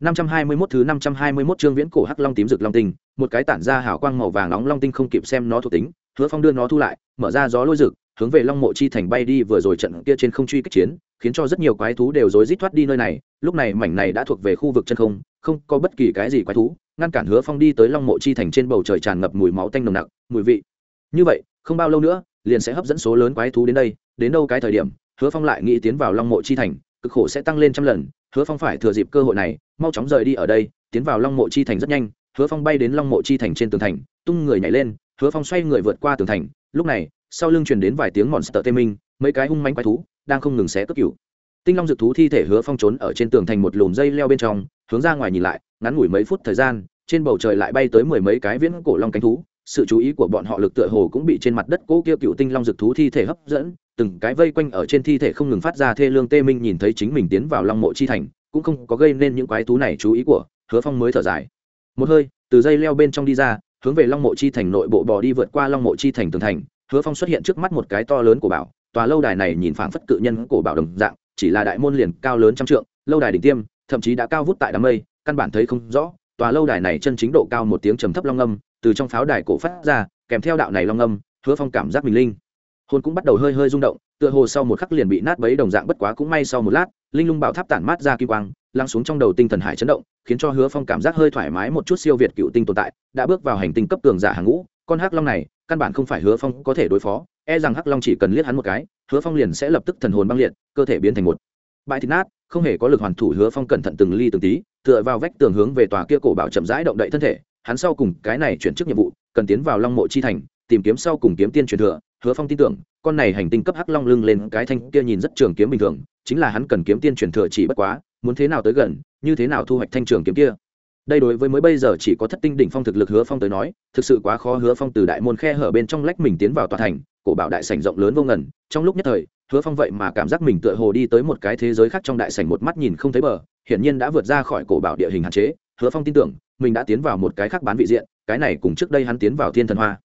521 thứ 521 chương viễn cổ hắc long tím rực long tinh, một cái tản ra hào quang màu vàng nóng long tinh không kịp xem nó thuộc tính, Hứa Phong đưa nó thu lại, mở ra gió lôi rực, hướng về Long Mộ chi thành bay đi vừa rồi trận kia trên không truy kích chiến, khiến cho rất nhiều quái thú đều rối rít thoát đi nơi này, lúc này mảnh này đã thuộc về khu vực chân không, không có bất kỳ cái gì quái thú, ngăn cản Hứa Phong đi tới Long Mộ chi thành trên bầu trời tràn ngập mùi máu tanh nồng nặc, mùi vị. Như vậy, không bao lâu nữa, liền sẽ hấp dẫn số lớn quái thú đến đây, đến đâu cái thời điểm, Hứa Phong lại nghĩ tiến vào Long Mộ chi thành, cực khổ sẽ tăng lên trăm lần, Hứa Phong phải thừa dịp cơ hội này, mau chóng rời đi ở đây tiến vào long mộ chi thành rất nhanh. Hứa phong bay đến long mộ chi thành trên tường thành tung người nhảy lên hứa phong xoay người vượt qua tường thành. Lúc này sau lưng truyền đến vài tiếng mòn sợ tê minh mấy cái hung manh quái thú đang không ngừng xé cấp cửu. Tinh long dược thú thi thể hứa phong trốn ở trên tường thành một lùm dây leo bên trong hướng ra ngoài nhìn lại ngắn ngủi mấy phút thời gian trên bầu trời lại bay tới mười mấy cái viễn cổ long cánh thú sự chú ý của bọn họ lực tựa hồ cũng bị trên mặt đất cố kia cựu tinh long dược thú thi thể hấp dẫn, từng cái vây quanh ở trên thi thể không ngừng phát ra thê lương tê minh nhìn thấy chính mình tiến vào long mộ chi thành, cũng không có gây nên những quái thú này chú ý của, hứa phong mới thở dài. Một hơi, từ dây leo bên trong đi ra, hướng về long mộ chi thành nội bộ bò đi vượt qua long mộ chi thành tường thành, hứa phong xuất hiện trước mắt một cái to lớn của bảo, tòa lâu đài này nhìn phảng phất cự nhân cổ bảo đồng dạng, chỉ là đại môn liền cao lớn trăm trượng, lâu đài đỉnh tiêm, thậm chí đã cao vút tại đám mây, căn bản thấy không rõ, tòa lâu đài này chân chính độ cao một tiếng trầm thấp long âm từ trong pháo đài cổ phát ra, kèm theo đạo này long âm, hứa phong cảm giác mình linh. Hồn cũng bắt đầu hơi hơi rung động, tựa hồ sau một khắc liền bị nát bấy đồng dạng bất quá cũng may sau một lát, linh lung bảo tháp tản mát ra kỳ quang lăng xuống trong đầu tinh thần hải chấn động, khiến cho hứa phong cảm giác hơi thoải mái một chút siêu việt cựu tinh tồn tại, đã bước vào hành tinh cấp tường giả hàng ngũ, con hắc long này, căn bản không phải hứa phong có thể đối phó e rằng hắc long chỉ cần liếc hắn một cái, hứa phong liền sẽ lập tức thần hồn băng liệt, cơ thể biến thành một bãi thịt nát, không hề có lực hoàn thủ hứa phong cẩn thận từng ly từng tí, tựa vào vách tường hướng về tòa kia cổ bảo chậm rãi động đậy thân thể hắn sau cùng cái này chuyển chức nhiệm vụ, cần tiến vào long mộ chi thành, tìm kiếm sau cùng kiếm tiên truyền thừa, hứa phong tin tưởng, con này hành tinh cấp hắc long lưng lên cái thanh kia nhìn rất trường kiếm bình thường, chính là hắn cần kiếm tiên truyền thừa chỉ bất quá, muốn thế nào tới gần, như thế nào thu hoạch thanh trường kiếm kia. Đây đối với mới bây giờ chỉ có thất tinh đỉnh phong thực lực hứa phong tới nói, thực sự quá khó hứa phong từ đại môn khe hở bên trong lách mình tiến vào tòa thành, cổ bảo đại sảnh rộng lớn vô ngần, trong lúc nhất thời, hứa phong vậy mà cảm giác mình tựa hồ đi tới một cái thế giới khác trong đại sảnh một mắt nhìn không thấy bờ, hiển nhiên đã vượt ra khỏi cổ bảo địa hình hạn chế, hứa phong tin tưởng mình đã tiến vào một cái khác bán vị diện, cái này cùng trước đây hắn tiến vào thiên thần hoa.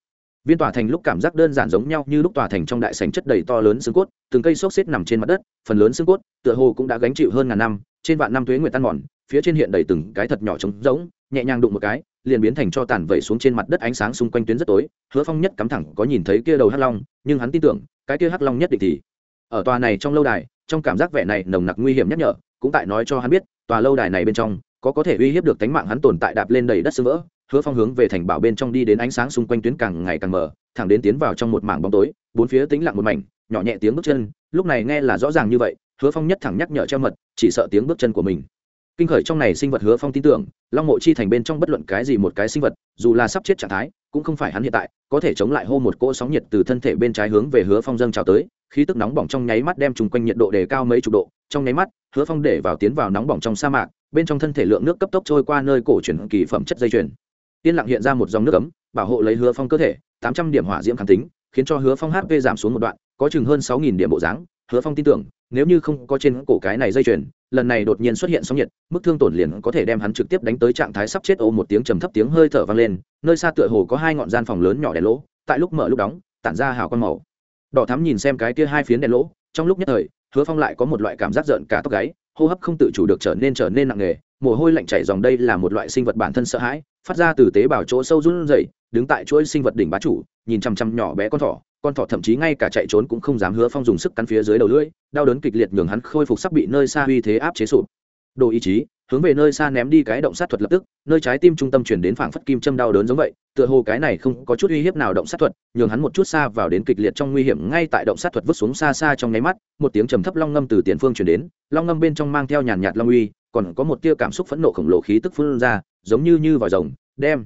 Viên tòa thành lúc cảm giác đơn giản giống nhau như lúc tòa thành trong đại sành chất đầy to lớn xương cốt, từng cây xốc xếp nằm trên mặt đất, phần lớn xương cốt, tựa hồ cũng đã gánh chịu hơn ngàn năm, trên vạn năm thuế nguyệt tan mòn, phía trên hiện đầy từng cái thật nhỏ trống rỗng, nhẹ nhàng đụng một cái, liền biến thành cho tàn vẩy xuống trên mặt đất ánh sáng xung quanh tuyến rất tối, hứa phong nhất cắm thẳng có nhìn thấy kia đầu hắc long, nhưng hắn tin tưởng, cái kia hắc long nhất định thì ở tòa này trong lâu đài, trong cảm giác vẻ này nồng nặc nguy hiểm nhắc nhở, cũng tại nói cho hắn biết, tòa lâu đài này bên trong có có thể uy hiếp được tánh mạng hắn tồn tại đạp lên đầy đất sơ vỡ, hứa phong hướng về thành bảo bên trong đi đến ánh sáng xung quanh tuyến càng ngày càng mờ thẳng đến tiến vào trong một mảng bóng tối, bốn phía tĩnh lặng một mảnh, nhỏ nhẹ tiếng bước chân, lúc này nghe là rõ ràng như vậy, hứa phong nhất thẳng nhắc nhở treo mật, chỉ sợ tiếng bước chân của mình kinh khởi trong này sinh vật hứa phong tin tưởng, long mộ chi thành bên trong bất luận cái gì một cái sinh vật, dù là sắp chết trạng thái, cũng không phải hắn hiện tại, có thể chống lại hô một cỗ sóng nhiệt từ thân thể bên trái hướng về hứa phong dâng trào tới, khí tức nóng bỏng trong nháy mắt đem chung quanh nhiệt độ đề cao mấy chục độ, trong nháy mắt, hứa phong để vào tiến vào nóng bỏng trong sa mạc, bên trong thân thể lượng nước cấp tốc trôi qua nơi cổ chuyển kỳ phẩm chất dây chuyền. Yên lặng hiện ra một dòng nước ấm, bảo hộ lấy hứa phong cơ thể, tám trăm điểm hỏa diễm kháng tính, khiến cho hứa phong hp giảm xuống một đoạn, có chừng hơn sáu nghìn điểm bộ dáng. Hứa phong tin tưởng, nếu như không có trên cổ cái này dây chuyền lần này đột nhiên xuất hiện sóng nhiệt, mức thương tổn liền có thể đem hắn trực tiếp đánh tới trạng thái sắp chết ô một tiếng trầm thấp tiếng hơi thở vang lên, nơi xa tựa hồ có hai ngọn gian phòng lớn nhỏ đèn lỗ, tại lúc mở lúc đóng, tản ra hào con màu. Đỏ thắm nhìn xem cái kia hai phiến đèn lỗ, trong lúc nhất thời, hứa phong lại có một loại cảm giác giận cả tóc gáy, hô hấp không tự chủ được trở nên trở nên nặng nề, mồ hôi lạnh chảy dòng đây là một loại sinh vật bản thân sợ hãi, phát ra từ tế bào chỗ sâu run rẩy, đứng tại chuỗi sinh vật đỉnh bá chủ, nhìn chằm chằm nhỏ bé con thỏ con thỏ thậm chí ngay cả chạy trốn cũng không dám hứa phong dùng sức cắn phía dưới đầu lưỡi, đau đớn kịch liệt nhường hắn khôi phục sắp bị nơi xa uy thế áp chế sụp. Đồ ý chí, hướng về nơi xa ném đi cái động sát thuật lập tức, nơi trái tim trung tâm chuyển đến phảng phất kim châm đau đớn giống vậy, tựa hồ cái này không có chút uy hiếp nào động sát thuật, nhường hắn một chút xa vào đến kịch liệt trong nguy hiểm ngay tại động sát thuật vứt xuống xa xa trong nháy mắt, một tiếng trầm thấp long ngâm từ tiền phương chuyển đến, long ngâm bên trong mang theo nhàn nhạt long uy, còn có một tia cảm xúc phẫn nộ khổng lồ khí tức phun ra, giống như như vòi rồng, đem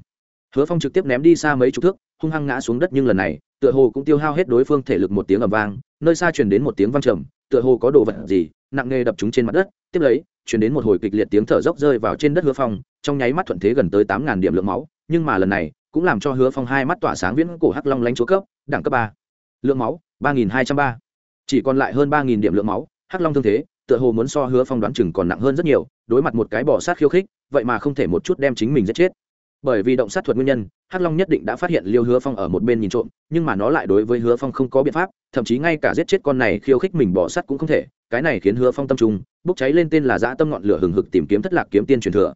hứa phong trực tiếp ném đi xa mấy chục thước hung hăng ngã xuống đất nhưng lần này, tựa hồ cũng tiêu hao hết đối phương thể lực một tiếng ầm vang, nơi xa truyền đến một tiếng vang trầm, tựa hồ có đồ vật gì, nặng nề đập chúng trên mặt đất, tiếp lấy, truyền đến một hồi kịch liệt tiếng thở dốc rơi vào trên đất hứa phong, trong nháy mắt thuận thế gần tới tám ngàn điểm lượng máu, nhưng mà lần này, cũng làm cho hứa phong hai mắt tỏa sáng viễn cổ hắc long lánh chúa cấp, đẳng cấp ba. Lượng máu, ba nghìn hai trăm ba. Chỉ còn lại hơn ba nghìn điểm lượng máu, hắc long thương thế, tựa hồ muốn so hứa phong đoán chừng còn nặng hơn rất nhiều, đối mặt một cái bỏ sát khiêu khích, vậy mà không thể một chút đem chính mình giết chết bởi vì động sát thuật nguyên nhân, hắc long nhất định đã phát hiện liêu hứa phong ở một bên nhìn trộm, nhưng mà nó lại đối với hứa phong không có biện pháp, thậm chí ngay cả giết chết con này khiêu khích mình bỏ sắt cũng không thể, cái này khiến hứa phong tâm trung, bốc cháy lên tên là dã tâm ngọn lửa hừng hực tìm kiếm thất lạc kiếm tiên truyền thừa.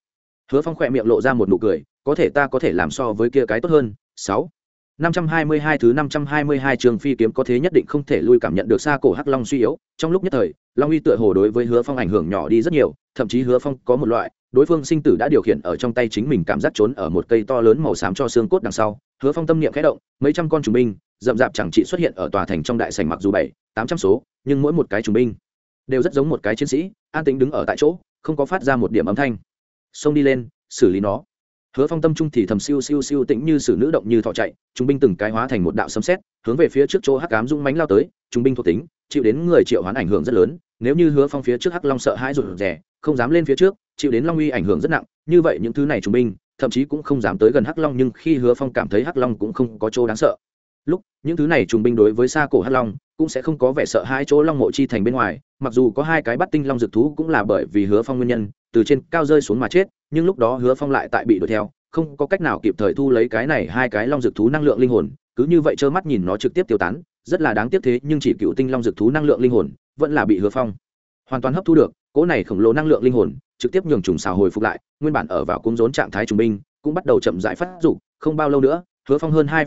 Hứa phong khỏe miệng lộ ra một nụ cười, có thể ta có thể làm so với kia cái tốt hơn. Sáu năm trăm hai mươi hai thứ năm trăm hai mươi hai trường phi kiếm có thế nhất định không thể lui cảm nhận được xa cổ hắc long suy yếu. Trong lúc nhất thời, long uy tựa hồ đối với hứa phong ảnh hưởng nhỏ đi rất nhiều, thậm chí hứa phong có một loại, đối phương sinh tử đã điều khiển ở trong tay chính mình cảm giác trốn ở một cây to lớn màu xám cho xương cốt đằng sau. Hứa phong tâm niệm khẽ động, mấy trăm con trùng binh, rậm rạp chẳng trị xuất hiện ở tòa thành trong đại sảnh mặc dù bảy, tám trăm số, nhưng mỗi một cái trùng binh đều rất giống một cái chiến sĩ, an tĩnh đứng ở tại chỗ, không có phát ra một điểm âm thanh. Xông đi lên, xử lý nó hứa phong tâm trung thì thầm siêu siêu siêu tĩnh như sử nữ động như thọ chạy, trung binh từng cái hóa thành một đạo sấm xét hướng về phía trước chỗ hắc cám dũng mánh lao tới, trung binh thuộc tính, chịu đến người triệu hoán ảnh hưởng rất lớn, nếu như hứa phong phía trước hắc long sợ hãi rụt rè, không dám lên phía trước, chịu đến long uy ảnh hưởng rất nặng, như vậy những thứ này trung binh, thậm chí cũng không dám tới gần hắc long, nhưng khi hứa phong cảm thấy hắc long cũng không có chỗ đáng sợ. Lúc, những thứ này trùng binh đối với xa cổ hắc long, cũng sẽ không có vẻ sợ hai chỗ long mộ chi thành bên ngoài, mặc dù có hai cái bắt tinh long dược thú cũng là bởi vì hứa phong nguyên nhân từ trên cao rơi xuống mà chết, nhưng lúc đó hứa phong lại tại bị đuổi theo, không có cách nào kịp thời thu lấy cái này hai cái long dược thú năng lượng linh hồn, cứ như vậy trơ mắt nhìn nó trực tiếp tiêu tán, rất là đáng tiếc thế, nhưng chỉ cựu tinh long dược thú năng lượng linh hồn vẫn là bị hứa phong hoàn toàn hấp thu được, cỗ này khổng lồ năng lượng linh hồn trực tiếp nhường trùng xào hồi phục lại, nguyên bản ở vào cung rốn trạng thái trung binh cũng bắt đầu chậm rãi phát dục, không bao lâu nữa hứa phong hơn hai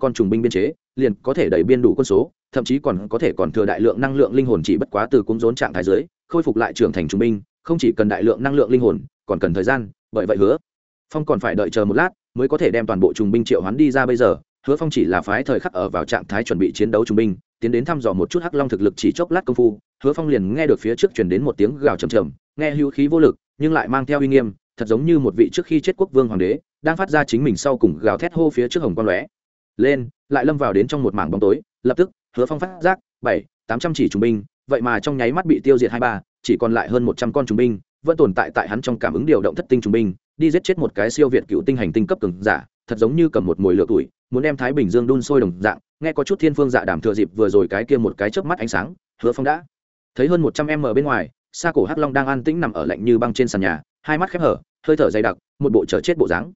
con trùng binh biên chế, liền có thể đẩy biên đủ quân số, thậm chí còn có thể còn thừa đại lượng năng lượng linh hồn chỉ bất quá từ cung rốn trạng thái dưới, khôi phục lại trưởng thành trùng binh, không chỉ cần đại lượng năng lượng linh hồn, còn cần thời gian, bởi vậy hứa phong còn phải đợi chờ một lát mới có thể đem toàn bộ trùng binh triệu hoán đi ra bây giờ, hứa phong chỉ là phái thời khắc ở vào trạng thái chuẩn bị chiến đấu trùng binh, tiến đến thăm dò một chút hắc long thực lực chỉ chốc lát công phu, hứa phong liền nghe được phía trước chuyển đến một tiếng gào trầm trầm, nghe hữu khí vô lực, nhưng lại mang theo uy nghiêm, thật giống như một vị trước khi chết quốc vương hoàng đế đang phát ra chính mình sau cùng gào thét hô phía trước hồng quang lóe. Lên, lại lâm vào đến trong một mảng bóng tối, lập tức, hứa phong phát giác, bảy, tám trăm chỉ trùng binh, vậy mà trong nháy mắt bị tiêu diệt hai ba, chỉ còn lại hơn một trăm con trùng binh, vẫn tồn tại tại hắn trong cảm ứng điều động thất tinh trùng binh, đi giết chết một cái siêu việt cựu tinh hành tinh cấp cường giả, thật giống như cầm một mồi lửa tuổi, muốn đem thái bình dương đun sôi đồng dạng, nghe có chút thiên phương dạ đảm thừa dịp vừa rồi cái kia một cái chớp mắt ánh sáng, hứa phong đã thấy hơn một trăm em ở bên ngoài, xa cổ hắc long đang an tĩnh nằm ở lạnh như băng trên sàn nhà, hai mắt khép hở, hơi thở dày đặc, một bộ chờ chết bộ dáng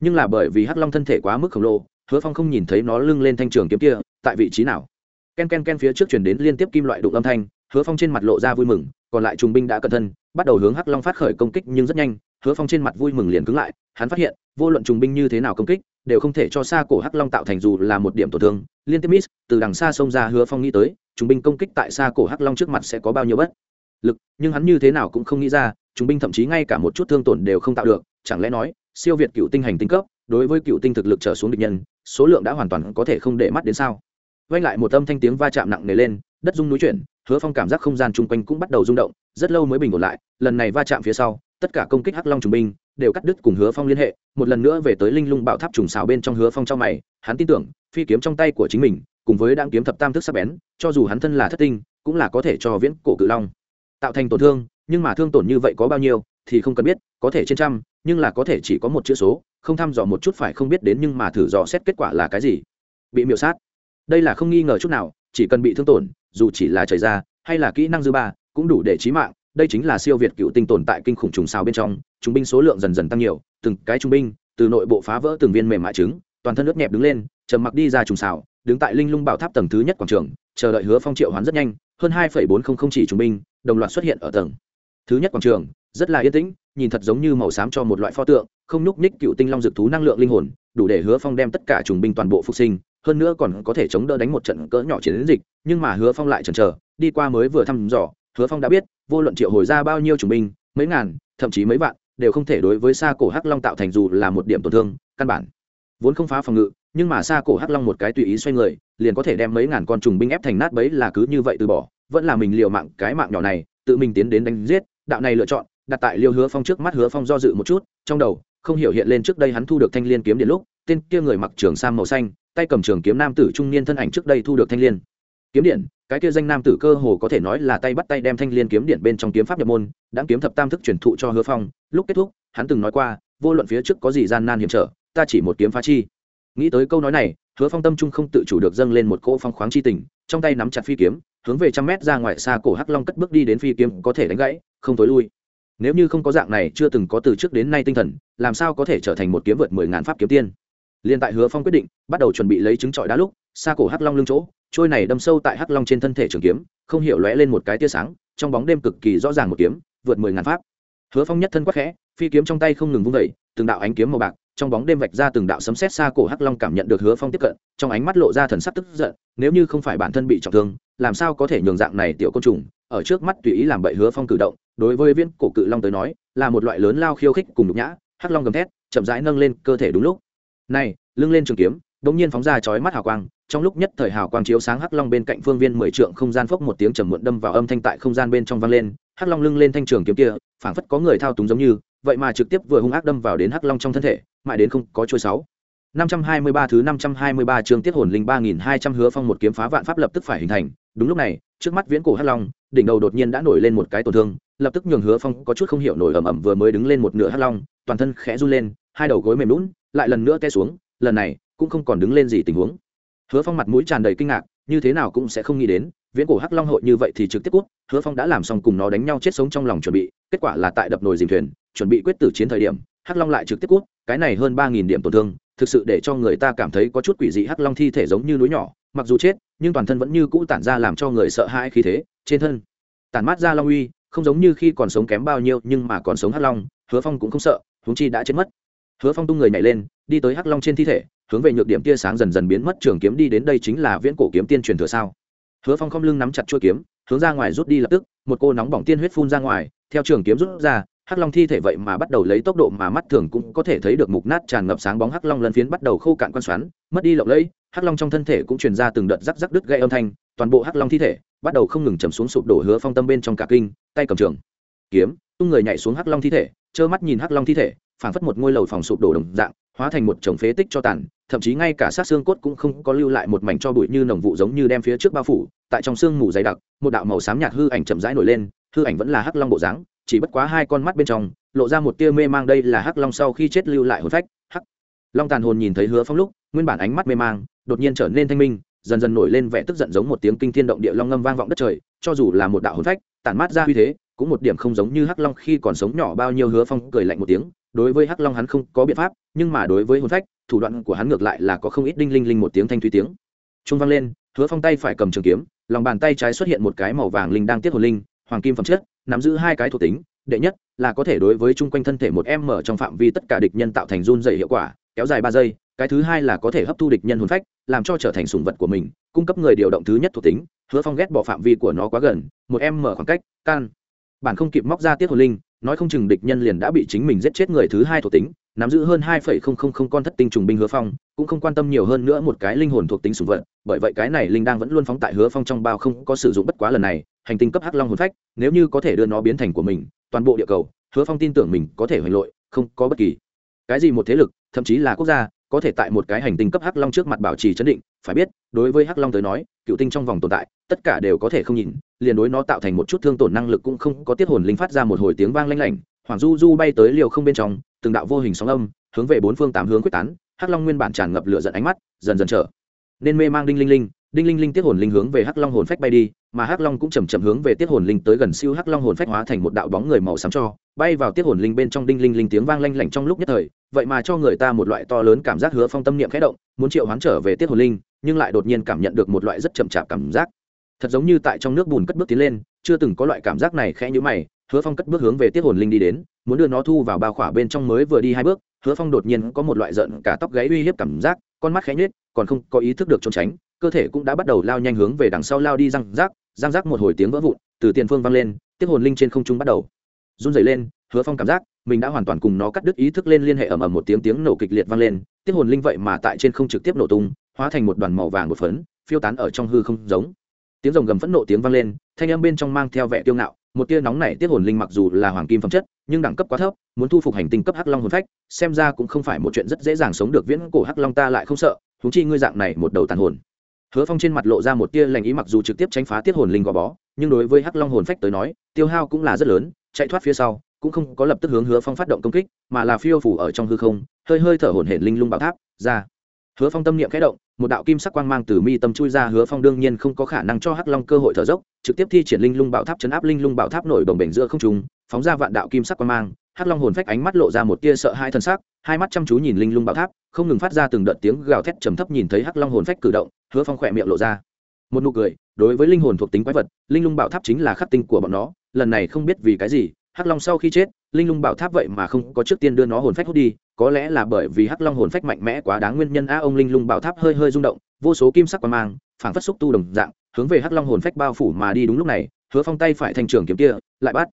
nhưng là bởi vì hắc long thân thể quá mức khổng lồ, hứa phong không nhìn thấy nó lưng lên thanh trường kiếm kia, tại vị trí nào? Ken ken ken phía trước chuyển đến liên tiếp kim loại đụng âm thanh, hứa phong trên mặt lộ ra vui mừng, còn lại trùng binh đã cẩn thân, bắt đầu hướng hắc long phát khởi công kích nhưng rất nhanh, hứa phong trên mặt vui mừng liền cứng lại, hắn phát hiện, vô luận trùng binh như thế nào công kích, đều không thể cho xa cổ hắc long tạo thành dù là một điểm tổn thương, liên tiếp miss, từ đằng xa xông ra hứa phong nghĩ tới, trùng binh công kích tại xa cổ hắc long trước mặt sẽ có bao nhiêu bất lực, nhưng hắn như thế nào cũng không nghĩ ra, trùng binh thậm chí ngay cả một chút thương tổn đều không tạo được, chẳng lẽ nói siêu việt cựu tinh hành tinh cấp, đối với cựu tinh thực lực trở xuống địch nhân, số lượng đã hoàn toàn có thể không để mắt đến sao. Vang lại một âm thanh tiếng va chạm nặng nề lên, đất rung núi chuyển, hứa phong cảm giác không gian chung quanh cũng bắt đầu rung động, rất lâu mới bình ổn lại, lần này va chạm phía sau, tất cả công kích hắc long trùng binh đều cắt đứt cùng hứa phong liên hệ, một lần nữa về tới linh lung bạo tháp trùng xào bên trong hứa phong trong mày, hắn tin tưởng, phi kiếm trong tay của chính mình, cùng với đang kiếm thập tam thức sắc bén, cho dù hắn thân là thất tinh, cũng là có thể cho viễn cổ cự long tạo thành tổn thương, nhưng mà thương tổn như vậy có bao nhiêu thì không cần biết, có thể trên trăm nhưng là có thể chỉ có một chữ số, không thăm dò một chút phải không biết đến nhưng mà thử dò xét kết quả là cái gì. Bị miểu sát. Đây là không nghi ngờ chút nào, chỉ cần bị thương tổn, dù chỉ là trời ra, hay là kỹ năng dư ba, cũng đủ để trí mạng. Đây chính là siêu việt cựu tinh tồn tại kinh khủng trùng sao bên trong, trung binh số lượng dần dần tăng nhiều, từng cái trung binh, từ nội bộ phá vỡ từng viên mềm mại trứng, toàn thân nước nhẹp đứng lên, trầm mặc đi ra trùng xào đứng tại linh lung bảo tháp tầng thứ nhất quảng trường, chờ đợi hứa phong triệu hoán rất nhanh, hơn hai bốn trăm linh chỉ trung binh, đồng loạt xuất hiện ở tầng thứ nhất quảng trường rất là yên tĩnh, nhìn thật giống như màu xám cho một loại pho tượng, không nhúc ních cựu tinh long dược thú năng lượng linh hồn, đủ để hứa phong đem tất cả trùng binh toàn bộ phục sinh, hơn nữa còn có thể chống đỡ đánh một trận cỡ nhỏ chiến dịch, nhưng mà hứa phong lại chần chờ, đi qua mới vừa thăm dò, hứa phong đã biết, vô luận triệu hồi ra bao nhiêu trùng binh, mấy ngàn, thậm chí mấy vạn, đều không thể đối với xa cổ hắc long tạo thành dù là một điểm tổn thương, căn bản. Vốn không phá phòng ngự, nhưng mà xa cổ hắc long một cái tùy ý xoay người, liền có thể đem mấy ngàn con trùng binh ép thành nát bấy là cứ như vậy từ bỏ, vẫn là mình liều mạng cái mạng nhỏ này, tự mình tiến đến đánh giết, đạo này lựa chọn đặt tại liêu hứa phong trước mắt hứa phong do dự một chút, trong đầu, không hiểu hiện lên trước đây hắn thu được thanh liên kiếm điện lúc, tên kia người mặc trường sam màu xanh, tay cầm trường kiếm nam tử trung niên thân ảnh trước đây thu được thanh liên kiếm điện, cái kia danh nam tử cơ hồ có thể nói là tay bắt tay đem thanh liên kiếm điện bên trong kiếm pháp nhập môn đã kiếm thập tam thức truyền thụ cho hứa phong, lúc kết thúc, hắn từng nói qua, vô luận phía trước có gì gian nan hiểm trở, ta chỉ một kiếm phá chi. Nghĩ tới câu nói này, hứa phong tâm trung không tự chủ được dâng lên một cỗ phong khoáng chi tình, trong tay nắm chặt phi kiếm, hướng về trăm mét ra ngoài xa cổ hắc long cất bước đi đến phi kiếm có thể đánh gãy, không tối lui nếu như không có dạng này, chưa từng có từ trước đến nay tinh thần, làm sao có thể trở thành một kiếm vượt mười ngàn pháp kiếm tiên? Liên tại hứa phong quyết định, bắt đầu chuẩn bị lấy trứng trọi đá lúc, xa cổ hắc long lưng chỗ, trôi này đâm sâu tại hắc long trên thân thể trường kiếm, không hiểu lóe lên một cái tia sáng, trong bóng đêm cực kỳ rõ ràng một kiếm, vượt mười ngàn pháp. Hứa phong nhất thân quắc khẽ, phi kiếm trong tay không ngừng vung vẩy từng đạo ánh kiếm màu bạc, trong bóng đêm vạch ra từng đạo sấm sét xa cổ hắc long cảm nhận được hứa phong tiếp cận, trong ánh mắt lộ ra thần sắc tức giận, nếu như không phải bản thân bị trọng thương, làm sao có thể nhường dạng này tiểu côn trùng, ở trước mắt tùy ý làm bậy hứa phong cử động đối với viên cổ cự long tới nói là một loại lớn lao khiêu khích cùng nhục nhã hắc long gầm thét chậm rãi nâng lên cơ thể đúng lúc. Này lưng lên trường kiếm đống nhiên phóng ra chói mắt hào quang trong lúc nhất thời hào quang chiếu sáng hắc long bên cạnh phương viên mười trượng không gian phốc một tiếng trầm muộn đâm vào âm thanh tại không gian bên trong vang lên hắc long lưng lên thanh trường kiếm kia phảng phất có người thao túng giống như vậy mà trực tiếp vừa hung ác đâm vào đến hắc long trong thân thể mãi đến không có trôi sáu. 523 thứ 523 chương tiết hồn linh 3200 hứa phong một kiếm phá vạn pháp lập tức phải hình thành, đúng lúc này, trước mắt viễn cổ hắc long, đỉnh đầu đột nhiên đã nổi lên một cái tổn thương, lập tức nhường hứa phong có chút không hiểu nổi ẩm ẩm vừa mới đứng lên một nửa hắc long, toàn thân khẽ run lên, hai đầu gối mềm lún lại lần nữa té xuống, lần này cũng không còn đứng lên gì tình huống. Hứa Phong mặt mũi tràn đầy kinh ngạc, như thế nào cũng sẽ không nghĩ đến, viễn cổ hắc long hội như vậy thì trực tiếp cút, Hứa Phong đã làm xong cùng nó đánh nhau chết sống trong lòng chuẩn bị, kết quả là tại đập nồi dìm thuyền, chuẩn bị quyết tử chiến thời điểm, hắc long lại trực tiếp cút, cái này hơn ba nghìn điểm tổn thương, thực sự để cho người ta cảm thấy có chút quỷ dị hắc long thi thể giống như núi nhỏ mặc dù chết nhưng toàn thân vẫn như cũ tản ra làm cho người sợ hãi khí thế trên thân tản mát ra long uy không giống như khi còn sống kém bao nhiêu, nhưng mà còn sống hắc long, hứa phong cũng không sợ, huống chi đã chết mất. Hứa phong tung người nhảy lên, đi tới hắc long trên thi thể, hướng về nhược điểm tia sáng dần dần biến mất, trường kiếm đi đến đây chính là viễn cổ kiếm tiên truyền thừa sao. Hứa phong không lưng nắm chặt chuôi kiếm, hướng ra ngoài rút đi lập tức, một cô nóng bỏng tiên huyết phun ra ngoài, theo trường kiếm rút ra hắc long thi thể vậy mà bắt đầu lấy tốc độ mà mắt thường cũng có thể thấy được mục nát tràn ngập sáng bóng hắc long lân phiến bắt đầu khô cạn quan xoắn, mất đi lộng lẫy, hắc long trong thân thể cũng truyền ra từng đợt rắc rắc đứt gây âm thanh, toàn bộ hắc long thi thể bắt đầu không ngừng chầm xuống sụp đổ hứa phong tâm bên trong cả kinh, tay cầm trường, kiếm, tung người nhảy xuống hắc long thi thể, trơ mắt nhìn hắc long thi thể, phảng phất một ngôi lầu phòng sụp đổ đồng dạng, hóa thành một chồng phế tích cho tàn, thậm chí ngay cả sát xương cốt cũng không có lưu lại một mảnh cho bụi như nồng vụ giống như đem phía trước bao phủ, tại trong xương mù dày đặc, một đạo màu xám nhạt hư ảnh chậm rãi nổi lên, hư ảnh vẫn là hắc long bộ dáng chỉ bất quá hai con mắt bên trong, lộ ra một tia mê mang đây là hắc long sau khi chết lưu lại hồn phách. Hắc long tàn hồn nhìn thấy hứa phong lúc, nguyên bản ánh mắt mê mang, đột nhiên trở nên thanh minh, dần dần nổi lên vẻ tức giận giống một tiếng kinh thiên động địa long ngâm vang vọng đất trời, cho dù là một đạo hồn phách, tản mát ra uy thế, cũng một điểm không giống như hắc long khi còn sống nhỏ bao nhiêu hứa phong cười lạnh một tiếng, đối với hắc long hắn không có biện pháp, nhưng mà đối với hồn phách, thủ đoạn của hắn ngược lại là có không ít đinh linh linh một tiếng thanh thúy tiếng. Trung vang lên, hứa phong tay phải cầm trường kiếm, lòng bàn tay trái xuất hiện một cái màu vàng linh đang tiết hồn linh hoàng kim phẩm chất, nắm giữ hai cái thuộc tính, đệ nhất là có thể đối với chung quanh thân thể một em mở trong phạm vi tất cả địch nhân tạo thành run dày hiệu quả, kéo dài ba giây, cái thứ hai là có thể hấp thu địch nhân hồn phách, làm cho trở thành sùng vật của mình, cung cấp người điều động thứ nhất thuộc tính, hứa phong ghét bỏ phạm vi của nó quá gần, một em mở khoảng cách, can. Bản không kịp móc ra tiết hồn linh, nói không chừng địch nhân liền đã bị chính mình giết chết người thứ hai thuộc tính nắm giữ hơn hai phẩy không không không con thất tinh trùng binh hứa phong, cũng không quan tâm nhiều hơn nữa một cái linh hồn thuộc tính sùng vật, bởi vậy cái này linh đang vẫn luôn phóng tại hứa phong trong bao không có sử dụng bất quá lần này, hành tinh cấp hắc long hồn phách, nếu như có thể đưa nó biến thành của mình, toàn bộ địa cầu, hứa phong tin tưởng mình có thể hoành lội, không có bất kỳ cái gì một thế lực, thậm chí là quốc gia, có thể tại một cái hành tinh cấp hắc long trước mặt bảo trì chấn định, phải biết, đối với hắc long tới nói, cựu tinh trong vòng tồn tại, tất cả đều có thể không nhìn, liền đối nó tạo thành một chút thương tổn năng lực cũng không có tiết hồn linh phát ra một hồi tiếng vang lanh lảnh, hoàng du du bay tới liều không bên trong từng đạo vô hình sóng âm hướng về bốn phương tám hướng quyết tán, hắc long nguyên bản tràn ngập lửa giận ánh mắt dần dần trở nên mê mang đinh linh linh. Đinh linh linh tiết hồn linh hướng về hắc long hồn phách bay đi, mà hắc long cũng chầm chậm hướng về tiết hồn linh tới gần siêu hắc long hồn phách hóa thành một đạo bóng người màu xám cho, bay vào tiết hồn linh bên trong đinh linh linh tiếng vang lanh lảnh trong lúc nhất thời. Vậy mà cho người ta một loại to lớn cảm giác hứa phong tâm niệm khẽ động, muốn triệu hoán trở về tiết hồn linh, nhưng lại đột nhiên cảm nhận được một loại rất chậm chạp cảm giác. Thật giống như tại trong nước bùn cất bước tiến lên, chưa từng có loại cảm giác này khẽ nhữ mày, hứa phong cất bước hướng về tiết hồn linh đi đến muốn đưa nó thu vào bao khỏa bên trong mới vừa đi hai bước, hứa phong đột nhiên có một loại giận, cả tóc gáy uy hiếp cảm giác, con mắt khẽ nhết còn không có ý thức được trốn tránh, cơ thể cũng đã bắt đầu lao nhanh hướng về đằng sau lao đi răng rác răng rác một hồi tiếng vỡ vụn, từ tiền phương vang lên tiết hồn linh trên không trung bắt đầu run dày lên, hứa phong cảm giác mình đã hoàn toàn cùng nó cắt đứt ý thức lên liên hệ ầm ầm một tiếng tiếng nổ kịch liệt vang lên tiết hồn linh vậy mà tại trên không trực tiếp nổ tung, hóa thành một đoàn màu vàng một phấn, phiêu tán ở trong hư không giống. Tiếng rồng gầm phẫn nộ tiếng vang lên, thanh âm bên trong mang theo vẻ tiêu ngạo một tia nóng này tiết hồn linh mặc dù là hoàng kim phẩm chất, nhưng đẳng cấp quá thấp, muốn thu phục hành tinh cấp hắc long hồn phách, xem ra cũng không phải một chuyện rất dễ dàng sống được, viễn cổ hắc long ta lại không sợ thú chi ngươi dạng này một đầu tàn hồn. Hứa phong trên mặt lộ ra một tia lành ý mặc dù trực tiếp tránh phá tiết hồn linh gò bó, nhưng đối với hắc long hồn phách tới nói, tiêu hao cũng là rất lớn, chạy thoát phía sau, cũng không có lập tức hướng hứa phong phát động công kích, mà là phiêu phủ ở trong hư không, hơi hơi thở hồn hển linh lung bảo tháp, ra hứa phong tâm niệm khẽ động, một đạo kim sắc quang mang từ mi tâm chui ra, hứa phong đương nhiên không có khả năng cho hắc long cơ hội thở dốc, trực tiếp thi triển linh lung bảo tháp chấn áp linh lung bảo tháp nổi đồng bể giữa không trung, phóng ra vạn đạo kim sắc quang mang. Hắc long hồn phách ánh mắt lộ ra một tia sợ hai thân sắc, hai mắt chăm chú nhìn linh lung bảo tháp, không ngừng phát ra từng đợt tiếng gào thét trầm thấp nhìn thấy hắc long hồn phách cử động, hứa phong khỏe miệng lộ ra một nụ cười. Đối với linh hồn thuộc tính quái vật, linh lung bảo tháp chính là khắc tinh của bọn nó, lần này không biết vì cái gì, hắc long sau khi chết, linh lung bảo tháp vậy mà không có trước tiên đưa nó hồn phách hút đi có lẽ là bởi vì hắc long hồn phách mạnh mẽ quá đáng nguyên nhân, a ông linh lung bảo tháp hơi hơi rung động, vô số kim sắc qua mang, phảng phất xúc tu đồng dạng, hướng về hắc long hồn phách bao phủ mà đi đúng lúc này, hứa phong tay phải thành trường kiếm kia, lại bắt.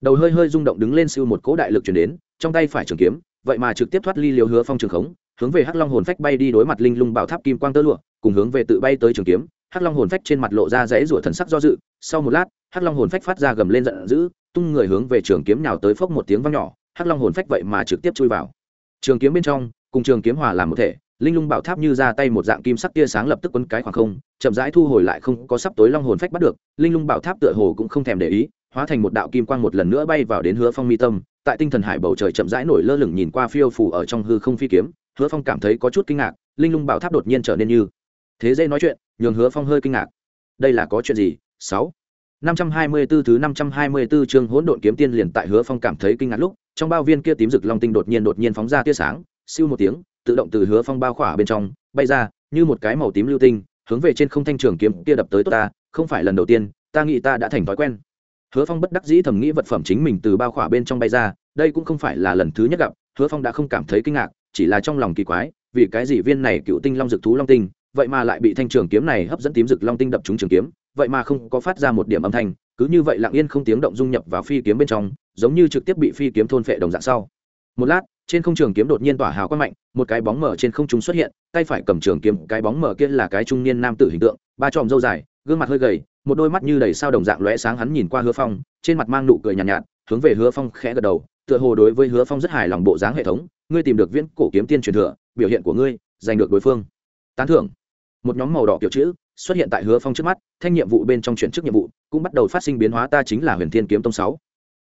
Đầu hơi hơi rung động đứng lên siêu một cỗ đại lực chuyển đến, trong tay phải trường kiếm, vậy mà trực tiếp thoát ly liều hứa phong trường khống, hướng về hắc long hồn phách bay đi đối mặt linh lung bảo tháp kim quang tơ lụa, cùng hướng về tự bay tới trường kiếm. Hắc long hồn phách trên mặt lộ ra rẽ rủa thần sắc do dự, sau một lát, hắc long hồn phách phát ra gầm lên giận dữ, tung người hướng về trường kiếm nào tới phốc một tiếng vang nhỏ, hắc long hồn phách vậy mà trực tiếp chui vào trường kiếm bên trong, cùng trường kiếm hòa làm một thể, linh lung bảo tháp như ra tay một dạng kim sắc tia sáng lập tức quấn cái khoảng không, chậm rãi thu hồi lại không có sắp tối long hồn phách bắt được, linh lung bảo tháp tựa hồ cũng không thèm để ý, hóa thành một đạo kim quang một lần nữa bay vào đến hứa phong mi tâm, tại tinh thần hải bầu trời chậm rãi nổi lơ lửng nhìn qua phiêu phủ ở trong hư không phi kiếm, hứa phong cảm thấy có chút kinh ngạc, linh lung bảo tháp đột nhiên trở nên như thế dễ nói chuyện, nhường hứa phong hơi kinh ngạc. Đây là có chuyện gì? Sáu. Năm trăm hai mươi 524 thứ năm trăm hai mươi 524 chương hỗn độn kiếm tiên liền tại hứa phong cảm thấy kinh ngạc lúc trong bao viên kia tím rực long tinh đột nhiên đột nhiên phóng ra tia sáng, siêu một tiếng, tự động từ hứa phong bao khỏa bên trong, bay ra, như một cái màu tím lưu tinh, hướng về trên không thanh trường kiếm kia đập tới tốt ta, không phải lần đầu tiên, ta nghĩ ta đã thành thói quen. Hứa phong bất đắc dĩ thầm nghĩ vật phẩm chính mình từ bao khỏa bên trong bay ra, đây cũng không phải là lần thứ nhất gặp, hứa phong đã không cảm thấy kinh ngạc, chỉ là trong lòng kỳ quái, vì cái gì viên này cựu tinh long dực thú long tinh, vậy mà lại bị thanh trường kiếm này hấp dẫn tím rực long tinh đập trúng trường kiếm, vậy mà không có phát ra một điểm âm thanh, cứ như vậy lặng yên không tiếng động dung nhập vào phi kiếm bên trong giống như trực tiếp bị phi kiếm thôn phệ đồng dạng sau. Một lát trên không trường kiếm đột nhiên tỏa hào quang mạnh một cái bóng mở trên không trung xuất hiện tay phải cầm trường kiếm cái bóng mở kia là cái trung niên nam tử hình tượng ba tròm râu dài gương mặt hơi gầy một đôi mắt như đầy sao đồng dạng lóe sáng hắn nhìn qua hứa phong trên mặt mang nụ cười nhàn nhạt, nhạt hướng về hứa phong khẽ gật đầu tựa hồ đối với hứa phong rất hài lòng bộ dáng hệ thống ngươi tìm được viễn cổ kiếm tiên truyền thừa biểu hiện của ngươi giành được đối phương. Tán thưởng. Một nhóm màu đỏ kiểu chữ xuất hiện tại hứa phong trước mắt thanh nhiệm vụ bên trong chuyển chức nhiệm vụ cũng bắt đầu phát sinh biến hóa ta chính là huyền thiên kiếm tông sáu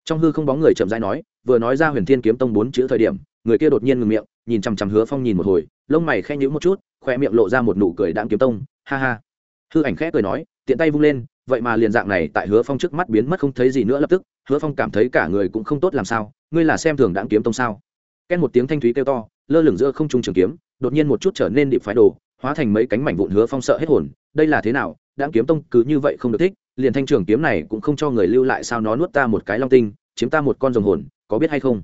trong hư không bóng người chậm rãi nói, vừa nói ra huyền thiên kiếm tông bốn chữ thời điểm, người kia đột nhiên ngừng miệng, nhìn chằm chằm hứa phong nhìn một hồi, lông mày khẽ nhíu một chút khoe miệng lộ ra một nụ cười đạm kiếm tông, ha ha. Hư ảnh khẽ cười nói, tiện tay vung lên, vậy mà liền dạng này tại hứa phong trước mắt biến mất không thấy gì nữa lập tức, hứa phong cảm thấy cả người cũng không tốt làm sao, ngươi là xem thường đạm kiếm tông sao? Ken một tiếng thanh thúy kêu to, lơ lửng giữa không trung trường kiếm, đột nhiên một chút trở nên điệp phái đồ, hóa thành mấy cánh mảnh vụn hứa phong sợ hết hồn, đây là thế nào đạm kiếm tông cứ như vậy không được thích liền thanh trường kiếm này cũng không cho người lưu lại sao nó nuốt ta một cái long tinh, chiếm ta một con rồng hồn, có biết hay không?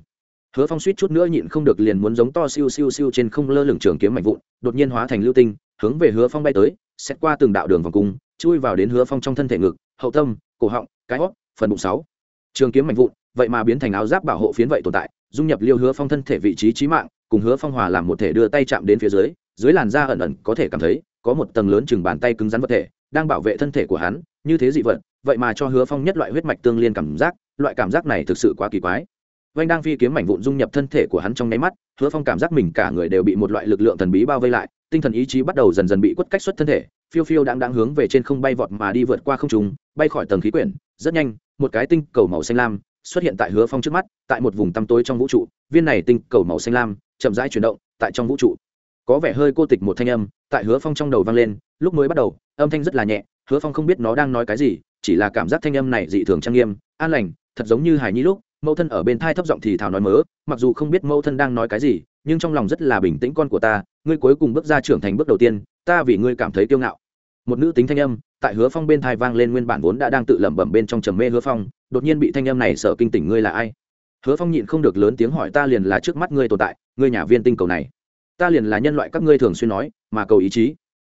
Hứa phong suýt chút nữa nhịn không được liền muốn giống to siêu siêu siêu trên không lơ lửng trường kiếm mạnh vụn, đột nhiên hóa thành lưu tinh, hướng về hứa phong bay tới xét qua từng đạo đường vòng cung, chui vào đến hứa phong trong thân thể ngực, hậu tâm, cổ họng, cái hót, phần bụng sáu. Trường kiếm mạnh vụn, vậy mà biến thành áo giáp bảo hộ phiến vậy tồn tại, dung nhập liêu hứa phong thân thể vị trí trí mạng, cùng hứa phong hòa làm một thể đưa tay chạm đến phía dưới dưới làn da ẩn ẩn có thể cảm thấy, có một tầng lớn chừng bàn tay cứng rắn vật thể đang bảo vệ thân thể của hắn, như thế dị vật, vậy mà cho hứa phong nhất loại huyết mạch tương liên cảm giác, loại cảm giác này thực sự quá kỳ quái. Vanh đang phi kiếm mảnh vụn dung nhập thân thể của hắn trong nháy mắt, hứa phong cảm giác mình cả người đều bị một loại lực lượng thần bí bao vây lại, tinh thần ý chí bắt đầu dần dần bị quất cách xuất thân thể, phiêu phiêu đang đang hướng về trên không bay vọt mà đi vượt qua không trùng bay khỏi tầng khí quyển, rất nhanh, một cái tinh cầu màu xanh lam xuất hiện tại hứa phong trước mắt, tại một vùng tăm tối trong vũ trụ, viên này tinh cầu màu xanh lam chậm rãi chuyển động tại trong vũ trụ có vẻ hơi cô tịch một thanh âm tại hứa phong trong đầu vang lên, lúc mới bắt đầu, âm thanh rất là nhẹ, hứa phong không biết nó đang nói cái gì, chỉ là cảm giác thanh âm này dị thường trang nghiêm, an lành, thật giống như hài nhi lúc, mẫu thân ở bên thai thấp giọng thì thào nói mớ, mặc dù không biết mẫu thân đang nói cái gì, nhưng trong lòng rất là bình tĩnh con của ta, ngươi cuối cùng bước ra trưởng thành bước đầu tiên, ta vì ngươi cảm thấy kiêu ngạo. Một nữ tính thanh âm tại hứa phong bên thai vang lên nguyên bản vốn đã đang tự lẩm bẩm bên trong trầm mê hứa phong, đột nhiên bị thanh âm này sợ kinh tỉnh ngươi là ai? Hứa phong nhịn không được lớn tiếng hỏi ta liền là trước mắt ngươi tồn tại, ngươi nhà viên tinh cầu này ta liền là nhân loại các ngươi thường xuyên nói, mà cầu ý chí.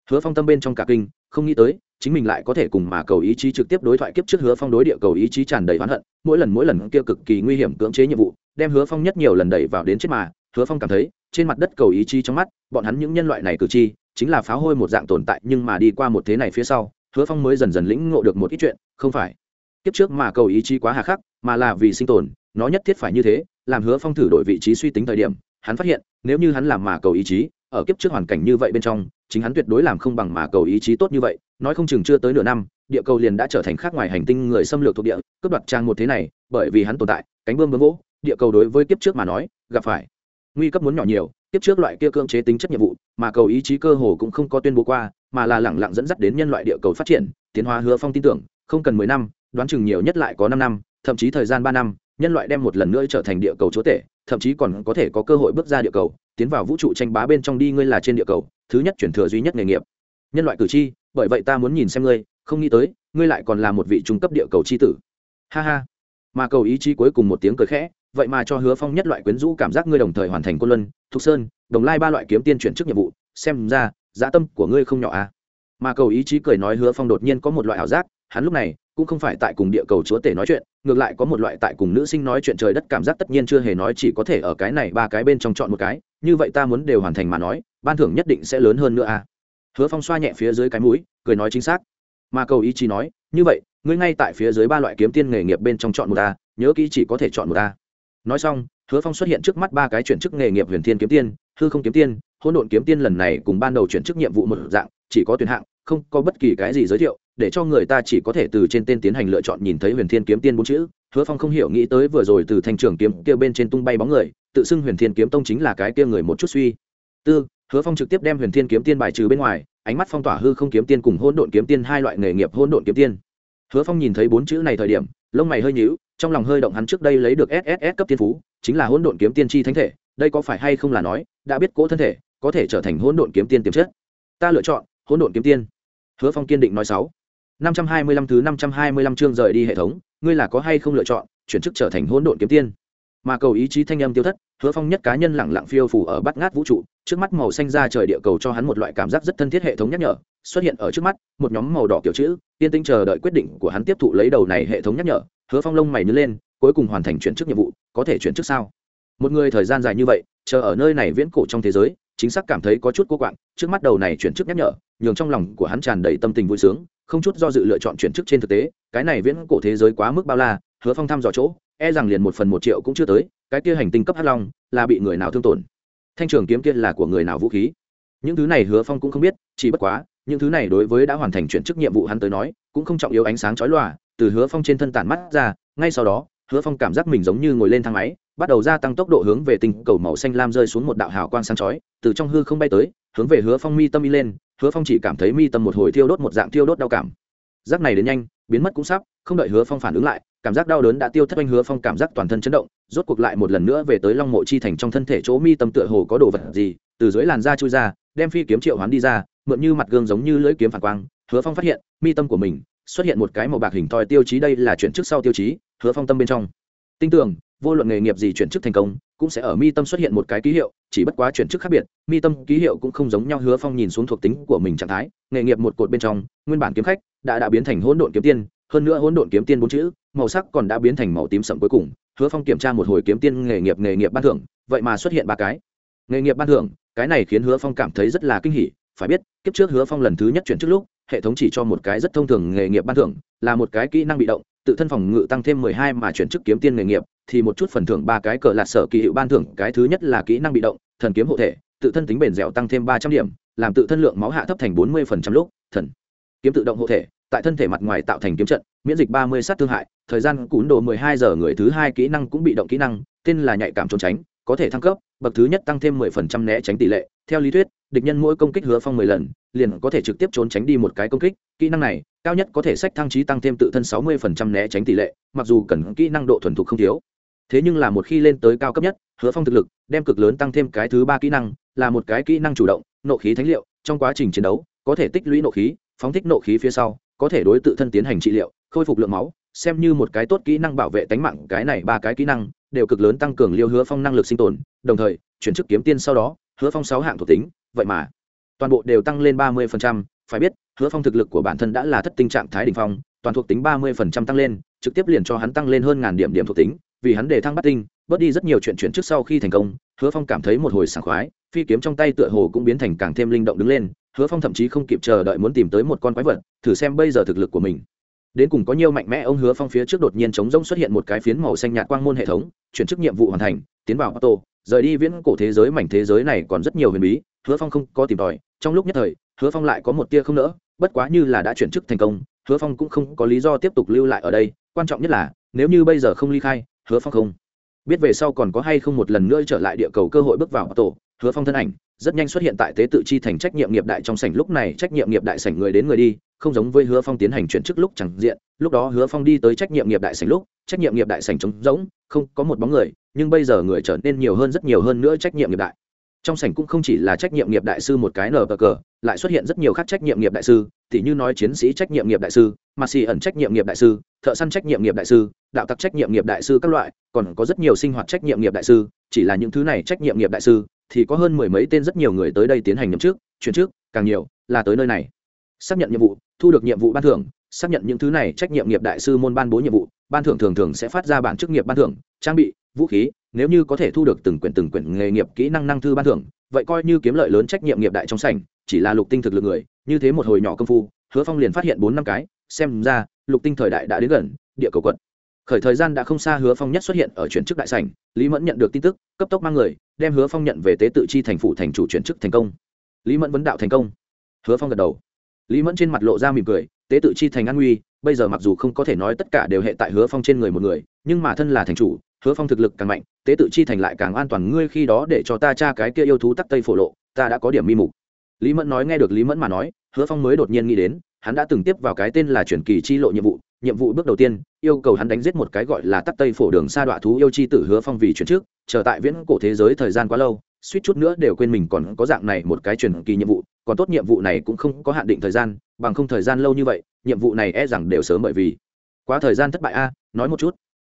Hứa phong tâm bên trong cả kinh, không nghĩ tới, chính mình lại có thể cùng mà cầu ý chí trực tiếp đối thoại kiếp trước hứa phong đối địa cầu ý chí tràn đầy oán hận, mỗi lần mỗi lần kia cực kỳ nguy hiểm cưỡng chế nhiệm vụ, đem hứa phong nhất nhiều lần đẩy vào đến chết mà, hứa phong cảm thấy, trên mặt đất cầu ý chí trong mắt, bọn hắn những nhân loại này cử tri chính là pháo hôi một dạng tồn tại, nhưng mà đi qua một thế này phía sau, hứa phong mới dần dần lĩnh ngộ được một ít chuyện, không phải. Kiếp trước mà cầu ý chí quá hà khắc, mà là vì sinh tồn, nó nhất thiết phải như thế, làm hứa phong thử đổi vị trí suy tính thời điểm hắn phát hiện, nếu như hắn làm mà cầu ý chí, ở kiếp trước hoàn cảnh như vậy bên trong, chính hắn tuyệt đối làm không bằng mà cầu ý chí tốt như vậy. Nói không chừng chưa tới nửa năm, địa cầu liền đã trở thành khác ngoài hành tinh người xâm lược thuộc địa, cướp đoạt trang một thế này, bởi vì hắn tồn tại, cánh bươm bướm gỗ địa cầu đối với kiếp trước mà nói, gặp phải nguy cấp muốn nhỏ nhiều. Kiếp trước loại kia cưỡng chế tính chất nhiệm vụ, mà cầu ý chí cơ hồ cũng không có tuyên bố qua, mà là lẳng lặng dẫn dắt đến nhân loại địa cầu phát triển, tiến hóa hứa phong tin tưởng, không cần mười năm, đoán chừng nhiều nhất lại có năm năm, thậm chí thời gian ba năm nhân loại đem một lần nữa trở thành địa cầu chúa tể, thậm chí còn có thể có cơ hội bước ra địa cầu, tiến vào vũ trụ tranh bá bên trong đi, ngươi là trên địa cầu, thứ nhất chuyển thừa duy nhất nghề nghiệp. Nhân loại cử tri, bởi vậy ta muốn nhìn xem ngươi, không nghĩ tới, ngươi lại còn là một vị trung cấp địa cầu chi tử. Ha ha. Mà cầu ý chí cuối cùng một tiếng cười khẽ, vậy mà cho hứa phong nhất loại quyến rũ cảm giác ngươi đồng thời hoàn thành côn luân, thục sơn, đồng lai ba loại kiếm tiên chuyển chức nhiệm vụ, xem ra dã tâm của ngươi không nhỏ à. Mà cầu ý chí cười nói hứa phong đột nhiên có một loại ảo giác, hắn lúc này cũng không phải tại cùng địa cầu chúa tể nói chuyện, ngược lại có một loại tại cùng nữ sinh nói chuyện trời đất cảm giác tất nhiên chưa hề nói chỉ có thể ở cái này ba cái bên trong chọn một cái, như vậy ta muốn đều hoàn thành mà nói, ban thưởng nhất định sẽ lớn hơn nữa à. Hứa phong xoa nhẹ phía dưới cái mũi, cười nói chính xác. Mà cầu ý chí nói, như vậy, ngươi ngay tại phía dưới ba loại kiếm tiên nghề nghiệp bên trong chọn một ta, nhớ kỹ chỉ có thể chọn một ta. Nói xong, hứa phong xuất hiện trước mắt ba cái chuyển chức nghề nghiệp huyền thiên kiếm tiên, hư không kiếm tiên, hỗn độn kiếm tiên lần này cùng ban đầu chuyển chức nhiệm vụ một dạng, chỉ có tuyển hạng không có bất kỳ cái gì giới thiệu, để cho người ta chỉ có thể từ trên tên tiến hành lựa chọn nhìn thấy huyền thiên kiếm tiên bốn chữ. Hứa phong không hiểu nghĩ tới vừa rồi từ thanh trường kiếm kia bên trên tung bay bóng người, tự xưng huyền thiên kiếm tông chính là cái kia người một chút suy. Tư, hứa phong trực tiếp đem huyền thiên kiếm tiên bài trừ bên ngoài, ánh mắt phong tỏa hư không kiếm tiên cùng hôn độn kiếm tiên hai loại nghề nghiệp hôn độn kiếm tiên. Hứa phong nhìn thấy bốn chữ này thời điểm, lông mày hơi nhíu, trong lòng hơi động hắn trước đây lấy được sss cấp tiên phú, chính là hôn độn kiếm tiên chi thánh thể, đây có phải hay không là nói, đã biết cỗ thân thể, có thể trở thành hôn độn kiếm tiên tiềm chất. Ta lựa chọn hôn độn kiếm tiên hứa phong kiên định nói sáu. Năm trăm hai mươi lăm thứ năm trăm hai mươi lăm chương rời đi hệ thống, ngươi là có hay không lựa chọn, chuyển chức trở thành hỗn độn kiếm tiên? Mà cầu ý chí thanh âm tiêu thất, hứa phong nhất cá nhân lẳng lặng phiêu phủ ở bát ngát vũ trụ, trước mắt màu xanh ra trời địa cầu cho hắn một loại cảm giác rất thân thiết hệ thống nhắc nhở, xuất hiện ở trước mắt, một nhóm màu đỏ kiểu chữ tiên tinh chờ đợi quyết định của hắn tiếp thụ lấy đầu này hệ thống nhắc nhở, hứa phong lông mày nhớ lên, cuối cùng hoàn thành chuyển chức nhiệm vụ, có thể chuyển chức sao? Một người thời gian dài như vậy, chờ ở nơi này viễn cổ trong thế giới, chính xác cảm thấy có chút cô quạng, trước mắt đầu này chuyển chức nhắc nhở nhường trong lòng của hắn tràn đầy tâm tình vui sướng, không chút do dự lựa chọn chuyển chức trên thực tế, cái này viễn cổ thế giới quá mức bao la, hứa phong thăm dò chỗ e rằng liền một phần một triệu cũng chưa tới, cái kia hành tinh cấp hắc long là bị người nào thương tổn. Thanh trường kiếm kia là của người nào vũ khí? Những thứ này hứa phong cũng không biết, chỉ bất quá, những thứ này đối với đã hoàn thành chuyển chức nhiệm vụ hắn tới nói, cũng không trọng yếu ánh sáng chói lòa, từ hứa phong trên thân tản mắt ra, ngay sau đó, hứa phong cảm giác mình giống như ngồi lên thang máy bắt đầu gia tăng tốc độ hướng về tinh cầu màu xanh lam rơi xuống một đạo hào quang sáng chói, từ trong hư không bay tới, hướng về hứa phong mi tâm y lên, hứa phong chỉ cảm thấy mi tâm một hồi thiêu đốt một dạng thiêu đốt đau cảm. Giác này đến nhanh, biến mất cũng sắp, không đợi hứa phong phản ứng lại, cảm giác đau đớn đã tiêu thất anh hứa phong cảm giác toàn thân chấn động, rốt cuộc lại một lần nữa về tới long mộ chi thành trong thân thể chỗ mi tâm tựa hồ có đồ vật gì, từ dưới làn da chui ra, đem phi kiếm triệu hoán đi ra, mượn như mặt gương giống như lưỡi kiếm phản quang, hứa phong phát hiện, mi tâm của mình xuất hiện một cái màu bạc hình thoi tiêu chí, đây là chuyện trước sau tiêu chí, hứa phong tâm bên trong. Tin tưởng vô luận nghề nghiệp gì chuyển chức thành công, cũng sẽ ở mi tâm xuất hiện một cái ký hiệu, chỉ bất quá chuyển chức khác biệt, mi tâm ký hiệu cũng không giống nhau, hứa phong nhìn xuống thuộc tính của mình trạng thái, nghề nghiệp một cột bên trong, nguyên bản kiếm khách đã đã biến thành hỗn độn kiếm tiên, hơn nữa hỗn độn kiếm tiên bốn chữ, màu sắc còn đã biến thành màu tím sậm cuối cùng. Hứa phong kiểm tra một hồi kiếm tiên nghề nghiệp nghề nghiệp ban thưởng, vậy mà xuất hiện ba cái. Nghề nghiệp ban thưởng, cái này khiến hứa phong cảm thấy rất là kinh hỉ, phải biết, kiếp trước hứa phong lần thứ nhất chuyển trước lúc, hệ thống chỉ cho một cái rất thông thường nghề nghiệp ban thưởng, là một cái kỹ năng bị động tự thân phòng ngự tăng thêm mười hai mà chuyển chức kiếm tiên nghề nghiệp, thì một chút phần thưởng ba cái cờ lạt sở kỳ hiệu ban thưởng, cái thứ nhất là kỹ năng bị động, thần kiếm hộ thể, tự thân tính bền dẻo tăng thêm ba trăm điểm, làm tự thân lượng máu hạ thấp thành bốn mươi phần trăm lúc, thần kiếm tự động hộ thể, tại thân thể mặt ngoài tạo thành kiếm trận, miễn dịch ba mươi sát thương hại, thời gian cún đồ mười hai giờ người thứ hai kỹ năng cũng bị động kỹ năng, tên là nhạy cảm trốn tránh, có thể thăng cấp bậc thứ nhất tăng thêm mười phần trăm né tránh tỷ lệ. Theo lý thuyết, địch nhân mỗi công kích hứa phong mười lần, liền có thể trực tiếp trốn tránh đi một cái công kích. Kỹ năng này, cao nhất có thể sách thăng trí tăng thêm tự thân sáu mươi phần trăm né tránh tỷ lệ, mặc dù cần kỹ năng độ thuần thục không thiếu. Thế nhưng là một khi lên tới cao cấp nhất, hứa phong thực lực đem cực lớn tăng thêm cái thứ ba kỹ năng, là một cái kỹ năng chủ động, nộ khí thánh liệu. Trong quá trình chiến đấu, có thể tích lũy nộ khí, phóng thích nộ khí phía sau, có thể đối tự thân tiến hành trị liệu, khôi phục lượng máu. Xem như một cái tốt kỹ năng bảo vệ tính mạng cái này ba cái kỹ năng đều cực lớn tăng cường liêu hứa phong năng lực sinh tồn, đồng thời, chuyển chức kiếm tiên sau đó, hứa phong sáu hạng thuộc tính, vậy mà, toàn bộ đều tăng lên ba mươi phải biết, hứa phong thực lực của bản thân đã là thất tinh trạng thái đ ỉ n h phong, toàn thuộc tính ba mươi tăng lên, trực tiếp liền cho hắn tăng lên hơn ngàn điểm điểm thuộc tính, vì hắn để thăng bắt tinh, bớt đi rất nhiều chuyện chuyển trước sau khi thành công, hứa phong cảm thấy một hồi sảng khoái, phi kiếm trong tay tựa hồ cũng biến thành càng thêm linh động đứng lên, hứa phong thậm chí không kịp chờ đợi muốn tìm tới một con quái vật, thử xem bây giờ thực lực của mình đến cùng có nhiều mạnh mẽ ông hứa phong phía trước đột nhiên chống rông xuất hiện một cái phiến màu xanh nhạt quang môn hệ thống, chuyển chức nhiệm vụ hoàn thành, tiến vào auto rời đi viễn cổ thế giới mảnh thế giới này còn rất nhiều huyền bí, hứa phong không có tìm tòi, trong lúc nhất thời, hứa phong lại có một tia không nỡ, bất quá như là đã chuyển chức thành công, hứa phong cũng không có lý do tiếp tục lưu lại ở đây, quan trọng nhất là, nếu như bây giờ không ly khai, hứa phong không biết về sau còn có hay không một lần nữa trở lại địa cầu cơ hội bước vào tổ hứa phong thân ảnh rất nhanh xuất hiện tại tế tự chi thành trách nhiệm nghiệp đại trong sảnh lúc này trách nhiệm nghiệp đại sảnh người đến người đi không giống với hứa phong tiến hành chuyển chức lúc chẳng diện lúc đó hứa phong đi tới trách nhiệm nghiệp đại sảnh lúc trách nhiệm nghiệp đại sảnh trống rỗng không có một bóng người nhưng bây giờ người trở nên nhiều hơn rất nhiều hơn nữa trách nhiệm nghiệp đại trong sảnh cũng không chỉ là trách nhiệm nghiệp đại sư một cái nờ cờ cờ lại xuất hiện rất nhiều khác trách nhiệm nghiệp đại sư thì như nói chiến sĩ trách nhiệm nghiệp đại sư mà xì ẩn trách nhiệm nghiệp đại sư thợ săn trách nhiệm nghiệp đại sư đạo tặc trách nhiệm nghiệp đại sư các loại, còn có rất nhiều sinh hoạt trách nhiệm nghiệp đại sư, chỉ là những thứ này trách nhiệm nghiệp đại sư, thì có hơn mười mấy tên rất nhiều người tới đây tiến hành nhậm trước chuyển trước càng nhiều là tới nơi này. Xác nhận nhiệm vụ, thu được nhiệm vụ ban thưởng, xác nhận những thứ này trách nhiệm nghiệp đại sư môn ban bố nhiệm vụ, ban thưởng thường thường sẽ phát ra bản chức nghiệp ban thưởng, trang bị, vũ khí, nếu như có thể thu được từng quyển từng quyển nghề nghiệp kỹ năng năng thư ban thưởng, vậy coi như kiếm lợi lớn trách nhiệm nghiệp đại trong sảnh, chỉ là lục tinh thực lực người, như thế một hồi nhỏ công phu, hứa phong liền phát hiện bốn năm cái, xem ra, lục tinh thời đại đã đến gần, địa cầu quận khởi thời gian đã không xa hứa phong nhất xuất hiện ở chuyển chức đại sảnh, lý mẫn nhận được tin tức, cấp tốc mang người, đem hứa phong nhận về tế tự chi thành phủ thành chủ chuyển chức thành công. Lý mẫn vấn đạo thành công. Hứa phong gật đầu. Lý mẫn trên mặt lộ ra mỉm cười, tế tự chi thành an nguy, bây giờ mặc dù không có thể nói tất cả đều hệ tại hứa phong trên người một người, nhưng mà thân là thành chủ, hứa phong thực lực càng mạnh, tế tự chi thành lại càng an toàn, ngươi khi đó để cho ta tra cái kia yêu thú tắc tây phổ lộ, ta đã có điểm mi mục. Lý mẫn nói nghe được lý mẫn mà nói, hứa phong mới đột nhiên nghĩ đến, hắn đã từng tiếp vào cái tên là chuyển kỳ chi lộ nhiệm vụ nhiệm vụ bước đầu tiên, yêu cầu hắn đánh giết một cái gọi là tắc tây phổ đường sa đọa thú yêu chi tử hứa phong vì chuyển trước trở tại viễn cổ thế giới thời gian quá lâu, suýt chút nữa đều quên mình còn có dạng này một cái truyền kỳ nhiệm vụ, còn tốt nhiệm vụ này cũng không có hạn định thời gian, bằng không thời gian lâu như vậy, nhiệm vụ này e rằng đều sớm bởi vì quá thời gian thất bại a, nói một chút.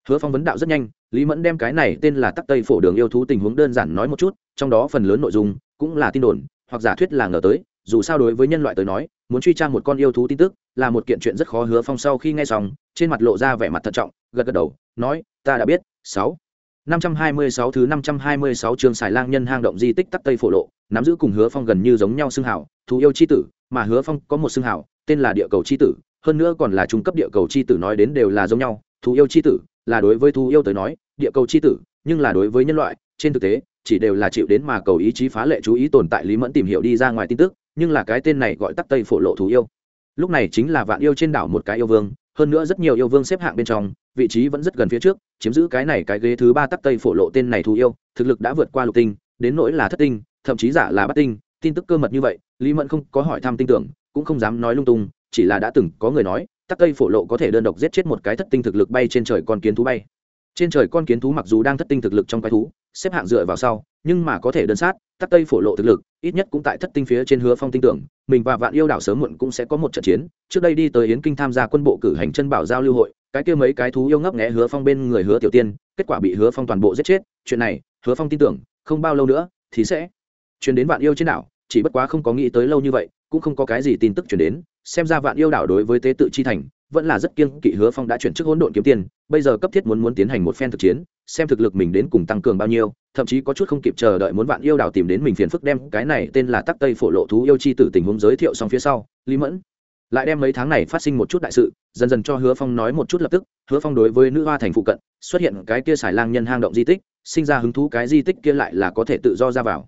Hứa phong vấn đạo rất nhanh, lý mẫn đem cái này tên là tắc tây phổ đường yêu thú tình huống đơn giản nói một chút, trong đó phần lớn nội dung cũng là tin đồn, hoặc giả thuyết là ngờ tới, dù sao đối với nhân loại tới nói muốn truy tra một con yêu thú tin tức, là một kiện chuyện rất khó hứa phong sau khi nghe xong, trên mặt lộ ra vẻ mặt thận trọng, gật gật đầu, nói, ta đã biết, sáu. năm trăm hai mươi sáu thứ năm trăm hai mươi sáu trường xài lang nhân hang động di tích tắc tây phổ lộ, nắm giữ cùng hứa phong gần như giống nhau xưng hảo, thú yêu c h i tử, mà hứa phong có một xưng hảo, tên là địa cầu c h i tử, hơn nữa còn là trung cấp địa cầu c h i tử nói đến đều là giống nhau, thú yêu c h i tử là đối với thú yêu tới nói, địa cầu c h i tử, nhưng là đối với nhân loại, trên thực tế, chỉ đều là chịu đến mà cầu ý chí phá lệ chú ý tồn tại lý mẫn tìm hiểu đi ra ngoài tin tức nhưng là cái tên này gọi tắc tây phổ lộ thú yêu. Lúc này chính là vạn yêu trên đảo một cái yêu vương, hơn nữa rất nhiều yêu vương xếp hạng bên trong, vị trí vẫn rất gần phía trước, chiếm giữ cái này cái ghế thứ ba tắc tây phổ lộ tên này thú yêu, thực lực đã vượt qua lục tinh, đến nỗi là thất tinh, thậm chí giả là bất tinh, tin tức cơ mật như vậy, lý mẫn không có hỏi thăm tin tưởng, cũng không dám nói lung tung, chỉ là đã từng có người nói, tắc tây phổ lộ có thể đơn độc giết chết một cái thất tinh thực lực bay trên trời con kiến thú bay trên trời con kiến thú mặc dù đang thất tinh thực lực trong quái thú, xếp hạng dựa vào sau, nhưng mà có thể đơn sát, tắc tây phổ lộ thực lực, ít nhất cũng tại thất tinh phía trên hứa phong tin tưởng, mình và vạn yêu đảo sớm muộn cũng sẽ có một trận chiến. Trước đây đi tới yến kinh tham gia quân bộ cử hành chân bảo giao lưu hội, cái kia mấy cái thú yêu ngấp nghẽ hứa phong bên người hứa tiểu tiên, kết quả bị hứa phong toàn bộ giết chết. Chuyện này, hứa phong tin tưởng, không bao lâu nữa thì sẽ chuyển đến vạn yêu trên đảo, chỉ bất quá không có nghĩ tới lâu như vậy, cũng không có cái gì tin tức chuyển đến. Xem ra vạn yêu đảo đối với tế tự chi thành vẫn là rất kiêng kỵ hứa phong đã chuyển chức hỗn độn kiếm tiền bây giờ cấp thiết muốn muốn tiến hành một phen thực chiến, xem thực lực mình đến cùng tăng cường bao nhiêu, thậm chí có chút không kịp chờ đợi muốn vạn yêu đảo tìm đến mình phiền phức đem cái này tên là tắc tây phổ lộ thú yêu chi tử tình huống giới thiệu xong phía sau, lý mẫn lại đem mấy tháng này phát sinh một chút đại sự, dần dần cho hứa phong nói một chút lập tức, hứa phong đối với nữ hoa thành phụ cận, xuất hiện cái kia xài lang nhân hang động di tích, sinh ra hứng thú cái di tích kia lại là có thể tự do ra vào.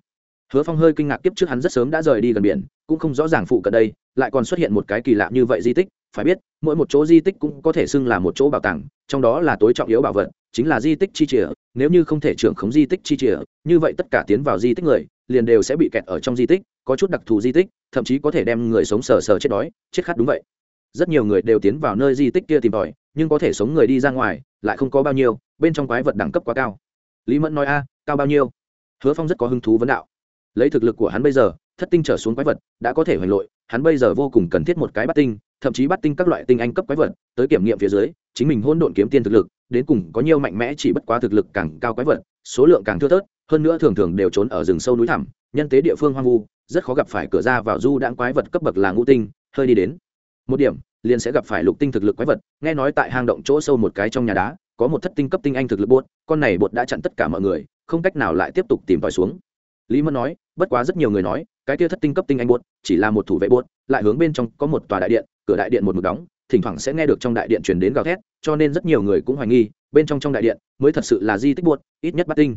Hứa phong hơi kinh ngạc kiếp trước hắn rất sớm đã rời đi gần biển cũng không rõ ràng phụ cận đây, lại còn xuất hiện một cái kỳ lạ như vậy di tích, phải biết, mỗi một chỗ di tích cũng có thể xưng là một chỗ bảo tàng, trong đó là tối trọng yếu bảo vật, chính là di tích chi chìa. Nếu như không thể trưởng khống di tích chi chìa, như vậy tất cả tiến vào di tích người, liền đều sẽ bị kẹt ở trong di tích, có chút đặc thù di tích, thậm chí có thể đem người sống sờ sờ chết đói, chết khát đúng vậy. Rất nhiều người đều tiến vào nơi di tích kia tìm tòi, nhưng có thể sống người đi ra ngoài, lại không có bao nhiêu, bên trong quái vật đẳng cấp quá cao. Lý mẫn nói, a, cao bao nhiêu? Hứa phong rất có hứng thú vấn đạo. Lấy thực lực của hắn bây giờ thất tinh trở xuống quái vật đã có thể hoành lội, hắn bây giờ vô cùng cần thiết một cái bắt tinh, thậm chí bắt tinh các loại tinh anh cấp quái vật, tới kiểm nghiệm phía dưới, chính mình hôn độn kiếm tiên thực lực, đến cùng có nhiều mạnh mẽ chỉ bất quá thực lực càng cao quái vật, số lượng càng thưa thớt, hơn nữa thường thường đều trốn ở rừng sâu núi thẳm, nhân tế địa phương hoang vu, rất khó gặp phải cửa ra vào du đãng quái vật cấp bậc là ngũ tinh, hơi đi đến. Một điểm, liền sẽ gặp phải lục tinh thực lực quái vật, nghe nói tại hang động chỗ sâu một cái trong nhà đá, có một thất tinh cấp tinh anh thực lực bột, con này bột đã chặn tất cả mọi người, không cách nào lại tiếp tục tìm tòi xuống. Lý mẫn nói, bất quá rất nhiều người nói cái kia thất tinh cấp tinh anh buốt, chỉ là một thủ vệ buốt, lại hướng bên trong có một tòa đại điện, cửa đại điện một mực đóng, thỉnh thoảng sẽ nghe được trong đại điện truyền đến gào thét, cho nên rất nhiều người cũng hoài nghi, bên trong trong đại điện mới thật sự là di tích buốt, ít nhất bát tinh.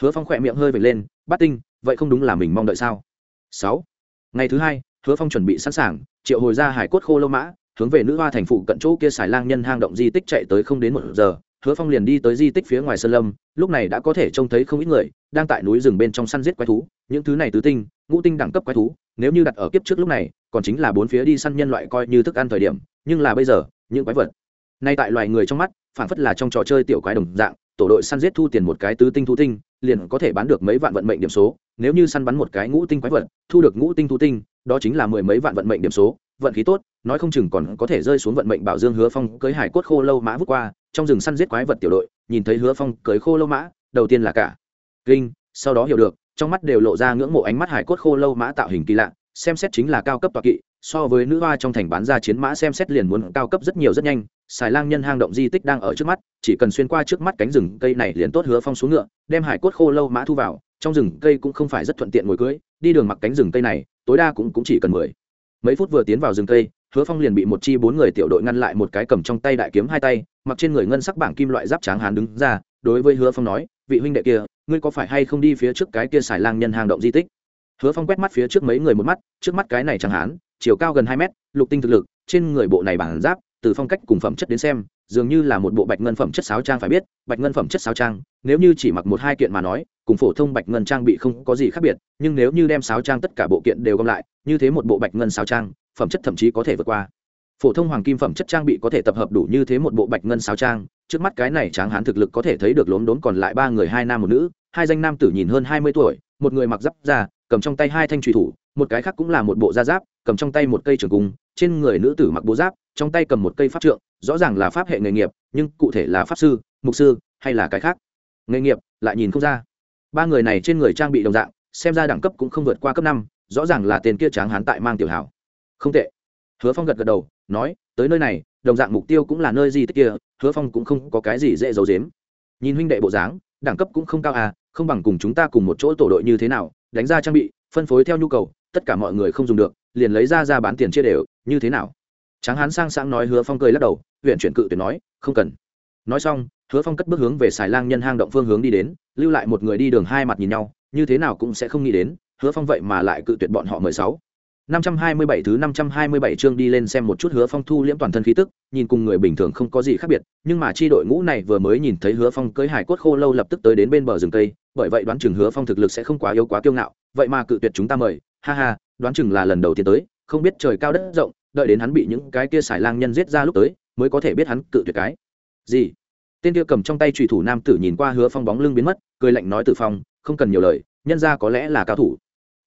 Hứa phong khỏe miệng hơi vệt lên, bát tinh, vậy không đúng là mình mong đợi sao? Sáu. Ngày thứ hai, hứa phong chuẩn bị sẵn sàng, triệu hồi ra hải cốt khô lâu mã, hướng về nữ hoa thành phụ cận chỗ kia xài lang nhân hang động di tích chạy tới không đến một giờ hứa phong liền đi tới di tích phía ngoài sơn lâm, lúc này đã có thể trông thấy không ít người đang tại núi rừng bên trong săn giết quái thú, những thứ này tứ tinh, ngũ tinh đẳng cấp quái thú, nếu như đặt ở kiếp trước lúc này, còn chính là bốn phía đi săn nhân loại coi như thức ăn thời điểm, nhưng là bây giờ, những quái vật nay tại loài người trong mắt phản phất là trong trò chơi tiểu quái đồng dạng, tổ đội săn giết thu tiền một cái tứ tinh thú tinh, liền có thể bán được mấy vạn vận mệnh điểm số. Nếu như săn bắn một cái ngũ tinh quái vật, thu được ngũ tinh thú tinh, đó chính là mười mấy vạn vận mệnh điểm số. Vận khí tốt, nói không chừng còn có thể rơi xuống vận mệnh bảo dương hứa phong cưới hải cốt khô lâu mã vút qua trong rừng săn giết quái vật tiểu đội nhìn thấy hứa phong cưới khô lâu mã đầu tiên là cả kinh sau đó hiểu được trong mắt đều lộ ra ngưỡng mộ ánh mắt hải cốt khô lâu mã tạo hình kỳ lạ xem xét chính là cao cấp tọa kỵ so với nữ hoa trong thành bán ra chiến mã xem xét liền muốn cao cấp rất nhiều rất nhanh xài lang nhân hang động di tích đang ở trước mắt chỉ cần xuyên qua trước mắt cánh rừng cây này liền tốt hứa phong xuống ngựa đem hải cốt khô lâu mã thu vào trong rừng cây cũng không phải rất thuận tiện ngồi cưới đi đường mặc cánh rừng cây này tối đa cũng, cũng chỉ cần mười mấy phút vừa tiến vào rừng cây hứa phong liền bị một chi bốn người tiểu đội ngăn lại một cái cầm trong tay đại kiếm hai tay, mặc trên người ngân sắc bảng kim loại giáp tráng hán đứng ra, đối với hứa phong nói, vị huynh đệ kia, ngươi có phải hay không đi phía trước cái kia xài lang nhân hang động di tích? Hứa phong quét mắt phía trước mấy người một mắt, trước mắt cái này chẳng hán, chiều cao gần hai mét, lục tinh thực lực, trên người bộ này bản giáp, từ phong cách cùng phẩm chất đến xem dường như là một bộ bạch ngân phẩm chất sáo trang, phải biết, bạch ngân phẩm chất sáo trang, nếu như chỉ mặc một hai kiện mà nói, cùng phổ thông bạch ngân trang bị không có gì khác biệt, nhưng nếu như đem sáo trang tất cả bộ kiện đều gom lại, như thế một bộ bạch ngân sáo trang, phẩm chất thậm chí có thể vượt qua. Phổ thông hoàng kim phẩm chất trang bị có thể tập hợp đủ như thế một bộ bạch ngân sáo trang, trước mắt cái này tráng hán thực lực có thể thấy được lốm đốn còn lại ba người, hai nam một nữ, hai danh nam tử nhìn hơn hai mươi tuổi, một người mặc giáp da, cầm trong tay hai thanh trùy thủ, một cái khác cũng là một bộ da giáp, cầm trong tay một cây trường cung trên người nữ tử mặc bố giáp, trong tay cầm một cây pháp trượng, rõ ràng là pháp hệ nghề nghiệp, nhưng cụ thể là pháp sư, mục sư, hay là cái khác? Nghề nghiệp, lại nhìn không ra. Ba người này trên người trang bị đồng dạng, xem ra đẳng cấp cũng không vượt qua cấp năm, rõ ràng là tên kia tráng hán tại mang tiểu hảo. Không tệ. Hứa phong gật gật đầu, nói, tới nơi này, đồng dạng mục tiêu cũng là nơi gì tích kia, hứa phong cũng không có cái gì dễ giấu dếm nhìn huynh đệ bộ dáng, đẳng cấp cũng không cao à không bằng cùng chúng ta cùng một chỗ tổ đội như thế nào, đánh ra trang bị, phân phối theo nhu cầu, tất cả mọi người không dùng được liền lấy ra ra bán tiền chia đều như thế nào? Tráng hán sang sáng nói hứa phong cười lắc đầu huyện chuyển cự tuyệt nói không cần. Nói xong hứa phong cất bước hướng về xài lang nhân hang động phương hướng đi đến lưu lại một người đi đường hai mặt nhìn nhau như thế nào cũng sẽ không nghĩ đến hứa phong vậy mà lại cự tuyệt bọn họ mười sáu. Năm trăm hai mươi bảy thứ năm trăm hai mươi bảy chương đi lên xem một chút Hứa Phong thu liễm toàn thân khí tức, nhìn cùng người bình thường không có gì khác biệt, nhưng mà chi đội ngũ này vừa mới nhìn thấy Hứa Phong cưỡi hải cốt khô lâu lập tức tới đến bên bờ rừng cây, bởi vậy đoán chừng Hứa Phong thực lực sẽ không quá yếu quá kiêu ngạo, vậy mà cự tuyệt chúng ta mời, ha ha, đoán chừng là lần đầu tiên tới, không biết trời cao đất rộng, đợi đến hắn bị những cái kia xài lang nhân giết ra lúc tới, mới có thể biết hắn cự tuyệt cái. Gì. Tên kia cầm trong tay chùy thủ nam tử nhìn qua Hứa Phong bóng lưng biến mất, cười lạnh nói Tử Phong, không cần nhiều lời, nhân ra có lẽ là cao thủ.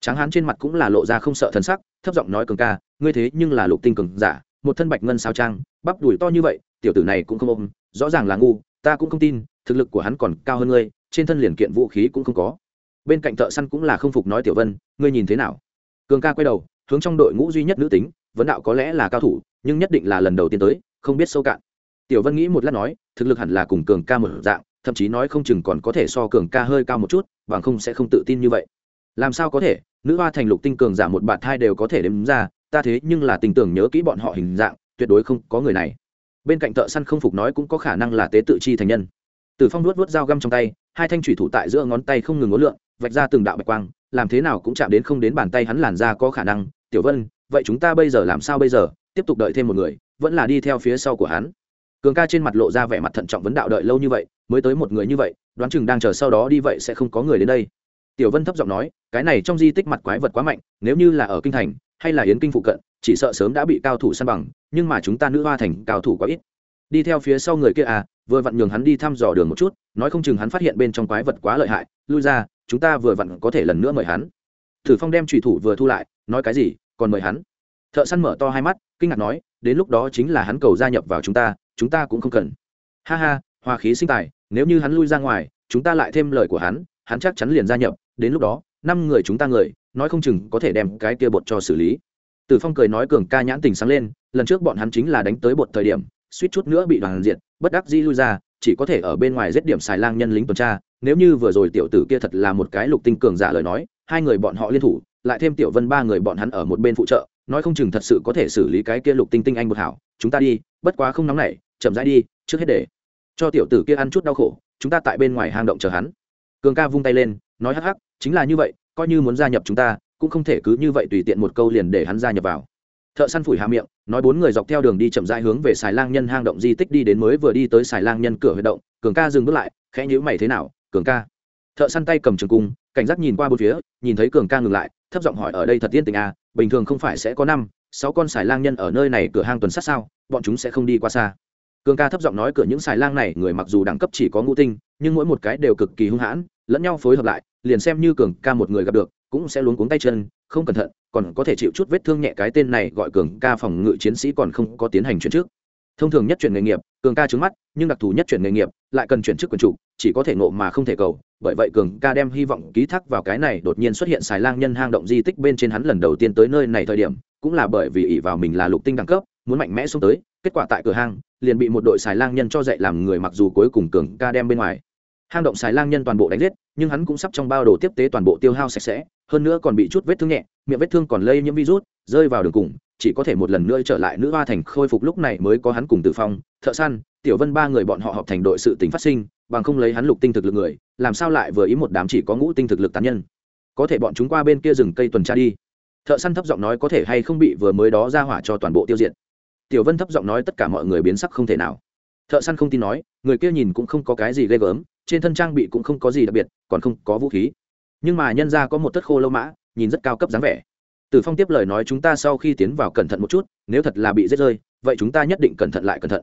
Tráng hán trên mặt cũng là lộ ra không sợ thần sắc thấp giọng nói cường ca ngươi thế nhưng là lục tinh cường giả một thân bạch ngân sao trang bắp đùi to như vậy tiểu tử này cũng không ôm rõ ràng là ngu ta cũng không tin thực lực của hắn còn cao hơn ngươi trên thân liền kiện vũ khí cũng không có. Bên cạnh thợ săn cũng là không phục nói tiểu vân ngươi nhìn thế nào? Cường ca quay đầu, hướng trong đội ngũ duy nhất nữ tính, vấn đạo có lẽ là cao thủ, nhưng nhất định là lần đầu tiên tới, không biết sâu cạn. Tiểu vân nghĩ một lát nói, thực lực hẳn là cùng cường ca một dạng, thậm chí nói không chừng còn có thể so cường ca hơi cao một chút, bằng không sẽ không tự tin như vậy. Làm sao có thể? Nữ hoa thành lục tinh cường giả một bạt thai đều có thể đếm ra, ta thế nhưng là tình tưởng nhớ kỹ bọn họ hình dạng, tuyệt đối không có người này. Bên cạnh thợ săn không phục nói cũng có khả năng là tế tự chi thành nhân. Từ phong nuốt vớt dao găm trong tay, hai thanh thủy thủ tại giữa ngón tay không ngừng ngốn lượn, vạch ra từng đạo bạch quang làm thế nào cũng chạm đến không đến bàn tay hắn làn ra có khả năng. Tiểu vân, vậy chúng ta bây giờ làm sao bây giờ? Tiếp tục đợi thêm một người, vẫn là đi theo phía sau của hắn. Cường ca trên mặt lộ ra vẻ mặt thận trọng vấn đạo đợi lâu như vậy, mới tới một người như vậy, đoán chừng đang chờ sau đó đi vậy sẽ không có người đến đây. Tiểu vân thấp giọng nói, cái này trong di tích mặt quái vật quá mạnh, nếu như là ở kinh thành, hay là yến kinh phụ cận, chỉ sợ sớm đã bị cao thủ săn bằng, nhưng mà chúng ta nữ hoa thành cao thủ quá ít. Đi theo phía sau người kia à vừa vặn nhường hắn đi thăm dò đường một chút, nói không chừng hắn phát hiện bên trong quái vật quá lợi hại, lui ra chúng ta vừa vặn có thể lần nữa mời hắn. Thử phong đem trùy thủ vừa thu lại, nói cái gì, còn mời hắn? Thợ săn mở to hai mắt, kinh ngạc nói, đến lúc đó chính là hắn cầu gia nhập vào chúng ta chúng ta cũng không cần. Ha ha, hòa khí sinh tài, nếu như hắn lui ra ngoài, chúng ta lại thêm lời của hắn hắn chắc chắn liền gia nhập, đến lúc đó, năm người chúng ta người, nói không chừng có thể đem cái kia bột cho xử lý. Tử phong cười nói cường ca nhãn tình sáng lên, lần trước bọn hắn chính là đánh tới bột thời điểm, suýt chút nữa bị đoàn diện bất đắc di lui ra chỉ có thể ở bên ngoài giết điểm xài lang nhân lính tuần tra, nếu như vừa rồi tiểu tử kia thật là một cái lục tinh cường giả lời nói, hai người bọn họ liên thủ, lại thêm tiểu vân ba người bọn hắn ở một bên phụ trợ, nói không chừng thật sự có thể xử lý cái kia lục tinh tinh anh một hảo, chúng ta đi, bất quá không nóng nảy, chậm rãi đi, trước hết để cho tiểu tử kia ăn chút đau khổ, chúng ta tại bên ngoài hang động chờ hắn. Cường ca vung tay lên, nói hắc hắc, chính là như vậy, coi như muốn gia nhập chúng ta, cũng không thể cứ như vậy tùy tiện một câu liền để hắn gia nhập vào thợ săn phủi hà miệng, nói bốn người dọc theo đường đi chậm rãi hướng về xài lang nhân hang động di tích đi đến mới vừa đi tới xài lang nhân cửa huy động, cường ca dừng bước lại, khẽ nhữ mày thế nào, cường ca. Thợ săn tay cầm trường cung, cảnh giác nhìn qua bốn phía, nhìn thấy cường ca ngừng lại, thấp giọng hỏi, ở đây thật tiên tình à? Bình thường không phải sẽ có năm, sáu con xài lang nhân ở nơi này cửa hang tuần sát sao? Bọn chúng sẽ không đi qua xa. Cường ca thấp giọng nói, cửa những xài lang này, người mặc dù đẳng cấp chỉ có ngũ tinh, nhưng mỗi một cái đều cực kỳ hung hãn, lẫn nhau phối hợp lại, liền xem như cường ca một người gặp được, cũng sẽ luống cuống tay chân không cẩn thận, còn có thể chịu chút vết thương nhẹ, cái tên này gọi cường ca phòng ngự chiến sĩ còn không có tiến hành chuyển trước thông thường nhất chuyển nghề nghiệp, cường ca trứng mắt, nhưng đặc thù nhất chuyển nghề nghiệp, lại cần chuyển chức quyền chủ, chỉ có thể nộ mà không thể cầu. Bởi vậy cường ca đem hy vọng ký thác vào cái này đột nhiên xuất hiện xài lang nhân hang động di tích bên trên hắn lần đầu tiên tới nơi này thời điểm, cũng là bởi vì ỷ vào mình là lục tinh đẳng cấp, muốn mạnh mẽ xuống tới, kết quả tại cửa hang, liền bị một đội xài lang nhân cho dạy làm người mặc dù cuối cùng cường ca đem bên ngoài. Hang động xài lang nhân toàn bộ đánh giết, nhưng hắn cũng sắp trong bao đồ tiếp tế toàn bộ tiêu hao sạch sẽ hơn nữa còn bị chút vết thương nhẹ, miệng vết thương còn lây nhiễm virus, rơi vào đường cùng, chỉ có thể một lần nữa trở lại nữ hoa thành khôi phục lúc này mới có hắn cùng tử phong, thợ săn, tiểu vân ba người bọn họ họp thành đội sự tính phát sinh, bằng không lấy hắn lục tinh thực lực người, làm sao lại vừa ý một đám chỉ có ngũ tinh thực lực tán nhân. Có thể bọn chúng qua bên kia rừng cây tuần tra đi. Thợ săn thấp giọng nói có thể hay không bị vừa mới đó ra hỏa cho toàn bộ tiêu diệt. Tiểu vân thấp giọng nói tất cả mọi người biến sắc không thể nào. Thợ săn không tin nói, người kia nhìn cũng không có cái gì ghê gớm, trên thân trang bị cũng không có gì đặc biệt, còn không có vũ khí nhưng mà nhân ra có một tất khô lâu mã, nhìn rất cao cấp dáng vẻ. Tử phong tiếp lời nói chúng ta sau khi tiến vào cẩn thận một chút, nếu thật là bị rết rơi, vậy chúng ta nhất định cẩn thận lại cẩn thận.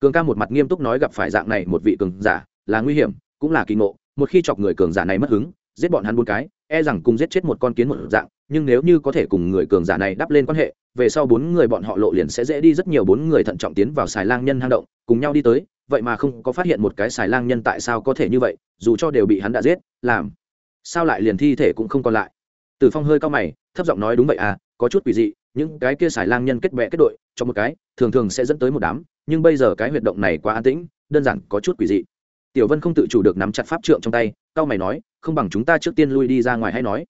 Cường ca một mặt nghiêm túc nói gặp phải dạng này một vị cường giả, là nguy hiểm, cũng là kỳ ngộ. Một khi chọc người cường giả này mất hứng, giết bọn hắn bốn cái e rằng cùng giết chết một con kiến một dạng. Nhưng nếu như có thể cùng người cường giả này đắp lên quan hệ, về sau bốn người bọn họ lộ liền sẽ dễ đi rất nhiều. Bốn người thận trọng tiến vào xài lang nhân hang động, cùng nhau đi tới. Vậy mà không có phát hiện một cái xài lang nhân tại sao có thể như vậy, dù cho đều bị hắn đã giết, làm sao lại liền thi thể cũng không còn lại? Tử phong hơi cao mày, thấp giọng nói, đúng vậy à có chút quỷ dị, những cái kia xài lang nhân kết bệ kết đội, cho một cái, thường thường sẽ dẫn tới một đám, nhưng bây giờ cái huyệt động này quá an tĩnh, đơn giản có chút quỷ dị. Tiểu vân không tự chủ được nắm chặt pháp trượng trong tay cao mày nói, không bằng chúng ta trước tiên lui đi ra ngoài hay nói.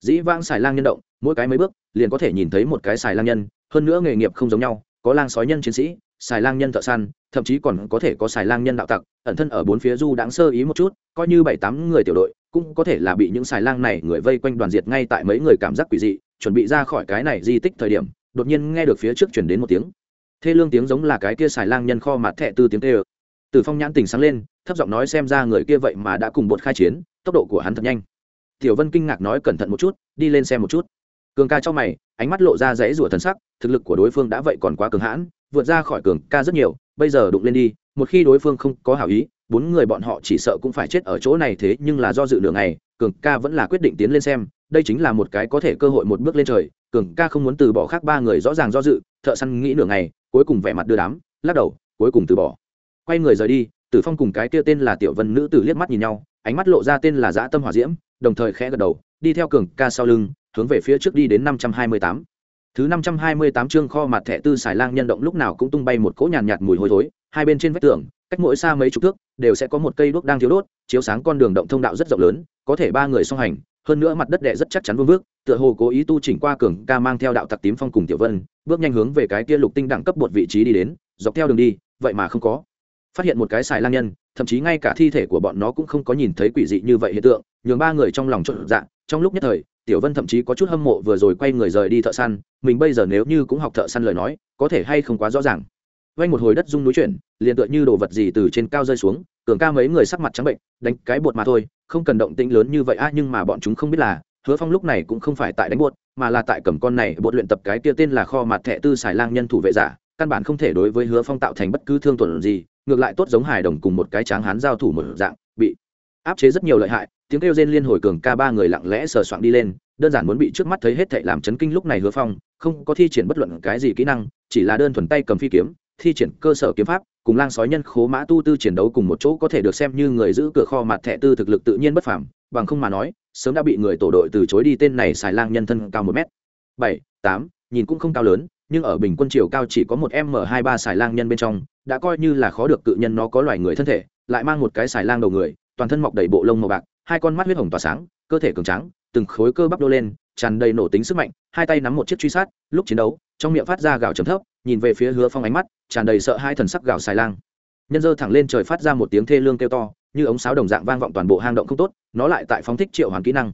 Dĩ vãng xài lang nhân động, mỗi cái mấy bước, liền có thể nhìn thấy một cái xài lang nhân, hơn nữa nghề nghiệp không giống nhau, có lang sói nhân chiến sĩ xài lang nhân thợ săn, thậm chí còn có thể có xài lang nhân đạo tặc, ẩn thân ở bốn phía du đáng sơ ý một chút, coi như bảy tám người tiểu đội, cũng có thể là bị những xài lang này người vây quanh đoàn diệt ngay tại mấy người cảm giác quỷ dị, chuẩn bị ra khỏi cái này di tích thời điểm, đột nhiên nghe được phía trước chuyển đến một tiếng. Thê lương tiếng giống là cái kia xài lang nhân kho mặt thẹ tư tiếng tê ơ từ phong nhãn tình sáng lên, thấp giọng nói xem ra người kia vậy mà đã cùng bột khai chiến, tốc độ của hắn thật nhanh. Tiểu vân kinh ngạc nói cẩn thận một chút, đi lên xem một chút. Cường ca cho mày, ánh mắt lộ ra dãy rủa thần sắc, thực lực của đối phương đã vậy còn quá cường hãn vượt ra khỏi cường ca rất nhiều, bây giờ đụng lên đi, một khi đối phương không có hảo ý, bốn người bọn họ chỉ sợ cũng phải chết ở chỗ này thế nhưng là do dự đường này cường ca vẫn là quyết định tiến lên xem, đây chính là một cái có thể cơ hội một bước lên trời, cường ca không muốn từ bỏ khác ba người rõ ràng do dự, thợ săn nghĩ nửa ngày, cuối cùng vẻ mặt đưa đám, lắc đầu, cuối cùng từ bỏ. Quay người rời đi, tử phong cùng cái kia tên là tiểu vân nữ tử liếc mắt nhìn nhau, ánh mắt lộ ra tên là dã tâm hỏa diễm, đồng thời khẽ gật đầu, đi theo cường ca sau lưng, hướng về phía trước đi đến năm trăm hai mươi tám thứ năm trăm hai mươi tám chương kho mặt thẻ tư xài lang nhân động lúc nào cũng tung bay một cỗ nhàn nhạt, nhạt mùi hôi thối hai bên trên vách tường cách mỗi xa mấy chục thước đều sẽ có một cây đuốc đang thiếu đốt chiếu sáng con đường động thông đạo rất rộng lớn có thể ba người song hành hơn nữa mặt đất đệ rất chắc chắn vương vước tựa hồ cố ý tu chỉnh qua cường ca mang theo đạo tặc tím phong cùng tiểu vân bước nhanh hướng về cái kia lục tinh đẳng cấp một vị trí đi đến dọc theo đường đi vậy mà không có. Phát hiện một cái xài lang nhân thậm chí ngay cả thi thể của bọn nó cũng không có nhìn thấy quỷ dị như vậy hiện tượng nhường ba người trong lòng trộn dạ trong lúc nhất thời tiểu vân thậm chí có chút hâm mộ vừa rồi quay người rời đi thợ săn, mình bây giờ nếu như cũng học thợ săn lời nói, có thể hay không quá rõ ràng. Vay một hồi đất rung núi chuyển, liền tựa như đồ vật gì từ trên cao rơi xuống, cường ca mấy người sắc mặt trắng bệnh, đánh cái bột mà thôi, không cần động tĩnh lớn như vậy a nhưng mà bọn chúng không biết là, hứa phong lúc này cũng không phải tại đánh bột, mà là tại cầm con này, bột luyện tập cái kia tên là kho mặt thẹ tư xài lang nhân thủ vệ giả, căn bản không thể đối với hứa phong tạo thành bất cứ thương tuần gì, ngược lại tốt giống hài đồng cùng một cái tráng hán giao thủ một dạng, bị áp chế rất nhiều lợi hại tiếng kêu rên liên hồi cường ca ba người lặng lẽ sờ soạn đi lên, đơn giản muốn bị trước mắt thấy hết thệ làm chấn kinh lúc này hứa phong, không có thi triển bất luận cái gì kỹ năng, chỉ là đơn thuần tay cầm phi kiếm, thi triển cơ sở kiếm pháp, cùng lang sói nhân khố mã tu tư chiến đấu cùng một chỗ có thể được xem như người giữ cửa kho mặt thẻ tư thực lực tự nhiên bất phàm, bằng không mà nói, sớm đã bị người tổ đội từ chối đi tên này xài lang nhân thân cao một m bảy, tám, nhìn cũng không cao lớn, nhưng ở bình quân chiều cao chỉ có một m hai ba xài lang nhân bên trong, đã coi như là khó được cự nhân nó có loài người thân thể, lại mang một cái xài lang đầu người, toàn thân mọc đầy bộ lông màu bạc hai con mắt huyết hồng tỏa sáng, cơ thể cường trắng từng khối cơ bắp đô lên, tràn đầy nổ tính sức mạnh, hai tay nắm một chiếc truy sát, lúc chiến đấu, trong miệng phát ra gạo chấm thấp, nhìn về phía hứa phong ánh mắt, tràn đầy sợ hai thần sắc gạo xài lang. Nhân dơ thẳng lên trời phát ra một tiếng thê lương kêu to, như ống sáo đồng dạng vang vọng toàn bộ hang động không tốt, nó lại tại phóng thích triệu hoàn kỹ năng.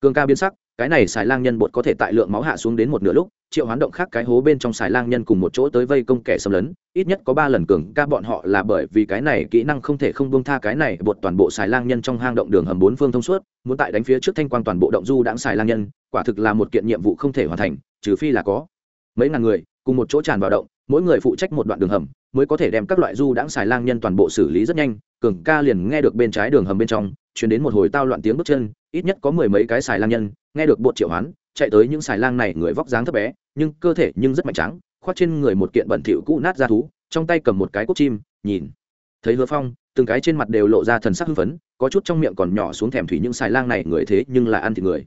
Cường ca biến sắc cái này xài lang nhân bột có thể tại lượng máu hạ xuống đến một nửa lúc, triệu hoán động khác cái hố bên trong xài lang nhân cùng một chỗ tới vây công kẻ xâm lấn, ít nhất có ba lần cường ca bọn họ là bởi vì cái này kỹ năng không thể không buông tha cái này bột toàn bộ xài lang nhân trong hang động đường hầm bốn phương thông suốt, muốn tại đánh phía trước thanh quang toàn bộ động du đãng xài lang nhân, quả thực là một kiện nhiệm vụ không thể hoàn thành, trừ phi là có mấy ngàn người cùng một chỗ tràn vào động, mỗi người phụ trách một đoạn đường hầm, mới có thể đem các loại du đãng xài lang nhân toàn bộ xử lý rất nhanh, cường ca liền nghe được bên trái đường hầm bên trong chuyển đến một hồi tao loạn tiếng bước chân ít nhất có mười mấy cái xài lang nhân, nghe được bột triệu hoán, chạy tới những xài lang này người vóc dáng thấp bé, nhưng cơ thể nhưng rất mạnh trắng, khoác trên người một kiện bẩn thỉu cũ nát ra thú, trong tay cầm một cái cốc chim, nhìn. Thấy hứa phong, từng cái trên mặt đều lộ ra thần sắc hưng phấn, có chút trong miệng còn nhỏ xuống thèm thủy những xài lang này người thế nhưng là ăn thịt người.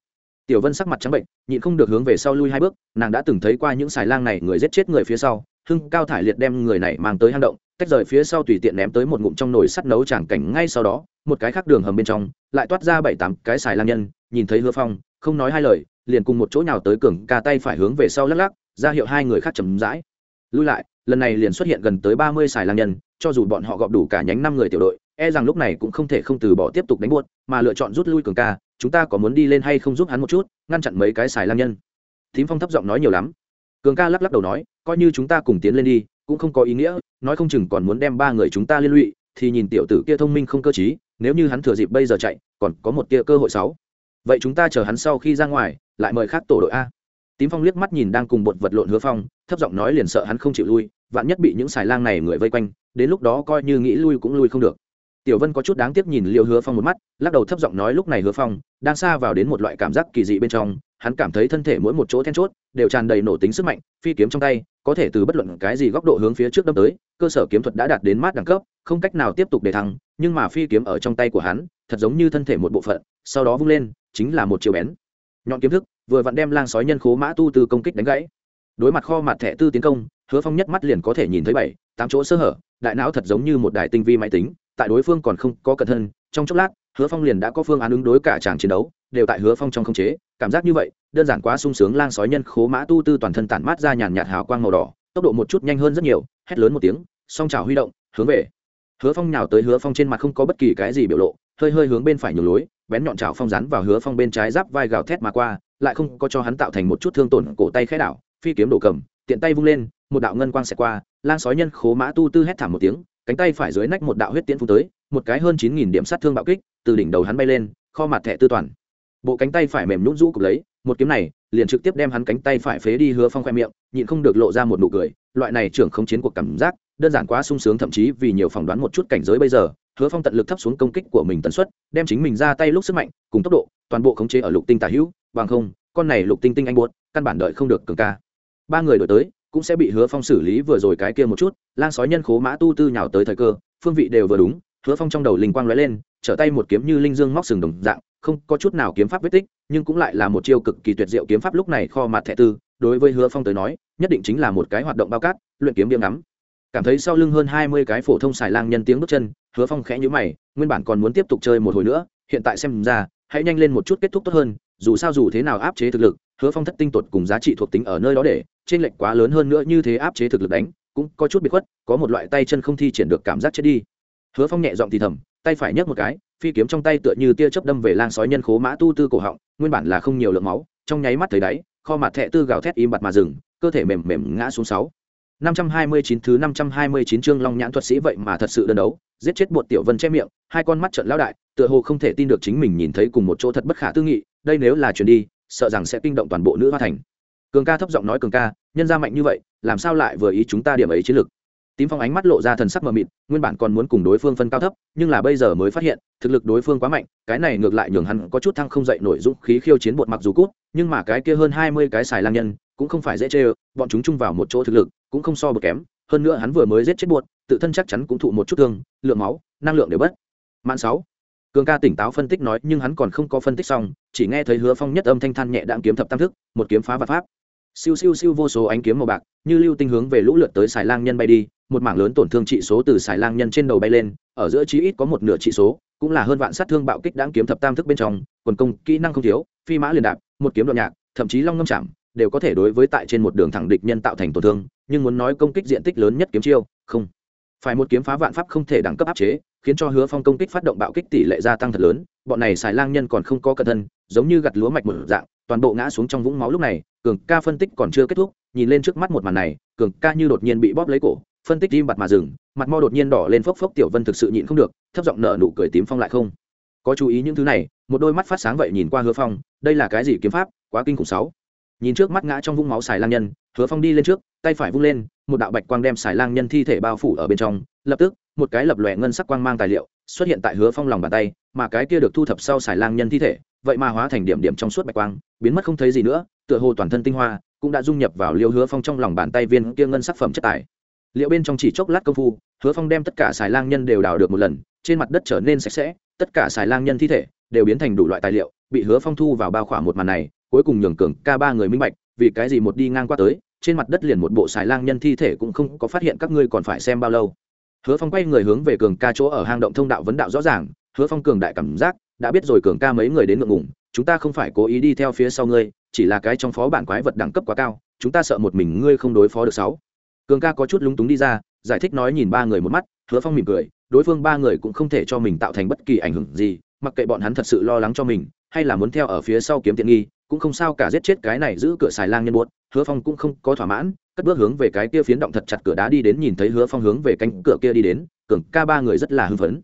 Tiểu vân sắc mặt trắng bệnh, nhịn không được hướng về sau lui hai bước, nàng đã từng thấy qua những xài lang này người giết chết người phía sau hưng cao thải liệt đem người này mang tới hang động, tách rời phía sau tùy tiện ném tới một ngụm trong nồi sắt nấu tràng cảnh ngay sau đó, một cái khác đường hầm bên trong, lại toát ra bảy tám cái xài lang nhân, nhìn thấy hứa phong, không nói hai lời, liền cùng một chỗ nào tới cường ca tay phải hướng về sau lắc lắc, ra hiệu hai người khác chầm rãi. Lui lại, lần này liền xuất hiện gần tới ba mươi xài lang nhân, cho dù bọn họ gọp đủ cả nhánh năm người tiểu đội e rằng lúc này cũng không thể không từ bỏ tiếp tục đánh buốt, mà lựa chọn rút lui cường ca, chúng ta có muốn đi lên hay không giúp hắn một chút, ngăn chặn mấy cái xài lang nhân. Thím phong thấp giọng nói nhiều lắm cường ca lắc lắc đầu nói, coi như chúng ta cùng tiến lên đi, cũng không có ý nghĩa, nói không chừng còn muốn đem ba người chúng ta liên lụy, thì nhìn tiểu tử kia thông minh không cơ t nếu như hắn thừa dịp bây giờ chạy, còn có một tia cơ hội sáu. Vậy chúng ta chờ hắn sau khi ra ngoài, lại mời khác tổ đội a. Tím phong liếc mắt nhìn đang cùng bột vật lộn hứa phong, thấp giọng nói liền sợ hắn không chịu lui, vạn nhất bị những xài lang này người vây quanh, đến lúc đó coi như nghĩ lui cũng lui không được. Tiểu vân có chút đáng tiếc nhìn liệu hứa phong một mắt, lắc đầu thấp giọng nói lúc này hứa phong, đang xa vào đến một loại cảm giác kỳ dị bên trong, hắn cảm thấy thân thể mỗi một chỗ then chốt đều tràn đầy nổ tính sức mạnh, phi kiếm trong tay, có thể từ bất luận cái gì góc độ hướng phía trước đâm tới, cơ sở kiếm thuật đã đạt đến mát đẳng cấp, không cách nào tiếp tục để thăng, nhưng mà phi kiếm ở trong tay của hắn, thật giống như thân thể một bộ phận, sau đó vung lên, chính là một chiều bén. Nhọn kiếm thức, vừa vặn đem lang sói nhân khố mã tu từ công kích đánh gãy. Đối mặt kho mặt thẻ tư tiến công, hứa phong nhất mắt liền có thể nhìn thấy bảy, tám chỗ sơ hở, đại não thật giống như một đài tinh vi máy tính, tại đối phương còn không có cẩn thân trong chốc lát, hứa phong liền đã có phương án ứng đối cả chàng chiến đấu, đều tại hứa phong trong không chế, cảm giác như vậy đơn giản quá sung sướng lang sói nhân khố mã tu tư toàn thân tản mát ra nhàn nhạt hào quang màu đỏ, tốc độ một chút nhanh hơn rất nhiều, hét lớn một tiếng, song trào huy động, hướng về. Hứa phong nhào tới hứa phong trên mặt không có bất kỳ cái gì biểu lộ, hơi hơi hướng bên phải nhường lối, bén nhọn trào phong rắn vào hứa phong bên trái giáp vai gào thét mà qua, lại không có cho hắn tạo thành một chút thương tổn cổ tay khẽ đảo, phi kiếm đổ cầm, tiện tay vung lên, một đạo ngân quang xẹt qua, lang sói nhân khố mã tu tư hét thảm một tiếng, cánh tay phải dưới nách một đạo huyết tiễn phun tới, một cái hơn chín nghìn điểm sát thương bạo kích, từ đỉnh đầu hắn bay lên, kho mặt thẻ tư toàn. Bộ cánh tay phải mềm nhũn rũ cục lấy một kiếm này, liền trực tiếp đem hắn cánh tay phải phế đi hứa phong khoe miệng, nhịn không được lộ ra một nụ cười. Loại này trưởng không chiến cuộc cảm giác, đơn giản quá sung sướng, thậm chí vì nhiều phỏng đoán một chút cảnh giới bây giờ, hứa phong tận lực thấp xuống công kích của mình tần suất, đem chính mình ra tay lúc sức mạnh, cùng tốc độ, toàn bộ khống chế ở lục tinh tả hữu. Bằng không, con này lục tinh tinh anh buốt, căn bản đợi không được cường ca. Ba người đổi tới, cũng sẽ bị hứa phong xử lý vừa rồi cái kia một chút. Lang sói nhân khố mã tu tư nhào tới thời cơ, phương vị đều vừa đúng. Hứa phong trong đầu linh quang lóe lên, trở tay một kiếm như linh dương móc sừng đồng dạng không có chút nào kiếm pháp vết tích, nhưng cũng lại là một chiêu cực kỳ tuyệt diệu kiếm pháp lúc này kho mặt thẻ tư, đối với hứa phong tới nói, nhất định chính là một cái hoạt động bao cát, luyện kiếm điểm ngắm. Cảm thấy sau lưng hơn hai mươi cái phổ thông xài lang nhân tiếng bước chân, hứa phong khẽ nhữ mày, nguyên bản còn muốn tiếp tục chơi một hồi nữa, hiện tại xem ra, hãy nhanh lên một chút kết thúc tốt hơn, dù sao dù thế nào áp chế thực lực, hứa phong thất tinh tột cùng giá trị thuộc tính ở nơi đó để, trên lệnh quá lớn hơn nữa như thế áp chế thực lực đánh, cũng có chút bị khuất, có một loại tay chân không thi triển được cảm giác chết đi. Hứa phong nhẹ giọng thì thầm, tay phải nhấc một cái phi kiếm trong tay tựa như tia chớp đâm về lang sói nhân khố mã tu tư cổ họng, nguyên bản là không nhiều lượng máu, trong nháy mắt thấy đáy, kho mặt thẹ tư gào thét im bặt mà dừng, cơ thể mềm mềm ngã xuống sáu. năm trăm hai mươi chín thứ năm trăm hai mươi chín chương long nhãn thuật sĩ vậy mà thật sự đơn đấu, giết chết bột tiểu vân che miệng, hai con mắt trận lão đại, tựa hồ không thể tin được chính mình nhìn thấy cùng một chỗ thật bất khả tư nghị, đây nếu là chuyến đi, sợ rằng sẽ kinh động toàn bộ nữ hoa thành. Cường ca thấp giọng nói cường ca, nhân ra mạnh như vậy, làm sao lại vừa ý chúng ta điểm ấy chiến lực tím phong ánh mắt lộ ra thần sắc mờ mịt, nguyên bản còn muốn cùng đối phương phân cao thấp, nhưng là bây giờ mới phát hiện, thực lực đối phương quá mạnh, cái này ngược lại nhường hắn có chút thăng không dậy nổi dũng khí khiêu chiến bột mặc dù cút, nhưng mà cái kia hơn hai mươi cái xài lang nhân, cũng không phải dễ chê bọn chúng chung vào một chỗ thực lực, cũng không so bột kém, hơn nữa hắn vừa mới giết chết bột, tự thân chắc chắn cũng thụ một chút thương, lượng máu, năng lượng đều bất. Mạn sáu, cường ca tỉnh táo phân tích nói, nhưng hắn còn không có phân tích xong, chỉ nghe thấy hứa phong nhất âm thanh than nhẹ đạm kiếm thập tam thức, một kiếm phá và pháp. Siêu siêu siêu vô số ánh kiếm màu bạc, như lưu tinh hướng về lũ lượt tới xài lang nhân bay đi một mảng lớn tổn thương trị số từ xài lang nhân trên đầu bay lên, ở giữa chí ít có một nửa trị số, cũng là hơn vạn sát thương bạo kích đáng kiếm thập tam thức bên trong, quần công, kỹ năng không thiếu, phi mã liền đạp, một kiếm đoạn nhạc, thậm chí long ngâm chạm, đều có thể đối với tại trên một đường thẳng địch nhân tạo thành tổn thương, nhưng muốn nói công kích diện tích lớn nhất kiếm chiêu, không. Phải một kiếm phá vạn pháp không thể đẳng cấp áp chế, khiến cho hứa phong công kích phát động bạo kích tỷ lệ gia tăng thật lớn, bọn này xài lang nhân còn không có cẩn thân giống như gặt lúa mạch một dạng, toàn bộ ngã xuống trong vũng máu lúc này, cường ca phân tích còn chưa kết thúc, nhìn lên trước mắt một màn này, cường ca như đột nhiên bị bóp lấy cổ phân tích tim bặt mà dừng, mặt mo đột nhiên đỏ lên phốc phốc, tiểu vân thực sự nhịn không được, thấp giọng nợ nụ cười tím phong lại không. Có chú ý những thứ này, một đôi mắt phát sáng vậy nhìn qua hứa phong, đây là cái gì kiếm pháp, quá kinh khủng sáu. Nhìn trước mắt ngã trong vũng máu xài lang nhân, hứa phong đi lên trước, tay phải vung lên, một đạo bạch quang đem xài lang nhân thi thể bao phủ ở bên trong, lập tức, một cái lập lòe ngân sắc quang mang tài liệu xuất hiện tại hứa phong lòng bàn tay, mà cái kia được thu thập sau xài lang nhân thi thể, vậy mà hóa thành điểm điểm trong suốt bạch quang, biến mất không thấy gì nữa, tựa hồ toàn thân tinh hoa, cũng đã dung nhập vào liêu hứa phong trong lòng bàn tay viên kia ngân sắc phẩm chất tài liệu bên trong chỉ chốc lát công phu, hứa phong đem tất cả xài lang nhân đều đào được một lần, trên mặt đất trở nên sạch sẽ, tất cả xài lang nhân thi thể đều biến thành đủ loại tài liệu, bị hứa phong thu vào bao khỏa một màn này, cuối cùng nhường cường ca ba người minh bạch, vì cái gì một đi ngang qua tới, trên mặt đất liền một bộ xài lang nhân thi thể cũng không có phát hiện các ngươi còn phải xem bao lâu. Hứa phong quay người hướng về cường ca chỗ ở hang động thông đạo vấn đạo rõ ràng, hứa phong cường đại cảm giác, đã biết rồi cường ca mấy người đến ngượng ngủng chúng ta không phải cố ý đi theo phía sau ngươi, chỉ là cái trong phó bản quái vật đẳng cấp quá cao, chúng ta sợ một mình ngươi không đối phó được sáu cường ca có chút lúng túng đi ra, giải thích nói nhìn ba người một mắt, hứa phong mỉm cười, đối phương ba người cũng không thể cho mình tạo thành bất kỳ ảnh hưởng gì, mặc kệ bọn hắn thật sự lo lắng cho mình, hay là muốn theo ở phía sau kiếm tiện nghi, cũng không sao cả giết chết cái này giữ cửa xài lang nhân buốt, hứa phong cũng không có thỏa mãn, cất bước hướng về cái kia phiến động thật chặt cửa đá đi đến nhìn thấy hứa phong hướng về cánh cửa kia đi đến, cường ca ba người rất là hưng phấn.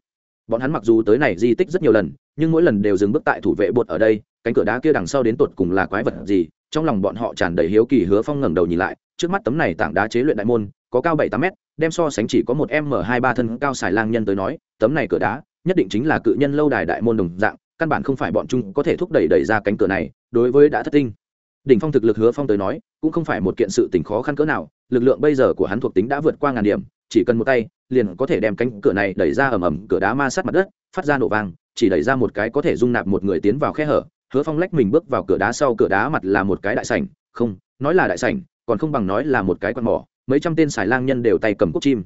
Bọn hắn mặc dù tới này di tích rất nhiều lần, nhưng mỗi lần đều dừng bước tại thủ vệ bột ở đây, cánh cửa đá kia đằng sau đến tột cùng là quái vật gì, trong lòng bọn họ tràn đầy hiếu kỳ, hứa phong ngẩng đầu nhìn lại trước mắt tấm này tảng đá chế luyện đại môn, có cao bảy tám mét, đem so sánh chỉ có một m hai ba thân cao xài lang nhân tới nói, tấm này cửa đá, nhất định chính là cự nhân lâu đài đại môn đồng dạng, căn bản không phải bọn chúng có thể thúc đẩy đẩy ra cánh cửa này, đối với đã thất tinh. Đỉnh phong thực lực hứa phong tới nói, cũng không phải một kiện sự tình khó khăn cỡ nào, lực lượng bây giờ của hắn thuộc tính đã vượt qua ngàn điểm, chỉ cần một tay, liền có thể đem cánh cửa này đẩy ra ầm ầm, cửa đá ma sát mặt đất, phát ra nổ vang, chỉ đẩy ra một cái có thể dung nạp một người tiến vào khe hở. Hứa phong lách mình bước vào cửa đá sau, cửa đá mặt là một cái đại sảnh, không, nói là đại sảnh còn không bằng nói là một cái quan mỏ, mấy trăm tên xài lang nhân đều tay cầm cốc chim.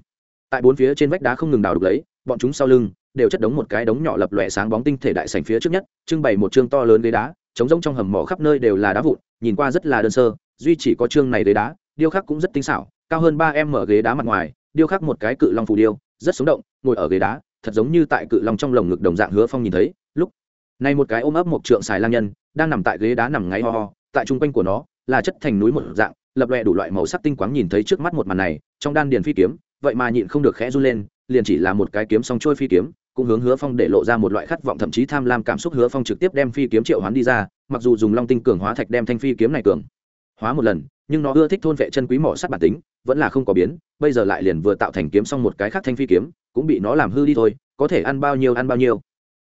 Tại bốn phía trên vách đá không ngừng đào đục lấy, bọn chúng sau lưng đều chất đống một cái đống nhỏ lập lòe sáng bóng tinh thể đại sảnh phía trước nhất, trưng bày một chương to lớn ghế đá, trống rỗng trong hầm mỏ khắp nơi đều là đá vụn, nhìn qua rất là đơn sơ, duy chỉ có chương này ghế đá, điêu khắc cũng rất tinh xảo, cao hơn ba em mở ghế đá mặt ngoài, điêu khắc một cái cự long phù điêu, rất sống động, ngồi ở ghế đá, thật giống như tại cự long trong lồng ngực đồng dạng hứa phong nhìn thấy, lúc này một cái ôm ấp một trượng xài lang nhân, đang nằm tại ghế đá nằm ngáy ho ho, tại trung quanh của nó là chất thành núi một dạng lập lòe đủ loại màu sắc tinh quáng nhìn thấy trước mắt một màn này, trong đan điền phi kiếm, vậy mà nhịn không được khẽ run lên, liền chỉ là một cái kiếm song trôi phi kiếm, cũng hướng hứa phong để lộ ra một loại khát vọng thậm chí tham lam cảm xúc. Hứa phong trực tiếp đem phi kiếm triệu hoán đi ra, mặc dù dùng long tinh cường hóa thạch đem thanh phi kiếm này cường hóa một lần, nhưng nó ưa thích thôn vệ chân quý mỏ sắt bản tính, vẫn là không có biến, bây giờ lại liền vừa tạo thành kiếm xong một cái khác thanh phi kiếm, cũng bị nó làm hư đi thôi, có thể ăn bao nhiêu ăn bao nhiêu.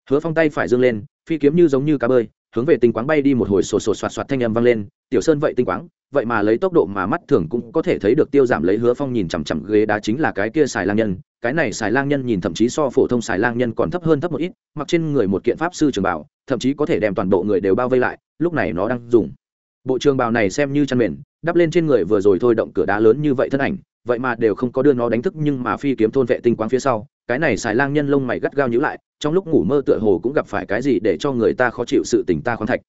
Hứa phong tay phải dâng lên, phi kiếm như giống như cá bơi hướng về tinh quáng bay đi một hồi sổ sổ soạt soạt thanh âm vang lên, tiểu sơn vậy tinh quáng, vậy mà lấy tốc độ mà mắt thường cũng có thể thấy được tiêu giảm lấy hứa phong nhìn chằm chằm ghế đá chính là cái kia xài lang nhân, cái này xài lang nhân nhìn thậm chí so phổ thông xài lang nhân còn thấp hơn thấp một ít, mặc trên người một kiện pháp sư trường bảo thậm chí có thể đem toàn bộ người đều bao vây lại, lúc này nó đang dùng. Bộ trường bào này xem như chăn mền, đắp lên trên người vừa rồi thôi động cửa đá lớn như vậy thân ảnh, vậy mà đều không có đưa nó đánh thức nhưng mà phi kiếm thôn vệ tinh quáng phía sau cái này xài lang nhân lông mày gắt gao nhữ lại, trong lúc ngủ mơ tựa hồ cũng gặp phải cái gì để cho người ta khó chịu sự tỉnh ta khoáng thạch.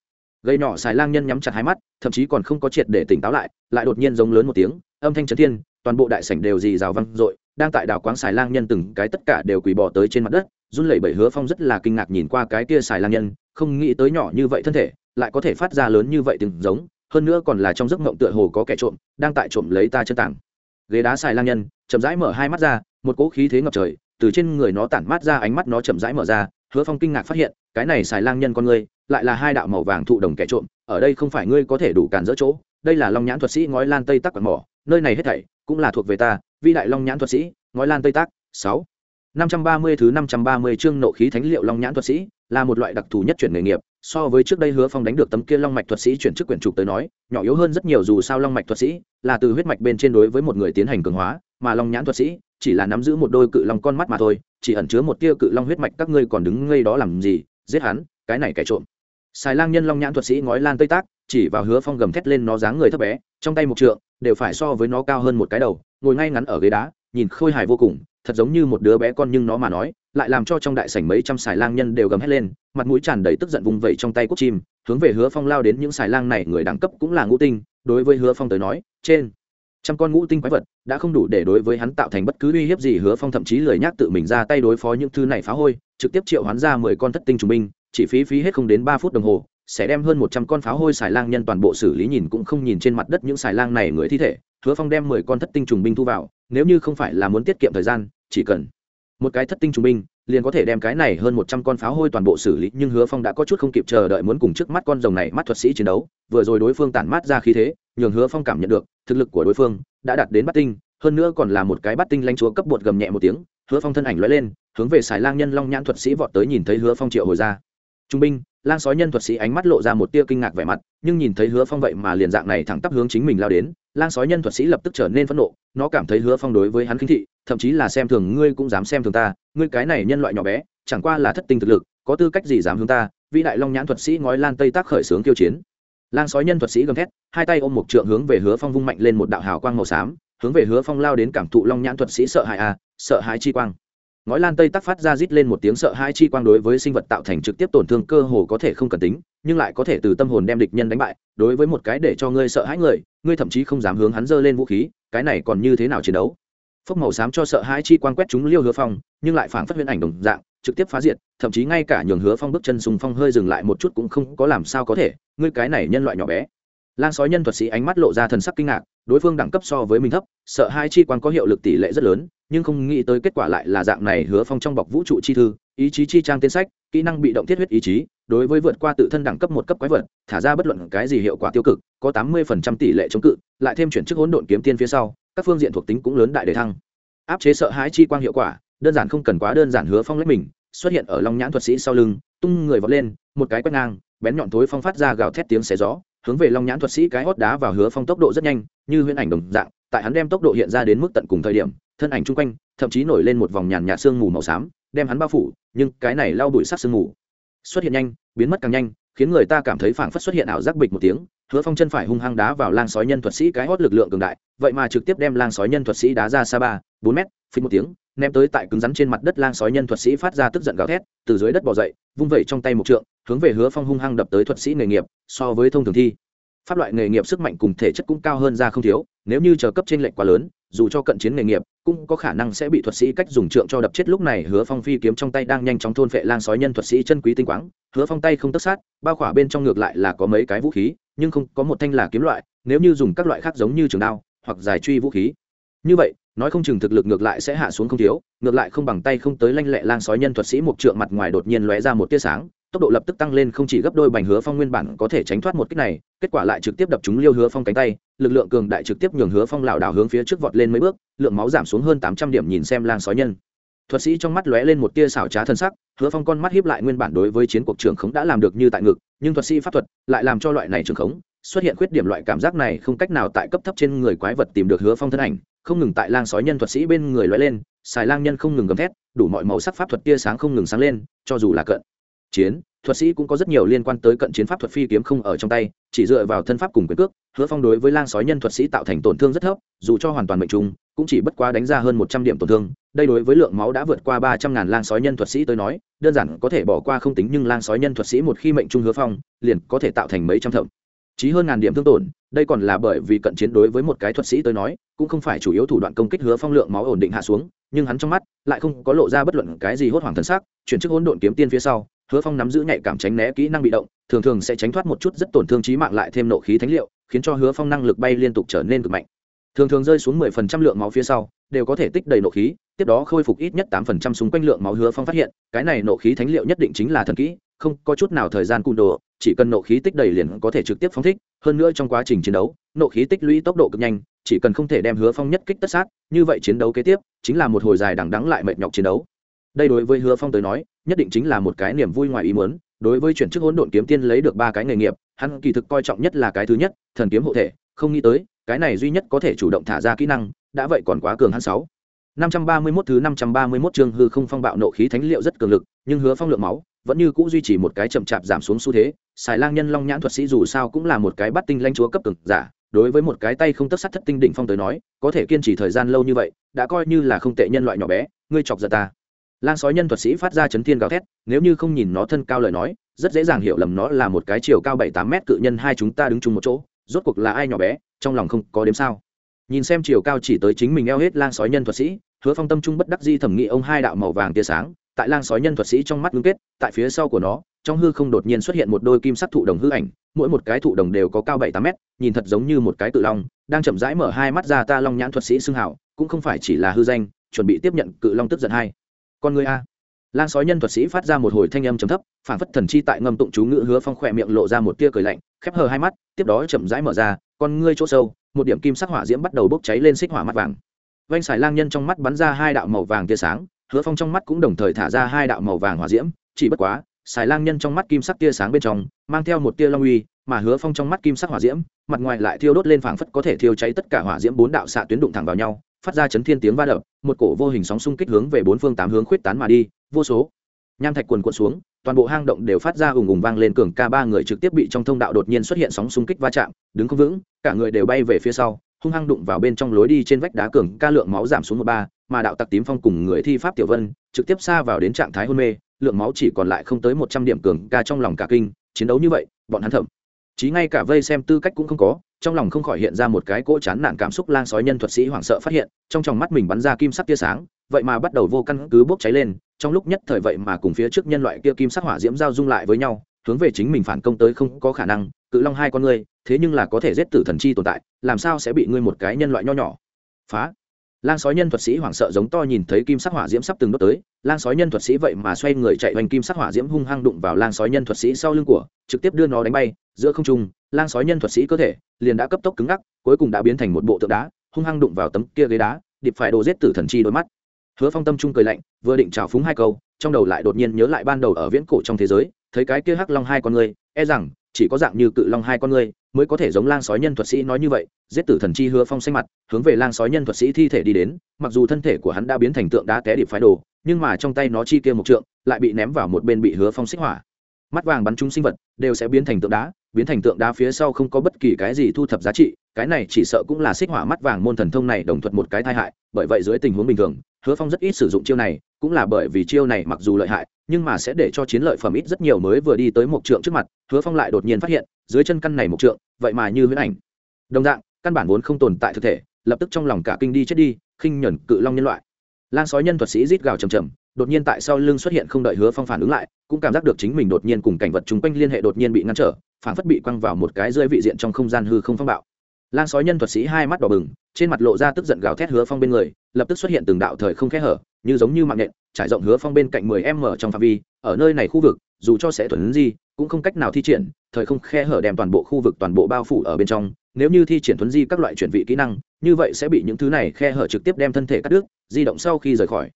Gây nhỏ xài lang nhân nhắm chặt hai mắt, thậm chí còn không có triệt để tỉnh táo lại lại đột nhiên giống lớn một tiếng, âm thanh trấn thiên, toàn bộ đại sảnh đều dì rào văng r đang tại đảo quáng xài lang nhân từng cái tất cả đều quỳ bỏ tới trên mặt đất, run lẩy bẩy hứa phong rất là kinh ngạc nhìn qua cái kia xài lang nhân, không nghĩ tới nhỏ như vậy thân thể, lại có thể phát ra lớn như vậy từng giống, hơn nữa còn là trong giấc mộng tựa hồ có kẻ trộm, đang tại trộm lấy ta chân tảng. Ghế đá xài lang nhân, chậm rãi mở hai mắt ra, một cỗ khí thế ngập trời từ trên người nó tản mát ra ánh mắt nó chậm rãi mở ra, hứa phong kinh ngạc phát hiện, cái này xài lang nhân con ngươi, lại là hai đạo màu vàng thụ đồng kẻ trộm, ở đây không phải ngươi có thể đủ cản dỡ chỗ, đây là long nhãn thuật sĩ ngói lan tây tắc quạt mỏ, nơi này hết thảy cũng là thuộc về ta, vĩ đại long nhãn thuật sĩ, ngói lan tây tắc, sáu. năm trăm ba mươi thứ năm trăm ba mươi chương nộ khí thánh liệu long nhãn thuật sĩ, là một loại đặc thù nhất chuyển nghề nghiệp, so với trước đây hứa phong đánh được tấm kia long mạch thuật sĩ chuyển chức quyển trục tới nói, nhỏ yếu hơn rất nhiều dù sao long mạch thuật sĩ là từ huyết mạch bên trên đối với một người tiến hành cường hóa, mà long nhãn thuật sĩ chỉ là nắm giữ một đôi cự long con mắt mà thôi, chỉ ẩn chứa một tia cự long huyết mạch, các ngươi còn đứng ngây đó làm gì? Giết hắn, cái này kẻ trộm. Xài lang nhân long nhãn thuật sĩ ngói lan tây tác, chỉ vào hứa phong gầm thét lên nó dáng người thấp bé, trong tay một trượng, đều phải so với nó cao hơn một cái đầu, ngồi ngay ngắn ở ghế đá, nhìn khôi hài vô cùng, thật giống như một đứa bé con nhưng nó mà nói, lại làm cho trong đại sảnh mấy trăm xài lang nhân đều gầm hét lên, mặt mũi tràn đầy tức giận vùng vẫy trong tay cúc chim, hướng về hứa phong lao đến những xài lang này, người đẳng cấp cũng là ngũ tinh, đối với hứa phong tới nói, trên trăm con ngũ tinh quái vật đã không đủ để đối với hắn tạo thành bất cứ uy hiếp gì, hứa phong thậm chí lười nhác tự mình ra tay đối phó những thứ này phá hôi, trực tiếp triệu hắn ra mười con thất tinh trung binh, chỉ phí phí hết không đến ba phút đồng hồ, sẽ đem hơn một trăm con pháo hôi xài lang nhân toàn bộ xử lý nhìn cũng không nhìn trên mặt đất những xài lang này người thi thể. Hứa phong đem mười con thất tinh trùng binh thu vào, nếu như không phải là muốn tiết kiệm thời gian, chỉ cần một cái thất tinh trùng binh, liền có thể đem cái này hơn một trăm con pháo hôi toàn bộ xử lý, nhưng hứa phong đã có chút không kịp chờ đợi muốn cùng trước mắt con rồng này mắt thuật sĩ chiến đấu, vừa rồi đối phương tản mát ra khí thế nhường hứa phong cảm nhận được, thực lực của đối phương đã đạt đến bắt tinh, hơn nữa còn là một cái bắt tinh lanh chúa cấp bột gầm nhẹ một tiếng, hứa phong thân ảnh lóe lên, hướng về xài lang nhân long nhãn thuật sĩ vọt tới nhìn thấy hứa phong triệu hồi ra. Trung binh, lang sói nhân thuật sĩ ánh mắt lộ ra một tia kinh ngạc vẻ mặt, nhưng nhìn thấy hứa phong vậy mà liền dạng này thẳng tắp hướng chính mình lao đến, lang sói nhân thuật sĩ lập tức trở nên phẫn nộ, nó cảm thấy hứa phong đối với hắn khinh thị, thậm chí là xem thường, ngươi cũng dám xem thường ta, ngươi cái này nhân loại nhỏ bé, chẳng qua là thất tinh thực lực, có tư cách gì dám hướng ta? Vĩ đại long nhãn thuật sĩ ngói lan tây tác khởi xướng kiêu chiến lang sói nhân thuật sĩ gầm thét, hai tay ôm một trượng hướng về hứa phong vung mạnh lên một đạo hào quang màu xám, hướng về hứa phong lao đến cảm thụ long nhãn thuật sĩ sợ hãi a sợ hãi chi quang. Ngói lan tây tắc phát ra rít lên một tiếng sợ hãi chi quang đối với sinh vật tạo thành trực tiếp tổn thương cơ hồ có thể không cần tính, nhưng lại có thể từ tâm hồn đem địch nhân đánh bại, đối với một cái để cho ngươi sợ hãi người, ngươi thậm chí không dám hướng hắn giơ lên vũ khí, cái này còn như thế nào chiến đấu? Phốc màu xám cho sợ hãi chi quang quét chúng liêu hứa phong, nhưng lại phảng phất huyền ảnh đồng dạng trực tiếp phá diệt, thậm chí ngay cả nhường hứa phong bước chân sùng phong hơi dừng lại một chút cũng không có làm sao có thể, ngươi cái này nhân loại nhỏ bé. Lang sói nhân thuật sĩ ánh mắt lộ ra thần sắc kinh ngạc, đối phương đẳng cấp so với mình thấp, sợ hai chi quan có hiệu lực tỷ lệ rất lớn, nhưng không nghĩ tới kết quả lại là dạng này hứa phong trong bọc vũ trụ chi thư, ý chí chi trang tên sách, kỹ năng bị động thiết huyết ý chí, đối với vượt qua tự thân đẳng cấp một cấp quái vật, thả ra bất luận cái gì hiệu quả tiêu cực, có tám mươi phần trăm tỷ lệ chống cự, lại thêm chuyển chức hỗn độn kiếm tiên phía sau, các phương diện thuộc tính cũng lớn đại đề thăng. Áp chế sợ hãi chi quang hiệu quả đơn giản không cần quá đơn giản hứa phong lấy mình, xuất hiện ở long nhãn thuật sĩ sau lưng, tung người vọt lên, một cái quét ngang, bén nhọn thối phong phát ra gào thét tiếng xé gió, hướng về long nhãn thuật sĩ cái hót đá vào hứa phong tốc độ rất nhanh, như huyễn ảnh đồng dạng, tại hắn đem tốc độ hiện ra đến mức tận cùng thời điểm, thân ảnh chung quanh, thậm chí nổi lên một vòng nhàn nhạt sương mù màu xám, đem hắn bao phủ, nhưng cái này lau bụi sắc sương mù xuất hiện nhanh, biến mất càng nhanh, khiến người ta cảm thấy phảng phất xuất hiện ảo giác bịch một tiếng, hứa phong chân phải hung hăng đá vào lang sói nhân thuật sĩ cái hót lực lượng cường đại, vậy mà trực tiếp đem lang sói nhân thuật sĩ đá ra xa ba, bốn mét phí một tiếng ném tới tại cứng rắn trên mặt đất lang sói nhân thuật sĩ phát ra tức giận gào thét, từ dưới đất bỏ dậy, vung vẩy trong tay một trượng, hướng về hứa phong hung hăng đập tới thuật sĩ nghề nghiệp, so với thông thường thi. Pháp loại nghề nghiệp sức mạnh cùng thể chất cũng cao hơn ra không thiếu, nếu như chờ cấp trên lệnh quá lớn, dù cho cận chiến nghề nghiệp, cũng có khả năng sẽ bị thuật sĩ cách dùng trượng cho đập chết. Lúc này hứa phong phi kiếm trong tay đang nhanh chóng thôn phệ lang sói nhân thuật sĩ chân quý tinh quáng, hứa phong tay không tất sát, bao khỏa bên trong ngược lại là có mấy cái vũ khí, nhưng không có một thanh là kiếm loại, nếu như dùng các loại khác giống như trường đao hoặc giải truy vũ khí. Như vậy nói không chừng thực lực ngược lại sẽ hạ xuống không thiếu, ngược lại không bằng tay không tới lanh lẹ lang sói nhân thuật sĩ một trượng mặt ngoài đột nhiên lóe ra một tia sáng, tốc độ lập tức tăng lên không chỉ gấp đôi bành hứa phong nguyên bản có thể tránh thoát một kích này, kết quả lại trực tiếp đập trúng liêu hứa phong cánh tay, lực lượng cường đại trực tiếp nhường hứa phong lảo đảo hướng phía trước vọt lên mấy bước, lượng máu giảm xuống hơn tám trăm điểm nhìn xem lang sói nhân. Thuật sĩ trong mắt lóe lên một tia xảo trá thân sắc, hứa phong con mắt hiếp lại nguyên bản đối với chiến cuộc trường khống đã làm được như tại ngực, nhưng thuật sĩ pháp thuật lại làm cho loại này trường khống xuất hiện khuyết điểm loại cảm giác này không cách nào tại cấp thấp trên người quái vật tìm được hứa phong thân ảnh, không ngừng tại lang sói nhân thuật sĩ bên người loại lên, xài lang nhân không ngừng gầm thét, đủ mọi màu sắc pháp thuật tia sáng không ngừng sáng lên, cho dù là cận chiến, thuật sĩ cũng có rất nhiều liên quan tới cận chiến pháp thuật phi kiếm không ở trong tay, chỉ dựa vào thân pháp cùng quyền cước, hứa phong đối với lang sói nhân thuật sĩ tạo thành tổn thương rất thấp, dù cho hoàn toàn mệnh trùng cũng chỉ bất quá đánh ra hơn một trăm điểm tổn thương, đây đối với lượng máu đã vượt qua ba trăm ngàn lang sói nhân thuật sĩ tới nói, đơn giản có thể bỏ qua không tính, nhưng lang sói nhân thuật sĩ một khi mệnh trung hứa phong, liền có thể tạo thành mấy trăm thậm chí hơn ngàn điểm thương tổn, đây còn là bởi vì cận chiến đối với một cái thuật sĩ tới nói, cũng không phải chủ yếu thủ đoạn công kích hứa phong lượng máu ổn định hạ xuống, nhưng hắn trong mắt lại không có lộ ra bất luận cái gì hốt hoảng thần sắc, chuyển chức hỗn độn kiếm tiên phía sau, hứa phong nắm giữ nhạy cảm tránh né kỹ năng bị động, thường thường sẽ tránh thoát một chút rất tổn thương trí mạng lại thêm nộ khí thánh liệu, khiến cho hứa phong năng lực bay liên tục trở nên cực mạnh. Thường thường rơi xuống mười phần trăm lượng máu phía sau, đều có thể tích đầy nộ khí, tiếp đó khôi phục ít nhất tám phần trăm xung quanh lượng máu hứa phong phát hiện, cái này nộ khí thánh liệu nhất định chính là thần kỹ, không có chút nào thời gian cung đồ chỉ cần nộ khí tích đầy liền có thể trực tiếp phóng thích, hơn nữa trong quá trình chiến đấu, nộ khí tích lũy tốc độ cực nhanh, chỉ cần không thể đem hứa phong nhất kích tất sát, như vậy chiến đấu kế tiếp chính là một hồi dài đằng đắng lại mệt nhọc chiến đấu. Đây đối với hứa phong tới nói, nhất định chính là một cái niềm vui ngoài ý muốn, đối với chuyển chức hỗn độn kiếm tiên lấy được ba cái nghề nghiệp, hắn kỳ thực coi trọng nhất là cái thứ nhất, thần kiếm hộ thể, không nghĩ tới, cái này duy nhất có thể chủ động thả ra kỹ năng, đã vậy còn quá cường hắn sáu. 531 thứ 531 chương hư không phong bạo nộ khí thánh liệu rất cường lực, nhưng hứa phong lượng máu vẫn như cũ duy trì một cái chậm chạp giảm xuống xu thế. Xài Lang Nhân Long nhãn thuật sĩ dù sao cũng là một cái bắt tinh lãnh chúa cấp cường giả, đối với một cái tay không tất sắt thất tinh đỉnh phong tới nói, có thể kiên trì thời gian lâu như vậy, đã coi như là không tệ nhân loại nhỏ bé, ngươi chọc giận ta lang sói nhân thuật sĩ phát ra chấn thiên gào thét nếu như không nhìn nó thân cao lời nói rất dễ dàng hiểu lầm nó là một cái chiều cao bảy tám mét cự nhân hai chúng ta đứng chung một chỗ rốt cuộc là ai nhỏ bé trong lòng không có đếm sao nhìn xem chiều cao chỉ tới chính mình eo hết lang sói nhân thuật sĩ, hứa phong tâm trung bất đắc di thẩm nghị ông hai đạo màu vàng tia sáng, tại lang sói nhân thuật sĩ trong mắt ngưng kết, tại phía sau của nó, trong hư không đột nhiên xuất hiện một đôi kim sắc thụ đồng hư ảnh, mỗi một cái thụ đồng đều có cao bảy tám mét, nhìn thật giống như một cái cự long, đang chậm rãi mở hai mắt ra ta long nhãn thuật sĩ xưng hảo cũng không phải chỉ là hư danh, chuẩn bị tiếp nhận cự long tức giận hai. Con người a. Lang sói nhân thuật sĩ phát ra một hồi thanh âm trầm thấp phản phất thần chi tại ngâm tụng chú ngữ hứa phong khỏe miệng lộ ra một tia cười lạnh, khép hờ hai mắt, tiếp đó chậm rãi mở ra, con ngươi chỗ sâu một điểm kim sắc hỏa diễm bắt đầu bốc cháy lên xích hỏa mắt vàng. Vanh xài lang nhân trong mắt bắn ra hai đạo màu vàng tia sáng, hứa phong trong mắt cũng đồng thời thả ra hai đạo màu vàng hỏa diễm, chỉ bất quá xài lang nhân trong mắt kim sắc tia sáng bên trong, mang theo một tia long uy, mà hứa phong trong mắt kim sắc hỏa diễm, mặt ngoài lại thiêu đốt lên phảng phất có thể thiêu cháy tất cả hỏa diễm bốn đạo xạ tuyến đụng thẳng vào nhau, phát ra chấn thiên tiếng va đập, một cổ vô hình sóng xung kích hướng về bốn phương tám hướng khuyết tán mà đi, vô số nham thạch quần cuộn xuống toàn bộ hang động đều phát ra ùng ùng vang lên cường ca ba người trực tiếp bị trong thông đạo đột nhiên xuất hiện sóng xung kích va chạm, đứng không vững, cả người đều bay về phía sau, hung hăng đụng vào bên trong lối đi trên vách đá cường ca lượng máu giảm xuống một ba, mà đạo tặc tím phong cùng người thi pháp tiểu vân trực tiếp xa vào đến trạng thái hôn mê, lượng máu chỉ còn lại không tới một trăm điểm cường ca trong lòng cả kinh, chiến đấu như vậy, bọn hắn thậm chí ngay cả vây xem tư cách cũng không có trong lòng không khỏi hiện ra một cái cỗ chán nản cảm xúc lang sói nhân thuật sĩ hoảng sợ phát hiện, trong tròng mắt mình bắn ra kim sắc tia sáng, vậy mà bắt đầu vô căn cứ bốc cháy lên, trong lúc nhất thời vậy mà cùng phía trước nhân loại kia kim sắc hỏa diễm giao dung lại với nhau, hướng về chính mình phản công tới không có khả năng, cự long hai con ngươi, thế nhưng là có thể giết tử thần chi tồn tại, làm sao sẽ bị ngươi một cái nhân loại nho nhỏ phá? Lang sói nhân thuật sĩ hoảng sợ giống to nhìn thấy kim sắc hỏa diễm sắp từng đốt tới. Lang sói nhân thuật sĩ vậy mà xoay người chạy hoành kim sắc hỏa diễm hung hăng đụng vào lang sói nhân thuật sĩ sau lưng của, trực tiếp đưa nó đánh bay. Giữa không trung, lang sói nhân thuật sĩ cơ thể liền đã cấp tốc cứng ngắc, cuối cùng đã biến thành một bộ tượng đá, hung hăng đụng vào tấm kia ghế đá, điệp phải đồ giết tử thần chi đôi mắt. Hứa phong tâm trung cười lạnh, vừa định trào phúng hai câu, trong đầu lại đột nhiên nhớ lại ban đầu ở viễn cổ trong thế giới, thấy cái kia hắc long hai con người e rằng chỉ có dạng như cự long hai con người mới có thể giống lang sói nhân thuật sĩ nói như vậy, giết tử thần chi hứa phong xanh mặt, hướng về lang sói nhân thuật sĩ thi thể đi đến, mặc dù thân thể của hắn đã biến thành tượng đá té điệp phái đồ, nhưng mà trong tay nó chi kia một trượng, lại bị ném vào một bên bị hứa phong xích hỏa. Mắt vàng bắn trúng sinh vật, đều sẽ biến thành tượng đá, biến thành tượng đá phía sau không có bất kỳ cái gì thu thập giá trị, cái này chỉ sợ cũng là xích hỏa mắt vàng môn thần thông này đồng thuận một cái tai hại, bởi vậy dưới tình huống bình thường, hứa phong rất ít sử dụng chiêu này cũng là bởi vì chiêu này mặc dù lợi hại, nhưng mà sẽ để cho chiến lợi phẩm ít rất nhiều mới vừa đi tới một trượng trước mặt, hứa phong lại đột nhiên phát hiện, dưới chân căn này một trượng, vậy mà như huyễn ảnh. Đồng dạng, căn bản vốn không tồn tại thực thể, lập tức trong lòng cả kinh đi chết đi, khinh nhẫn cự long nhân loại. Lan sói nhân thuật sĩ rít gào chầm chầm đột nhiên tại sau lưng xuất hiện không đợi hứa phong phản ứng lại, cũng cảm giác được chính mình đột nhiên cùng cảnh vật chung quanh liên hệ đột nhiên bị ngăn trở, phản phất bị quăng vào một cái rơi vị diện trong không gian hư không phong bạo lan sói nhân thuật sĩ hai mắt đỏ bừng, trên mặt lộ ra tức giận gào thét hứa phong bên người, lập tức xuất hiện từng đạo thời không khẽ hở, như giống như mạng nhện, trải rộng hứa phong bên cạnh mười m trong phạm vi, ở nơi này khu vực, dù cho sẽ thuần di, cũng không cách nào thi triển, thời không khe hở đem toàn bộ khu vực, toàn bộ bao phủ ở bên trong, nếu như thi triển thuấn di các loại chuyển vị kỹ năng, như vậy sẽ bị những thứ này khe hở trực tiếp đem thân thể cắt đứt, di động sau khi rời khỏi.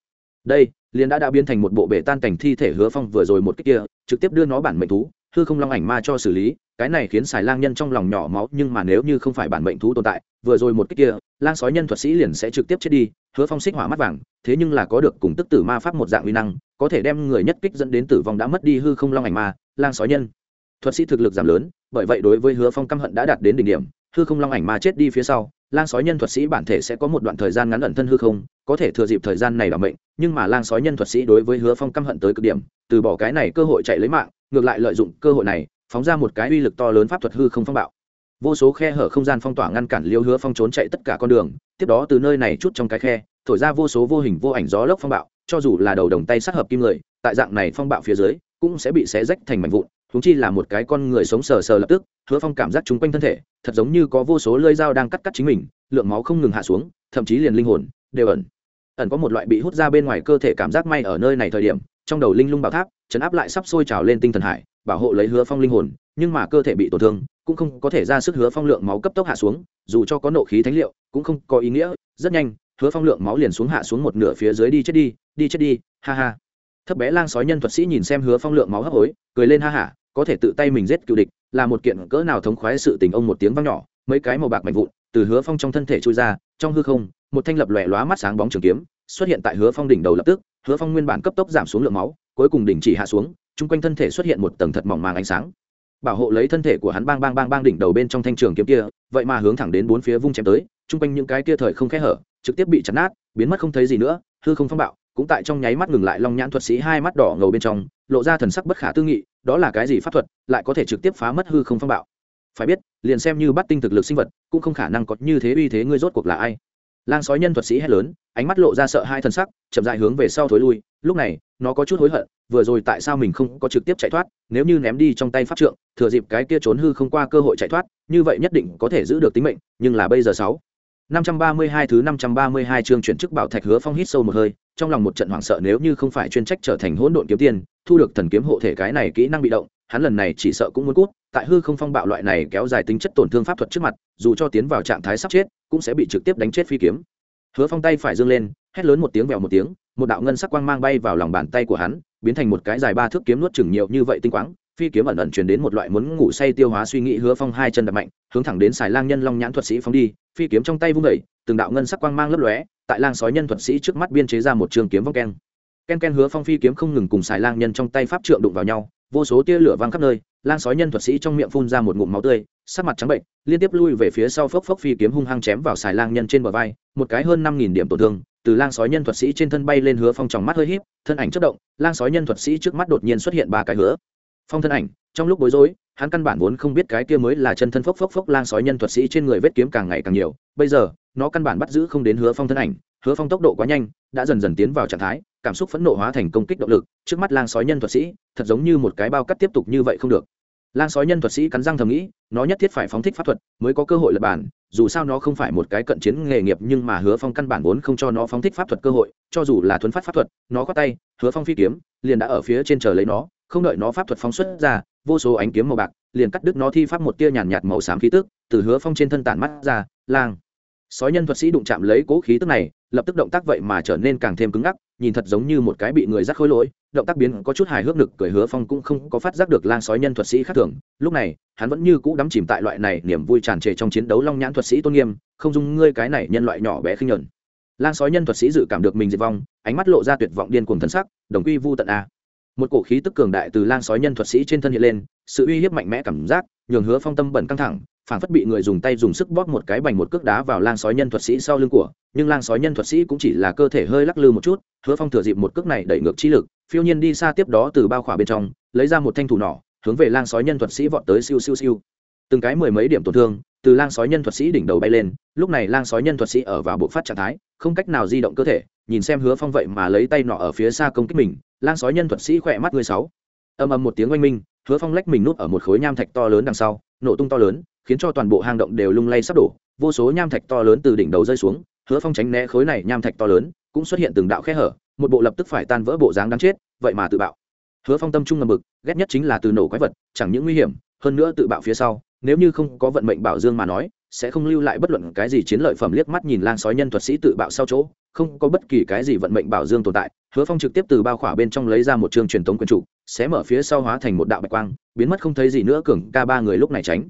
Đây, liền đã đã biến thành một bộ bể tan cảnh thi thể hứa phong vừa rồi một cách kia, trực tiếp đưa nó bản mệnh thú hư không long ảnh ma cho xử lý, cái này khiến xài lang nhân trong lòng nhỏ máu, nhưng mà nếu như không phải bản mệnh thú tồn tại, vừa rồi một cách kia, lang sói nhân thuật sĩ liền sẽ trực tiếp chết đi, hứa phong xích hỏa mắt vàng, thế nhưng là có được cùng tức tử ma pháp một dạng uy năng, có thể đem người nhất kích dẫn đến tử vong đã mất đi hư không long ảnh ma, lang sói nhân. Thuật sĩ thực lực giảm lớn, bởi vậy đối với hứa phong căm hận đã đạt đến đỉnh điểm, hư không long ảnh ma chết đi phía sau lang sói nhân thuật sĩ bản thể sẽ có một đoạn thời gian ngắn ẩn thân hư không, có thể thừa dịp thời gian này đảm mệnh, nhưng mà lang sói nhân thuật sĩ đối với hứa phong căm hận tới cực điểm, từ bỏ cái này cơ hội chạy lấy mạng, ngược lại lợi dụng cơ hội này, phóng ra một cái uy lực to lớn pháp thuật hư không phong bạo. Vô số khe hở không gian phong tỏa ngăn cản liêu hứa phong trốn chạy tất cả con đường, tiếp đó từ nơi này chút trong cái khe, thổi ra vô số vô hình vô ảnh gió lốc phong bạo, cho dù là đầu đồng tay sát hợp kim người, tại dạng này phong bạo phía dưới, cũng sẽ bị xé rách thành mảnh vụn chúng chi là một cái con người sống sờ sờ lập tức, hứa phong cảm giác chung quanh thân thể, thật giống như có vô số lơi dao đang cắt cắt chính mình, lượng máu không ngừng hạ xuống, thậm chí liền linh hồn đều ẩn. Ẩn có một loại bị hút ra bên ngoài cơ thể cảm giác may ở nơi này thời điểm, trong đầu linh lung bảo tháp, chấn áp lại sắp sôi trào lên tinh thần hải, bảo hộ lấy hứa phong linh hồn, nhưng mà cơ thể bị tổn thương, cũng không có thể ra sức hứa phong lượng máu cấp tốc hạ xuống, dù cho có nộ khí thánh liệu, cũng không có ý nghĩa, rất nhanh, hứa phong lượng máu liền xuống hạ xuống một nửa phía dưới đi chết đi đi chết đi, ha ha. Thấp bé lang sói nhân thuật sĩ nhìn xem hứa phong lượng máu hấp hối, cười lên ha hả có thể tự tay mình giết cựu địch, là một kiện cỡ nào thống khoái sự tình. Ông một tiếng vang nhỏ, mấy cái màu bạc mạnh vụn từ hứa phong trong thân thể trôi ra, trong hư không, một thanh lập lòe lóa mắt sáng bóng trường kiếm xuất hiện tại hứa phong đỉnh đầu lập tức. Hứa phong nguyên bản cấp tốc giảm xuống lượng máu, cuối cùng đỉnh chỉ hạ xuống, chung quanh thân thể xuất hiện một tầng thật mỏng màng ánh sáng. Bảo hộ lấy thân thể của hắn bang bang bang bang đỉnh đầu bên trong thanh trường kiếm kia, vậy mà hướng thẳng đến bốn phía vung chém tới, chung quanh những cái kia thời không khẽ hở, trực tiếp bị chặt nát, biến mất không thấy gì nữa, hư không phong bạo, cũng tại trong nháy mắt ngừng lại long nhãn thuật sĩ hai mắt đỏ ngầu bên trong, lộ ra thần sắc bất khả tư nghị đó là cái gì pháp thuật lại có thể trực tiếp phá mất hư không phong bạo? Phải biết liền xem như bắt tinh thực lực sinh vật cũng không khả năng có như thế uy thế ngươi rốt cuộc là ai. Lang sói nhân thuật sĩ hét lớn ánh mắt lộ ra sợ hai thân sắc chậm dại hướng về sau thối lui. Lúc này nó có chút hối hận vừa rồi tại sao mình không có trực tiếp chạy thoát nếu như ném đi trong tay pháp trượng thừa dịp cái kia trốn hư không qua cơ hội chạy thoát như vậy nhất định có thể giữ được tính mệnh nhưng là bây giờ sáu. 532 thứ 532 chương chuyển chức bảo thạch hứa phong hít sâu một hơi, trong lòng một trận hoảng sợ nếu như không phải chuyên trách trở thành hỗn độn kiếm tiên, thu được thần kiếm hộ thể cái này kỹ năng bị động, hắn lần này chỉ sợ cũng muốn cút, tại hư không phong bạo loại này kéo dài tính chất tổn thương pháp thuật trước mặt, dù cho tiến vào trạng thái sắp chết, cũng sẽ bị trực tiếp đánh chết phi kiếm. Hứa Phong tay phải dâng lên, hét lớn một tiếng vèo một tiếng, một đạo ngân sắc quang mang bay vào lòng bàn tay của hắn, biến thành một cái dài ba thước kiếm nuốt chừng nhiều như vậy tinh quáng, phi kiếm ẩn ẩn truyền đến một loại muốn ngủ say tiêu hóa suy nghĩ hứa phong hai chân đập mạnh hướng thẳng đến xài lang nhân long nhãn thuật sĩ phóng đi phi kiếm trong tay vung đẩy từng đạo ngân sắc quang mang lấp lóe tại lang sói nhân thuật sĩ trước mắt biên chế ra một trường kiếm vong keng ken ken hứa phong phi kiếm không ngừng cùng xài lang nhân trong tay pháp trượng đụng vào nhau, vô số tia lửa văng khắp nơi, lang sói nhân thuật sĩ trong miệng phun ra một ngụm máu tươi, sắc mặt trắng bệnh, liên tiếp lui về phía sau phốc phốc phi kiếm hung hăng chém vào xài lang nhân trên bờ vai, một cái hơn năm nghìn điểm tổn thương, từ lang sói nhân thuật sĩ trên thân bay lên hứa phong tròng mắt hơi híp, thân ảnh chất động, lang sói nhân thuật sĩ trước mắt đột nhiên xuất hiện ba cái hứa. Phong thân ảnh, trong lúc bối rối, hắn căn bản vốn không biết cái kia mới là chân thân phốc phốc phốc lang sói nhân thuật sĩ trên người vết kiếm càng ngày càng nhiều, bây giờ, nó căn bản bắt giữ không đến hứa phong thân ảnh, hứa phong tốc độ quá nhanh, đã dần dần tiến vào trạng thái cảm xúc phẫn nộ hóa thành công kích động lực trước mắt lang sói nhân thuật sĩ thật giống như một cái bao cắt tiếp tục như vậy không được. Lang sói nhân thuật sĩ cắn răng thầm nghĩ nó nhất thiết phải phóng thích pháp thuật mới có cơ hội lập bản dù sao nó không phải một cái cận chiến nghề nghiệp nhưng mà hứa phong căn bản vốn không cho nó phóng thích pháp thuật cơ hội cho dù là thuấn phát pháp thuật nó khoát tay hứa phong phi kiếm liền đã ở phía trên chờ lấy nó không đợi nó pháp thuật phóng xuất ra vô số ánh kiếm màu bạc liền cắt đứt nó thi pháp một tia nhàn nhạt, màu xám khí tức từ hứa phong trên thân tản mắt ra lang. Sói nhân thuật sĩ đụng chạm lấy cố khí tức này lập tức động tác vậy mà trở nên càng thêm cứng ngắc nhìn thật giống như một cái bị người rắc khối lỗi, động tác biến có chút hài hước nực cười hứa phong cũng không có phát giác được lang sói nhân thuật sĩ khác thường. Lúc này, hắn vẫn như cũ đắm chìm tại loại này niềm vui tràn trề trong chiến đấu long nhãn thuật sĩ tôn nghiêm, không dung ngươi cái này nhân loại nhỏ bé khinh nhẫn lang sói nhân thuật sĩ dự cảm được mình diệt vong, ánh mắt lộ ra tuyệt vọng điên cuồng thân sắc, đồng quy vu tận a. Một cổ khí tức cường đại từ lang sói nhân thuật sĩ trên thân hiện lên, sự uy hiếp mạnh mẽ cảm giác, nhường hứa phong tâm bẩn căng thẳng phản phất bị người dùng tay dùng sức bóp một cái bành một cước đá vào lang sói nhân thuật sĩ sau lưng của nhưng lang sói nhân thuật sĩ cũng chỉ là cơ thể hơi lắc lư một chút, hứa phong thừa dịp một cước này đẩy ngược chi lực, phiêu nhiên đi xa tiếp đó từ bao khỏa bên trong, lấy ra một thanh thủ nỏ, hướng về lang sói nhân thuật sĩ vọt tới siêu siêu siêu. Từng cái mười mấy điểm tổn thương, từ lang sói nhân thuật sĩ đỉnh đầu bay lên, lúc này lang sói nhân thuật sĩ ở vào bộ phát trạng thái, không cách nào di động cơ thể, nhìn xem hứa phong vậy mà lấy tay nọ ở phía xa công kích mình, lang sói nhân thuật sĩ khỏe mắt người sáu. Ầm ầm một tiếng oanh minh, hứa phong lách mình núp ở một khối nham thạch to lớn đằng sau, nổ tung to lớn, khiến cho toàn bộ hang động đều lung lay sắp đổ, vô số nham thạch to lớn từ đỉnh đầu rơi xuống hứa phong tránh né khối này nham thạch to lớn, cũng xuất hiện từng đạo khe hở, một bộ lập tức phải tan vỡ bộ dáng đáng chết, vậy mà tự bạo. Hứa phong tâm trung ngầm mực, ghét nhất chính là từ nổ quái vật, chẳng những nguy hiểm, hơn nữa tự bạo phía sau, nếu như không có vận mệnh bảo dương mà nói, sẽ không lưu lại bất luận cái gì chiến lợi phẩm liếc mắt nhìn lang sói nhân thuật sĩ tự bạo sau chỗ, không có bất kỳ cái gì vận mệnh bảo dương tồn tại. Hứa phong trực tiếp từ bao khỏa bên trong lấy ra một chương truyền thống quyền trụ sẽ mở phía sau hóa thành một đạo bạch quang, biến mất không thấy gì nữa, cường ca ba người lúc này tránh.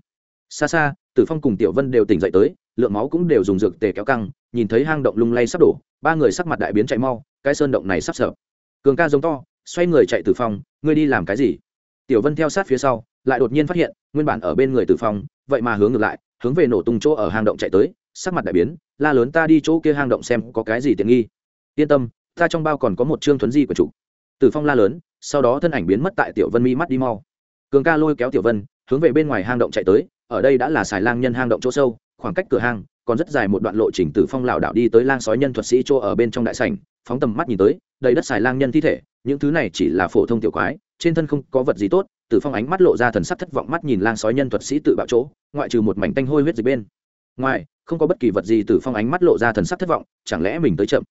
Xa xa, tử phong cùng tiểu vân đều tỉnh dậy tới lượng máu cũng đều dùng dược tề kéo căng nhìn thấy hang động lung lay sắp đổ ba người sắc mặt đại biến chạy mau cái sơn động này sắp sợ cường ca giống to xoay người chạy từ phòng. ngươi đi làm cái gì? Tiểu vân theo sát phía sau lại đột nhiên phát hiện nguyên bản ở bên người tử phòng, vậy mà hướng ngược lại hướng về nổ tung chỗ ở hang động chạy tới sắc mặt đại biến la lớn ta đi chỗ kia hang động xem có cái gì tiện nghi. Yên tâm ta trong bao còn có một chương thuấn di của chủ. Tử phong la lớn sau đó thân ảnh biến mất tại tiểu vân mi mắt đi mau. Cường ca lôi kéo tiểu vân hướng về bên ngoài hang động chạy tới ở đây đã là xài lang nhân hang động chỗ sâu khoảng cách cửa hang, còn rất dài một đoạn lộ trình từ phong lảo đảo đi tới lang sói nhân thuật sĩ chỗ ở bên trong đại sảnh, phóng tầm mắt nhìn tới, đầy đất xài lang nhân thi thể, những thứ này chỉ là phổ thông tiểu quái, trên thân không có vật gì tốt tử phong ánh mắt lộ ra thần sắc thất vọng mắt nhìn lang sói nhân thuật sĩ tự bạo chỗ, ngoại trừ một mảnh tanh hôi huyết dịch bên ngoài, không có bất kỳ vật gì tử phong ánh mắt lộ ra thần sắc thất vọng, chẳng lẽ mình tới chậm?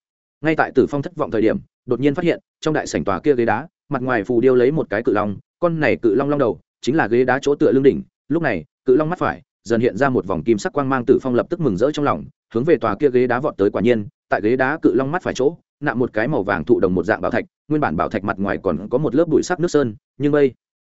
Ngay tại tử phong thất vọng thời điểm, đột nhiên phát hiện, trong đại sảnh tòa kia ghế đá, mặt ngoài phù điêu lấy một cái cự long, con này cự long long đầu, chính là ghế đá chỗ tựa lưng đỉnh, lúc này, cự long mắt phải dần hiện ra một vòng kim sắc quang mang tử phong lập tức mừng rỡ trong lòng hướng về tòa kia ghế đá vọt tới quả nhiên tại ghế đá cự long mắt phải chỗ nạm một cái màu vàng thụ đồng một dạng bảo thạch nguyên bản bảo thạch mặt ngoài còn có một lớp bụi sắc nước sơn nhưng bây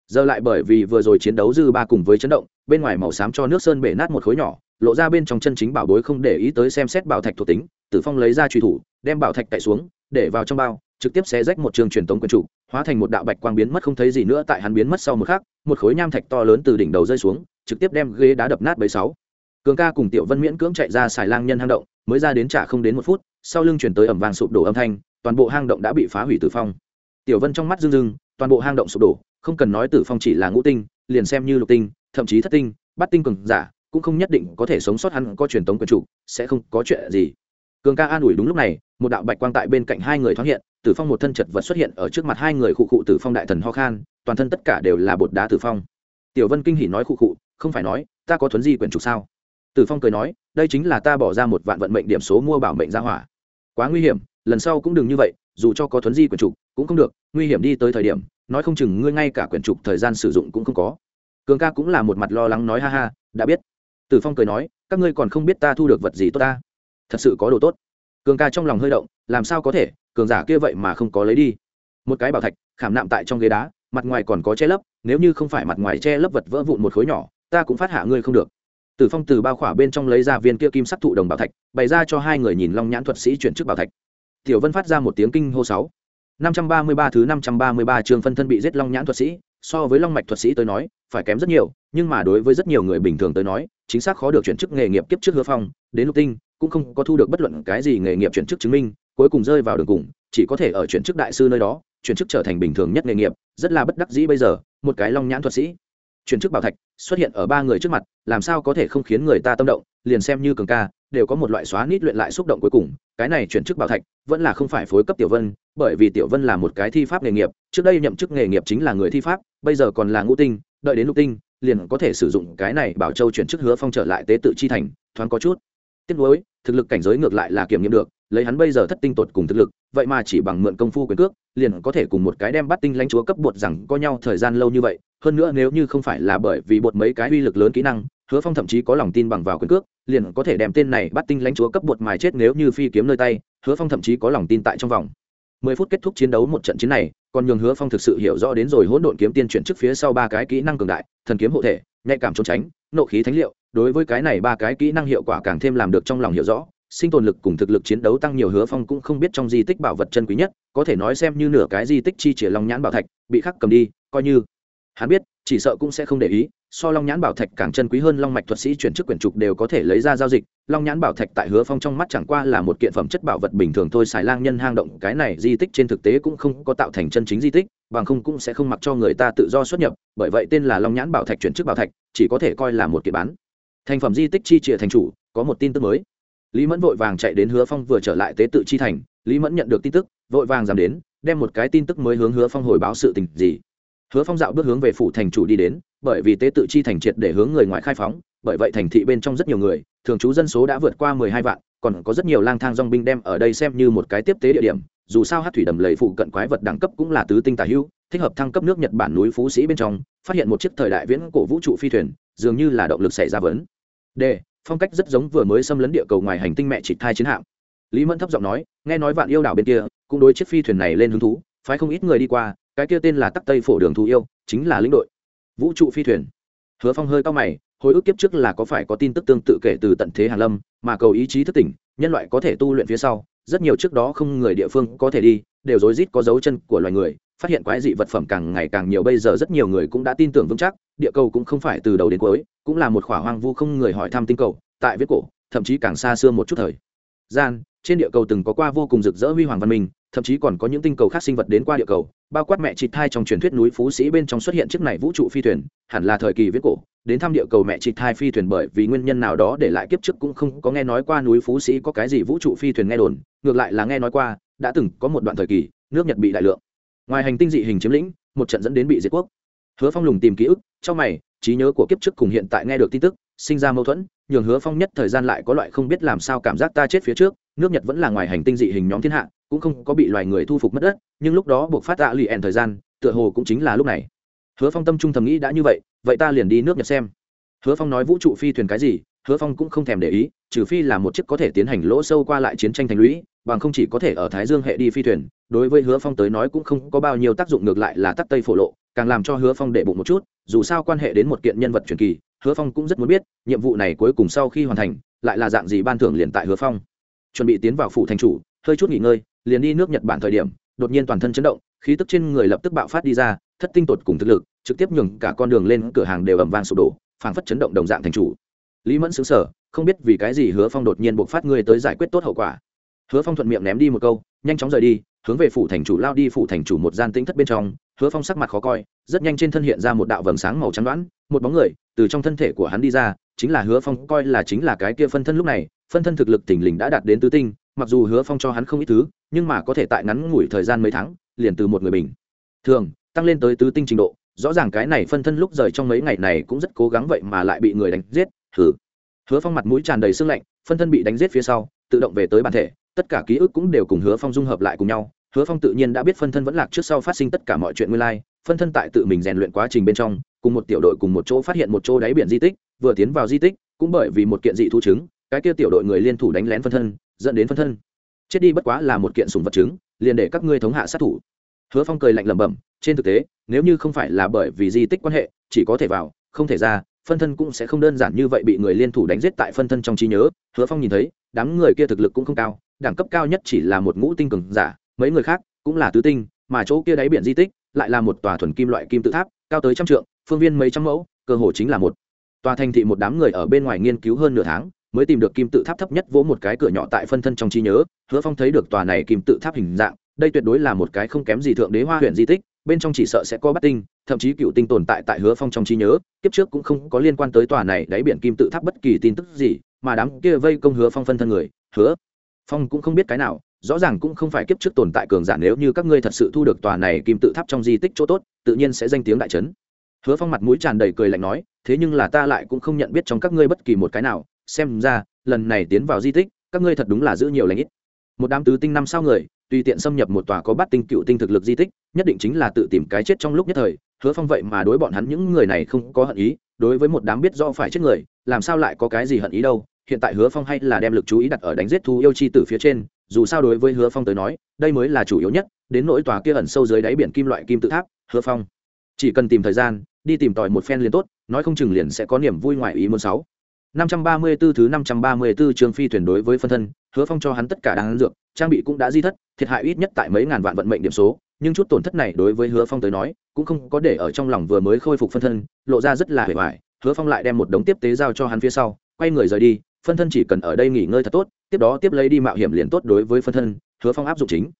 giờ lại bởi vì vừa rồi chiến đấu dư ba cùng với chấn động bên ngoài màu xám cho nước sơn bể nát một khối nhỏ lộ ra bên trong chân chính bảo bối không để ý tới xem xét bảo thạch thuộc tính tử phong lấy ra truy thủ đem bảo thạch cậy xuống để vào trong bao trực tiếp xé rách một trường truyền tống quyền chủ, hóa thành một đạo bạch quang biến mất không thấy gì nữa tại hắn biến mất sau một khắc một khối nham thạch to lớn từ đỉnh đầu rơi xuống trực tiếp đem ghế đá đập nát bảy sáu. Cường ca cùng tiểu vân miễn cưỡng chạy ra xài lang nhân hang động, mới ra đến trả không đến một phút, sau lưng chuyển tới ẩm vàng sụp đổ âm thanh, toàn bộ hang động đã bị phá hủy tử phong. Tiểu vân trong mắt rưng rưng, toàn bộ hang động sụp đổ, không cần nói tử phong chỉ là ngũ tinh, liền xem như lục tinh, thậm chí thất tinh bắt tinh cường giả, cũng không nhất định có thể sống sót hắn có truyền tống quyền chủ, sẽ không có chuyện gì. Cường ca an ủi đúng lúc này, một đạo bạch quang tại bên cạnh hai người thoáng hiện, tử phong một thân chật vật xuất hiện ở trước mặt hai người khụ khụ tử phong đại thần ho khan, toàn thân tất cả đều là bột đá tử phong. Tiểu vân kinh hỉ nói khụ khụ không phải nói, ta có thuấn di quyển trục sao? Tử phong cười nói, đây chính là ta bỏ ra một vạn vận mệnh điểm số mua bảo mệnh ra hỏa. Quá nguy hiểm, lần sau cũng đừng như vậy, dù cho có thuấn di quyển trục, cũng không được, nguy hiểm đi tới thời điểm, nói không chừng ngươi ngay cả quyển trục thời gian sử dụng cũng không có. Cường ca cũng là một mặt lo lắng nói ha ha, đã biết. Tử phong cười nói, các ngươi còn không biết ta thu được vật gì tốt ta. Thật sự có đồ tốt. Cường ca trong lòng hơi động, làm sao có thể, cường giả kia vậy mà không có lấy đi. Một cái bảo thạch, khảm nạm tại trong ghế đá, mặt ngoài còn có che lấp, nếu như không phải mặt ngoài che lấp vật vỡ vụn một khối nhỏ ta cũng phát hạ ngươi không được. Tử phong từ bao khỏa bên trong lấy ra viên kia kim sắc thụ đồng bảo thạch, bày ra cho hai người nhìn long nhãn thuật sĩ chuyển chức bảo thạch. Tiểu vân phát ra một tiếng kinh hô sáu. Năm trăm ba mươi ba thứ năm trăm ba mươi ba trường phân thân bị giết long nhãn thuật sĩ, so với long mạch thuật sĩ tới nói, phải kém rất nhiều, nhưng mà đối với rất nhiều người bình thường tới nói, chính xác khó được chuyển chức nghề nghiệp kiếp trước hứa phong, đến lục tinh, cũng không có thu được bất luận cái gì nghề nghiệp chuyển chức chứng minh, cuối cùng rơi vào đường cùng, chỉ có thể ở chuyển chức đại sư nơi đó, chuyển chức trở thành bình thường nhất nghề nghiệp, rất là bất đắc dĩ bây giờ, một cái long nhãn thuật sĩ chuyển chức bảo thạch, xuất hiện ở ba người trước mặt, làm sao có thể không khiến người ta tâm động, liền xem như cường ca, đều có một loại xóa nít luyện lại xúc động cuối cùng, cái này chuyển chức bảo thạch, vẫn là không phải phối cấp tiểu vân, bởi vì tiểu vân là một cái thi pháp nghề nghiệp, trước đây nhậm chức nghề nghiệp chính là người thi pháp, bây giờ còn là ngũ tinh, đợi đến lục tinh, liền có thể sử dụng cái này bảo châu chuyển chức hứa phong trở lại tế tự chi thành, thoáng có chút. Tiếc nuối, thực lực cảnh giới ngược lại là kiểm nghiệm được lấy hắn bây giờ thất tinh tột cùng thực lực, vậy mà chỉ bằng mượn công phu quyền cước, liền có thể cùng một cái đem bắt tinh lãnh chúa cấp bột rằng có nhau thời gian lâu như vậy. Hơn nữa nếu như không phải là bởi vì bột mấy cái uy lực lớn kỹ năng, hứa phong thậm chí có lòng tin bằng vào quyền cước, liền có thể đem tên này bắt tinh lãnh chúa cấp bột mài chết nếu như phi kiếm nơi tay, hứa phong thậm chí có lòng tin tại trong vòng. Mười phút kết thúc chiến đấu một trận chiến này, còn nhường hứa phong thực sự hiểu rõ đến rồi hỗn độn kiếm tiên chuyển trước phía sau ba cái kỹ năng cường đại, thần kiếm hộ thể, nhạy cảm trốn tránh, nộ khí thánh liệu, đối với cái này ba cái kỹ năng hiệu quả càng thêm làm được trong lòng hiểu rõ sinh tồn lực cùng thực lực chiến đấu tăng nhiều hứa phong cũng không biết trong di tích bảo vật chân quý nhất, có thể nói xem như nửa cái di tích chi chìa long nhãn bảo thạch, bị khắc cầm đi, coi như. Hắn biết, chỉ sợ cũng sẽ không để ý, so long nhãn bảo thạch càng chân quý hơn long mạch thuật sĩ chuyển chức quyển trục đều có thể lấy ra giao dịch. Long nhãn bảo thạch tại hứa phong trong mắt chẳng qua là một kiện phẩm chất bảo vật bình thường thôi, xài lang nhân hang động, cái này di tích trên thực tế cũng không có tạo thành chân chính di tích, bằng không cũng sẽ không mặc cho người ta tự do xuất nhập, bởi vậy tên là long nhãn bảo thạch chuyển chức bảo thạch, chỉ có thể coi là một kiện bán. Thành phẩm di tích chi trịa thành chủ, có một tin tức mới lý mẫn vội vàng chạy đến hứa phong vừa trở lại tế tự chi thành, lý mẫn nhận được tin tức, vội vàng dám đến, đem một cái tin tức mới hướng hứa phong hồi báo sự tình gì. Hứa phong dạo bước hướng về phủ thành chủ đi đến, bởi vì tế tự chi thành triệt để hướng người ngoài khai phóng, bởi vậy thành thị bên trong rất nhiều người, thường trú dân số đã vượt qua mười hai vạn, còn có rất nhiều lang thang dong binh đem ở đây xem như một cái tiếp tế địa điểm, dù sao hát thủy đầm lầy phụ cận quái vật đẳng cấp cũng là tứ tinh tà hưu thích hợp thăng cấp nước nhật bản núi phú sĩ bên trong, phát hiện một chiếc thời đại viễn cổ vũ trụ phi thuyền, dường như là động lực xảy ra vấn. Đề phong cách rất giống vừa mới xâm lấn địa cầu ngoài hành tinh mẹ chỉ thai chiến hạm. Lý mẫn thấp giọng nói, nghe nói vạn yêu đảo bên kia, cũng đối chiếc phi thuyền này lên hứng thú, phái không ít người đi qua, cái kia tên là tắc tây phổ đường thú yêu, chính là lĩnh đội. Vũ trụ phi thuyền. Hứa phong hơi cao mày, hồi ức kiếp trước là có phải có tin tức tương tự kể từ tận thế hàn lâm, mà cầu ý chí thức tỉnh, nhân loại có thể tu luyện phía sau, rất nhiều trước đó không người địa phương có thể đi, đều rối rít có dấu chân của loài người phát hiện quái dị vật phẩm càng ngày càng nhiều, bây giờ rất nhiều người cũng đã tin tưởng vững chắc, địa cầu cũng không phải từ đầu đến cuối, cũng là một khỏa hoang vu không người hỏi thăm tinh cầu, tại viết cổ, thậm chí càng xa xưa một chút thời. Gian, trên địa cầu từng có qua vô cùng rực rỡ huy hoàng văn minh, thậm chí còn có những tinh cầu khác sinh vật đến qua địa cầu, bao quát mẹ chị thai trong truyền thuyết núi phú sĩ bên trong xuất hiện chiếc này vũ trụ phi thuyền, hẳn là thời kỳ viết cổ, đến thăm địa cầu mẹ chị thai phi thuyền bởi vì nguyên nhân nào đó để lại kiếp trước cũng không có nghe nói qua núi phú sĩ có cái gì vũ trụ phi thuyền nghe đồn, ngược lại là nghe nói qua, đã từng có một đoạn thời kỳ, nước nhật bị đại lượng ngoài hành tinh dị hình chiếm lĩnh, một trận dẫn đến bị diệt quốc. Hứa phong lùng tìm ký ức, trong mày, trí nhớ của kiếp trước cùng hiện tại nghe được tin tức, sinh ra mâu thuẫn, nhường hứa phong nhất thời gian lại có loại không biết làm sao cảm giác ta chết phía trước, nước nhật vẫn là ngoài hành tinh dị hình nhóm thiên hạ, cũng không có bị loài người thu phục mất đất, nhưng lúc đó buộc phát tạ lì ẻn thời gian, tựa hồ cũng chính là lúc này. Hứa phong tâm trung thầm nghĩ đã như vậy vậy ta liền đi nước nhật xem. Hứa phong nói vũ trụ phi thuyền cái gì, hứa phong cũng không thèm để ý, trừ phi là một chiếc có thể tiến hành lỗ sâu qua lại chiến tranh thành lũy bằng không chỉ có thể ở thái dương hệ đi phi thuyền, đối với hứa phong tới nói cũng không có bao nhiêu tác dụng, ngược lại là tắt tây phổ lộ, càng làm cho hứa phong đệ bụng một chút, dù sao quan hệ đến một kiện nhân vật truyền kỳ, hứa phong cũng rất muốn biết, nhiệm vụ này cuối cùng sau khi hoàn thành, lại là dạng gì ban thưởng liền tại hứa phong. Chuẩn bị tiến vào phủ thành chủ, hơi chút nghỉ ngơi, liền đi nước nhật bản thời điểm, đột nhiên toàn thân chấn động, khí tức trên người lập tức bạo phát đi ra, thất tinh tột cùng thực lực, trực tiếp nhường cả con đường lên cửa hàng đều ầm vang sụp đổ, phảng phất chấn động đồng dạng thành chủ. Lý mẫn xứng sở không biết vì cái gì hứa phong đột nhiên buộc phát ngươi tới giải quyết tốt hậu quả hứa phong thuận miệng ném đi một câu, nhanh chóng rời đi, hướng về phủ thành chủ lao đi, phủ thành chủ một gian tĩnh thất bên trong, hứa phong sắc mặt khó coi, rất nhanh trên thân hiện ra một đạo vầng sáng màu trắng đoán, một bóng người từ trong thân thể của hắn đi ra, chính là hứa phong, coi là chính là cái kia phân thân lúc này, phân thân thực lực tỉnh lình đã đạt đến tứ tinh, mặc dù hứa phong cho hắn không ít thứ, nhưng mà có thể tại ngắn ngủi thời gian mấy tháng, liền từ một người bình thường, tăng lên tới tứ tinh trình độ, rõ ràng cái này phân thân lúc rời trong mấy ngày này cũng rất cố gắng vậy mà lại bị người đánh giết thử hứa phong mặt mũi tràn đầy sương lạnh, phân thân bị đánh giết phía sau, tự động về tới bản thể tất cả ký ức cũng đều cùng hứa phong dung hợp lại cùng nhau. Hứa phong tự nhiên đã biết phân thân vẫn lạc trước sau phát sinh tất cả mọi chuyện nguyên lai, phân thân tại tự mình rèn luyện quá trình bên trong, cùng một tiểu đội cùng một chỗ phát hiện một chỗ đáy biển di tích, vừa tiến vào di tích, cũng bởi vì một kiện dị thu chứng cái kia tiểu đội người liên thủ đánh lén phân thân, dẫn đến phân thân. Chết đi bất quá là một kiện sùng vật chứng liền để các ngươi thống hạ sát thủ. Hứa phong cười lạnh lẩm bẩm, trên thực tế, nếu như không phải là bởi vì di tích quan hệ, chỉ có thể vào, không thể ra, phân thân cũng sẽ không đơn giản như vậy bị người liên thủ đánh giết tại phân thân trong trí nhớ. Hứa phong nhìn thấy, đám người kia thực lực cũng không cao đẳng cấp cao nhất chỉ là một ngũ tinh cường giả, mấy người khác cũng là tứ tinh, mà chỗ kia đáy biển di tích lại là một tòa thuần kim loại kim tự tháp, cao tới trăm trượng, phương viên mấy trăm mẫu, cơ hồ chính là một tòa thành thị một đám người ở bên ngoài nghiên cứu hơn nửa tháng, mới tìm được kim tự tháp thấp nhất vỗ một cái cửa nhỏ tại phân thân trong trí nhớ, hứa phong thấy được tòa này kim tự tháp hình dạng, đây tuyệt đối là một cái không kém gì thượng đế hoa huyện di tích, bên trong chỉ sợ sẽ có bất tinh, thậm chí cựu tinh tồn tại tại hứa phong trong trí nhớ, kiếp trước cũng không có liên quan tới tòa này đáy biển kim tự tháp bất kỳ tin tức gì, mà đám kia vây công hứa phong phân thân người, hứa phong cũng không biết cái nào, rõ ràng cũng không phải kiếp trước tồn tại cường giả nếu như các ngươi thật sự thu được tòa này kim tự tháp trong di tích chỗ tốt, tự nhiên sẽ danh tiếng đại trấn. Hứa phong mặt mũi tràn đầy cười lạnh nói, thế nhưng là ta lại cũng không nhận biết trong các ngươi bất kỳ một cái nào, xem ra, lần này tiến vào di tích, các ngươi thật đúng là giữ nhiều lãnh ít. Một đám tứ tinh năm sao người, tùy tiện xâm nhập một tòa có bắt tinh cựu tinh thực lực di tích, nhất định chính là tự tìm cái chết trong lúc nhất thời. Hứa phong vậy mà đối bọn hắn những người này không có hận ý, đối với một đám biết do phải chết người, làm sao lại có cái gì hận ý đâu hiện tại hứa phong hay là đem lực chú ý đặt ở đánh giết thú yêu chi từ phía trên dù sao đối với hứa phong tới nói đây mới là chủ yếu nhất đến nỗi tòa kia ẩn sâu dưới đáy biển kim loại kim tự tháp hứa phong chỉ cần tìm thời gian đi tìm tòi một phen liền tốt nói không chừng liền sẽ có niềm vui ngoài ý muốn sáu 534 thứ 534 trường phi thuyền đối với phân thân, Hứa Phong cho hắn tất cả đáng dược, trang bị cũng đã di thất, thiệt hại ít nhất tại mấy ngàn vạn vận mệnh điểm số, nhưng chút tổn thất này đối với Hứa Phong tới nói, cũng không có để ở trong lòng vừa mới khôi phục phân thân, lộ ra rất là hề bại. Hứa Phong lại đem một đống tiếp tế giao cho hắn phía sau, quay người rời đi, phân thân chỉ cần ở đây nghỉ ngơi thật tốt, tiếp đó tiếp lấy đi mạo hiểm liền tốt đối với phân thân, Hứa Phong áp dụng chính.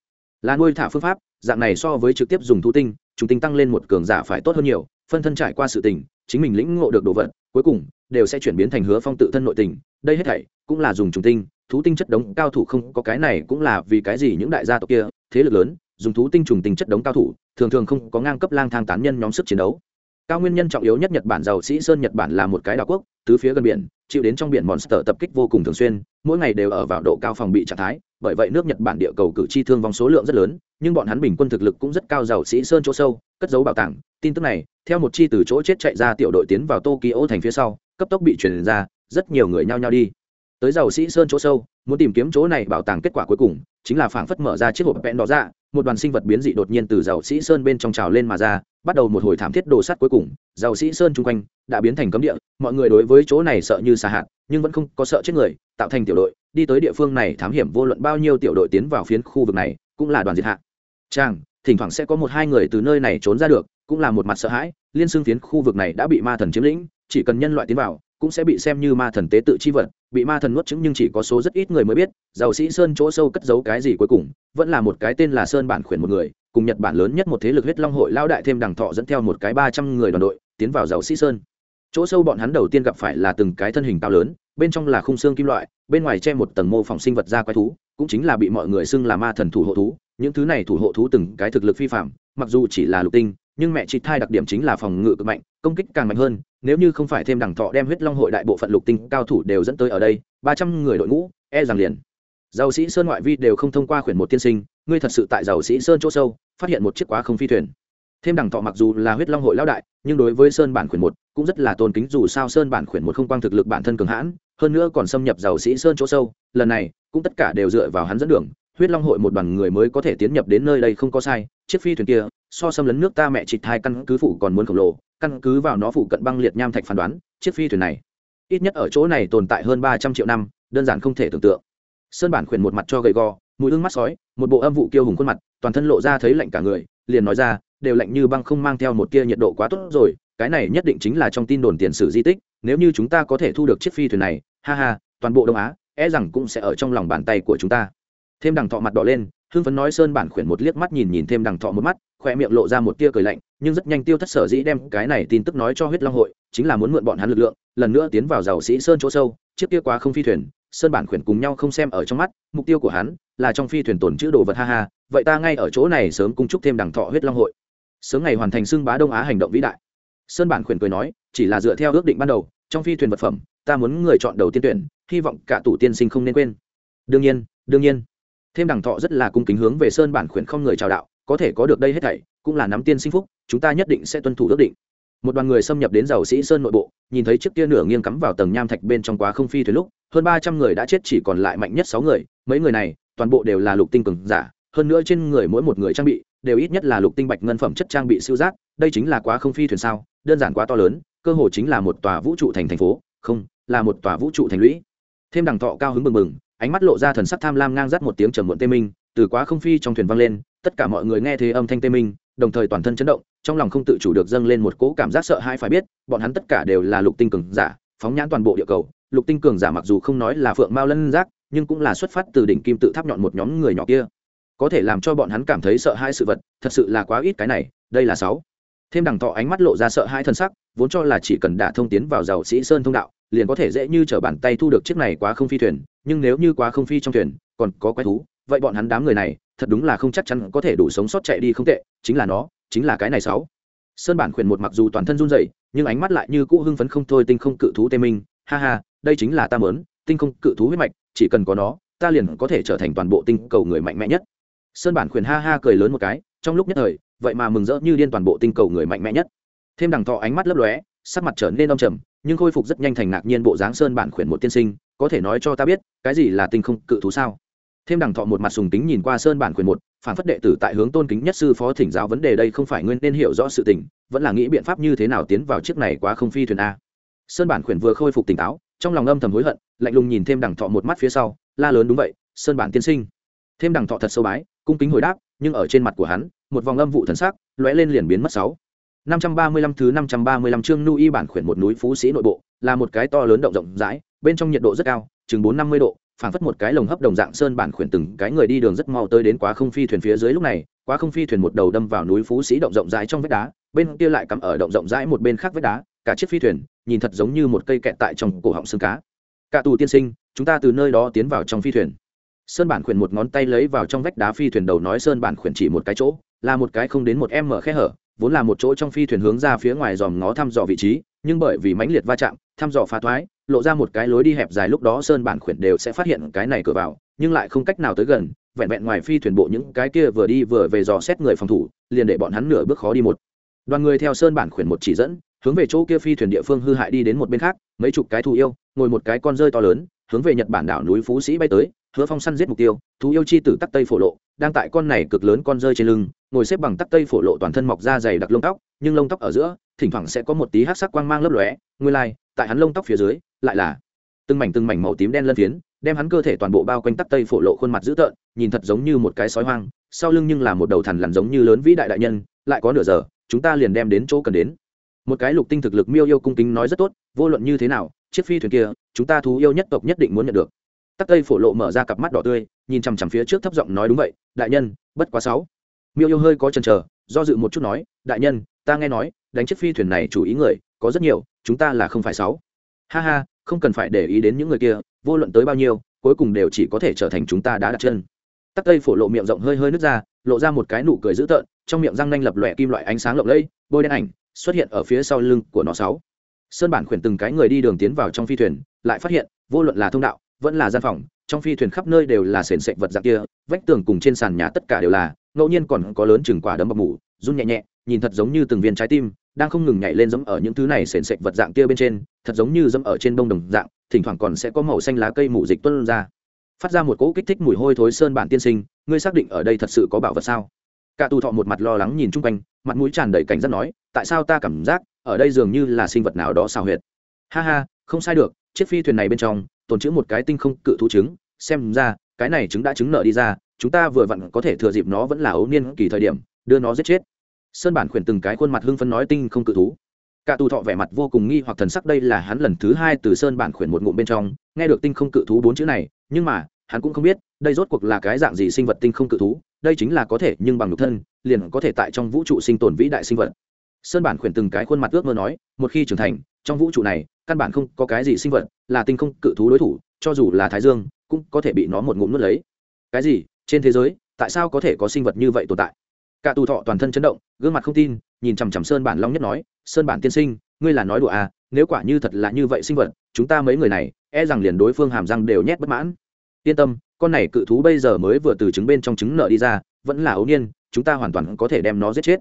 Là nuôi thả phương pháp, dạng này so với trực tiếp dùng thú tinh, chúng tinh tăng lên một cường giả phải tốt hơn nhiều, phân thân trải qua sự tình, chính mình lĩnh ngộ được đồ vật, cuối cùng đều sẽ chuyển biến thành hứa phong tự thân nội tình đây hết thảy cũng là dùng trùng tinh thú tinh chất đống cao thủ không có cái này cũng là vì cái gì những đại gia tộc kia thế lực lớn dùng thú tinh trùng tinh chất đống cao thủ thường thường không có ngang cấp lang thang tán nhân nhóm sức chiến đấu. Cao nguyên nhân trọng yếu nhất nhật bản giàu sĩ sơn nhật bản là một cái đảo quốc tứ phía gần biển chịu đến trong biển monster tập kích vô cùng thường xuyên, mỗi ngày đều ở vào độ cao phòng bị trạng thái, bởi vậy nước nhật bản địa cầu cử tri thương vong số lượng rất lớn, nhưng bọn hắn bình quân thực lực cũng rất cao giàu sĩ sơn chỗ sâu, cất giấu bảo tàng. Tin tức này, theo một chi từ chỗ chết chạy ra tiểu đội tiến vào tokyo thành phía sau, cấp tốc bị truyền ra, rất nhiều người nhao nhao đi. Tới giàu sĩ sơn chỗ sâu, muốn tìm kiếm chỗ này bảo tàng kết quả cuối cùng, chính là phảng phất mở ra chiếc hộp vẹn đỏ ra một đoàn sinh vật biến dị đột nhiên từ giàu sĩ sơn bên trong trào lên mà ra, bắt đầu một hồi thảm thiết đồ sắt cuối cùng. Giàu sĩ sơn chung quanh đã biến thành cấm địa, mọi người đối với chỗ này sợ như xa hạn nhưng vẫn không có sợ chết người, tạo thành tiểu đội, đi tới địa phương này thám hiểm vô luận bao nhiêu tiểu đội tiến vào phiến khu vực này, cũng là đoàn diệt hạ. Trang thỉnh thoảng sẽ có một hai người từ nơi này trốn ra được, cũng là một mặt sợ hãi, liên xương phiến khu vực này đã bị ma thần chiếm lĩnh, chỉ cần nhân loại tiến vào cũng sẽ bị xem như ma thần tế tự chi vật, bị ma thần nuốt chứng nhưng chỉ có số rất ít người mới biết, giàu sĩ sơn chỗ sâu cất giấu cái gì cuối cùng, vẫn là một cái tên là sơn bản khuyển một người, cùng nhật bản lớn nhất một thế lực huyết long hội lao đại thêm đằng thọ dẫn theo một cái ba trăm người đoàn đội, tiến vào giàu sĩ sơn. Chỗ sâu bọn hắn đầu tiên gặp phải là từng cái thân hình cao lớn, bên trong là khung xương kim loại, bên ngoài che một tầng mô phỏng sinh vật da quái thú, cũng chính là bị mọi người xưng là ma thần thủ hộ thú, những thứ này thủ hộ thú từng cái thực lực phi phạm mặc dù chỉ là lục tinh nhưng mẹ chị thai đặc điểm chính là phòng ngự cực mạnh, công kích càng mạnh hơn, nếu như không phải thêm đẳng thọ đem huyết long hội đại bộ phận lục tinh cao thủ đều dẫn tới ở đây, ba trăm người đội ngũ e rằng liền. Giàu sĩ sơn ngoại vi đều không thông qua khuyển một tiên sinh, ngươi thật sự tại giàu sĩ sơn chỗ sâu, phát hiện một chiếc quá không phi thuyền. Thêm đẳng thọ mặc dù là huyết long hội lao đại, nhưng đối với sơn bản khuyển một cũng rất là tôn kính, dù sao sơn bản khuyển một không quang thực lực bản thân cường hãn, hơn nữa còn xâm nhập giàu sĩ sơn chỗ sâu, lần này cũng tất cả đều dựa vào hắn dẫn đường, huyết long hội một đoàn người mới có thể tiến nhập đến nơi đây không có sai, chiếc phi thuyền kia so xâm lấn nước ta mẹ chịt hai căn cứ phụ còn muốn khổng lồ, căn cứ vào nó phụ cận băng liệt nham thạch phán đoán, chiếc phi thuyền này, ít nhất ở chỗ này tồn tại hơn ba trăm triệu năm, đơn giản không thể tưởng tượng. Sơn bản khuyển một mặt cho gầy gò, mũi ưng mắt sói, một bộ âm vụ kiêu hùng khuôn mặt, toàn thân lộ ra thấy lạnh cả người, liền nói ra, đều lạnh như băng không mang theo một tia nhiệt độ quá tốt rồi, cái này nhất định chính là trong tin đồn tiền sử di tích, nếu như chúng ta có thể thu được chiếc phi thuyền này, ha ha, toàn bộ đông á e rằng cũng sẽ ở trong lòng bàn tay của chúng ta. Thêm đằng thọ mặt đỏ lên, hưng phấn nói sơn bản khuyển một liếc mắt nhìn nhìn thêm đằng thọ một mắt khoe miệng lộ ra một tia cười lạnh, nhưng rất nhanh tiêu thất sở dĩ đem cái này tin tức nói cho huyết long hội, chính là muốn mượn bọn hắn lực lượng, lần nữa tiến vào giàu sĩ sơn chỗ sâu, chiếc kia quá không phi thuyền, sơn bản khuyển cùng nhau không xem ở trong mắt, mục tiêu của hắn là trong phi thuyền tồn chữ đồ vật, ha ha, vậy ta ngay ở chỗ này sớm cung chúc thêm đằng thọ huyết long hội. Sớm ngày hoàn thành xưng bá đông á hành động vĩ đại. Sơn bản khuyển cười nói, chỉ là dựa theo ước định ban đầu, trong phi thuyền vật phẩm, ta muốn người chọn đầu tiên tuyển, hy vọng cả tủ tiên sinh không nên quên. Đương nhiên đương nhiên. Thêm đằng thọ rất là cung kính hướng về sơn bản khuyển không người chào đạo có thể có được đây hết thảy, cũng là nắm tiên sinh phúc, chúng ta nhất định sẽ tuân thủ ước định. Một đoàn người xâm nhập đến giàu sĩ sơn nội bộ, nhìn thấy chiếc tia nửa nghiêng cắm vào tầng nham thạch bên trong quá không phi thuyền lúc, hơn ba trăm người đã chết chỉ còn lại mạnh nhất sáu người, mấy người này, toàn bộ đều là lục tinh cường giả, hơn nữa trên người mỗi một người trang bị, đều ít nhất là lục tinh bạch ngân phẩm chất trang bị siêu giác, đây chính là quá không phi thuyền sao, đơn giản quá to lớn, cơ hồ chính là một tòa vũ trụ thành thành phố, không, là một tòa vũ trụ thành lũy. Thêm đằng thọ cao hứng mừng mừng ánh mắt lộ ra thần sắc tham lam ngang dắt một tiếng trầm muộn tê minh, từ quá không phi trong thuyền vang lên tất cả mọi người nghe thấy âm thanh tê minh, đồng thời toàn thân chấn động, trong lòng không tự chủ được dâng lên một cỗ cảm giác sợ hãi phải biết, bọn hắn tất cả đều là lục tinh cường giả, phóng nhãn toàn bộ địa cầu. Lục tinh cường giả mặc dù không nói là phượng mao lân giác, nhưng cũng là xuất phát từ đỉnh kim tự tháp nhọn một nhóm người nhỏ kia. Có thể làm cho bọn hắn cảm thấy sợ hãi sự vật, thật sự là quá ít cái này, đây là sáu. Thêm đằng thọ ánh mắt lộ ra sợ hãi thân sắc, vốn cho là chỉ cần đả thông tiến vào giàu sĩ sơn thông đạo, liền có thể dễ như t bàn tay thu được chiếc này quá không phi thuyền, nhưng nếu như quá không phi trong thuyền, còn có quái thú, vậy bọn hắn đám người này thật đúng là không chắc chắn có thể đủ sống sót chạy đi không tệ, chính là nó, chính là cái này sáu. Sơn bản khuyển một mặc dù toàn thân run rẩy, nhưng ánh mắt lại như cũ hưng phấn không thôi, tinh không cự thú tê minh. Ha ha, đây chính là ta mớn tinh không cự thú huyết mạch, chỉ cần có nó, ta liền có thể trở thành toàn bộ tinh cầu người mạnh mẽ nhất. Sơn bản khuyển ha ha cười lớn một cái, trong lúc nhất thời, vậy mà mừng rỡ như điên toàn bộ tinh cầu người mạnh mẽ nhất. Thêm đằng thọ ánh mắt lấp lóe, sắc mặt trở nên đông trầm, nhưng khôi phục rất nhanh thành ngạc nhiên bộ dáng sơn bản khuyển một tiên sinh, có thể nói cho ta biết, cái gì là tinh không cự thú sao? Thêm đằng thọ một mặt sùng tính nhìn qua sơn bản quyền một, phản phất đệ tử tại hướng tôn kính nhất sư phó thỉnh giáo vấn đề đây không phải nguyên nên hiểu rõ sự tình, vẫn là nghĩ biện pháp như thế nào tiến vào chiếc này quá không phi thuyền a. Sơn bản quyền vừa khôi phục tỉnh táo, trong lòng âm thầm hối hận, lạnh lùng nhìn thêm đằng thọ một mắt phía sau, la lớn đúng vậy, sơn bản tiên sinh. Thêm đằng thọ thật sâu bái, cung kính hồi đáp, nhưng ở trên mặt của hắn, một vòng âm vụ thần sắc, lóe lên liền biến mất sáu. năm trăm ba mươi lăm thứ năm trăm ba mươi lăm chương nu y bản khuyển một núi phú sĩ nội bộ, là một cái to lớn động rộng rãi, bên trong nhiệt độ rất cao, chừng bốn năm mươi độ phảng phất một cái lồng hấp đồng dạng sơn bản khuyển từng cái người đi đường rất mau tới đến quá không phi thuyền phía dưới lúc này, quá không phi thuyền một đầu đâm vào núi phú sĩ động rộng rãi trong vách đá, bên kia lại cắm ở động rộng rãi một bên khác vách đá, cả chiếc phi thuyền, nhìn thật giống như một cây kẹt tại trong cổ họng xương cá. Cả tù tiên sinh, chúng ta từ nơi đó tiến vào trong phi thuyền. Sơn bản khuyển một ngón tay lấy vào trong vách đá phi thuyền đầu nói sơn bản khuyển chỉ một cái chỗ, là một cái không đến một em mở khe hở, vốn là một chỗ trong phi thuyền hướng ra phía ngoài dòm ngó thăm dò vị trí, nhưng bởi vì mãnh liệt va chạm, thăm dò phá thoái lộ ra một cái lối đi hẹp dài lúc đó sơn bản khuyển đều sẽ phát hiện cái này cửa vào, nhưng lại không cách nào tới gần, vẹn vẹn ngoài phi thuyền bộ những cái kia vừa đi vừa về dò xét người phòng thủ, liền để bọn hắn nửa bước khó đi một. Đoàn người theo sơn bản khuyển một chỉ dẫn, hướng về chỗ kia phi thuyền địa phương hư hại đi đến một bên khác, mấy chục cái thù yêu, ngồi một cái con rơi to lớn, hướng về nhật bản đảo núi phú sĩ bay tới, hứa phong săn giết mục tiêu, thú yêu chi tử tắc tây phổ lộ, đang tại con này cực lớn con rơi trên lưng, ngồi xếp bằng tắc tây phổ lộ toàn thân mọc da dày đặc lông tóc, nhưng lông tóc ở giữa thỉnh thoảng sẽ có một tí hát sắc quang mang lấp lóe nguyên Lai, tại hắn lông tóc phía dưới lại là từng mảnh từng mảnh màu tím đen lân phiến đem hắn cơ thể toàn bộ bao quanh tắc tây phổ lộ khuôn mặt dữ tợn nhìn thật giống như một cái sói hoang sau lưng nhưng là một đầu thằn lằn giống như lớn vĩ đại đại nhân lại có nửa giờ chúng ta liền đem đến chỗ cần đến. Một cái lục tinh thực lực miêu yêu cung kính nói rất tốt vô luận như thế nào chiếc phi thuyền kia chúng ta thú yêu nhất tộc nhất định muốn nhận được. Tắc tây phổ lộ mở ra cặp mắt đỏ tươi nhìn chằm chằm phía trước thấp giọng nói đúng vậy đại nhân bất quá sáu. Miêu yêu hơi có chần chờ do dự một chút nói đại nhân ta nghe nói đánh chiếc phi thuyền này chủ ý người, có rất nhiều, chúng ta là không phải sáu. Ha ha, không cần phải để ý đến những người kia, vô luận tới bao nhiêu, cuối cùng đều chỉ có thể trở thành chúng ta đã đặt chân. Tắc tây phổ lộ miệng rộng hơi hơi nứt ra, lộ ra một cái nụ cười dữ tợn, trong miệng răng nanh lập lòe kim loại ánh sáng lộng lẫy, bôi đen ảnh, xuất hiện ở phía sau lưng của nó sáu. Sơn bản khuyển từng cái người đi đường tiến vào trong phi thuyền, lại phát hiện, vô luận là thông đạo, vẫn là gian phòng, trong phi thuyền khắp nơi đều là sền sệt vật dạng kia, vách tường cùng trên sàn nhà tất cả đều là, ngẫu nhiên còn có lớn chừng quả đấm bọc mủ, run nhẹ nhẹ nhìn thật giống như từng viên trái tim, đang không ngừng nhảy lên giống ở những thứ này sền sệt vật dạng kia bên trên, thật giống như dẫm ở trên bông đồng dạng, thỉnh thoảng còn sẽ có màu xanh lá cây mù dịch tuân ra. Phát ra một cỗ kích thích mùi hôi thối sơn bản tiên sinh, ngươi xác định ở đây thật sự có bảo vật sao? Cả tù thọ một mặt lo lắng nhìn chung quanh, mặt mũi tràn đầy cảnh giác nói, tại sao ta cảm giác, ở đây dường như là sinh vật nào đó xào huyệt? Ha ha, không sai được, chiếc phi thuyền này bên trong, tồn chữ một cái tinh không cự thú trứng, xem ra, cái này trứng đã trứng nợ đi ra, chúng ta vừa vặn có thể thừa dịp nó vẫn là ấu niên kỳ thời điểm, đưa nó giết chết sơn bản khuyển từng cái khuôn mặt hưng phấn nói tinh không cự thú. Cả tù thọ vẻ mặt vô cùng nghi hoặc thần sắc đây là hắn lần thứ hai từ sơn bản khuyển một ngụm bên trong, nghe được tinh không cự thú bốn chữ này, nhưng mà, hắn cũng không biết, đây rốt cuộc là cái dạng gì sinh vật tinh không cự thú, đây chính là có thể nhưng bằng nhục thân, liền có thể tại trong vũ trụ sinh tồn vĩ đại sinh vật. Sơn bản khuyển từng cái khuôn mặt ước mơ nói, một khi trưởng thành, trong vũ trụ này, căn bản không có cái gì sinh vật là tinh không cự thú đối thủ, cho dù là thái dương, cũng có thể bị nó một ngụm nuốt lấy. Cái gì? Trên thế giới, tại sao có thể có sinh vật như vậy tồn tại? Cả tù thọ toàn thân chấn động, gương mặt không tin, nhìn chằm chằm sơn bản long nhất nói, sơn bản tiên sinh, ngươi là nói đùa à nếu quả như thật là như vậy sinh vật, chúng ta mấy người này e rằng liền đối phương hàm răng đều nhét bất mãn. Yên tâm, con này cự thú bây giờ mới vừa từ trứng bên trong trứng nợ đi ra, vẫn là ấu niên, chúng ta hoàn toàn có thể đem nó giết chết.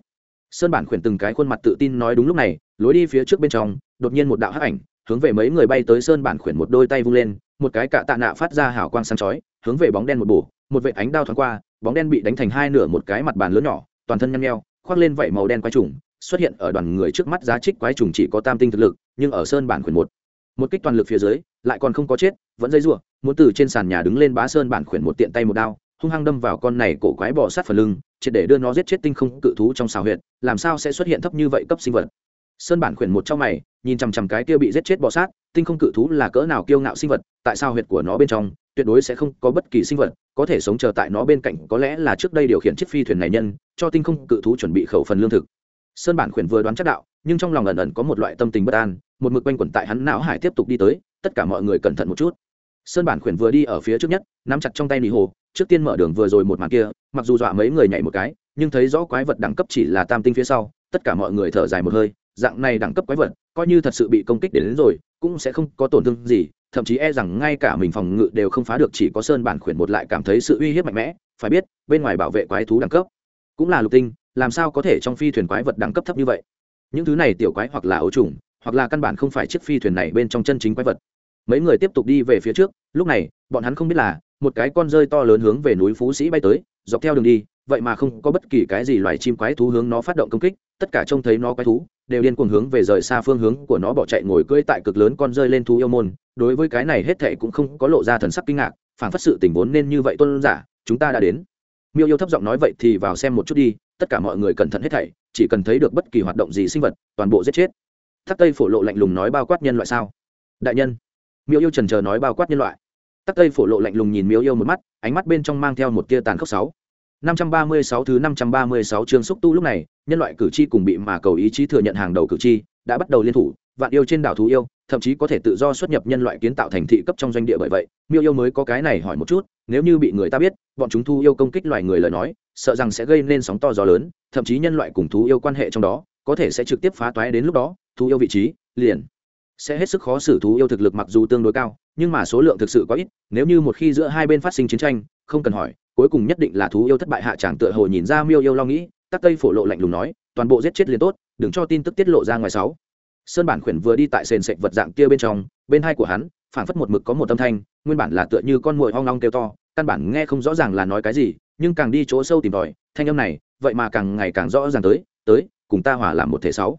Sơn bản khuyển từng cái khuôn mặt tự tin nói đúng lúc này, lối đi phía trước bên trong, đột nhiên một đạo hắc ảnh, hướng về mấy người bay tới sơn bản khuyển một đôi tay vung lên, một cái cạ tạ nạ phát ra hào quang sáng chói, hướng về bóng đen một bổ, một vệ ánh đao thoáng qua, bóng đen bị đánh thành hai nửa một cái mặt bàn lớn nhỏ toàn thân nhăn nheo, khoác lên vảy màu đen quái trùng, xuất hiện ở đoàn người trước mắt giá trích quái trùng chỉ có tam tinh thực lực, nhưng ở sơn bản khuyển một. Một kích toàn lực phía dưới, lại còn không có chết, vẫn dây rủa, muốn từ trên sàn nhà đứng lên bá sơn bản khuyển một tiện tay một đao, hung hăng đâm vào con này cổ quái bò sát phần lưng chỉ để đưa nó giết chết tinh không cự thú trong xào huyệt, làm sao sẽ xuất hiện thấp như vậy cấp sinh vật? Sơn bản khuyển một trong mày, nhìn chằm chằm cái kia bị giết chết bò sát, tinh không cự thú là cỡ nào kiêu ngạo sinh vật, tại sao huyệt của nó bên trong tuyệt đối sẽ không có bất kỳ sinh vật có thể sống chờ tại nó bên cạnh có lẽ là trước đây điều khiển chiếc phi thuyền này nhân cho tinh không cự thú chuẩn bị khẩu phần lương thực. Sơn bản khuyển vừa đoán chắc đạo nhưng trong lòng ẩn ẩn có một loại tâm tình bất an một mực quanh quẩn tại hắn não hải tiếp tục đi tới tất cả mọi người cẩn thận một chút. Sơn bản khuyển vừa đi ở phía trước nhất nắm chặt trong tay nỉ hồ trước tiên mở đường vừa rồi một màn kia mặc dù dọa mấy người nhảy một cái nhưng thấy rõ quái vật đẳng cấp chỉ là tam tinh phía sau tất cả mọi người thở dài một hơi dạng này đẳng cấp quái vật coi như thật sự bị công kích đến, đến rồi cũng sẽ không có tổn thương gì thậm chí e rằng ngay cả mình phòng ngự đều không phá được, chỉ có sơn bản khuyển một lại cảm thấy sự uy hiếp mạnh mẽ. Phải biết, bên ngoài bảo vệ quái thú đẳng cấp cũng là lục tinh, làm sao có thể trong phi thuyền quái vật đẳng cấp thấp như vậy? Những thứ này tiểu quái hoặc là ấu trùng, hoặc là căn bản không phải chiếc phi thuyền này bên trong chân chính quái vật. Mấy người tiếp tục đi về phía trước, lúc này, bọn hắn không biết là, một cái con rơi to lớn hướng về núi phú sĩ bay tới, dọc theo đường đi vậy mà không có bất kỳ cái gì loài chim quái thú hướng nó phát động công kích, tất cả trông thấy nó quái thú, đều điên cuồng hướng về rời xa phương hướng của nó bỏ chạy ngồi cưỡi tại cực lớn con rơi lên thú yêu môn. Đối với cái này hết thệ cũng không có lộ ra thần sắc kinh ngạc phản phất sự tình vốn nên như vậy tôn giả, chúng ta đã đến. Miêu yêu thấp giọng nói vậy thì vào xem một chút đi, tất cả mọi người cẩn thận hết thảy, chỉ cần thấy được bất kỳ hoạt động gì sinh vật, toàn bộ giết chết. Tắc tây phổ lộ lạnh lùng nói bao quát nhân loại sao? Đại nhân. Miêu yêu trần chờ nói bao quát nhân loại. Tắc tây phổ lộ lạnh lùng nhìn miêu yêu một mắt, ánh mắt bên trong mang theo một tia tàn khốc sáu năm trăm ba mươi sáu thứ năm trăm ba mươi sáu chương xúc tu lúc này, nhân loại cử tri cùng bị mà cầu ý chí thừa nhận hàng đầu cử tri, đã bắt đầu liên thủ, vạn yêu trên đảo thú yêu, thậm chí có thể tự do xuất nhập nhân loại kiến tạo thành thị cấp trong doanh địa bởi vậy. Miêu yêu mới có cái này hỏi một chút, nếu như bị người ta biết, bọn chúng thu yêu công kích loài người lời nói, sợ rằng sẽ gây nên sóng to gió lớn, thậm chí nhân loại cùng thú yêu quan hệ trong đó, có thể sẽ trực tiếp phá toái đến lúc đó, thú yêu vị trí, liền sẽ hết sức khó xử thú yêu thực lực mặc dù tương đối cao, nhưng mà số lượng thực sự quá ít, nếu như một khi giữa hai bên phát sinh chiến tranh, không cần hỏi cuối cùng nhất định là thú yêu thất bại hạ tràng tựa hồ nhìn ra miêu yêu lo nghĩ, tắc tây phổ lộ lạnh lùng nói, toàn bộ giết chết liền tốt, đừng cho tin tức tiết lộ ra ngoài sáu. Sơn bản khuyển vừa đi tại sền sệt vật dạng kia bên trong, bên hai của hắn, phảng phất một mực có một âm thanh, nguyên bản là tựa như con muội hoang long kêu to, căn bản nghe không rõ ràng là nói cái gì, nhưng càng đi chỗ sâu tìm tòi, thanh âm này, vậy mà càng ngày càng rõ ràng tới tới, cùng ta hòa làm một thể sáu.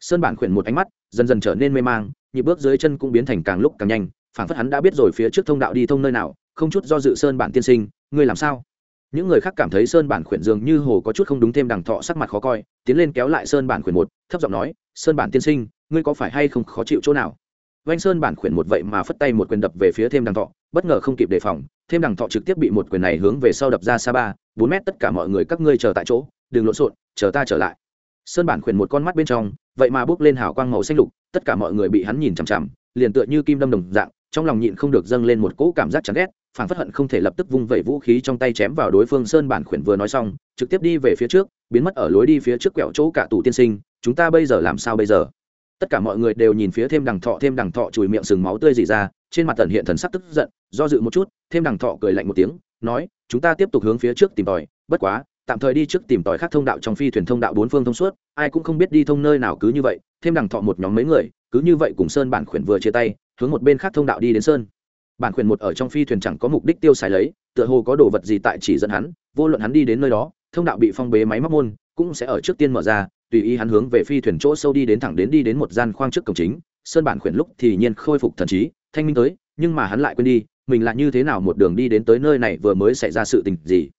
Sơn bản khuyển một ánh mắt, dần dần trở nên mê mang, nhịp bước dưới chân cũng biến thành càng lúc càng nhanh, phảng phất hắn đã biết rồi phía trước thông đạo đi thông nơi nào, không chút do dự sơn bản tiên sinh ngươi làm sao? Những người khác cảm thấy sơn bản khuyển dường như hồ có chút không đúng thêm đằng thọ sắc mặt khó coi, tiến lên kéo lại sơn bản khuyển một, thấp giọng nói, sơn bản tiên sinh, ngươi có phải hay không khó chịu chỗ nào? Vanh sơn bản khuyển một vậy mà phất tay một quyền đập về phía thêm đằng thọ, bất ngờ không kịp đề phòng, thêm đằng thọ trực tiếp bị một quyền này hướng về sau đập ra xa ba, bốn mét tất cả mọi người các ngươi chờ tại chỗ, đừng lộn xộn, chờ ta trở lại. Sơn bản khuyển một con mắt bên trong, vậy mà bước lên hào quang màu xanh lục, tất cả mọi người bị hắn nhìn chằm chằm, liền tựa như kim đâm đồng dạng trong lòng nhịn không được dâng lên một cỗ cảm giác chán ghét phản phất hận không thể lập tức vung vẩy vũ khí trong tay chém vào đối phương sơn bản khuyển vừa nói xong, trực tiếp đi về phía trước, biến mất ở lối đi phía trước quẹo chỗ cả tủ tiên sinh, chúng ta bây giờ làm sao bây giờ? Tất cả mọi người đều nhìn phía thêm đằng thọ, thêm đằng thọ chùi miệng sừng máu tươi dì ra, trên mặt tần hiện thần sắc tức giận, do dự một chút, thêm đằng thọ cười lạnh một tiếng, nói, chúng ta tiếp tục hướng phía trước tìm tòi, bất quá, tạm thời đi trước tìm tòi khác thông đạo trong phi thuyền thông đạo bốn phương thông suốt, ai cũng không biết đi thông nơi nào cứ như vậy. Thêm đằng thọ một nhóm mấy người, cứ như vậy cùng sơn bản khuyển vừa chia tay hướng một bên khác thông đạo đi đến sơn. Bản quyền một ở trong phi thuyền chẳng có mục đích tiêu xài lấy, tựa hồ có đồ vật gì tại chỉ dẫn hắn, vô luận hắn đi đến nơi đó, thông đạo bị phong bế máy móc môn, cũng sẽ ở trước tiên mở ra, tùy ý hắn hướng về phi thuyền chỗ sâu đi đến thẳng đến đi đến một gian khoang trước cổng chính. Sơn bản quyền lúc thì nhiên khôi phục thần trí, thanh minh tới, nhưng mà hắn lại quên đi, mình là như thế nào một đường đi đến tới nơi này vừa mới xảy ra sự tình gì.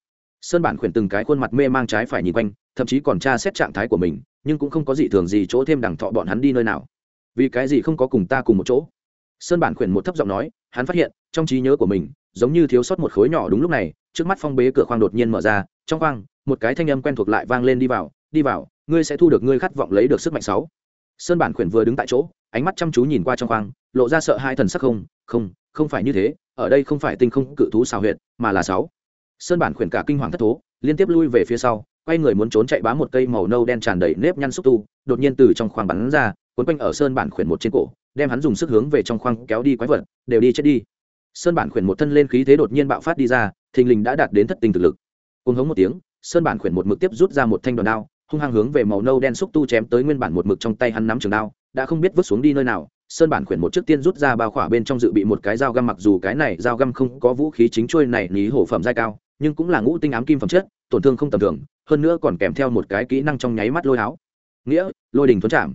Sơn bản khuyển từng cái khuôn mặt mê mang trái phải nhìn quanh, thậm chí còn tra xét trạng thái của mình, nhưng cũng không có gì thường gì chỗ thêm đằng thọ bọn hắn đi nơi nào. Vì cái gì không có cùng ta cùng một chỗ? Sơn bản khuyển một thấp giọng nói, hắn phát hiện, trong trí nhớ của mình, giống như thiếu sót một khối nhỏ đúng lúc này, trước mắt phong bế cửa khoang đột nhiên mở ra, trong khoang, một cái thanh âm quen thuộc lại vang lên đi vào đi vào, ngươi sẽ thu được ngươi khát vọng lấy được sức mạnh sáu. Sơn bản khuyển vừa đứng tại chỗ, ánh mắt chăm chú nhìn qua trong khoang, lộ ra sợ hai thần sắc không không không phải như thế, ở đây không phải tinh không cự thú xào huyệt, mà là sáu. Sơn bản khuyển cả kinh hoàng thất thố, liên tiếp lui về phía sau, quay người muốn trốn chạy bám một cây màu nâu đen tràn đầy nếp nhăn xúc tu, đột nhiên từ trong khoang bắn ra quấn quanh ở sơn bản khuyển một trên cổ đem hắn dùng sức hướng về trong khoang kéo đi quái vật, đều đi chết đi. Sơn bản khuyển một thân lên khí thế đột nhiên bạo phát đi ra, thình lình đã đạt đến thất tình thực lực. Cùng hống một tiếng, sơn bản khuyển một mực tiếp rút ra một thanh đòn đao, hung hăng hướng về màu nâu đen xúc tu chém tới nguyên bản một mực trong tay hắn nắm trường đao, đã không biết vứt xuống đi nơi nào. Sơn bản khuyển một trước tiên rút ra bao khỏa bên trong dự bị một cái dao găm, mặc dù cái này dao găm không có vũ khí chính trôi này, ní hổ phẩm giai cao, nhưng cũng là ngũ tinh ám kim phẩm chất, tổn thương không tầm thường, hơn nữa còn kèm theo một cái kỹ năng trong nháy mắt lôi áo. Nghĩa, lôi đình thuấn chạm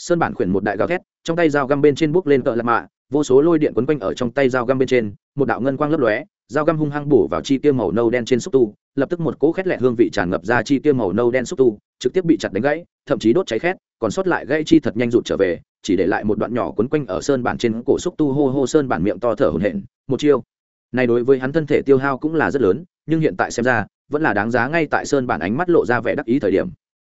sơn bản khuyển một đại gào thét, trong tay dao găm bên trên bước lên cỡ lạ mạ, vô số lôi điện quấn quanh ở trong tay dao găm bên trên, một đạo ngân quang lấp lóe, dao găm hung hăng bổ vào chi tiêu màu nâu đen trên xúc tu, lập tức một cỗ khét lẹ hương vị tràn ngập ra chi tiêu màu nâu đen xúc tu, trực tiếp bị chặt đánh gãy, thậm chí đốt cháy khét, còn sót lại gãy chi thật nhanh rụt trở về, chỉ để lại một đoạn nhỏ quấn quanh ở sơn bản trên cổ xúc tu hô hô sơn bản miệng to thở hổn hển, một chiêu. Này đối với hắn thân thể tiêu hao cũng là rất lớn, nhưng hiện tại xem ra, vẫn là đáng giá ngay tại sơn bản ánh mắt lộ ra vẻ đắc ý thời điểm.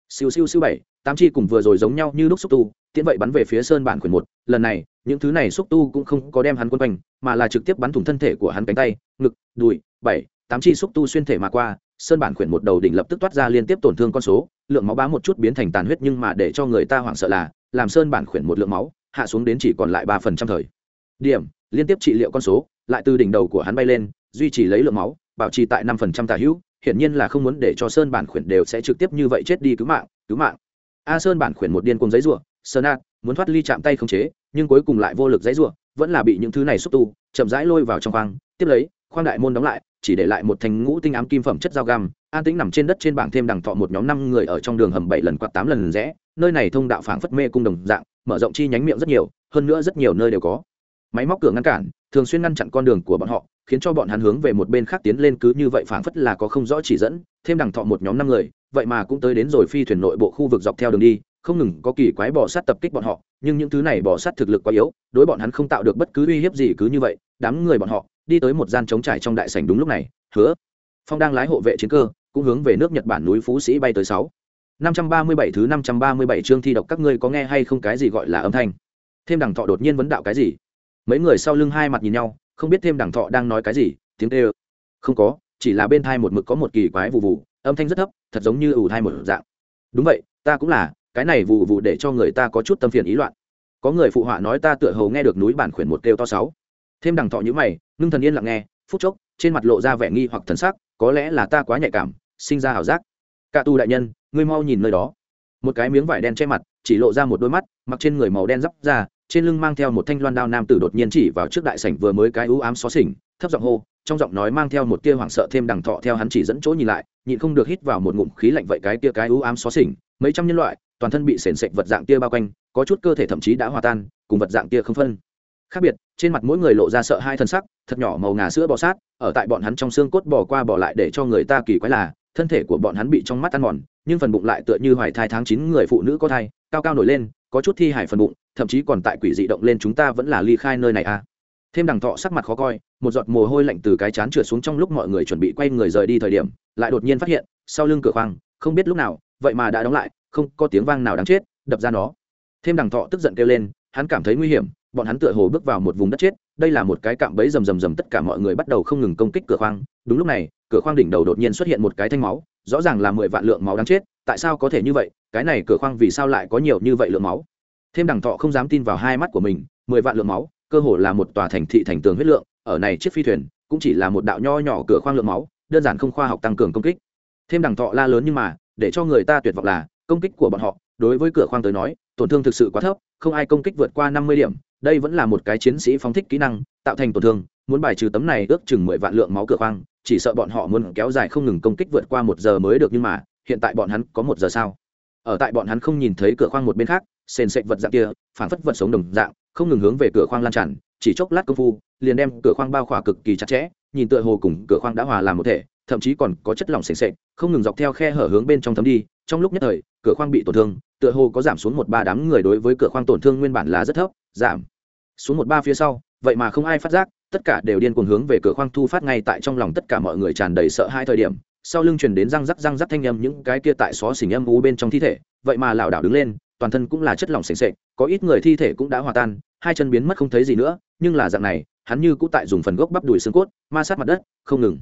Siêu siêu siêu bảy tám chi cùng vừa rồi giống nhau như lúc xúc tu, tiễn vậy bắn về phía sơn bản quyền một. Lần này, những thứ này xúc tu cũng không có đem hắn quân quanh, mà là trực tiếp bắn thủng thân thể của hắn cánh tay, ngực, đùi, bảy, tám chi xúc tu xuyên thể mà qua, sơn bản quyền một đầu đỉnh lập tức toát ra liên tiếp tổn thương con số, lượng máu bá một chút biến thành tàn huyết nhưng mà để cho người ta hoảng sợ là, làm sơn bản quyền một lượng máu, hạ xuống đến chỉ còn lại ba phần trăm thời. Điểm, liên tiếp trị liệu con số, lại từ đỉnh đầu của hắn bay lên, duy trì lấy lượng máu, bảo trì tại năm phần trăm tả hữu, hiển nhiên là không muốn để cho sơn bản quyền đều sẽ trực tiếp như vậy chết đi cứu mạng cứu mạng a sơn bản khuyển một điên cùng giấy rủa sơn A muốn thoát ly chạm tay không chế, nhưng cuối cùng lại vô lực giấy rủa vẫn là bị những thứ này xúc tu, chậm rãi lôi vào trong khoang, tiếp lấy, khoang đại môn đóng lại, chỉ để lại một thành ngũ tinh ám kim phẩm chất dao găm, an tĩnh nằm trên đất trên bảng thêm đằng thọ một nhóm năm người ở trong đường hầm bảy lần quạt tám lần rẽ, nơi này thông đạo phảng phất mê cung đồng dạng, mở rộng chi nhánh miệng rất nhiều, hơn nữa rất nhiều nơi đều có. Máy móc cửa ngăn cản, thường xuyên ngăn chặn con đường của bọn họ, khiến cho bọn hắn hướng về một bên khác tiến lên cứ như vậy phảng phất là có không rõ chỉ dẫn, thêm đằng thọ một nhóm năm người vậy mà cũng tới đến rồi phi thuyền nội bộ khu vực dọc theo đường đi, không ngừng có kỳ quái bò sát tập kích bọn họ, nhưng những thứ này bò sát thực lực quá yếu, đối bọn hắn không tạo được bất cứ uy hiếp gì cứ như vậy, đám người bọn họ đi tới một gian trống trải trong đại sảnh đúng lúc này, hứa. Phong đang lái hộ vệ chiến cơ, cũng hướng về nước nhật bản núi phú sĩ bay tới sáu. năm trăm ba mươi bảy thứ năm trăm ba mươi bảy chương thi độc các ngươi có nghe hay không cái gì gọi là âm thanh? Thêm đằng thọ đột nhiên vấn đạo cái gì? Mấy người sau lưng hai mặt nhìn nhau, không biết thêm đằng thọ đang nói cái gì, tiếng tê ơ không có, chỉ là bên thai một mực có một kỳ quái vụ vụ âm thanh rất thấp, thật giống như ủ thai một dạng. Đúng vậy, ta cũng là, cái này vụ vụ để cho người ta có chút tâm phiền ý loạn. Có người phụ họa nói ta tựa hầu nghe được núi bản khuyển một kêu to sáu. Thêm đằng thọ như mày, ngưng thần yên lặng nghe, phút chốc, trên mặt lộ ra vẻ nghi hoặc thần sắc, có lẽ là ta quá nhạy cảm, sinh ra ảo giác. Cả tu đại nhân, ngươi mau nhìn nơi đó. Một cái miếng vải đen che mặt, chỉ lộ ra một đôi mắt, mặc trên người màu đen d ra, trên lưng mang theo một thanh loan đao nam tử đột nhiên chỉ vào trước đại sảnh vừa mới cái ưu ám xó xỉnh, thấp giọng hô trong giọng nói mang theo một tia hoảng sợ thêm đằng thọ theo hắn chỉ dẫn chỗ nhìn lại, nhịn không được hít vào một ngụm khí lạnh vậy cái tia cái ưu ám xó xỉnh, mấy trăm nhân loại, toàn thân bị sền sệt vật dạng tia bao quanh, có chút cơ thể thậm chí đã hòa tan, cùng vật dạng tia không phân. Khác biệt, trên mặt mỗi người lộ ra sợ hai thân sắc, thật nhỏ màu ngà sữa bò sát, ở tại bọn hắn trong xương cốt bò qua bò lại để cho người ta kỳ quái là, thân thể của bọn hắn bị trong mắt ăn mòn, nhưng phần bụng lại tựa như hoài thai tháng chín người phụ nữ có thai, cao cao nổi lên, có chút thi hải phần bụng, thậm chí còn tại quỷ dị động lên chúng ta vẫn là ly khai nơi này à thêm đằng thọ sắc mặt khó coi, một giọt mồ hôi lạnh từ cái chán trượt xuống trong lúc mọi người chuẩn bị quay người rời đi thời điểm, lại đột nhiên phát hiện, sau lưng cửa khoang, không biết lúc nào, vậy mà đã đóng lại, không có tiếng vang nào đáng chết, đập ra nó. Thêm đằng thọ tức giận kêu lên, hắn cảm thấy nguy hiểm, bọn hắn tựa hồ bước vào một vùng đất chết, đây là một cái cạm bẫy rầm rầm rầm tất cả mọi người bắt đầu không ngừng công kích cửa khoang. Đúng lúc này, cửa khoang đỉnh đầu đột nhiên xuất hiện một cái thanh máu, rõ ràng là mười vạn lượng máu đáng chết, tại sao có thể như vậy, cái này cửa khoang vì sao lại có nhiều như vậy lượng máu? Thêm đằng thọ không dám tin vào hai mắt của mình, mười vạn lượng máu cơ hồ là một tòa thành thị thành tường huyết lượng, ở này chiếc phi thuyền cũng chỉ là một đạo nho nhỏ cửa khoang lượng máu, đơn giản không khoa học tăng cường công kích. Thêm đằng thọ la lớn nhưng mà, để cho người ta tuyệt vọng là, công kích của bọn họ, đối với cửa khoang tới nói, tổn thương thực sự quá thấp, không ai công kích vượt qua năm mươi điểm, đây vẫn là một cái chiến sĩ phóng thích kỹ năng, tạo thành tổn thương, muốn bài trừ tấm này ước chừng mười vạn lượng máu cửa khoang, chỉ sợ bọn họ muốn kéo dài không ngừng công kích vượt qua một giờ mới được nhưng mà, hiện tại bọn hắn có một giờ sao? Ở tại bọn hắn không nhìn thấy cửa khoang một bên khác, sền sệt vật dạng kia phản phất vật sống đồng dạng không ngừng hướng về cửa khoang lan tràn, chỉ chốc lát công phu, liền đem cửa khoang bao khỏa cực kỳ chặt chẽ, nhìn tựa hồ cùng cửa khoang đã hòa làm một thể, thậm chí còn có chất lỏng sền sệt, không ngừng dọc theo khe hở hướng bên trong thấm đi. Trong lúc nhất thời, cửa khoang bị tổn thương, tựa hồ có giảm xuống một ba đám người đối với cửa khoang tổn thương nguyên bản là rất thấp, giảm xuống một ba phía sau, vậy mà không ai phát giác, tất cả đều điên cuồng hướng về cửa khoang thu phát ngay tại trong lòng tất cả mọi người tràn đầy sợ hai thời điểm. Sau lưng truyền đến răng rắc răng rắc thanh âm những cái kia tại xó xỉnh âm u bên trong thi thể, vậy mà lảo đảo đứng lên, toàn thân cũng là chất lỏng sền sệt có ít người thi thể cũng đã hòa tan, hai chân biến mất không thấy gì nữa, nhưng là dạng này, hắn như cũ tại dùng phần gốc bắp đùi xương cốt, ma sát mặt đất, không ngừng.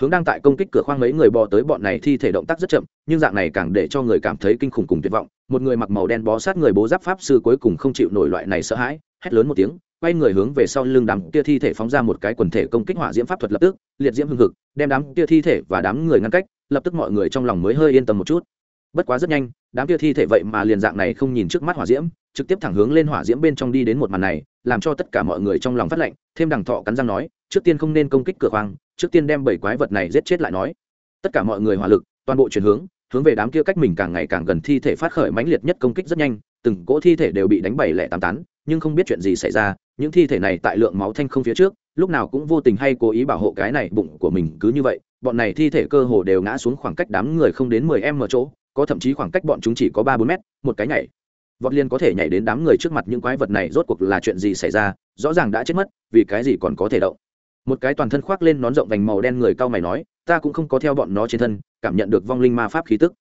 Hướng đang tại công kích cửa khoang mấy người bò tới bọn này thi thể động tác rất chậm, nhưng dạng này càng để cho người cảm thấy kinh khủng cùng tuyệt vọng. Một người mặc màu đen bó sát người bố giáp pháp sư cuối cùng không chịu nổi loại này sợ hãi, hét lớn một tiếng, quay người hướng về sau lưng đám kia thi thể phóng ra một cái quần thể công kích hỏa diễm pháp thuật lập tức, liệt diễm hưng hực, đem đám kia thi thể và đám người ngăn cách, lập tức mọi người trong lòng mới hơi yên tâm một chút. Bất quá rất nhanh, đám kia thi thể vậy mà liền dạng này không nhìn trước mắt hỏa diễm trực tiếp thẳng hướng lên hỏa diễm bên trong đi đến một màn này, làm cho tất cả mọi người trong lòng phát lệnh, thêm đằng thọ cắn răng nói, trước tiên không nên công kích cửa khoang, trước tiên đem bảy quái vật này giết chết lại nói. Tất cả mọi người hỏa lực, toàn bộ chuyển hướng hướng về đám kia cách mình càng ngày càng gần thi thể phát khởi mãnh liệt nhất công kích rất nhanh, từng cỗ thi thể đều bị đánh bảy lẻ tám tán, nhưng không biết chuyện gì xảy ra, những thi thể này tại lượng máu thanh không phía trước, lúc nào cũng vô tình hay cố ý bảo hộ cái này bụng của mình cứ như vậy, bọn này thi thể cơ hồ đều ngã xuống khoảng cách đám người không đến mười em ở chỗ, có thậm chí khoảng cách bọn chúng chỉ có ba bốn mét, một cái nhảy vọt liên có thể nhảy đến đám người trước mặt những quái vật này rốt cuộc là chuyện gì xảy ra, rõ ràng đã chết mất, vì cái gì còn có thể động. Một cái toàn thân khoác lên nón rộng vành màu đen người cao mày nói, ta cũng không có theo bọn nó trên thân, cảm nhận được vong linh ma pháp khí tức.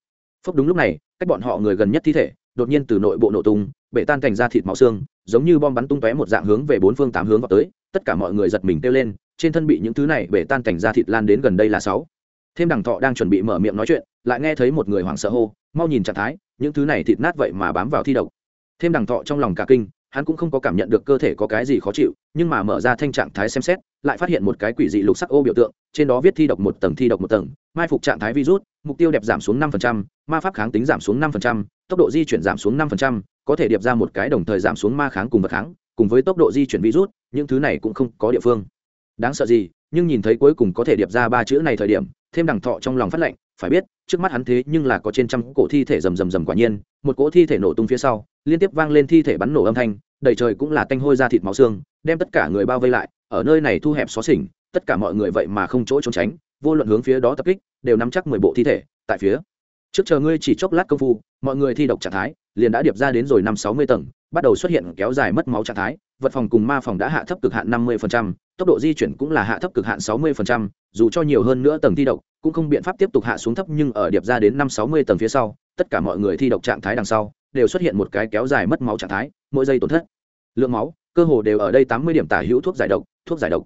Phốc đúng lúc này, cách bọn họ người gần nhất thi thể, đột nhiên từ nội bộ nổ tung, bể tan thành ra thịt máu xương, giống như bom bắn tung tóe một dạng hướng về bốn phương tám hướng vào tới, tất cả mọi người giật mình kêu lên, trên thân bị những thứ này bể tan thành ra thịt lan đến gần đây là sáu. Thêm đằng thọ đang chuẩn bị mở miệng nói chuyện, lại nghe thấy một người hoảng sợ hô mau nhìn trạng thái những thứ này thịt nát vậy mà bám vào thi độc. Thêm đằng thọ trong lòng cả kinh hắn cũng không có cảm nhận được cơ thể có cái gì khó chịu nhưng mà mở ra thanh trạng thái xem xét lại phát hiện một cái quỷ dị lục sắc ô biểu tượng trên đó viết thi độc một tầng thi độc một tầng mai phục trạng thái virus mục tiêu đẹp giảm xuống 5%, ma pháp kháng tính giảm xuống 5%, tốc độ di chuyển giảm xuống 5%, có thể điệp ra một cái đồng thời giảm xuống ma kháng cùng vật kháng cùng với tốc độ di chuyển virus những thứ này cũng không có địa phương. Đáng sợ gì nhưng nhìn thấy cuối cùng có thể điệp ra ba chữ này thời điểm thêm đằng thọ trong lòng phát lệnh phải biết, trước mắt hắn thế nhưng là có trên trăm cổ thi thể rầm rầm rầm quả nhiên, một cỗ thi thể nổ tung phía sau, liên tiếp vang lên thi thể bắn nổ âm thanh, đầy trời cũng là tanh hôi ra thịt máu xương, đem tất cả người bao vây lại, ở nơi này thu hẹp xó xỉnh, tất cả mọi người vậy mà không chỗ trốn tránh, vô luận hướng phía đó tập kích, đều nắm chắc mười bộ thi thể, tại phía trước chờ ngươi chỉ chốc lát công phu, mọi người thi độc trạng thái, liền đã điệp ra đến rồi năm sáu mươi tầng, bắt đầu xuất hiện kéo dài mất máu trạng thái, vật phòng cùng ma phòng đã hạ thấp cực hạn năm mươi tốc độ di chuyển cũng là hạ thấp cực hạn sáu mươi dù cho nhiều hơn nữa tầng thi độc, cũng không biện pháp tiếp tục hạ xuống thấp nhưng ở điệp ra đến năm sáu mươi tầng phía sau, tất cả mọi người thi độc trạng thái đằng sau, đều xuất hiện một cái kéo dài mất máu trạng thái, mỗi giây tổn thất. Lượng máu, cơ hồ đều ở đây tám mươi điểm tả hữu thuốc giải độc, thuốc giải độc.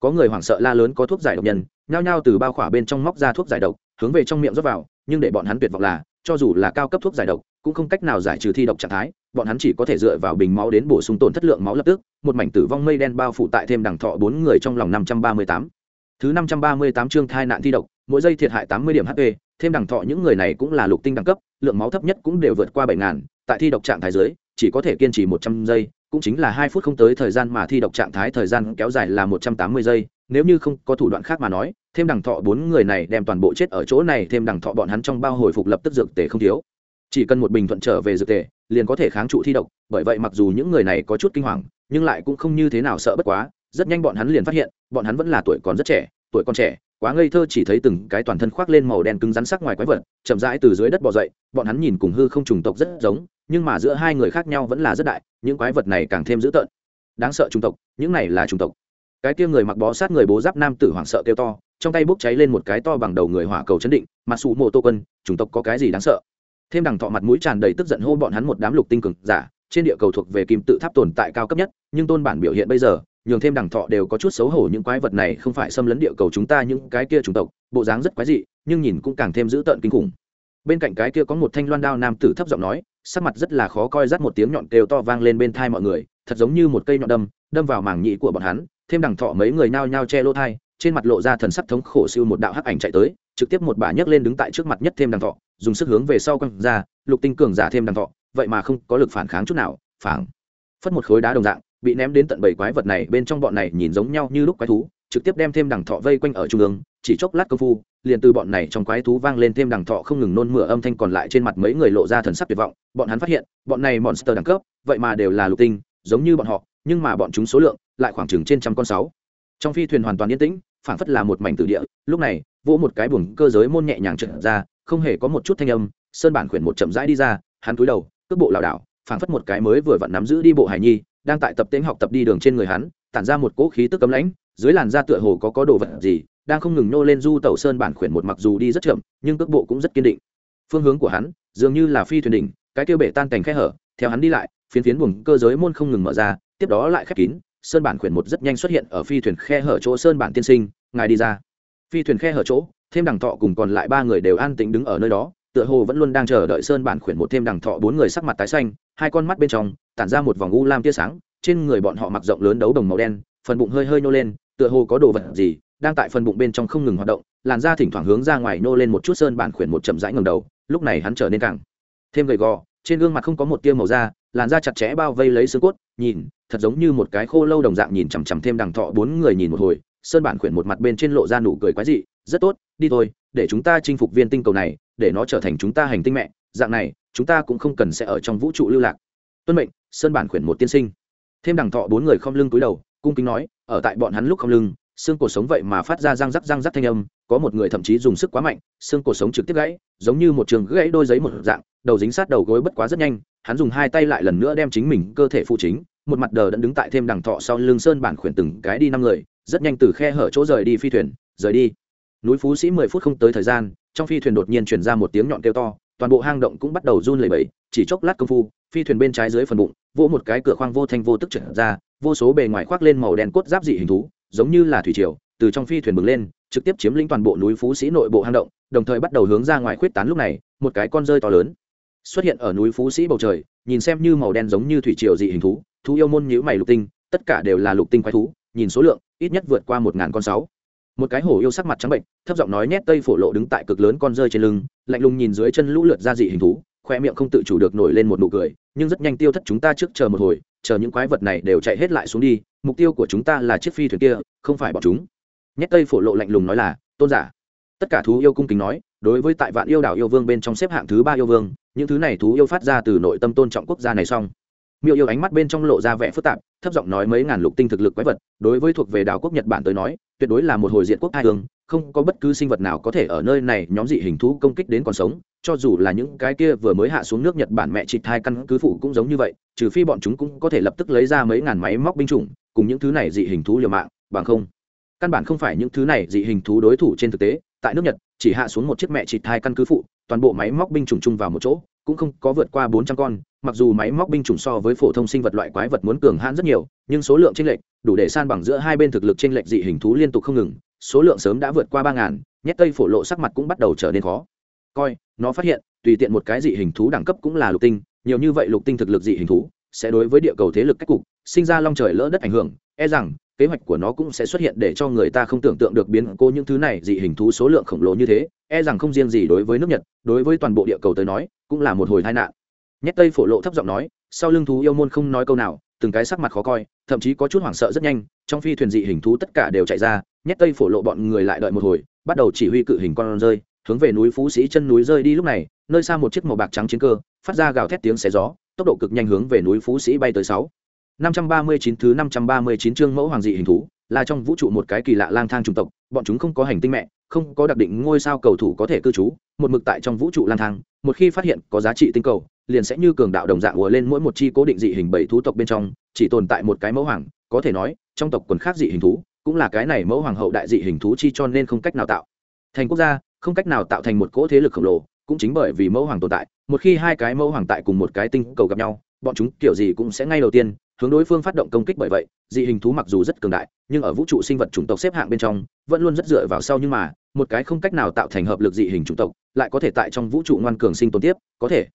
Có người hoảng sợ la lớn có thuốc giải độc nhân, nhao nhao từ bao khỏa bên trong móc ra thuốc giải độc, hướng về trong miệng rót vào, nhưng để bọn hắn tuyệt vọng là, cho dù là cao cấp thuốc giải độc cũng không cách nào giải trừ thi độc trạng thái, bọn hắn chỉ có thể dựa vào bình máu đến bổ sung tổn thất lượng máu lập tức, một mảnh tử vong mây đen bao phủ tại thêm đằng thọ bốn người trong lòng năm trăm ba mươi tám. Thứ năm trăm ba mươi tám chương thai nạn thi độc, mỗi giây thiệt hại tám mươi điểm hp thêm đằng thọ những người này cũng là lục tinh đẳng cấp, lượng máu thấp nhất cũng đều vượt qua bảy ngàn, tại thi độc trạng thái dưới, chỉ có thể kiên trì một trăm giây, cũng chính là hai phút không tới thời gian mà thi độc trạng thái thời gian kéo dài là một trăm tám mươi giây. Nếu như không có thủ đoạn khác mà nói, thêm đằng thọ bốn người này đem toàn bộ chết ở chỗ này, thêm đằng thọ bọn hắn trong bao hồi phục lập tức dược tề không thiếu chỉ cần một bình thuận trở về dược tề, liền có thể kháng trụ thi độc, bởi vậy mặc dù những người này có chút kinh hoàng, nhưng lại cũng không như thế nào sợ bất quá, rất nhanh bọn hắn liền phát hiện, bọn hắn vẫn là tuổi còn rất trẻ, tuổi còn trẻ, quá ngây thơ chỉ thấy từng cái toàn thân khoác lên màu đen cứng rắn sắc ngoài quái vật, chậm rãi từ dưới đất bò dậy, bọn hắn nhìn cùng hư không trùng tộc rất giống, nhưng mà giữa hai người khác nhau vẫn là rất đại, những quái vật này càng thêm dữ tợn. Đáng sợ trùng tộc, những này là trùng tộc. Cái kia người mặc bó sát người bố giáp nam tử hoảng sợ kêu to, trong tay bốc cháy lên một cái to bằng đầu người hỏa cầu chấn định mặt sụ mộ tô quân, chủng tộc có cái gì đáng sợ? Thêm đằng thọ mặt mũi tràn đầy tức giận hô bọn hắn một đám lục tinh cường giả, trên địa cầu thuộc về kim tự tháp tồn tại cao cấp nhất, nhưng tôn bản biểu hiện bây giờ, nhường thêm đằng thọ đều có chút xấu hổ những quái vật này không phải xâm lấn địa cầu chúng ta những cái kia chủng tộc, bộ dáng rất quái dị, nhưng nhìn cũng càng thêm dữ tợn kinh khủng. Bên cạnh cái kia có một thanh loan đao nam tử thấp giọng nói, sắc mặt rất là khó coi rắt một tiếng nhọn kêu to vang lên bên thai mọi người, thật giống như một cây nhọn đâm đâm vào màng nhĩ của bọn hắn, thêm đằng thọ mấy người nao nhao che lỗ thai trên mặt lộ ra thần sắc thống khổ siêu một đạo hắc ảnh chạy tới trực tiếp một bà nhấc lên đứng tại trước mặt nhất thêm đằng thọ, dùng sức hướng về sau quăng ra, lục tinh cường giả thêm đằng thọ, vậy mà không có lực phản kháng chút nào phản phất một khối đá đồng dạng, bị ném đến tận bảy quái vật này, bên trong bọn này nhìn giống nhau như lúc quái thú, trực tiếp đem thêm đằng thọ vây quanh ở trung ương, chỉ chốc lát công phu, liền từ bọn này trong quái thú vang lên thêm đằng thọ không ngừng nôn mửa âm thanh còn lại trên mặt mấy người lộ ra thần sắc tuyệt vọng, bọn hắn phát hiện, bọn này monster đẳng cấp, vậy mà đều là lục tinh, giống như bọn họ, nhưng mà bọn chúng số lượng lại khoảng chừng trên trăm con sáu. Trong phi thuyền hoàn toàn yên tĩnh phảng phất là một mảnh tử địa, lúc này, vỗ một cái buồng cơ giới môn nhẹ nhàng trượt ra, không hề có một chút thanh âm, sơn bản khuyển một chậm rãi đi ra, hắn cúi đầu, cước bộ lảo đảo, phảng phất một cái mới vừa vặn nắm giữ đi bộ hải nhi, đang tại tập tĩnh học tập đi đường trên người hắn, tản ra một cỗ khí tức cấm lãnh, dưới làn da tựa hồ có có đồ vật gì, đang không ngừng nô lên du tẩu sơn bản khuyển một mặc dù đi rất chậm, nhưng cước bộ cũng rất kiên định. Phương hướng của hắn, dường như là phi thuyền đỉnh, cái tiêu bể tan cảnh khe hở, theo hắn đi lại, phiến phiến buồng cơ giới môn không ngừng mở ra, tiếp đó lại khép kín sơn bản khuyển một rất nhanh xuất hiện ở phi thuyền khe hở chỗ sơn bản tiên sinh, ngài đi ra. Phi thuyền khe hở chỗ, thêm đằng thọ cùng còn lại ba người đều an tĩnh đứng ở nơi đó, tựa hồ vẫn luôn đang chờ đợi sơn bản khuyển một thêm đằng thọ bốn người sắc mặt tái xanh, hai con mắt bên trong, tản ra một vòng u lam tia sáng, trên người bọn họ mặc rộng lớn đấu đồng màu đen, phần bụng hơi hơi nô lên, tựa hồ có đồ vật gì đang tại phần bụng bên trong không ngừng hoạt động, làn da thỉnh thoảng hướng ra ngoài nô lên một chút sơn bản khuyển một chậm rãi ngầm đầu, lúc này hắn trở nên càng thêm gầy gò, trên gương mặt không có một tia màu da làn da chặt chẽ bao vây lấy xương cốt, nhìn, thật giống như một cái khô lâu đồng dạng nhìn chằm chằm thêm đằng thọ bốn người nhìn một hồi, sơn bản khuyển một mặt bên trên lộ ra nụ cười quái dị, rất tốt, đi thôi, để chúng ta chinh phục viên tinh cầu này, để nó trở thành chúng ta hành tinh mẹ, dạng này, chúng ta cũng không cần sẽ ở trong vũ trụ lưu lạc. Tuân mệnh, sơn bản khuyển một tiên sinh. Thêm đằng thọ bốn người không lưng cúi đầu, cung kính nói, ở tại bọn hắn lúc không lưng xương cổ sống vậy mà phát ra răng rắc răng rắc thanh âm, có một người thậm chí dùng sức quá mạnh, xương cổ sống trực tiếp gãy, giống như một trường gãy đôi giấy một dạng, đầu dính sát đầu gối bất quá rất nhanh, hắn dùng hai tay lại lần nữa đem chính mình cơ thể phụ chính, một mặt đờ đẫn đứng tại thêm đằng thọ sau lưng sơn bản khuyển từng cái đi năm người, rất nhanh từ khe hở chỗ rời đi phi thuyền, rời đi. Núi phú sĩ mười phút không tới thời gian, trong phi thuyền đột nhiên truyền ra một tiếng nhọn kêu to, toàn bộ hang động cũng bắt đầu run lẩy bẩy, chỉ chốc lát công phu, phi thuyền bên trái dưới phần bụng, vỗ một cái cửa khoang vô thanh vô tức trở ra, vô số bề ngoài khoác lên màu đen cốt giáp dị hình thú giống như là thủy triều, từ trong phi thuyền bừng lên, trực tiếp chiếm lĩnh toàn bộ núi phú sĩ nội bộ hang động, đồng thời bắt đầu hướng ra ngoài khuyết tán lúc này, một cái con rơi to lớn xuất hiện ở núi phú sĩ bầu trời, nhìn xem như màu đen giống như thủy triều dị hình thú thú yêu môn nhữ mày lục tinh, tất cả đều là lục tinh quái thú, nhìn số lượng, ít nhất vượt qua một ngàn con sáu. Một cái hổ yêu sắc mặt trắng bệnh, thấp giọng nói nhét tây phổ lộ đứng tại cực lớn con rơi trên lưng, lạnh lùng nhìn dưới chân lũ lượt ra dị hình thú, khoe miệng không tự chủ được nổi lên một nụ cười, nhưng rất nhanh tiêu thất chúng ta trước chờ một hồi, chờ những quái vật này đều chạy hết lại xuống đi mục tiêu của chúng ta là chiếc phi thuyền kia, không phải bọn chúng. Nhét tây phổ lộ lạnh lùng nói là, tôn giả. Tất cả thú yêu cung kính nói, đối với tại vạn yêu đảo yêu vương bên trong xếp hạng thứ ba yêu vương, những thứ này thú yêu phát ra từ nội tâm tôn trọng quốc gia này xong. Miêu yêu ánh mắt bên trong lộ ra vẻ phức tạp, thấp giọng nói mấy ngàn lục tinh thực lực quái vật, đối với thuộc về đảo quốc nhật bản tới nói, tuyệt đối là một hồi diện quốc hai hương không có bất cứ sinh vật nào có thể ở nơi này nhóm dị hình thú công kích đến còn sống, cho dù là những cái kia vừa mới hạ xuống nước nhật bản mẹ chị thai căn cứ phủ cũng giống như vậy, trừ phi bọn chúng cũng có thể lập tức lấy ra mấy ngàn máy móc binh chủng cùng những thứ này dị hình thú liều mạng, bằng không. Căn bản không phải những thứ này dị hình thú đối thủ trên thực tế, tại nước nhật, chỉ hạ xuống một chiếc mẹ chỉ hai căn cứ phụ, toàn bộ máy móc binh chủng chung vào một chỗ, cũng không có vượt qua bốn trăm con, mặc dù máy móc binh chủng so với phổ thông sinh vật loại quái vật muốn cường hãn rất nhiều, nhưng số lượng chênh lệch, đủ để san bằng giữa hai bên thực lực chênh lệch dị hình thú liên tục không ngừng, số lượng sớm đã vượt qua ba ngàn, nhét tây phổ lộ sắc mặt cũng bắt đầu trở nên khó. Coi, nó phát hiện, tùy tiện một cái dị hình thú đẳng cấp cũng là lục tinh, nhiều như vậy lục tinh thực lực dị hình thú sẽ đối với địa cầu thế lực cách cục sinh ra long trời lỡ đất ảnh hưởng e rằng kế hoạch của nó cũng sẽ xuất hiện để cho người ta không tưởng tượng được biến cố những thứ này dị hình thú số lượng khổng lồ như thế e rằng không riêng gì đối với nước nhật, đối với toàn bộ địa cầu tới nói, cũng là một hồi tai nạn. Nhét tây phổ lộ thấp giọng nói, sau lưng thú yêu môn không nói câu nào, từng cái sắc mặt khó coi, thậm chí có chút hoảng sợ rất nhanh, trong phi thuyền dị hình thú tất cả đều chạy ra, nhét tây phổ lộ bọn người lại đợi một hồi, bắt đầu chỉ huy cự hình con rơi, hướng về núi phú sĩ chân núi rơi đi lúc này, nơi xa một chiếc màu bạc trắng chiến cơ, phát ra gào thét tiếng xé gió tốc độ cực nhanh hướng về núi phú sĩ bay tới sáu. năm trăm ba mươi chín thứ năm trăm ba mươi chín chương mẫu hoàng dị hình thú, là trong vũ trụ một cái kỳ lạ lang thang chủng tộc, bọn chúng không có hành tinh mẹ, không có đặc định ngôi sao cầu thủ có thể cư trú, một mực tại trong vũ trụ lang thang, một khi phát hiện có giá trị tinh cầu, liền sẽ như cường đạo đồng dạng ùa lên mỗi một chi cố định dị hình bảy thú tộc bên trong, chỉ tồn tại một cái mẫu hoàng, có thể nói, trong tộc quần khác dị hình thú, cũng là cái này mẫu hoàng hậu đại dị hình thú chi cho nên không cách nào tạo thành quốc gia, không cách nào tạo thành một cỗ thế lực khổng lồ cũng chính bởi vì mẫu hoàng tồn tại, một khi hai cái mẫu hoàng tại cùng một cái tinh cầu gặp nhau, bọn chúng kiểu gì cũng sẽ ngay đầu tiên hướng đối phương phát động công kích bởi vậy, dị hình thú mặc dù rất cường đại, nhưng ở vũ trụ sinh vật chủng tộc xếp hạng bên trong, vẫn luôn rất dựa vào sau nhưng mà, một cái không cách nào tạo thành hợp lực dị hình chủng tộc, lại có thể tại trong vũ trụ ngoan cường sinh tồn tiếp, có thể.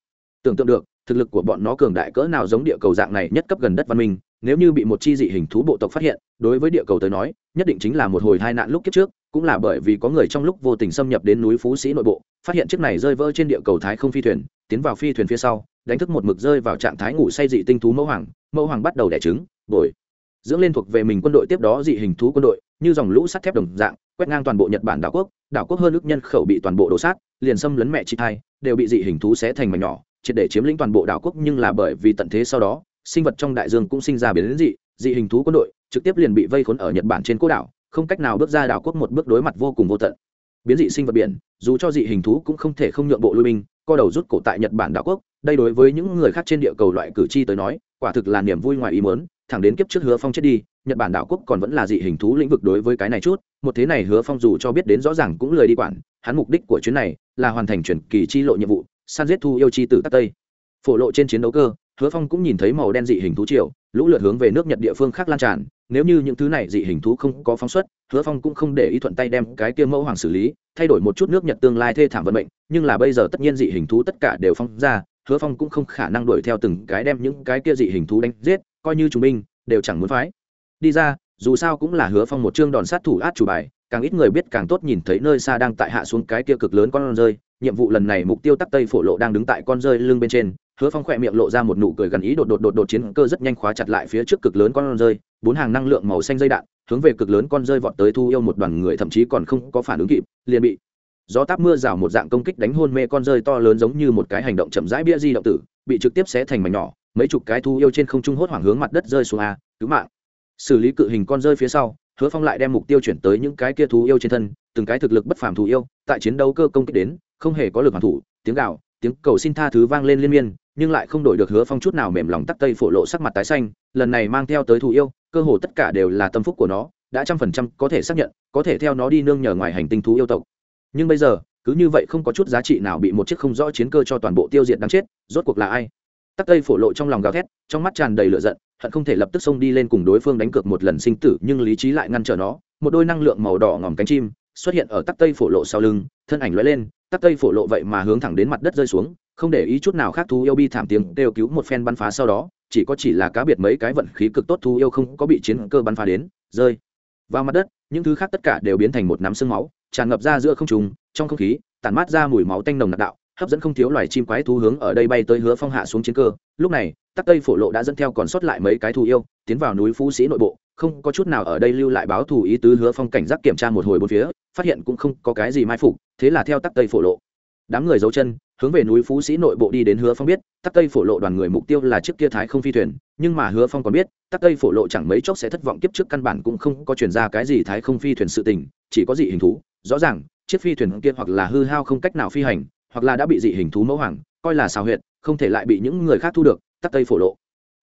Tưởng tượng được, thực lực của bọn nó cường đại cỡ nào giống địa cầu dạng này nhất cấp gần đất văn minh, nếu như bị một chi dị hình thú bộ tộc phát hiện, đối với địa cầu tới nói, nhất định chính là một hồi tai nạn lúc kiếp trước cũng là bởi vì có người trong lúc vô tình xâm nhập đến núi phú sĩ nội bộ, phát hiện chiếc này rơi vỡ trên địa cầu thái không phi thuyền, tiến vào phi thuyền phía sau, đánh thức một mực rơi vào trạng thái ngủ say dị tinh thú mẫu hoàng mẫu hoàng bắt đầu đẻ trứng, bồi. Dưỡng lên thuộc về mình quân đội tiếp đó dị hình thú quân đội, như dòng lũ sắt thép đồng dạng, quét ngang toàn bộ nhật bản đảo quốc đảo quốc hơn ước nhân khẩu bị toàn bộ đổ sát, liền xâm lấn mẹ chị hai đều bị dị hình thú xé thành mảnh nhỏ, triệt để chiếm lĩnh toàn bộ đảo quốc nhưng là bởi vì tận thế sau đó, sinh vật trong đại dương cũng sinh ra biến dị dị hình thú quân đội trực tiếp liền bị vây khốn ở nhật bản trên cố đảo không cách nào bước ra đảo quốc một bước đối mặt vô cùng vô tận. Biến dị sinh vật biển, dù cho dị hình thú cũng không thể không nhượng bộ lui binh, co đầu rút cổ tại nhật bản đảo quốc, đây đối với những người khác trên địa cầu loại cử tri tới nói, quả thực là niềm vui ngoài ý muốn, thẳng đến kiếp trước hứa phong chết đi, nhật bản đảo quốc còn vẫn là dị hình thú lĩnh vực đối với cái này chút, một thế này hứa phong dù cho biết đến rõ ràng cũng lời đi quản, hắn mục đích của chuyến này là hoàn thành chuyển kỳ chi lộ nhiệm vụ san giết thu yêu chi tử tắc tây. Phổ lộ trên chiến đấu cơ, hứa phong cũng nhìn thấy màu đen dị hình thú triều, lũ lượt hướng về nước nhật địa phương khác lan tràn nếu như những thứ này dị hình thú không có phóng xuất, hứa phong cũng không để ý thuận tay đem cái kia mẫu hoàng xử lý, thay đổi một chút nước nhật tương lai thê thảm vận mệnh, nhưng là bây giờ tất nhiên dị hình thú tất cả đều phong ra, hứa phong cũng không khả năng đuổi theo từng cái đem những cái kia dị hình thú đánh giết, coi như chúng binh, đều chẳng muốn phái. Đi ra, dù sao cũng là hứa phong một chương đòn sát thủ át chủ bài, càng ít người biết càng tốt nhìn thấy nơi xa đang tại hạ xuống cái kia cực lớn con rơi nhiệm vụ lần này mục tiêu tắc tây phổ lộ đang đứng tại con rơi lưng bên trên, hứa phong khỏe miệng lộ ra một nụ cười gần ý đột đột đột đột chiến cơ rất nhanh khóa chặt lại phía trước cực lớn con rơi, bốn hàng năng lượng màu xanh dây đạn, hướng về cực lớn con rơi vọt tới thu yêu một đoàn người, thậm chí còn không có phản ứng kịp, liền bị gió táp mưa rào một dạng công kích đánh hôn mê con rơi to lớn giống như một cái hành động chậm rãi bia di động tử, bị trực tiếp xé thành mảnh nhỏ, mấy chục cái thu yêu trên không trung hốt hoảng hướng mặt đất rơi xuống a, cứu mạng. Xử lý cự hình con rơi phía sau hứa phong lại đem mục tiêu chuyển tới những cái kia thú yêu trên thân, từng cái thực lực bất phàm thú yêu, tại chiến đấu cơ công kích đến, không hề có lực hoàn thủ, tiếng gạo tiếng cầu xin tha thứ vang lên liên miên, nhưng lại không đổi được hứa phong chút nào mềm lòng tắc tây phổ lộ sắc mặt tái xanh, lần này mang theo tới thú yêu, cơ hồ tất cả đều là tâm phúc của nó, đã trăm phần trăm có thể xác nhận, có thể theo nó đi nương nhờ ngoài hành tinh thú yêu tộc. Nhưng bây giờ, cứ như vậy không có chút giá trị nào bị một chiếc không rõ chiến cơ cho toàn bộ tiêu diệt đáng chết, rốt cuộc là ai? Tắc tây phổ lộ trong lòng gào thét, trong mắt tràn đầy lửa giận, hận không thể lập tức xông đi lên cùng đối phương đánh cược một lần sinh tử, nhưng lý trí lại ngăn trở nó. Một đôi năng lượng màu đỏ ngòm cánh chim xuất hiện ở tắc tây phổ lộ sau lưng, thân ảnh lóe lên, tắc tây phổ lộ vậy mà hướng thẳng đến mặt đất rơi xuống, không để ý chút nào khác thú yêu bi thảm tiếng kêu cứu một phen bắn phá sau đó, chỉ có chỉ là cá biệt mấy cái vận khí cực tốt thú yêu không có bị chiến cơ bắn phá đến, rơi vào mặt đất, những thứ khác tất cả đều biến thành một nắm sương máu, tràn ngập ra giữa không trùng trong không khí, tản mát ra mùi máu tanh nồng nặc đạo hấp dẫn không thiếu loài chim quái thú hướng ở đây bay tới hứa phong hạ xuống chiến cơ. Lúc này, tắc tây phổ lộ đã dẫn theo còn sót lại mấy cái thù yêu, tiến vào núi phú sĩ nội bộ, không có chút nào ở đây lưu lại báo thù ý tứ hứa phong cảnh giác kiểm tra một hồi bốn phía, phát hiện cũng không có cái gì mai phục, thế là theo tắc tây phổ lộ. Đám người giấu chân, hướng về núi phú sĩ nội bộ đi đến hứa phong biết, tắc tây phổ lộ đoàn người mục tiêu là chiếc kia thái không phi thuyền, nhưng mà hứa phong còn biết, tắc tây phổ lộ chẳng mấy chốc sẽ thất vọng kiếp trước căn bản cũng không có chuyển ra cái gì thái không phi thuyền sự tình, chỉ có gì hình thú. Rõ ràng, chiếc phi thuyền kia hoặc là hư hao không cách nào phi hành hoặc là đã bị dị hình thú mẫu hoàng, coi là xào huyệt, không thể lại bị những người khác thu được, tắc tây phổ lộ.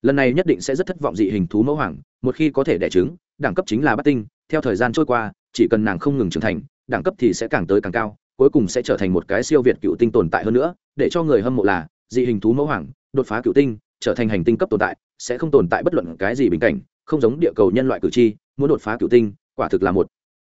Lần này nhất định sẽ rất thất vọng dị hình thú mẫu hoàng, một khi có thể đẻ trứng, đẳng cấp chính là bát tinh, theo thời gian trôi qua, chỉ cần nàng không ngừng trưởng thành, đẳng cấp thì sẽ càng tới càng cao, cuối cùng sẽ trở thành một cái siêu việt cựu tinh tồn tại hơn nữa, để cho người hâm mộ là, dị hình thú mẫu hoàng, đột phá cựu tinh, trở thành hành tinh cấp tồn tại, sẽ không tồn tại bất luận cái gì bình cảnh, không giống địa cầu nhân loại cử tri, muốn đột phá cựu tinh, quả thực là một.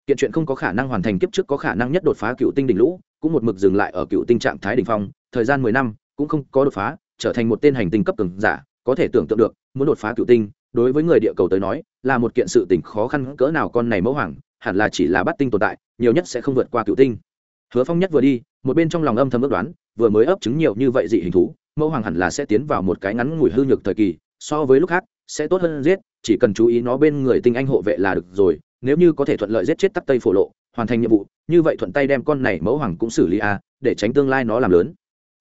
Kiện chuyện không có khả năng hoàn thành kiếp trước có khả năng nhất đột phá cựu tinh đỉnh lũ cũng một mực dừng lại ở cựu tinh trạng thái đ ỉ n h phong, thời gian mười năm, cũng không có đột phá, trở thành một tên hành tinh cấp cường giả, có thể tưởng tượng được, muốn đột phá cựu tinh, đối với người địa cầu tới nói, là một kiện sự tình khó khăn cỡ nào con này mẫu hoàng, hẳn là chỉ là bắt tinh tồn tại, nhiều nhất sẽ không vượt qua cựu tinh. Hứa phong nhất vừa đi, một bên trong lòng âm thầm ước đoán, vừa mới ấp trứng nhiều như vậy dị hình thú, mẫu hoàng hẳn là sẽ tiến vào một cái ngắn ngủi hư nhược thời kỳ, so với lúc khác, sẽ tốt hơn giết, chỉ cần chú ý nó bên người tinh anh hộ vệ là được rồi, nếu như có thể thuận lợi giết chết tắc tây phổ lộ hoàn thành nhiệm vụ, như vậy thuận tay đem con này mẫu hoàng cũng xử lý a để tránh tương lai nó làm lớn.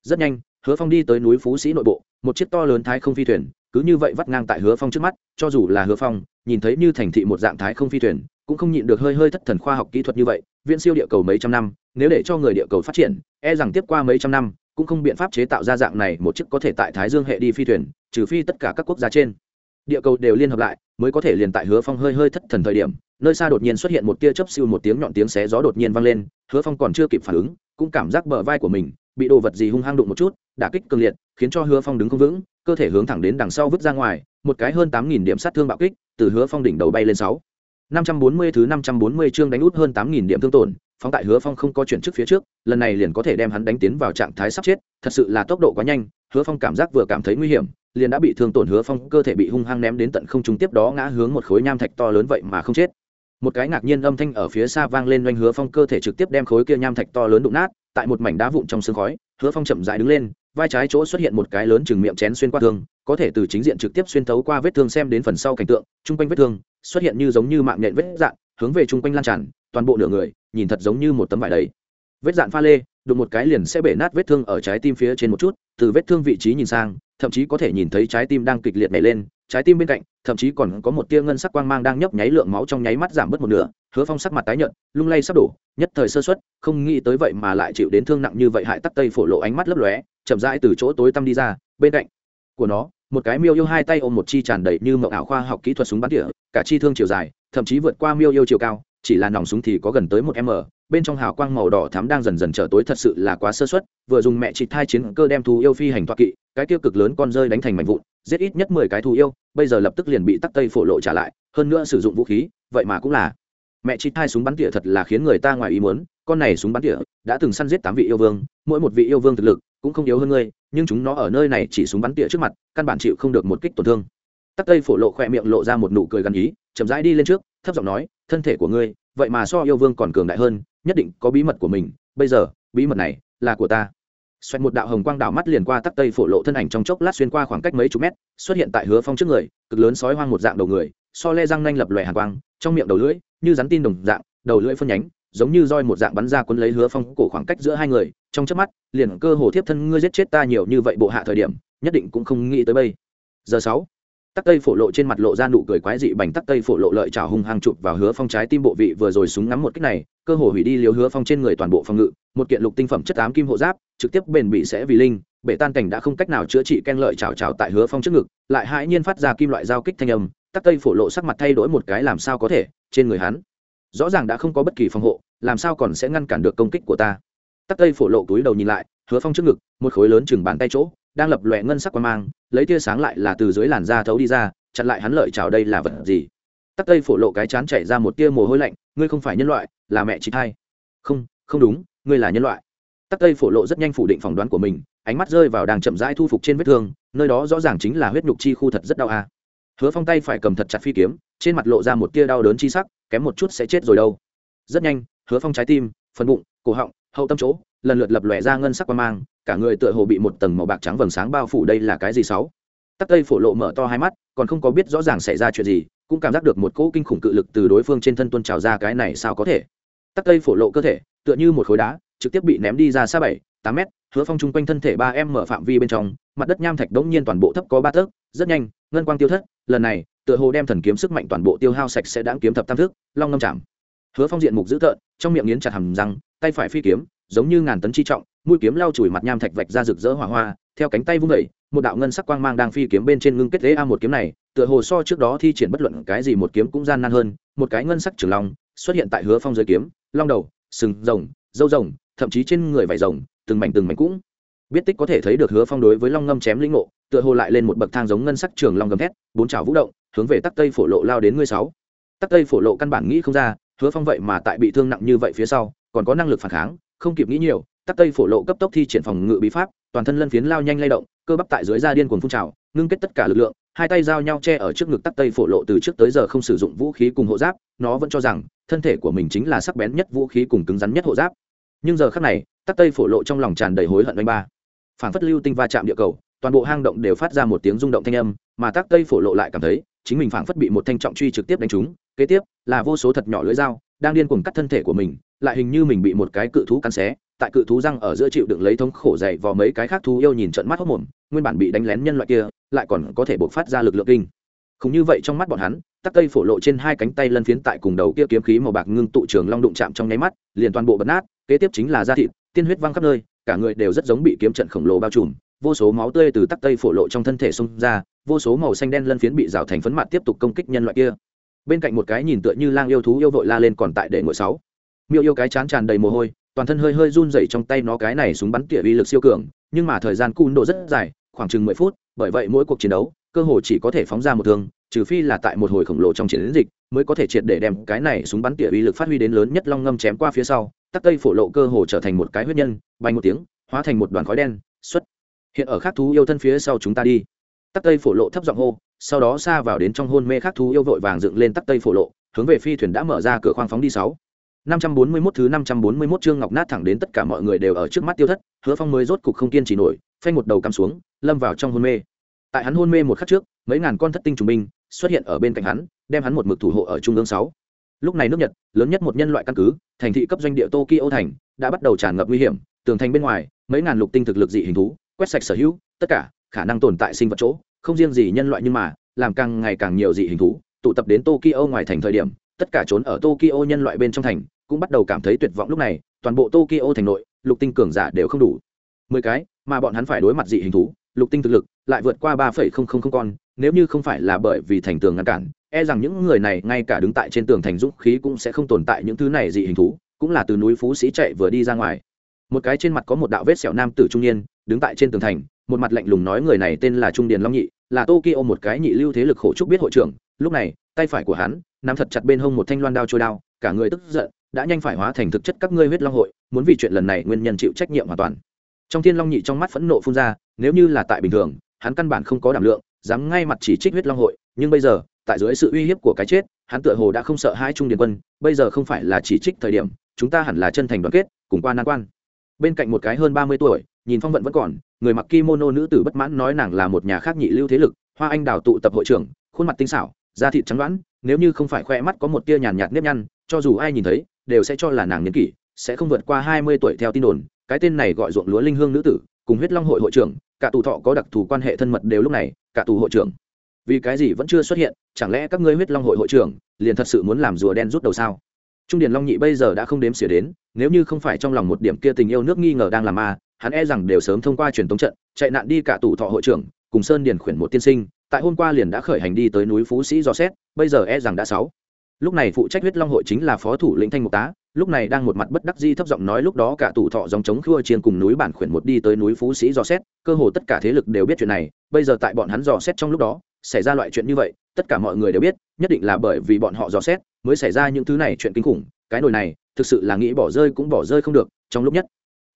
Rất nhanh, hứa phong đi tới núi phú sĩ nội bộ, một chiếc to lớn thái không phi thuyền, cứ như vậy vắt ngang tại hứa phong trước mắt, cho dù là hứa phong, nhìn thấy như thành thị một dạng thái không phi thuyền, cũng không nhịn được hơi hơi thất thần khoa học kỹ thuật như vậy viện siêu địa cầu mấy trăm năm, nếu để cho người địa cầu phát triển e rằng tiếp qua mấy trăm năm, cũng không biện pháp chế tạo ra dạng này một chiếc có thể tại thái dương hệ đi phi thuyền, trừ phi tất cả các quốc gia trên. Địa cầu đều liên hợp lại, mới có thể liền tại hứa phong hơi hơi thất thần thời điểm nơi xa đột nhiên xuất hiện một tia chớp siêu một tiếng nhọn tiếng xé gió đột nhiên vang lên, hứa phong còn chưa kịp phản ứng, cũng cảm giác bờ vai của mình bị đồ vật gì hung hăng đụng một chút, đả kích cường liệt, khiến cho hứa phong đứng không vững, cơ thể hướng thẳng đến đằng sau vứt ra ngoài, một cái hơn tám nghìn điểm sát thương bạo kích, từ hứa phong đỉnh đầu bay lên sáu. Năm trăm bốn mươi thứ năm trăm bốn mươi chương đánh út hơn tám nghìn điểm thương tổn, phóng tại hứa phong không có chuyển trước phía trước, lần này liền có thể đem hắn đánh tiến vào trạng thái sắp chết, thật sự là tốc độ quá nhanh, hứa phong cảm giác vừa cảm thấy nguy hiểm, liền đã bị thương tổn hứa phong, cơ thể bị hung hăng ném đến tận không trung tiếp đó ngã hướng một khối nham thạch to lớn vậy mà không chết một cái ngạc nhiên âm thanh ở phía xa vang lên doanh hứa phong cơ thể trực tiếp đem khối kia nham thạch to lớn đụng nát, tại một mảnh đá vụn trong sương khói, hứa phong chậm dại đứng lên, vai trái chỗ xuất hiện một cái lớn chừng miệng chén xuyên qua thương, có thể từ chính diện trực tiếp xuyên thấu qua vết thương xem đến phần sau cảnh tượng, chung quanh vết thương xuất hiện như giống như mạng nhện vết dạn hướng về chung quanh lan tràn, toàn bộ nửa người nhìn thật giống như một tấm vải đấy vết dạn pha lê, đụng một cái liền sẽ bể nát vết thương ở trái tim phía trên một chút, từ vết thương vị trí nhìn sang, thậm chí có thể nhìn thấy trái tim đang kịch liệt nảy lên, trái tim bên cạnh thậm chí còn có một tia ngân sắc quang mang đang nhấp nháy lượng máu trong nháy mắt giảm bớt một nửa, hứa phong sắc mặt tái nhợt, lung lay sắp đổ, nhất thời sơ xuất không nghĩ tới vậy mà lại chịu đến thương nặng như vậy hại tắc tây phổ lộ ánh mắt lấp lóe, chậm rãi từ chỗ tối tăm đi ra, bên cạnh của nó, một cái miêu yêu hai tay ôm một chi tràn đầy như mậu ảo khoa học kỹ thuật súng bắn tỉa, cả chi thương chiều dài, thậm chí vượt qua miêu yêu chiều cao, chỉ là nòng súng thì có gần tới một m, bên trong hào quang màu đỏ thắm đang dần dần trở tối thật sự là quá sơ suất, vừa dùng mẹ chị thai chiến cơ đem thú yêu phi hành toa kỵ, cái tiêu cực lớn con rơi đánh thành mảnh vụn giết ít nhất mười cái thú yêu, bây giờ lập tức liền bị tắc tây phổ lộ trả lại, hơn nữa sử dụng vũ khí, vậy mà cũng là. Mẹ chít hai súng bắn tỉa thật là khiến người ta ngoài ý muốn, con này súng bắn tỉa đã từng săn giết tám vị yêu vương, mỗi một vị yêu vương thực lực cũng không yếu hơn ngươi, nhưng chúng nó ở nơi này chỉ súng bắn tỉa trước mặt, căn bản chịu không được một kích tổn thương. Tắc tây phổ lộ khỏe miệng lộ ra một nụ cười gần ý, chậm rãi đi lên trước, thấp giọng nói, thân thể của ngươi, vậy mà so yêu vương còn cường đại hơn, nhất định có bí mật của mình, bây giờ, bí mật này là của ta xoẹt một đạo hồng quang đảo mắt liền qua tắc tây phổ lộ thân ảnh trong chốc lát xuyên qua khoảng cách mấy chục mét, xuất hiện tại hứa phong trước người, cực lớn sói hoang một dạng đầu người, so le răng nanh lập lòe hàng quang, trong miệng đầu lưỡi, như rắn tin đồng dạng, đầu lưỡi phân nhánh, giống như roi một dạng bắn ra quấn lấy hứa phong cổ khoảng cách giữa hai người, trong chớp mắt, liền cơ hồ thiếp thân ngươi giết chết ta nhiều như vậy bộ hạ thời điểm, nhất định cũng không nghĩ tới bây. Giờ sáu tắc tây phổ lộ trên mặt lộ ra nụ cười quái dị bành tắc tây phổ lộ lợi trào hung hăng chụp vào hứa phong trái tim bộ vị vừa rồi súng ngắm một cách này, cơ hồ hủy đi liều hứa phong trên người toàn bộ phòng ngự, một kiện lục tinh phẩm chất ám kim hộ giáp, trực tiếp bền bị sẽ vì linh, bể tan cảnh đã không cách nào chữa trị ken lợi trào trào tại hứa phong trước ngực, lại hãi nhiên phát ra kim loại giao kích thanh âm, tắc tây phổ lộ sắc mặt thay đổi một cái làm sao có thể, trên người hắn, rõ ràng đã không có bất kỳ phòng hộ, làm sao còn sẽ ngăn cản được công kích của ta. Tắc tây phổ lộ túi đầu nhìn lại, hứa phong trước ngực, một khối lớn chừng bàn tay chỗ đang lập lòe ngân sắc quan mang, lấy tia sáng lại là từ dưới làn da thấu đi ra, chặn lại hắn lợi chào đây là vật gì? Tắc tây phổ lộ cái chán chảy ra một tia mồ hôi lạnh, ngươi không phải nhân loại, là mẹ chị thai. Không không đúng, ngươi là nhân loại. Tắc tây phổ lộ rất nhanh phủ định phỏng đoán của mình, ánh mắt rơi vào đang chậm rãi thu phục trên vết thương, nơi đó rõ ràng chính là huyết nhục chi khu thật rất đau a. Hứa phong tay phải cầm thật chặt phi kiếm, trên mặt lộ ra một tia đau đớn chi sắc, kém một chút sẽ chết rồi đâu. Rất nhanh, hứa phong trái tim, phần bụng, cổ họng, hậu tâm chỗ lần lượt lập lòe ra ngân sắc quan mang, cả người tựa hồ bị một tầng màu bạc trắng vầng sáng bao phủ đây là cái gì sáu? Tắc tây phổ lộ mở to hai mắt, còn không có biết rõ ràng xảy ra chuyện gì, cũng cảm giác được một cỗ kinh khủng cự lực từ đối phương trên thân tuôn trào ra cái này sao có thể? Tắc tây phổ lộ cơ thể, tựa như một khối đá, trực tiếp bị ném đi ra xa bảy, tám mét, hứa phong chung quanh thân thể ba em mở phạm vi bên trong, mặt đất nham thạch đống nhiên toàn bộ thấp có ba tấc rất nhanh, ngân quang tiêu thất, lần này, tựa hồ đem thần kiếm sức mạnh toàn bộ tiêu hao sạch sẽ đáng kiếm thập tam thước, long ngâm chạm. Hứa phong diện mục dữ tợn, trong miệng nghiến chặt hầm răng, tay phải phi kiếm giống như ngàn tấn chi trọng mũi kiếm lao chùi mặt nham thạch vạch ra rực rỡ hỏa hoa theo cánh tay vung đẩy, một đạo ngân sắc quang mang đang phi kiếm bên trên ngưng kết thế a một kiếm này tựa hồ so trước đó thi triển bất luận cái gì một kiếm cũng gian nan hơn một cái ngân sắc trường long xuất hiện tại hứa phong dưới kiếm long đầu sừng rồng dâu rồng thậm chí trên người vải rồng từng mảnh từng mảnh cũng. Biết tích có thể thấy được hứa phong đối với long ngâm chém linh ngộ tựa hồ lại lên một bậc thang giống ngân sắc trường long gầm thét bốn chảo vũ động hướng về tắc tây phổ lộ lao đến ngươi sáu. Tắc tây phổ lộ căn bản nghĩ không ra hứa phong vậy mà tại bị thương nặng như vậy phía sau còn có năng lực phản kháng không kịp nghĩ nhiều, tắc tây phổ lộ cấp tốc thi triển phòng ngự bí pháp, toàn thân lân phiến lao nhanh lay động, cơ bắp tại dưới da điên cuồng phun trào, ngưng kết tất cả lực lượng, hai tay giao nhau che ở trước ngực tắc tây phổ lộ từ trước tới giờ không sử dụng vũ khí cùng hộ giáp, nó vẫn cho rằng, thân thể của mình chính là sắc bén nhất vũ khí cùng cứng rắn nhất hộ giáp. Nhưng giờ khác này, tắc tây phổ lộ trong lòng tràn đầy hối hận oanh ba. Phản phất lưu tinh va chạm địa cầu, toàn bộ hang động đều phát ra một tiếng rung động thanh âm, mà tắc tây phổ lộ lại cảm thấy chính mình phảng phất bị một thanh trọng truy trực tiếp đánh trúng, kế tiếp là vô số thật nhỏ lưỡi dao đang điên cuồng cắt thân thể của mình, lại hình như mình bị một cái cự thú cắn xé, tại cự thú răng ở giữa chịu đựng lấy thống khổ dày vào mấy cái khác thú yêu nhìn trận mắt hốc mồm, nguyên bản bị đánh lén nhân loại kia, lại còn có thể buộc phát ra lực lượng kinh. Không như vậy trong mắt bọn hắn, tắc tây phổ lộ trên hai cánh tay lân phiến tại cùng đầu kia kiếm khí màu bạc ngưng tụ trường long đụng chạm trong nháy mắt, liền toàn bộ bật nát, kế tiếp chính là da thịt, tiên huyết văng khắp nơi, cả người đều rất giống bị kiếm trận khổng lồ bao trùm vô số máu tươi từ tắc tây phổ lộ trong thân thể xông ra, vô số màu xanh đen lân phiến bị rào thành phấn mặt tiếp tục công kích nhân loại kia. Bên cạnh một cái nhìn tựa như lang yêu thú yêu vội la lên còn tại để ngồi sáu. Miêu yêu cái chán tràn đầy mồ hôi, toàn thân hơi hơi run rẩy trong tay nó cái này súng bắn tỉa uy lực siêu cường, nhưng mà thời gian cun độ rất dài, khoảng chừng mười phút, bởi vậy mỗi cuộc chiến đấu, cơ hội chỉ có thể phóng ra một thương, trừ phi là tại một hồi khổng lồ trong chiến dịch, mới có thể triệt để đem cái này súng bắn tỉa uy lực phát huy đến lớn nhất long ngâm chém qua phía sau, tắc tây phổ lộ cơ hồ trở thành một cái huyết nhân, bay một tiếng, hóa thành một đoàn khói đen, xuất hiện ở khắc thú yêu thân phía sau chúng ta đi tắc tây phổ lộ thấp giọng hô sau đó xa vào đến trong hôn mê khắc thú yêu vội vàng dựng lên tắc tây phổ lộ hướng về phi thuyền đã mở ra cửa khoang phóng đi sáu 541 thứ 541 chương ngọc nát thẳng đến tất cả mọi người đều ở trước mắt tiêu thất, Hứa Phong mới rốt cục không kiên trì nổi, phanh một đầu cắm xuống, lâm vào trong hôn mê. Tại hắn hôn mê một khắc trước, mấy ngàn con thất tinh trùng binh xuất hiện ở bên cạnh hắn, đem hắn một mực thủ hộ ở trung ương sáu. Lúc này nước Nhật, lớn nhất một nhân loại căn cứ, thành thị cấp doanh địa Tokyo thành, đã bắt đầu tràn ngập nguy hiểm, tường thành bên ngoài, mấy ngàn lục tinh thực lực dị hình thú, quét sạch sở hữu, tất cả khả năng tồn tại sinh vật chỗ, không riêng gì nhân loại nhưng mà, làm càng ngày càng nhiều dị hình thú, tụ tập đến Tokyo ngoài thành thời điểm, tất cả trốn ở Tokyo nhân loại bên trong thành, cũng bắt đầu cảm thấy tuyệt vọng lúc này toàn bộ tokyo thành nội lục tinh cường giả đều không đủ. Mười cái mà bọn hắn phải đối mặt dị hình thú lục tinh thực lực lại vượt qua ba phẩy không không không con nếu như không phải là bởi vì thành tường ngăn cản e rằng những người này ngay cả đứng tại trên tường thành dũng khí cũng sẽ không tồn tại những thứ này dị hình thú cũng là từ núi phú sĩ chạy vừa đi ra ngoài. Một cái trên mặt có một đạo vết sẹo nam tử trung niên đứng tại trên tường thành, một mặt lạnh lùng nói người này tên là trung điền long nhị, là tokyo một cái nhị lưu thế lực khổ trúc biết hội trưởng. Lúc này, tay phải của hắn, nắm thật chặt bên hông một thanh loan đao trôi đao, cả người tức giận, đã nhanh phải hóa thành thực chất các ngươi huyết long hội, muốn vì chuyện lần này nguyên nhân chịu trách nhiệm hoàn toàn. Trong thiên long nhị trong mắt phẫn nộ phun ra, nếu như là tại bình thường, hắn căn bản không có đảm lượng, dám ngay mặt chỉ trích huyết long hội, nhưng bây giờ, tại dưới sự uy hiếp của cái chết, hắn tựa hồ đã không sợ hai trung điền quân, bây giờ không phải là chỉ trích thời điểm, chúng ta hẳn là chân thành đoàn kết, cùng qua nan quan bên cạnh một cái hơn ba mươi tuổi, nhìn phong vận vẫn còn, người mặc kimono nữ tử bất mãn nói nàng là một nhà khác nhị lưu thế lực, hoa anh đào tụ tập hội trưởng, khuôn mặt tinh xảo, da thịt trắng đoán, nếu như không phải khoe mắt có một tia nhàn nhạt nếp nhăn, cho dù ai nhìn thấy, đều sẽ cho là nàng niên kỷ, sẽ không vượt qua hai mươi tuổi theo tin đồn. Cái tên này gọi ruộng lúa linh hương nữ tử, cùng huyết long hội hội trưởng, cả tù thọ có đặc thù quan hệ thân mật đều lúc này, cả tù hội trưởng. Vì cái gì vẫn chưa xuất hiện, chẳng lẽ các ngươi huyết long hội hội trưởng liền thật sự muốn làm rùa đen rút đầu sao? Trung điền long nhị bây giờ đã không đếm xỉa đến, nếu như không phải trong lòng một điểm kia tình yêu nước nghi ngờ đang làm ma, hắn e rằng đều sớm thông qua truyền tống trận, chạy nạn đi cả tủ thọ hội trưởng, cùng sơn điền khuyển một tiên sinh, tại hôm qua liền đã khởi hành đi tới núi phú sĩ do xét, bây giờ e rằng đã sáu. Lúc này phụ trách huyết long hội chính là phó thủ lĩnh thanh mục tá, lúc này đang một mặt bất đắc di thấp giọng nói lúc đó cả tủ thọ dòng chống khua chiên cùng núi bản khuyển một đi tới núi phú sĩ dò xét, cơ hồ tất cả thế lực đều biết chuyện này, bây giờ tại bọn hắn dò xét trong lúc đó, xảy ra loại chuyện như vậy tất cả mọi người đều biết, nhất định là bởi vì bọn họ dò xét, mới xảy ra những thứ này chuyện kinh khủng. Cái nồi này, thực sự là nghĩ bỏ rơi cũng bỏ rơi không được, trong lúc nhất.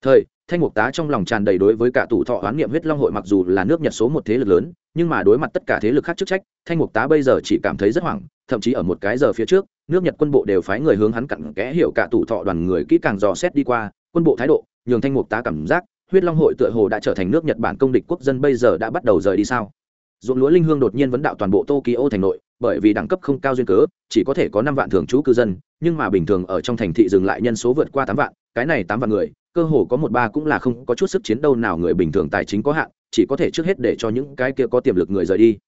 Thời, thanh mục tá trong lòng tràn đầy đối với cả tủ thọ oán niệm huyết long hội mặc dù là nước nhật số một thế lực lớn, nhưng mà đối mặt tất cả thế lực khác chức trách, thanh mục tá bây giờ chỉ cảm thấy rất hoảng, thậm chí ở một cái giờ phía trước, nước nhật quân bộ đều phái người hướng hắn cặn kẽ hiểu cả tủ thọ đoàn người kỹ càng dò xét đi qua, quân bộ thái độ, nhường thanh mục tá cảm giác, huyết long hội tựa hồ đã trở thành nước nhật bản công địch quốc dân bây giờ đã bắt đầu rời đi sao? Ruộng lúa linh hương đột nhiên vấn đạo toàn bộ tokyo thành nội, bởi vì đẳng cấp không cao duyên cớ, chỉ có thể có năm vạn thường trú cư dân, nhưng mà bình thường ở trong thành thị dừng lại nhân số vượt qua tám vạn, cái này tám vạn người, cơ hồ có một ba cũng là không có chút sức chiến đâu nào người bình thường tài chính có hạn, chỉ có thể trước hết để cho những cái kia có tiềm lực người rời đi.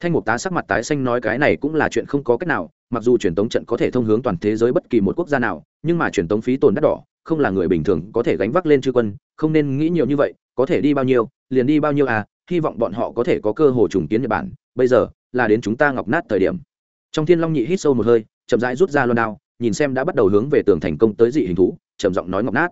Thanh mục tá sắc mặt tái xanh nói cái này cũng là chuyện không có cách nào, mặc dù truyền tống trận có thể thông hướng toàn thế giới bất kỳ một quốc gia nào, nhưng mà truyền tống phí tồn đắt đỏ, không là người bình thường có thể gánh vác lên chư quân, không nên nghĩ nhiều như vậy, có thể đi bao nhiêu, liền đi bao nhiêu à hy vọng bọn họ có thể có cơ hội trùng kiến nhật bản. Bây giờ, là đến chúng ta ngọc nát thời điểm. Trong thiên long nhị hít sâu một hơi, chậm rãi rút ra loan đao, nhìn xem đã bắt đầu hướng về tường thành công tới dị hình thú, trầm giọng nói ngọc nát.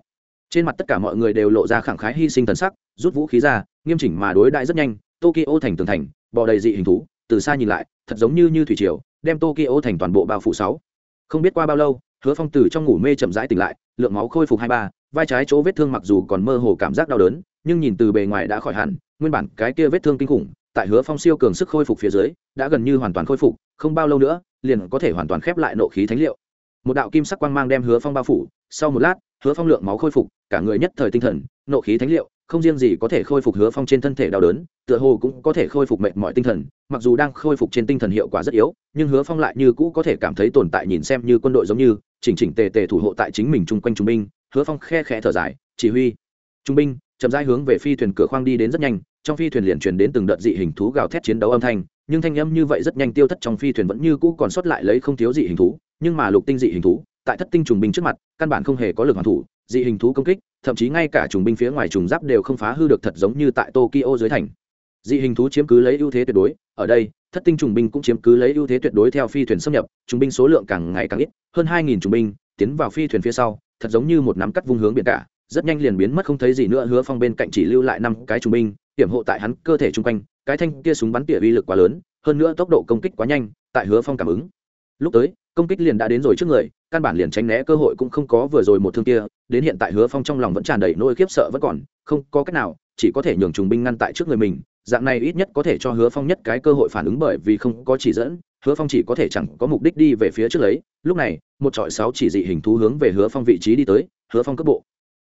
Trên mặt tất cả mọi người đều lộ ra khẳng khái hy sinh thần sắc, rút vũ khí ra, nghiêm chỉnh mà đối đại rất nhanh, tokyo thành tường thành, bò đầy dị hình thú, từ xa nhìn lại, thật giống như như thủy triều, đem tokyo thành toàn bộ bao phủ sáu. Không biết qua bao lâu, hứa phong từ trong ngủ mê chậm rãi tỉnh lại, lượng máu khôi phục hai ba, vai trái chỗ vết thương mặc dù còn mơ hồ cảm giác đau đớn, nhưng nhìn từ bề ngoài đã khỏi hẳn nguyên bản cái kia vết thương kinh khủng, tại hứa phong siêu cường sức khôi phục phía dưới, đã gần như hoàn toàn khôi phục, không bao lâu nữa, liền có thể hoàn toàn khép lại nộ khí thánh liệu. Một đạo kim sắc quang mang đem hứa phong bao phủ, sau một lát, hứa phong lượng máu khôi phục, cả người nhất thời tinh thần, nộ khí thánh liệu, không riêng gì có thể khôi phục hứa phong trên thân thể đau đớn, tựa hồ cũng có thể khôi phục mệt mọi tinh thần, mặc dù đang khôi phục trên tinh thần hiệu quả rất yếu, nhưng hứa phong lại như cũ có thể cảm thấy tồn tại nhìn xem như quân đội giống như, chỉnh chỉnh tề tề thủ hộ tại chính mình chung quanh trung binh. Hứa phong khe khẽ thở dài, chỉ huy. Trung binh chậm rãi hướng về phi thuyền cửa khoang đi đến rất nhanh, trong phi thuyền liền truyền đến từng đợt dị hình thú gào thét chiến đấu âm thanh, nhưng thanh âm như vậy rất nhanh tiêu thất trong phi thuyền vẫn như cũ còn sót lại lấy không thiếu dị hình thú, nhưng mà lục tinh dị hình thú, tại thất tinh trùng binh trước mặt, căn bản không hề có lực hoàn thủ, dị hình thú công kích, thậm chí ngay cả trùng binh phía ngoài trùng giáp đều không phá hư được thật giống như tại tokyo dưới thành. Dị hình thú chiếm cứ lấy ưu thế tuyệt đối, ở đây, thất tinh trùng binh cũng chiếm cứ lấy ưu thế tuyệt đối theo phi thuyền xâm nhập, trùng binh số lượng càng ngày càng ít, hơn hai nghìn trùng binh tiến vào phi thuyền phía sau, thật giống như một nắm cắt vung hướng biển cả rất nhanh liền biến mất không thấy gì nữa, hứa phong bên cạnh chỉ lưu lại năm cái trung binh, hiểm hộ tại hắn cơ thể chung quanh. Cái thanh kia súng bắn tỉa uy lực quá lớn, hơn nữa tốc độ công kích quá nhanh, tại hứa phong cảm ứng. Lúc tới, công kích liền đã đến rồi trước người, căn bản liền tránh né cơ hội cũng không có vừa rồi một thương kia. Đến hiện tại hứa phong trong lòng vẫn tràn đầy nỗi khiếp sợ vẫn còn, không có cách nào, chỉ có thể nhường trùng binh ngăn tại trước người mình. Dạng này ít nhất có thể cho hứa phong nhất cái cơ hội phản ứng bởi vì không có chỉ dẫn, hứa phong chỉ có thể chẳng có mục đích đi về phía trước lấy. Lúc này, một trọi sáu chỉ dị hình thú hướng về hứa phong vị trí đi tới. Hứa phong cấp bộ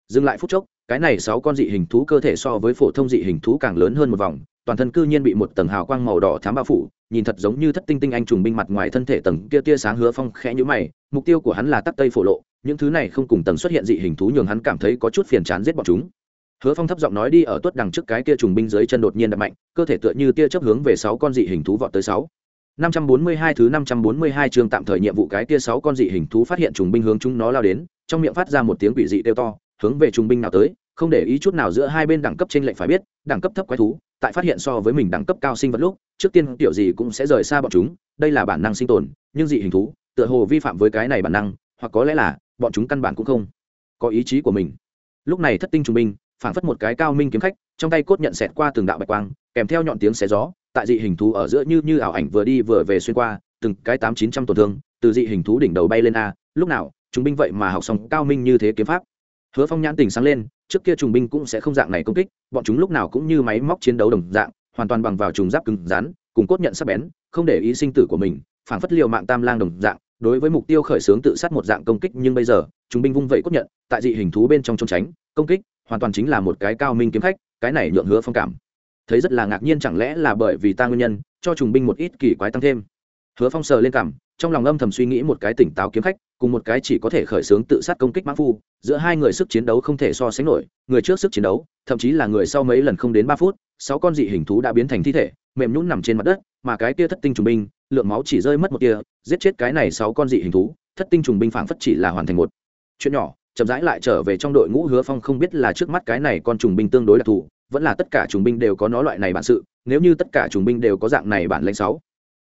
dừng lại phút chốc, cái này sáu con dị hình thú cơ thể so với phổ thông dị hình thú càng lớn hơn một vòng, toàn thân cư nhiên bị một tầng hào quang màu đỏ thám bao phủ, nhìn thật giống như thất tinh tinh anh trùng binh mặt ngoài thân thể tầng kia tia sáng hứa phong khẽ nhũ mày, mục tiêu của hắn là tắc tây phổ lộ, những thứ này không cùng tầng xuất hiện dị hình thú nhường hắn cảm thấy có chút phiền chán giết bọn chúng. Hứa phong thấp giọng nói đi ở tuất đằng trước cái kia trùng binh dưới chân đột nhiên đập mạnh, cơ thể tựa như tia chớp hướng về sáu con dị hình thú vọt tới sáu. Năm trăm bốn mươi hai thứ năm trăm bốn mươi hai chương tạm thời nhiệm vụ cái kia sáu con dị hình thú phát hiện trùng binh hướng chúng nó lao đến, trong miệng phát ra một tiếng quỷ dị kêu to hướng về trung binh nào tới, không để ý chút nào giữa hai bên đẳng cấp trên lệnh phải biết, đẳng cấp thấp quái thú, tại phát hiện so với mình đẳng cấp cao sinh vật lúc, trước tiên tiểu gì cũng sẽ rời xa bọn chúng, đây là bản năng sinh tồn, nhưng dị hình thú, tựa hồ vi phạm với cái này bản năng, hoặc có lẽ là, bọn chúng căn bản cũng không có ý chí của mình. Lúc này thất tinh trung binh, phảng phất một cái cao minh kiếm khách, trong tay cốt nhận xẹt qua từng đạo bạch quang, kèm theo nhọn tiếng xé gió, tại dị hình thú ở giữa như như ảo ảnh vừa đi vừa về xuyên qua, từng cái tám chín trăm tổn thương, từ dị hình thú đỉnh đầu bay lên a, lúc nào chúng binh vậy mà học xong cao minh như thế kiếm pháp hứa phong nhãn tình sáng lên, trước kia trùng binh cũng sẽ không dạng này công kích, bọn chúng lúc nào cũng như máy móc chiến đấu đồng dạng, hoàn toàn bằng vào trùng giáp cứng rắn, cùng cốt nhận sắc bén, không để ý sinh tử của mình phản phất liều mạng tam lang đồng dạng, đối với mục tiêu khởi xướng tự sát một dạng công kích nhưng bây giờ, trùng binh vung vẩy cốt nhận, tại dị hình thú bên trong trốn tránh, công kích hoàn toàn chính là một cái cao minh kiếm khách, cái này nhượng hứa phong cảm thấy rất là ngạc nhiên chẳng lẽ là bởi vì ta nguyên nhân, cho trùng binh một ít kỳ quái tăng thêm hứa phong sờ lên cảm trong lòng âm thầm suy nghĩ một cái tỉnh táo kiếm khách, cùng một cái chỉ có thể khởi xướng tự sát công kích mãn phu, giữa hai người sức chiến đấu không thể so sánh nổi, người trước sức chiến đấu, thậm chí là người sau mấy lần không đến ba phút, sáu con dị hình thú đã biến thành thi thể, mềm nhũn nằm trên mặt đất, mà cái kia thất tinh trùng binh, lượng máu chỉ rơi mất một tia giết chết cái này sáu con dị hình thú, thất tinh trùng binh phảng phất chỉ là hoàn thành một chuyện nhỏ, chậm rãi lại trở về trong đội ngũ hứa phong không biết là trước mắt cái này con trùng binh tương đối đặc thù, vẫn là tất cả trùng binh đều có nó loại này bản sự, nếu như tất cả trùng binh đều có dạng này bản lãnh sáu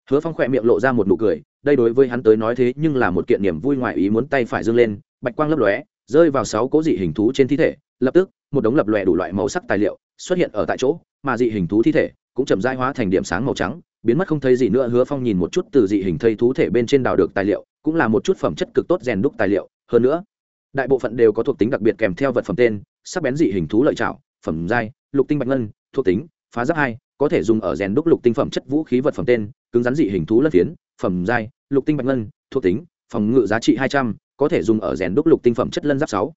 hứa phong khỏe miệng lộ ra một nụ cười, đây đối với hắn tới nói thế nhưng là một kiện niềm vui ngoài ý muốn tay phải dâng lên, bạch quang lấp lóe, rơi vào sáu cố dị hình thú trên thi thể, lập tức, một đống lập lòe đủ loại màu sắc tài liệu xuất hiện ở tại chỗ, mà dị hình thú thi thể cũng chậm rãi hóa thành điểm sáng màu trắng, biến mất không thấy gì nữa. Hứa phong nhìn một chút từ dị hình thây thú thể bên trên đào được tài liệu, cũng là một chút phẩm chất cực tốt rèn đúc tài liệu. Hơn nữa, đại bộ phận đều có thuộc tính đặc biệt kèm theo vật phẩm tên, sắc bén dị hình thú lợi trảo, phẩm giai, lục tinh bạch ngân, thuộc tính, phá giáp hai, có thể dùng ở rèn đúc lục tinh phẩm chất vũ khí vật phẩm tên cứng rắn dị hình thú lân phiến, phẩm giai, lục tinh bạch ngân, thuộc tính, phòng ngự giá trị hai trăm, có thể dùng ở rèn đúc lục tinh phẩm chất lân giáp sáu.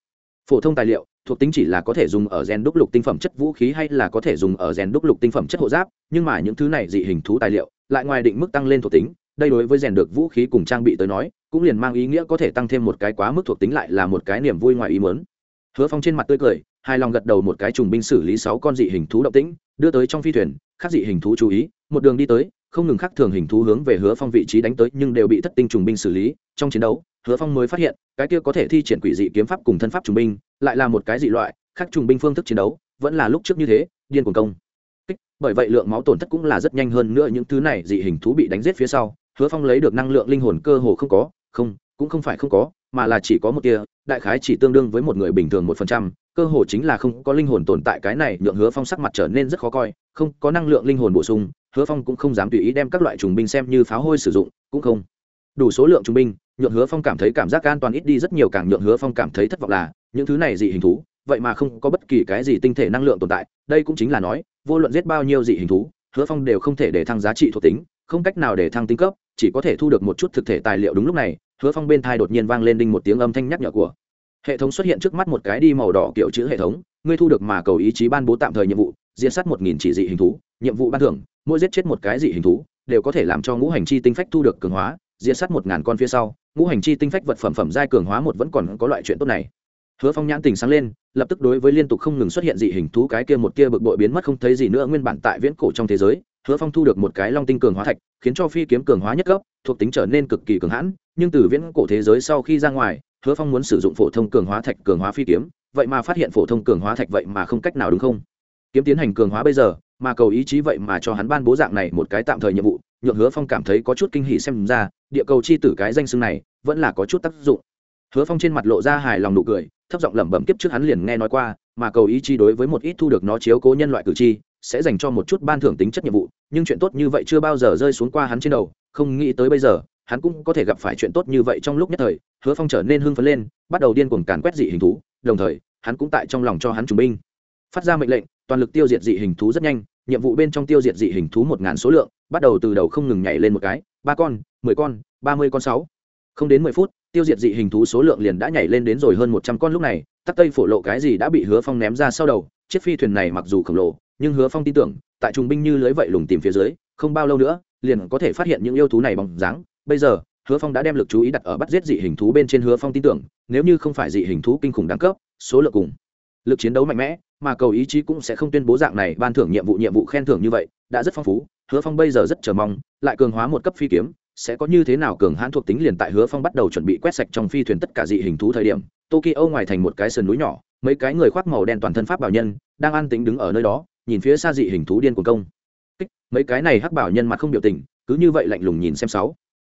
Phổ thông tài liệu, thuộc tính chỉ là có thể dùng ở rèn đúc lục tinh phẩm chất vũ khí hay là có thể dùng ở rèn đúc lục tinh phẩm chất hộ giáp, nhưng mà những thứ này dị hình thú tài liệu, lại ngoài định mức tăng lên thuộc tính, đây đối với rèn được vũ khí cùng trang bị tới nói, cũng liền mang ý nghĩa có thể tăng thêm một cái quá mức thuộc tính lại là một cái niềm vui ngoài ý mớn hứa phong trên mặt tươi cười hai lòng gật đầu một cái trùng binh xử lý sáu con dị hình thú động tĩnh, đưa tới trong phi thuyền, khác dị hình thú chú ý, một đường đi tới không ngừng khác thường hình thú hướng về hứa phong vị trí đánh tới, nhưng đều bị thất tinh trùng binh xử lý. Trong chiến đấu, hứa phong mới phát hiện, cái kia có thể thi triển quỷ dị kiếm pháp cùng thân pháp trùng binh, lại là một cái dị loại, khác trùng binh phương thức chiến đấu, vẫn là lúc trước như thế, điên cuồng công. Kích, bởi vậy lượng máu tổn thất cũng là rất nhanh hơn nữa, những thứ này dị hình thú bị đánh giết phía sau, hứa phong lấy được năng lượng linh hồn cơ hồ không có, không, cũng không phải không có, mà là chỉ có một tia, đại khái chỉ tương đương với một người bình thường một phần trăm, cơ hồ chính là không có linh hồn tồn tại, cái này nhượng hứa phong sắc mặt trở nên rất khó coi không có năng lượng linh hồn bổ sung, hứa phong cũng không dám tùy ý đem các loại trùng binh xem như pháo hôi sử dụng, cũng không. Đủ số lượng trùng binh, nhượng hứa phong cảm thấy cảm giác an toàn ít đi rất nhiều, càng nhượng hứa phong cảm thấy thất vọng là, những thứ này dị hình thú, vậy mà không có bất kỳ cái gì tinh thể năng lượng tồn tại, đây cũng chính là nói, vô luận giết bao nhiêu dị hình thú, hứa phong đều không thể để thăng giá trị thuộc tính, không cách nào để thăng tính cấp, chỉ có thể thu được một chút thực thể tài liệu đúng lúc này, hứa phong bên thai đột nhiên vang lên đinh một tiếng âm thanh nhắc nhở của. Hệ thống xuất hiện trước mắt một cái đi màu đỏ kiểu chữ hệ thống, ngươi thu được mà cầu ý chí ban bố tạm thời nhiệm vụ diễn sát một nghìn chỉ dị hình thú, nhiệm vụ ban thưởng, mỗi giết chết một cái dị hình thú, đều có thể làm cho ngũ hành chi tinh phách thu được cường hóa, diễn sát một ngàn con phía sau, ngũ hành chi tinh phách vật phẩm phẩm giai cường hóa một vẫn còn có loại chuyện tốt này. Hứa phong nhãn tình sáng lên, lập tức đối với liên tục không ngừng xuất hiện dị hình thú cái kia một kia bực bội biến mất không thấy gì nữa nguyên bản tại viễn cổ trong thế giới, hứa phong thu được một cái long tinh cường hóa thạch, khiến cho phi kiếm cường hóa nhất cấp, thuộc tính trở nên cực kỳ cường hãn, nhưng từ viễn cổ thế giới sau khi ra ngoài, hứa phong muốn sử dụng phổ thông cường hóa thạch cường hóa phi kiếm, vậy mà phát hiện phổ thông cường hóa thạch vậy mà không cách nào đúng không? Kiếm tiến hành cường hóa bây giờ, mà cầu ý chí vậy mà cho hắn ban bố dạng này một cái tạm thời nhiệm vụ, nhượng hứa phong cảm thấy có chút kinh hỉ xem ra, địa cầu chi tử cái danh xưng này vẫn là có chút tác dụng. Hứa phong trên mặt lộ ra hài lòng nụ cười, thấp giọng lẩm bẩm kiếp trước hắn liền nghe nói qua, mà cầu ý chí đối với một ít thu được nó chiếu cố nhân loại cử tri, sẽ dành cho một chút ban thưởng tính chất nhiệm vụ, nhưng chuyện tốt như vậy chưa bao giờ rơi xuống qua hắn trên đầu, không nghĩ tới bây giờ, hắn cũng có thể gặp phải chuyện tốt như vậy trong lúc nhất thời, hứa phong trở nên hưng phấn lên, bắt đầu điên cuồng càn quét dị hình thú, đồng thời, hắn cũng tại trong lòng cho hắn trùng binh. Phát ra mệnh lệnh toàn lực tiêu diệt dị hình thú rất nhanh, nhiệm vụ bên trong tiêu diệt dị hình thú một ngàn số lượng, bắt đầu từ đầu không ngừng nhảy lên một cái, ba con, mười con, ba mươi con sáu. Không đến mười phút, tiêu diệt dị hình thú số lượng liền đã nhảy lên đến rồi hơn một trăm con lúc này, tắc tây phổ lộ cái gì đã bị hứa phong ném ra sau đầu, chiếc phi thuyền này mặc dù khổng lồ, nhưng hứa phong tin tưởng, tại trùng binh như lưới vậy lùng tìm phía dưới, không bao lâu nữa, liền có thể phát hiện những yêu thú này bằng dáng. Bây giờ, hứa phong đã đem lực chú ý đặt ở bắt giết dị hình thú bên trên hứa phong tin tưởng, nếu như không phải dị hình thú kinh khủng đẳng cấp, số lượng cùng lực chiến đấu mạnh mẽ mà cầu ý chí cũng sẽ không tuyên bố dạng này ban thưởng nhiệm vụ nhiệm vụ khen thưởng như vậy đã rất phong phú hứa phong bây giờ rất chờ mong lại cường hóa một cấp phi kiếm sẽ có như thế nào cường hãn thuộc tính liền tại hứa phong bắt đầu chuẩn bị quét sạch trong phi thuyền tất cả dị hình thú thời điểm tokyo ngoài thành một cái sườn núi nhỏ mấy cái người khoác màu đen toàn thân pháp bảo nhân đang an tính đứng ở nơi đó nhìn phía xa dị hình thú điên cuồng công. Kích mấy cái này hắc bảo nhân mặt không biểu tình cứ như vậy lạnh lùng nhìn xem sáu.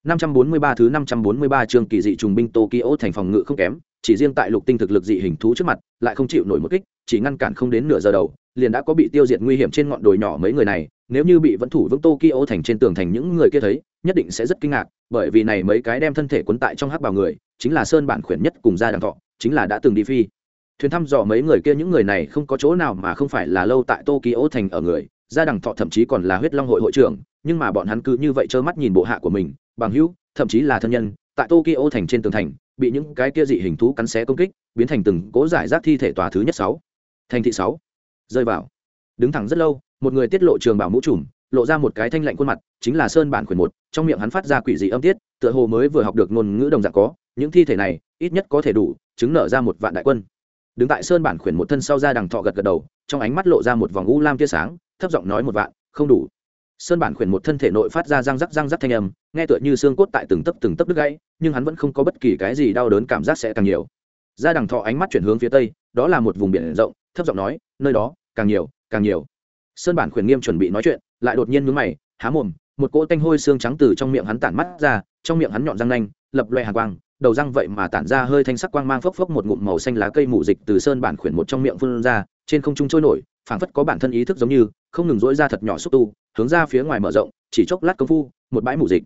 543 thứ 543 chương kỳ dị trùng binh Tokyo thành phòng ngự không kém, chỉ riêng tại lục tinh thực lực dị hình thú trước mặt, lại không chịu nổi một kích, chỉ ngăn cản không đến nửa giờ đầu, liền đã có bị tiêu diệt nguy hiểm trên ngọn đồi nhỏ mấy người này. Nếu như bị vẫn thủ vững tokyo thành trên tường thành những người kia thấy nhất định sẽ rất kinh ngạc bởi vì này mấy cái đem thân thể quấn tại trong hắc bào người chính là sơn bản khuyển nhất cùng gia đàng thọ chính là đã từng đi phi. Thuyền thăm dò mấy người kia những người này không có chỗ nào mà không phải là lâu tại tokyo thành ở người gia đằng thọ thậm chí còn là huyết long hội hội trưởng nhưng mà bọn hắn cứ như vậy trơ mắt nhìn bộ hạ của mình bằng hữu thậm chí là thân nhân tại tokyo thành trên tường thành bị những cái kia dị hình thú cắn xé công kích biến thành từng cố giải rác thi thể tòa thứ nhất sáu thành thị sáu. Rơi vào. Đứng thẳng rất lâu, một người tiết lộ trường bảo mũ trùm, lộ ra một cái thanh lạnh khuôn mặt, chính là sơn bản khuyển một, trong miệng hắn phát ra quỷ dị âm tiết, tựa hồ mới vừa học được ngôn ngữ đồng dạng có, những thi thể này, ít nhất có thể đủ, chứng nở ra một vạn đại quân. Đứng tại sơn bản khuyển một thân sau ra đằng thọ gật gật đầu, trong ánh mắt lộ ra một vòng u lam tia sáng, thấp giọng nói một vạn, không đủ. Sơn bản khuyển một thân thể nội phát ra răng rắc răng rắc thanh âm, nghe tựa như xương cốt tại từng tấc từng tấc đứt gãy, nhưng hắn vẫn không có bất kỳ cái gì đau đớn cảm giác sẽ càng nhiều. Ra đằng thọ ánh mắt chuyển hướng phía tây, đó là một vùng biển rộng thấp giọng nói, nơi đó, càng nhiều càng nhiều. Sơn bản khuyển nghiêm chuẩn bị nói chuyện, lại đột nhiên mướn mày, há mồm, một cỗ tanh hôi xương trắng từ trong miệng hắn tản mắt ra, trong miệng hắn nhọn răng nanh, lập loè hàng quang, đầu răng vậy mà tản ra hơi thanh sắc quang mang phốc phốc một ngụm màu xanh lá cây mù dịch từ sơn bản khuyển một trong miệng phun ra, trên không trung trôi nổi, phảng phất có bản thân ý thức giống như, không ngừng rỗi ra thật nhỏ xúc tu, hướng ra phía ngoài mở rộng, chỉ chốc lát công phu, một bãi mù dịch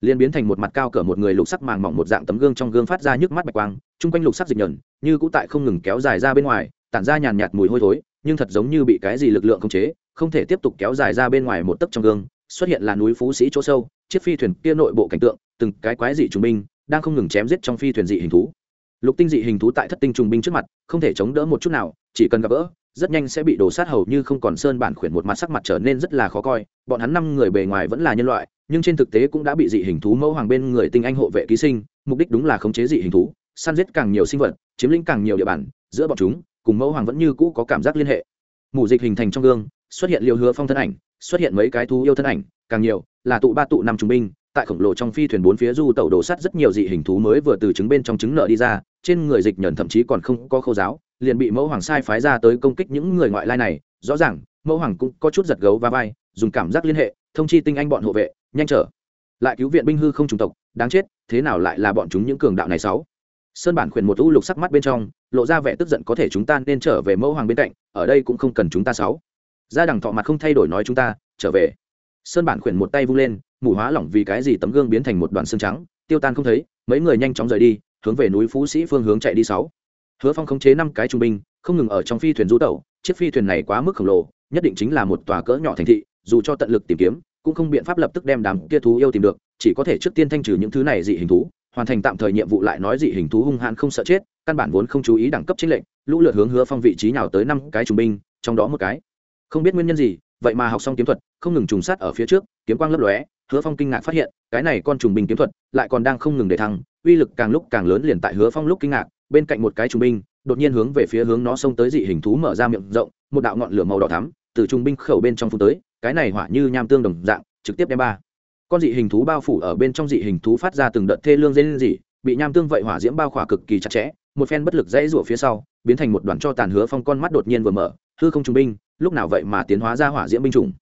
liền biến thành một mặt cao cỡ một người lục sắc màng mỏng một dạng tấm gương trong gương phát ra nhức mắt bạch quang, chung quanh lục sắc dịch nhẫn như cũ tại không ngừng kéo dài ra bên ngoài tản ra nhàn nhạt mùi hôi thối, nhưng thật giống như bị cái gì lực lượng khống chế, không thể tiếp tục kéo dài ra bên ngoài một tấc trong gương, xuất hiện là núi phú sĩ chỗ sâu, chiếc phi thuyền kia nội bộ cảnh tượng, từng cái quái dị trùng binh, đang không ngừng chém giết trong phi thuyền dị hình thú. Lục tinh dị hình thú tại thất tinh trùng binh trước mặt, không thể chống đỡ một chút nào, chỉ cần gặp gỡ, rất nhanh sẽ bị đổ sát hầu như không còn sơn bản khuyển một mặt sắc mặt trở nên rất là khó coi, bọn hắn năm người bề ngoài vẫn là nhân loại, nhưng trên thực tế cũng đã bị dị hình thú mẫu hoàng bên người tinh anh hộ vệ ký sinh, mục đích đúng là khống chế dị hình thú, săn giết càng nhiều sinh vật, chiếm lĩnh càng nhiều địa bàn, giữa bọn chúng cùng mẫu hoàng vẫn như cũ có cảm giác liên hệ. Mù dịch hình thành trong gương, xuất hiện liều hứa phong thân ảnh, xuất hiện mấy cái thú yêu thân ảnh, càng nhiều là tụ ba tụ năm trung binh, tại khổng lồ trong phi thuyền bốn phía du tẩu đổ sắt rất nhiều dị hình thú mới vừa từ trứng bên trong trứng nợ đi ra, trên người dịch nhẫn thậm chí còn không có khâu giáo, liền bị mẫu hoàng sai phái ra tới công kích những người ngoại lai này. Rõ ràng, mẫu hoàng cũng có chút giật gấu và vai, dùng cảm giác liên hệ, thông chi tinh anh bọn hộ vệ, nhanh trở. Lại cứu viện binh hư không trùng tộc, đáng chết, thế nào lại là bọn chúng những cường đạo này sáu? Sơn bản khuyển một u lục sắc mắt bên trong, lộ ra vẻ tức giận có thể chúng ta nên trở về mẫu hoàng bên cạnh, ở đây cũng không cần chúng ta sáu. Gia đằng thọ mặt không thay đổi nói chúng ta, trở về. Sơn bản khuyển một tay vung lên, mù hóa lỏng vì cái gì tấm gương biến thành một đoàn xương trắng, tiêu tan không thấy, mấy người nhanh chóng rời đi, hướng về núi phú sĩ phương hướng chạy đi sáu. Hứa phong khống chế năm cái trung binh, không ngừng ở trong phi thuyền du tẩu, chiếc phi thuyền này quá mức khổng lồ, nhất định chính là một tòa cỡ nhỏ thành thị, dù cho tận lực tìm kiếm, cũng không biện pháp lập tức đem đám kia thú yêu tìm được, chỉ có thể trước tiên thanh trừ những thứ này dị hình thú hoàn thành tạm thời nhiệm vụ lại nói dị hình thú hung hãn không sợ chết, căn bản vốn không chú ý đẳng cấp chính lệnh lũ lượt hướng hứa phong vị trí nào tới năm cái trung binh, trong đó một cái. Không biết nguyên nhân gì, vậy mà học xong kiếm thuật, không ngừng trùng sát ở phía trước, kiếm quang lấp lóe, hứa phong kinh ngạc phát hiện, cái này con trùng binh kiếm thuật, lại còn đang không ngừng để thăng, uy lực càng lúc càng lớn liền tại hứa phong lúc kinh ngạc, bên cạnh một cái trùng binh, đột nhiên hướng về phía hướng nó xông tới dị hình thú mở ra miệng rộng, một đạo ngọn lửa màu đỏ thắm, từ trung binh khẩu bên trong phun tới, cái này hỏa như nham tương đồng dạng, trực tiếp đem ba con dị hình thú bao phủ ở bên trong dị hình thú phát ra từng đợt thê lương dây lên dị, bị nham tương vậy hỏa diễm bao khỏa cực kỳ chặt chẽ, một phen bất lực dãy rủa phía sau, biến thành một đoàn cho tàn hứa phong con mắt đột nhiên vừa mở, hư không trung binh, lúc nào vậy mà tiến hóa ra hỏa diễm binh chủng.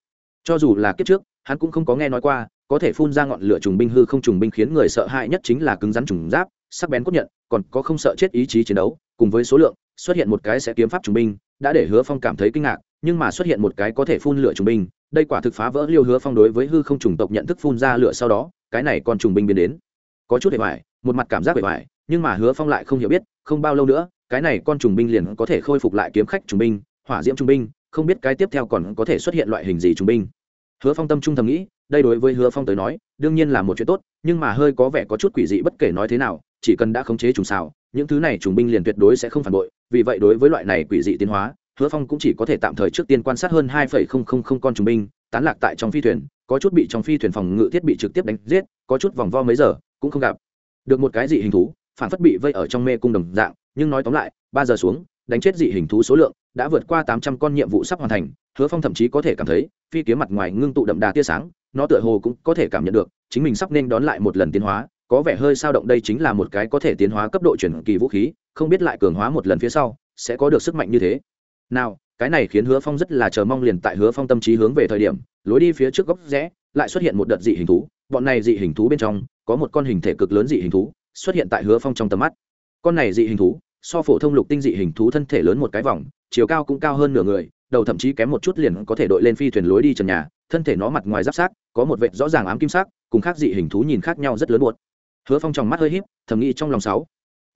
Cho dù là kiếp trước, hắn cũng không có nghe nói qua, có thể phun ra ngọn lửa trùng binh hư không trùng binh khiến người sợ hãi nhất chính là cứng rắn trùng giáp, sắc bén cốt nhận, còn có không sợ chết ý chí chiến đấu, cùng với số lượng, xuất hiện một cái sẽ kiếm pháp trùng binh, đã để hứa phong cảm thấy kinh ngạc, nhưng mà xuất hiện một cái có thể phun lửa trùng binh đây quả thực phá vỡ liêu hứa phong đối với hư không trùng tộc nhận thức phun ra lửa sau đó, cái này còn trùng binh biến đến. Có chút hề hoài, một mặt cảm giác hề hoài, nhưng mà hứa phong lại không hiểu biết, không bao lâu nữa, cái này con trùng binh liền có thể khôi phục lại kiếm khách trùng binh, hỏa diễm trùng binh, không biết cái tiếp theo còn có thể xuất hiện loại hình gì trùng binh. Hứa phong tâm trung thầm nghĩ, đây đối với hứa phong tới nói, đương nhiên là một chuyện tốt, nhưng mà hơi có vẻ có chút quỷ dị bất kể nói thế nào, chỉ cần đã khống chế trùng xào, những thứ này trùng binh liền tuyệt đối sẽ không phản bội, vì vậy đối với loại này quỷ dị tiến hóa hứa phong cũng chỉ có thể tạm thời trước tiên quan sát hơn hai con trùng binh, tán lạc tại trong phi thuyền, có chút bị trong phi thuyền phòng ngự thiết bị trực tiếp đánh giết, có chút vòng vo mấy giờ, cũng không gặp. Được một cái dị hình thú, phản phất bị vây ở trong mê cung đồng dạng, nhưng nói tóm lại, ba giờ xuống, đánh chết dị hình thú số lượng đã vượt qua tám trăm con nhiệm vụ sắp hoàn thành, hứa phong thậm chí có thể cảm thấy, phi kiếm mặt ngoài ngưng tụ đậm đà tia sáng, nó tựa hồ cũng có thể cảm nhận được, chính mình sắp nên đón lại một lần tiến hóa, có vẻ hơi sao động đây chính là một cái có thể tiến hóa cấp độ chuyển kỳ vũ khí, không biết lại cường hóa một lần phía sau, sẽ có được sức mạnh như thế nào, cái này khiến hứa phong rất là chờ mong liền tại hứa phong tâm trí hướng về thời điểm, lối đi phía trước góc rẽ, lại xuất hiện một đợt dị hình thú. Bọn này dị hình thú bên trong, có một con hình thể cực lớn dị hình thú, xuất hiện tại hứa phong trong tầm mắt. Con này dị hình thú, so phổ thông lục tinh dị hình thú thân thể lớn một cái vòng, chiều cao cũng cao hơn nửa người, đầu thậm chí kém một chút liền có thể đội lên phi thuyền lối đi trần nhà, thân thể nó mặt ngoài giáp sát, có một vệt rõ ràng ám kim sắc, cùng khác dị hình thú nhìn khác nhau rất lớn buột hứa phong trong mắt hơi híp, thầm nghĩ trong lòng sáu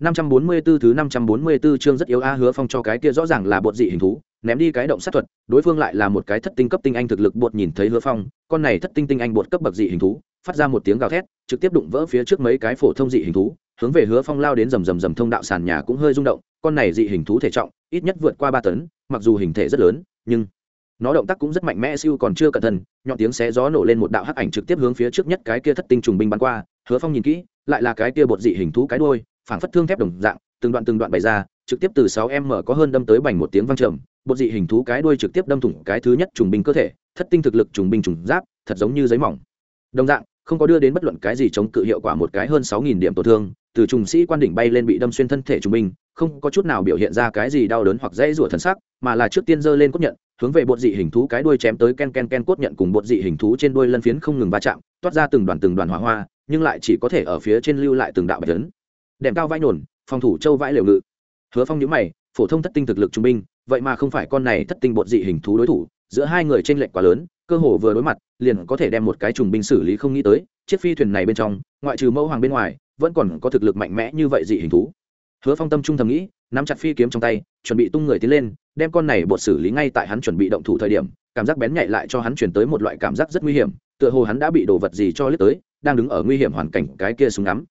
năm trăm bốn mươi 544 thứ năm trăm bốn mươi 544 chương rất yếu a hứa phong cho cái kia rõ ràng là bột dị hình thú, ném đi cái động sát thuật, đối phương lại là một cái thất tinh cấp tinh anh thực lực bột nhìn thấy hứa phong, con này thất tinh tinh anh bột cấp bậc dị hình thú, phát ra một tiếng gào thét, trực tiếp đụng vỡ phía trước mấy cái phổ thông dị hình thú, hướng về hứa phong lao đến rầm rầm rầm thông đạo sàn nhà cũng hơi rung động, con này dị hình thú thể trọng, ít nhất vượt qua ba tấn, mặc dù hình thể rất lớn, nhưng nó động tác cũng rất mạnh mẽ siêu còn chưa cẩn thận, nhọn tiếng xé gió nổ lên một đạo hắc ảnh trực tiếp hướng phía trước nhất cái kia thất tinh trùng binh bắn qua, hứa phong nhìn kỹ, lại là cái kia bột dị hình thú cái đuôi phảng phất thương thép đồng dạng, từng đoạn từng đoạn bày ra, trực tiếp từ sáu m có hơn đâm tới bành một tiếng vang trầm bột dị hình thú cái đuôi trực tiếp đâm thủng cái thứ nhất trùng binh cơ thể, thất tinh thực lực trùng binh trùng giáp, thật giống như giấy mỏng. Đồng dạng, không có đưa đến bất luận cái gì chống cự hiệu quả một cái hơn sáu nghìn điểm tổn thương, từ trùng sĩ quan đỉnh bay lên bị đâm xuyên thân thể trùng binh, không có chút nào biểu hiện ra cái gì đau đớn hoặc dễ rủa thần sắc, mà là trước tiên giơ lên cốt nhận, hướng về bột dị hình thú cái đuôi chém tới ken ken ken cốt nhận cùng bột dị hình thú trên đuôi lân phiến không ngừng va chạm, toát ra từng đoàn từng đoàn hỏa hoa, nhưng lại chỉ có thể ở phía trên lưu lại từng đạo bạch tấn đệm cao vãi nổn, phòng thủ châu vãi liều ngự. Hứa phong nhữ mày, phổ thông thất tinh thực lực trung binh, vậy mà không phải con này thất tinh bột dị hình thú đối thủ, giữa hai người tranh lệch quá lớn, cơ hồ vừa đối mặt, liền có thể đem một cái trùng binh xử lý không nghĩ tới, chiếc phi thuyền này bên trong, ngoại trừ mẫu hoàng bên ngoài, vẫn còn có thực lực mạnh mẽ như vậy dị hình thú. Hứa phong tâm trung thầm nghĩ, nắm chặt phi kiếm trong tay, chuẩn bị tung người tiến lên, đem con này bột xử lý ngay tại hắn chuẩn bị động thủ thời điểm, cảm giác bén nhạy lại cho hắn chuyển tới một loại cảm giác rất nguy hiểm, tựa hồ hắn đã bị đồ vật gì cho lướt tới, đang đứng ở nguy hiểm hoàn cảnh cái kia súng ngắm.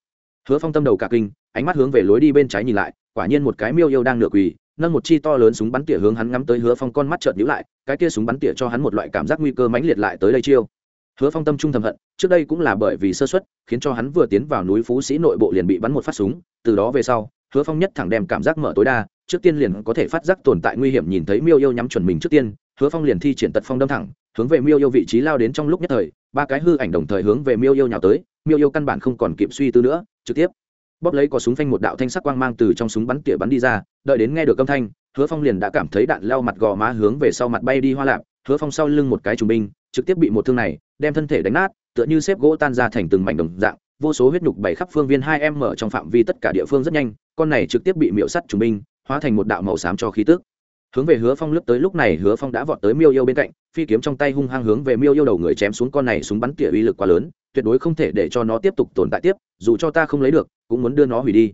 Hứa phong tâm đầu cả kinh ánh mắt hướng về lối đi bên trái nhìn lại, quả nhiên một cái miêu yêu đang nửa quỳ, nâng một chi to lớn súng bắn tỉa hướng hắn ngắm tới hứa phong con mắt chợt nhíu lại, cái kia súng bắn tỉa cho hắn một loại cảm giác nguy cơ mãnh liệt lại tới đây chiêu. Hứa phong tâm trung thầm hận, trước đây cũng là bởi vì sơ suất, khiến cho hắn vừa tiến vào núi phú sĩ nội bộ liền bị bắn một phát súng, từ đó về sau, hứa phong nhất thẳng đem cảm giác mở tối đa, trước tiên liền có thể phát giác tồn tại nguy hiểm nhìn thấy miêu yêu nhắm chuẩn mình trước tiên, hứa phong liền thi triển tật phong đâm thẳng, hướng về miêu yêu vị trí lao đến trong lúc nhất thời, ba cái hư ảnh đồng thời hướng về miêu yêu nhào tới, miêu yêu căn bản không còn kịp suy tư nữa, trực tiếp bóp lấy có súng phanh một đạo thanh sắc quang mang từ trong súng bắn tỉa bắn đi ra, đợi đến nghe được âm thanh, hứa phong liền đã cảm thấy đạn leo mặt gò má hướng về sau mặt bay đi hoa lạp, hứa phong sau lưng một cái trùng binh, trực tiếp bị một thương này đem thân thể đánh nát, tựa như xếp gỗ tan ra thành từng mảnh đồng dạng, vô số huyết nhục bảy khắp phương viên hai em mở trong phạm vi tất cả địa phương rất nhanh, con này trực tiếp bị miễu sắt trùng binh, hóa thành một đạo màu xám cho khí tức. Hướng về hứa phong lướt tới lúc này, hứa phong đã vọt tới miêu yêu bên cạnh, phi kiếm trong tay hung hăng hướng về miêu yêu đầu người chém xuống con này súng bắn tỉa uy lực quá lớn, tuyệt đối không thể để cho nó tiếp tục tồn tại tiếp, dù cho ta không lấy được cũng muốn đưa nó hủy đi.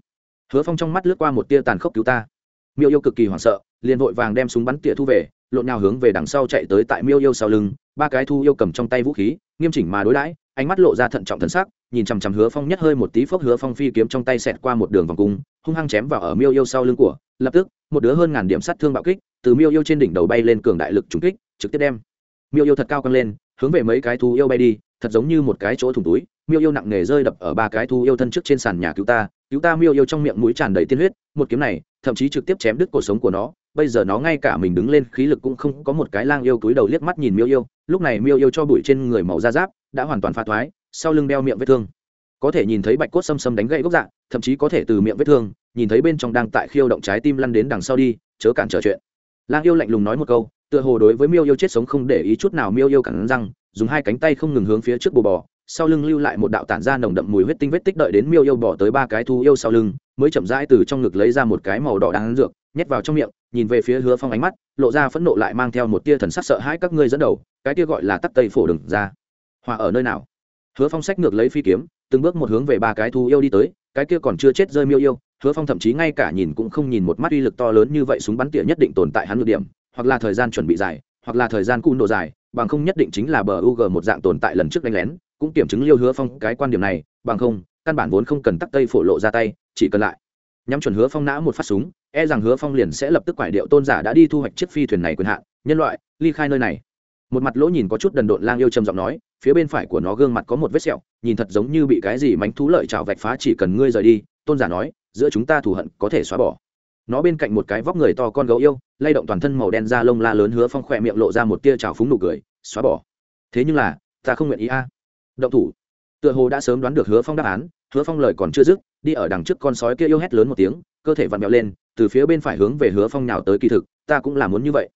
Hứa phong trong mắt lướt qua một tia tàn khốc cứu ta. Miêu yêu cực kỳ hoảng sợ, liền vội vàng đem súng bắn tỉa thu về, lộn nhào hướng về đằng sau chạy tới tại miêu yêu sau lưng, ba cái thu yêu cầm trong tay vũ khí, nghiêm chỉnh mà đối đãi, ánh mắt lộ ra thận trọng thần sắc, nhìn chằm chằm hứa phong nhất hơi một tí phốc hứa phong phi kiếm trong tay xẹt qua một đường vòng cung, hung hăng chém vào ở miêu yêu sau lưng của, lập tức, một đứa hơn ngàn điểm sát thương bạo kích, từ miêu yêu trên đỉnh đầu bay lên cường đại lực trúng kích, trực tiếp đem. Miêu yêu thật cao căng lên, hướng về mấy cái thu yêu bay đi, thật giống như một cái chỗ thủng túi miêu yêu nặng nề rơi đập ở ba cái thu yêu thân trước trên sàn nhà cứu ta cứu ta miêu yêu trong miệng mũi tràn đầy tiên huyết, một kiếm này, thậm chí trực tiếp chém đứt cuộc sống của nó, bây giờ nó ngay cả mình đứng lên khí lực cũng không có một cái lang yêu túi đầu liếc mắt nhìn miêu yêu, lúc này miêu yêu cho bụi trên người màu da giáp, đã hoàn toàn pha thoái, sau lưng đeo miệng vết thương. Có thể nhìn thấy bạch cốt xâm xâm đánh gãy gốc dạ thậm chí có thể từ miệng vết thương, nhìn thấy bên trong đang tại khiêu động trái tim lăn đến đằng sau đi, chớ cản trở chuyện. Lang yêu lạnh lùng nói một câu, tựa hồ đối với miêu yêu chết sống không để ý chút nào miêu yêu cản răng, dùng hai cánh tay không ngừng hướng phía trước bồ bò sau lưng lưu lại một đạo tản ra nồng đậm mùi huyết tinh vết tích đợi đến miêu yêu bỏ tới ba cái thu yêu sau lưng, mới chậm rãi từ trong ngực lấy ra một cái màu đỏ đáng dược, nhét vào trong miệng, nhìn về phía hứa phong ánh mắt, lộ ra phẫn nộ lại mang theo một tia thần sắc sợ hãi các ngươi dẫn đầu, cái tia gọi là tắc tây phổ đừng ra. Hòa ở nơi nào? Hứa phong sách ngược lấy phi kiếm, từng bước một hướng về ba cái thu yêu đi tới, cái kia còn chưa chết rơi miêu yêu, hứa phong thậm chí ngay cả nhìn cũng không nhìn một mắt uy lực to lớn như vậy súng bắn tỉa nhất định tồn tại hắn ngược điểm, hoặc là thời gian chuẩn bị dài, hoặc là thời gian cun độ dài, bằng không nhất định chính là bờ u g một dạng tồn tại lần trước đánh lén cũng kiểm chứng liêu hứa phong cái quan điểm này, bằng không, căn bản vốn không cần tắc tây phổ lộ ra tay, chỉ cần lại nhắm chuẩn hứa phong nã một phát súng e rằng hứa phong liền sẽ lập tức quải điệu tôn giả đã đi thu hoạch chiếc phi thuyền này quyền hạn, nhân loại, ly khai nơi này. Một mặt lỗ nhìn có chút đần độn lang yêu trầm giọng nói, phía bên phải của nó gương mặt có một vết sẹo, nhìn thật giống như bị cái gì mánh thú lợi chảo vạch phá chỉ cần ngươi rời đi, tôn giả nói, giữa chúng ta thù hận có thể xóa bỏ. Nó bên cạnh một cái vóc người to con gấu yêu, lay động toàn thân màu đen da lông la lớn hứa phong khỏe miệng lộ ra một tia trào phúng nụ cười, xóa bỏ. Thế nhưng là, ta không nguyện ý a động thủ tựa hồ đã sớm đoán được hứa phong đáp án, hứa phong lời còn chưa dứt, đi ở đằng trước con sói kia yêu hét lớn một tiếng, cơ thể vặn vẹo lên, từ phía bên phải hướng về hứa phong nào tới kỳ thực, ta cũng là muốn như vậy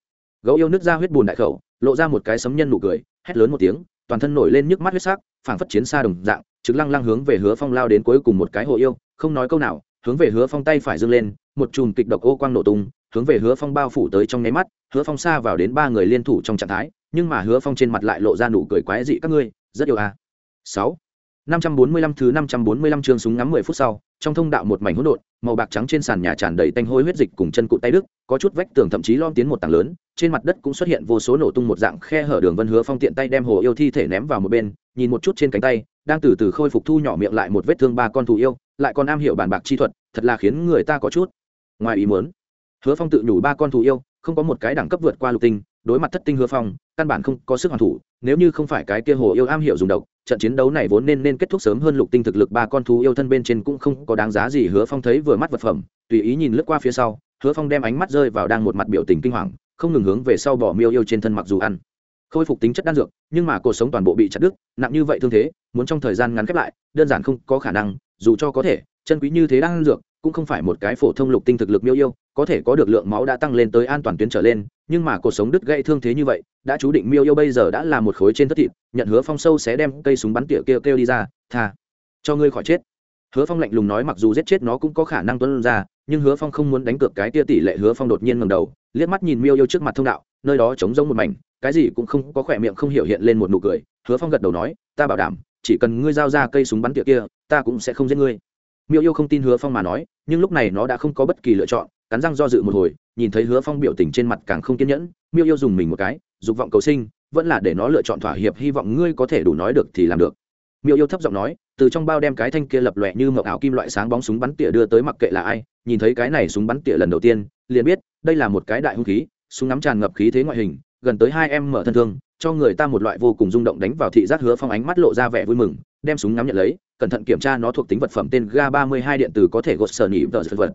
gấu yêu nước ra huyết bùn đại khẩu, lộ ra một cái sấm nhân nụ cười, hét lớn một tiếng, toàn thân nổi lên nhức mắt huyết sắc, phảng phất chiến xa đồng dạng chứng lăng lăng hướng về hứa phong lao đến cuối cùng một cái hộ yêu, không nói câu nào, hướng về hứa phong tay phải dâng lên, một chùm kịch độc ô quang nổ tung, hướng về hứa phong bao phủ tới trong nháy mắt, hứa phong xa vào đến ba người liên thủ trong trạng thái, nhưng mà hứa phong trên mặt lại lộ ra nụ cười quái dị, các ngươi, rất yêu à sáu. Năm trăm bốn mươi lăm thứ năm trăm bốn mươi lăm chương súng ngắm mười phút sau, trong thông đạo một mảnh hỗn độn, màu bạc trắng trên sàn nhà tràn đầy tanh hôi huyết dịch cùng chân cụt tay đức có chút vách tường thậm chí lom tiến một tảng lớn, trên mặt đất cũng xuất hiện vô số nổ tung một dạng khe hở đường vân hứa phong tiện tay đem hồ yêu thi thể ném vào một bên, nhìn một chút trên cánh tay, đang từ từ khôi phục thu nhỏ miệng lại một vết thương ba con thù yêu, lại còn am hiểu bản bạc chi thuật, thật là khiến người ta có chút ngoài ý muốn. Hứa phong tự nhủ ba con thù yêu, không có một cái đẳng cấp vượt qua lục tinh đối mặt thất tinh hứa phong, căn bản không có sức hoàn thủ, nếu như không phải cái kia hồ yêu am hiểu dùng độc, trận chiến đấu này vốn nên nên kết thúc sớm hơn lục tinh thực lực ba con thú yêu thân bên trên cũng không có đáng giá gì hứa phong thấy vừa mắt vật phẩm, tùy ý nhìn lướt qua phía sau, hứa phong đem ánh mắt rơi vào đang một mặt biểu tình kinh hoàng, không ngừng hướng về sau bỏ miêu yêu trên thân mặc dù ăn. Khôi phục tính chất đan dược, nhưng mà cuộc sống toàn bộ bị chặt đứt, nặng như vậy thương thế, muốn trong thời gian ngắn khép lại, đơn giản không có khả năng, dù cho có thể, chân quý như thế đan dược, cũng không phải một cái phổ thông lục tinh thực lực miêu yêu, có thể có được lượng máu đã tăng lên tới an toàn tuyến trở lên nhưng mà cuộc sống đứt gãy thương thế như vậy, đã chú định miêu yêu bây giờ đã là một khối trên thất thịt, nhận hứa phong sâu sẽ đem cây súng bắn tỉa kêu kêu đi ra, tha. Cho ngươi khỏi chết. Hứa phong lạnh lùng nói mặc dù giết chết nó cũng có khả năng tuân ra, nhưng hứa phong không muốn đánh cược cái tia tỷ lệ hứa phong đột nhiên ngầm đầu, liếc mắt nhìn miêu yêu trước mặt thông đạo, nơi đó trống rỗng một mảnh, cái gì cũng không có, khỏe miệng không hiểu hiện lên một nụ cười. Hứa phong gật đầu nói, ta bảo đảm, chỉ cần ngươi giao ra cây súng bắn tỉa kia, ta cũng sẽ không giết ngươi miêu yêu không tin hứa phong mà nói, nhưng lúc này nó đã không có bất kỳ lựa chọn, cắn răng do dự một hồi, nhìn thấy hứa phong biểu tình trên mặt càng không kiên nhẫn, miêu yêu dùng mình một cái, dục vọng cầu sinh, vẫn là để nó lựa chọn thỏa hiệp, hy vọng ngươi có thể đủ nói được thì làm được. Miêu yêu thấp giọng nói, từ trong bao đem cái thanh kia lập lòe như mậu ảo kim loại sáng bóng súng bắn tỉa đưa tới mặc kệ là ai, nhìn thấy cái này súng bắn tỉa lần đầu tiên, liền biết, đây là một cái đại hung khí, súng ngắm tràn ngập khí thế ngoại hình, gần tới hai em mở thân thương cho người ta một loại vô cùng rung động đánh vào thị giác hứa phong ánh mắt lộ ra vẻ vui mừng, đem súng ngắm nhận lấy, cẩn thận kiểm tra nó thuộc tính vật phẩm tên ga ba mươi hai điện tử có thể gột sở nhị vợ vật.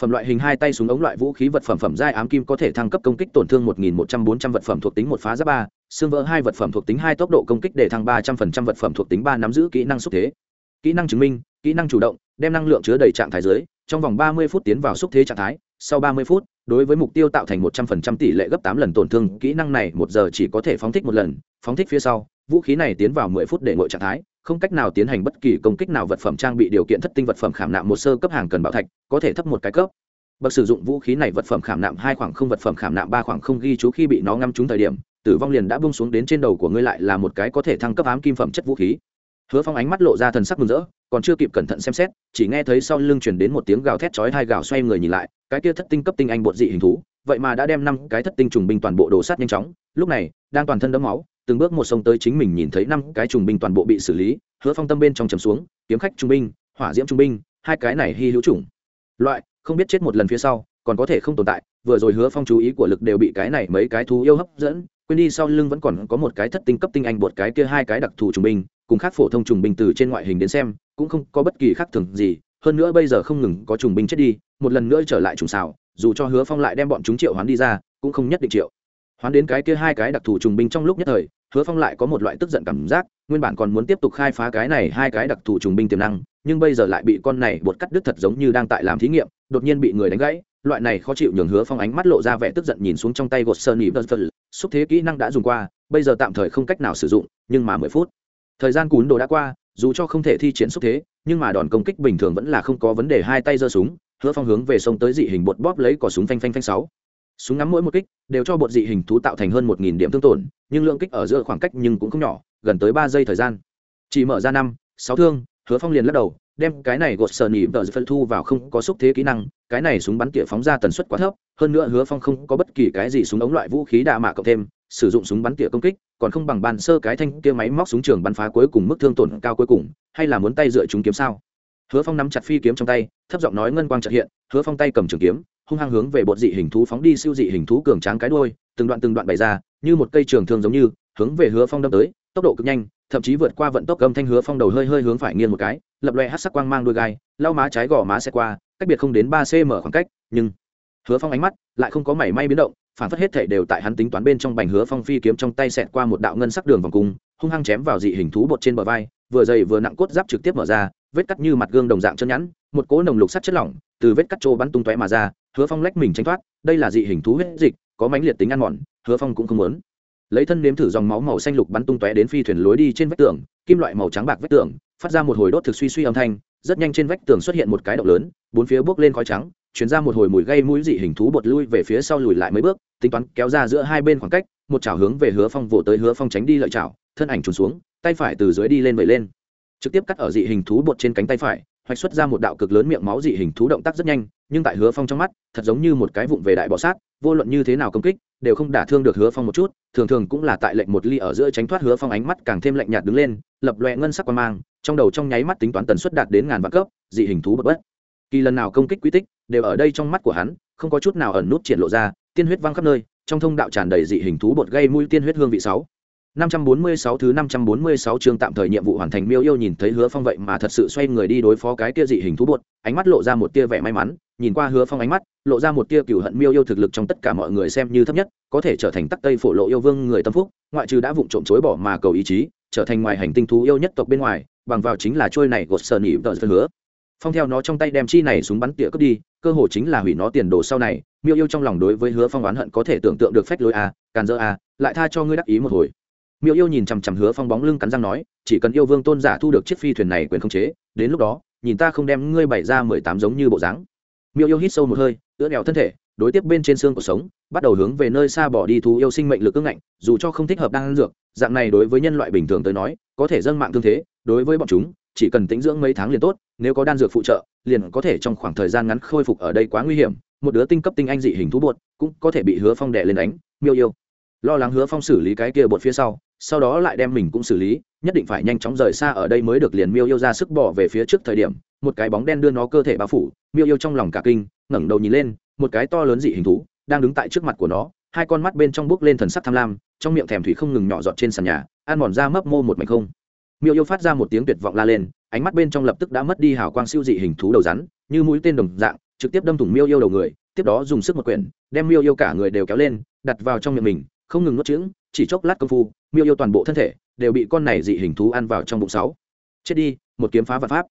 Phẩm loại hình hai tay súng ống loại vũ khí vật phẩm phẩm giai ám kim có thể thăng cấp công kích tổn thương một nghìn một trăm bốn trăm vật phẩm thuộc tính một phá giáp ba, xương vỡ hai vật phẩm thuộc tính hai tốc độ công kích để thăng ba trăm phần trăm vật phẩm thuộc tính ba nắm giữ kỹ năng xúc thế. Kỹ năng chứng minh, kỹ năng chủ động, đem năng lượng chứa đầy trạng thái dưới, trong vòng ba mươi phút tiến vào xúc thế trạng thái, sau ba mươi phút đối với mục tiêu tạo thành một trăm phần trăm tỷ lệ gấp tám lần tổn thương, kỹ năng này một giờ chỉ có thể phóng thích một lần. Phóng thích phía sau, vũ khí này tiến vào mười phút để ngội trạng thái, không cách nào tiến hành bất kỳ công kích nào vật phẩm trang bị điều kiện thất tinh vật phẩm khảm nạm một sơ cấp hàng cần bảo thạch, có thể thấp một cái cấp. Bậc sử dụng vũ khí này vật phẩm khảm nạm hai khoảng không, vật phẩm khảm nạm ba khoảng không ghi chú khi bị nó ngâm trúng thời điểm, tử vong liền đã bung xuống đến trên đầu của ngươi lại là một cái có thể thăng cấp ám kim phẩm chất vũ khí hứa phong ánh mắt lộ ra thần sắc mừng rỡ, còn chưa kịp cẩn thận xem xét, chỉ nghe thấy sau lưng chuyển đến một tiếng gào thét chói hai gào xoay người nhìn lại, cái kia thất tinh cấp tinh anh bột dị hình thú, vậy mà đã đem năm cái thất tinh trùng binh toàn bộ đổ sát nhanh chóng, lúc này, đang toàn thân đẫm máu, từng bước một sông tới chính mình nhìn thấy năm cái trùng binh toàn bộ bị xử lý, hứa phong tâm bên trong trầm xuống, kiếm khách trung binh, hỏa diễm trung binh, hai cái này hy hữu chủng. Loại, không biết chết một lần phía sau, còn có thể không tồn tại, vừa rồi hứa phong chú ý của lực đều bị cái này mấy cái thú yêu hấp dẫn, quên đi sau lưng vẫn còn có một cái thất tinh cấp tinh anh bột cái kia hai cái đặc thù trùng binh cùng khác phổ thông trùng binh từ trên ngoại hình đến xem, cũng không có bất kỳ khác thường gì, hơn nữa bây giờ không ngừng có trùng binh chết đi, một lần nữa trở lại trùng xào, dù cho hứa phong lại đem bọn chúng triệu hoán đi ra, cũng không nhất định triệu. Hoán đến cái kia hai cái đặc thù trùng binh trong lúc nhất thời, hứa phong lại có một loại tức giận cảm giác, nguyên bản còn muốn tiếp tục khai phá cái này hai cái đặc thù trùng binh tiềm năng, nhưng bây giờ lại bị con này bột cắt đứt thật giống như đang tại làm thí nghiệm, đột nhiên bị người đánh gãy, loại này khó chịu nhường hứa phong ánh mắt lộ ra vẻ tức giận nhìn xuống trong tay gột sơn nhị vân xúc thế kỹ năng đã dùng qua, bây giờ tạm thời không cách nào sử dụng, nhưng mà mười phút thời gian cún đồ đã qua, dù cho không thể thi triển xúc thế, nhưng mà đòn công kích bình thường vẫn là không có vấn đề, hai tay giơ súng, hứa phong hướng về sông tới dị hình bột bóp lấy cỏ súng phanh phanh phanh sáu. Súng ngắm mỗi một kích, đều cho bột dị hình thú tạo thành hơn một nghìn điểm thương tổn, nhưng lượng kích ở giữa khoảng cách nhưng cũng không nhỏ, gần tới ba giây thời gian. Chỉ mở ra năm, sáu thương, hứa phong liền lắc đầu đem cái này gột sờ nỉ tờ phân thu vào không có xúc thế kỹ năng, cái này súng bắn tỉa phóng ra tần suất quá thấp, hơn nữa hứa phong không có bất kỳ cái gì súng ống loại vũ khí đạ mạ cộng thêm, sử dụng súng bắn tỉa công kích, còn không bằng bàn sơ cái thanh kia máy móc súng trường bắn phá cuối cùng mức thương tổn cao cuối cùng, hay là muốn tay dựa chúng kiếm sao? Hứa phong nắm chặt phi kiếm trong tay, thấp giọng nói ngân quang trật hiện, hứa phong tay cầm trường kiếm, hung hăng hướng về bột dị hình thú phóng đi siêu dị hình thú cường tráng cái đôi từng đoạn từng đoạn bày ra, như một cây trường thương giống như, hướng về hứa phong đâm tới, tốc độ cực nhanh, thậm chí vượt qua vận tốc âm thanh hứa phong đầu hơi hơi hướng phải nghiêng một cái lập loe hát sắc quang mang đôi gai, lau má trái gò má xe qua, cách biệt không đến ba cm khoảng cách, nhưng hứa phong ánh mắt lại không có mảy may biến động, phản phất hết thể đều tại hắn tính toán bên trong bành hứa phong phi kiếm trong tay xẹt qua một đạo ngân sắc đường vòng cung, hung hăng chém vào dị hình thú bột trên bờ vai, vừa dày vừa nặng cốt giáp trực tiếp mở ra, vết cắt như mặt gương đồng dạng chân nhẵn, một cỗ nồng lục sắt chất lỏng từ vết cắt trô bắn tung tóe mà ra, hứa phong lách mình tranh thoát, đây là dị hình thú huyết dịch, có mãnh liệt tính ăn mòn, hứa phong cũng không muốn. Lấy thân nếm thử dòng máu màu xanh lục bắn tung tóe đến phi thuyền lối đi trên vách tường, kim loại màu trắng bạc vách tường phát ra một hồi đốt thực suy suy âm thanh, rất nhanh trên vách tường xuất hiện một cái động lớn, bốn phía bước lên khói trắng, chuyển ra một hồi mùi gây mũi dị hình thú bột lui về phía sau lùi lại mấy bước, tính toán kéo ra giữa hai bên khoảng cách, một chảo hướng về hứa phong vỗ tới hứa phong tránh đi lợi chảo, thân ảnh trùn xuống, tay phải từ dưới đi lên vẩy lên. Trực tiếp cắt ở dị hình thú bột trên cánh tay phải, hoạch xuất ra một đạo cực lớn miệng máu dị hình thú động tác rất nhanh, nhưng tại hứa phong trong mắt, thật giống như một cái vụng về đại bọ sát vô luận như thế nào công kích, đều không đả thương được hứa phong một chút, thường thường cũng là tại lệnh một ly ở giữa tránh thoát hứa phong ánh mắt càng thêm lạnh nhạt đứng lên, lập loẹ ngân sắc qua mang, trong đầu trong nháy mắt tính toán tần suất đạt đến ngàn vạn cấp, dị hình thú bất bất kỳ lần nào công kích quy tích, đều ở đây trong mắt của hắn, không có chút nào ẩn nút triển lộ ra, tiên huyết văng khắp nơi, trong thông đạo tràn đầy dị hình thú bột gây mũi tiên huyết hương vị sáu. 546 thứ 546 chương tạm thời nhiệm vụ hoàn thành Miêu Yêu nhìn thấy Hứa Phong vậy mà thật sự xoay người đi đối phó cái kia dị hình thú bột, ánh mắt lộ ra một tia vẻ may mắn, nhìn qua Hứa Phong ánh mắt, lộ ra một tia cừu hận Miêu Yêu thực lực trong tất cả mọi người xem như thấp nhất, có thể trở thành Tắc Tây Phổ Lộ yêu vương người tâm phúc, ngoại trừ đã vụng trộm chối bỏ mà cầu ý chí, trở thành ngoài hành tinh thú yêu nhất tộc bên ngoài, bằng vào chính là trôi này gột sờ nhị tự hứa. Phong theo nó trong tay đem chi này súng bắn tỉa cướp đi, cơ hội chính là hủy nó tiền đồ sau này, Miêu Yêu trong lòng đối với Hứa Phong oán hận có thể tưởng tượng được phách lối a, à, càn dỡ a, à, lại tha cho ngươi đắc ý một hồi miêu yêu nhìn chằm chằm hứa phong bóng lưng cắn răng nói, chỉ cần yêu vương tôn giả thu được chiếc phi thuyền này quyền không chế, đến lúc đó, nhìn ta không đem ngươi bày ra mười tám giống như bộ dáng. Miêu yêu hít sâu một hơi, ưỡn đèo thân thể, đối tiếp bên trên xương cuộc sống, bắt đầu hướng về nơi xa bỏ đi thú yêu sinh mệnh lực ưng ngạnh, dù cho không thích hợp đang dược, dạng này đối với nhân loại bình thường tới nói, có thể dâng mạng thương thế, đối với bọn chúng, chỉ cần tĩnh dưỡng mấy tháng liền tốt, nếu có đan dược phụ trợ, liền có thể trong khoảng thời gian ngắn khôi phục ở đây quá nguy hiểm, một đứa tinh cấp tinh anh dị hình thú bột, cũng có thể bị hứa phong đệ lên đánh, miêu yêu lo lắng hứa phong xử lý cái kia bột phía sau sau đó lại đem mình cũng xử lý, nhất định phải nhanh chóng rời xa ở đây mới được liền miêu yêu ra sức bỏ về phía trước thời điểm, một cái bóng đen đưa nó cơ thể bao phủ, miêu yêu trong lòng cả kinh, ngẩng đầu nhìn lên, một cái to lớn dị hình thú đang đứng tại trước mặt của nó, hai con mắt bên trong bốc lên thần sắc tham lam, trong miệng thèm thủy không ngừng nhỏ giọt trên sàn nhà, ăn mòn ra mấp mô một mảnh không. Miêu yêu phát ra một tiếng tuyệt vọng la lên, ánh mắt bên trong lập tức đã mất đi hào quang siêu dị hình thú đầu rắn, như mũi tên đồng dạng, trực tiếp đâm thủng miêu yêu đầu người, tiếp đó dùng sức một quyển, đem miêu yêu cả người đều kéo lên, đặt vào trong miệng mình không ngừng nuốt trứng, chỉ chốc lát công phu, miêu yêu toàn bộ thân thể đều bị con này dị hình thú ăn vào trong bụng sáu. Chết đi, một kiếm phá vật pháp.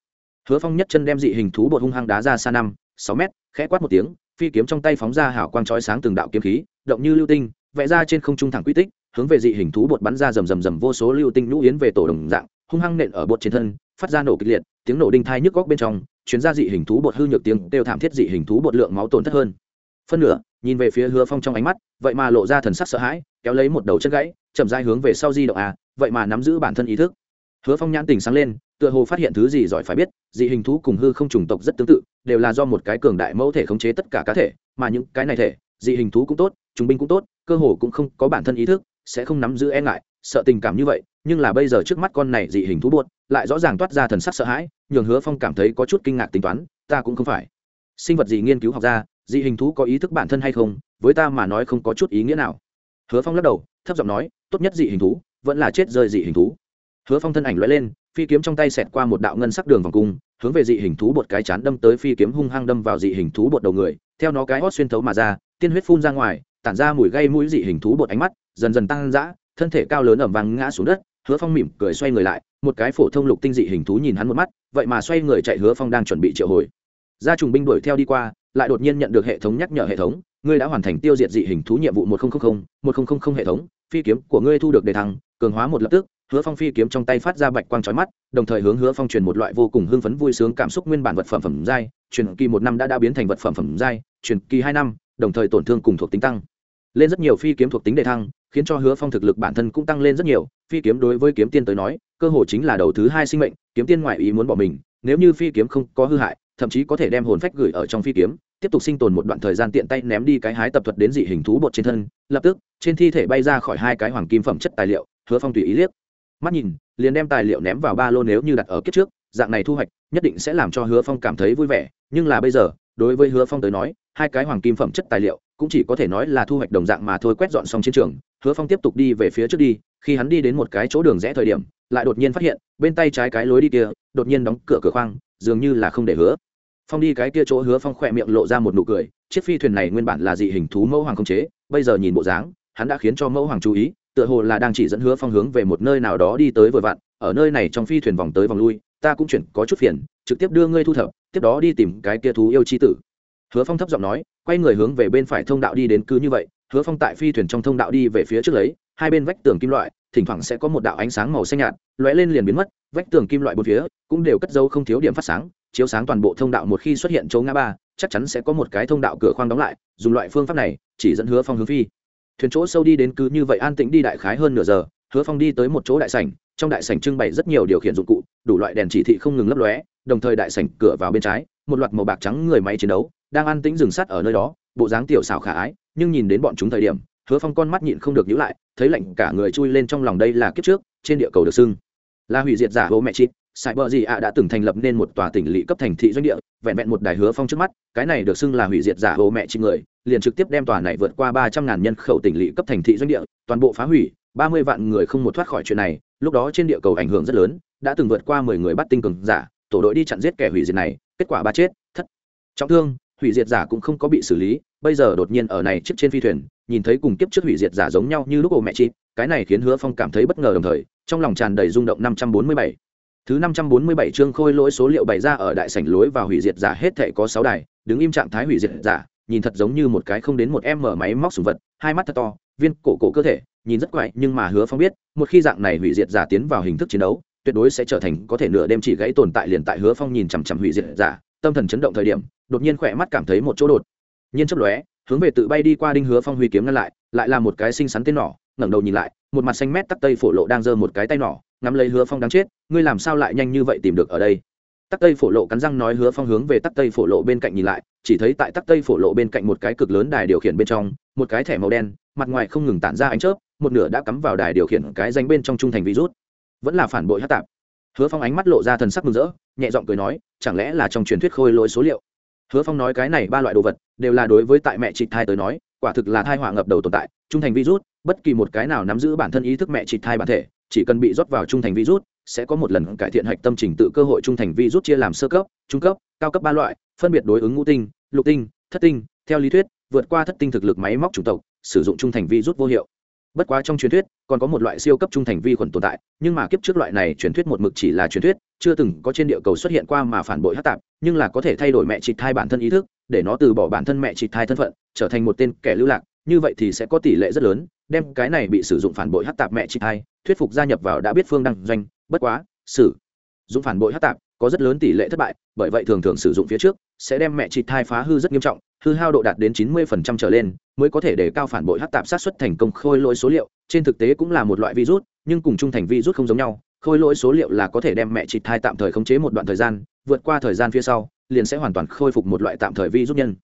Hứa phong nhất chân đem dị hình thú bột hung hăng đá ra xa năm, sáu mét, khẽ quát một tiếng, phi kiếm trong tay phóng ra hảo quang chói sáng từng đạo kiếm khí, động như lưu tinh, vẽ ra trên không trung thẳng quy tích, hướng về dị hình thú bột bắn ra rầm rầm rầm vô số lưu tinh nhũ yến về tổ đồng dạng, hung hăng nện ở bột trên thân, phát ra nổ kịch liệt, tiếng nổ đinh thai nhức góc bên trong, chuyến ra dị hình thú bột hư nhược tiếng đều thảm thiết dị hình thú bột lượng máu tổn thất hơn phân nửa, nhìn về phía hứa phong trong ánh mắt, vậy mà lộ ra thần sắc sợ hãi, kéo lấy một đầu chân gãy, chậm dai hướng về sau di động à vậy mà nắm giữ bản thân ý thức. Hứa phong nhãn tình sáng lên, tựa hồ phát hiện thứ gì giỏi phải biết, dị hình thú cùng hư không trùng tộc rất tương tự, đều là do một cái cường đại mẫu thể khống chế tất cả cá thể, mà những cái này thể, dị hình thú cũng tốt chúng binh cũng tốt, cơ hồ cũng không có bản thân ý thức, sẽ không nắm giữ e ngại, sợ tình cảm như vậy, nhưng là bây giờ trước mắt con này dị hình thú buốt lại rõ ràng toát ra thần sắc sợ hãi, nhường hứa phong cảm thấy có chút kinh ngạc tính toán, ta cũng không phải. Sinh vật gì nghiên cứu học ra dị hình thú có ý thức bản thân hay không, với ta mà nói không có chút ý nghĩa nào. Hứa phong lắc đầu, thấp giọng nói, tốt nhất dị hình thú, vẫn là chết rơi dị hình thú. Hứa phong thân ảnh lóe lên, phi kiếm trong tay xẹt qua một đạo ngân sắc đường vòng cung, hướng về dị hình thú bột cái chán đâm tới phi kiếm hung hăng đâm vào dị hình thú bột đầu người, theo nó cái hót xuyên thấu mà ra, tiên huyết phun ra ngoài, tản ra mùi gây mũi dị hình thú bột ánh mắt, dần dần tăng dã, thân thể cao lớn ẩm vàng ngã xuống đất, hứa phong mỉm cười xoay người lại, một cái phổ thông lục tinh dị hình thú nhìn hắn một mắt, vậy mà xoay người chạy hứa phong đang chuẩn bị triệu hồi. Gia trùng binh đuổi theo đi qua lại đột nhiên nhận được hệ thống nhắc nhở hệ thống, ngươi đã hoàn thành tiêu diệt dị hình thú nhiệm vụ một nghìn một nghìn hệ thống, phi kiếm của ngươi thu được đề thăng, cường hóa một lập tức, hứa phong phi kiếm trong tay phát ra bạch quang trói mắt, đồng thời hướng hứa phong truyền một loại vô cùng hưng phấn vui sướng cảm xúc nguyên bản vật phẩm phẩm giai, truyền kỳ một năm đã đã biến thành vật phẩm phẩm giai, truyền kỳ hai năm, đồng thời tổn thương cùng thuộc tính tăng lên rất nhiều phi kiếm thuộc tính đề thăng, khiến cho hứa phong thực lực bản thân cũng tăng lên rất nhiều, phi kiếm đối với kiếm tiên tới nói, cơ hội chính là đầu thứ hai sinh mệnh, kiếm tiên ngoại ý muốn bỏ mình, nếu như phi kiếm không có hư hại, thậm chí có thể đem hồn phách gửi ở trong phi kiếm tiếp tục sinh tồn một đoạn thời gian tiện tay ném đi cái hái tập thuật đến dị hình thú bột trên thân, lập tức, trên thi thể bay ra khỏi hai cái hoàng kim phẩm chất tài liệu, hứa phong tùy ý liếc. Mắt nhìn, liền đem tài liệu ném vào ba lô nếu như đặt ở kiếp trước, dạng này thu hoạch, nhất định sẽ làm cho hứa phong cảm thấy vui vẻ, nhưng là bây giờ, đối với hứa phong tới nói, hai cái hoàng kim phẩm chất tài liệu, cũng chỉ có thể nói là thu hoạch đồng dạng mà thôi quét dọn xong chiến trường, hứa phong tiếp tục đi về phía trước đi, khi hắn đi đến một cái chỗ đường rẽ thời điểm, lại đột nhiên phát hiện, bên tay trái cái lối đi kia, đột nhiên đóng cửa cửa khoang, dường như là không để hứa phong đi cái kia chỗ hứa phong khỏe miệng lộ ra một nụ cười, chiếc phi thuyền này nguyên bản là dị hình thú mẫu hoàng không chế, bây giờ nhìn bộ dáng, hắn đã khiến cho mẫu hoàng chú ý, tựa hồ là đang chỉ dẫn hứa phong hướng về một nơi nào đó đi tới vội vặn, ở nơi này trong phi thuyền vòng tới vòng lui, ta cũng chuyển có chút phiền, trực tiếp đưa ngươi thu thập, tiếp đó đi tìm cái kia thú yêu chi tử. Hứa phong thấp giọng nói, quay người hướng về bên phải thông đạo đi đến cứ như vậy, hứa phong tại phi thuyền trong thông đạo đi về phía trước lấy, hai bên vách tường kim loại, thỉnh thoảng sẽ có một đạo ánh sáng màu xanh nhạt, lóe lên liền biến mất, vách tường kim loại bốn phía cũng đều cất dấu không thiếu điểm phát sáng chiếu sáng toàn bộ thông đạo một khi xuất hiện chỗ ngã ba, chắc chắn sẽ có một cái thông đạo cửa khoang đóng lại, dùng loại phương pháp này, chỉ dẫn hứa phong hướng phi. Thuyền chỗ sâu đi đến cứ như vậy an tĩnh đi đại khái hơn nửa giờ, hứa phong đi tới một chỗ đại sảnh, trong đại sảnh trưng bày rất nhiều điều khiển dụng cụ, đủ loại đèn chỉ thị không ngừng lấp lóe, đồng thời đại sảnh cửa vào bên trái, một loạt màu bạc trắng người máy chiến đấu, đang an tĩnh dừng sát ở nơi đó, bộ dáng tiểu xảo khả ái, nhưng nhìn đến bọn chúng thời điểm, hứa phong con mắt nhịn không được nhữ lại, thấy lạnh cả người chui lên trong lòng đây là kiếp trước, trên địa cầu được xưng là hủy diệt giả bố mẹ chịt sài bờ gì ạ đã từng thành lập nên một tòa tỉnh lỵ cấp thành thị doanh địa, vẹn vẹn một đài hứa phong trước mắt, cái này được xưng là hủy diệt giả hồ mẹ chị người, liền trực tiếp đem tòa này vượt qua ba trăm ngàn nhân khẩu tỉnh lỵ cấp thành thị doanh địa, toàn bộ phá hủy, ba mươi vạn người không một thoát khỏi chuyện này, lúc đó trên địa cầu ảnh hưởng rất lớn, đã từng vượt qua mười người bắt tinh cường giả, tổ đội đi chặn giết kẻ hủy diệt này, kết quả ba chết, thất. Trọng thương, hủy diệt giả cũng không có bị xử lý, bây giờ đột nhiên ở này chiếc trên phi thuyền, nhìn thấy cùng kiếp trước hủy diệt giả giống nhau như lúc ồ mẹ chị, cái này khiến hứa phong cảm thấy bất ngờ đồng thời, trong lòng tràn đầy rung động năm trăm bốn mươi bảy thứ năm trăm bốn mươi bảy chương khôi lỗi số liệu bày ra ở đại sảnh lối vào hủy diệt giả hết thảy có sáu đài đứng im trạng thái hủy diệt giả nhìn thật giống như một cái không đến một em mở máy móc súng vật hai mắt thật to viên cổ cổ cơ thể nhìn rất quái, nhưng mà hứa phong biết một khi dạng này hủy diệt giả tiến vào hình thức chiến đấu tuyệt đối sẽ trở thành có thể nửa đêm chỉ gãy tồn tại liền tại hứa phong nhìn chằm chằm hủy diệt giả tâm thần chấn động thời điểm đột nhiên khỏe mắt cảm thấy một chỗ đột. Nhiên chớp lóe hướng về tự bay đi qua đinh hứa phong huy kiếm ngăn lại lại là một cái xinh xắn tên nỏ ngẩng đầu nhìn lại một mặt xanh mét tắc tây phổ lộ đang giơ một cái tay nỏ ngắm lấy hứa phong đáng chết, ngươi làm sao lại nhanh như vậy tìm được ở đây? Tắc tây phổ lộ cắn răng nói hứa phong hướng về tắc tây phổ lộ bên cạnh nhìn lại, chỉ thấy tại tắc tây phổ lộ bên cạnh một cái cực lớn đài điều khiển bên trong, một cái thẻ màu đen, mặt ngoài không ngừng tản ra ánh chớp, một nửa đã cắm vào đài điều khiển cái danh bên trong trung thành virus. Vẫn là phản bội hát tạp. Hứa phong ánh mắt lộ ra thần sắc mừng rỡ, nhẹ giọng cười nói, chẳng lẽ là trong truyền thuyết khôi lỗi số liệu? Hứa phong nói cái này ba loại đồ vật, đều là đối với tại mẹ chị thai tới nói, quả thực là thai họa ngập đầu tồn tại, trung thành virus, bất kỳ một cái nào nắm giữ bản thân ý thức mẹ chị thai bản thể chỉ cần bị rót vào trung thành virus, sẽ có một lần cải thiện hạch tâm trình tự cơ hội trung thành virus chia làm sơ cấp, trung cấp, cao cấp ba loại, phân biệt đối ứng ngũ tinh, lục tinh, thất tinh, theo lý thuyết, vượt qua thất tinh thực lực máy móc chủng tộc, sử dụng trung thành virus vô hiệu. Bất quá trong truyền thuyết, còn có một loại siêu cấp trung thành vi khuẩn tồn tại, nhưng mà kiếp trước loại này truyền thuyết một mực chỉ là truyền thuyết, chưa từng có trên địa cầu xuất hiện qua mà phản bội hát tạp, nhưng là có thể thay đổi mẹ chị thai bản thân ý thức, để nó từ bỏ bản thân mẹ chị thai thân phận, trở thành một tên kẻ lưu lạc như vậy thì sẽ có tỷ lệ rất lớn, đem cái này bị sử dụng phản bội hát tạp mẹ chị thai thuyết phục gia nhập vào đã biết phương đăng doanh, bất quá, sử dụng phản bội hát tạp có rất lớn tỷ lệ thất bại, bởi vậy thường thường sử dụng phía trước sẽ đem mẹ chị thai phá hư rất nghiêm trọng, hư hao độ đạt đến chín mươi trở lên mới có thể để cao phản bội hát tạp sát xuất thành công khôi lỗi số liệu, trên thực tế cũng là một loại virus, nhưng cùng trung thành virus không giống nhau, khôi lỗi số liệu là có thể đem mẹ chị thai tạm thời khống chế một đoạn thời gian, vượt qua thời gian phía sau, liền sẽ hoàn toàn khôi phục một loại tạm thời virus nhân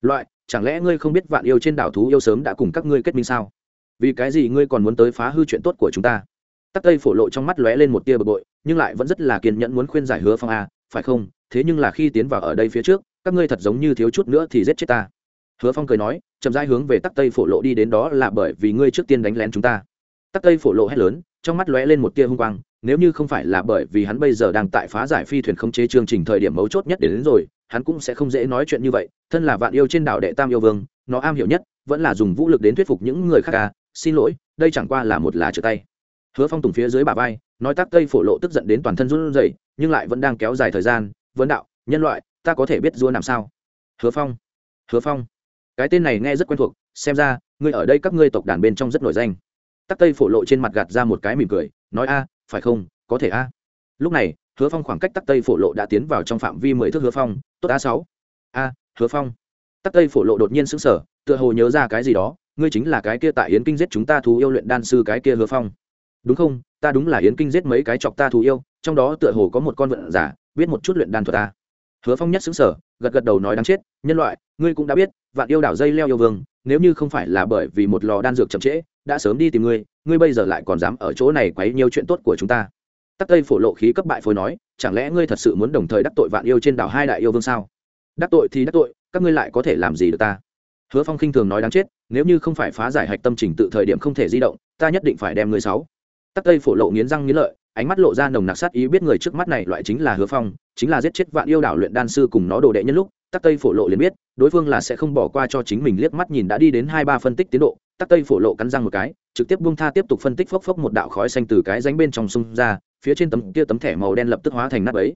loại chẳng lẽ ngươi không biết vạn yêu trên đảo thú yêu sớm đã cùng các ngươi kết minh sao? Vì cái gì ngươi còn muốn tới phá hư chuyện tốt của chúng ta? Tắc tây phổ lộ trong mắt lóe lên một tia bực bội nhưng lại vẫn rất là kiên nhẫn muốn khuyên giải hứa phong a phải không? Thế nhưng là khi tiến vào ở đây phía trước các ngươi thật giống như thiếu chút nữa thì giết chết ta. Hứa phong cười nói chậm rãi hướng về tắc tây phổ lộ đi đến đó là bởi vì ngươi trước tiên đánh lén chúng ta. Tắc tây phổ lộ hét lớn trong mắt lóe lên một tia hung quang nếu như không phải là bởi vì hắn bây giờ đang tại phá giải phi thuyền khống chế chương trình thời điểm mấu chốt nhất đến, đến rồi hắn cũng sẽ không dễ nói chuyện như vậy, thân là vạn yêu trên đảo đệ tam yêu vương, nó am hiểu nhất vẫn là dùng vũ lực đến thuyết phục những người khác à xin lỗi, đây chẳng qua là một lá trở tay. Hứa phong tùng phía dưới bà vai, nói tác tây phổ lộ tức giận đến toàn thân run rẩy, nhưng lại vẫn đang kéo dài thời gian vấn đạo, nhân loại, ta có thể biết dua làm sao? Hứa phong hứa phong. Cái tên này nghe rất quen thuộc, xem ra, ngươi ở đây các ngươi tộc đàn bên trong rất nổi danh. Tắc tây phổ lộ trên mặt gạt ra một cái mỉm cười, nói, a, phải không, có thể a. Lúc này hứa phong khoảng cách tắc tây phổ lộ đã tiến vào trong phạm vi mười thước hứa phong, tốt a sáu. A, hứa phong. Tắc tây phổ lộ đột nhiên sững sờ, tựa hồ nhớ ra cái gì đó, ngươi chính là cái kia tại yến kinh giết chúng ta thú yêu luyện đan sư cái kia hứa phong. Đúng không? Ta đúng là yến kinh giết mấy cái chọc ta thú yêu, trong đó tựa hồ có một con vận giả, biết một chút luyện đan thuật ta. Hứa phong nhất xứng sở gật gật đầu nói đáng chết, nhân loại, ngươi cũng đã biết, vạn yêu đảo dây leo yêu vương, nếu như không phải là bởi vì một lò đan dược chậm trễ, đã sớm đi tìm ngươi ngươi bây giờ lại còn dám ở chỗ này quấy nhiều chuyện tốt của chúng ta tắc tây phổ lộ khí cấp bại phối nói, chẳng lẽ ngươi thật sự muốn đồng thời đắc tội vạn yêu trên đảo hai đại yêu vương sao? Đắc tội thì đắc tội, các ngươi lại có thể làm gì được ta? Hứa phong khinh thường nói đáng chết, nếu như không phải phá giải hạch tâm trình tự thời điểm không thể di động, ta nhất định phải đem ngươi sáu. Tắc tây phổ lộ nghiến răng nghiến lợi, ánh mắt lộ ra nồng nặc sát ý biết người trước mắt này loại chính là hứa phong, chính là giết chết vạn yêu đảo luyện đan sư cùng nó đồ đệ nhân lúc, tắc tây phổ lộ liền biết, đối phương là sẽ không bỏ qua cho chính mình liếc mắt nhìn đã đi đến hai ba phân tích tiến độ, tắc tây phổ lộ cắn răng một cái, trực tiếp buông tha tiếp tục phân tích phốc phốc một đạo khói xanh từ cái ránh bên trong sông ra phía trên tấm kia tấm thẻ màu đen lập tức hóa thành nắp ấy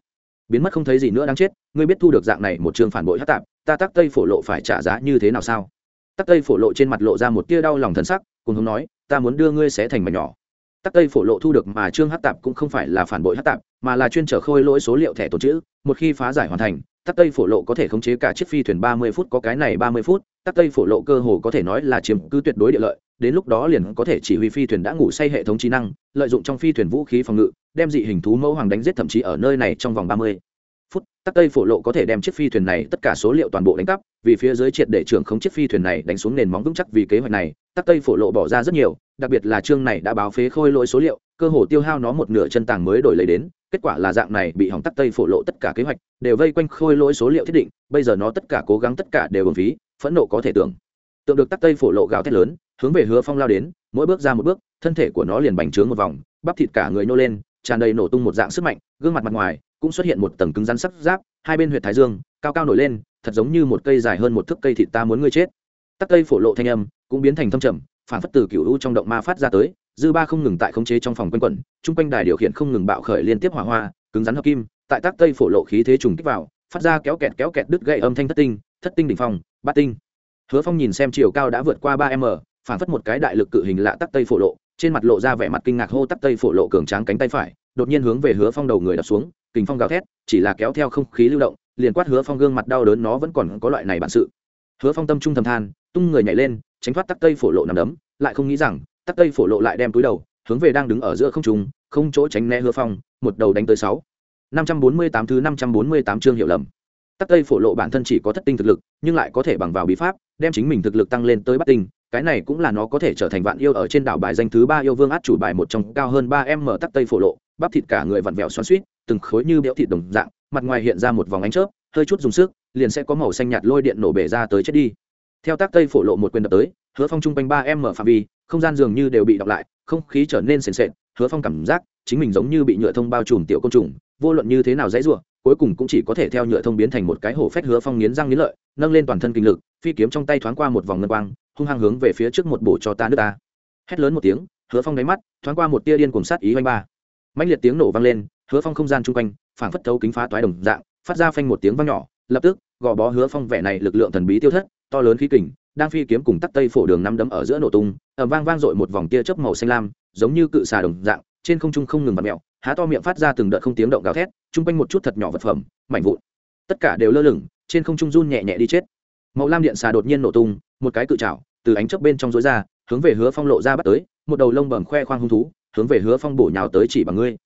biến mất không thấy gì nữa đáng chết, ngươi biết thu được dạng này một trường phản bội hát tạp, ta tắc tây phổ lộ phải trả giá như thế nào sao? Tắc tây phổ lộ trên mặt lộ ra một tia đau lòng thân sắc, cùng hướng nói, ta muốn đưa ngươi xé thành mảnh nhỏ. Tắc tây phổ lộ thu được mà trương hát tạp cũng không phải là phản bội hát tạp, mà là chuyên trở khôi lỗi số liệu thẻ tổ chữ, một khi phá giải hoàn thành, tắc tây phổ lộ có thể khống chế cả chiếc phi thuyền ba mươi phút, có cái này ba mươi phút, tắc tây phổ lộ cơ hồ có thể nói là chiếm cứ tuyệt đối địa lợi đến lúc đó liền có thể chỉ huy phi thuyền đã ngủ say hệ thống trí năng, lợi dụng trong phi thuyền vũ khí phòng ngự, đem dị hình thú mẫu hoàng đánh giết thậm chí ở nơi này trong vòng ba mươi phút. Tắc tây phổ lộ có thể đem chiếc phi thuyền này, tất cả số liệu toàn bộ đánh cắp, vì phía dưới triệt để trưởng không chiếc phi thuyền này đánh xuống nền móng vững chắc vì kế hoạch này, tắc tây phổ lộ bỏ ra rất nhiều, đặc biệt là chương này đã báo phế khôi lỗi số liệu, cơ hồ tiêu hao nó một nửa chân tàng mới đổi lấy đến, kết quả là dạng này bị hỏng tắc tây phổ lộ tất cả kế hoạch, đều vây quanh khôi lỗi số liệu thiết định, bây giờ nó tất cả cố gắng tất cả đều bổng phí, phẫn nộ có thể tưởng tượng được tắc tây phổ lộ gào thét lớn hướng về hứa phong lao đến, mỗi bước ra một bước, thân thể của nó liền bành trướng một vòng, bắp thịt cả người nô lên, tràn đầy nổ tung một dạng sức mạnh, gương mặt mặt ngoài cũng xuất hiện một tầng cứng rắn sắc giáp, hai bên huyệt thái dương, cao cao nổi lên, thật giống như một cây dài hơn một thước cây thịt ta muốn ngươi chết. Tắc cây phổ lộ thanh âm cũng biến thành thâm trầm, phản phất từ cựu u trong động ma phát ra tới, dư ba không ngừng tại khống chế trong phòng quanh quẩn, chung quanh đài điều khiển không ngừng bạo khởi liên tiếp hỏa hoa, cứng rắn hợp kim, tại tác tây phổ lộ khí thế trùng kích vào, phát ra kéo kẹt kéo kẹt đứt gậy âm thanh thất tinh thất tinh đỉnh phong, bát tinh. Hứa phong nhìn xem chiều cao đã vượt qua ba m phản phất một cái đại lực cự hình lạ tắc tây phổ lộ, trên mặt lộ ra vẻ mặt kinh ngạc hô tắc tây phổ lộ cường tráng cánh tay phải, đột nhiên hướng về hứa phong đầu người đập xuống, kình phong gào thét, chỉ là kéo theo không khí lưu động, liền quát hứa phong gương mặt đau đớn nó vẫn còn có loại này bản sự. Hứa phong tâm trung thầm than, tung người nhảy lên, tránh thoát tắc tây phổ lộ nằm đấm, lại không nghĩ rằng, tắc tây phổ lộ lại đem túi đầu, hướng về đang đứng ở giữa không trung, không chỗ tránh né hứa phong, một đầu đánh tới sáu. năm trăm bốn mươi tám thứ năm trăm bốn mươi tám chương hiệu lầm. Tắc tây phổ lộ bản thân chỉ có thất tinh thực lực, nhưng lại có thể bằng vào bí pháp, đem chính mình thực lực tăng lên tới bắt tinh cái này cũng là nó có thể trở thành vạn yêu ở trên đảo bài danh thứ ba yêu vương át chủ bài một trong cao hơn ba m tắc tây phổ lộ, bắp thịt cả người vặn vẹo xoắn suýt từng khối như béo thịt đồng dạng, mặt ngoài hiện ra một vòng ánh chớp, hơi chút dùng sức, liền sẽ có màu xanh nhạt lôi điện nổ bể ra tới chết đi. Theo tác tây phổ lộ một quyền đập tới, hứa phong trung quanh ba m phạm vi, không gian dường như đều bị đọc lại, không khí trở nên sền sệt, hứa phong cảm giác chính mình giống như bị nhựa thông bao trùm tiểu côn trùng, vô luận như thế nào dãy rủa, cuối cùng cũng chỉ có thể theo nhựa thông biến thành một cái hổ phách hứa phong nghiến răng nghiến lợi, nâng lên toàn thân kinh lực, phi kiếm trong tay thoáng qua một vòng ngân quang hung hăng hướng về phía trước một bổ cho ta nước ta. Hét lớn một tiếng, hứa phong đáy mắt, thoáng qua một tia điên cùng sát ý oanh ba. Mạnh liệt tiếng nổ vang lên, hứa phong không gian chung quanh, phảng phất thấu kính phá toái đồng dạng, phát ra phanh một tiếng vang nhỏ, lập tức, gò bó hứa phong vẻ này lực lượng thần bí tiêu thất, to lớn khí kình, đang phi kiếm cùng tắc tây phổ đường năm đấm ở giữa nổ tung ẩm vang vang dội một vòng tia chớp màu xanh lam, giống như cự xà đồng dạng, trên không trung không ngừng bật mẹo há to miệng phát ra từng đợt không tiếng động gào thét, chung quanh một chút thật nhỏ vật phẩm, mảnh vụn, tất cả đều lơ lửng, trên không trung run nhẹ nhẹ đi chết. Màu lam điện xà đột nhiên nổ tung một cái cự trảo, từ ánh chớp bên trong rối ra, hướng về hứa phong lộ ra bắt tới, một đầu lông bầm khoe khoang hung thú, hướng về hứa phong bổ nhào tới chỉ bằng ngươi.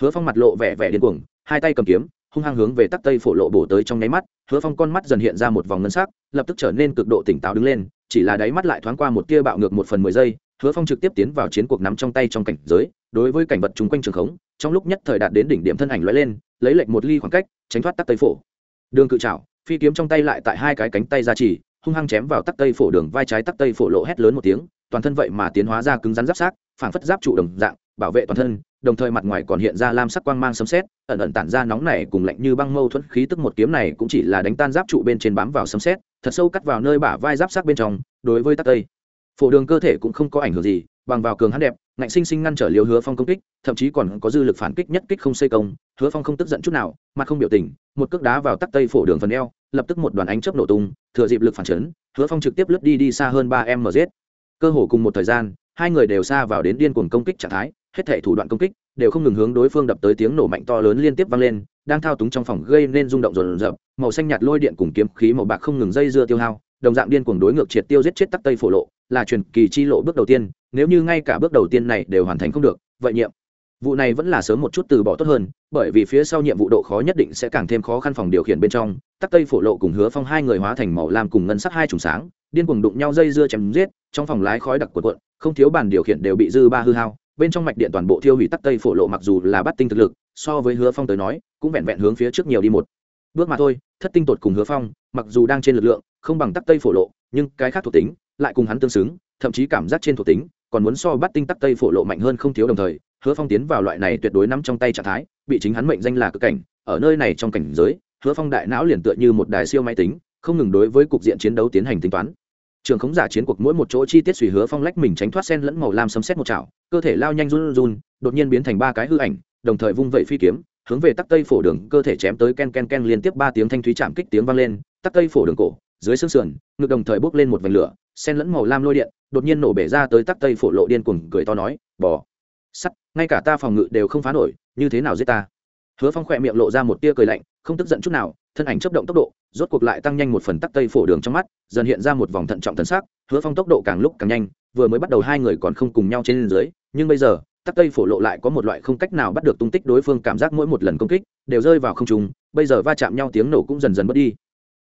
Hứa phong mặt lộ vẻ vẻ điên cuồng, hai tay cầm kiếm, hung hăng hướng về tắc tây phổ lộ bổ tới trong nháy mắt, hứa phong con mắt dần hiện ra một vòng ngân sắc, lập tức trở nên cực độ tỉnh táo đứng lên, chỉ là đáy mắt lại thoáng qua một tia bạo ngược một phần mười giây, hứa phong trực tiếp tiến vào chiến cuộc nắm trong tay trong cảnh giới, đối với cảnh vật chung quanh trường khống, trong lúc nhất thời đạt đến đỉnh điểm thân ảnh lóe lên, lấy lệnh một ly khoảng cách, tránh thoát tắc tây phổ. Đường cự trảo, phi kiếm trong tay lại tại hai cái cánh tay ra chỉ hung hăng chém vào tắc tây phổ đường vai trái tắc tây phổ lộ hét lớn một tiếng, toàn thân vậy mà tiến hóa ra cứng rắn giáp sát, phảng phất giáp trụ đồng dạng, bảo vệ toàn thân, đồng thời mặt ngoài còn hiện ra lam sắc quang mang sấm sét, ẩn ẩn tản ra nóng này cùng lạnh như băng mâu thuẫn khí tức một kiếm này cũng chỉ là đánh tan giáp trụ bên trên bám vào sấm sét, thật sâu cắt vào nơi bả vai giáp sát bên trong, đối với tắc tây. Phổ đường cơ thể cũng không có ảnh hưởng gì, bằng vào cường hắn đẹp ngạnh sinh sinh ngăn trở liều hứa phong công kích thậm chí còn có dư lực phản kích nhất kích không xây công hứa phong không tức giận chút nào mặt không biểu tình một cước đá vào tắc tây phổ đường phần eo lập tức một đoàn ánh chớp nổ tung thừa dịp lực phản chấn hứa phong trực tiếp lướt đi đi xa hơn ba mz cơ hồ cùng một thời gian hai người đều xa vào đến điên cuồng công kích trạng thái hết thể thủ đoạn công kích đều không ngừng hướng đối phương đập tới tiếng nổ mạnh to lớn liên tiếp vang lên đang thao túng trong phòng gây nên rung động rồn rập màu xanh nhạt lôi điện cùng kiếm khí màu bạc không ngừng dây dưa tiêu hao đồng dạng điên cuồng đối ngược triệt tiêu giết chết tắc tây phổ lộ là truyền kỳ chi lộ bước đầu tiên, nếu như ngay cả bước đầu tiên này đều hoàn thành không được, vậy nhiệm vụ này vẫn là sớm một chút từ bỏ tốt hơn, bởi vì phía sau nhiệm vụ độ khó nhất định sẽ càng thêm khó khăn phòng điều khiển bên trong, tắc tây phổ lộ cùng hứa phong hai người hóa thành màu lam cùng ngân sắc hai trùng sáng, điên cuồng đụng nhau dây dưa chém giết, trong phòng lái khói đặc cuộn quận không thiếu bàn điều khiển đều bị dư ba hư hao, bên trong mạch điện toàn bộ thiêu hủy tắc tây phổ lộ mặc dù là bắt tinh thực lực, so với hứa phong tới nói, cũng vẹn vẹn hướng phía trước nhiều đi một bước mà thôi, thất tinh tột cùng hứa phong, mặc dù đang trên lực lượng, không bằng tắc tây phổ lộ, nhưng cái khác thuộc tính lại cùng hắn tương xứng, thậm chí cảm giác trên thuộc tính, còn muốn so bắt tinh tắc tây phổ lộ mạnh hơn không thiếu đồng thời, hứa phong tiến vào loại này tuyệt đối nắm trong tay trạng thái, bị chính hắn mệnh danh là cực cảnh, ở nơi này trong cảnh giới, hứa phong đại não liền tựa như một đài siêu máy tính, không ngừng đối với cục diện chiến đấu tiến hành tính toán. Trường khống giả chiến cuộc mỗi một chỗ chi tiết suy hứa phong lách mình tránh thoát sen lẫn màu lam sấm xét một chảo, cơ thể lao nhanh run run, đột nhiên biến thành ba cái hư ảnh, đồng thời vung vẩy phi kiếm, hướng về tắc tây phổ đường cơ thể chém tới ken ken ken liên tiếp ba tiếng thanh thúy chạm kích tiếng vang lên, tắc tây phổ đường cổ, dưới xương sườn, ngực đồng thời bốc lên một vành lửa sen lẫn màu lam lôi điện, đột nhiên nổ bể ra tới tắc tây phổ lộ điên cuồng, cười to nói bỏ sắt, ngay cả ta phòng ngự đều không phá nổi, như thế nào giết ta? Hứa phong khỏe miệng lộ ra một tia cười lạnh, không tức giận chút nào, thân ảnh chấp động tốc độ, rốt cuộc lại tăng nhanh một phần tắc tây phổ đường trong mắt, dần hiện ra một vòng thận trọng thần sắc, hứa phong tốc độ càng lúc càng nhanh, vừa mới bắt đầu hai người còn không cùng nhau trên dưới, nhưng bây giờ, tắc tây phổ lộ lại có một loại không cách nào bắt được tung tích đối phương cảm giác mỗi một lần công kích, đều rơi vào không trùng bây giờ va chạm nhau tiếng nổ cũng dần dần mất đi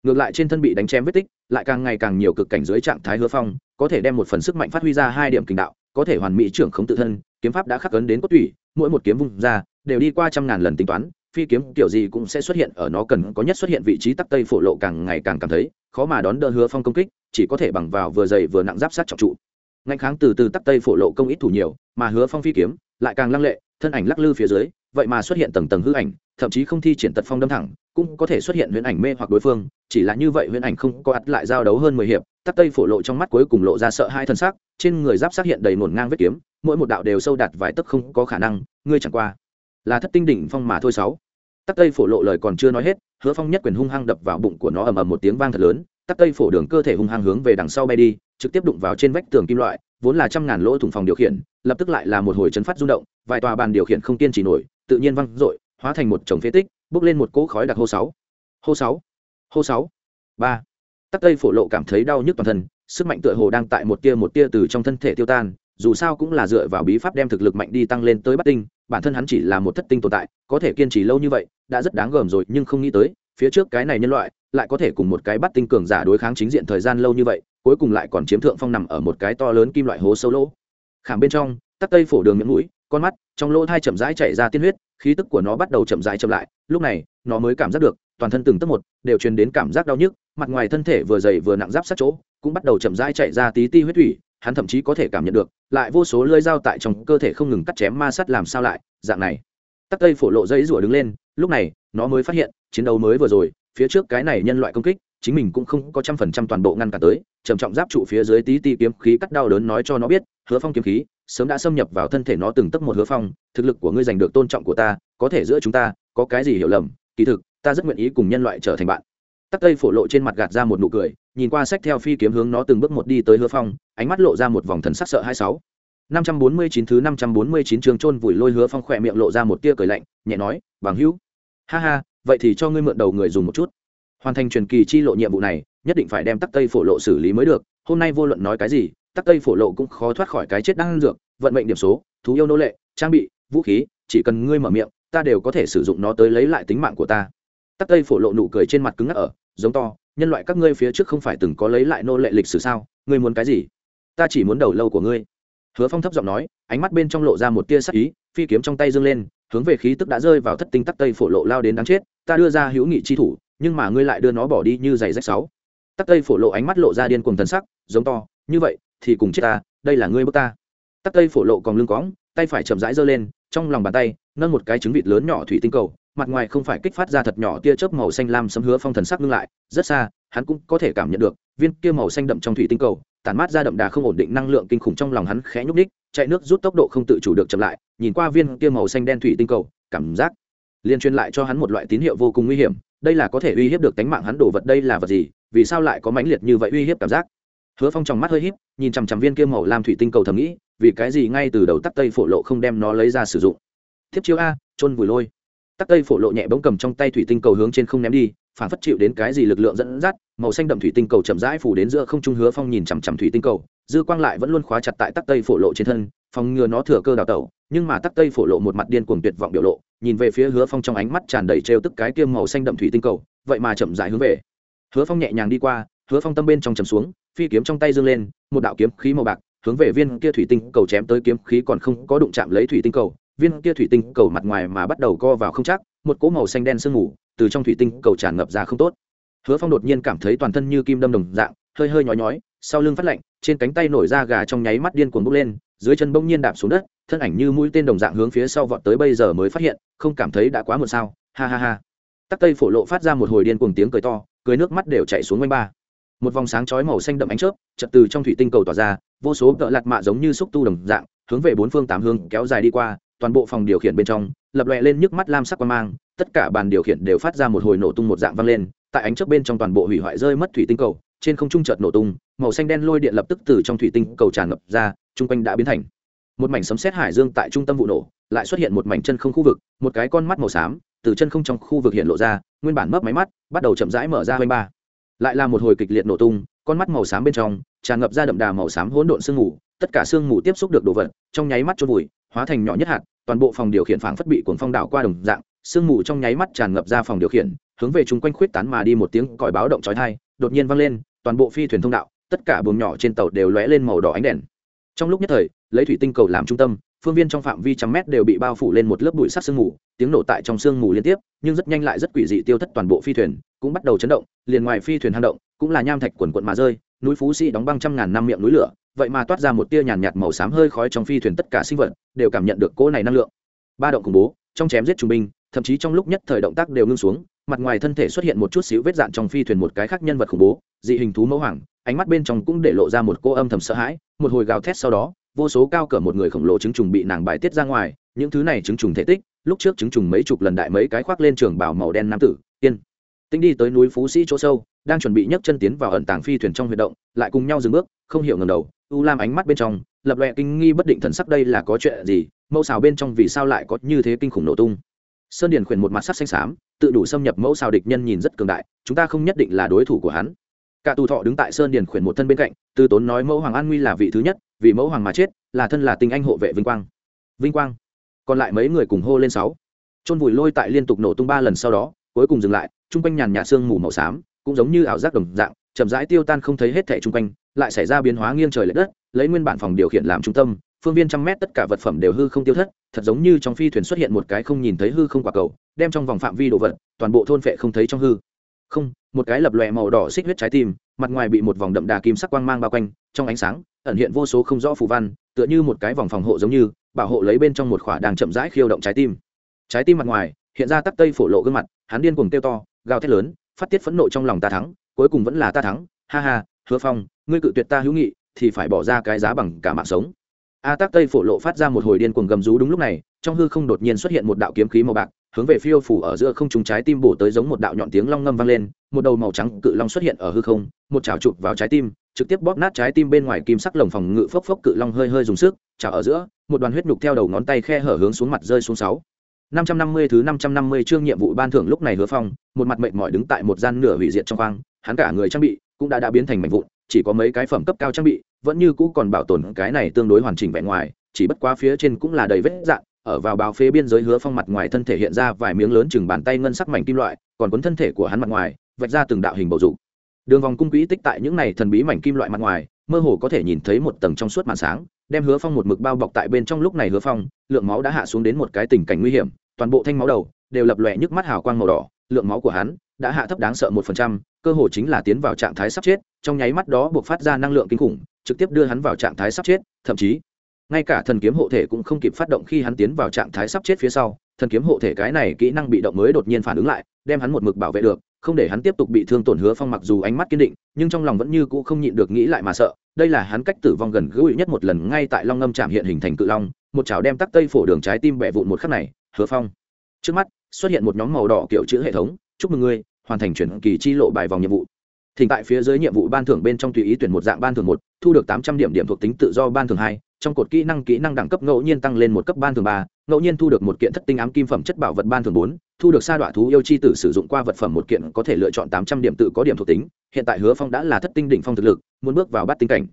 ngược lại trên thân bị đánh chém vết tích, lại càng ngày càng nhiều cực cảnh dưới trạng thái hứa phong, có thể đem một phần sức mạnh phát huy ra hai điểm kình đạo, có thể hoàn mỹ trưởng khống tự thân, kiếm pháp đã khắc ấn đến cốt tủy, mỗi một kiếm vung ra, đều đi qua trăm ngàn lần tính toán, phi kiếm kiểu gì cũng sẽ xuất hiện ở nó cần có nhất xuất hiện vị trí tắc tây phổ lộ càng ngày càng cảm thấy, khó mà đón đỡ hứa phong công kích, chỉ có thể bằng vào vừa dày vừa nặng giáp sát trọng trụ. Ngạnh kháng từ từ tắc tây phổ lộ công ít thủ nhiều, mà hứa phong phi kiếm lại càng lăng lệ thân ảnh lắc lư phía dưới, vậy mà xuất hiện tầng tầng hư ảnh, thậm chí không thi triển tật phong đâm thẳng, cũng có thể xuất hiện huyễn ảnh mê hoặc đối phương, chỉ là như vậy huyễn ảnh không có ắt lại giao đấu hơn mười hiệp, tắc tây phổ lộ trong mắt cuối cùng lộ ra sợ hai thân xác trên người giáp xác hiện đầy nổn ngang vết kiếm, mỗi một đạo đều sâu đạt vài tấc không có khả năng, ngươi chẳng qua là thất tinh đỉnh phong mà thôi sáu. Tắc tây phổ lộ lời còn chưa nói hết, hứa phong nhất quyền hung hăng đập vào bụng của nó ầm ầm một tiếng vang thật lớn, tắc tây phổ đường cơ thể hung hăng hướng về đằng sau bay đi, trực tiếp đụng vào trên vách tường kim loại vốn là trăm ngàn lỗ thủng phòng điều khiển, lập tức lại là một hồi chấn phát rung động, vài tòa bàn điều khiển không tiên chỉ nổi, tự nhiên văng dội, hóa thành một chồng phế tích, bước lên một cỗ khói đặc hô sáu. Hô sáu. Hô sáu. Ba. Tắc tây phổ lộ cảm thấy đau nhức toàn thân, sức mạnh tựa hồ đang tại một tia một tia từ trong thân thể tiêu tan, dù sao cũng là dựa vào bí pháp đem thực lực mạnh đi tăng lên tới bắt tinh, bản thân hắn chỉ là một thất tinh tồn tại, có thể kiên trì lâu như vậy, đã rất đáng gờm rồi, nhưng không nghĩ tới phía trước cái này nhân loại lại có thể cùng một cái bắt tinh cường giả đối kháng chính diện thời gian lâu như vậy, cuối cùng lại còn chiếm thượng phong nằm ở một cái to lớn kim loại hố sâu lỗ. Khảm bên trong, tắc tây phổ đường miệng mũi, con mắt, trong lỗ thai chậm rãi chạy ra tiên huyết, khí tức của nó bắt đầu chậm rãi chậm lại, lúc này, nó mới cảm giác được, toàn thân từng tấc một đều truyền đến cảm giác đau nhức, mặt ngoài thân thể vừa dày vừa nặng giáp sát chỗ, cũng bắt đầu chậm rãi chạy ra tí ti huyết thủy, hắn thậm chí có thể cảm nhận được, lại vô số lưỡi dao tại trong cơ thể không ngừng cắt chém ma sát làm sao lại, dạng này. Tắc tây phổ lộ dây rủa đứng lên, lúc này nó mới phát hiện, chiến đấu mới vừa rồi, phía trước cái này nhân loại công kích, chính mình cũng không có trăm phần trăm toàn bộ ngăn cả tới, trầm trọng giáp trụ phía dưới tí ti kiếm khí cắt đau đớn nói cho nó biết, hứa phong kiếm khí, sớm đã xâm nhập vào thân thể nó từng tấc một hứa phong, thực lực của ngươi giành được tôn trọng của ta, có thể giữa chúng ta, có cái gì hiểu lầm, kỳ thực, ta rất nguyện ý cùng nhân loại trở thành bạn. Tắc tây phổ lộ trên mặt gạt ra một nụ cười, nhìn qua sách theo phi kiếm hướng nó từng bước một đi tới hứa phong, ánh mắt lộ ra một vòng thần sắc sợ hai sáu. Năm trăm bốn mươi chín thứ năm trăm bốn mươi chín trường trôn vùi lôi hứa phong khỏe miệng lộ ra một tia cười lạnh, nhẹ nói, bằng hữu ha ha, vậy thì cho ngươi mượn đầu người dùng một chút. Hoàn thành truyền kỳ chi lộ nhiệm vụ này, nhất định phải đem tắc tây phổ lộ xử lý mới được. Hôm nay vô luận nói cái gì, tắc tây phổ lộ cũng khó thoát khỏi cái chết đang dược, vận mệnh điểm số, thú yêu nô lệ, trang bị, vũ khí, chỉ cần ngươi mở miệng, ta đều có thể sử dụng nó tới lấy lại tính mạng của ta. Tắc tây phổ lộ nụ cười trên mặt cứng ngắc ở, giống to, nhân loại các ngươi phía trước không phải từng có lấy lại nô lệ lịch sử sao, ngươi muốn cái gì? Ta chỉ muốn đầu lâu của ngươi. Hứa phong thấp giọng nói, ánh mắt bên trong lộ ra một tia sắc ý, phi kiếm trong tay dâng lên hướng về khí tức đã rơi vào thất tinh tắc tây phổ lộ lao đến đáng chết, ta đưa ra hữu nghị chi thủ, nhưng mà ngươi lại đưa nó bỏ đi như giày rách sáu. Tắc tây phổ lộ ánh mắt lộ ra điên cuồng thần sắc, giống to, như vậy, thì cùng chết ta, đây là ngươi bước ta. Tắc tây phổ lộ còn lưng cõng, tay phải chậm rãi giơ lên, trong lòng bàn tay, nâng một cái trứng vịt lớn nhỏ thủy tinh cầu, mặt ngoài không phải kích phát ra thật nhỏ tia chớp màu xanh lam sấm hứa phong thần sắc ngưng lại, rất xa, hắn cũng có thể cảm nhận được, viên kia màu xanh đậm trong thủy tinh cầu, tản mát ra đậm đà không ổn định năng lượng kinh khủng trong lòng hắn khẽ nhúc ních chạy nước rút tốc độ không tự chủ được chậm lại, nhìn qua viên kia màu xanh đen thủy tinh cầu, cảm giác liên truyền lại cho hắn một loại tín hiệu vô cùng nguy hiểm, đây là có thể uy hiếp được tánh mạng hắn đổ vật đây là vật gì, vì sao lại có mãnh liệt như vậy uy hiếp cảm giác? Hứa phong trong mắt hơi híp, nhìn chằm chằm viên kia màu lam thủy tinh cầu thầm nghĩ, vì cái gì ngay từ đầu tắc tây phổ lộ không đem nó lấy ra sử dụng? Thiếp chiếu a trôn vùi lôi. Tắc tây phổ lộ nhẹ bỗng cầm trong tay thủy tinh cầu hướng trên không ném đi, phản phất chịu đến cái gì lực lượng dẫn dắt, màu xanh đậm thủy tinh cầu chậm rãi phủ đến giữa không trung hứa phong nhìn chằm chằm thủy tinh cầu dư quang lại vẫn luôn khóa chặt tại tắc tây phổ lộ trên thân, phòng ngừa nó thừa cơ đào tẩu, nhưng mà tắc tây phổ lộ một mặt điên cuồng tuyệt vọng biểu lộ, nhìn về phía hứa phong trong ánh mắt tràn đầy trêu tức cái kiêm màu xanh đậm thủy tinh cầu, vậy mà chậm rãi hướng về. Hứa phong nhẹ nhàng đi qua, hứa phong tâm bên trong chầm xuống, phi kiếm trong tay dâng lên, một đạo kiếm khí màu bạc, hướng về viên kia thủy tinh cầu chém tới kiếm khí còn không có đụng chạm lấy thủy tinh cầu. Viên kia thủy tinh cầu mặt ngoài mà bắt đầu co vào không chắc, một cỗ màu xanh đen sương mù từ trong thủy tinh cầu tràn ngập ra không tốt. Hứa phong đột nhiên cảm thấy toàn thân như kim đâm đồng dạng, hơi hơi nhói nhói sau lưng phát lạnh, trên cánh tay nổi ra gà trong nháy mắt điên cuồng bốc lên, dưới chân bỗng nhiên đạp xuống đất, thân ảnh như mũi tên đồng dạng hướng phía sau vọt tới bây giờ mới phát hiện, không cảm thấy đã quá muộn sao, ha ha ha. Tắc tây phổ lộ phát ra một hồi điên cuồng tiếng cười to, cười nước mắt đều chảy xuống quanh ba. Một vòng sáng chói màu xanh đậm ánh chớp, chợt từ trong thủy tinh cầu tỏa ra, vô số cỡ lạt mạ giống như xúc tu đồng dạng, hướng về bốn phương tám hướng kéo dài đi qua, toàn bộ phòng điều khiển bên trong, lập lòe lên nhức mắt lam sắc quan mang, tất cả bàn điều khiển đều phát ra một hồi nổ tung một dạng vang lên, tại ánh chớp bên trong toàn bộ hủy hoại rơi mất thủy tinh cầu trên không trung chợt nổ tung, màu xanh đen lôi điện lập tức từ trong thủy tinh cầu tràn ngập ra, chung quanh đã biến thành. Một mảnh sấm sét hải dương tại trung tâm vụ nổ, lại xuất hiện một mảnh chân không khu vực, một cái con mắt màu xám từ chân không trong khu vực hiện lộ ra, nguyên bản mấp máy mắt, bắt đầu chậm rãi mở ra quanh ba. Lại là một hồi kịch liệt nổ tung, con mắt màu xám bên trong tràn ngập ra đậm đà màu xám hỗn độn sương mù, tất cả sương mù tiếp xúc được đồ vật, trong nháy mắt chôn vùi, hóa thành nhỏ nhất hạt, toàn bộ phòng điều khiển phảng phất bị cuồng phong đảo qua đồng dạng, sương mù trong nháy mắt tràn ngập ra phòng điều khiển, hướng về chung quanh khuyết tán mà đi một tiếng còi báo động chói tai, đột nhiên vang lên toàn bộ phi thuyền thông đạo, tất cả buồng nhỏ trên tàu đều lóe lên màu đỏ ánh đèn. Trong lúc nhất thời, lấy thủy tinh cầu làm trung tâm, phương viên trong phạm vi trăm mét đều bị bao phủ lên một lớp bụi sắc sương mù, tiếng nổ tại trong sương mù liên tiếp, nhưng rất nhanh lại rất quỷ dị tiêu thất toàn bộ phi thuyền, cũng bắt đầu chấn động, liền ngoài phi thuyền hang động, cũng là nham thạch quần quận mà rơi, núi phú sĩ đóng băng trăm ngàn năm miệng núi lửa, vậy mà toát ra một tia nhàn nhạt màu xám hơi khói trong phi thuyền tất cả sinh vật đều cảm nhận được cỗ này năng lượng. Ba động khủng bố, trong chém giết trung binh, thậm chí trong lúc nhất thời động tác đều ngưng xuống mặt ngoài thân thể xuất hiện một chút xíu vết dạn trong phi thuyền một cái khác nhân vật khủng bố, dị hình thú mẫu hoàng, ánh mắt bên trong cũng để lộ ra một cô âm thầm sợ hãi, một hồi gào thét sau đó, vô số cao cỡ một người khổng lồ trứng trùng bị nàng bài tiết ra ngoài, những thứ này trứng trùng thể tích, lúc trước trứng trùng mấy chục lần đại mấy cái khoác lên trường bảo màu đen nam tử, yên. Tính đi tới núi phú sĩ chỗ sâu, đang chuẩn bị nhấc chân tiến vào ẩn tàng phi thuyền trong huy động, lại cùng nhau dừng bước, không hiểu ngầm đầu, u lam ánh mắt bên trong, lập loẹ kinh nghi bất định thần sắc đây là có chuyện gì, mẫu xào bên trong vì sao lại có như thế kinh khủng nổ tung. Sơn điền khuyển một mặt sắc xanh xám tự đủ xâm nhập mẫu xào địch nhân nhìn rất cường đại, chúng ta không nhất định là đối thủ của hắn. Cả tù thọ đứng tại sơn điền khuyển một thân bên cạnh tư tốn nói mẫu hoàng an nguy là vị thứ nhất, vì mẫu hoàng mà chết, là thân là tình anh hộ vệ vinh quang. Vinh quang. Còn lại mấy người cùng hô lên sáu. Chôn vùi lôi tại liên tục nổ tung ba lần sau đó, cuối cùng dừng lại, chung quanh nhàn nhạt sương mù màu xám, cũng giống như ảo giác đồng dạng, chậm rãi tiêu tan không thấy hết thẻ chung quanh, lại xảy ra biến hóa nghiêng trời l ệ đất, lấy nguyên bản phòng điều khiển làm trung tâm phương viên trăm mét tất cả vật phẩm đều hư không tiêu thất, thật giống như trong phi thuyền xuất hiện một cái không nhìn thấy hư không quả cầu, đem trong vòng phạm vi đồ vật, toàn bộ thôn phệ không thấy trong hư. Không, một cái lập lòe màu đỏ xích huyết trái tim, mặt ngoài bị một vòng đậm đà kim sắc quang mang bao quanh, trong ánh sáng, ẩn hiện vô số không rõ phù văn, tựa như một cái vòng phòng hộ giống như, bảo hộ lấy bên trong một khỏa đang chậm rãi khiêu động trái tim. Trái tim mặt ngoài, hiện ra tắc tây phổ lộ gương mặt, hắn điên cuồng kêu to, gào thét lớn, phát tiết phẫn nộ trong lòng ta thắng, cuối cùng vẫn là ta thắng. Ha ha, hứa phong, ngươi cự tuyệt ta hữu nghị, thì phải bỏ ra cái giá bằng cả mạng sống a tác tây phổ lộ phát ra một hồi điên cuồng gầm rú đúng lúc này, trong hư không đột nhiên xuất hiện một đạo kiếm khí màu bạc, hướng về phiêu phủ ở giữa không trúng trái tim bổ tới giống một đạo nhọn tiếng long ngâm vang lên, một đầu màu trắng cự long xuất hiện ở hư không, một chảo chụp vào trái tim, trực tiếp bóp nát trái tim bên ngoài kim sắc lồng phòng ngự phốc phốc cự long hơi hơi dùng sức, chảo ở giữa, một đoàn huyết nhục theo đầu ngón tay khe hở hướng xuống mặt rơi xuống sáu. Năm trăm năm mươi thứ năm trăm năm mươi chương nhiệm vụ ban thưởng lúc này hứa phong, một mặt mệt mỏi đứng tại một gian nửa hủy diệt trong khoang, hắn cả người trang bị cũng đã đã biến thành mảnh vụn, chỉ có mấy cái phẩm cấp cao trang bị vẫn như cũ còn bảo tồn cái này tương đối hoàn chỉnh vẻ ngoài, chỉ bất quá phía trên cũng là đầy vết dạn, ở vào bao phế biên giới hứa phong mặt ngoài thân thể hiện ra vài miếng lớn chừng bàn tay ngân sắc mảnh kim loại, còn cuốn thân thể của hắn mặt ngoài, vạch ra từng đạo hình bầu dục. Đường vòng cung quỹ tích tại những này thần bí mảnh kim loại mặt ngoài, mơ hồ có thể nhìn thấy một tầng trong suốt màn sáng, đem hứa phong một mực bao bọc tại bên trong lúc này hứa phong, lượng máu đã hạ xuống đến một cái tình cảnh nguy hiểm, toàn bộ thanh máu đầu đều lập lòe nhức mắt hào quang màu đỏ, lượng máu của hắn đã hạ thấp đáng sợ một phần trăm, cơ hồ chính là tiến vào trạng thái sắp chết, trong nháy mắt đó buộc phát ra năng lượng kinh khủng trực tiếp đưa hắn vào trạng thái sắp chết, thậm chí, ngay cả thần kiếm hộ thể cũng không kịp phát động khi hắn tiến vào trạng thái sắp chết phía sau, thần kiếm hộ thể cái này kỹ năng bị động mới đột nhiên phản ứng lại, đem hắn một mực bảo vệ được, không để hắn tiếp tục bị thương tổn hứa phong mặc dù ánh mắt kiên định, nhưng trong lòng vẫn như cũ không nhịn được nghĩ lại mà sợ. Đây là hắn cách tử vong gần gũi nhất một lần, ngay tại long ngâm trạm hiện hình thành cự long, một chảo đem tắc tây phổ đường trái tim bẻ vụn một khắc này, hứa phong. Trước mắt, xuất hiện một nhóm màu đỏ kiểu chữ hệ thống, chúc mừng ngươi, hoàn thành chuyển kỳ chi lộ bài vòng nhiệm vụ thỉnh tại phía dưới nhiệm vụ ban thưởng bên trong tùy ý tuyển một dạng ban thưởng một, thu được tám trăm điểm điểm thuộc tính tự do ban thưởng hai, trong cột kỹ năng kỹ năng đẳng cấp ngẫu nhiên tăng lên một cấp ban thưởng ba, ngẫu nhiên thu được một kiện thất tinh ám kim phẩm chất bảo vật ban thưởng bốn, thu được sa đọa thú yêu chi tử sử dụng qua vật phẩm một kiện có thể lựa chọn tám trăm điểm tự có điểm thuộc tính. Hiện tại hứa phong đã là thất tinh đỉnh phong thực lực, muốn bước vào bắt tinh cảnh.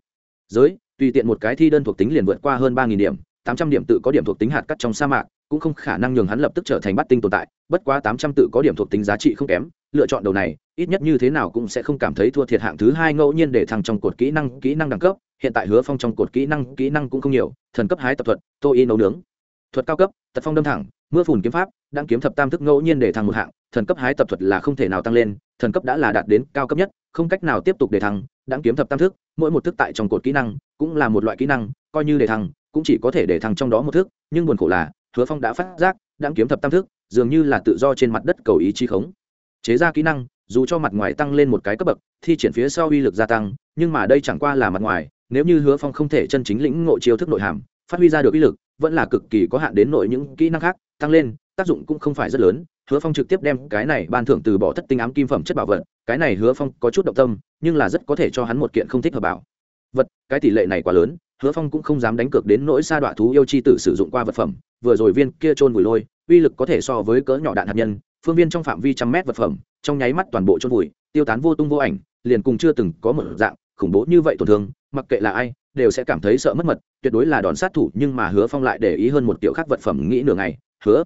Giới, tùy tiện một cái thi đơn thuộc tính liền vượt qua hơn ba nghìn điểm, tám trăm điểm tự có điểm thuộc tính hạt cắt trong sa mạc, cũng không khả năng nhường hắn lập tức trở thành bắt tinh tồn tại, bất quá tám trăm tự có điểm thuộc tính giá trị không kém, lựa chọn đầu này ít nhất như thế nào cũng sẽ không cảm thấy thua thiệt hạng thứ hai ngẫu nhiên để thăng trong cột kỹ năng kỹ năng đẳng cấp. Hiện tại hứa phong trong cột kỹ năng kỹ năng cũng không nhiều. Thần cấp hái tập thuật, tô y nấu nướng. Thuật cao cấp, tật phong đâm thẳng, mưa phùn kiếm pháp đang kiếm thập tam thức ngẫu nhiên để thăng một hạng. Thần cấp hái tập thuật là không thể nào tăng lên. Thần cấp đã là đạt đến cao cấp nhất, không cách nào tiếp tục để thăng. Đang kiếm thập tam thức, mỗi một thức tại trong cột kỹ năng, cũng là một loại kỹ năng, coi như để thăng, cũng chỉ có thể để thăng trong đó một thức. Nhưng buồn khổ là, hứa phong đã phát giác đang kiếm thập tam thức dường như là tự do trên mặt đất cầu ý chi khống. Chế ra kỹ năng dù cho mặt ngoài tăng lên một cái cấp bậc, thi triển phía sau uy lực gia tăng, nhưng mà đây chẳng qua là mặt ngoài, nếu như hứa phong không thể chân chính lĩnh ngộ chiêu thức nội hàm, phát huy ra được uy lực, vẫn là cực kỳ có hạn đến nội những kỹ năng khác, tăng lên, tác dụng cũng không phải rất lớn. Hứa phong trực tiếp đem cái này ban thưởng từ bỏ thất tinh ám kim phẩm chất bảo vật, cái này hứa phong có chút động tâm, nhưng là rất có thể cho hắn một kiện không thích hợp bảo vật. Cái tỷ lệ này quá lớn, hứa phong cũng không dám đánh cược đến nỗi sa đọa thú yêu chi tử sử dụng qua vật phẩm, vừa rồi viên kia trôn vùi lôi, uy lực có thể so với cỡ nhỏ đạn hạt nhân phương viên trong phạm vi trăm mét vật phẩm, trong nháy mắt toàn bộ trôn vùi, tiêu tán vô tung vô ảnh, liền cùng chưa từng có một dạng, khủng bố như vậy tổn thương, mặc kệ là ai, đều sẽ cảm thấy sợ mất mật, tuyệt đối là đòn sát thủ, nhưng mà hứa phong lại để ý hơn một kiểu khác vật phẩm nghĩ nửa ngày, hứa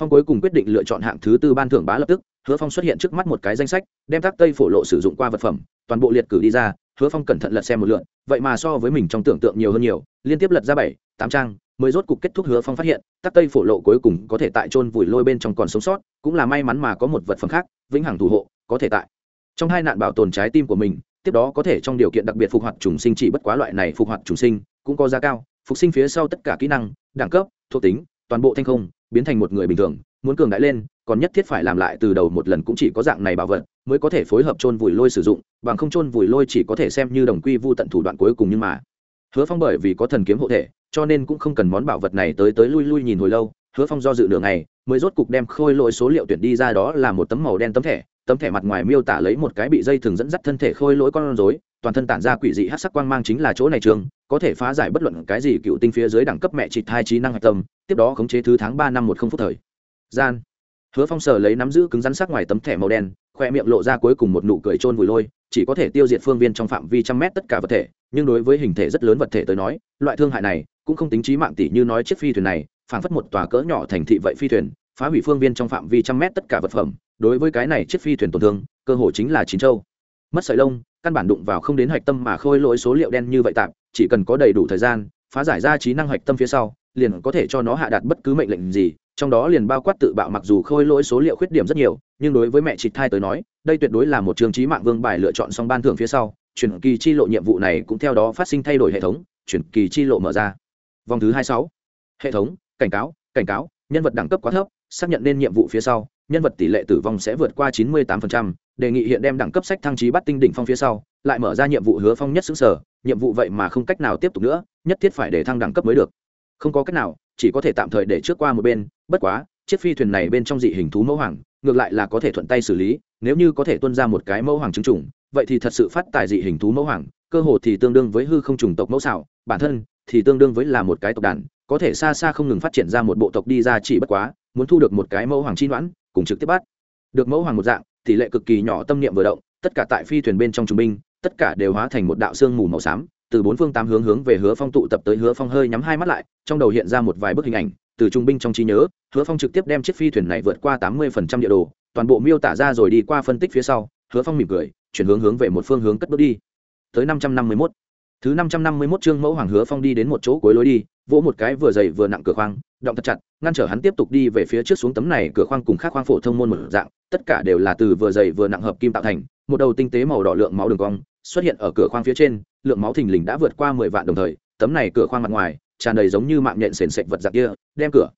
phong cuối cùng quyết định lựa chọn hạng thứ tư ban thưởng bá lập tức, hứa phong xuất hiện trước mắt một cái danh sách, đem tác tây phổ lộ sử dụng qua vật phẩm, toàn bộ liệt cử đi ra, hứa phong cẩn thận lật xem một lượn vậy mà so với mình trong tưởng tượng nhiều hơn nhiều, liên tiếp lật ra bảy, tám trang mới rốt cục kết thúc hứa phong phát hiện, Tắc tây phổ lộ cuối cùng có thể tại trôn vùi lôi bên trong còn sống sót, cũng là may mắn mà có một vật phẩm khác, vĩnh hằng thủ hộ, có thể tại. Trong hai nạn bảo tồn trái tim của mình, tiếp đó có thể trong điều kiện đặc biệt phục hoạt trùng sinh chỉ bất quá loại này phục hoạt trùng sinh, cũng có giá cao, phục sinh phía sau tất cả kỹ năng, đẳng cấp, thuộc tính, toàn bộ thanh không, biến thành một người bình thường, muốn cường đại lên, còn nhất thiết phải làm lại từ đầu một lần cũng chỉ có dạng này bảo vật, mới có thể phối hợp chôn vùi lôi sử dụng, bằng không chôn vùi lôi chỉ có thể xem như đồng quy vu tận thủ đoạn cuối cùng nhưng mà. Hứa phong bởi vì có thần kiếm hộ thể cho nên cũng không cần món bảo vật này tới tới lui lui nhìn hồi lâu, hứa phong do dự nửa ngày, mới rốt cục đem khôi lỗi số liệu tuyển đi ra đó là một tấm màu đen tấm thẻ tấm thẻ mặt ngoài miêu tả lấy một cái bị dây thừng dẫn dắt thân thể khôi lỗi con rối, toàn thân tản ra quỷ dị hát sắc quang mang chính là chỗ này trường, có thể phá giải bất luận cái gì cựu tinh phía dưới đẳng cấp mẹ trịt hai trí năng hạch tâm, tiếp đó khống chế thứ tháng ba năm một không phút thời. Gian. Hứa phong sở lấy nắm giữ cứng rắn sắc ngoài tấm thẻ màu đen, khoe miệng lộ ra cuối cùng một nụ cười trôn vùi lôi, chỉ có thể tiêu diệt phương viên trong phạm vi trăm mét tất cả vật thể, nhưng đối với hình thể rất lớn vật thể tới nói, loại thương hại này cũng không tính trí mạng tỷ như nói chiếc phi thuyền này, phảng phất một tòa cỡ nhỏ thành thị vậy phi thuyền, phá hủy phương viên trong phạm vi trăm mét tất cả vật phẩm. Đối với cái này chiếc phi thuyền tổn thương, cơ hội chính là chín châu. Mất sợi lông, căn bản đụng vào không đến hạch tâm mà khôi lỗi số liệu đen như vậy tạm, chỉ cần có đầy đủ thời gian, phá giải ra trí năng hạch tâm phía sau, liền có thể cho nó hạ đạt bất cứ mệnh lệnh gì, trong đó liền bao quát tự bạo mặc dù khôi lỗi số liệu khuyết điểm rất nhiều, nhưng đối với mẹ chị thai tới nói, đây tuyệt đối là một trường trí mạng vương bài lựa chọn xong ban thưởng phía sau, chuyển kỳ chi lộ nhiệm vụ này cũng theo đó phát sinh thay đổi hệ thống, chuyển kỳ chi lộ mở ra vòng thứ hai sáu. Hệ thống cảnh cáo cảnh cáo nhân vật đẳng cấp quá thấp xác nhận nên nhiệm vụ phía sau nhân vật tỷ lệ tử vong sẽ vượt qua 98%, đề nghị hiện đem đẳng cấp sách thăng trí bắt tinh đỉnh phong phía sau lại mở ra nhiệm vụ hứa phong nhất xứng sở nhiệm vụ vậy mà không cách nào tiếp tục nữa nhất thiết phải để thăng đẳng cấp mới được. Không có cách nào chỉ có thể tạm thời để trước qua một bên bất quá chiếc phi thuyền này bên trong dị hình thú mẫu hoàng ngược lại là có thể thuận tay xử lý nếu như có thể tuân ra một cái mẫu hoàng chứng chủng vậy thì thật sự phát tài dị hình thú mẫu hoàng cơ hồ thì tương đương với hư không trùng tộc mẫu xảo bản thân thì tương đương với là một cái tộc đàn, có thể xa xa không ngừng phát triển ra một bộ tộc đi ra chỉ bất quá, muốn thu được một cái mẫu hoàng chi đoán cùng trực tiếp bắt. Được mẫu hoàng một dạng, tỷ lệ cực kỳ nhỏ tâm niệm vừa động, tất cả tại phi thuyền bên trong trung binh, tất cả đều hóa thành một đạo xương mù màu xám, từ bốn phương tám hướng hướng về hứa phong tụ tập tới hứa phong hơi nhắm hai mắt lại, trong đầu hiện ra một vài bức hình ảnh, từ trung binh trong trí nhớ, hứa phong trực tiếp đem chiếc phi thuyền này vượt qua tám mươi địa đồ, toàn bộ miêu tả ra rồi đi qua phân tích phía sau, hứa phong mỉm cười, chuyển hướng hướng về một phương hướng cất bước đi. Tới năm trăm năm mươi mốt thứ năm trăm năm mươi mốt chương mẫu hoàng hứa phong đi đến một chỗ cuối lối đi, vỗ một cái vừa dày vừa nặng cửa khoang, động thật chặt, ngăn trở hắn tiếp tục đi về phía trước xuống tấm này cửa khoang cùng khác khoang phổ thông môn một dạng, tất cả đều là từ vừa dày vừa nặng hợp kim tạo thành, một đầu tinh tế màu đỏ lượng máu đường cong, xuất hiện ở cửa khoang phía trên, lượng máu thình lình đã vượt qua mười vạn đồng thời, tấm này cửa khoang mặt ngoài, tràn đầy giống như mạng nhện sền sệt vật dạng kia, đem cửa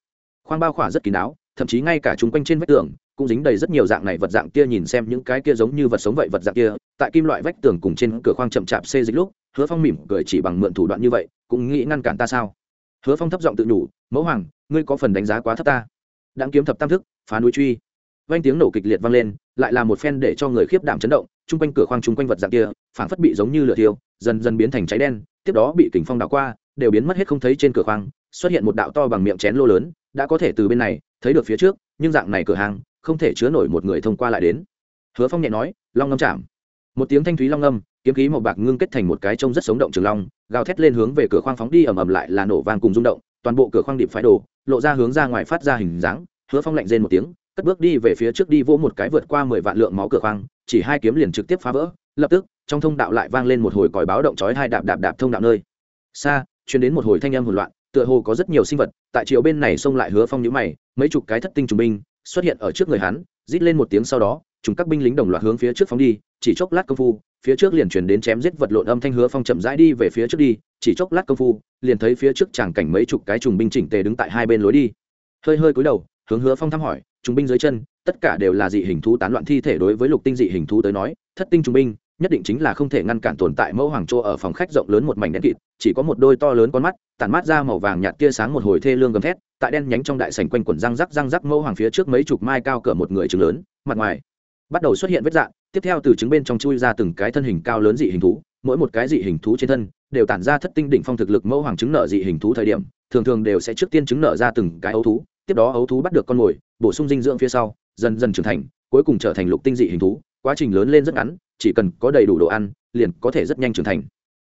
khoang bao khỏa rất kín đáo, thậm chí ngay cả chúng quanh trên vách tường cũng dính đầy rất nhiều dạng này vật dạng kia nhìn xem những cái kia giống như vật sống vậy vật dạng kia, tại kim loại vách tường cùng trên cửa khoang chậm chạp xê dịch lúc hứa phong mỉm cười chỉ bằng mượn thủ đoạn như vậy, cũng nghĩ ngăn cản ta sao? Hứa phong thấp giọng tự nhủ, mẫu hoàng, ngươi có phần đánh giá quá thấp ta. Đáng kiếm thập tam thức, phá núi truy. Vang tiếng nổ kịch liệt vang lên, lại là một phen để cho người khiếp đảm chấn động, chung quanh cửa khoang chung quanh vật dạng kia, phảng phất bị giống như lửa thiêu, dần dần biến thành cháy đen, tiếp đó bị kình phong đảo qua, đều biến mất hết không thấy trên cửa khoang, xuất hiện một đạo to bằng miệng chén lô lớn, đã có thể từ bên này thấy được phía trước, nhưng dạng này cửa hàng không thể chứa nổi một người thông qua lại đến. Hứa phong nhẹ nói, long ngâm chạm một tiếng thanh thúy long âm, kiếm khí màu bạc ngưng kết thành một cái trông rất sống động trường long, gào thét lên hướng về cửa khoang phóng đi ầm ầm lại là nổ vang cùng rung động, toàn bộ cửa khoang điệp phái đổ lộ ra hướng ra ngoài phát ra hình dáng, hứa phong lạnh rên một tiếng, cất bước đi về phía trước đi vỗ một cái vượt qua mười vạn lượng máu cửa khoang, chỉ hai kiếm liền trực tiếp phá vỡ, lập tức, trong thông đạo lại vang lên một hồi còi báo động chói hai đạp đạp đạp thông đạo nơi. Xa chuyển đến một hồi thanh âm hỗn loạn, tựa hồ có rất nhiều sinh vật, tại chiều bên này xông lại hứa phong nhữ mày, mấy chục cái thất tinh trùng binh xuất hiện ở trước người hắn, rít lên một tiếng sau đó, chúng các binh lính đồng loạt hướng phía trước phóng đi chỉ chốc lát công phu, phía trước liền chuyển đến chém giết vật lộn âm thanh hứa phong chậm rãi đi về phía trước đi, chỉ chốc lát công phu, liền thấy phía trước chàng cảnh mấy chục cái trùng binh chỉnh tề đứng tại hai bên lối đi. Hơi hơi cúi đầu, hướng hứa phong thăm hỏi, trùng binh dưới chân, tất cả đều là dị hình thú tán loạn thi thể đối với lục tinh dị hình thú tới nói, thất tinh trùng binh, nhất định chính là không thể ngăn cản tồn tại mẫu hoàng châu ở phòng khách rộng lớn một mảnh đen kịt, chỉ có một đôi to lớn con mắt, tản mát ra màu vàng nhạt tia sáng một hồi thê lương gầm thét, tại đen nhánh trong đại sành quanh quần răng rắc răng rắc mẫu hoàng phía trước mấy chục mai cao cỡ một người trứng lớn, mặt ngoài bắt đầu xuất hiện vết dạng tiếp theo từ trứng bên trong chui ra từng cái thân hình cao lớn dị hình thú, mỗi một cái dị hình thú trên thân đều tản ra thất tinh đỉnh phong thực lực mẫu hoàng chứng nợ dị hình thú thời điểm, thường thường đều sẽ trước tiên chứng nợ ra từng cái ấu thú, tiếp đó ấu thú bắt được con mồi, bổ sung dinh dưỡng phía sau, dần dần trưởng thành, cuối cùng trở thành lục tinh dị hình thú, quá trình lớn lên rất ngắn, chỉ cần có đầy đủ đồ ăn, liền có thể rất nhanh trưởng thành.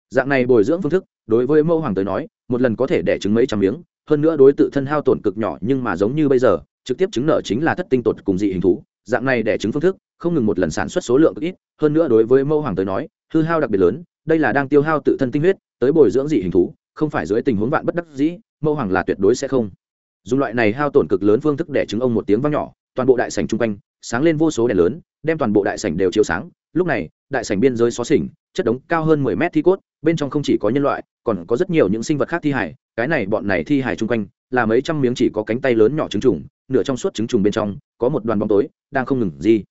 Dạng này bồi dưỡng phương thức, đối với mẫu hoàng tới nói, một lần có thể đẻ trứng mấy trăm miếng, hơn nữa đối tự thân hao tổn cực nhỏ nhưng mà giống như bây giờ, trực tiếp chứng nợ chính là thất tinh tột cùng dị hình thú, dạng này đẻ trứng phương thức không ngừng một lần sản xuất số lượng cực ít, hơn nữa đối với mẫu hoàng tới nói, hư hao đặc biệt lớn, đây là đang tiêu hao tự thân tinh huyết, tới bồi dưỡng dị hình thú, không phải dưới tình huống vạn bất đắc dĩ, mẫu hoàng là tuyệt đối sẽ không. Dùng loại này hao tổn cực lớn phương thức để chứng ông một tiếng vang nhỏ, toàn bộ đại sảnh chung quanh, sáng lên vô số đèn lớn, đem toàn bộ đại sảnh đều chiếu sáng. Lúc này, đại sảnh biên giới xó xỉnh, chất đống cao hơn mười mét thi cốt, bên trong không chỉ có nhân loại, còn có rất nhiều những sinh vật khác thi hải cái này bọn này thi hải chung quanh, là mấy trăm miếng chỉ có cánh tay lớn nhỏ trứng trùng, nửa trong suốt trứng trùng bên trong, có một đoàn bóng tối, đang không ngừng gì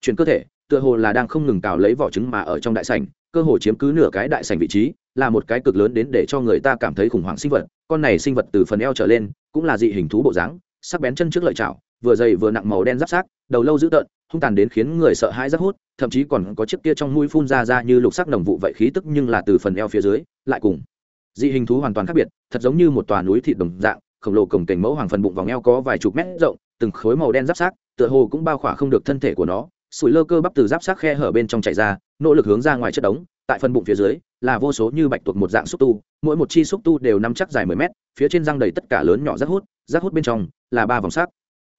chuyển cơ thể, tựa hồ là đang không ngừng cào lấy vỏ trứng mà ở trong đại sảnh, cơ hồ chiếm cứ nửa cái đại sảnh vị trí, là một cái cực lớn đến để cho người ta cảm thấy khủng hoảng sinh vật. Con này sinh vật từ phần eo trở lên, cũng là dị hình thú bộ dáng, sắc bén chân trước lợi chảo, vừa dày vừa nặng màu đen giáp sát đầu lâu dữ tợn, hung tàn đến khiến người sợ hãi rất hút, thậm chí còn có chiếc kia trong mũi phun ra ra như lục sắc đồng vụ vậy khí tức nhưng là từ phần eo phía dưới, lại cùng dị hình thú hoàn toàn khác biệt, thật giống như một tòa núi thịt đồng dạng, khổng lồ cổng cảnh mẫu hoàng phần bụng vòng eo có vài chục mét rộng, từng khối màu đen giáp sát tựa hồ cũng bao khỏa không được thân thể của nó sủi lơ cơ bắp từ giáp sát khe hở bên trong chạy ra, nỗ lực hướng ra ngoài chất đống, tại phần bụng phía dưới, là vô số như bạch tuộc một dạng xúc tu, mỗi một chi xúc tu đều nắm chắc dài mười mét, phía trên răng đầy tất cả lớn nhỏ rác hút rác hút bên trong là ba vòng sắc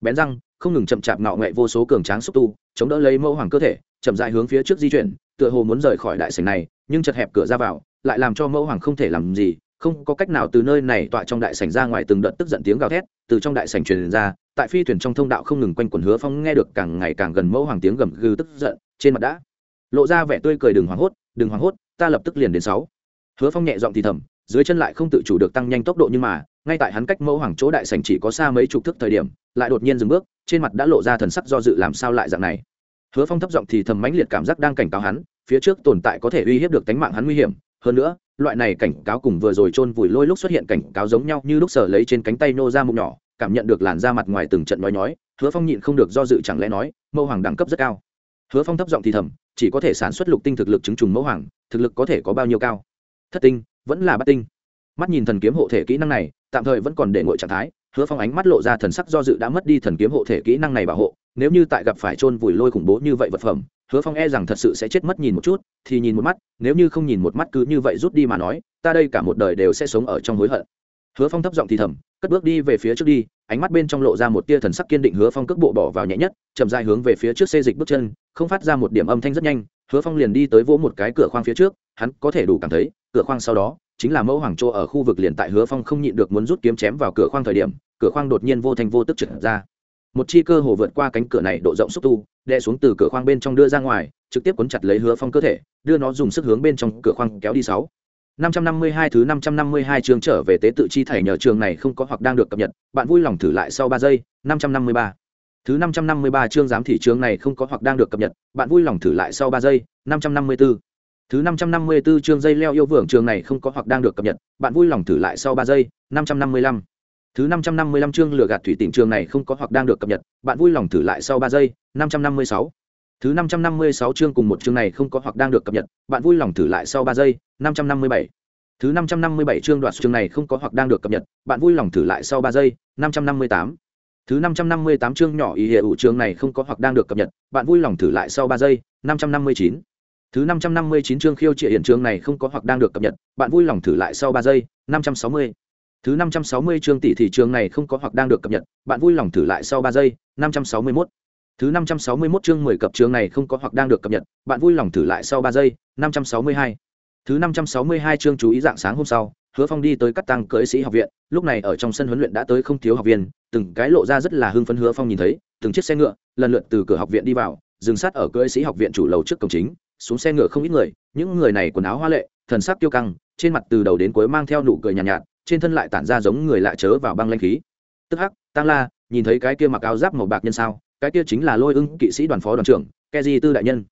bén răng, không ngừng chậm chạp ngạo nghệ vô số cường tráng xúc tu, chống đỡ lấy mẫu hoàng cơ thể, chậm dại hướng phía trước di chuyển, tựa hồ muốn rời khỏi đại sảnh này, nhưng chật hẹp cửa ra vào, lại làm cho mẫu hoàng không thể làm gì không có cách nào từ nơi này tọa trong đại sảnh ra ngoài từng đợt tức giận tiếng gào thét, từ trong đại sảnh truyền ra, tại phi thuyền trong thông đạo không ngừng quanh quần hứa phong nghe được càng ngày càng gần mẫu hoàng tiếng gầm gừ tức giận, trên mặt đã lộ ra vẻ tươi cười đừng hoảng hốt, đừng hoảng hốt, ta lập tức liền đến sáu. Hứa phong nhẹ giọng thì thầm, dưới chân lại không tự chủ được tăng nhanh tốc độ nhưng mà, ngay tại hắn cách mẫu hoàng chỗ đại sảnh chỉ có xa mấy chục thước thời điểm, lại đột nhiên dừng bước, trên mặt đã lộ ra thần sắc do dự làm sao lại dạng này. Hứa phong thấp giọng thì thầm mãnh liệt cảm giác đang cảnh cáo hắn, phía trước tồn tại có thể uy hiếp được tính mạng hắn nguy hiểm hơn nữa, loại này cảnh cáo cùng vừa rồi chôn vùi lôi lúc xuất hiện cảnh cáo giống nhau như lúc sở lấy trên cánh tay nô ra mục nhỏ, cảm nhận được làn da mặt ngoài từng trận nói nhói, hứa phong nhịn không được do dự chẳng lẽ nói, mẫu hoàng đẳng cấp rất cao. Hứa phong thấp giọng thì thầm, chỉ có thể sản xuất lục tinh thực lực chứng trùng mẫu hoàng, thực lực có thể có bao nhiêu cao? Thất tinh, vẫn là bát tinh. Mắt nhìn thần kiếm hộ thể kỹ năng này, tạm thời vẫn còn để ngội trạng thái, hứa phong ánh mắt lộ ra thần sắc do dự đã mất đi thần kiếm hộ thể kỹ năng này bảo hộ, nếu như tại gặp phải chôn vùi lôi khủng bố như vậy vật phẩm hứa phong e rằng thật sự sẽ chết mất nhìn một chút, thì nhìn một mắt, nếu như không nhìn một mắt cứ như vậy rút đi mà nói, ta đây cả một đời đều sẽ sống ở trong hối hận. Hứa phong thấp giọng thì thầm, cất bước đi về phía trước đi, ánh mắt bên trong lộ ra một tia thần sắc kiên định, hứa phong cước bộ bỏ vào nhẹ nhất, chậm dài hướng về phía trước xê dịch bước chân, không phát ra một điểm âm thanh rất nhanh, hứa phong liền đi tới vỗ một cái cửa khoang phía trước, hắn có thể đủ cảm thấy, cửa khoang sau đó, chính là mẫu hoàng châu ở khu vực liền tại hứa phong không nhịn được muốn rút kiếm chém vào cửa khoang thời điểm, cửa khoang đột nhiên vô thành vô tức trượt ra một chi cơ hồ vượt qua cánh cửa này độ rộng xúc tu đe xuống từ cửa khoang bên trong đưa ra ngoài trực tiếp cuốn chặt lấy hứa phong cơ thể đưa nó dùng sức hướng bên trong cửa khoang kéo đi sáu. năm trăm năm mươi hai thứ năm trăm năm mươi hai chương trở về tế tự chi thể nhờ trường này không có hoặc đang được cập nhật, bạn vui lòng thử lại sau ba giây, năm trăm năm mươi ba. Thứ năm trăm năm mươi ba chương giám thị trường này không có hoặc đang được cập nhật, bạn vui lòng thử lại sau ba giây, năm trăm năm mươi bốn Thứ năm trăm năm mươi bốn chương dây leo yêu vượng trường này không có hoặc đang được cập nhật, bạn vui lòng thử lại sau ba giây, năm trăm năm mươi lăm. Thứ năm trăm năm mươi lăm chương lửa gạt thủy tỉnh trường này không có hoặc đang được cập nhật, bạn vui lòng thử lại sau ba giây, năm trăm năm mươi sáu Thứ năm trăm năm mươi sáu chương cùng một chương này không có hoặc đang được cập nhật, bạn vui lòng thử lại sau ba giây, năm trăm năm mươi bảy Thứ năm trăm năm mươi bảy chương đoạn chương này không có hoặc đang được cập nhật, bạn vui lòng thử lại sau ba giây, năm trăm năm mươi tám Thứ năm trăm năm mươi tám chương nhỏ ý hệ chương này không có hoặc đang được cập nhật, bạn vui lòng thử lại sau ba giây, năm trăm năm mươi chín Thứ năm trăm năm mươi chín chương khiêu trịa hiện chương này không có hoặc đang được cập nhật, bạn vui lòng thử lại sau ba giây, năm trăm sáu mươi Thứ năm trăm sáu mươi chương tỷ thị trường này không có hoặc đang được cập nhật, bạn vui lòng thử lại sau ba giây, năm trăm sáu mươi 561. Thứ năm trăm sáu mươi 561 chương mười cập chương này không có hoặc đang được cập nhật, bạn vui lòng thử lại sau ba giây, năm trăm sáu mươi hai Thứ năm trăm sáu mươi hai chương chú ý dạng sáng hôm sau, Hứa Phong đi tới cắt tăng cưỡi sĩ học viện, lúc này ở trong sân huấn luyện đã tới không thiếu học viên, từng cái lộ ra rất là hưng phấn Hứa Phong nhìn thấy, từng chiếc xe ngựa lần lượt từ cửa học viện đi vào, dừng sát ở cưỡi sĩ học viện chủ lầu trước cổng chính, xuống xe ngựa không ít người, những người này quần áo hoa lệ, thần sắc tiêu căng, trên mặt từ đầu đến cuối mang theo nụ cười nhàn nhạt, nhạt, trên thân lại tản ra giống người lạ chớ vào băng lanh khí. Tức hắc, Tăng La, nhìn thấy cái kia mặc áo giáp màu bạc nhân sao? Cái kia chính là Lôi Ưng kỵ sĩ đoàn phó đoàn trưởng, Keji Tư đại nhân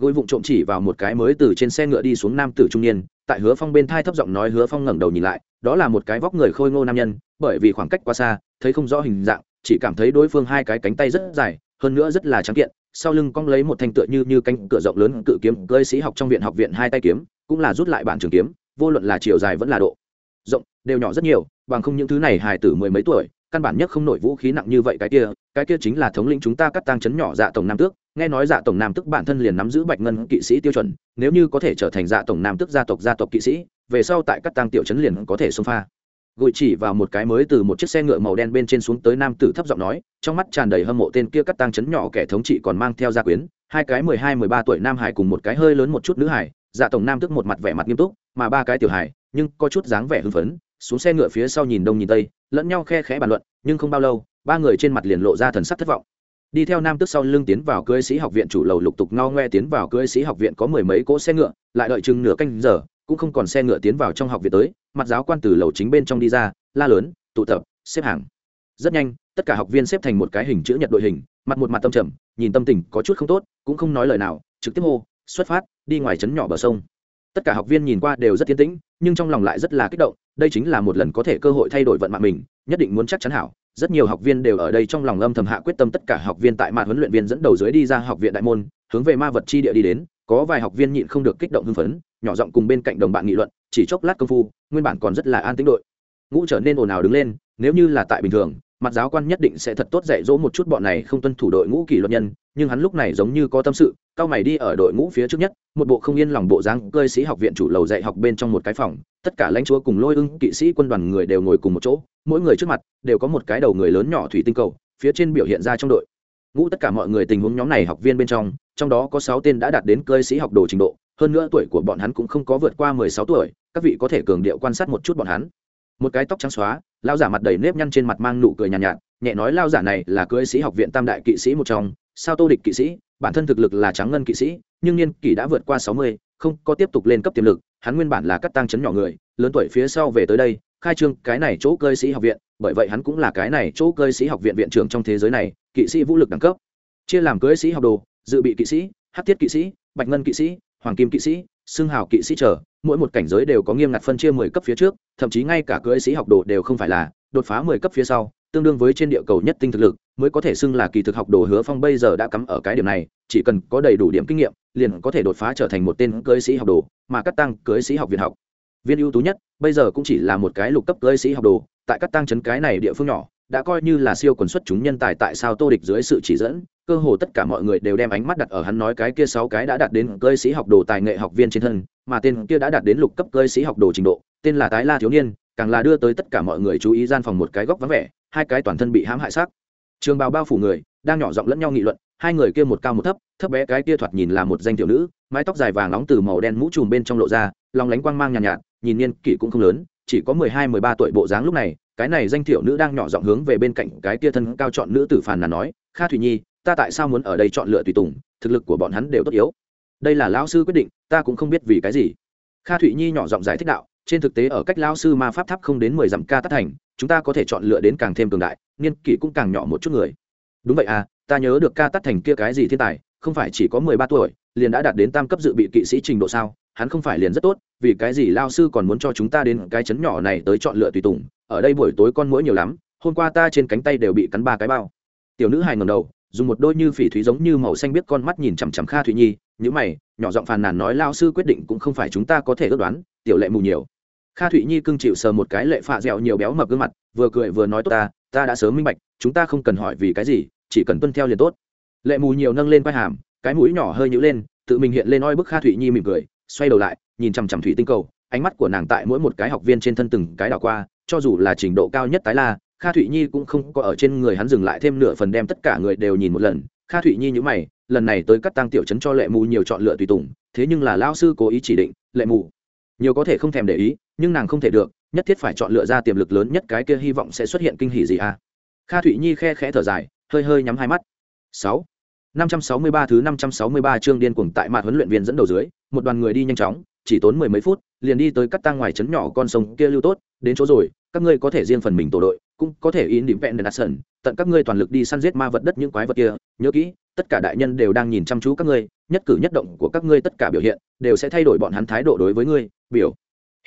gối vụng trộm chỉ vào một cái mới từ trên xe ngựa đi xuống nam tử trung niên tại hứa phong bên thai thấp giọng nói hứa phong ngẩng đầu nhìn lại đó là một cái vóc người khôi ngô nam nhân bởi vì khoảng cách quá xa thấy không rõ hình dạng chỉ cảm thấy đối phương hai cái cánh tay rất dài hơn nữa rất là trắng kiện sau lưng cong lấy một thanh tựa như như cánh cửa rộng lớn cự kiếm cơi sĩ học trong viện học viện hai tay kiếm cũng là rút lại bản trường kiếm vô luận là chiều dài vẫn là độ rộng, đều nhỏ rất nhiều, bằng không những thứ này hài tử mười mấy tuổi, căn bản nhất không nổi vũ khí nặng như vậy cái kia cái kia chính là thống lĩnh chúng ta cắt tăng chấn nhỏ dạ tổng nam tước. Nghe nói dạ tổng nam tước bản thân liền nắm giữ bạch ngân kỵ sĩ tiêu chuẩn, nếu như có thể trở thành dạ tổng nam tước gia tộc gia tộc kỵ sĩ, về sau tại cắt tăng tiểu chấn liền có thể xông pha. Gội chỉ vào một cái mới từ một chiếc xe ngựa màu đen bên trên xuống tới nam tử thấp giọng nói, trong mắt tràn đầy hâm mộ tên kia cắt tăng chấn nhỏ kẻ thống trị còn mang theo gia quyến, hai cái mười hai mười ba tuổi nam hải cùng một cái hơi lớn một chút nữ hải dạ tổng nam tức một mặt vẻ mặt nghiêm túc, mà ba cái tiểu hải nhưng có chút dáng vẻ hưng phấn, xuống xe ngựa phía sau nhìn đông nhìn tây, lẫn nhau khe khẽ bàn luận, nhưng không bao lâu, ba người trên mặt liền lộ ra thần sắc thất vọng. Đi theo nam tức sau lưng tiến vào cưới sĩ học viện chủ lầu lục tục ngao ngoe tiến vào cưới sĩ học viện có mười mấy cỗ xe ngựa, lại đợi chừng nửa canh giờ, cũng không còn xe ngựa tiến vào trong học viện tới, mặt giáo quan từ lầu chính bên trong đi ra, la lớn, tụ tập, xếp hàng. Rất nhanh, tất cả học viên xếp thành một cái hình chữ nhật đội hình, mặt một mặt tâm trầm, nhìn tâm tình có chút không tốt, cũng không nói lời nào, trực tiếp hô, xuất phát, đi ngoài trấn nhỏ bờ sông tất cả học viên nhìn qua đều rất tiến tĩnh, nhưng trong lòng lại rất là kích động, đây chính là một lần có thể cơ hội thay đổi vận mạng mình, nhất định muốn chắc chắn hảo. Rất nhiều học viên đều ở đây trong lòng âm thầm hạ quyết tâm tất cả học viên tại mạng huấn luyện viên dẫn đầu dưới đi ra học viện đại môn, hướng về ma vật chi địa đi đến, có vài học viên nhịn không được kích động hưng phấn, nhỏ giọng cùng bên cạnh đồng bạn nghị luận, chỉ chốc lát công phu, nguyên bản còn rất là an tĩnh đội. Ngũ trở nên ồn ào đứng lên, nếu như là tại bình thường mặt giáo quan nhất định sẽ thật tốt dạy dỗ một chút bọn này không tuân thủ đội ngũ kỷ luật nhân, nhưng hắn lúc này giống như có tâm sự, cao mày đi ở đội ngũ phía trước nhất, một bộ không yên lòng bộ dáng cơi sĩ học viện chủ lầu dạy học bên trong một cái phòng, tất cả lãnh chúa cùng lôi ưng kỵ sĩ quân đoàn người đều ngồi cùng một chỗ, mỗi người trước mặt đều có một cái đầu người lớn nhỏ thủy tinh cầu, phía trên biểu hiện ra trong đội. Ngũ tất cả mọi người tình huống nhóm này học viên bên trong trong đó có sáu tên đã đạt đến cơi sĩ học đồ trình độ, hơn nữa tuổi của bọn hắn cũng không có vượt qua mười sáu tuổi, các vị có thể cường điệu quan sát một chút bọn hắn. Một cái tóc trắng xóa lao giả mặt đầy nếp nhăn trên mặt mang nụ cười nhàn nhạt, nhạt nhẹ nói lao giả này là cưỡi sĩ học viện tam đại kỵ sĩ một trong sao tô địch kỵ sĩ bản thân thực lực là trắng ngân kỵ sĩ nhưng niên kỷ đã vượt qua sáu mươi không có tiếp tục lên cấp tiềm lực hắn nguyên bản là cắt tăng chấn nhỏ người lớn tuổi phía sau về tới đây khai trương cái này chỗ cơ sĩ học viện bởi vậy hắn cũng là cái này chỗ cơ sĩ học viện viện trưởng trong thế giới này kỵ sĩ vũ lực đẳng cấp. Chia làm cưỡi sĩ học đồ dự bị kỵ sĩ hát thiết kỵ sĩ bạch ngân kỵ sĩ hoàng kim kỵ sĩ xưng hào kỵ sĩ trở mỗi một cảnh giới đều có nghiêm ngặt phân chia mười cấp phía trước, thậm chí ngay cả cưỡi sĩ học đồ đều không phải là, đột phá mười cấp phía sau, tương đương với trên địa cầu nhất tinh thực lực, mới có thể xưng là kỳ thực học đồ hứa phong bây giờ đã cắm ở cái điểm này, chỉ cần có đầy đủ điểm kinh nghiệm, liền có thể đột phá trở thành một tên cưỡi sĩ học đồ, mà cắt tăng cưỡi sĩ học viện học. Viên ưu tú nhất, bây giờ cũng chỉ là một cái lục cấp cưỡi sĩ học đồ, tại cắt tăng chấn cái này địa phương nhỏ, đã coi như là siêu quần xuất chúng nhân tài tại sao tô địch dưới sự chỉ dẫn cơ hồ tất cả mọi người đều đem ánh mắt đặt ở hắn nói cái kia sáu cái đã đạt đến cơ sĩ học đồ tài nghệ học viên trên thân mà tên kia đã đạt đến lục cấp cơ sĩ học đồ trình độ tên là tái la thiếu niên càng là đưa tới tất cả mọi người chú ý gian phòng một cái góc vắng vẻ hai cái toàn thân bị hãm hại xác. Trường bào bao phủ người đang nhỏ giọng lẫn nhau nghị luận hai người kia một cao một thấp thấp bé cái kia thoạt nhìn là một danh tiểu nữ mái tóc dài vàng nóng từ màu đen mũ trùm bên trong lộ ra lòng lánh quang mang nhàn nhạt, nhạt nhìn niên kỷ cũng không lớn chỉ có mười hai mười ba tuổi bộ dáng lúc này cái này danh tiểu nữ đang nhỏ giọng hướng về bên cạnh cái kia thân cao chọn nữ tử phàn là nói kha thủy nhi ta tại sao muốn ở đây chọn lựa tùy tùng, thực lực của bọn hắn đều tốt yếu. Đây là lão sư quyết định, ta cũng không biết vì cái gì. Kha thụy nhi nhỏ giọng giải thích đạo, trên thực tế ở cách lão sư ma pháp tháp không đến mười dặm ca tắt thành, chúng ta có thể chọn lựa đến càng thêm cường đại, niên kỷ cũng càng nhỏ một chút người. Đúng vậy à ta nhớ được ca tắt thành kia cái gì thiên tài, không phải chỉ có mười ba tuổi, liền đã đạt đến tam cấp dự bị kỵ sĩ trình độ sao, hắn không phải liền rất tốt, vì cái gì lao sư còn muốn cho chúng ta đến cái chấn nhỏ này tới chọn lựa tùy tùng, ở đây buổi tối con mũi nhiều lắm, hôm qua ta trên cánh tay đều bị cắn ba cái bao. Tiểu nữ hài ngầm đầu dùng một đôi như phỉ thúy giống như màu xanh biết con mắt nhìn chằm chằm kha thụy nhi nhữ mày, nhỏ giọng phàn nàn nói lao sư quyết định cũng không phải chúng ta có thể ước đoán, tiểu lệ mù nhiều. Kha thụy nhi cưng chịu sờ một cái lệ phạ dẻo nhiều béo mập gương mặt, vừa cười vừa nói, tốt ta ta đã sớm minh bạch, chúng ta không cần hỏi vì cái gì, chỉ cần tuân theo liền tốt. Lệ mù nhiều nâng lên quai hàm, cái mũi nhỏ hơi nhữ lên, tự mình hiện lên oi bức kha thụy nhi mỉm cười, xoay đầu lại, nhìn chằm chằm thủy tinh cầu, ánh mắt của nàng tại mỗi một cái học viên trên thân từng cái đảo qua, cho dù là trình độ cao nhất tái la kha thụy nhi cũng không có ở trên người hắn dừng lại thêm nửa phần đem tất cả người đều nhìn một lần. Kha thụy nhi nhữ mày, lần này tới cắt tăng tiểu chấn cho lệ mù nhiều chọn lựa tùy tùng, thế nhưng là lao sư cố ý chỉ định, lệ mù. Nhiều có thể không thèm để ý, nhưng nàng không thể được, nhất thiết phải chọn lựa ra tiềm lực lớn nhất cái kia hy vọng sẽ xuất hiện kinh hỷ gì à? Kha thụy nhi khe khẽ thở dài, hơi hơi nhắm hai mắt. Sáu. Năm trăm sáu mươi ba thứ năm trăm sáu mươi ba chương điên cuồng tại mặt huấn luyện viên dẫn đầu dưới, một đoàn người đi nhanh chóng, chỉ tốn mười mấy phút, liền đi tới cắt tăng ngoài trấn nhỏ con sông kia lưu tốt, đến chỗ rồi, các ngươi có thể riêng phần mình tổ đội cũng có thể in điểm vẹn đền đặt sần, tận các ngươi toàn lực đi săn giết ma vật đất những quái vật kia. Nhớ kỹ, tất cả đại nhân đều đang nhìn chăm chú các ngươi, nhất cử nhất động của các ngươi tất cả biểu hiện đều sẽ thay đổi bọn hắn thái độ đối với ngươi. Biểu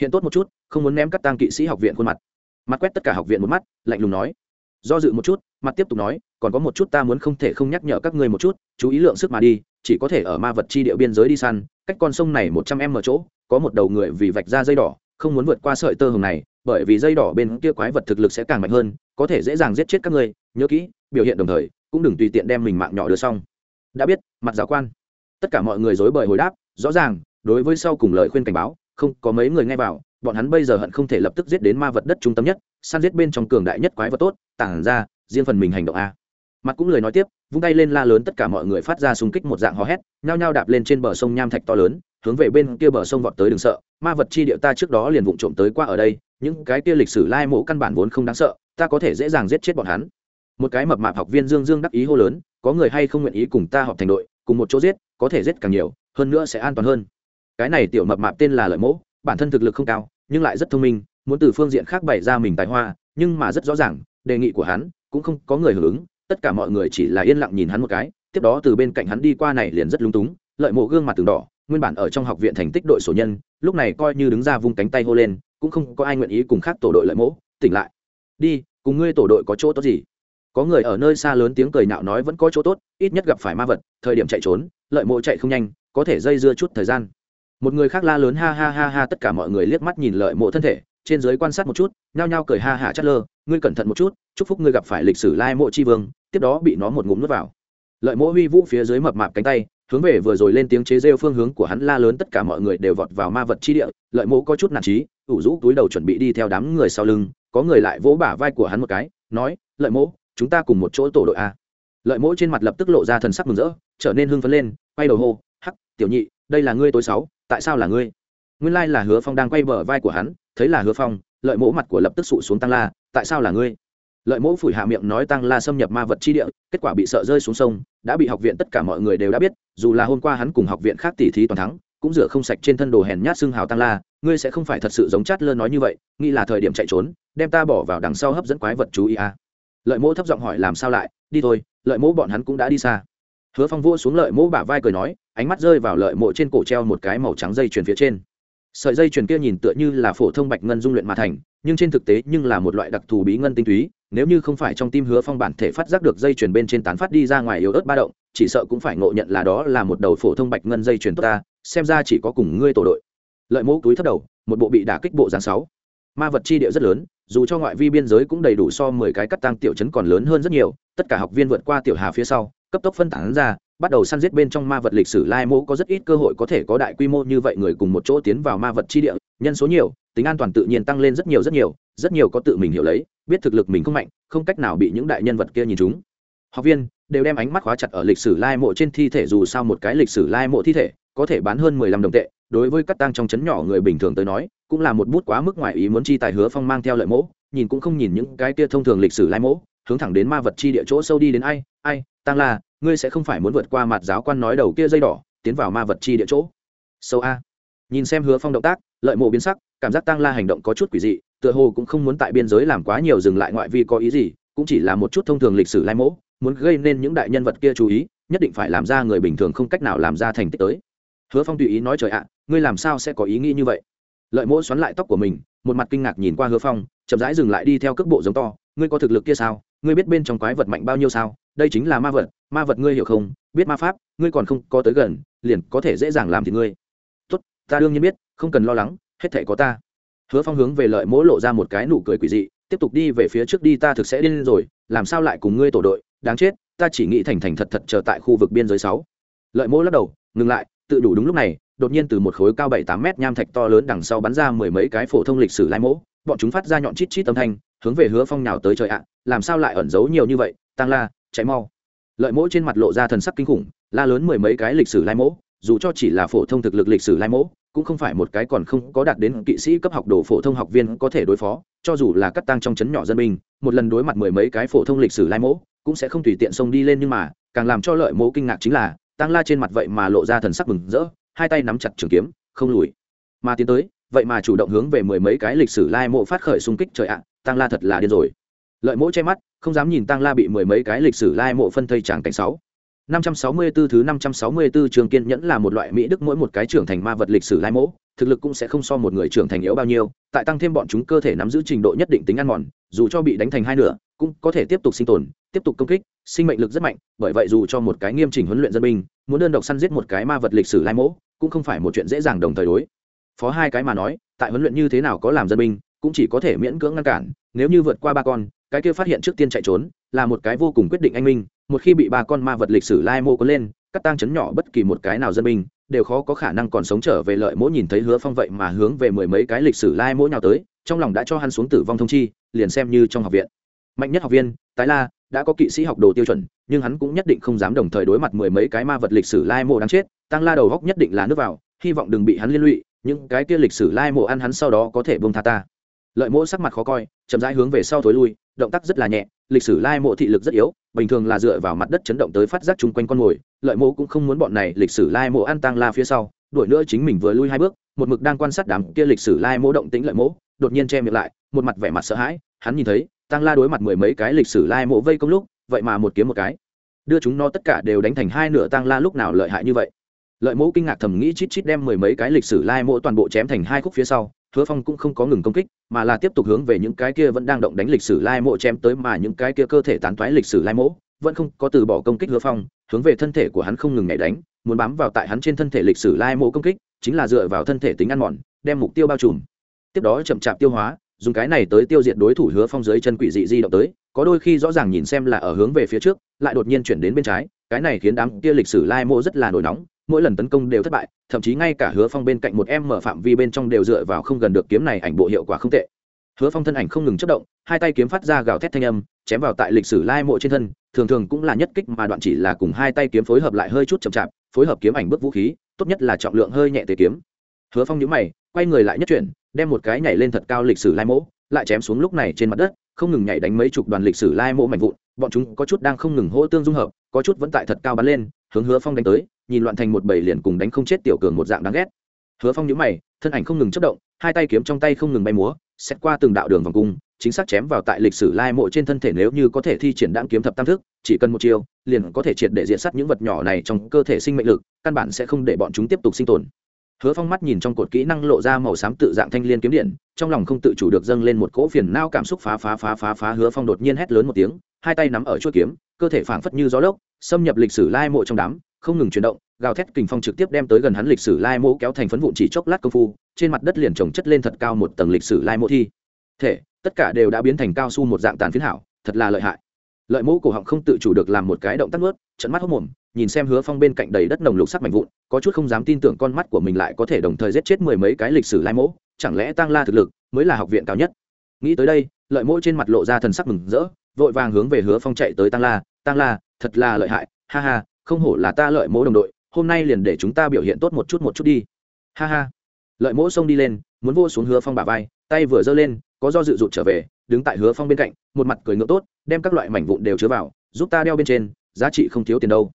hiện tốt một chút, không muốn ném các tang kỵ sĩ học viện khuôn mặt. Mặt quét tất cả học viện một mắt, lạnh lùng nói. Do dự một chút, mặt tiếp tục nói, còn có một chút ta muốn không thể không nhắc nhở các ngươi một chút, chú ý lượng sức mà đi, chỉ có thể ở ma vật chi địa biên giới đi săn, cách con sông này một trăm em ở chỗ, có một đầu người vì vạch ra dây đỏ không muốn vượt qua sợi tơ hồng này, bởi vì dây đỏ bên kia quái vật thực lực sẽ càng mạnh hơn, có thể dễ dàng giết chết các ngươi, nhớ kỹ, biểu hiện đồng thời, cũng đừng tùy tiện đem mình mạng nhỏ đưa xong. Đã biết, mặt giáo quan. Tất cả mọi người dối bời hồi đáp, rõ ràng, đối với sau cùng lời khuyên cảnh báo, không có mấy người nghe vào, bọn hắn bây giờ hận không thể lập tức giết đến ma vật đất trung tâm nhất, săn giết bên trong cường đại nhất quái vật tốt, tản ra, riêng phần mình hành động a. Mặt cũng lời nói tiếp, vung tay lên la lớn tất cả mọi người phát ra xung kích một dạng hò hét, nhao nhao đạp lên trên bờ sông nham thạch to lớn hướng về bên kia bờ sông vọt tới đừng sợ, ma vật chi địa ta trước đó liền vụng trộm tới qua ở đây, những cái kia lịch sử lai mộ căn bản vốn không đáng sợ, ta có thể dễ dàng giết chết bọn hắn. Một cái mập mạp học viên dương dương đắc ý hô lớn, có người hay không nguyện ý cùng ta họp thành đội, cùng một chỗ giết, có thể giết càng nhiều, hơn nữa sẽ an toàn hơn. Cái này tiểu mập mạp tên là lợi mỗ, bản thân thực lực không cao, nhưng lại rất thông minh, muốn từ phương diện khác bày ra mình tài hoa, nhưng mà rất rõ ràng, đề nghị của hắn cũng không có người hưởng ứng, tất cả mọi người chỉ là yên lặng nhìn hắn một cái, tiếp đó từ bên cạnh hắn đi qua này liền rất lung túng, lợi mộ gương mặt từng đỏ nguyên bản ở trong học viện thành tích đội sổ nhân, lúc này coi như đứng ra vung cánh tay hô lên, cũng không có ai nguyện ý cùng khác tổ đội lợi mỗ, tỉnh lại. Đi, cùng ngươi tổ đội có chỗ tốt gì? Có người ở nơi xa lớn tiếng cười nạo nói vẫn có chỗ tốt, ít nhất gặp phải ma vật, thời điểm chạy trốn, lợi mộ chạy không nhanh, có thể dây dưa chút thời gian. Một người khác la lớn ha ha ha ha, tất cả mọi người liếc mắt nhìn lợi mộ thân thể, trên giới quan sát một chút, nhao nhao cười ha hả chát lơ, ngươi cẩn thận một chút, chúc phúc ngươi gặp phải lịch sử lai mộ tri vương. Tiếp đó bị nó một ngụm nuốt vào. Lợi mộ huy vũ phía dưới mập mạp cánh tay hướng về vừa rồi lên tiếng chế rêu phương hướng của hắn la lớn tất cả mọi người đều vọt vào ma vật chi địa, lợi mẫu có chút nản trí, ủ rũ túi đầu chuẩn bị đi theo đám người sau lưng, có người lại vỗ bả vai của hắn một cái, nói, lợi mẫu chúng ta cùng một chỗ tổ đội a. Lợi mẫu trên mặt lập tức lộ ra thần sắc mừng rỡ, trở nên hưng phấn lên, quay đầu hô, hắc, tiểu nhị, đây là ngươi tối sáu, tại sao là ngươi? Nguyên lai là hứa phong đang quay bờ vai của hắn, thấy là hứa phong, lợi mỗ mặt của lập tức sụ xuống tăng la, tại sao là ngươi? Lợi mỗ phủi hạ miệng nói tăng la xâm nhập ma vật chi địa, kết quả bị sợ rơi xuống sông, đã bị học viện tất cả mọi người đều đã biết, dù là hôm qua hắn cùng học viện khác tỉ thí toàn thắng, cũng rửa không sạch trên thân đồ hèn nhát xương hào tăng la, ngươi sẽ không phải thật sự giống chát lơ nói như vậy, nghĩ là thời điểm chạy trốn, đem ta bỏ vào đằng sau hấp dẫn quái vật chú ý à. lợi mỗ thấp giọng hỏi làm sao lại, đi thôi, lợi mỗ bọn hắn cũng đã đi xa hứa phong vua xuống lợi mỗ bả vai cười nói, ánh mắt rơi vào lợi mộ trên cổ treo một cái màu trắng dây chuyền phía trên sợi dây chuyền kia nhìn tựa như là phổ thông bạch ngân dung luyện mà thành, nhưng trên thực tế nhưng là một loại đặc thù bí ngân tinh túy, nếu như không phải trong tim hứa phong bản thể phát giác được dây chuyền bên trên tán phát đi ra ngoài yếu ớt ba động, chỉ sợ cũng phải ngộ nhận là đó là một đầu phổ thông bạch ngân dây chuyền tốt ta, xem ra chỉ có cùng ngươi tổ đội. Lợi mẫu túi thất đầu, một bộ bị đả kích bộ dáng sáu. Ma vật chi địa rất lớn, dù cho ngoại vi biên giới cũng đầy đủ so mười cái cắt tăng tiểu chấn còn lớn hơn rất nhiều, tất cả học viên vượt qua tiểu hà phía sau, cấp tốc phân tán ra bắt đầu săn giết bên trong ma vật lịch sử lai mô có rất ít cơ hội có thể có đại quy mô như vậy người cùng một chỗ tiến vào ma vật chi địa, nhân số nhiều, tính an toàn tự nhiên tăng lên rất nhiều rất nhiều rất nhiều có tự mình hiểu lấy, biết thực lực mình không mạnh, không cách nào bị những đại nhân vật kia nhìn chúng học viên đều đem ánh mắt khóa chặt ở lịch sử lai mộ trên thi thể, dù sao một cái lịch sử lai mộ thi thể có thể bán hơn mười lăm đồng tệ, đối với các tăng trong chấn nhỏ người bình thường tới nói, cũng là một bút quá mức ngoài ý muốn chi tài hứa phong mang theo lợi mẫu nhìn cũng không nhìn những cái kia thông thường lịch sử lai mẫu hướng thẳng đến ma vật chi địa chỗ sâu đi đến ai ai tăng là ngươi sẽ không phải muốn vượt qua mặt giáo quan nói đầu kia dây đỏ, tiến vào ma vật chi địa chỗ. Sâu a. Nhìn xem hứa phong động tác, lợi mộ biến sắc, cảm giác tăng la hành động có chút quỷ dị, tựa hồ cũng không muốn tại biên giới làm quá nhiều dừng lại ngoại vi có ý gì, cũng chỉ là một chút thông thường lịch sử lai mẫu muốn gây nên những đại nhân vật kia chú ý, nhất định phải làm ra người bình thường không cách nào làm ra thành tích tới. Hứa phong tùy ý nói trời ạ, ngươi làm sao sẽ có ý nghĩ như vậy? Lợi mỗ xoắn lại tóc của mình, một mặt kinh ngạc nhìn qua hứa phong, chậm rãi dừng lại đi theo cước bộ giống to, ngươi có thực lực kia sao? Ngươi biết bên trong quái vật mạnh bao nhiêu sao? Đây chính là ma vật ma vật ngươi hiểu không? Biết ma pháp, ngươi còn không có tới gần, liền có thể dễ dàng làm thì ngươi. Tốt, ta đương nhiên biết, không cần lo lắng, hết thể có ta. Hứa phong hướng về lợi mỗ lộ ra một cái nụ cười quỷ dị, tiếp tục đi về phía trước đi, ta thực sẽ điên rồi, làm sao lại cùng ngươi tổ đội? Đáng chết, ta chỉ nghĩ thành thành thật thật chờ tại khu vực biên giới sáu. Lợi mỗ lắc đầu, ngừng lại, tự đủ đúng lúc này, đột nhiên từ một khối cao bảy tám mét nham thạch to lớn đằng sau bắn ra mười mấy cái phổ thông lịch sử lai mỗ, bọn chúng phát ra nhọn chít chít âm thanh, hướng về hứa phong nào tới trời ạ, làm sao lại ẩn giấu nhiều như vậy? Tăng la cháy mau lợi mỗ trên mặt lộ ra thần sắc kinh khủng, la lớn mười mấy cái lịch sử lai mỗ, dù cho chỉ là phổ thông thực lực lịch sử lai mỗ, cũng không phải một cái còn không có đạt đến kỵ sĩ cấp học đồ phổ thông học viên có thể đối phó, cho dù là cắt tăng trong chấn nhỏ dân binh, một lần đối mặt mười mấy cái phổ thông lịch sử lai mỗ, cũng sẽ không tùy tiện xông đi lên nhưng mà, càng làm cho lợi mỗ kinh ngạc chính là tăng la trên mặt vậy mà lộ ra thần sắc mừng rỡ, hai tay nắm chặt trường kiếm, không lùi. Mà tiến tới, vậy mà chủ động hướng về mười mấy cái lịch sử lai mộ phát khởi xung kích trời ạ tăng la thật là điên rồi. Lợi mỗ che mắt không dám nhìn tăng la bị mười mấy cái lịch sử lai mộ phân thây tràng cảnh sáu. Năm trăm sáu mươi 564 thứ năm trăm sáu mươi 564 trường kiên nhẫn là một loại mỹ đức mỗi một cái trưởng thành ma vật lịch sử lai mẫu thực lực cũng sẽ không so một người trưởng thành yếu bao nhiêu, tại tăng thêm bọn chúng cơ thể nắm giữ trình độ nhất định tính ăn mòn, dù cho bị đánh thành hai nửa, cũng có thể tiếp tục sinh tồn, tiếp tục công kích, sinh mệnh lực rất mạnh, bởi vậy dù cho một cái nghiêm chỉnh huấn luyện dân binh, muốn đơn độc săn giết một cái ma vật lịch sử lai mẫu cũng không phải một chuyện dễ dàng đồng thời đối. Phó hai cái mà nói, tại huấn luyện như thế nào có làm dân binh, cũng chỉ có thể miễn cưỡng ngăn cản, nếu như vượt qua ba con cái kia phát hiện trước tiên chạy trốn, là một cái vô cùng quyết định anh minh, một khi bị ba con ma vật lịch sử lai mô có lên cắt tăng chấn nhỏ bất kỳ một cái nào dân binh, đều khó có khả năng còn sống trở về lợi mỗi nhìn thấy hứa phong vậy mà hướng về mười mấy cái lịch sử lai mỗi nào tới, trong lòng đã cho hắn xuống tử vong thông chi, liền xem như trong học viện. Mạnh nhất học viên, tái la, đã có kỵ sĩ học đồ tiêu chuẩn, nhưng hắn cũng nhất định không dám đồng thời đối mặt mười mấy cái ma vật lịch sử lai mộ đáng chết tăng la đầu góc nhất định là nước vào, hy vọng đừng bị hắn liên lụy, những cái kia lịch sử lai mộ ăn hắn sau đó có thể bông tha ta. Lợi mỗ sắc mặt khó coi, chậm rãi hướng về sau thối lui động tác rất là nhẹ, lịch sử lai mộ thị lực rất yếu, bình thường là dựa vào mặt đất chấn động tới phát giác chung quanh con mồi, lợi mộ cũng không muốn bọn này lịch sử lai mộ ăn tăng la phía sau, đuổi nữa chính mình vừa lui hai bước, một mực đang quan sát đám kia lịch sử lai mộ động tĩnh lợi mộ, đột nhiên che miệng lại, một mặt vẻ mặt sợ hãi, hắn nhìn thấy tăng la đối mặt mười mấy cái lịch sử lai mộ vây công lúc, vậy mà một kiếm một cái. Đưa chúng nó tất cả đều đánh thành hai nửa tăng la lúc nào lợi hại như vậy? Lợi mẫu kinh ngạc thầm nghĩ chít chít đem mười mấy cái lịch sử lai mộ toàn bộ chém thành hai khúc phía sau hứa phong cũng không có ngừng công kích, mà là tiếp tục hướng về những cái kia vẫn đang động đánh lịch sử lai mộ chém tới mà những cái kia cơ thể tán toái lịch sử lai mộ, vẫn không có từ bỏ công kích hứa phong, hướng về thân thể của hắn không ngừng nhảy đánh, muốn bám vào tại hắn trên thân thể lịch sử lai mộ công kích, chính là dựa vào thân thể tính ăn mòn, đem mục tiêu bao trùm. Tiếp đó chậm chạp tiêu hóa, dùng cái này tới tiêu diệt đối thủ hứa phong dưới chân quỷ dị di động tới, có đôi khi rõ ràng nhìn xem là ở hướng về phía trước, lại đột nhiên chuyển đến bên trái, cái này khiến đám kia lịch sử lai mộ rất là nổi nóng mỗi lần tấn công đều thất bại, thậm chí ngay cả hứa phong bên cạnh một em mở phạm vi bên trong đều dựa vào không gần được kiếm này ảnh bộ hiệu quả không tệ. Hứa phong thân ảnh không ngừng chất động, hai tay kiếm phát ra gào thét thanh âm, chém vào tại lịch sử lai mộ trên thân, thường thường cũng là nhất kích mà đoạn chỉ là cùng hai tay kiếm phối hợp lại hơi chút chậm chạp, phối hợp kiếm ảnh bước vũ khí, tốt nhất là trọng lượng hơi nhẹ tế kiếm. Hứa phong nhữ mày, quay người lại nhất chuyển, đem một cái nhảy lên thật cao lịch sử lai mộ, lại chém xuống lúc này trên mặt đất, không ngừng nhảy đánh mấy chục đoàn lịch sử lai mộ mạnh vụn, bọn chúng có chút đang không ngừng hỗ tương dung hợp, có chút vẫn tại thật cao bắn lên hướng hứa phong đánh tới, nhìn loạn thành một bầy liền cùng đánh không chết tiểu cường một dạng đáng ghét. Hứa phong nhíu mày, thân ảnh không ngừng chất động, hai tay kiếm trong tay không ngừng bay múa xét qua từng đạo đường vòng cung, chính xác chém vào tại lịch sử lai mộ trên thân thể nếu như có thể thi triển đãng kiếm thập tam thức, chỉ cần một chiều liền có thể triệt để diện sát những vật nhỏ này trong cơ thể sinh mệnh lực, căn bản sẽ không để bọn chúng tiếp tục sinh tồn. Hứa phong mắt nhìn trong cột kỹ năng lộ ra màu xám tự dạng thanh liên kiếm điện, trong lòng không tự chủ được dâng lên một cỗ phiền nao cảm xúc phá phá phá phá phá, hứa phong đột nhiên hét lớn một tiếng, hai tay nắm ở chuôi kiếm, cơ thể phảng phất như gió lốc xâm nhập lịch sử lai mộ trong đám, không ngừng chuyển động, gào thét kình phong trực tiếp đem tới gần hắn lịch sử lai mộ kéo thành phấn vụn chỉ chốc lát công phu, trên mặt đất liền trồng chất lên thật cao một tầng lịch sử lai mộ thi. Thể, tất cả đều đã biến thành cao su một dạng tàn phiến hảo, thật là lợi hại. Lợi mẫu cổ họng không tự chủ được làm một cái động tác nuốt, trận mắt hốc mồm, nhìn xem hứa phong bên cạnh đầy đất nồng lục sắc mạnh vụn, có chút không dám tin tưởng con mắt của mình lại có thể đồng thời giết chết mười mấy cái lịch sử lai mẫu chẳng lẽ tăng la thực lực mới là học viện cao nhất? Nghĩ tới đây, lợi mẫu trên mặt lộ ra thần sắc mừng rỡ, vội vàng hướng về hứa phong chạy tới tăng la tăng la, thật là lợi hại, ha ha, không hổ là ta lợi mẫu đồng đội, hôm nay liền để chúng ta biểu hiện tốt một chút một chút đi. Ha ha. Lợi mẫu xông đi lên, muốn vô xuống hứa phong bả vai, tay vừa giơ lên, có do dự rụt trở về, đứng tại hứa phong bên cạnh, một mặt cười ngựa tốt, đem các loại mảnh vụn đều chứa vào, giúp ta đeo bên trên, giá trị không thiếu tiền đâu.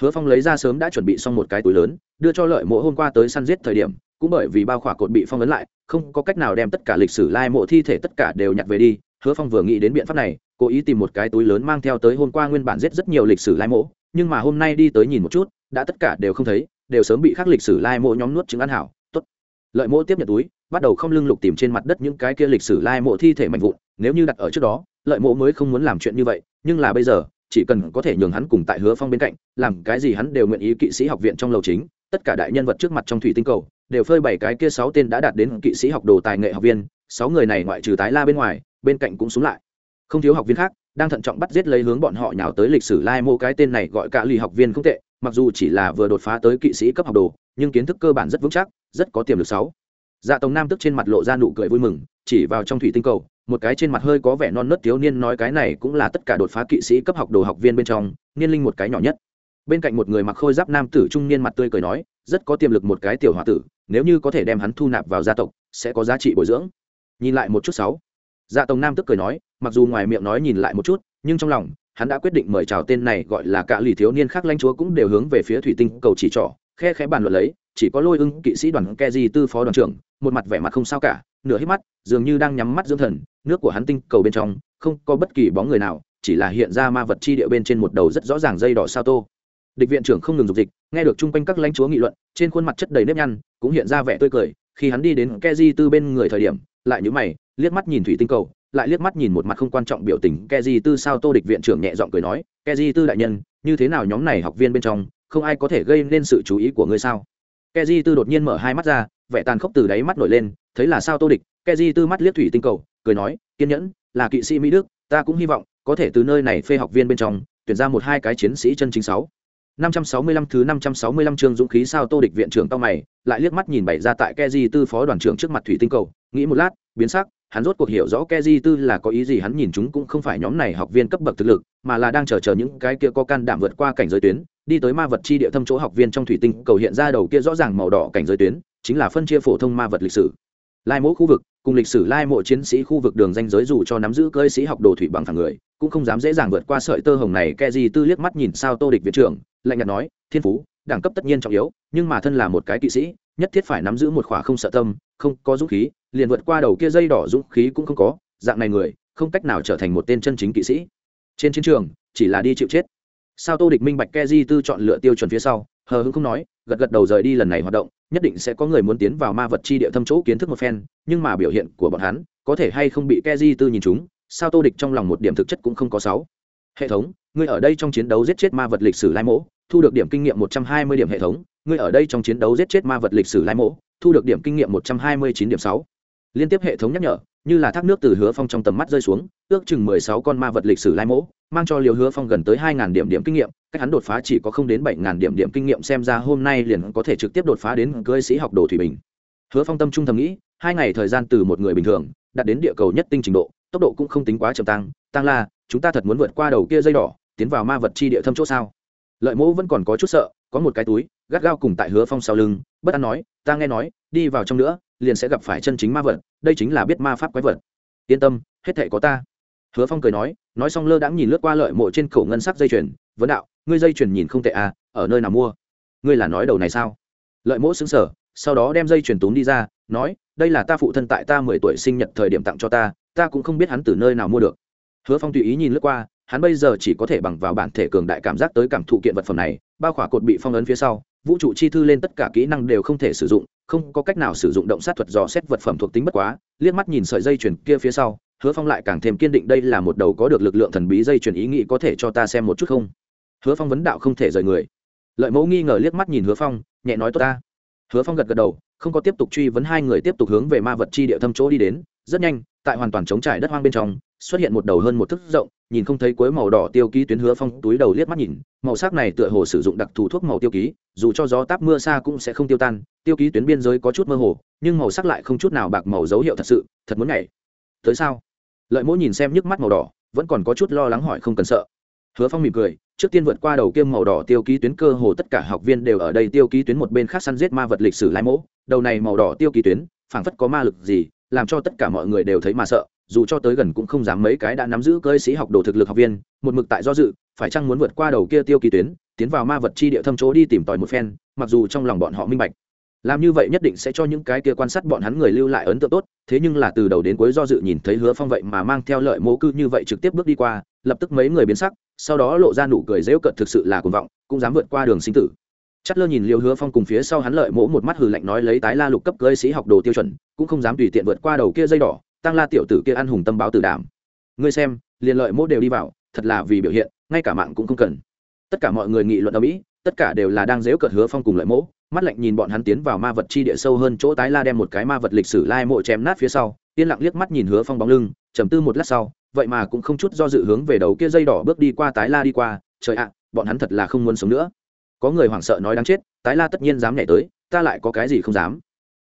Hứa phong lấy ra sớm đã chuẩn bị xong một cái túi lớn, đưa cho lợi mỗ hôm qua tới săn giết thời điểm, cũng bởi vì bao khỏa cột bị phong ấn lại, không có cách nào đem tất cả lịch sử lai mộ thi thể tất cả đều nhặt về đi, hứa phong vừa nghĩ đến biện pháp này cố ý tìm một cái túi lớn mang theo tới hôm qua nguyên bản giết rất nhiều lịch sử lai mộ, nhưng mà hôm nay đi tới nhìn một chút, đã tất cả đều không thấy, đều sớm bị khắc lịch sử lai mộ nhóm nuốt chứng ăn hảo, tốt. Lợi mộ tiếp nhận túi, bắt đầu không lưng lục tìm trên mặt đất những cái kia lịch sử lai mộ thi thể mạnh vụn, nếu như đặt ở trước đó, lợi mộ mới không muốn làm chuyện như vậy, nhưng là bây giờ, chỉ cần có thể nhường hắn cùng tại hứa phong bên cạnh, làm cái gì hắn đều nguyện ý kỵ sĩ học viện trong lầu chính, tất cả đại nhân vật trước mặt trong thủy tinh cầu, đều phơi bảy cái kia sáu tên đã đạt đến kỵ sĩ học đồ tài nghệ học viên, sáu người này ngoại trừ tái la bên ngoài, bên cạnh cũng xuống lại không thiếu học viên khác, đang thận trọng bắt giết lấy hướng bọn họ nhào tới lịch sử lai mô, cái tên này gọi cả lì học viên không tệ, mặc dù chỉ là vừa đột phá tới kỵ sĩ cấp học đồ, nhưng kiến thức cơ bản rất vững chắc, rất có tiềm lực sáu. Dạ tổng nam tức trên mặt lộ ra nụ cười vui mừng, chỉ vào trong thủy tinh cầu, một cái trên mặt hơi có vẻ non nớt thiếu niên nói cái này cũng là tất cả đột phá kỵ sĩ cấp học đồ học viên bên trong, niên linh một cái nhỏ nhất. Bên cạnh một người mặc khôi giáp nam tử trung niên mặt tươi cười nói, rất có tiềm lực một cái tiểu h tử, nếu như có thể đem hắn thu nạp vào gia tộc, sẽ có giá trị bồi dưỡng. Nhìn lại một chút sáu dạ tổng nam tức cười nói, mặc dù ngoài miệng nói nhìn lại một chút, nhưng trong lòng, hắn đã quyết định mời chào tên này gọi là cả lì thiếu niên khác lãnh chúa cũng đều hướng về phía thủy tinh cầu chỉ trỏ, khe khẽ bàn luận lấy, chỉ có lôi ưng kỵ sĩ đoàn ke di tư phó đoàn trưởng, một mặt vẻ mặt không sao cả, nửa hít mắt, dường như đang nhắm mắt dưỡng thần, nước của hắn tinh cầu bên trong, không có bất kỳ bóng người nào, chỉ là hiện ra ma vật chi địa bên trên một đầu rất rõ ràng dây đỏ sao tô. Địch viện trưởng không ngừng dục dịch, nghe được chung quanh các lãnh chúa nghị luận, trên khuôn mặt chất đầy nếp nhăn, cũng hiện ra vẻ tươi cười, khi hắn đi đến ke di tư bên người thời điểm, lại nhíu mày liếc mắt nhìn thủy tinh cầu lại liếc mắt nhìn một mặt không quan trọng biểu tình Keji Tư sao Tô địch viện trưởng nhẹ giọng cười nói, "Keji Tư đại nhân, như thế nào nhóm này học viên bên trong, không ai có thể gây nên sự chú ý của ngươi sao?" keji tư đột nhiên mở hai mắt ra vẻ tàn khốc từ đáy mắt nổi lên thấy là sao tô địch? Keji tư mắt liếc thủy tinh cầu cười nói kiên nhẫn là kỵ sĩ mỹ đức ta cũng hy vọng có thể từ nơi này phê học viên bên trong tuyển ra một hai cái chiến sĩ chân chính sáu. 565 thứ 565 chương dũng khí sao Tô địch viện trưởng tao mày, lại liếc mắt nhìn bày ra tại Keji tư phó đoàn trưởng trước mặt thủy tinh cầu, nghĩ một lát, biến sắc, hắn rốt cuộc hiểu rõ Keji tư là có ý gì, hắn nhìn chúng cũng không phải nhóm này học viên cấp bậc thực lực, mà là đang chờ chờ những cái kia có can đảm vượt qua cảnh giới tuyến, đi tới ma vật chi địa thâm chỗ học viên trong thủy tinh cầu hiện ra đầu kia rõ ràng màu đỏ cảnh giới tuyến, chính là phân chia phổ thông ma vật lịch sử. Lai mỗi khu vực, cùng lịch sử lai mộ chiến sĩ khu vực đường danh giới dù cho nắm giữ cơ sĩ học đồ thủy bằng thẳng người, cũng không dám dễ dàng vượt qua sợi tơ hồng này Keji tư liếc mắt nhìn sao Tô địch viện trưởng, lạnh nhạt nói thiên phú đẳng cấp tất nhiên trọng yếu nhưng mà thân là một cái kỵ sĩ nhất thiết phải nắm giữ một khỏa không sợ tâm không có dũng khí liền vượt qua đầu kia dây đỏ dũng khí cũng không có, dạng này người, không cách nào trở thành một tên chân chính kỵ sĩ. Trên chiến trường, chỉ là đi chịu chết. Sao tô địch minh bạch ke di tư chọn lựa tiêu chuẩn phía sau, hờ hững không nói, gật gật đầu rời đi lần này hoạt động, nhất định sẽ có người muốn tiến vào ma vật chi địa thâm chỗ kiến thức một phen, nhưng mà biểu hiện của bọn hắn, có thể hay không bị ke di tư nhìn chúng sao tô địch trong lòng một điểm thực chất cũng không có sáu. Hệ thống, ngươi ở đây trong chiến đấu giết chết ma vật lịch sử lai mỗ thu được điểm kinh nghiệm một trăm hai mươi điểm hệ thống, ngươi ở đây trong chiến đấu giết chết ma vật lịch sử lai mỗ thu được điểm kinh nghiệm một trăm hai mươi chín điểm sáu liên tiếp hệ thống nhắc nhở, như là thác nước từ hứa phong trong tầm mắt rơi xuống, ước chừng mười sáu con ma vật lịch sử lai mỗ mang cho liều hứa phong gần tới hai điểm điểm kinh nghiệm, cách hắn đột phá chỉ có không đến bảy điểm điểm kinh nghiệm xem ra hôm nay liền có thể trực tiếp đột phá đến cưới sĩ học đồ thủy bình. Hứa phong tâm trung thầm nghĩ, hai ngày thời gian từ một người bình thường, đạt đến địa cầu nhất tinh trình độ, tốc độ cũng không tính quá chậm tăng tăng la chúng ta thật muốn vượt qua đầu kia dây đỏ, tiến vào ma vật chi địa thâm chỗ sao? Lợi mẫu vẫn còn có chút sợ, có một cái túi, gắt gao cùng tại hứa phong sau lưng, bất an nói, ta nghe nói, đi vào trong nữa liền sẽ gặp phải chân chính ma vật, đây chính là biết ma pháp quái vật. Yên tâm, hết thệ có ta. Hứa phong cười nói nói xong lơ đãng nhìn lướt qua lợi mộ trên cổ ngân sắc dây chuyền, vấn đạo, ngươi dây chuyền nhìn không tệ à ở nơi nào mua? Ngươi là nói đầu này sao? Lợi mỗ xứng sở sau đó đem dây chuyền túm đi ra, nói, đây là ta phụ thân tại ta mười tuổi sinh nhật thời điểm tặng cho ta ta cũng không biết hắn từ nơi nào mua được. Hứa phong tùy ý nhìn lướt qua, hắn bây giờ chỉ có thể bằng vào bản thể cường đại cảm giác tới cảm thụ kiện vật phẩm này, bao khỏa cột bị phong ấn phía sau vũ trụ chi thư lên tất cả kỹ năng đều không thể sử dụng, không có cách nào sử dụng động sát thuật dò xét vật phẩm thuộc tính bất quá, liếc mắt nhìn sợi dây chuyền kia phía sau, hứa phong lại càng thêm kiên định đây là một đầu có được lực lượng thần bí dây chuyền ý nghĩ có thể cho ta xem một chút không? Hứa phong vấn đạo không thể rời người. Lợi mẫu nghi ngờ liếc mắt nhìn hứa phong, nhẹ nói tốt ta. Hứa phong gật gật đầu, không có tiếp tục truy vấn hai người tiếp tục hướng về ma vật chi địa thâm chỗ đi đến, rất nhanh tại hoàn toàn chống trải đất hoang bên trong, xuất hiện một đầu hơn một thước rộng, nhìn không thấy cuối màu đỏ tiêu ký tuyến hứa phong, túi đầu liếc mắt nhìn, màu sắc này tựa hồ sử dụng đặc thù thuốc màu tiêu ký, dù cho gió táp mưa xa cũng sẽ không tiêu tan, tiêu ký tuyến biên giới có chút mơ hồ, nhưng màu sắc lại không chút nào bạc màu dấu hiệu thật sự, thật muốn nhảy. Tới sao? Lợi mỗi nhìn xem nhức mắt màu đỏ, vẫn còn có chút lo lắng hỏi không cần sợ. Hứa phong mỉm cười, trước tiên vượt qua đầu kiêm màu đỏ tiêu ký tuyến, cơ hồ tất cả học viên đều ở đây tiêu ký tuyến một bên khác săn giết ma vật lịch sử lai mẫu đầu này màu đỏ tiêu ký tuyến, phảng phất có ma lực gì làm cho tất cả mọi người đều thấy mà sợ, dù cho tới gần cũng không dám mấy cái đã nắm giữ cơ sĩ học đồ thực lực học viên, một mực tại do dự, phải chăng muốn vượt qua đầu kia tiêu kỳ tuyến, tiến vào ma vật chi địa thâm chỗ đi tìm tòi một phen, mặc dù trong lòng bọn họ minh bạch. Làm như vậy nhất định sẽ cho những cái kia quan sát bọn hắn người lưu lại ấn tượng tốt, thế nhưng là từ đầu đến cuối do dự nhìn thấy hứa phong vậy mà mang theo lợi mố cư như vậy trực tiếp bước đi qua, lập tức mấy người biến sắc, sau đó lộ ra nụ cười dễu cận thực sự là cuồng vọng, cũng dám vượt qua đường sinh tử chất lơ nhìn liêu hứa phong cùng phía sau hắn lợi mỗ một mắt hừ lạnh nói lấy tái la lục cấp cơ sĩ học đồ tiêu chuẩn, cũng không dám tùy tiện vượt qua đầu kia dây đỏ, tăng la tiểu tử kia ăn hùng tâm báo tử đảm. Ngươi xem, liền lợi mỗ đều đi vào, thật là vì biểu hiện, ngay cả mạng cũng không cần. Tất cả mọi người nghị luận ở mỹ, tất cả đều là đang dếu cợt hứa phong cùng lợi mỗ, mắt lạnh nhìn bọn hắn tiến vào ma vật chi địa sâu hơn chỗ tái la đem một cái ma vật lịch sử lai mộ chém nát phía sau, yên lặng liếc mắt nhìn hứa phong bóng lưng, trầm tư một lát sau, vậy mà cũng không chút do dự hướng về đầu kia dây đỏ bước đi qua tái la đi qua, trời ạ, bọn hắn thật là không muốn sống nữa có người hoảng sợ nói đáng chết, tái la tất nhiên dám nhảy tới, ta lại có cái gì không dám.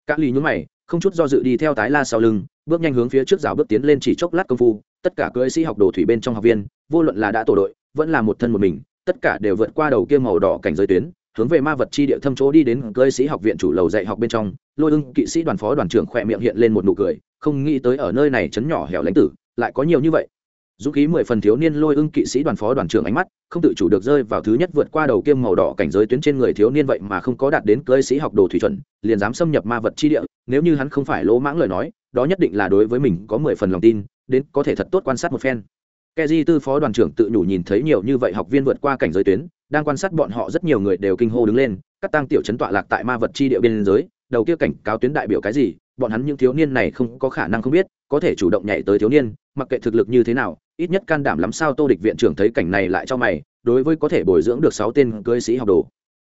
Các ly nhún mày, không chút do dự đi theo tái la sau lưng, bước nhanh hướng phía trước rào bước tiến lên chỉ chốc lát công phu, tất cả cưỡi sĩ học đồ thủy bên trong học viên, vô luận là đã tổ đội, vẫn là một thân một mình, tất cả đều vượt qua đầu kia màu đỏ cảnh giới tuyến, hướng về ma vật chi địa thâm chỗ đi đến cưỡi sĩ học viện chủ lầu dạy học bên trong. Lôi ưng kỵ sĩ đoàn phó đoàn trưởng khỏe miệng hiện lên một nụ cười, không nghĩ tới ở nơi này chấn nhỏ hẻo lãnh tử, lại có nhiều như vậy dũng khí mười phần thiếu niên lôi ưng kỵ sĩ đoàn phó đoàn trưởng ánh mắt không tự chủ được rơi vào thứ nhất vượt qua đầu kiêm màu đỏ cảnh giới tuyến trên người thiếu niên vậy mà không có đạt đến cơ sĩ học đồ thủy chuẩn liền dám xâm nhập ma vật chi địa nếu như hắn không phải lỗ mãng lời nói đó nhất định là đối với mình có mười phần lòng tin đến có thể thật tốt quan sát một phen. Keji tư phó đoàn trưởng tự nhủ nhìn thấy nhiều như vậy học viên vượt qua cảnh giới tuyến, đang quan sát bọn họ rất nhiều người đều kinh hô đứng lên, các tăng tiểu chấn tọa lạc tại ma vật chi địa biên giới, đầu kia cảnh cáo tuyến đại biểu cái gì, bọn hắn những thiếu niên này không có khả năng không biết, có thể chủ động nhảy tới thiếu niên, mặc kệ thực lực như thế nào, ít nhất can đảm lắm sao Tô địch viện trưởng thấy cảnh này lại cho mày, đối với có thể bồi dưỡng được sáu tên cưới sĩ học đồ.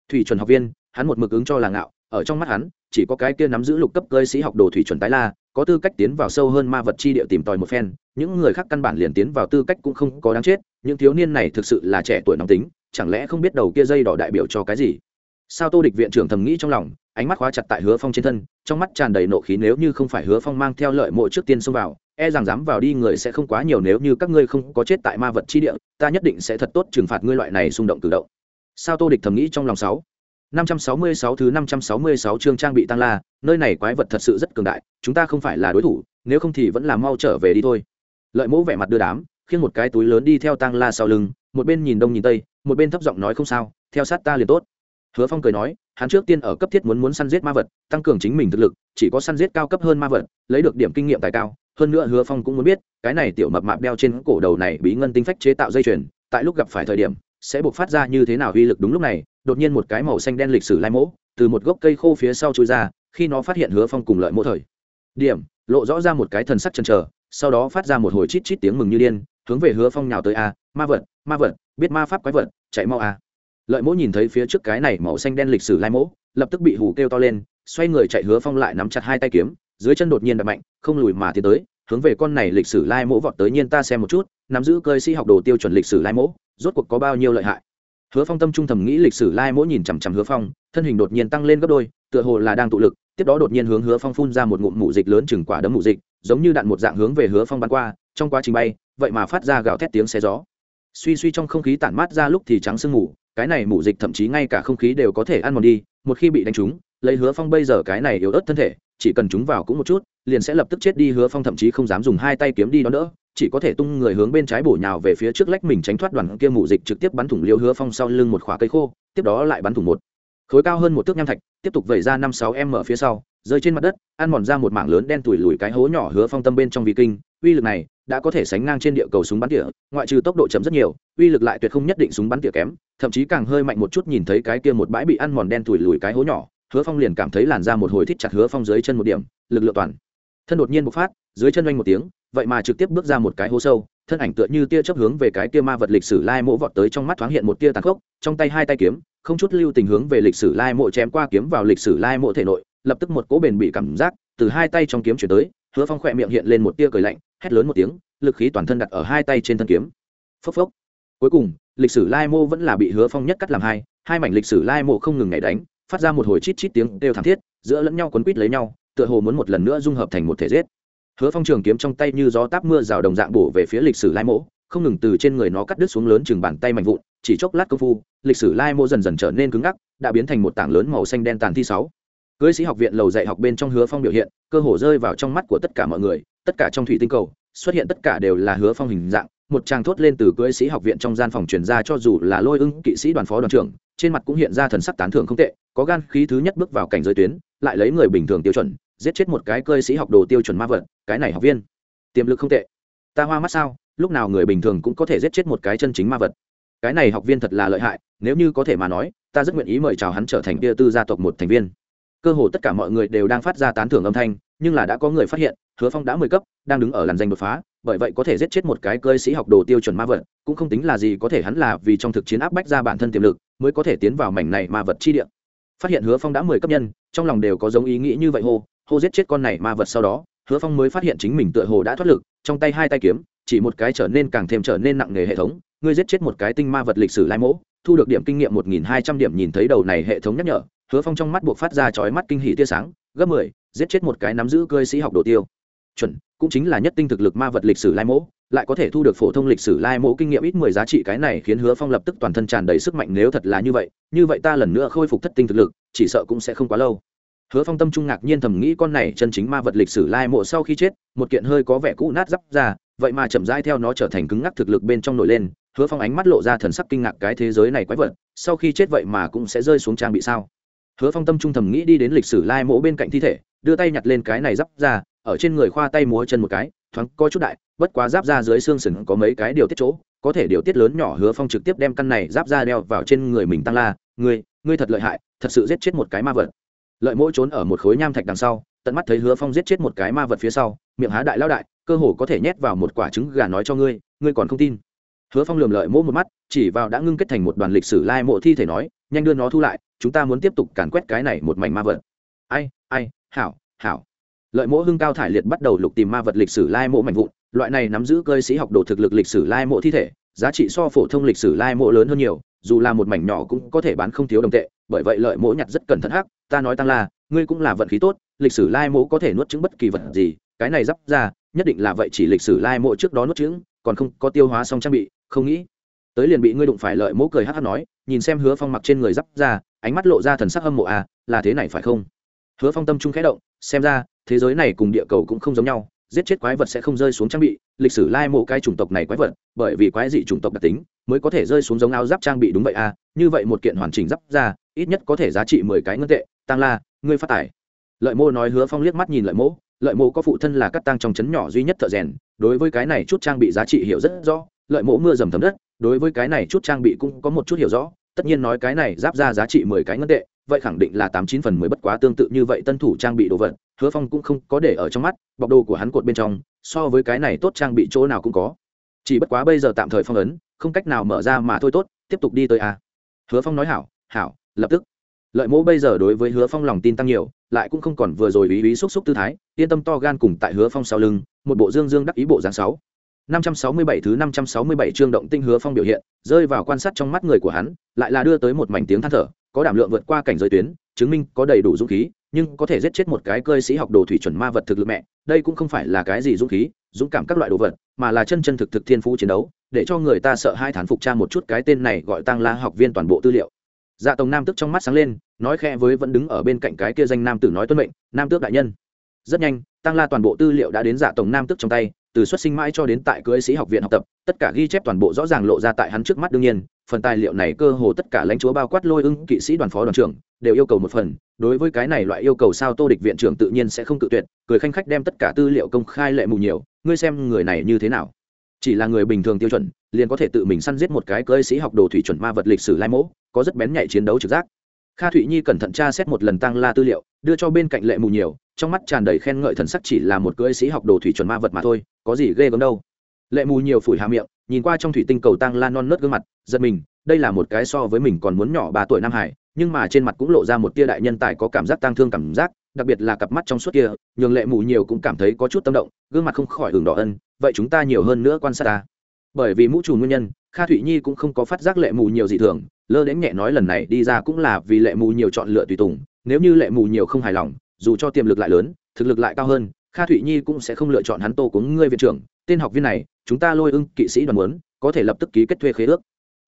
Thủy chuẩn học viên, hắn một mực ứng cho là ngạo, ở trong mắt hắn chỉ có cái kia nắm giữ lục cấp cơi sĩ học đồ thủy chuẩn tái la có tư cách tiến vào sâu hơn ma vật chi địa tìm tòi một phen những người khác căn bản liền tiến vào tư cách cũng không có đáng chết những thiếu niên này thực sự là trẻ tuổi nóng tính chẳng lẽ không biết đầu kia dây đỏ đại biểu cho cái gì sao tô địch viện trưởng thầm nghĩ trong lòng ánh mắt khóa chặt tại hứa phong trên thân trong mắt tràn đầy nộ khí nếu như không phải hứa phong mang theo lợi mộ trước tiên xông vào e rằng dám vào đi người sẽ không quá nhiều nếu như các ngươi không có chết tại ma vật chi địa ta nhất định sẽ thật tốt trừng phạt ngươi loại này xung động cử động sao tô địch thầm nghĩ trong lòng sáu 566 thứ 566 chương trang bị tăng la, nơi này quái vật thật sự rất cường đại, chúng ta không phải là đối thủ, nếu không thì vẫn là mau trở về đi thôi. Lợi Mỗ vẻ mặt đưa đám, khiêng một cái túi lớn đi theo tăng la sau lưng, một bên nhìn đông nhìn tây, một bên thấp giọng nói không sao, theo sát ta liền tốt. Hứa Phong cười nói, hắn trước tiên ở cấp thiết muốn muốn săn giết ma vật, tăng cường chính mình thực lực, chỉ có săn giết cao cấp hơn ma vật, lấy được điểm kinh nghiệm tài cao. Hơn nữa Hứa Phong cũng muốn biết, cái này tiểu mập mạp đeo trên cổ đầu này bí ngân tinh phách chế tạo dây chuyền, tại lúc gặp phải thời điểm, sẽ buộc phát ra như thế nào uy lực đúng lúc này, đột nhiên một cái màu xanh đen lịch sử lai mỗ từ một gốc cây khô phía sau chui ra khi nó phát hiện hứa phong cùng lợi mỗ thời điểm lộ rõ ra một cái thần sắc chần chờ sau đó phát ra một hồi chít chít tiếng mừng như điên hướng về hứa phong nhào tới a ma vật ma vật biết ma pháp quái vật chạy mau a lợi mỗ nhìn thấy phía trước cái này màu xanh đen lịch sử lai mỗ, lập tức bị hù kêu to lên, xoay người chạy hứa phong lại nắm chặt hai tay kiếm, dưới chân đột nhiên đập mạnh, không lùi mà tiến tới, hướng về con này lịch sử lai mỗ vọt tới nhiên ta xem một chút, nắm giữ cơ sĩ học đồ tiêu chuẩn lịch sử lai mỗ, rốt cuộc có bao nhiêu lợi hại. Hứa phong tâm trung thầm nghĩ lịch sử lai mỗ nhìn chằm chằm hứa phong, thân hình đột nhiên tăng lên gấp đôi, tựa hồ là đang tụ lực, tiếp đó đột nhiên hướng hứa phong phun ra một ngụm mủ dịch lớn chừng quả đấm mủ dịch, giống như đạn một dạng hướng về hứa phong bắn qua, trong quá trình bay, vậy mà phát ra gào thét tiếng xe gió. Suy suy trong không khí tản mát ra lúc thì trắng sương mù cái này mủ dịch thậm chí ngay cả không khí đều có thể ăn mòn đi, một khi bị đánh trúng, lấy hứa phong bây giờ cái này yếu ớt thân thể, chỉ cần chúng vào cũng một chút, liền sẽ lập tức chết đi, hứa phong thậm chí không dám dùng hai tay kiếm đi đón đỡ, chỉ có thể tung người hướng bên trái bổ nhào về phía trước lách mình tránh thoát đoàn kia mù dịch trực tiếp bắn thủng liêu hứa phong sau lưng một khỏa cây khô, tiếp đó lại bắn thủng một khối cao hơn một thước nham thạch, tiếp tục vẩy ra năm sáu em ở phía sau, rơi trên mặt đất, ăn mòn ra một mảng lớn đen tủi lùi cái hố nhỏ hứa phong tâm bên trong vi kinh uy lực này đã có thể sánh ngang trên địa cầu súng bắn tỉa, ngoại trừ tốc độ chậm rất nhiều, uy lực lại tuyệt không nhất định súng bắn tỉa kém, thậm chí càng hơi mạnh một chút nhìn thấy cái kia một bãi bị ăn mòn đen tủi lùi cái hố nhỏ, hứa phong liền cảm thấy làn ra một hồi thích chặt hứa phong dưới chân một điểm, lực lượng toàn thân đột nhiên bộc phát, dưới chân oanh một tiếng, vậy mà trực tiếp bước ra một cái hố sâu, thân ảnh tựa như tia chấp hướng về cái kia ma vật lịch sử lai mộ vọt tới trong mắt thoáng hiện một tia tàn khốc, trong tay hai tay kiếm, không chút lưu tình hướng về lịch sử lai mộ chém qua kiếm vào lịch sử lai mộ thể nội, lập tức một cỗ bền bị cảm giác từ hai tay trong kiếm chuyển tới, hứa phong khỏe miệng hiện lên một tia cười lạnh hét lớn một tiếng lực khí toàn thân đặt ở hai tay trên thân kiếm. Phốc phốc. Cuối cùng lịch sử lai Mô vẫn là bị hứa phong nhất cắt làm hai hai mảnh lịch sử lai mộ không ngừng ngày đánh phát ra một hồi chít chít tiếng đều thảm thiết giữa lẫn nhau quấn quít lấy nhau tựa hồ muốn một lần nữa dung hợp thành một thể giết. Hứa phong trường kiếm trong tay như gió táp mưa rào đồng dạng bổ về phía lịch sử lai Mô, không ngừng từ trên người nó cắt đứt xuống lớn chừng bàn tay mạnh vụn chỉ chốc lát công phu lịch sử lai Mô dần dần trở nên cứng ngắc đã biến thành một tảng lớn màu xanh đen tàn thi sáu cưới sĩ học viện lầu dạy học bên trong hứa phong biểu hiện, cơ hồ rơi vào trong mắt của tất cả mọi người, tất cả trong thủy tinh cầu, xuất hiện tất cả đều là hứa phong hình dạng, một tràng thốt lên từ cưới sĩ học viện trong gian phòng truyền ra cho dù là lôi ưng kỵ sĩ đoàn phó đoàn trưởng, trên mặt cũng hiện ra thần sắc tán thưởng không tệ, có gan khí thứ nhất bước vào cảnh giới tuyến, lại lấy người bình thường tiêu chuẩn, giết chết một cái cơi sĩ học đồ tiêu chuẩn ma vật, cái này học viên, tiềm lực không tệ. Ta hoa mắt sao, lúc nào người bình thường cũng có thể giết chết một cái chân chính ma vật. Cái này học viên thật là lợi hại, nếu như có thể mà nói, ta rất nguyện ý mời chào hắn trở thành kia tư gia tộc một thành viên cơ hồ tất cả mọi người đều đang phát ra tán thưởng âm thanh nhưng là đã có người phát hiện hứa phong đã mười cấp đang đứng ở làn danh đột phá bởi vậy có thể giết chết một cái cơi sĩ học đồ tiêu chuẩn ma vật cũng không tính là gì có thể hắn là vì trong thực chiến áp bách ra bản thân tiềm lực mới có thể tiến vào mảnh này ma vật chi địa. Phát hiện hứa phong đã mười cấp nhân trong lòng đều có giống ý nghĩ như vậy hô hô giết chết con này ma vật sau đó hứa phong mới phát hiện chính mình tựa hồ đã thoát lực trong tay hai tay kiếm chỉ một cái trở nên càng thêm trở nên nặng nề hệ thống ngươi giết chết một cái tinh ma vật lịch sử lai mẫu, thu được điểm kinh nghiệm một nghìn hai trăm điểm nhìn thấy đầu này hệ thống nhắc nhở hứa phong trong mắt buộc phát ra chói mắt kinh hỷ tia sáng gấp mười giết chết một cái nắm giữ cơi sĩ học đồ tiêu. Chuẩn cũng chính là nhất tinh thực lực ma vật lịch sử lai mẫu, lại có thể thu được phổ thông lịch sử lai mẫu kinh nghiệm ít mười giá trị cái này khiến hứa phong lập tức toàn thân tràn đầy sức mạnh nếu thật là như vậy như vậy ta lần nữa khôi phục thất tinh thực lực chỉ sợ cũng sẽ không quá lâu. Hứa phong tâm trung ngạc nhiên thầm nghĩ con này chân chính ma vật lịch sử lai mộ sau khi chết một kiện hơi có vẻ cũ nát dắp ra vậy mà chậm rãi theo nó trở thành cứng ngắc thực lực bên trong nổi lên hứa phong ánh mắt lộ ra thần sắc kinh ngạc cái thế giới này quái vật sau khi chết vậy mà cũng sẽ rơi xuống trang bị sao? Hứa phong tâm trung thầm nghĩ đi đến lịch sử lai mộ bên cạnh thi thể, đưa tay nhặt lên cái này giáp ra, ở trên người khoa tay múa chân một cái, thoáng có chút đại, bất quá giáp ra dưới xương sừng có mấy cái điều tiết chỗ, có thể điều tiết lớn nhỏ hứa phong trực tiếp đem căn này giáp ra đeo vào trên người mình tăng la, ngươi ngươi thật lợi hại, thật sự giết chết một cái ma vật. Lợi mỗi trốn ở một khối nham thạch đằng sau, tận mắt thấy hứa phong giết chết một cái ma vật phía sau, miệng há đại lao đại, cơ hồ có thể nhét vào một quả trứng gà nói cho ngươi ngươi còn không tin? Hứa phong lườm lợi mỗ một mắt, chỉ vào đã ngưng kết thành một đoàn lịch sử lai mộ thi thể nói nhanh đưa nó thu lại, chúng ta muốn tiếp tục càn quét cái này một mảnh ma vật. Ai ai, hảo hảo. Lợi mỗ hưng cao thải liệt bắt đầu lục tìm ma vật lịch sử lai mộ mạnh vụn, loại này nắm giữ cơ sĩ học đồ thực lực lịch sử lai mộ thi thể, giá trị so phổ thông lịch sử lai mộ lớn hơn nhiều, dù là một mảnh nhỏ cũng có thể bán không thiếu đồng tệ, bởi vậy lợi mỗ nhặt rất cẩn thận hắc, ta nói tăng là, ngươi cũng là vận khí tốt, lịch sử lai mộ có thể nuốt chứng bất kỳ vật gì, cái này dắp ra, nhất định là vậy chỉ lịch sử lai mộ trước đó nuốt chứng còn không có tiêu hóa xong trang bị, không nghĩ. Tới liền bị ngươi đụng phải, lợi mỗ cười hắc hắc nói nhìn xem hứa phong mặc trên người giáp ra, ánh mắt lộ ra thần sắc hâm mộ à là thế này phải không? Hứa phong tâm trung khẽ động, xem ra, thế giới này cùng địa cầu cũng không giống nhau, giết chết quái vật sẽ không rơi xuống trang bị, lịch sử lai mộ cái chủng tộc này quái vật, bởi vì quái dị chủng tộc đặc tính, mới có thể rơi xuống giống áo giáp trang bị đúng vậy à như vậy một kiện hoàn chỉnh giáp ra, ít nhất có thể giá trị mười cái ngân tệ, tăng la, ngươi phát tải lợi mô nói hứa phong liếc mắt nhìn lợi mô lợi mô có phụ thân là cắt tăng trong trấn nhỏ duy nhất thợ rèn, đối với cái này chút trang bị giá trị hiểu rất rõ, lợi mộ mưa dầm thấm đất đối với cái này chút trang bị cũng có một chút hiểu rõ, tất nhiên nói cái này giáp ra giá trị mười cái ngân tệ, vậy khẳng định là tám chín phần mười bất quá tương tự như vậy tân thủ trang bị đồ vật, hứa phong cũng không có để ở trong mắt, bọc đồ của hắn cột bên trong, so với cái này tốt trang bị chỗ nào cũng có. Chỉ bất quá bây giờ tạm thời phong ấn, không cách nào mở ra mà thôi tốt, tiếp tục đi tới a. Hứa phong nói hảo hảo, lập tức. Lợi mẫu bây giờ đối với hứa phong lòng tin tăng nhiều, lại cũng không còn vừa rồi ý ý xúc xúc tư thái, yên tâm to gan cùng tại hứa phong sau lưng, một bộ dương dương đắc ý bộ dáng sáu. 567 thứ 567 chương động tinh hứa phong biểu hiện, rơi vào quan sát trong mắt người của hắn, lại là đưa tới một mảnh tiếng than thở, có đảm lượng vượt qua cảnh giới tuyến, chứng minh có đầy đủ dũng khí, nhưng có thể giết chết một cái cơi sĩ học đồ thủy chuẩn ma vật thực lực mẹ, đây cũng không phải là cái gì dũng khí, dũng cảm các loại đồ vật, mà là chân chân thực thực thiên phú chiến đấu, để cho người ta sợ hai thán phục tra một chút cái tên này gọi Tăng La học viên toàn bộ tư liệu. Dạ Tông Nam tức trong mắt sáng lên, nói khẽ với vẫn đứng ở bên cạnh cái kia danh nam tử nói tuân mệnh, Nam tước đại nhân. Rất nhanh, Tăng La toàn bộ tư liệu đã đến Dạ Tổng Nam tức trong tay, từ xuất sinh mãi cho đến tại cưới sĩ học viện học tập, tất cả ghi chép toàn bộ rõ ràng lộ ra tại hắn trước mắt đương nhiên, phần tài liệu này cơ hồ tất cả lãnh chúa bao quát lôi ưng kỵ sĩ đoàn phó đoàn trưởng, đều yêu cầu một phần, đối với cái này loại yêu cầu sao tô địch viện trưởng tự nhiên sẽ không tự tuyệt, cười khanh khách đem tất cả tư liệu công khai lệ mù nhiều, ngươi xem người này như thế nào. Chỉ là người bình thường tiêu chuẩn, liền có thể tự mình săn giết một cái cơ sĩ học đồ thủy chuẩn ma vật lịch sử lai mẫu, có rất bén nhạy chiến đấu trực giác kha thụy nhi cẩn thận tra xét một lần tăng la tư liệu, đưa cho bên cạnh lệ mù nhiều, trong mắt tràn đầy khen ngợi thần sắc chỉ là một cưỡi sĩ học đồ thủy chuẩn ma vật mà thôi, có gì ghê gớm đâu. Lệ mù nhiều phủi hà miệng, nhìn qua trong thủy tinh cầu tăng lan non nớt gương mặt, giật mình, đây là một cái so với mình còn muốn nhỏ ba tuổi nam hải, nhưng mà trên mặt cũng lộ ra một tia đại nhân tài có cảm giác tang thương cảm giác, đặc biệt là cặp mắt trong suốt kia, nhường lệ mù nhiều cũng cảm thấy có chút tâm động, gương mặt không khỏi hưởng đỏ ân, vậy chúng ta nhiều hơn nữa quan sát ta. Bởi vì mũ trù nguyên nhân, kha thụy nhi cũng không có phát giác lệ mù nhiều dị thường lơ đến nhẹ nói lần này đi ra cũng là vì lệ mù nhiều chọn lựa tùy tùng, nếu như lệ mù nhiều không hài lòng, dù cho tiềm lực lại lớn, thực lực lại cao hơn, kha thụy nhi cũng sẽ không lựa chọn hắn tô cúng ngươi viện trưởng, tên học viên này, chúng ta lôi ưng kỵ sĩ đoàn muốn, có thể lập tức ký kết thuê khế ước.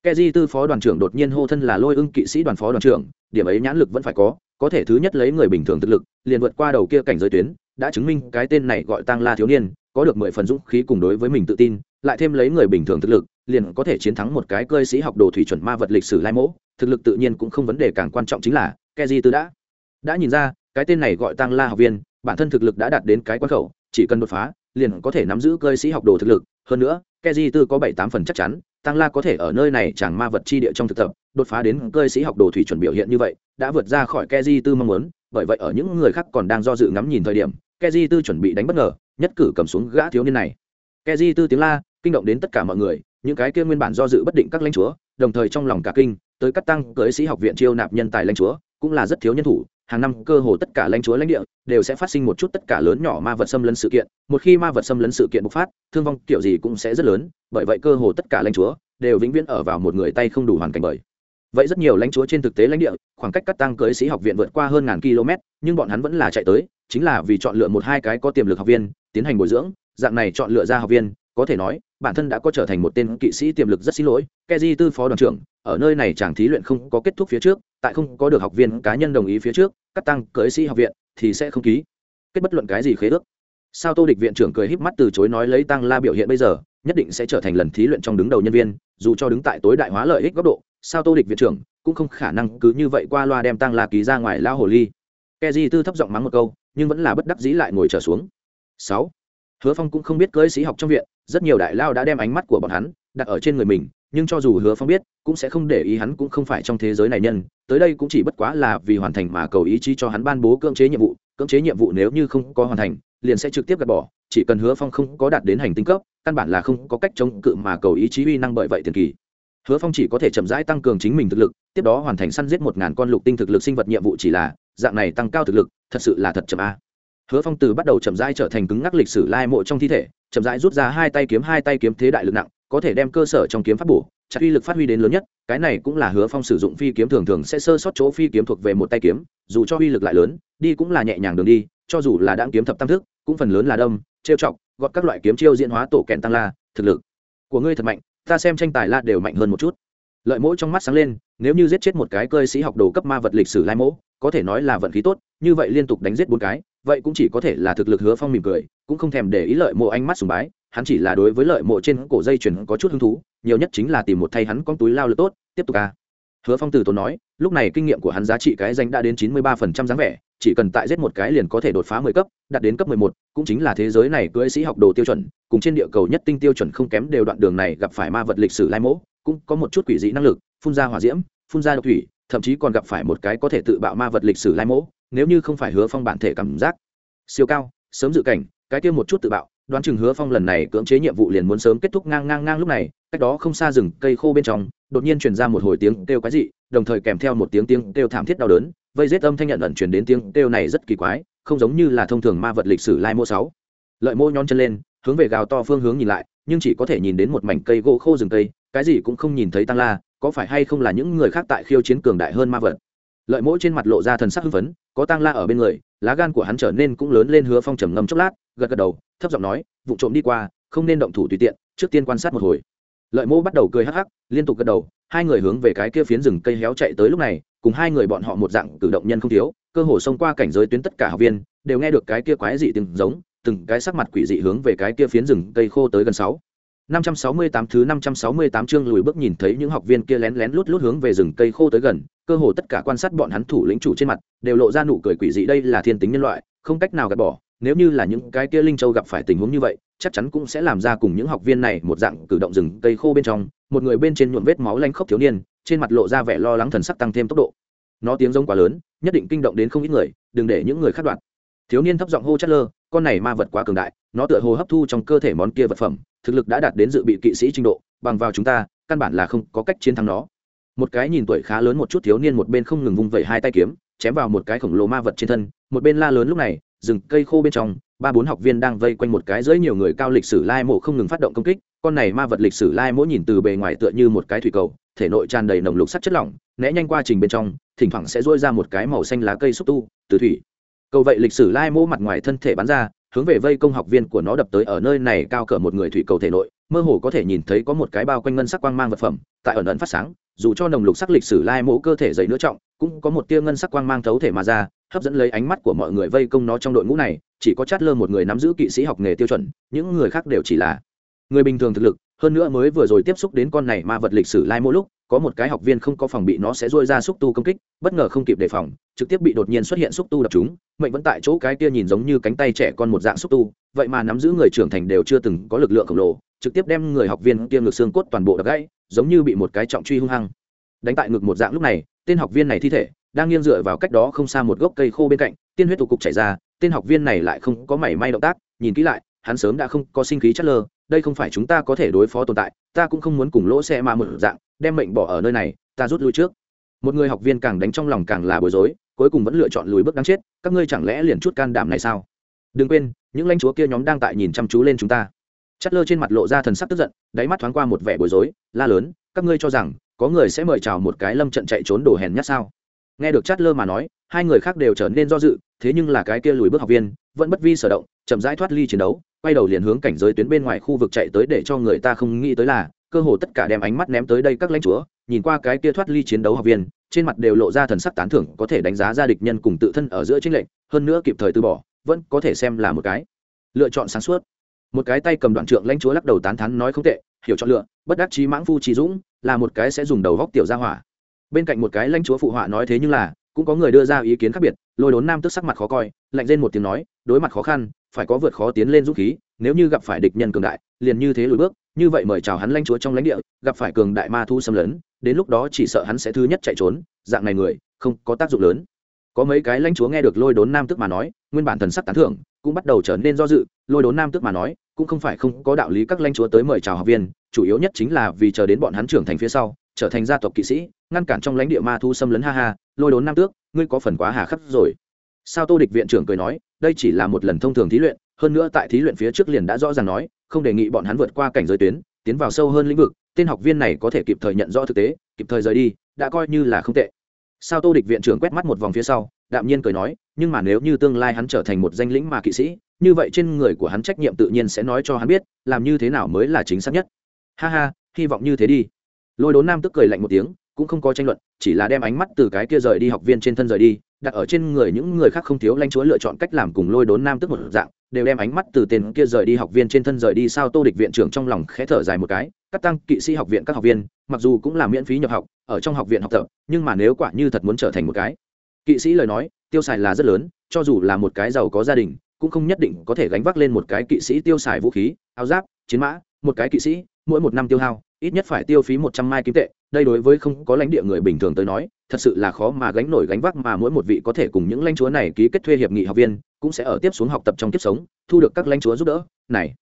Ke di tư phó đoàn trưởng đột nhiên hô thân là lôi ưng kỵ sĩ đoàn phó đoàn trưởng, điểm ấy nhãn lực vẫn phải có có thể thứ nhất lấy người bình thường thực lực, liền vượt qua đầu kia cảnh giới tuyến, đã chứng minh cái tên này gọi tăng la thiếu niên, có được mười phần dũng khí cùng đối với mình tự tin, lại thêm lấy người bình thường thực lực liền có thể chiến thắng một cái cơi sĩ học đồ thủy chuẩn ma vật lịch sử lai mẫu thực lực tự nhiên cũng không vấn đề càng quan trọng chính là ke di tư đã. Đã nhìn ra, cái tên này gọi tăng la học viên, bản thân thực lực đã đạt đến cái quan khẩu, chỉ cần đột phá, liền có thể nắm giữ cơ sĩ học đồ thực lực. Hơn nữa keji tư có bảy tám phần chắc chắn tăng la có thể ở nơi này chẳng ma vật chi địa trong thực tập, đột phá đến cơ sĩ học đồ thủy chuẩn biểu hiện như vậy, đã vượt ra khỏi keji tư mong muốn. Bởi vậy ở những người khác còn đang do dự ngắm nhìn thời điểm keji tư chuẩn bị đánh bất ngờ, nhất cử cầm xuống gã thiếu niên này. Keji tư tiếng la, kinh động đến tất cả mọi người những cái kia nguyên bản do dự bất định các lãnh chúa, đồng thời trong lòng cả kinh, tới cắt tăng cưới sĩ học viện chiêu nạp nhân tài lãnh chúa, cũng là rất thiếu nhân thủ, hàng năm cơ hồ tất cả lãnh chúa lãnh địa đều sẽ phát sinh một chút tất cả lớn nhỏ ma vật xâm lấn sự kiện, một khi ma vật xâm lấn sự kiện bộc phát, thương vong kiểu gì cũng sẽ rất lớn, bởi vậy cơ hồ tất cả lãnh chúa đều vĩnh viễn ở vào một người tay không đủ hoàn cảnh bởi vậy rất nhiều lãnh chúa trên thực tế lãnh địa, khoảng cách cắt tăng cưới sĩ học viện vượt qua hơn ngàn km, nhưng bọn hắn vẫn là chạy tới, chính là vì chọn lựa một hai cái có tiềm lực học viên, tiến hành bồi dưỡng, dạng này chọn lựa ra học viên có thể nói, bản thân đã có trở thành một tên kỵ sĩ tiềm lực rất xin lỗi keji tư phó đoàn trưởng, ở nơi này chàng thí luyện không có kết thúc phía trước, tại không có được học viên cá nhân đồng ý phía trước cắt tăng cưới sĩ học viện thì sẽ không ký. Kết bất luận cái gì khế ước. Sao tô địch viện trưởng cười híp mắt từ chối nói lấy tăng la biểu hiện bây giờ, nhất định sẽ trở thành lần thí luyện trong đứng đầu nhân viên, dù cho đứng tại tối đại hóa lợi ích góc độ, sao tô địch viện trưởng cũng không khả năng cứ như vậy qua loa đem tăng la ký ra ngoài lao hồ ly. Keji tư thấp giọng mắng một câu, nhưng vẫn là bất đắc dĩ lại ngồi trở xuống. Sáu hứa phong cũng không biết cưới sĩ học trong viện, rất nhiều đại lao đã đem ánh mắt của bọn hắn đặt ở trên người mình, nhưng cho dù hứa phong biết, cũng sẽ không để ý hắn cũng không phải trong thế giới này nhân, tới đây cũng chỉ bất quá là vì hoàn thành mà cầu ý chí cho hắn ban bố cưỡng chế nhiệm vụ, cưỡng chế nhiệm vụ nếu như không có hoàn thành, liền sẽ trực tiếp gạt bỏ, chỉ cần hứa phong không có đạt đến hành tinh cấp, căn bản là không có cách chống cự mà cầu ý chí uy năng bởi vậy tiền kỳ. Hứa phong chỉ có thể chậm rãi tăng cường chính mình thực lực, tiếp đó hoàn thành săn giết một ngàn con lục tinh thực lực sinh vật nhiệm vụ chỉ là, dạng này tăng cao thực lực, thật sự là thật chậm a hứa phong từ bắt đầu chậm rãi trở thành cứng ngắc lịch sử lai mộ trong thi thể, chậm rãi rút ra hai tay kiếm, hai tay kiếm thế đại lực nặng, có thể đem cơ sở trong kiếm pháp bổ, chặt uy lực phát huy đến lớn nhất, cái này cũng là hứa phong sử dụng phi kiếm thường thường sẽ sơ sót chỗ phi kiếm thuộc về một tay kiếm, dù cho uy lực lại lớn, đi cũng là nhẹ nhàng đường đi, cho dù là đáng kiếm thập tam thức, cũng phần lớn là đâm, trêu chọc, gọt các loại kiếm chiêu diễn hóa tổ kèn tăng la, thực lực của ngươi thật mạnh, ta xem tranh tài la đều mạnh hơn một chút. Lợi mỗi trong mắt sáng lên, nếu như giết chết một cái cơ sĩ học đồ cấp ma vật lịch sử lai mỗ có thể nói là vận khí tốt, như vậy liên tục đánh giết bốn cái vậy cũng chỉ có thể là thực lực hứa phong mỉm cười, cũng không thèm để ý lợi mộ ánh mắt sùng bái, hắn chỉ là đối với lợi mộ trên cổ dây chuyền có chút hứng thú, nhiều nhất chính là tìm một thay hắn con túi lao lực tốt, tiếp tục ca. Hứa phong từ tốn nói, lúc này kinh nghiệm của hắn giá trị cái danh đã đến chín mươi ba phần trăm dáng vẻ, chỉ cần tại giết một cái liền có thể đột phá mười cấp, đạt đến cấp mười một, cũng chính là thế giới này cưỡi sĩ học đồ tiêu chuẩn, cùng trên địa cầu nhất tinh tiêu chuẩn không kém đều đoạn đường này gặp phải ma vật lịch sử lai mỗ cũng có một chút quỷ dị năng lực, phun ra hỏa diễm, phun ra độc thủy, thậm chí còn gặp phải một cái có thể tự bạo ma vật lịch sử lai mỗ nếu như không phải hứa phong bản thể cảm giác siêu cao, sớm dự cảnh, cái kia một chút tự bạo, đoán chừng hứa phong lần này cưỡng chế nhiệm vụ liền muốn sớm kết thúc ngang ngang ngang lúc này, cách đó không xa rừng cây khô bên trong, đột nhiên truyền ra một hồi tiếng kêu quái dị, đồng thời kèm theo một tiếng tiếng kêu thảm thiết đau đớn, vây rết âm thanh nhận ẩn chuyển đến tiếng kêu này rất kỳ quái, không giống như là thông thường ma vật lịch sử lai mô sáu. Lợi mô nhón chân lên, hướng về gào to phương hướng nhìn lại, nhưng chỉ có thể nhìn đến một mảnh cây gỗ khô rừng cây, cái gì cũng không nhìn thấy tăng la, có phải hay không là những người khác tại khiêu chiến cường đại hơn ma vật? Lợi mỗi trên mặt lộ ra thần sắc hưng phấn có tăng la ở bên người lá gan của hắn trở nên cũng lớn lên hứa phong trầm ngâm chốc lát gật gật đầu thấp giọng nói vụ trộm đi qua không nên động thủ tùy tiện trước tiên quan sát một hồi. Lợi mô bắt đầu cười hắc hắc liên tục gật đầu hai người hướng về cái kia phiến rừng cây héo chạy tới lúc này cùng hai người bọn họ một dạng cử động nhân không thiếu cơ hồ xông qua cảnh giới tuyến tất cả học viên đều nghe được cái kia quái dị từng giống từng cái sắc mặt quỷ dị hướng về cái kia phiến rừng cây khô tới gần sáu. 568 thứ 568 chương lùi bước nhìn thấy những học viên kia lén lén lút lút hướng về rừng cây khô tới gần, cơ hồ tất cả quan sát bọn hắn thủ lĩnh chủ trên mặt đều lộ ra nụ cười quỷ dị đây là thiên tính nhân loại, không cách nào gạt bỏ, nếu như là những cái kia linh châu gặp phải tình huống như vậy, chắc chắn cũng sẽ làm ra cùng những học viên này một dạng cử động rừng cây khô bên trong, một người bên trên nhuộm vết máu lanh khốc thiếu niên, trên mặt lộ ra vẻ lo lắng thần sắc tăng thêm tốc độ. Nó tiếng giống quá lớn, nhất định kinh động đến không ít người, đừng để những người khác đoạt. Thiếu niên thấp giọng hô chất lơ, con này ma vật quá cường đại, nó tựa hồ hấp thu trong cơ thể món kia vật phẩm, thực lực đã đạt đến dự bị kỵ sĩ trình độ bằng vào chúng ta căn bản là không có cách chiến thắng nó một cái nhìn tuổi khá lớn một chút thiếu niên một bên không ngừng vung vẩy hai tay kiếm, chém vào một cái khổng lồ ma vật trên thân, một bên la lớn lúc này, rừng cây khô bên trong, ba bốn học viên đang vây quanh một cái dưới nhiều người cao lịch sử lai mộ không ngừng phát động công kích, con này ma vật lịch sử lai mỗi nhìn từ bề ngoài tựa như một cái thủy cầu, thể nội tràn đầy nồng lục sắt chất lỏng, né nhanh qua trình bên trong, thỉnh thoảng sẽ dôi ra một cái màu xanh lá cây xúc tu, từ thủy. Cầu vậy lịch sử lai mỗ mặt ngoài thân thể bắn ra, hướng về vây công học viên của nó đập tới ở nơi này cao cỡ một người thủy cầu thể nội mơ hồ có thể nhìn thấy có một cái bao quanh ngân sắc quang mang vật phẩm, tại ẩn ẩn phát sáng, dù cho nồng lục sắc lịch sử lai mẫu cơ thể dày nữa trọng, cũng có một tia ngân sắc quang mang thấu thể mà ra, hấp dẫn lấy ánh mắt của mọi người vây công nó trong đội ngũ này, chỉ có chát lơ một người nắm giữ kỵ sĩ học nghề tiêu chuẩn, những người khác đều chỉ là người bình thường thực lực, hơn nữa mới vừa rồi tiếp xúc đến con này ma vật lịch sử lai mỗi lúc có một cái học viên không có phòng bị nó sẽ rôi ra xúc tu công kích, bất ngờ không kịp đề phòng, trực tiếp bị đột nhiên xuất hiện xúc tu đập chúng, mệnh vẫn tại chỗ cái kia nhìn giống như cánh tay trẻ con một dạng xúc tu, vậy mà nắm giữ người trưởng thành đều chưa từng có lực lượng khổng lồ, trực tiếp đem người học viên kia ngược xương cốt toàn bộ đập gãy, giống như bị một cái trọng truy hung hăng. Đánh tại ngực một dạng lúc này, tên học viên này thi thể đang nghiêng dựa vào cách đó không xa một gốc cây khô bên cạnh, tiên huyết tụ cục chảy ra, tên học viên này lại không có mảy may động tác, nhìn kỹ lại, hắn sớm đã không có sinh khí chất lơ đây không phải chúng ta có thể đối phó tồn tại, ta cũng không muốn cùng lỗ xe mà một dạng, đem mệnh bỏ ở nơi này, ta rút lui trước. Một người học viên càng đánh trong lòng càng là bối rối, cuối cùng vẫn lựa chọn lùi bước đáng chết, các ngươi chẳng lẽ liền chút can đảm này sao? Đừng quên, những lãnh chúa kia nhóm đang tại nhìn chăm chú lên chúng ta. Chất lơ trên mặt lộ ra thần sắc tức giận, đáy mắt thoáng qua một vẻ bối rối, la lớn, các ngươi cho rằng, có người sẽ mời chào một cái lâm trận chạy trốn đổ hèn nhất sao? Nghe được chát lơ mà nói, hai người khác đều trở nên do dự, thế nhưng là cái kia lùi bước học viên, vẫn bất vi sở động, chậm rãi thoát ly chiến đấu quay đầu liền hướng cảnh giới tuyến bên ngoài khu vực chạy tới để cho người ta không nghĩ tới là, cơ hồ tất cả đem ánh mắt ném tới đây các lãnh chúa, nhìn qua cái kia thoát ly chiến đấu học viên, trên mặt đều lộ ra thần sắc tán thưởng, có thể đánh giá ra địch nhân cùng tự thân ở giữa chính lệnh hơn nữa kịp thời từ bỏ, vẫn có thể xem là một cái lựa chọn sáng suốt. Một cái tay cầm đoạn trượng lãnh chúa lắc đầu tán thắn nói không tệ, hiểu chọn lựa, bất đắc chí mãng phu trí dũng, là một cái sẽ dùng đầu góc tiểu ra hỏa. Bên cạnh một cái lãnh chúa phụ họa nói thế nhưng là, cũng có người đưa ra ý kiến khác biệt, lôi đốn nam tức sắc mặt khó coi lạnh lên một tiếng nói, đối mặt khó khăn, phải có vượt khó tiến lên dũng khí, nếu như gặp phải địch nhân cường đại, liền như thế lùi bước, như vậy mời chào hắn lãnh chúa trong lãnh địa, gặp phải cường đại ma thu xâm lấn, đến lúc đó chỉ sợ hắn sẽ thứ nhất chạy trốn, dạng này người, không có tác dụng lớn. Có mấy cái lãnh chúa nghe được lôi đốn nam tức mà nói, nguyên bản thần sắc tán thưởng, cũng bắt đầu trở nên do dự, lôi đốn nam tức mà nói, cũng không phải không có đạo lý các lãnh chúa tới mời chào học viên, chủ yếu nhất chính là vì chờ đến bọn hắn trưởng thành phía sau, trở thành gia tộc kỵ sĩ, ngăn cản trong lãnh địa ma thu xâm lấn, ha ha, lôi đốn nam tước, ngươi có phần quá hà khắc rồi sao tô địch viện trưởng cười nói, đây chỉ là một lần thông thường thí luyện, hơn nữa tại thí luyện phía trước liền đã rõ ràng nói, không đề nghị bọn hắn vượt qua cảnh giới tuyến, tiến vào sâu hơn lĩnh vực, tên học viên này có thể kịp thời nhận rõ thực tế, kịp thời rời đi, đã coi như là không tệ. Sao tô địch viện trưởng quét mắt một vòng phía sau, đạm nhiên cười nói, nhưng mà nếu như tương lai hắn trở thành một danh lĩnh mà kỵ sĩ, như vậy trên người của hắn trách nhiệm tự nhiên sẽ nói cho hắn biết, làm như thế nào mới là chính xác nhất. Ha ha, hy vọng như thế đi. Lôi đốn nam tức cười lạnh một tiếng, cũng không có tranh luận, chỉ là đem ánh mắt từ cái kia rời đi học viên trên thân rời đi đặt ở trên người những người khác không thiếu lanh chúa lựa chọn cách làm cùng lôi đốn nam tức một dạng, đều đem ánh mắt từ tên kia rời đi học viên trên thân rời đi sao tô địch viện trưởng trong lòng khẽ thở dài một cái, các tăng kỵ sĩ học viện các học viên, mặc dù cũng là miễn phí nhập học, ở trong học viện học tập, nhưng mà nếu quả như thật muốn trở thành một cái, kỵ sĩ lời nói, tiêu xài là rất lớn, cho dù là một cái giàu có gia đình, cũng không nhất định có thể gánh vác lên một cái kỵ sĩ tiêu xài vũ khí, áo giáp, chiến mã, một cái kỵ sĩ, mỗi một năm tiêu hao, ít nhất phải tiêu phí một trăm mai kim tệ đây đối với không có lãnh địa người bình thường tới nói, thật sự là khó mà gánh nổi gánh vác mà mỗi một vị có thể cùng những lãnh chúa này ký kết thuê hiệp nghị học viên, cũng sẽ ở tiếp xuống học tập trong kiếp sống, thu được các lãnh chúa giúp đỡ. Này,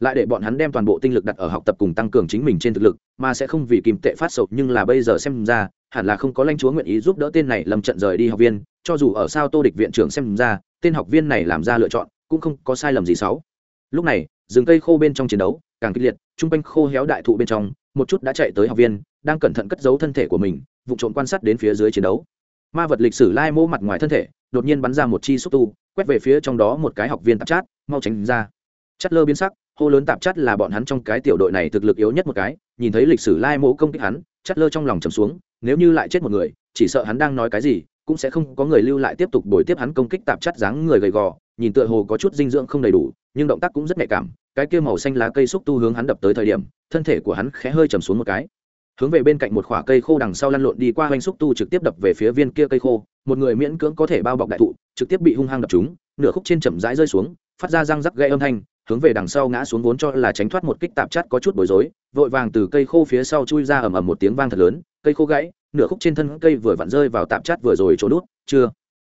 lại để bọn hắn đem toàn bộ tinh lực đặt ở học tập cùng tăng cường chính mình trên thực lực, mà sẽ không vì kim tệ phát sầu, nhưng là bây giờ xem ra, hẳn là không có lãnh chúa nguyện ý giúp đỡ tên này lầm trận rời đi học viên, cho dù ở sao tô địch viện trưởng xem ra, tên học viên này làm ra lựa chọn, cũng không có sai lầm gì xấu. Lúc này, rừng cây khô bên trong chiến đấu càng kịch liệt trung quanh khô héo đại thụ bên trong, một chút đã chạy tới học viên đang cẩn thận cất giấu thân thể của mình vụ trộm quan sát đến phía dưới chiến đấu. Ma vật lịch sử lai mô mặt ngoài thân thể, đột nhiên bắn ra một chi xúc tu, quét về phía trong đó một cái học viên tạp chát mau tránh ra. Chất lơ biến sắc, hô lớn tạp chất là bọn hắn trong cái tiểu đội này thực lực yếu nhất một cái, nhìn thấy lịch sử lai mô công kích hắn, chất lơ trong lòng trầm xuống, nếu như lại chết một người, chỉ sợ hắn đang nói cái gì, cũng sẽ không có người lưu lại tiếp tục đổi tiếp hắn công kích tạp chất dáng người gầy gò, nhìn tựa hồ có chút dinh dưỡng không đầy đủ, nhưng động tác cũng rất nhạy cảm, cái kia màu xanh lá cây xúc tu hướng hắn đập tới thời điểm, thân thể của hắn khẽ hơi trầm xuống một cái hướng về bên cạnh một khoả cây khô đằng sau lăn lộn đi qua hoành xúc tu trực tiếp đập về phía viên kia cây khô, một người miễn cưỡng có thể bao bọc đại thụ, trực tiếp bị hung hăng đập chúng nửa khúc trên chậm rãi rơi xuống, phát ra răng rắc gây âm thanh, hướng về đằng sau ngã xuống vốn cho là tránh thoát một kích tạp chất có chút bối rối, vội vàng từ cây khô phía sau chui ra ầm ầm một tiếng vang thật lớn, cây khô gãy, nửa khúc trên thân cây vừa vặn rơi vào tạp chất vừa rồi chỗ đút chưa.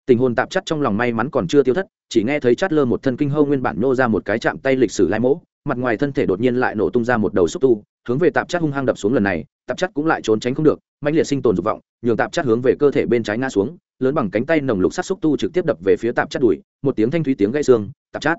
Tình hồn tạp chất trong lòng may mắn còn chưa tiêu thất, chỉ nghe thấy chát lơ một thân kinh hâu nguyên bản nô ra một cái chạm tay lịch sử lai mỗ, mặt ngoài thân thể đột nhiên lại nổ tung ra một đầu xúc tu, hướng về tạp chất hung hăng đập xuống lần này tạp chất cũng lại trốn tránh không được mạnh liệt sinh tồn dục vọng nhường tạp chất hướng về cơ thể bên trái ngã xuống lớn bằng cánh tay nồng lục sát xúc tu trực tiếp đập về phía tạp chất đùi một tiếng thanh thúy tiếng gãy xương tạp chất.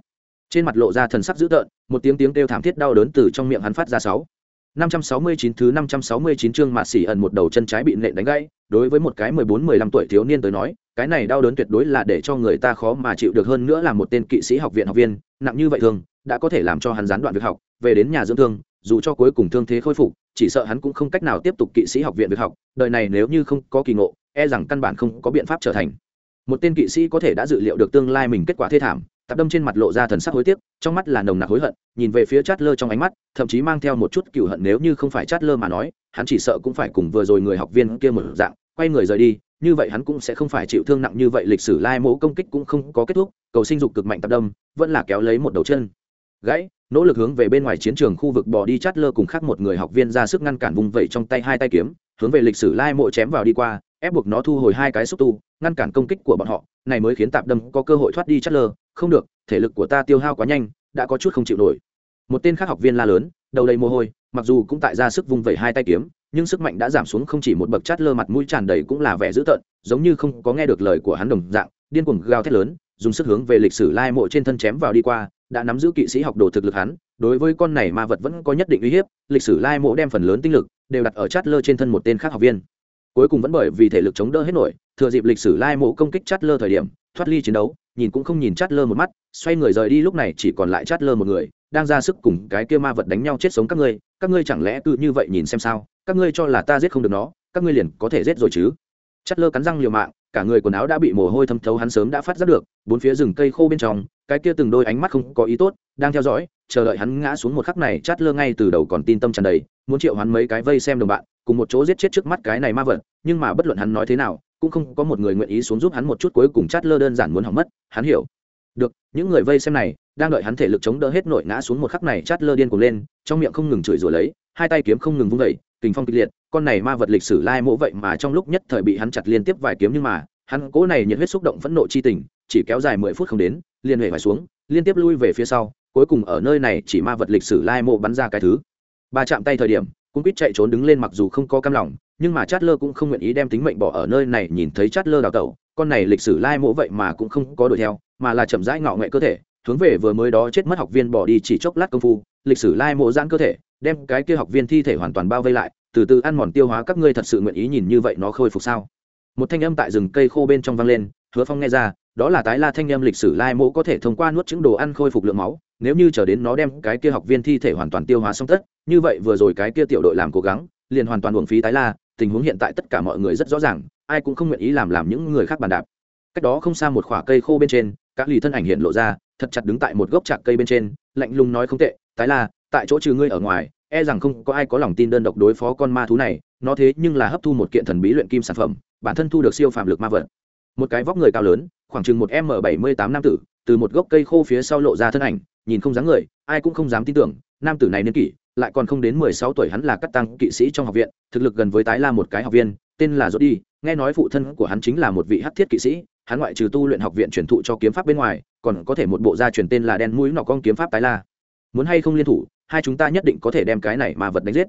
Trên mặt lộ ra thần sắc dữ tợn một tiếng tiếng kêu thảm thiết đau đớn từ trong miệng hắn phát ra sáu. 569 thứ 569 chương mạt xỉ ẩn một đầu chân trái bị nện đánh gãy, đối với một cái 14-15 tuổi thiếu niên tới nói, cái này đau đớn tuyệt đối là để cho người ta khó mà chịu được hơn nữa là một tên kỵ sĩ học viện học viên, nặng như vậy thường, đã có thể làm cho hắn gián đoạn việc học, về đến nhà dưỡng thương, dù cho cuối cùng thương thế khôi phục, chỉ sợ hắn cũng không cách nào tiếp tục kỵ sĩ học viện việc học, đời này nếu như không có kỳ ngộ, e rằng căn bản không có biện pháp trở thành. Một tên kỵ sĩ có thể đã dự liệu được tương lai mình kết quả thê thảm, tạp đâm trên mặt lộ ra thần sắc hối tiếc trong mắt là nồng nặc hối hận nhìn về phía chát lơ trong ánh mắt thậm chí mang theo một chút cựu hận nếu như không phải chát lơ mà nói hắn chỉ sợ cũng phải cùng vừa rồi người học viên kia một dạng quay người rời đi như vậy hắn cũng sẽ không phải chịu thương nặng như vậy lịch sử lai mẫu công kích cũng không có kết thúc cầu sinh dục cực mạnh tạp đâm vẫn là kéo lấy một đầu chân gãy nỗ lực hướng về bên ngoài chiến trường khu vực bỏ đi chát lơ cùng khác một người học viên ra sức ngăn cản vùng vẩy trong tay hai tay kiếm, hướng về lịch sử lai mộ chém vào đi qua, ép buộc nó thu hồi hai cái xúc tu, ngăn cản công kích của bọn họ. Này mới khiến tạp đâm có cơ hội thoát đi chát lơ không được, thể lực của ta tiêu hao quá nhanh, đã có chút không chịu nổi. Một tên khác học viên la lớn, đầu đầy mồ hôi, mặc dù cũng tại ra sức vung vẩy hai tay kiếm, nhưng sức mạnh đã giảm xuống không chỉ một bậc chát lơ mặt mũi tràn đầy cũng là vẻ dữ tợn, giống như không có nghe được lời của hắn đồng dạng, điên cuồng gào thét lớn, dùng sức hướng về lịch sử lai mộ trên thân chém vào đi qua đã nắm giữ kỵ sĩ học đồ thực lực hắn, đối với con này ma vật vẫn có nhất định uy hiếp, lịch sử lai mộ đem phần lớn tinh lực đều đặt ở chát lơ trên thân một tên khác học viên. Cuối cùng vẫn bởi vì thể lực chống đỡ hết nổi, thừa dịp lịch sử lai mộ công kích chát lơ thời điểm, thoát ly chiến đấu, nhìn cũng không nhìn chát lơ một mắt, xoay người rời đi lúc này chỉ còn lại chát lơ một người, đang ra sức cùng cái kia ma vật đánh nhau chết sống các ngươi các ngươi chẳng lẽ cứ như vậy nhìn xem sao, các ngươi cho là ta giết không được nó, các ngươi liền có thể giết rồi chứ. Chát lơ cắn răng liều mạng cả người quần áo đã bị mồ hôi thấm thấu hắn sớm đã phát giác được, bốn phía rừng cây khô bên trong, cái kia từng đôi ánh mắt không có ý tốt, đang theo dõi, chờ đợi hắn ngã xuống một khắc này, chát lơ ngay từ đầu còn tin tâm tràn đầy, muốn triệu hắn mấy cái vây xem đồng bạn, cùng một chỗ giết chết trước mắt cái này ma vật, nhưng mà bất luận hắn nói thế nào, cũng không có một người nguyện ý xuống giúp hắn một chút cuối cùng chát lơ đơn giản muốn hỏng mất, hắn hiểu. Được, những người vây xem này, đang đợi hắn thể lực chống đỡ hết nội ngã xuống một khắc này, chát lơ điên cuồng lên, trong miệng không ngừng chửi rủa lấy, hai tay kiếm không ngừng vung vẩy kình phong kịch liệt, con này ma vật lịch sử lai mỗ vậy mà trong lúc nhất thời bị hắn chặt liên tiếp vài kiếm nhưng mà, hắn cố này nhiệt huyết xúc động phẫn nộ chi tình, chỉ kéo dài mười phút không đến, liền huệ phải xuống, liên tiếp lui về phía sau, cuối cùng ở nơi này chỉ ma vật lịch sử lai mộ bắn ra cái thứ. Ba chạm tay thời điểm, cũng quýt chạy trốn đứng lên mặc dù không có cam lòng, nhưng mà chát lơ cũng không nguyện ý đem tính mệnh bỏ ở nơi này nhìn thấy chát lơ đào tẩu, con này lịch sử lai mộ vậy mà cũng không có đuổi theo, mà là chậm rãi ngọ nghệ cơ thể, hướng về vừa mới đó chết mất học viên bỏ đi chỉ chốc lát công phu, lịch sử lai mộ giãn cơ thể đem cái kia học viên thi thể hoàn toàn bao vây lại, từ từ ăn mòn tiêu hóa các ngươi thật sự nguyện ý nhìn như vậy nó khôi phục sao? Một thanh âm tại rừng cây khô bên trong vang lên, hứa phong nghe ra, đó là tái la thanh âm lịch sử lai Mỗ có thể thông qua nuốt chứng đồ ăn khôi phục lượng máu, nếu như chờ đến nó đem cái kia học viên thi thể hoàn toàn tiêu hóa xong tất, như vậy vừa rồi cái kia tiểu đội làm cố gắng, liền hoàn toàn uổng phí tái la, tình huống hiện tại tất cả mọi người rất rõ ràng, ai cũng không nguyện ý làm làm những người khác bàn đạp. Cách đó không xa một khoả cây khô bên trên các lì thân ảnh hiện lộ ra, thật chặt đứng tại một gốc trạc cây bên trên, lạnh lùng nói không tệ, tái la tại chỗ trừ ngươi ở ngoài e rằng không có ai có lòng tin đơn độc đối phó con ma thú này, nó thế nhưng là hấp thu một kiện thần bí luyện kim sản phẩm, bản thân thu được siêu phạm lực ma vật. Một cái vóc người cao lớn, khoảng chừng một m bảy mươi tám nam tử, từ một gốc cây khô phía sau lộ ra thân ảnh, nhìn không dáng người, ai cũng không dám tin tưởng, nam tử này niên kỷ, lại còn không đến mười sáu tuổi hắn là cắt tăng kỵ sĩ trong học viện, thực lực gần với tái la một cái học viên, tên là Rốt đi nghe nói phụ thân của hắn chính là một vị hắc thiết kỵ sĩ, hắn ngoại trừ tu luyện học viện truyền thụ cho kiếm pháp bên ngoài, còn có thể một bộ gia truyền tên là đen mũi nọ con kiếm pháp tái la. Muốn hay không liên thủ hai chúng ta nhất định có thể đem cái này ma vật đánh giết.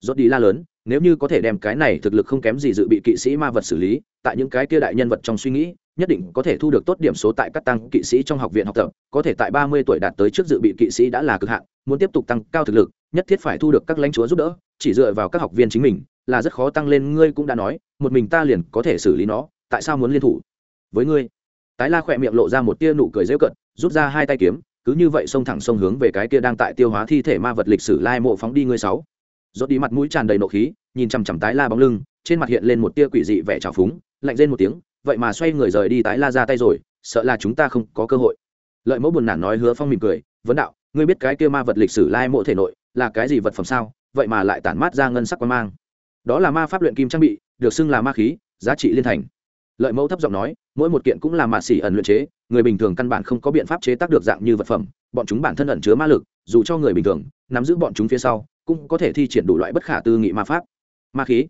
Rốt đi la lớn, nếu như có thể đem cái này thực lực không kém gì dự bị kỵ sĩ ma vật xử lý, tại những cái kia đại nhân vật trong suy nghĩ, nhất định có thể thu được tốt điểm số tại các tăng kỵ sĩ trong học viện học tập, có thể tại ba mươi tuổi đạt tới trước dự bị kỵ sĩ đã là cực hạn, muốn tiếp tục tăng cao thực lực, nhất thiết phải thu được các lãnh chúa giúp đỡ, chỉ dựa vào các học viên chính mình, là rất khó tăng lên, ngươi cũng đã nói, một mình ta liền có thể xử lý nó, tại sao muốn liên thủ? Với ngươi. Tái la khỏe miệng lộ ra một tia nụ cười dễu cận rút ra hai tay kiếm cứ như vậy xông thẳng xông hướng về cái kia đang tại tiêu hóa thi thể ma vật lịch sử lai mộ phóng đi ngươi sáu. Rốt đi mặt mũi tràn đầy nộ khí, nhìn chằm chằm tái la bóng lưng, trên mặt hiện lên một tia quỷ dị vẻ trào phúng, lạnh rên một tiếng, vậy mà xoay người rời đi tái la ra tay rồi, sợ là chúng ta không có cơ hội. Lợi mẫu buồn nản nói hứa phong mỉm cười, vấn đạo, ngươi biết cái kia ma vật lịch sử lai mộ thể nội là cái gì vật phẩm sao? Vậy mà lại tản mát ra ngân sắc quan mang. Đó là ma pháp luyện kim trang bị, được xưng là ma khí, giá trị liên thành. Lợi mẫu thấp giọng nói mỗi một kiện cũng là mạ xỉ ẩn luyện chế, người bình thường căn bản không có biện pháp chế tác được dạng như vật phẩm, bọn chúng bản thân ẩn chứa ma lực, dù cho người bình thường, nắm giữ bọn chúng phía sau, cũng có thể thi triển đủ loại bất khả tư nghị ma pháp. Ma khí.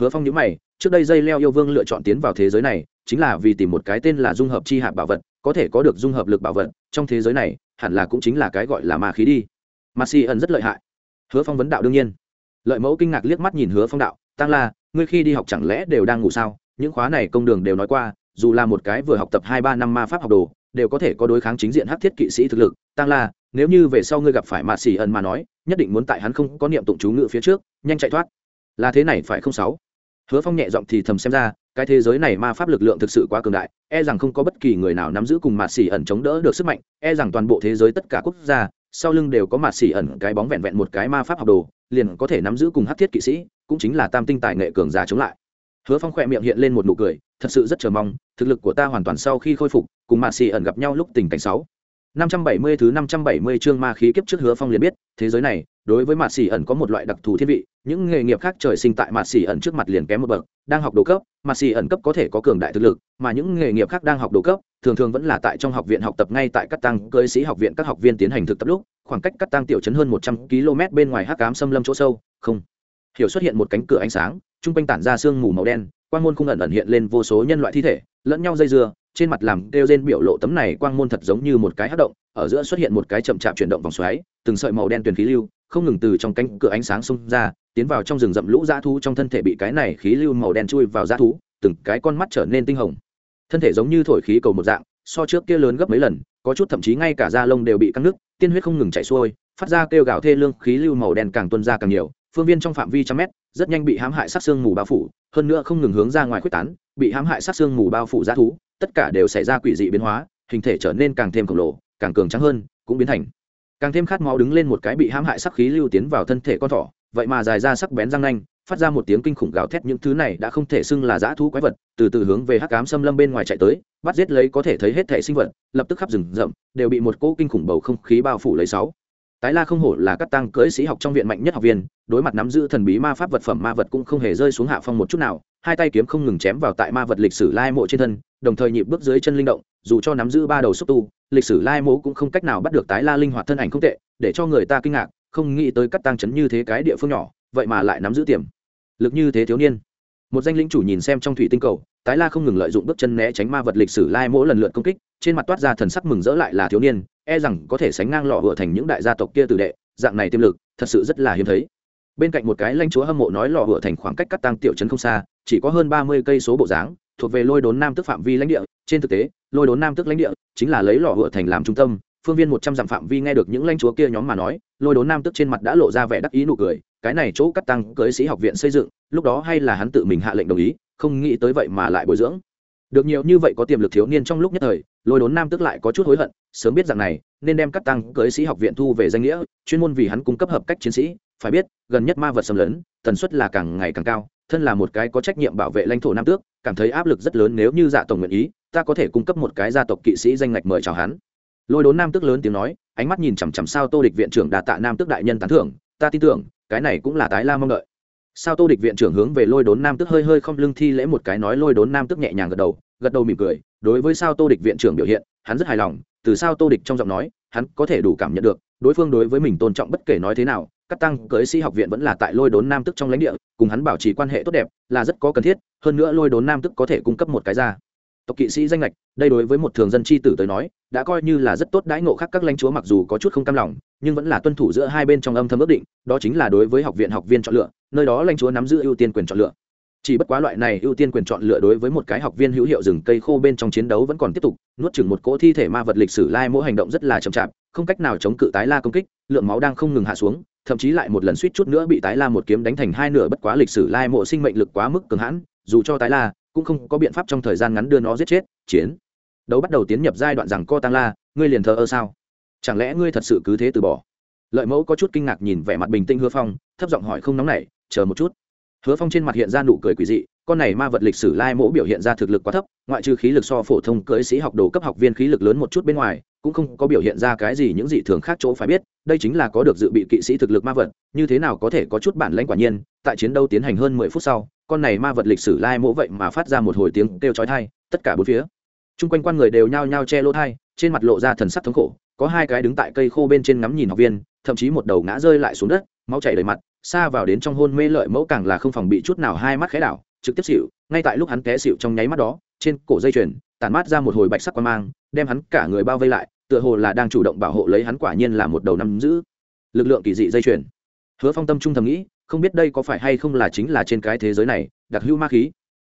Hứa phong nhữ mày, trước đây dây leo yêu vương lựa chọn tiến vào thế giới này, chính là vì tìm một cái tên là dung hợp chi hạp bảo vật, có thể có được dung hợp lực bảo vật, trong thế giới này, hẳn là cũng chính là cái gọi là ma khí đi. Ma xỉ ẩn rất lợi hại. Hứa phong vấn đạo đương nhiên. Lợi mẫu kinh ngạc liếc mắt nhìn hứa phong đạo tăng la, ngươi khi đi học chẳng lẽ đều đang ngủ sao? Những khóa này công đường đều nói qua dù là một cái vừa học tập hai ba năm ma pháp học đồ, đều có thể có đối kháng chính diện hắc thiết kỵ sĩ thực lực. Tăng la, nếu như về sau ngươi gặp phải mạ xỉ ẩn mà nói, nhất định muốn tại hắn không có niệm tụng chú ngự phía trước, nhanh chạy thoát. Là thế này phải không sáu? Hứa phong nhẹ giọng thì thầm xem ra, cái thế giới này ma pháp lực lượng thực sự quá cường đại e rằng không có bất kỳ người nào nắm giữ cùng mạt xỉ ẩn chống đỡ được sức mạnh e rằng toàn bộ thế giới tất cả quốc gia, sau lưng đều có mạt xỉ ẩn cái bóng vẹn vẹn một cái ma pháp học đồ, liền có thể nắm giữ cùng hắc thiết kỵ sĩ, cũng chính là tam tinh tài nghệ cường giả chống lại hứa phong khỏe miệng hiện lên một nụ cười thật sự rất chờ mong thực lực của ta hoàn toàn sau khi khôi phục cùng mạt Sĩ ẩn gặp nhau lúc tình cảnh sáu 570 thứ 570 chương ma khí kiếp trước Hứa Phong liền biết, thế giới này, đối với Mạt Sĩ ẩn có một loại đặc thù thiên vị, những nghề nghiệp khác trời sinh tại Mạt Sĩ ẩn trước mặt liền kém một bậc, đang học đồ cấp, Mạt Sĩ ẩn cấp có thể có cường đại thực lực, mà những nghề nghiệp khác đang học đồ cấp, thường thường vẫn là tại trong học viện học tập ngay tại các tăng cơ sĩ học viện các học viên tiến hành thực tập lúc, khoảng cách các tăng tiểu trấn hơn 100 km bên ngoài Hắc Ám xâm lâm chỗ sâu, không. Hiểu xuất hiện một cánh cửa ánh sáng, trung quanh tản ra sương mù màu đen, quang môn không ẩn ẩn hiện lên vô số nhân loại thi thể, lẫn nhau dây dưa, trên mặt làm đeo gen biểu lộ tấm này quang môn thật giống như một cái hát động ở giữa xuất hiện một cái chậm chạp chuyển động vòng xoáy từng sợi màu đen tuyền khí lưu không ngừng từ trong cánh cửa ánh sáng xông ra tiến vào trong rừng rậm lũ dã thú trong thân thể bị cái này khí lưu màu đen chui vào dã thú từng cái con mắt trở nên tinh hồng. Thân thể giống như thổi khí cầu một dạng so trước kia lớn gấp mấy lần có chút thậm chí ngay cả da lông đều bị căng nước tiên huyết không ngừng chảy xuôi phát ra kêu gào thê lương khí lưu màu đen càng tuôn ra càng nhiều phương viên trong phạm vi trăm mét, rất nhanh bị hãm hại sát xương mù bao phủ, hơn nữa không ngừng hướng ra ngoài khuếch tán, bị hãm hại sát xương mù bao phủ ra thú, tất cả đều xảy ra quỷ dị biến hóa, hình thể trở nên càng thêm khổng lồ, càng cường trắng hơn, cũng biến thành càng thêm khát máu đứng lên một cái bị hãm hại sắc khí lưu tiến vào thân thể con thỏ, vậy mà dài ra sắc bén răng nanh, phát ra một tiếng kinh khủng gào thét, những thứ này đã không thể xưng là dã thú quái vật, từ từ hướng về hắc cám xâm lâm bên ngoài chạy tới, bắt giết lấy có thể thấy hết thể sinh vật, lập tức khắp rừng rậm, đều bị một cỗ kinh khủng bầu không khí bao phủ lấy sáu tái la không hổ là các tăng cưỡi sĩ học trong viện mạnh nhất học viên, đối mặt nắm giữ thần bí ma pháp vật phẩm ma vật cũng không hề rơi xuống hạ phong một chút nào, hai tay kiếm không ngừng chém vào tại ma vật lịch sử lai mộ trên thân, đồng thời nhịp bước dưới chân linh động, dù cho nắm giữ ba đầu xúc tu, lịch sử lai mộ cũng không cách nào bắt được tái la linh hoạt thân ảnh không tệ, để cho người ta kinh ngạc, không nghĩ tới các tăng chấn như thế cái địa phương nhỏ, vậy mà lại nắm giữ tiềm lực như thế thiếu niên một danh lĩnh chủ nhìn xem trong thủy tinh cầu, tái la không ngừng lợi dụng bước chân né tránh ma vật lịch sử lai mỗi lần lượt công kích, trên mặt toát ra thần sắc mừng rỡ lại là thiếu niên e rằng có thể sánh ngang lọ vựa thành những đại gia tộc kia tử đệ, dạng này tiềm lực, thật sự rất là hiếm thấy. Bên cạnh một cái lãnh chúa hâm mộ nói lọ vựa thành khoảng cách cắt tăng tiểu trấn không xa, chỉ có hơn ba mươi cây số bộ dáng, thuộc về lôi đốn nam tức phạm vi lãnh địa. Trên thực tế, lôi đốn nam tức lãnh địa chính là lấy lọ vựa thành làm trung tâm, phương viên một trăm dặm phạm vi nghe được những lãnh chúa kia nhóm mà nói, lôi đốn nam tức trên mặt đã lộ ra vẻ đắc ý nụ cười, cái này chỗ cắt tăng cưới sĩ học viện xây dựng lúc đó hay là hắn tự mình hạ lệnh đồng ý, không nghĩ tới vậy mà lại bồi dưỡng. Được nhiều như vậy có tiềm lực thiếu niên trong lúc nhất thời, lôi đốn nam tức lại có chút hối hận, sớm biết rằng này, nên đem cắt tăng cưới sĩ học viện thu về danh nghĩa, chuyên môn vì hắn cung cấp hợp cách chiến sĩ. Phải biết, gần nhất ma vật xâm lấn, tần suất là càng ngày càng cao, thân là một cái có trách nhiệm bảo vệ lãnh thổ nam tước, cảm thấy áp lực rất lớn nếu như dạ tổng nguyện ý, ta có thể cung cấp một cái gia tộc kỵ sĩ danh ngạch mời chào hắn. Lôi đốn nam tước lớn tiếng nói, ánh mắt nhìn chằm chằm sao tô địch viện trưởng đà tạ nam tước đại nhân tán thưởng, ta tin tưởng, cái này cũng là tái la mong đợi sao tô địch viện trưởng hướng về lôi đốn nam tức hơi hơi không lưng thi lễ một cái nói lôi đốn nam tức nhẹ nhàng gật đầu gật đầu mỉm cười, đối với sao tô địch viện trưởng biểu hiện, hắn rất hài lòng, từ sao tô địch trong giọng nói, hắn có thể đủ cảm nhận được, đối phương đối với mình tôn trọng bất kể nói thế nào, các tăng cưới sĩ học viện vẫn là tại lôi đốn nam tức trong lãnh địa, cùng hắn bảo trì quan hệ tốt đẹp là rất có cần thiết, hơn nữa lôi đốn nam tức có thể cung cấp một cái ra tộc kỵ sĩ danh lệch đây đối với một thường dân chi tử tới nói, đã coi như là rất tốt đãi ngộ khác các lãnh chúa mặc dù có chút không cam lòng, nhưng vẫn là tuân thủ giữa hai bên trong âm thầm ước định, đó chính là đối với học viện học viên chọn lựa, nơi đó lãnh chúa nắm giữ ưu tiên quyền chọn lựa. Chỉ bất quá loại này ưu tiên quyền chọn lựa đối với một cái học viên hữu hiệu rừng cây khô bên trong chiến đấu vẫn còn tiếp tục, nuốt chừng một cỗ thi thể ma vật lịch sử lai mỗi hành động rất là chậm chạp, không cách nào chống cự tái la công kích, lượng máu đang không ngừng hạ xuống, thậm chí lại một lần suýt chút nữa bị tái la một kiếm đánh thành hai nửa bất quá lịch sử lai mộ sinh mệnh lực quá mức cường hãn, dù cho tái la cũng không có biện pháp trong thời gian ngắn đưa nó giết chết, chiến. Đấu bắt đầu tiến nhập giai đoạn rằng co tăng la, ngươi liền thờ ơ sao? Chẳng lẽ ngươi thật sự cứ thế từ bỏ? Lợi mẫu có chút kinh ngạc nhìn vẻ mặt bình tĩnh hứa phong, thấp giọng hỏi không nóng nảy, chờ một chút. Hứa phong trên mặt hiện ra nụ cười quỷ dị con này ma vật lịch sử lai mỗ biểu hiện ra thực lực quá thấp, ngoại trừ khí lực so phổ thông cưỡi sĩ học đồ cấp học viên khí lực lớn một chút bên ngoài, cũng không có biểu hiện ra cái gì những gì thường khác chỗ phải biết, đây chính là có được dự bị kỵ sĩ thực lực ma vật, như thế nào có thể có chút bản lãnh quả nhiên, tại chiến đấu tiến hành hơn mười phút sau, con này ma vật lịch sử lai mỗ vậy mà phát ra một hồi tiếng kêu chói thai tất cả bốn phía, chung quanh quan người đều nhao nhao che lỗ thai trên mặt lộ ra thần sắc thống khổ, có hai cái đứng tại cây khô bên trên ngắm nhìn học viên, thậm chí một đầu ngã rơi lại xuống đất, máu chảy đầy mặt, xa vào đến trong hôn mê lợi mẫu càng là không phòng bị chút nào hai mắt khẽ đảo trực tiếp xịu ngay tại lúc hắn té xịu trong nháy mắt đó, trên cổ dây chuyền, tản mát ra một hồi bạch sắc quan mang, đem hắn cả người bao vây lại, tựa hồ là đang chủ động bảo hộ lấy hắn quả nhiên là một đầu nắm giữ lực lượng kỳ dị dây chuyền. Hứa phong tâm trung thầm nghĩ, không biết đây có phải hay không là chính là trên cái thế giới này, đặc hữu ma khí,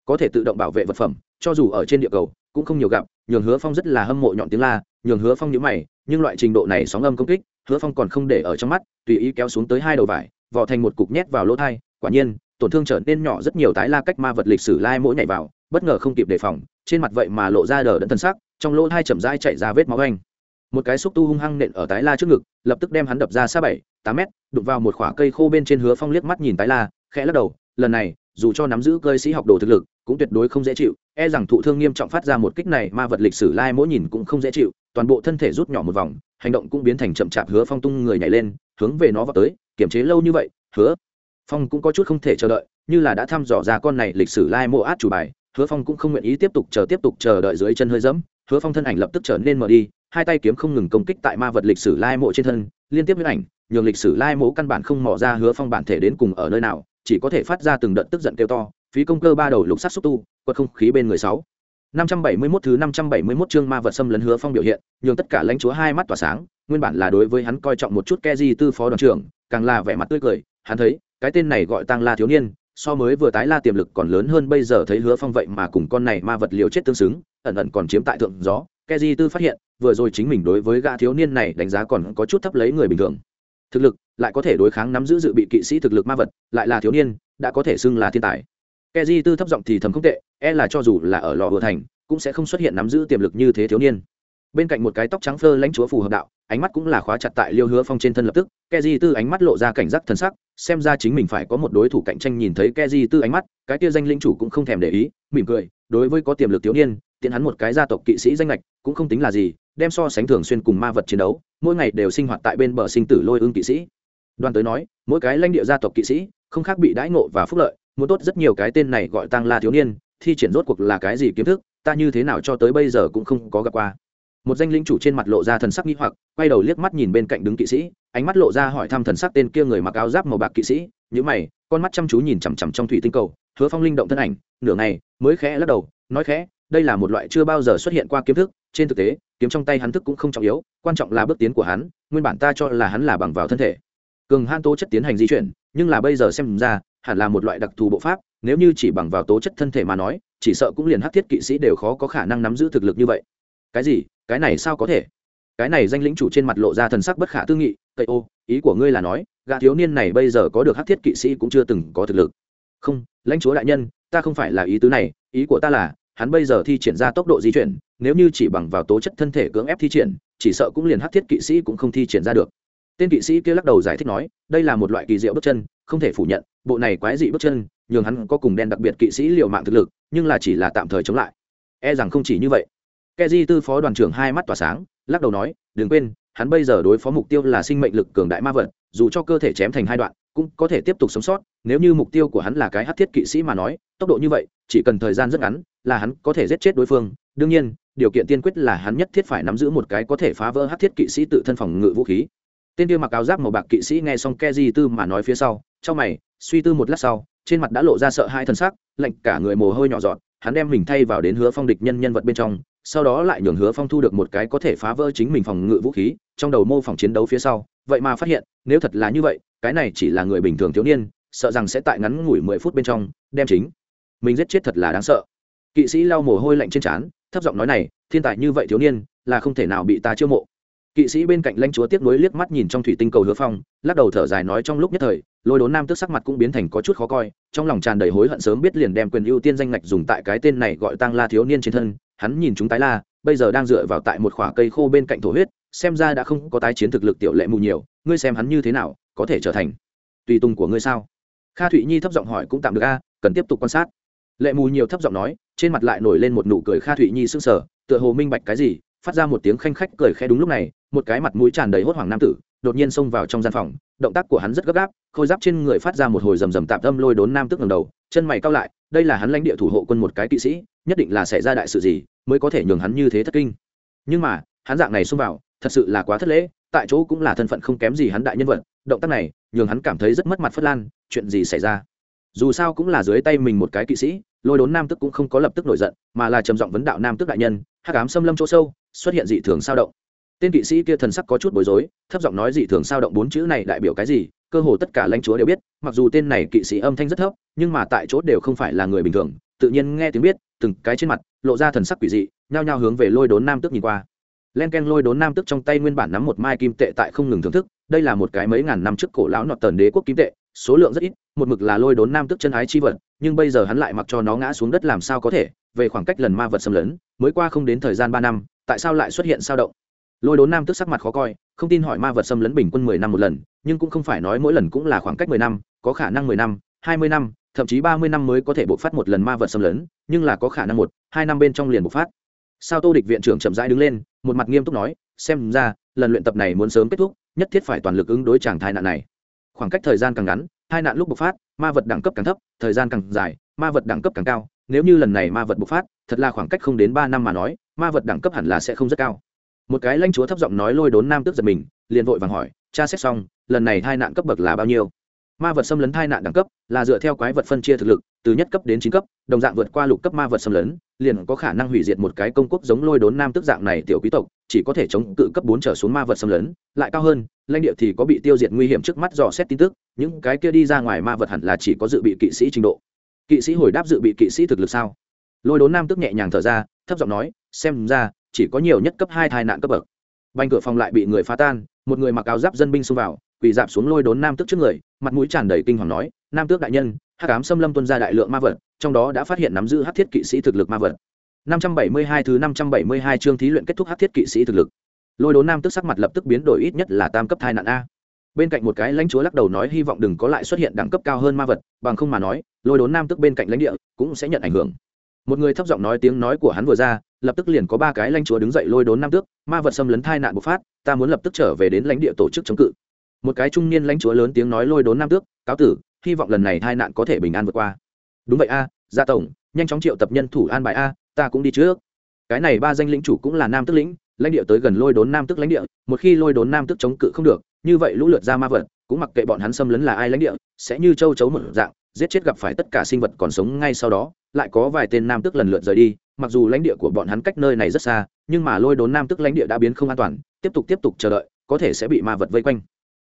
có thể tự động bảo vệ vật phẩm, cho dù ở trên địa cầu, cũng không nhiều gặp, nhường hứa phong rất là hâm mộ nhọn tiếng la, nhường hứa phong nhữ mày, nhưng loại trình độ này sóng âm công kích, hứa phong còn không để ở trong mắt, tùy ý kéo xuống tới hai đầu vải vỏ thành một cục nhét vào lỗ thai, quả nhiên tổn thương trở nên nhỏ rất nhiều tái la cách ma vật lịch sử lai mỗi nhảy vào, bất ngờ không kịp đề phòng, trên mặt vậy mà lộ ra đờ đẫn thân sắc, trong lỗ hai chậm dai chạy ra vết máu anh. Một cái xúc tu hung hăng nện ở tái la trước ngực, lập tức đem hắn đập ra xa bảy, tám mét, đụng vào một khoả cây khô bên trên hứa phong liếc mắt nhìn tái la, khẽ lắc đầu, lần này, dù cho nắm giữ cơ sĩ học đồ thực lực, cũng tuyệt đối không dễ chịu e rằng thụ thương nghiêm trọng phát ra một kích này ma vật lịch sử lai mỗi nhìn cũng không dễ chịu, toàn bộ thân thể rút nhỏ một vòng, hành động cũng biến thành chậm chạp hứa phong tung người nhảy lên, hướng về nó vào tới kiểm chế lâu như vậy, hứa phong cũng có chút không thể chờ đợi như là đã thăm dò ra con này lịch sử lai mộ át chủ bài hứa phong cũng không nguyện ý tiếp tục chờ tiếp tục chờ đợi dưới chân hơi dẫm. Hứa phong thân ảnh lập tức trở nên mở đi hai tay kiếm không ngừng công kích tại ma vật lịch sử lai mộ trên thân liên tiếp với ảnh nhường lịch sử lai mộ căn bản không mò ra hứa phong bản thể đến cùng ở nơi nào chỉ có thể phát ra từng đợt tức giận kêu to phí công cơ ba đầu lục sắc xúc tu quật không khí bên người sáu. năm trăm bảy mươi 571 thứ năm trăm bảy mươi 571 chương ma vật xâm lấn hứa phong biểu hiện, nhường tất cả lãnh chúa hai mắt tỏa sáng, nguyên bản là đối với hắn coi trọng một chút Keji tư phó đoàn trưởng, càng là vẻ mặt tươi cười, hắn thấy, cái tên này gọi Tăng La thiếu niên, so mới vừa tái la tiềm lực còn lớn hơn bây giờ thấy Hứa Phong vậy mà cùng con này ma vật liều chết tương xứng, ẩn ẩn còn chiếm tại thượng gió. di tư phát hiện, vừa rồi chính mình đối với gã thiếu niên này đánh giá còn có chút thấp lấy người bình thường. Thực lực lại có thể đối kháng nắm giữ dự bị kỵ sĩ thực lực ma vật, lại là thiếu niên, đã có thể xưng là thiên tài. Keji tư thấp giọng thì thầm không tệ, e là cho dù là ở lò vừa thành, cũng sẽ không xuất hiện nắm giữ tiềm lực như thế thiếu niên bên cạnh một cái tóc trắng phơ lãnh chúa phù hợp đạo, ánh mắt cũng là khóa chặt tại liêu hứa phong trên thân lập tức, keji tư ánh mắt lộ ra cảnh giác thân sắc, xem ra chính mình phải có một đối thủ cạnh tranh nhìn thấy keji tư ánh mắt, cái kia danh linh chủ cũng không thèm để ý, mỉm cười, đối với có tiềm lực thiếu niên, tiện hắn một cái gia tộc kỵ sĩ danh lệch cũng không tính là gì, đem so sánh thường xuyên cùng ma vật chiến đấu, mỗi ngày đều sinh hoạt tại bên bờ sinh tử lôi ương kỵ sĩ. Đoàn tới nói, mỗi cái lãnh địa gia tộc kỵ sĩ, không khác bị đãi ngộ và phúc lợi, muốn tốt rất nhiều cái tên này gọi tăng la thiếu niên, thi triển rốt cuộc là cái gì kiến thức, ta như thế nào cho tới bây giờ cũng không có gặp qua một danh lính chủ trên mặt lộ ra thần sắc nghi hoặc, quay đầu liếc mắt nhìn bên cạnh đứng kỵ sĩ, ánh mắt lộ ra hỏi thăm thần sắc tên kia người mặc áo giáp màu bạc kỵ sĩ nhữ mày, con mắt chăm chú nhìn chằm chằm trong thủy tinh cầu, hứa phong linh động thân ảnh, nửa ngày, mới khẽ lắc đầu, nói khẽ, đây là một loại chưa bao giờ xuất hiện qua kiếm thức, trên thực tế, kiếm trong tay hắn thức cũng không trọng yếu, quan trọng là bước tiến của hắn, nguyên bản ta cho là hắn là bằng vào thân thể. Cường han tố chất tiến hành di chuyển, nhưng là bây giờ xem ra, hẳn là một loại đặc thù bộ pháp, nếu như chỉ bằng vào tố chất thân thể mà nói, chỉ sợ cũng liền hắc thiết kỵ sĩ đều khó có khả năng nắm giữ thực lực như vậy cái gì? Cái này sao có thể? Cái này danh lĩnh chủ trên mặt lộ ra thần sắc bất khả tư nghị, tây ô, ý của ngươi là nói, gã thiếu niên này bây giờ có được hắc thiết kỵ sĩ cũng chưa từng có thực lực. Không, lãnh chúa đại nhân, ta không phải là ý tứ này, ý của ta là, hắn bây giờ thi triển ra tốc độ di chuyển, nếu như chỉ bằng vào tố chất thân thể cưỡng ép thi triển, chỉ sợ cũng liền hắc thiết kỵ sĩ cũng không thi triển ra được. Tên kỵ sĩ kia lắc đầu giải thích nói, đây là một loại kỳ diệu bước chân, không thể phủ nhận, bộ này quái dị bước chân, nhường hắn có cùng đen đặc biệt kỵ sĩ liều mạng thực lực, nhưng là chỉ là tạm thời chống lại. E rằng không chỉ như vậy keji tư phó đoàn trưởng hai mắt tỏa sáng, lắc đầu nói, đừng quên, hắn bây giờ đối phó mục tiêu là sinh mệnh lực cường đại ma vật, dù cho cơ thể chém thành hai đoạn, cũng có thể tiếp tục sống sót, nếu như mục tiêu của hắn là cái hát thiết kỵ sĩ mà nói, tốc độ như vậy, chỉ cần thời gian rất ngắn, là hắn có thể giết chết đối phương. Đương nhiên, điều kiện tiên quyết là hắn nhất thiết phải nắm giữ một cái có thể phá vỡ hát thiết kỵ sĩ tự thân phòng ngự vũ khí. Tên kia mặc áo giáp màu bạc kỵ sĩ nghe xong ke di tư mà nói phía sau, trong mày, suy tư một lát sau, trên mặt đã lộ ra sợ hai thân sắc, lạnh cả người mồ hôi nhỏ giọt, hắn đem mình thay vào đến hứa phong địch nhân nhân vật bên trong sau đó lại nhường hứa phong thu được một cái có thể phá vỡ chính mình phòng ngự vũ khí, trong đầu mô phỏng chiến đấu phía sau, vậy mà phát hiện, nếu thật là như vậy, cái này chỉ là người bình thường thiếu niên, sợ rằng sẽ tại ngắn ngủi mười phút bên trong, đem chính mình giết chết thật là đáng sợ. Kỵ sĩ lau mồ hôi lạnh trên trán, thấp giọng nói này, thiên tài như vậy thiếu niên, là không thể nào bị ta chiêu mộ. Kỵ sĩ bên cạnh lãnh chúa tiếc nuối liếc mắt nhìn trong thủy tinh cầu hứa phong, lắc đầu thở dài nói trong lúc nhất thời, lôi đốn nam tức sắc mặt cũng biến thành có chút khó coi, trong lòng tràn đầy hối hận sớm biết liền đem quyền ưu tiên danh ngạch dùng tại cái tên này gọi tăng la thiếu niên trên thân hắn nhìn chúng tái la, bây giờ đang dựa vào tại một khoả cây khô bên cạnh thổ huyết, xem ra đã không có tái chiến thực lực tiểu lệ mù nhiều, ngươi xem hắn như thế nào, có thể trở thành tùy tùng của ngươi sao? Kha thụy nhi thấp giọng hỏi cũng tạm được a, cần tiếp tục quan sát. Lệ mù nhiều thấp giọng nói, trên mặt lại nổi lên một nụ cười kha thụy nhi sững sờ, tựa hồ minh bạch cái gì, phát ra một tiếng khanh khách cười khe đúng lúc này, một cái mặt mũi tràn đầy hốt hoảng nam tử, đột nhiên xông vào trong gian phòng, động tác của hắn rất gấp gáp, khôi giáp trên người phát ra một hồi rầm rầm tạm tâm lôi đốn nam tức ngầm đầu, chân mày cao lại đây là hắn lãnh địa thủ hộ quân một cái kỵ sĩ, nhất định là xảy ra đại sự gì mới có thể nhường hắn như thế thất kinh. Nhưng mà, hắn dạng này xông vào, thật sự là quá thất lễ, tại chỗ cũng là thân phận không kém gì hắn đại nhân vật, động tác này, nhường hắn cảm thấy rất mất mặt phất lan, chuyện gì xảy ra? Dù sao cũng là dưới tay mình một cái kỵ sĩ, lôi đốn nam tức cũng không có lập tức nổi giận, mà là trầm giọng vấn đạo nam tức đại nhân hát cám xâm lâm chỗ sâu, xuất hiện dị thường sao động. Tên kỵ sĩ kia thần sắc có chút bối rối, thấp giọng nói, dị thường sao động bốn chữ này đại biểu cái gì? Cơ hồ tất cả lãnh chúa đều biết, mặc dù tên này kỵ sĩ âm thanh rất thấp, nhưng mà tại chỗ đều không phải là người bình thường, tự nhiên nghe tiếng biết, từng cái trên mặt, lộ ra thần sắc quỷ dị, nhao nhao hướng về lôi đốn nam tước nhìn qua. Len ken lôi đốn nam tước trong tay nguyên bản nắm một mai kim tệ tại không ngừng thưởng thức, đây là một cái mấy ngàn năm trước cổ lão nọt tần đế quốc kim tệ, số lượng rất ít, một mực là lôi đốn nam tước chân ái chi vật, nhưng bây giờ hắn lại mặc cho nó ngã xuống đất làm sao có thể, về khoảng cách lần ma vật xâm lấn, mới qua không đến thời gian ba năm, tại sao lại xuất hiện sao động? Lôi đốn nam tức sắc mặt khó coi, không tin hỏi ma vật xâm lấn bình quân mười năm một lần, nhưng cũng không phải nói mỗi lần cũng là khoảng cách mười năm, có khả năng mười năm, hai mươi năm, thậm chí ba mươi năm mới có thể bộc phát một lần ma vật xâm lấn, nhưng là có khả năng một, hai năm bên trong liền bộc phát. Sao tô địch viện trưởng chậm rãi đứng lên, một mặt nghiêm túc nói, xem ra, lần luyện tập này muốn sớm kết thúc, nhất thiết phải toàn lực ứng đối chàng thai nạn này. Khoảng cách thời gian càng ngắn, hai nạn lúc bộc phát, ma vật đẳng cấp càng thấp, thời gian càng dài, ma vật đẳng cấp càng cao. Nếu như lần này ma vật bộc phát, thật là khoảng cách không đến ba năm mà nói, ma vật đẳng cấp hẳn là sẽ không rất cao một cái lãnh chúa thấp giọng nói lôi đốn nam tước giật mình, liền vội vàng hỏi, cha xét xong, lần này hai nạn cấp bậc là bao nhiêu? Ma vật xâm lấn hai nạn đẳng cấp là dựa theo quái vật phân chia thực lực, từ nhất cấp đến chín cấp, đồng dạng vượt qua lục cấp ma vật xâm lấn, liền có khả năng hủy diệt một cái công quốc giống lôi đốn nam tức dạng này tiểu quý tộc, chỉ có thể chống cự cấp bốn trở xuống ma vật xâm lấn, lại cao hơn, lãnh địa thì có bị tiêu diệt nguy hiểm trước mắt dò xét tin tức, những cái kia đi ra ngoài ma vật hẳn là chỉ có dự bị kỵ sĩ trình độ. Kỵ sĩ hồi đáp dự bị kỵ sĩ thực lực sao? Lôi đốn nam tức nhẹ nhàng thở ra, thấp giọng nói, xem ra chỉ có nhiều nhất cấp hai thai nạn cấp bậc. Banh cửa phòng lại bị người phá tan, một người mặc áo giáp dân binh xông vào, quỳ dạp xuống lôi đốn nam tước trước người, mặt mũi tràn đầy kinh hoàng nói, nam tước đại nhân, hắc ám xâm lâm tuân ra đại lượng ma vật, trong đó đã phát hiện nắm giữ hắc thiết kỵ sĩ thực lực ma vật. 572 thứ 572 chương thí luyện kết thúc hắc thiết kỵ sĩ thực lực. Lôi đốn nam tước sắc mặt lập tức biến đổi ít nhất là tam cấp thai nạn a. Bên cạnh một cái lãnh chúa lắc đầu nói, hy vọng đừng có lại xuất hiện đẳng cấp cao hơn ma vật, bằng không mà nói, lôi đốn nam tức bên cạnh lãnh địa cũng sẽ nhận ảnh hưởng. Một người thấp giọng nói tiếng nói của hắn vừa ra lập tức liền có ba cái lãnh chúa đứng dậy lôi đốn nam tước, ma vật xâm lấn thai nạn bộc phát, ta muốn lập tức trở về đến lãnh địa tổ chức chống cự. Một cái trung niên lãnh chúa lớn tiếng nói lôi đốn nam tước, cáo tử, hy vọng lần này thai nạn có thể bình an vượt qua. Đúng vậy a, gia tổng, nhanh chóng triệu tập nhân thủ an bài a, ta cũng đi trước. Cái này ba danh lĩnh chủ cũng là nam tước lĩnh, lãnh địa tới gần lôi đốn nam tước lãnh địa, một khi lôi đốn nam tước chống cự không được, như vậy lũ lượt ra ma vật, cũng mặc kệ bọn hắn xâm lấn là ai lãnh địa, sẽ như châu chấu một dạng, giết chết gặp phải tất cả sinh vật còn sống ngay sau đó, lại có vài tên nam tức lần lượt rời đi mặc dù lãnh địa của bọn hắn cách nơi này rất xa, nhưng mà lôi đốn nam tức lãnh địa đã biến không an toàn, tiếp tục tiếp tục chờ đợi, có thể sẽ bị ma vật vây quanh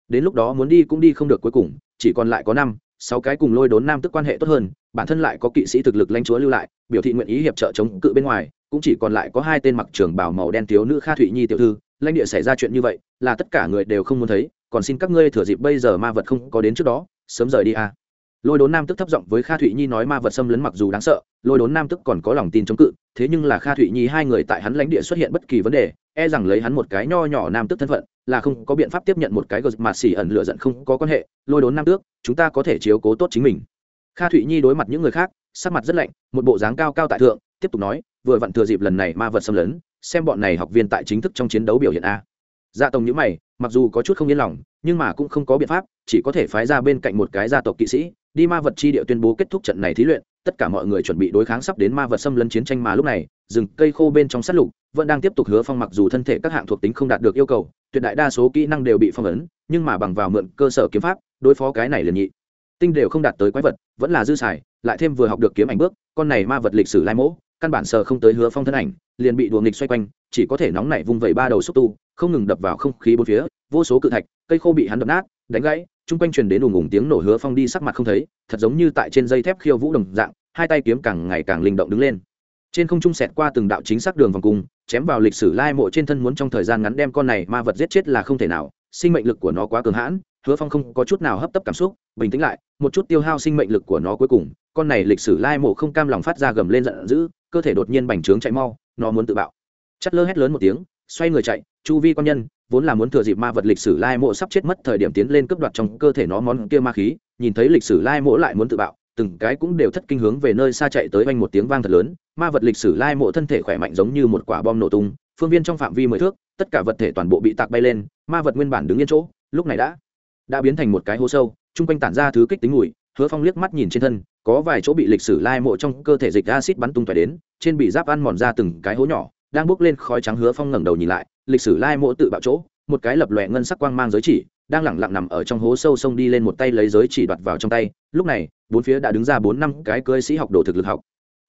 đến lúc đó muốn đi cũng đi không được cuối cùng, chỉ còn lại có năm, sáu cái cùng lôi đốn nam tức quan hệ tốt hơn, bản thân lại có kỵ sĩ thực lực lãnh chúa lưu lại, biểu thị nguyện ý hiệp trợ chống cự bên ngoài, cũng chỉ còn lại có hai tên mặc trường bảo màu đen thiếu nữ kha thụy nhi tiểu thư, lãnh địa xảy ra chuyện như vậy, là tất cả người đều không muốn thấy, còn xin các ngươi thừa dịp bây giờ ma vật không có đến trước đó, sớm rời đi à lôi đốn nam tức thấp giọng với kha thụy nhi nói ma vật xâm lấn mặc dù đáng sợ, lôi đốn nam tức còn có lòng tin chống cự, thế nhưng là kha thụy nhi hai người tại hắn lãnh địa xuất hiện bất kỳ vấn đề e rằng lấy hắn một cái nho nhỏ nam tức thân phận, là không có biện pháp tiếp nhận một cái gờ mà xỉ ẩn lựa giận không có quan hệ. Lôi đốn nam tước, chúng ta có thể chiếu cố tốt chính mình. Kha thụy nhi đối mặt những người khác, sắc mặt rất lạnh, một bộ dáng cao cao tại thượng, tiếp tục nói, vừa vặn thừa dịp lần này ma vật xâm lấn, xem bọn này học viên tại chính thức trong chiến đấu biểu hiện a. Dạ tổng nhữ mày, mặc dù có chút không yên lòng, nhưng mà cũng không có biện pháp, chỉ có thể phái ra bên cạnh một cái gia tộc kỵ sĩ đi ma vật chi địa tuyên bố kết thúc trận này thí luyện, tất cả mọi người chuẩn bị đối kháng sắp đến ma vật xâm lấn chiến tranh mà lúc này, rừng cây khô bên trong sát lục vẫn đang tiếp tục hứa phong mặc dù thân thể các hạng thuộc tính không đạt được yêu cầu, tuyệt đại đa số kỹ năng đều bị phong ấn, nhưng mà bằng vào mượn cơ sở kiếm pháp, đối phó cái này liền nhị. Tinh đều không đạt tới quái vật, vẫn là dư xài, lại thêm vừa học được kiếm ảnh bước, con này ma vật lịch sử lai mỗ, căn bản sờ không tới hứa phong thân ảnh, liền bị đùa nghịch xoay quanh, chỉ có thể nóng nảy vung vẩy ba đầu xúc tu, không ngừng đập vào không khí bốn phía, vô số cự thạch, cây khô bị hắn đập nát, đánh gãy chung quanh truyền đến ùng ùng tiếng nổ hứa phong đi sắc mặt không thấy, thật giống như tại trên dây thép khiêu vũ đồng dạng, hai tay kiếm càng ngày càng linh động đứng lên. Trên không trung sẹt qua từng đạo chính xác đường vòng cung, chém vào lịch sử lai mộ trên thân muốn trong thời gian ngắn đem con này ma vật giết chết là không thể nào, sinh mệnh lực của nó quá cường hãn, hứa phong không có chút nào hấp tấp cảm xúc, bình tĩnh lại, một chút tiêu hao sinh mệnh lực của nó cuối cùng, con này lịch sử lai mộ không cam lòng phát ra gầm lên giận dữ, cơ thể đột nhiên bành trướng chạy mau, nó muốn tự bạo. Chất lơ hét lớn một tiếng xoay người chạy, chu vi quan nhân, vốn là muốn thừa dịp ma vật lịch sử lai mộ sắp chết mất thời điểm tiến lên cướp đoạt trong cơ thể nó món kia ma khí, nhìn thấy lịch sử lai mộ lại muốn tự bạo, từng cái cũng đều thất kinh hướng về nơi xa chạy tới vang một tiếng vang thật lớn, ma vật lịch sử lai mộ thân thể khỏe mạnh giống như một quả bom nổ tung, phương viên trong phạm vi mười thước, tất cả vật thể toàn bộ bị tạc bay lên, ma vật nguyên bản đứng yên chỗ, lúc này đã đã biến thành một cái hố sâu, chung quanh tản ra thứ kích tính mùi, hứa phong liếc mắt nhìn trên thân, có vài chỗ bị lịch sử lai mộ trong cơ thể dịch acid bắn tung tóe đến, trên bị giáp ăn mòn ra từng cái hố nhỏ đang bốc lên khói trắng hứa phong ngẩng đầu nhìn lại, lịch sử lai mộ tự bạo chỗ, một cái lập lòe ngân sắc quang mang giới chỉ, đang lẳng lặng nằm ở trong hố sâu sông đi lên một tay lấy giới chỉ đoạt vào trong tay, lúc này, bốn phía đã đứng ra bốn năm cái cưới sĩ học đồ thực lực học.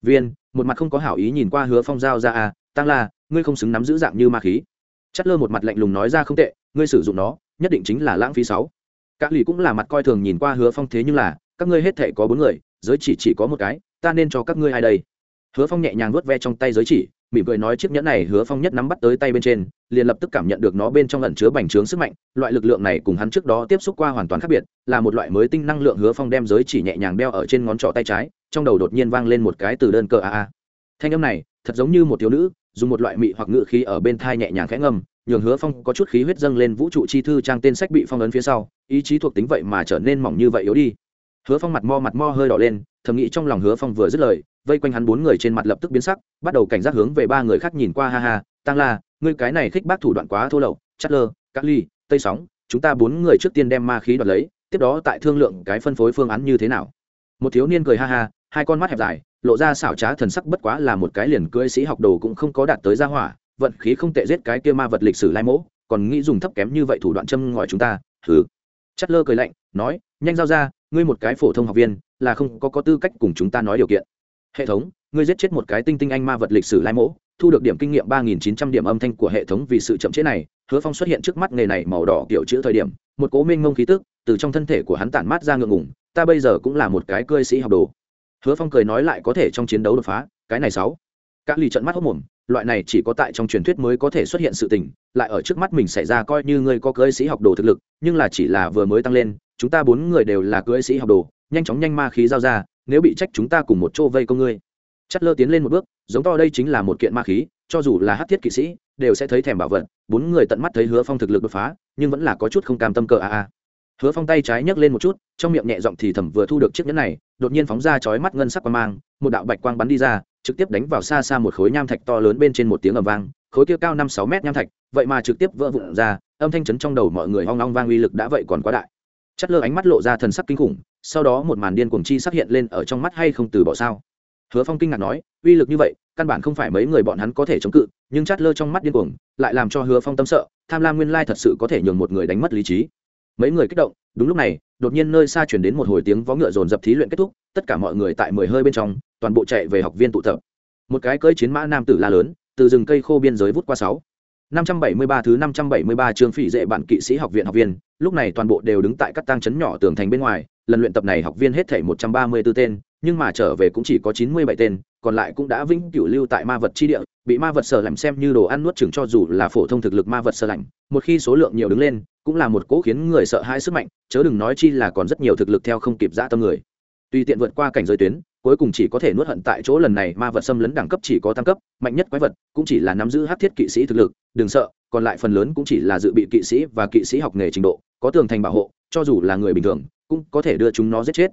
Viên, một mặt không có hảo ý nhìn qua hứa phong giao ra à tăng là ngươi không xứng nắm giữ dạng như ma khí. Chất lơ một mặt lạnh lùng nói ra không tệ, ngươi sử dụng nó, nhất định chính là lãng phí sáu. Các lì cũng là mặt coi thường nhìn qua hứa phong thế nhưng là, các ngươi hết thể có bốn người, giới chỉ chỉ có một cái, ta nên cho các ngươi ai đây? Hứa phong nhẹ nhàng vuốt ve trong tay giới chỉ mỉm cười nói chiếc nhẫn này hứa phong nhất nắm bắt tới tay bên trên, liền lập tức cảm nhận được nó bên trong lẩn chứa bành trướng sức mạnh, loại lực lượng này cùng hắn trước đó tiếp xúc qua hoàn toàn khác biệt, là một loại mới tinh năng lượng hứa phong đem giới chỉ nhẹ nhàng đeo ở trên ngón trỏ tay trái, trong đầu đột nhiên vang lên một cái từ đơn cờ a a. Thanh âm này, thật giống như một thiếu nữ, dùng một loại mị hoặc ngự khí ở bên thai nhẹ nhàng khẽ ngâm nhường hứa phong có chút khí huyết dâng lên vũ trụ chi thư trang tên sách bị phong ấn phía sau, ý chí thuộc tính vậy mà trở nên mỏng như vậy yếu đi. Hứa phong mặt mo mặt mo hơi đỏ lên, thầm nghĩ trong lòng hứa phong vừa dứt lời vây quanh hắn bốn người trên mặt lập tức biến sắc, bắt đầu cảnh giác hướng về ba người khác nhìn qua, ha ha tăng la, ngươi cái này khích bác thủ đoạn quá thô lậu chất lơ các ly, tây sóng, chúng ta bốn người trước tiên đem ma khí đoạt lấy, tiếp đó tại thương lượng cái phân phối phương án như thế nào. Một thiếu niên cười ha ha, hai con mắt hẹp dài, lộ ra xảo trá thần sắc bất quá là một cái liền cưỡi sĩ học đồ cũng không có đạt tới gia hỏa, vận khí không tệ giết cái kia ma vật lịch sử lai mỗ, còn nghĩ dùng thấp kém như vậy thủ đoạn châm ngòi chúng ta thử chất lơ cười lạnh, nói, nhanh giao ra, ngươi một cái phổ thông học viên, là không có có tư cách cùng chúng ta nói điều kiện hệ thống, ngươi giết chết một cái tinh tinh anh ma vật lịch sử lai mỗ, thu được điểm kinh nghiệm ba nghìn chín trăm điểm âm thanh của hệ thống vì sự chậm chế này, hứa phong xuất hiện trước mắt nghề này màu đỏ kiểu chữ thời điểm, một cố minh ngông khí tức từ trong thân thể của hắn tản mát ra ngượng ngủng ta bây giờ cũng là một cái cơi sĩ học đồ. Hứa phong cười nói lại có thể trong chiến đấu đột phá, cái này sáu. Các lì trận mắt hốc mồm, loại này chỉ có tại trong truyền thuyết mới có thể xuất hiện sự tình, lại ở trước mắt mình xảy ra coi như ngươi có cưỡi sĩ học đồ thực lực, nhưng là chỉ là vừa mới tăng lên, chúng ta bốn người đều là cưỡi sĩ học đồ, nhanh chóng nhanh ma khí giao ra nếu bị trách chúng ta cùng một chỗ vây công ngươi. Chất lơ tiến lên một bước, giống to đây chính là một kiện ma khí, cho dù là hát thiết kỵ sĩ, đều sẽ thấy thèm bảo vật. Bốn người tận mắt thấy hứa phong thực lực đột phá, nhưng vẫn là có chút không cam tâm cờ a a. Hứa phong tay trái nhấc lên một chút, trong miệng nhẹ giọng thì thầm vừa thu được chiếc nhẫn này, đột nhiên phóng ra chói mắt ngân sắc quang mang, một đạo bạch quang bắn đi ra, trực tiếp đánh vào xa xa một khối nham thạch to lớn bên trên một tiếng ầm vang, khối kia cao năm sáu mét nham thạch, vậy mà trực tiếp vỡ vụn ra, âm thanh chấn trong đầu mọi người hoang long vang uy lực đã vậy còn quá đại chất lơ ánh mắt lộ ra thần sắc kinh khủng sau đó một màn điên cuồng chi xuất hiện lên ở trong mắt hay không từ bỏ sao? Hứa phong kinh ngạc nói uy lực như vậy căn bản không phải mấy người bọn hắn có thể chống cự nhưng chát lơ trong mắt điên cuồng lại làm cho hứa phong tâm sợ tham lam nguyên lai thật sự có thể nhường một người đánh mất lý trí. Mấy người kích động đúng lúc này đột nhiên nơi xa chuyển đến một hồi tiếng vó ngựa dồn dập thí luyện kết thúc tất cả mọi người tại mười hơi bên trong toàn bộ chạy về học viên tụ tập. Một cái cơi chiến mã nam tử la lớn từ rừng cây khô biên giới vút qua sáu. 573 thứ 573 trường phỉ dệ bản kỵ sĩ học viện học viên, lúc này toàn bộ đều đứng tại các tang trấn nhỏ tường thành bên ngoài, lần luyện tập này học viên hết thảy 134 tên, nhưng mà trở về cũng chỉ có 97 tên, còn lại cũng đã vĩnh cửu lưu tại ma vật chi địa, bị ma vật sở lạnh xem như đồ ăn nuốt chửng cho dù là phổ thông thực lực ma vật sở lạnh, một khi số lượng nhiều đứng lên, cũng là một cố khiến người sợ hãi sức mạnh, chớ đừng nói chi là còn rất nhiều thực lực theo không kịp dã tâm người. Tùy tiện vượt qua cảnh giới tuyến, cuối cùng chỉ có thể nuốt hận tại chỗ lần này ma vật xâm lấn đẳng cấp chỉ có tăng cấp mạnh nhất quái vật cũng chỉ là nắm giữ hát thiết kỵ sĩ thực lực đừng sợ còn lại phần lớn cũng chỉ là dự bị kỵ sĩ và kỵ sĩ học nghề trình độ có tường thành bảo hộ, cho dù là người bình thường, cũng có thể đưa chúng nó giết chết.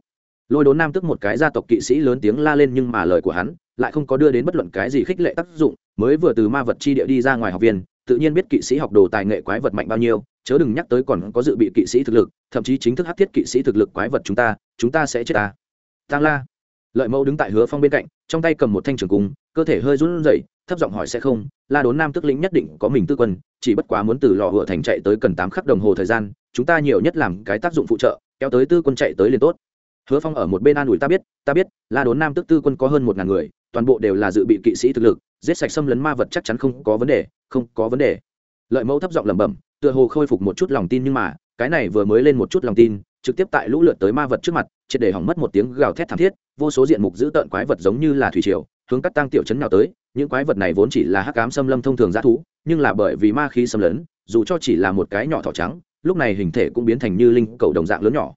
Lôi đốn nam tức một cái gia tộc kỵ sĩ lớn tiếng la lên nhưng mà lời của hắn lại không có đưa đến bất luận cái gì khích lệ tác dụng, mới vừa từ ma vật chi địa đi ra ngoài học viên, tự nhiên biết kỵ sĩ học đồ tài nghệ quái vật mạnh bao nhiêu, chớ đừng nhắc tới còn có dự bị kỵ sĩ thực lực, thậm chí chính thức hát thiết kỵ sĩ thực lực quái vật chúng ta chúng ta sẽ chết ta. Tăng la, lợi mẫu đứng tại hứa phong bên cạnh, trong tay cầm một thanh trường cung, cơ thể hơi run rẩy, thấp giọng hỏi sẽ không, la đốn nam tức lĩnh nhất định có mình tư quân, chỉ bất quá muốn từ lò hựa thành chạy tới cần tám khắc đồng hồ thời gian chúng ta nhiều nhất làm cái tác dụng phụ trợ, kéo tới tư quân chạy tới liền tốt. Hứa phong ở một bên an ủi ta biết ta biết, la đốn nam tức tư quân có hơn một ngàn người, toàn bộ đều là dự bị kỵ sĩ thực lực, giết sạch xâm lấn ma vật chắc chắn không có vấn đề, không có vấn đề. Lợi mẫu thấp giọng lẩm bẩm, tựa hồ khôi phục một chút lòng tin nhưng mà, cái này vừa mới lên một chút lòng tin, trực tiếp tại lũ lượt tới ma vật trước mặt, triệt để hỏng mất một tiếng gào thét thảm thiết, vô số diện mục giữ tợn quái vật giống như là thủy triều, hướng cắt tăng tiểu chấn nào tới, những quái vật này vốn chỉ là hắc cám xâm lâm thông thường g thú, nhưng là bởi vì ma khí xâm lấn, dù cho chỉ là một cái nhỏ thỏ trắng lúc này hình thể cũng biến thành như linh cầu đồng dạng lớn nhỏ.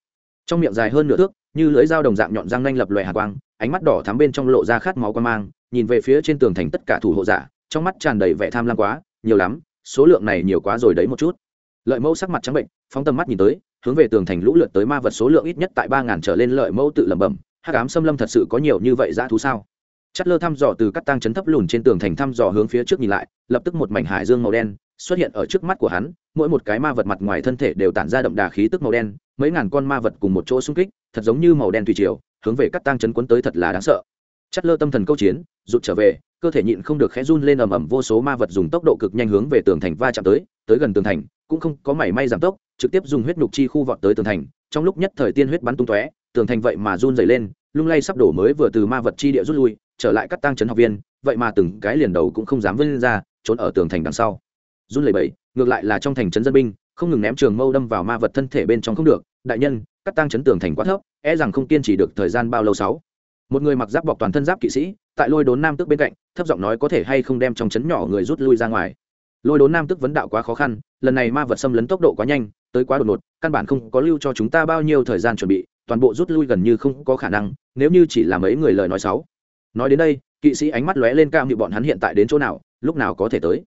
Trong miệng dài hơn nửa thước, như lưỡi dao đồng dạng nhọn răng nanh lập loè hạ quang, ánh mắt đỏ thắm bên trong lộ ra khát máu quan mang, nhìn về phía trên tường thành tất cả thủ hộ giả, trong mắt tràn đầy vẻ tham lam quá, nhiều lắm, số lượng này nhiều quá rồi đấy một chút. Lợi mẫu sắc mặt trắng bệnh, phóng tầm mắt nhìn tới, hướng về tường thành lũ lượt tới ma vật số lượng ít nhất tại ba ngàn trở lên lợi mẫu tự lẩm bẩm, hắc ám xâm lâm thật sự có nhiều như vậy dã thú sao? Chất lơ thăm dò từ các tang chấn thấp lùn trên tường thành thăm dò hướng phía trước nhìn lại, lập tức một mảnh hải dương màu đen xuất hiện ở trước mắt của hắn, mỗi một cái ma vật mặt ngoài thân thể đều tản ra đậm đà khí tức màu đen, mấy ngàn con ma vật cùng một chỗ xung kích, thật giống như màu đen thủy triều, hướng về các tang chấn quấn tới thật là đáng sợ. Chất lơ tâm thần câu chiến, rụt trở về, cơ thể nhịn không được khẽ run lên ầm ầm, vô số ma vật dùng tốc độ cực nhanh hướng về tường thành va chạm tới tới gần tường thành, cũng không có mảy may giảm tốc, trực tiếp dùng huyết nhục chi khu vọt tới tường thành, trong lúc nhất thời tiên huyết bắn tung tóe, tường thành vậy mà run dày lên lung lay sắp đổ mới vừa từ ma vật chi địa rút lui, trở lại các tăng trấn học viên, vậy mà từng cái liền đầu cũng không dám vươn ra, trốn ở tường thành đằng sau. Run lẩy bẩy, ngược lại là trong thành trấn dân binh, không ngừng ném trường mâu đâm vào ma vật thân thể bên trong không được. Đại nhân, các tăng trấn tường thành quá thấp e rằng không kiên trì được thời gian bao lâu sáu. Một người mặc giáp bọc toàn thân giáp kỵ sĩ, tại lôi đốn nam tức bên cạnh, thấp giọng nói có thể hay không đem trong trấn nhỏ người rút lui ra ngoài. Lôi đốn nam tức vấn đạo quá khó khăn, lần này ma vật xâm lấn tốc độ quá nhanh, tới quá đột ngột, căn bản không có lưu cho chúng ta bao nhiêu thời gian chuẩn bị toàn bộ rút lui gần như không có khả năng, nếu như chỉ là mấy người lời nói xấu. Nói đến đây, kỵ sĩ ánh mắt lóe lên cao như bọn hắn hiện tại đến chỗ nào, lúc nào có thể tới.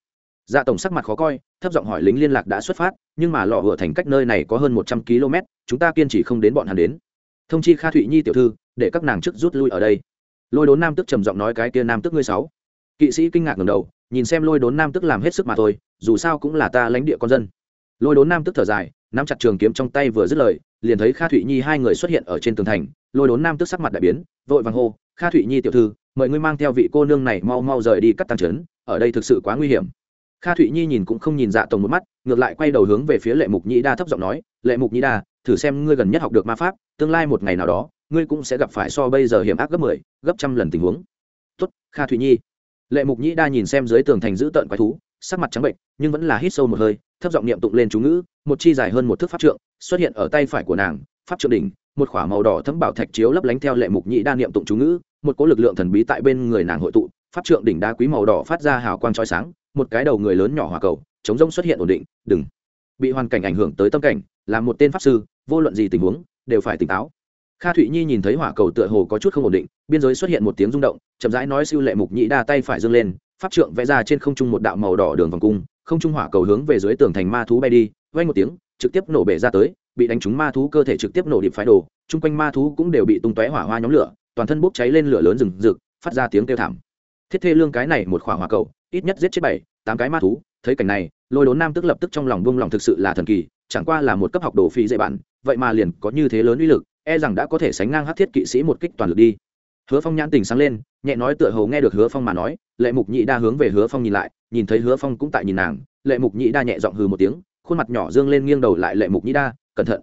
Dạ tổng sắc mặt khó coi, thấp giọng hỏi lính liên lạc đã xuất phát, nhưng mà lọ hựa thành cách nơi này có hơn một trăm km, chúng ta kiên trì không đến bọn hắn đến. Thông chi kha thụy nhi tiểu thư, để các nàng chức rút lui ở đây. Lôi đốn nam tức trầm giọng nói cái kia nam tức ngươi sáu. Kỵ sĩ kinh ngạc ngầm đầu, nhìn xem lôi đốn nam tức làm hết sức mà thôi, dù sao cũng là ta lãnh địa con dân. Lôi đốn nam tức thở dài, nắm chặt trường kiếm trong tay vừa dứt lời liền thấy kha thụy nhi hai người xuất hiện ở trên tường thành lôi đốn nam tức sắc mặt đại biến vội vàng hô kha thụy nhi tiểu thư mời ngươi mang theo vị cô nương này mau mau rời đi cắt tăng trấn ở đây thực sự quá nguy hiểm. Kha thụy nhi nhìn cũng không nhìn dạ tổng một mắt ngược lại quay đầu hướng về phía lệ mục nhĩ đa thấp giọng nói lệ mục nhĩ đa thử xem ngươi gần nhất học được ma pháp tương lai một ngày nào đó ngươi cũng sẽ gặp phải so bây giờ hiểm ác gấp mười 10, gấp trăm lần tình huống. Tốt kha thụy nhi. Lệ mục nhĩ đa nhìn xem dưới tường thành giữ tợn quái thú sắc mặt trắng bệnh nhưng vẫn là hít sâu một hơi thấp giọng niệm tụng lên chú ngữ một chi dài hơn một thước pháp trượng xuất hiện ở tay phải của nàng, pháp trượng đỉnh, một khỏa màu đỏ thấm bảo thạch chiếu lấp lánh theo lệ mục nhị đa niệm tụng chú ngữ, một cỗ lực lượng thần bí tại bên người nàng hội tụ, pháp trượng đỉnh đá quý màu đỏ phát ra hào quang trói sáng, một cái đầu người lớn nhỏ hỏa cầu, chống rông xuất hiện ổn định, đừng. Bị hoàn cảnh ảnh hưởng tới tâm cảnh, là một tên pháp sư, vô luận gì tình huống, đều phải tỉnh táo. Kha thụy nhi nhìn thấy hỏa cầu tựa hồ có chút không ổn định, biên giới xuất hiện một tiếng rung động, chậm rãi nói siêu lệ mục nhĩ đa tay phải dâng lên, pháp trượng vẽ ra trên không trung một đạo màu đỏ đường vòng cung, không trung hỏa cầu hướng về dưới tường thành ma thú bay đi vay một tiếng, trực tiếp nổ bể ra tới, bị đánh trúng ma thú cơ thể trực tiếp nổ điệp phái đồ, chung quanh ma thú cũng đều bị tung tóe hỏa hoa nhóm lửa, toàn thân bốc cháy lên lửa lớn rừng rực, phát ra tiếng kêu thảm. Thiết thê lương cái này một khỏa hỏa cầu, ít nhất giết chết bảy, tám cái ma thú, thấy cảnh này, lôi đốn nam tức lập tức trong lòng buông lòng thực sự là thần kỳ, chẳng qua là một cấp học đồ phi dễ bản vậy mà liền có như thế lớn uy lực e rằng đã có thể sánh ngang hát thiết kỵ sĩ một kích toàn lực đi. Hứa phong nhãn tình sáng lên, nhẹ nói tựa hầu nghe được hứa phong mà nói, lệ mục nhị đa hướng về hứa phong nhìn lại, nhìn thấy hứa phong cũng tại nhìn nàng, lệ mục nhị đa nhẹ giọng hừ một tiếng khuôn mặt nhỏ dương lên nghiêng đầu lại lệ mục nhĩ đa cẩn thận.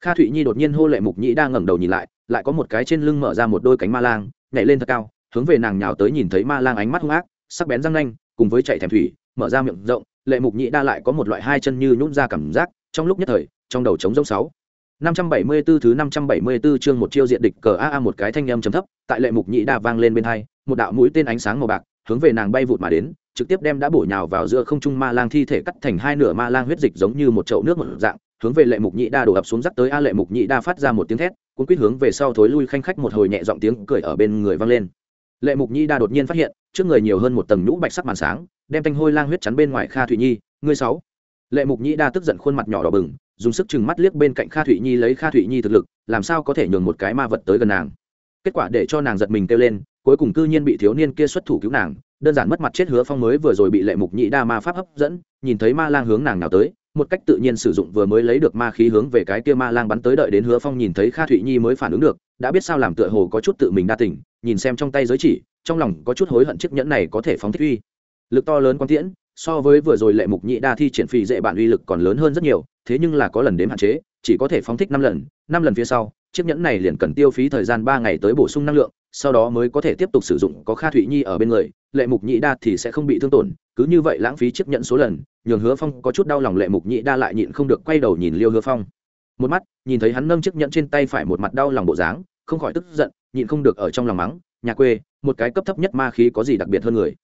Kha thụy nhi đột nhiên hô lệ mục nhĩ đa ngẩng đầu nhìn lại lại có một cái trên lưng mở ra một đôi cánh ma lang nhảy lên thật cao hướng về nàng nhào tới nhìn thấy ma lang ánh mắt hung ác sắc bén răng nanh cùng với chạy thèm thủy mở ra miệng rộng lệ mục nhĩ đa lại có một loại hai chân như nhún ra cảm giác trong lúc nhất thời trong đầu trống rỗng sáu. 574 thứ 574 chương một chiêu diện địch cờ a a một cái thanh âm trầm thấp, tại lệ mục nhĩ đa vang lên bên hai, một đạo mũi tên ánh sáng màu bạc, hướng về nàng bay vụt mà đến, trực tiếp đem đã bổ nhào vào giữa không trung ma lang thi thể cắt thành hai nửa ma lang huyết dịch giống như một chậu nước một dạng, hướng về lệ mục nhị đa đổ ập xuống dắt tới a lệ mục nhị đa phát ra một tiếng thét, cuốn quýt hướng về sau thối lui khanh khách một hồi nhẹ giọng tiếng cười ở bên người vang lên. Lệ mục nhị đa đột nhiên phát hiện, trước người nhiều hơn một tầng nhũ bạch sắc màn sáng, đem thanh hôi lang huyết chắn bên ngoài Kha Thụy Nhi, ngươi sáu. Lệ mục nhị đa tức giận khuôn mặt nhỏ đỏ bừng, dùng sức chừng mắt liếc bên cạnh kha thụy nhi lấy kha thụy nhi thực lực làm sao có thể nhường một cái ma vật tới gần nàng kết quả để cho nàng giật mình kêu lên cuối cùng cư nhiên bị thiếu niên kia xuất thủ cứu nàng đơn giản mất mặt chết hứa phong mới vừa rồi bị lệ mục nhị đa ma pháp hấp dẫn, nhìn thấy ma lang hướng nàng nào tới, một cách tự nhiên sử dụng vừa mới lấy được ma khí hướng về cái kia ma lang bắn tới đợi đến hứa phong nhìn thấy kha thụy nhi mới phản ứng được, đã biết sao làm tựa hồ có chút tự mình đa tỉnh nhìn xem trong tay giới chỉ, trong lòng có chút hối hận chiếc nhẫn này có thể phóng thích uy. Lực to lớn quang tiễn, so với vừa rồi lệ mục nhị đa thi triển phi dễ bản uy lực còn lớn hơn rất nhiều, thế nhưng là có lần đếm hạn chế, chỉ có thể phóng thích năm lần năm lần phía sau, chiếc nhẫn này liền cần tiêu phí thời gian ba ngày tới bổ sung năng lượng, sau đó mới có thể tiếp tục sử dụng, có kha thụy nhi ở bên người lệ mục nhị đa thì sẽ không bị thương tổn, cứ như vậy lãng phí chiếc nhẫn số lần, nhường hứa phong có chút đau lòng lệ mục nhị đa lại nhịn không được quay đầu nhìn liêu hứa phong. Một mắt, nhìn thấy hắn nâng chiếc nhẫn trên tay phải một mặt đau lòng bộ dáng, không khỏi tức giận, nhịn không được ở trong lòng mắng, nhà quê, một cái cấp thấp nhất ma khí có gì đặc biệt hơn người?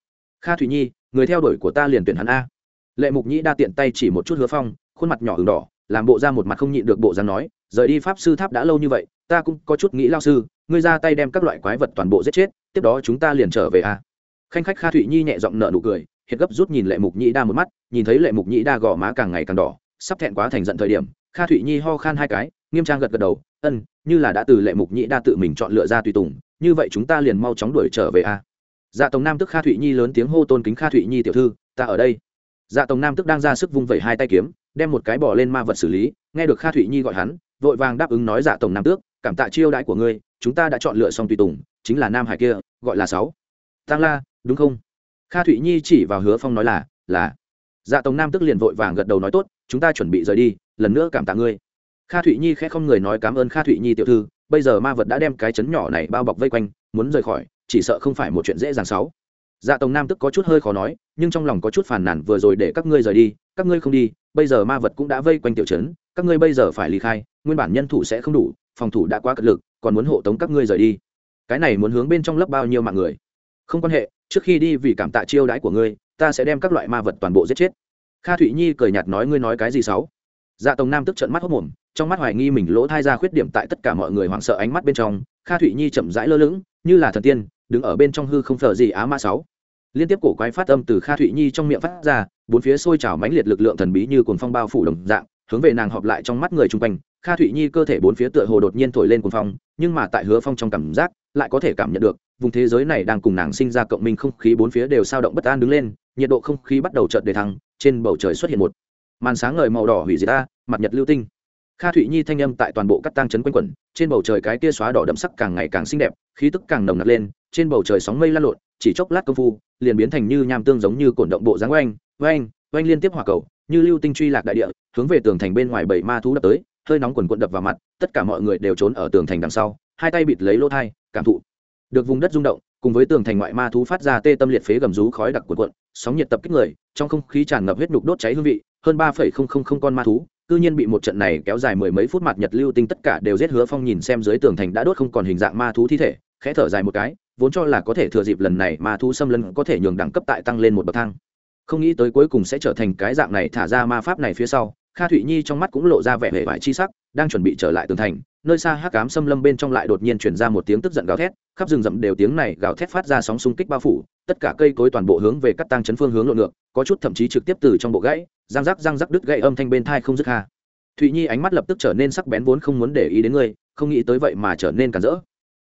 Kha thụy nhi, người theo đuổi của ta liền tuyển hắn a. Lệ mục nhĩ đa tiện tay chỉ một chút hứa phong, khuôn mặt nhỏ h đỏ, làm bộ ra một mặt không nhịn được bộ dáng nói, rời đi pháp sư tháp đã lâu như vậy, ta cũng có chút nghĩ lao sư, ngươi ra tay đem các loại quái vật toàn bộ giết chết, tiếp đó chúng ta liền trở về a khanh khách kha thụy nhi nhẹ giọng nợ nụ cười hiện gấp rút nhìn lệ mục nhĩ đa một mắt, nhìn thấy lệ mục nhĩ đa gò má càng ngày càng đỏ, sắp thẹn quá thành giận thời điểm, kha thụy nhi ho khan hai cái, nghiêm trang gật gật đầu, ân, như là đã từ lệ mục nhĩ đa tự mình chọn lựa ra tùy tùng, như vậy chúng ta liền mau chóng đuổi trở về a. Dạ tổng nam tức kha thụy nhi lớn tiếng hô tôn kính kha thụy nhi tiểu thư, ta ở đây. Dạ tổng nam tức đang ra sức vung vẩy hai tay kiếm, đem một cái bỏ lên ma vật xử lý, nghe được kha thụy nhi gọi hắn, vội vàng đáp ứng nói dạ tổng nam tước cảm tạ chiêu đãi của ngươi, chúng ta đã chọn lựa xong tùy tùng, chính là nam hải kia, gọi là sáu tăng la, đúng không? Kha thụy nhi chỉ vào hứa phong nói là là. Dạ tổng nam tức liền vội vàng gật đầu nói tốt, chúng ta chuẩn bị rời đi, lần nữa cảm tạ ngươi. Kha thụy nhi khẽ không người nói cảm ơn kha thụy nhi tiểu thư, bây giờ ma vật đã đem cái chấn nhỏ này bao bọc vây quanh, muốn rời khỏi, chỉ sợ không phải một chuyện dễ dàng sáu. Dạ tổng nam tức có chút hơi khó nói, nhưng trong lòng có chút phàn nàn vừa rồi để các ngươi rời đi, các ngươi không đi, bây giờ ma vật cũng đã vây quanh tiểu trấn các ngươi bây giờ phải ly khai, nguyên bản nhân thủ sẽ không đủ, phòng thủ đã quá cật lực, còn muốn hộ tống các ngươi rời đi. Cái này muốn hướng bên trong lớp bao nhiêu mạng người? Không quan hệ, trước khi đi vì cảm tạ chiêu đãi của ngươi, ta sẽ đem các loại ma vật toàn bộ giết chết. Kha thụy nhi cười nhạt nói ngươi nói cái gì sáu? Dạ tổng nam tức trận mắt hốc mồm, trong mắt hoài nghi mình lỗ thai ra khuyết điểm tại tất cả mọi người hoảng sợ ánh mắt bên trong, kha thụy nhi chậm rãi lơ lửng, như là thần tiên, đứng ở bên trong hư không thờ gì á ma sáu. Liên tiếp cổ quái phát âm từ kha thụy nhi trong miệng phát ra, bốn phía sôi trào mãnh liệt lực lượng thần bí như cuồng phong bao phủ đồng dạng, hướng về nàng họp lại trong mắt người chung quanh. Kha thụy nhi cơ thể bốn phía tựa hồ đột nhiên thổi lên cuồng phong, nhưng mà tại hứa phong trong cảm giác, lại có thể cảm nhận được vùng thế giới này đang cùng nàng sinh ra cộng minh không khí bốn phía đều sao động bất an đứng lên, nhiệt độ không khí bắt đầu chợt đề thăng, trên bầu trời xuất hiện một màn sáng ngời màu đỏ hủy diệt ta mặt nhật lưu tinh. Kha thụy nhi thanh âm tại toàn bộ các tang chấn quanh quẩn, trên bầu trời cái tia xóa đỏ đậm sắc càng ngày càng xinh đẹp, khí tức càng nồng nặc lên, trên bầu trời sóng mây lan lộn, chỉ chốc lát công phu, liền biến thành như nham tương giống như cổn động bộ dáng oanh oanh oanh liên tiếp hỏa cầu, như lưu tinh truy lạc đại địa, hướng về tường thành bên ngoài bảy ma thú đập tới, hơi nóng quần quận đập vào mặt, tất cả mọi người đều trốn ở tường thành đằng sau, hai tay bịt lấy lỗ thai, cảm thụ được vùng đất rung động, cùng với tường thành ngoại ma thú phát ra tê tâm liệt phế gầm rú khói đặc cuộn cuộn, sóng nhiệt tập kích người, trong không khí tràn ngập huyết nhục đốt cháy hương vị, hơn ba phẩy không không không con ma thú, cư nhiên bị một trận này kéo dài mười mấy phút mặt nhật lưu tinh tất cả đều giết hứa phong nhìn xem dưới tường thành đã đốt không còn hình dạng ma thú thi thể, khẽ thở dài một cái, vốn cho là có thể thừa dịp lần này ma thú xâm lấn có thể nhường đẳng cấp tại tăng lên một bậc thang. Không nghĩ tới cuối cùng sẽ trở thành cái dạng này thả ra ma pháp này phía sau, kha thụy nhi trong mắt cũng lộ ra vẻ vẻ vải chi sắc, đang chuẩn bị trở lại tường thành nơi xa hắc cám xâm lâm bên trong lại đột nhiên chuyển ra một tiếng tức giận gào thét, khắp rừng rậm đều tiếng này gào thét phát ra sóng xung kích bao phủ, tất cả cây cối toàn bộ hướng về các tăng chấn phương hướng lộn ngược, có chút thậm chí trực tiếp từ trong bộ gãy, răng rắc răng rắc đứt gãy âm thanh bên thai không dứt hà thụy nhi ánh mắt lập tức trở nên sắc bén vốn không muốn để ý đến ngươi, không nghĩ tới vậy mà trở nên cản rỡ.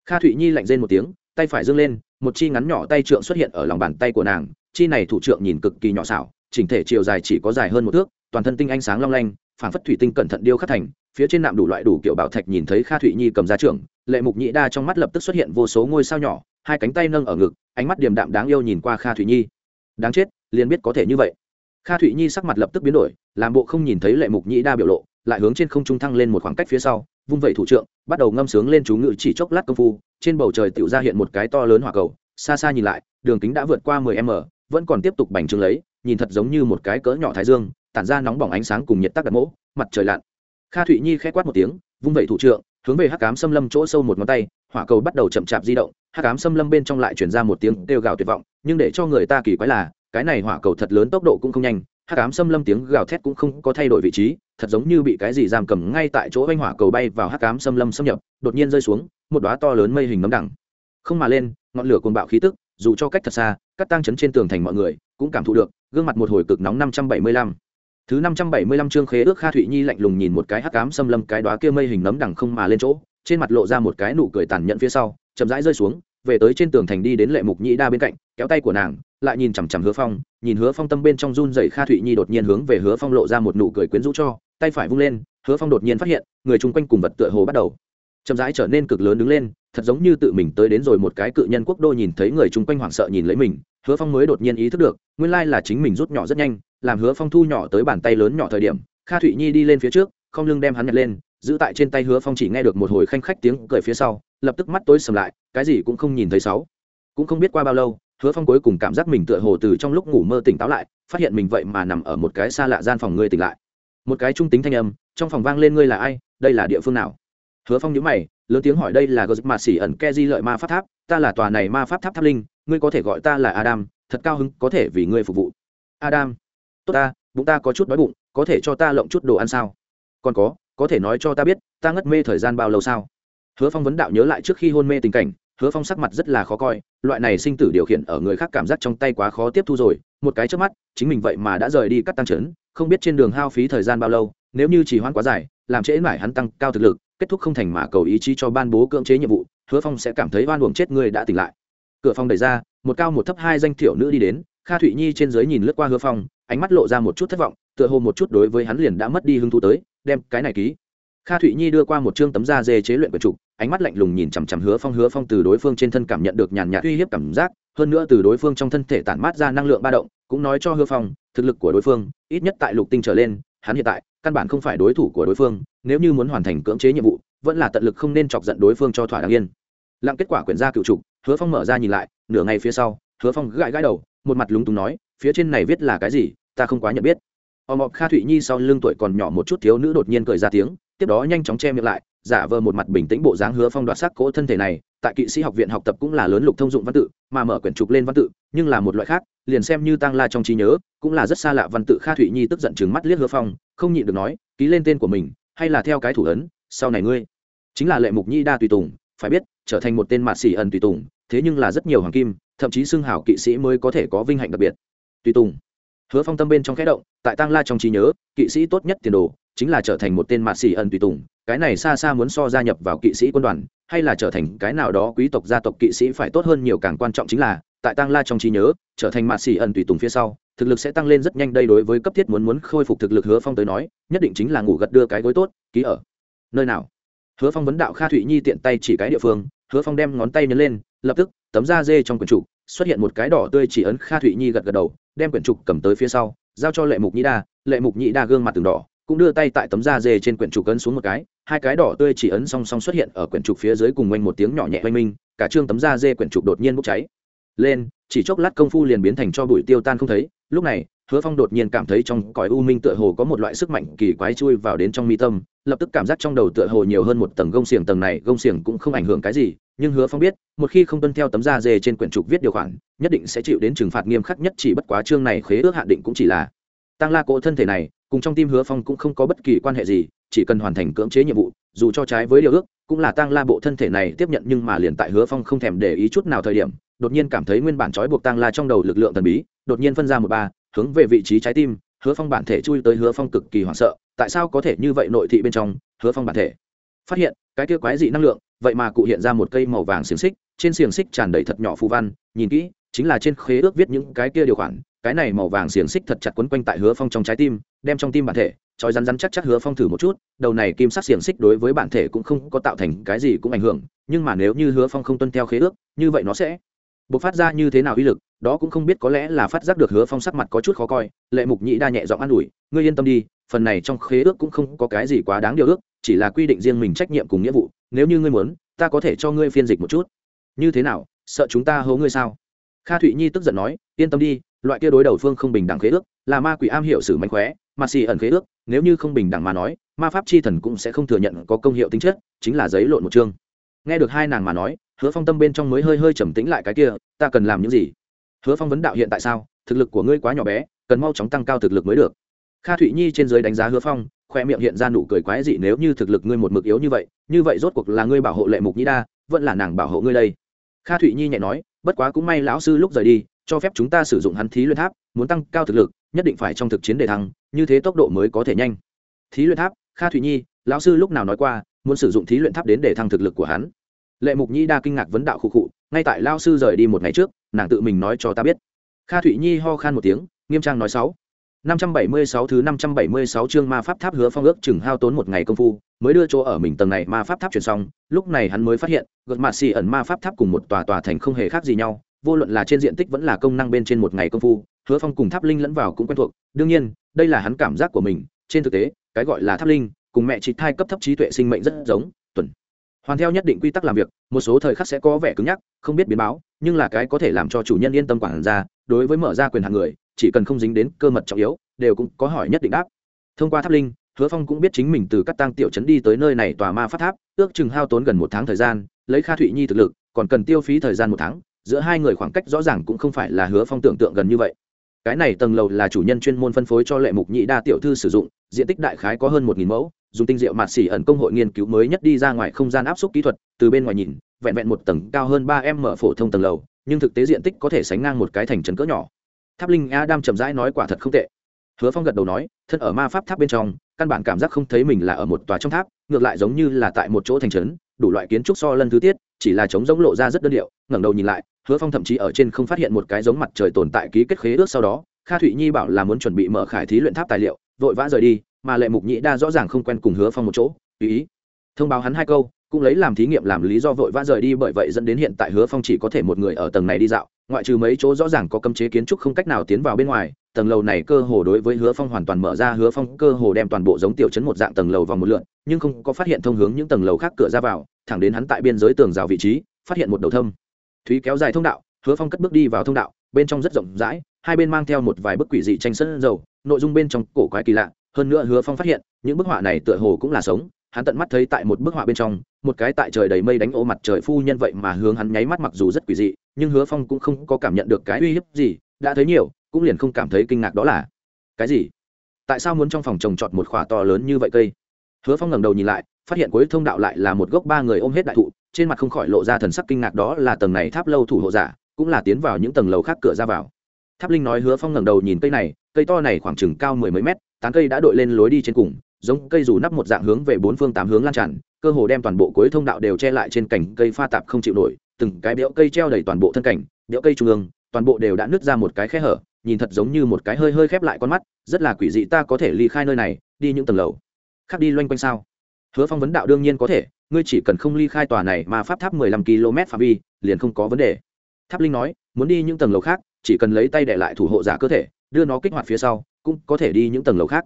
Kha thụy nhi lạnh rên một tiếng, tay phải dâng lên, một chi ngắn nhỏ tay trượng xuất hiện ở lòng bàn tay của nàng, chi này thủ trượng nhìn cực kỳ nhỏ xảo, chỉnh thể chiều dài chỉ có dài hơn một thước, toàn thân tinh ánh sáng long lanh phản phất thủy tinh cẩn thận điêu khắc thành, phía trên nạm đủ loại đủ kiểu bảo thạch nhìn thấy kha thụy nhi cầm ra trường lệ mục nhĩ đa trong mắt lập tức xuất hiện vô số ngôi sao nhỏ, hai cánh tay nâng ở ngực, ánh mắt điềm đạm đáng yêu nhìn qua kha thụy nhi. Đáng chết, liền biết có thể như vậy. Kha thụy nhi sắc mặt lập tức biến đổi, làm bộ không nhìn thấy lệ mục nhĩ đa biểu lộ, lại hướng trên không trung thăng lên một khoảng cách phía sau, vung vẩy thủ trượng, bắt đầu ngâm sướng lên chú ngự chỉ chốc lát công phu, trên bầu trời tựu ra hiện một cái to lớn hỏa cầu, xa xa nhìn lại, đường kính đã vượt qua 10 m, vẫn còn tiếp tục bành trướng lấy, nhìn thật giống như một cái cỡ nhỏ thái dương tản ra nóng bỏng ánh sáng cùng nhiệt tác đặt mỗ, mặt trời lặn. Kha thụy nhi khẽ quát một tiếng, vung vẩy thủ trượng, hướng về hắc cám xâm lâm chỗ sâu một ngón tay, hỏa cầu bắt đầu chậm chạp di động, hắc cám xâm lâm bên trong lại chuyển ra một tiếng kêu gào tuyệt vọng, nhưng để cho người ta kỳ quái là, cái này hỏa cầu thật lớn tốc độ cũng không nhanh, hắc cám xâm lâm tiếng gào thét cũng không có thay đổi vị trí, thật giống như bị cái gì giam cầm ngay tại chỗ oanh hỏa cầu bay vào hắc cám xâm lâm xâm nhập, đột nhiên rơi xuống, một đóa to lớn mây hình nấm đẳng không mà lên, ngọn lửa cuồng bạo khí tức, dù cho cách thật xa các tăng chấn trên tường thành mọi người cũng cảm thụ được, gương mặt một hồi cực nóng năm trăm bảy mươi lăm thứ năm trăm bảy mươi lăm chương khế ước kha thụy nhi lạnh lùng nhìn một cái hắc ám xâm lâm cái đóa kia mây hình nấm đằng không mà lên chỗ, trên mặt lộ ra một cái nụ cười tàn nhẫn phía sau, chậm rãi rơi xuống, về tới trên tường thành đi đến lệ mục nhĩ đa bên cạnh, kéo tay của nàng, lại nhìn chằm chằm hứa phong, nhìn hứa phong tâm bên trong run dày kha thụy nhi đột nhiên hướng về hứa phong lộ ra một nụ cười quyến rũ cho, tay phải vung lên, hứa phong đột nhiên phát hiện, người chung quanh cùng vật tựa hồ bắt đầu. Chậm rãi trở nên cực lớn đứng lên, thật giống như tự mình tới đến rồi một cái cự nhân quốc đô nhìn thấy người chung quanh hoảng sợ nhìn lấy mình, hứa phong mới đột nhiên ý thức được, nguyên lai là chính mình rút nhỏ rất nhanh làm hứa phong thu nhỏ tới bàn tay lớn nhỏ thời điểm, kha thụy nhi đi lên phía trước, không lưng đem hắn nhặt lên, giữ tại trên tay hứa phong chỉ nghe được một hồi khanh khách tiếng cười phía sau, lập tức mắt tối sầm lại, cái gì cũng không nhìn thấy sáu. Cũng không biết qua bao lâu, hứa phong cuối cùng cảm giác mình tựa hồ từ trong lúc ngủ mơ tỉnh táo lại, phát hiện mình vậy mà nằm ở một cái xa lạ gian phòng ngươi tỉnh lại. Một cái trung tính thanh âm, trong phòng vang lên ngươi là ai, đây là địa phương nào? Hứa phong nhữ mày, lớn tiếng hỏi đây là gờ mà xỉ ẩn ke di lợi ma pháp tháp, ta là tòa này ma pháp tháp tháp linh, ngươi có thể gọi ta là adam, thật cao hứng có thể vì ngươi phục vụ. Adam tốt ta, bụng ta có chút đói bụng, có thể cho ta lộng chút đồ ăn sao? Còn có có thể nói cho ta biết, ta ngất mê thời gian bao lâu sao? Hứa phong vấn đạo nhớ lại trước khi hôn mê tình cảnh, hứa phong sắc mặt rất là khó coi, loại này sinh tử điều khiển ở người khác cảm giác trong tay quá khó tiếp thu rồi, một cái trước mắt, chính mình vậy mà đã rời đi cắt tăng trấn, không biết trên đường hao phí thời gian bao lâu, nếu như chỉ hoãn quá dài, làm trễ mãi hắn tăng cao thực lực, kết thúc không thành mà cầu ý chí cho ban bố cưỡng chế nhiệm vụ, hứa phong sẽ cảm thấy oan uổng chết người đã tỉnh lại. Cửa phòng đẩy ra, một cao một thấp hai danh thiểu nữ đi đến, kha thụy nhi trên dưới nhìn lướt qua hứa phong ánh mắt lộ ra một chút thất vọng, tựa hồ một chút đối với hắn liền đã mất đi hứng thú tới, đem cái này ký. Kha thụy nhi đưa qua một chương tấm da dê chế luyện quyển trục ánh mắt lạnh lùng nhìn chằm chằm hứa phong. Hứa phong từ đối phương trên thân cảm nhận được nhàn nhạt uy hiếp cảm giác, hơn nữa từ đối phương trong thân thể tản mát ra năng lượng ba động, cũng nói cho hứa phong, thực lực của đối phương, ít nhất tại lục tinh trở lên, hắn hiện tại, căn bản không phải đối thủ của đối phương, nếu như muốn hoàn thành cưỡng chế nhiệm vụ, vẫn là tận lực không nên chọc giận đối phương cho thỏa đáng yên. Lặng kết quả quyển gia cựu trục, hứa phong mở ra nhìn lại, nửa ngày phía sau, hứa phong gãi gãi đầu, một mặt lúng túng nói, phía trên này viết là cái gì ta không quá nhận biết. Ò mọc kha thụy nhi sau lưng tuổi còn nhỏ một chút thiếu nữ đột nhiên cười ra tiếng, tiếp đó nhanh chóng che miệng lại, giả vờ một mặt bình tĩnh bộ dáng hứa phong đoạt sắc cỗ thân thể này, tại kỵ sĩ học viện học tập cũng là lớn lục thông dụng văn tự, mà mở quyển trục lên văn tự, nhưng là một loại khác, liền xem như tăng la trong trí nhớ, cũng là rất xa lạ văn tự kha thụy nhi tức giận chừng mắt liếc hứa phong, không nhịn được nói, ký lên tên của mình, hay là theo cái thủ ấn, sau này ngươi. Chính là lệ mục nhi đa tùy tùng, phải biết, trở thành một tên mạt xỉ ẩn tùy tùng, thế nhưng là rất nhiều hoàng kim, thậm chí xưng hảo kỵ sĩ mới có thể có vinh hạnh đặc biệt. Tùy tùng hứa phong tâm bên trong khẽ động, tại tăng la trong trí nhớ, kỵ sĩ tốt nhất tiền đồ, chính là trở thành một tên mạt xỉ ẩn tùy tùng, cái này xa xa muốn so gia nhập vào kỵ sĩ quân đoàn, hay là trở thành cái nào đó quý tộc gia tộc kỵ sĩ phải tốt hơn nhiều càng quan trọng chính là, tại tăng la trong trí nhớ, trở thành mạt xỉ ẩn tùy tùng phía sau, thực lực sẽ tăng lên rất nhanh đây đối với cấp thiết muốn muốn khôi phục thực lực hứa phong tới nói, nhất định chính là ngủ gật đưa cái gối tốt, ký ở. Nơi nào? Hứa phong vấn đạo kha thụy nhi tiện tay chỉ cái địa phương, hứa phong đem ngón tay nhấn lên, lập tức, tấm da dê trong quần trục xuất hiện một cái đỏ tươi chỉ ấn kha thụy nhi gật gật đầu đem quyển trục cầm tới phía sau, giao cho lệ mục nhĩ đa. Lệ mục nhĩ đa gương mặt từng đỏ, cũng đưa tay tại tấm da dê trên quyển trục ấn xuống một cái. Hai cái đỏ tươi chỉ ấn song song xuất hiện ở quyển trục phía dưới cùng quanh một tiếng nhỏ nhẹ oanh minh, cả trương tấm da dê quyển trục đột nhiên bốc cháy. Lên, chỉ chốc lát công phu liền biến thành cho bụi tiêu tan không thấy. Lúc này, hứa phong đột nhiên cảm thấy trong cõi u minh tựa hồ có một loại sức mạnh kỳ quái chui vào đến trong mi tâm, lập tức cảm giác trong đầu tựa hồ nhiều hơn một tầng gông xiềng, tầng này gông xiềng cũng không ảnh hưởng cái gì nhưng hứa phong biết, một khi không tuân theo tấm da dê trên quyển trục viết điều khoản, nhất định sẽ chịu đến trừng phạt nghiêm khắc nhất chỉ bất quá chương này khế ước hạn định cũng chỉ là. Tăng la cỗ thân thể này, cùng trong tim hứa phong cũng không có bất kỳ quan hệ gì, chỉ cần hoàn thành cưỡng chế nhiệm vụ, dù cho trái với điều ước, cũng là tăng la bộ thân thể này tiếp nhận nhưng mà liền tại hứa phong không thèm để ý chút nào thời điểm, đột nhiên cảm thấy nguyên bản trói buộc tăng la trong đầu lực lượng thần bí, đột nhiên phân ra một ba, hướng về vị trí trái tim, hứa phong bản thể chui tới hứa phong cực kỳ hoảng sợ, tại sao có thể như vậy nội thị bên trong, hứa phong bản thể? Phát hiện, cái kia quái dị năng lượng vậy mà cụ hiện ra một cây màu vàng xiềng xích, trên xiềng xích tràn đầy thật nhỏ phù văn, nhìn kỹ, chính là trên khế ước viết những cái kia điều khoản, cái này màu vàng xiềng xích thật chặt quấn quanh tại hứa phong trong trái tim, đem trong tim bản thể, trói rắn rắn chắc chắc hứa phong thử một chút, đầu này kim sắc xiềng xích đối với bản thể cũng không có tạo thành cái gì cũng ảnh hưởng, nhưng mà nếu như hứa phong không tuân theo khế ước, như vậy nó sẽ buộc phát ra như thế nào uy lực, đó cũng không biết có lẽ là phát giác được hứa phong sắc mặt có chút khó coi, lệ mục nhĩ đa nhẹ giọng an ủi, ngươi yên tâm đi, phần này trong khế ước cũng không có cái gì quá đáng điều ước, chỉ là quy định riêng mình trách nhiệm cùng nghĩa vụ nếu như ngươi muốn, ta có thể cho ngươi phiên dịch một chút. Như thế nào, sợ chúng ta hố ngươi sao? Kha thụy nhi tức giận nói, yên tâm đi, loại kia đối đầu phương không bình đẳng khế ước, là ma quỷ am hiểu sử mánh khóe, mà xì ẩn khế ước, nếu như không bình đẳng mà nói, ma pháp chi thần cũng sẽ không thừa nhận có công hiệu tính chất, chính là giấy lộn một chương. Nghe được hai nàng mà nói, hứa phong tâm bên trong mới hơi hơi trầm tĩnh lại cái kia, ta cần làm những gì? Hứa phong vấn đạo hiện tại sao? Thực lực của ngươi quá nhỏ bé, cần mau chóng tăng cao thực lực mới được kha thụy nhi trên dưới đánh giá hứa phong, khoe miệng hiện ra nụ cười quái dị, nếu như thực lực ngươi một mực yếu như vậy như vậy rốt cuộc là ngươi bảo hộ lệ mục nhĩ đa, vẫn là nàng bảo hộ ngươi đây. Kha thụy nhi nhẹ nói, bất quá cũng may lão sư lúc rời đi, cho phép chúng ta sử dụng hắn thí luyện tháp, muốn tăng cao thực lực, nhất định phải trong thực chiến để thăng như thế tốc độ mới có thể nhanh. Thí luyện tháp? Kha thụy nhi, lão sư lúc nào nói qua, muốn sử dụng thí luyện tháp đến để thăng thực lực của hắn. Lệ mục nhi đa kinh ngạc vấn đạo khụ khụ, ngay tại lao sư rời đi một ngày trước, nàng tự mình nói cho ta biết. Kha thụy nhi ho khan một tiếng, nghiêm trang nói sáu năm trăm bảy mươi sáu thứ năm trăm bảy mươi sáu chương ma pháp tháp hứa phong ước chừng hao tốn một ngày công phu, mới đưa chỗ ở mình tầng này ma pháp tháp chuyển xong, lúc này hắn mới phát hiện gật mạ xì ẩn ma pháp tháp cùng một tòa tòa thành không hề khác gì nhau, vô luận là trên diện tích vẫn là công năng bên trên một ngày công phu, hứa phong cùng tháp linh lẫn vào cũng quen thuộc. Đương nhiên, đây là hắn cảm giác của mình, trên thực tế, cái gọi là tháp linh, cùng mẹ chỉ thai cấp thấp trí tuệ sinh mệnh rất giống, tuần. Hoàn theo nhất định quy tắc làm việc, một số thời khắc sẽ có vẻ cứng nhắc, không biết biến báo, nhưng là cái có thể làm cho chủ nhân yên tâm quản ra đối với mở ra quyền hạn người chỉ cần không dính đến cơ mật trọng yếu, đều cũng có hỏi nhất định đáp. Thông qua tháp linh, hứa phong cũng biết chính mình từ các tăng tiểu trấn đi tới nơi này tòa ma phát tháp, ước chừng hao tốn gần một tháng thời gian, lấy kha thụy nhi thực lực, còn cần tiêu phí thời gian một tháng, giữa hai người khoảng cách rõ ràng cũng không phải là hứa phong tưởng tượng gần như vậy. Cái này tầng lầu là chủ nhân chuyên môn phân phối cho lệ mục nhị đa tiểu thư sử dụng, diện tích đại khái có hơn một nghìn mẫu, dùng tinh diệu mạt xỉ ẩn công hội nghiên cứu mới nhất đi ra ngoài không gian áp suất kỹ thuật, từ bên ngoài nhìn, vẹn vẹn một tầng cao hơn ba m mở phổ thông tầng lầu, nhưng thực tế diện tích có thể sánh ngang một cái thành trấn cỡ nhỏ tháp linh adam chậm rãi nói quả thật không tệ. Hứa phong gật đầu nói, thân ở ma pháp tháp bên trong, căn bản cảm giác không thấy mình là ở một tòa trong tháp, ngược lại giống như là tại một chỗ thành trấn, đủ loại kiến trúc so lân thứ tiết, chỉ là trống giống lộ ra rất đơn điệu. Ngẩng đầu nhìn lại, hứa phong thậm chí ở trên không phát hiện một cái giống mặt trời tồn tại ký kết khế ước sau đó, kha thụy nhi bảo là muốn chuẩn bị mở khải thí luyện tháp tài liệu, vội vã rời đi, mà lệ mục nhĩ đa rõ ràng không quen cùng hứa phong một chỗ, tùy ý thông báo hắn hai câu, cũng lấy làm thí nghiệm làm lý do vội vã rời đi bởi vậy dẫn đến hiện tại hứa phong chỉ có thể một người ở tầng này đi dạo ngoại trừ mấy chỗ rõ ràng có cấm chế kiến trúc không cách nào tiến vào bên ngoài, tầng lầu này cơ hồ đối với hứa phong hoàn toàn mở ra, hứa phong cơ hồ đem toàn bộ giống tiểu chấn một dạng tầng lầu vào một lượn, nhưng không có phát hiện thông hướng những tầng lầu khác cửa ra vào, thẳng đến hắn tại biên giới tường rào vị trí, phát hiện một đầu thâm. Thúy kéo dài thông đạo, hứa phong cất bước đi vào thông đạo, bên trong rất rộng rãi, hai bên mang theo một vài bức quỷ dị tranh sân dầu, nội dung bên trong cổ quái kỳ lạ, hơn nữa hứa phong phát hiện, những bức họa này tựa hồ cũng là sống, hắn tận mắt thấy tại một bức họa bên trong, một cái tại trời đầy mây đánh ô mặt trời phu nhân vậy mà hướng hắn nháy mắt mặc dù rất quỷ dị nhưng hứa phong cũng không có cảm nhận được cái uy hiếp gì, đã thấy nhiều, cũng liền không cảm thấy kinh ngạc đó là, cái gì? Tại sao muốn trong phòng trồng trọt một khỏa to lớn như vậy cây? Hứa phong ngẩng đầu nhìn lại, phát hiện cuối thông đạo lại là một gốc ba người ôm hết đại thụ, trên mặt không khỏi lộ ra thần sắc kinh ngạc đó là tầng này tháp lâu thủ hộ giả, cũng là tiến vào những tầng lầu khác cửa ra vào. Tháp linh nói hứa phong ngẩng đầu nhìn cây này, cây to này khoảng chừng cao mười mấy mét, tán cây đã đội lên lối đi trên cùng, giống cây dù nắp một dạng hướng về bốn phương tám hướng lan tràn, cơ hồ đem toàn bộ cuối thông đạo đều che lại trên cành cây pha tạp không chịu nổi từng cái béo cây treo đầy toàn bộ thân cảnh, béo cây trung ương, toàn bộ đều đã nứt ra một cái khe hở, nhìn thật giống như một cái hơi hơi khép lại con mắt, rất là quỷ dị, ta có thể ly khai nơi này, đi những tầng lầu khác đi loanh quanh sao? Hứa phong vấn đạo đương nhiên có thể, ngươi chỉ cần không ly khai tòa này mà pháp tháp mười lăm km phạm vi, liền không có vấn đề. Tháp linh nói, muốn đi những tầng lầu khác, chỉ cần lấy tay để lại thủ hộ giả cơ thể, đưa nó kích hoạt phía sau, cũng có thể đi những tầng lầu khác.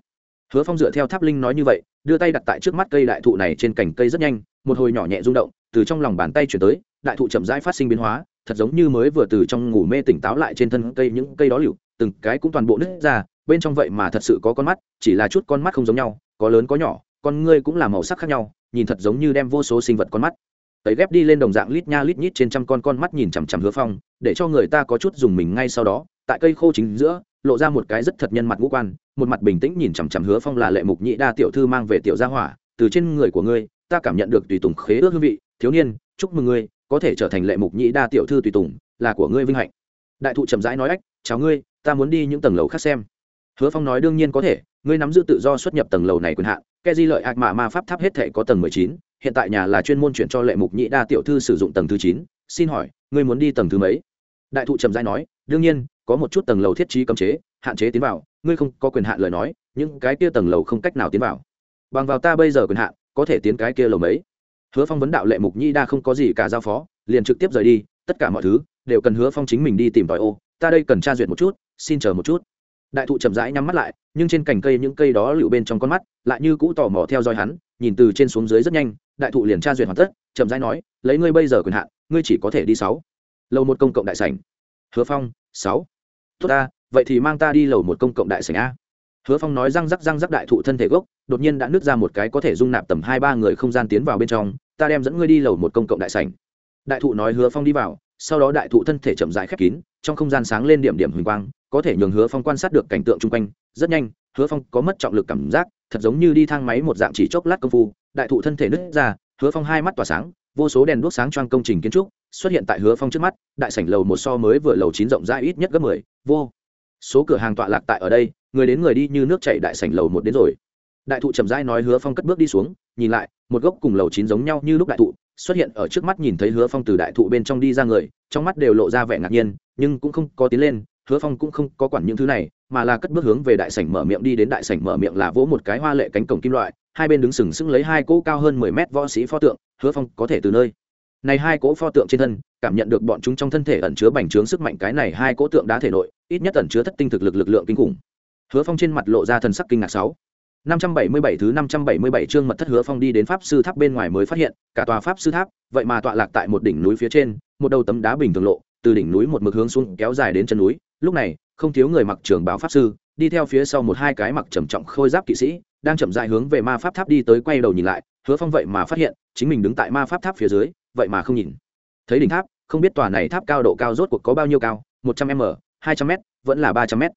Hứa phong dựa theo tháp linh nói như vậy, đưa tay đặt tại trước mắt cây đại thụ này trên cành cây rất nhanh, một hồi nhỏ nhẹ rung động từ trong lòng bàn tay chuyển tới, đại thụ chậm rãi phát sinh biến hóa, thật giống như mới vừa từ trong ngủ mê tỉnh táo lại trên thân cây những cây đó liệu từng cái cũng toàn bộ nứt ra, bên trong vậy mà thật sự có con mắt, chỉ là chút con mắt không giống nhau, có lớn có nhỏ, con ngươi cũng là màu sắc khác nhau, nhìn thật giống như đem vô số sinh vật con mắt. Tấy ghép đi lên đồng dạng lít nha lít nhít trên trăm con con mắt nhìn chằm chằm hứa phong, để cho người ta có chút dùng mình ngay sau đó, tại cây khô chính giữa, lộ ra một cái rất thật nhân mặt ngũ quan, một mặt bình tĩnh nhìn chằm chằm hứa phong là lệ mục nhị đa tiểu thư mang về tiểu gia hỏa, từ trên người của ngươi, ta cảm nhận được tùy tùng khế ước hương vị thiếu niên, chúc mừng ngươi, có thể trở thành lệ mục nhị đa tiểu thư tùy tùng, là của ngươi vinh hạnh. Đại thụ chậm rãi nói ách, chào ngươi, ta muốn đi những tầng lầu khác xem. Hứa phong nói đương nhiên có thể, ngươi nắm giữ tự do xuất nhập tầng lầu này quyền hạn ke di lợi ạc mạ ma pháp tháp hết thể có tầng mười chín, hiện tại nhà là chuyên môn chuyển cho lệ mục nhị đa tiểu thư sử dụng tầng thứ chín, xin hỏi, ngươi muốn đi tầng thứ mấy? Đại thụ trầm giai nói, đương nhiên, có một chút tầng lầu thiết trí cấm chế, hạn chế tiến vào, ngươi không có quyền hạn lời nói, những cái kia tầng lầu không cách nào tiến vào. Bằng vào ta bây giờ quyền hạn, có thể tiến cái kia lầu mấy? Hứa phong vấn đạo lệ mục nhi đa không có gì cả giao phó, liền trực tiếp rời đi, tất cả mọi thứ đều cần hứa phong chính mình đi tìm tòi ô, ta đây cần tra duyệt một chút, xin chờ một chút. Đại thụ chậm rãi nhắm mắt lại, nhưng trên cành cây những cây đó lựu bên trong con mắt lại như cũ tò mò theo dõi hắn, nhìn từ trên xuống dưới rất nhanh, đại thụ liền tra duyệt hoàn tất, chậm rãi nói, lấy ngươi bây giờ quyền hạn, ngươi chỉ có thể đi sáu. Lầu một công cộng đại sảnh. Hứa phong, sáu. Tốt ta, vậy thì mang ta đi lầu một công cộng đại sảnh a. Hứa phong nói răng rắc răng rắc đại thụ thân thể gốc, đột nhiên đã nứt ra một cái có thể dung nạp tầm hai ba người không gian tiến vào bên trong ta đem dẫn ngươi đi lầu một công cộng đại sảnh. Đại thụ nói hứa phong đi vào, sau đó đại thụ thân thể chậm rãi khép kín, trong không gian sáng lên điểm điểm huỳnh quang, có thể nhường hứa phong quan sát được cảnh tượng chung quanh. Rất nhanh, hứa phong có mất trọng lực cảm giác, thật giống như đi thang máy một dạng chỉ chốc lát công phu, đại thụ thân thể nứt ra, hứa phong hai mắt tỏa sáng, vô số đèn đuốc sáng choang công trình kiến trúc xuất hiện tại hứa phong trước mắt, đại sảnh lầu một so mới vừa lầu chín rộng rãi ít nhất gấp mười. Vô số cửa hàng tọa lạc tại ở đây, người đến người đi như nước chảy đại sảnh lầu một đến rồi đại thụ chậm rãi nói hứa phong cất bước đi xuống, nhìn lại, một gốc cùng lầu chín giống nhau như lúc đại thụ, xuất hiện ở trước mắt nhìn thấy hứa phong từ đại thụ bên trong đi ra người, trong mắt đều lộ ra vẻ ngạc nhiên, nhưng cũng không có tiến lên, hứa phong cũng không có quản những thứ này, mà là cất bước hướng về đại sảnh mở miệng đi đến đại sảnh mở miệng là vỗ một cái hoa lệ cánh cổng kim loại, hai bên đứng sừng sững lấy hai cỗ cao hơn mười mét võ sĩ pho tượng, hứa phong có thể từ nơi. Này hai cỗ pho tượng trên thân, cảm nhận được bọn chúng trong thân thể ẩn chứa bành trướng sức mạnh cái này hai cỗ tượng đá thể nội, ít nhất ẩn chứa thất tinh thực lực lực lượng kinh khủng. Hứa phong trên mặt lộ ra thần sắc kinh ngạc sáu. 577 thứ 577 chương mật thất hứa phong đi đến pháp sư tháp bên ngoài mới phát hiện, cả tòa pháp sư tháp, vậy mà tọa lạc tại một đỉnh núi phía trên, một đầu tấm đá bình thường lộ, từ đỉnh núi một mực hướng xuống kéo dài đến chân núi. Lúc này, không thiếu người mặc trường bào pháp sư, đi theo phía sau một hai cái mặc trầm trọng khôi giáp kỵ sĩ, đang chậm rãi hướng về ma pháp tháp đi tới quay đầu nhìn lại, Hứa Phong vậy mà phát hiện, chính mình đứng tại ma pháp tháp phía dưới, vậy mà không nhìn. Thấy đỉnh tháp, không biết tòa này tháp cao độ cao rốt cuộc có bao nhiêu cao, 100m, 200m, vẫn là 300m.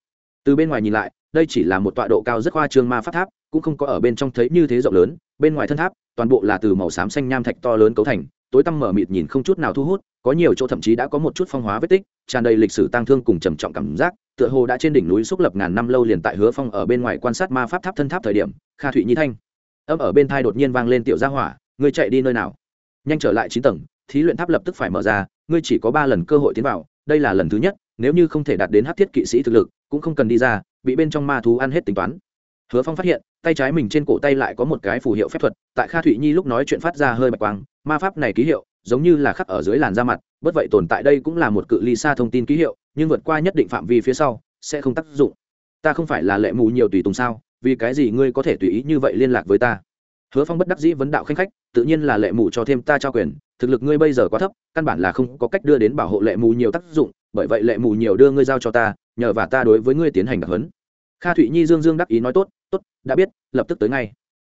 Từ bên ngoài nhìn lại, đây chỉ là một tọa độ cao rất khoa trương ma pháp tháp, cũng không có ở bên trong thấy như thế rộng lớn, bên ngoài thân tháp, toàn bộ là từ màu xám xanh nham thạch to lớn cấu thành, tối tăm mở mịt nhìn không chút nào thu hút, có nhiều chỗ thậm chí đã có một chút phong hóa vết tích, tràn đầy lịch sử tang thương cùng trầm trọng cảm giác, tựa hồ đã trên đỉnh núi xúc lập ngàn năm lâu liền tại hứa phong ở bên ngoài quan sát ma pháp tháp thân tháp thời điểm, kha thụy nhi thanh. Âm ở bên thai đột nhiên vang lên tiểu gia hỏa, ngươi chạy đi nơi nào? Nhanh trở lại chín tầng, thí luyện tháp lập tức phải mở ra, ngươi chỉ có ba lần cơ hội tiến vào, đây là lần thứ nhất, nếu như không thể đạt đến hát thiết kỵ sĩ thực lực, cũng không cần đi ra, bị bên trong ma thú ăn hết tính toán hứa phong phát hiện, tay trái mình trên cổ tay lại có một cái phù hiệu phép thuật, tại kha thụy nhi lúc nói chuyện phát ra hơi bạch quang, ma pháp này ký hiệu, giống như là khắc ở dưới làn da mặt, bất vậy tồn tại đây cũng là một cự ly xa thông tin ký hiệu, nhưng vượt qua nhất định phạm vi phía sau, sẽ không tác dụng. Ta không phải là lệ mù nhiều tùy tùng sao, vì cái gì ngươi có thể tùy ý như vậy liên lạc với ta? Hứa phong bất đắc dĩ vấn đạo khanh khách, tự nhiên là lệ mù cho thêm ta trao quyền, thực lực ngươi bây giờ quá thấp, căn bản là không có cách đưa đến bảo hộ lệ mù nhiều tác dụng, bởi vậy lệ mù nhiều đưa ngươi giao cho ta, nhờ và ta đối với ngươi tiến hành đặc hấn kha thụy nhi dương dương đắc ý nói tốt tốt, đã biết, lập tức tới ngay.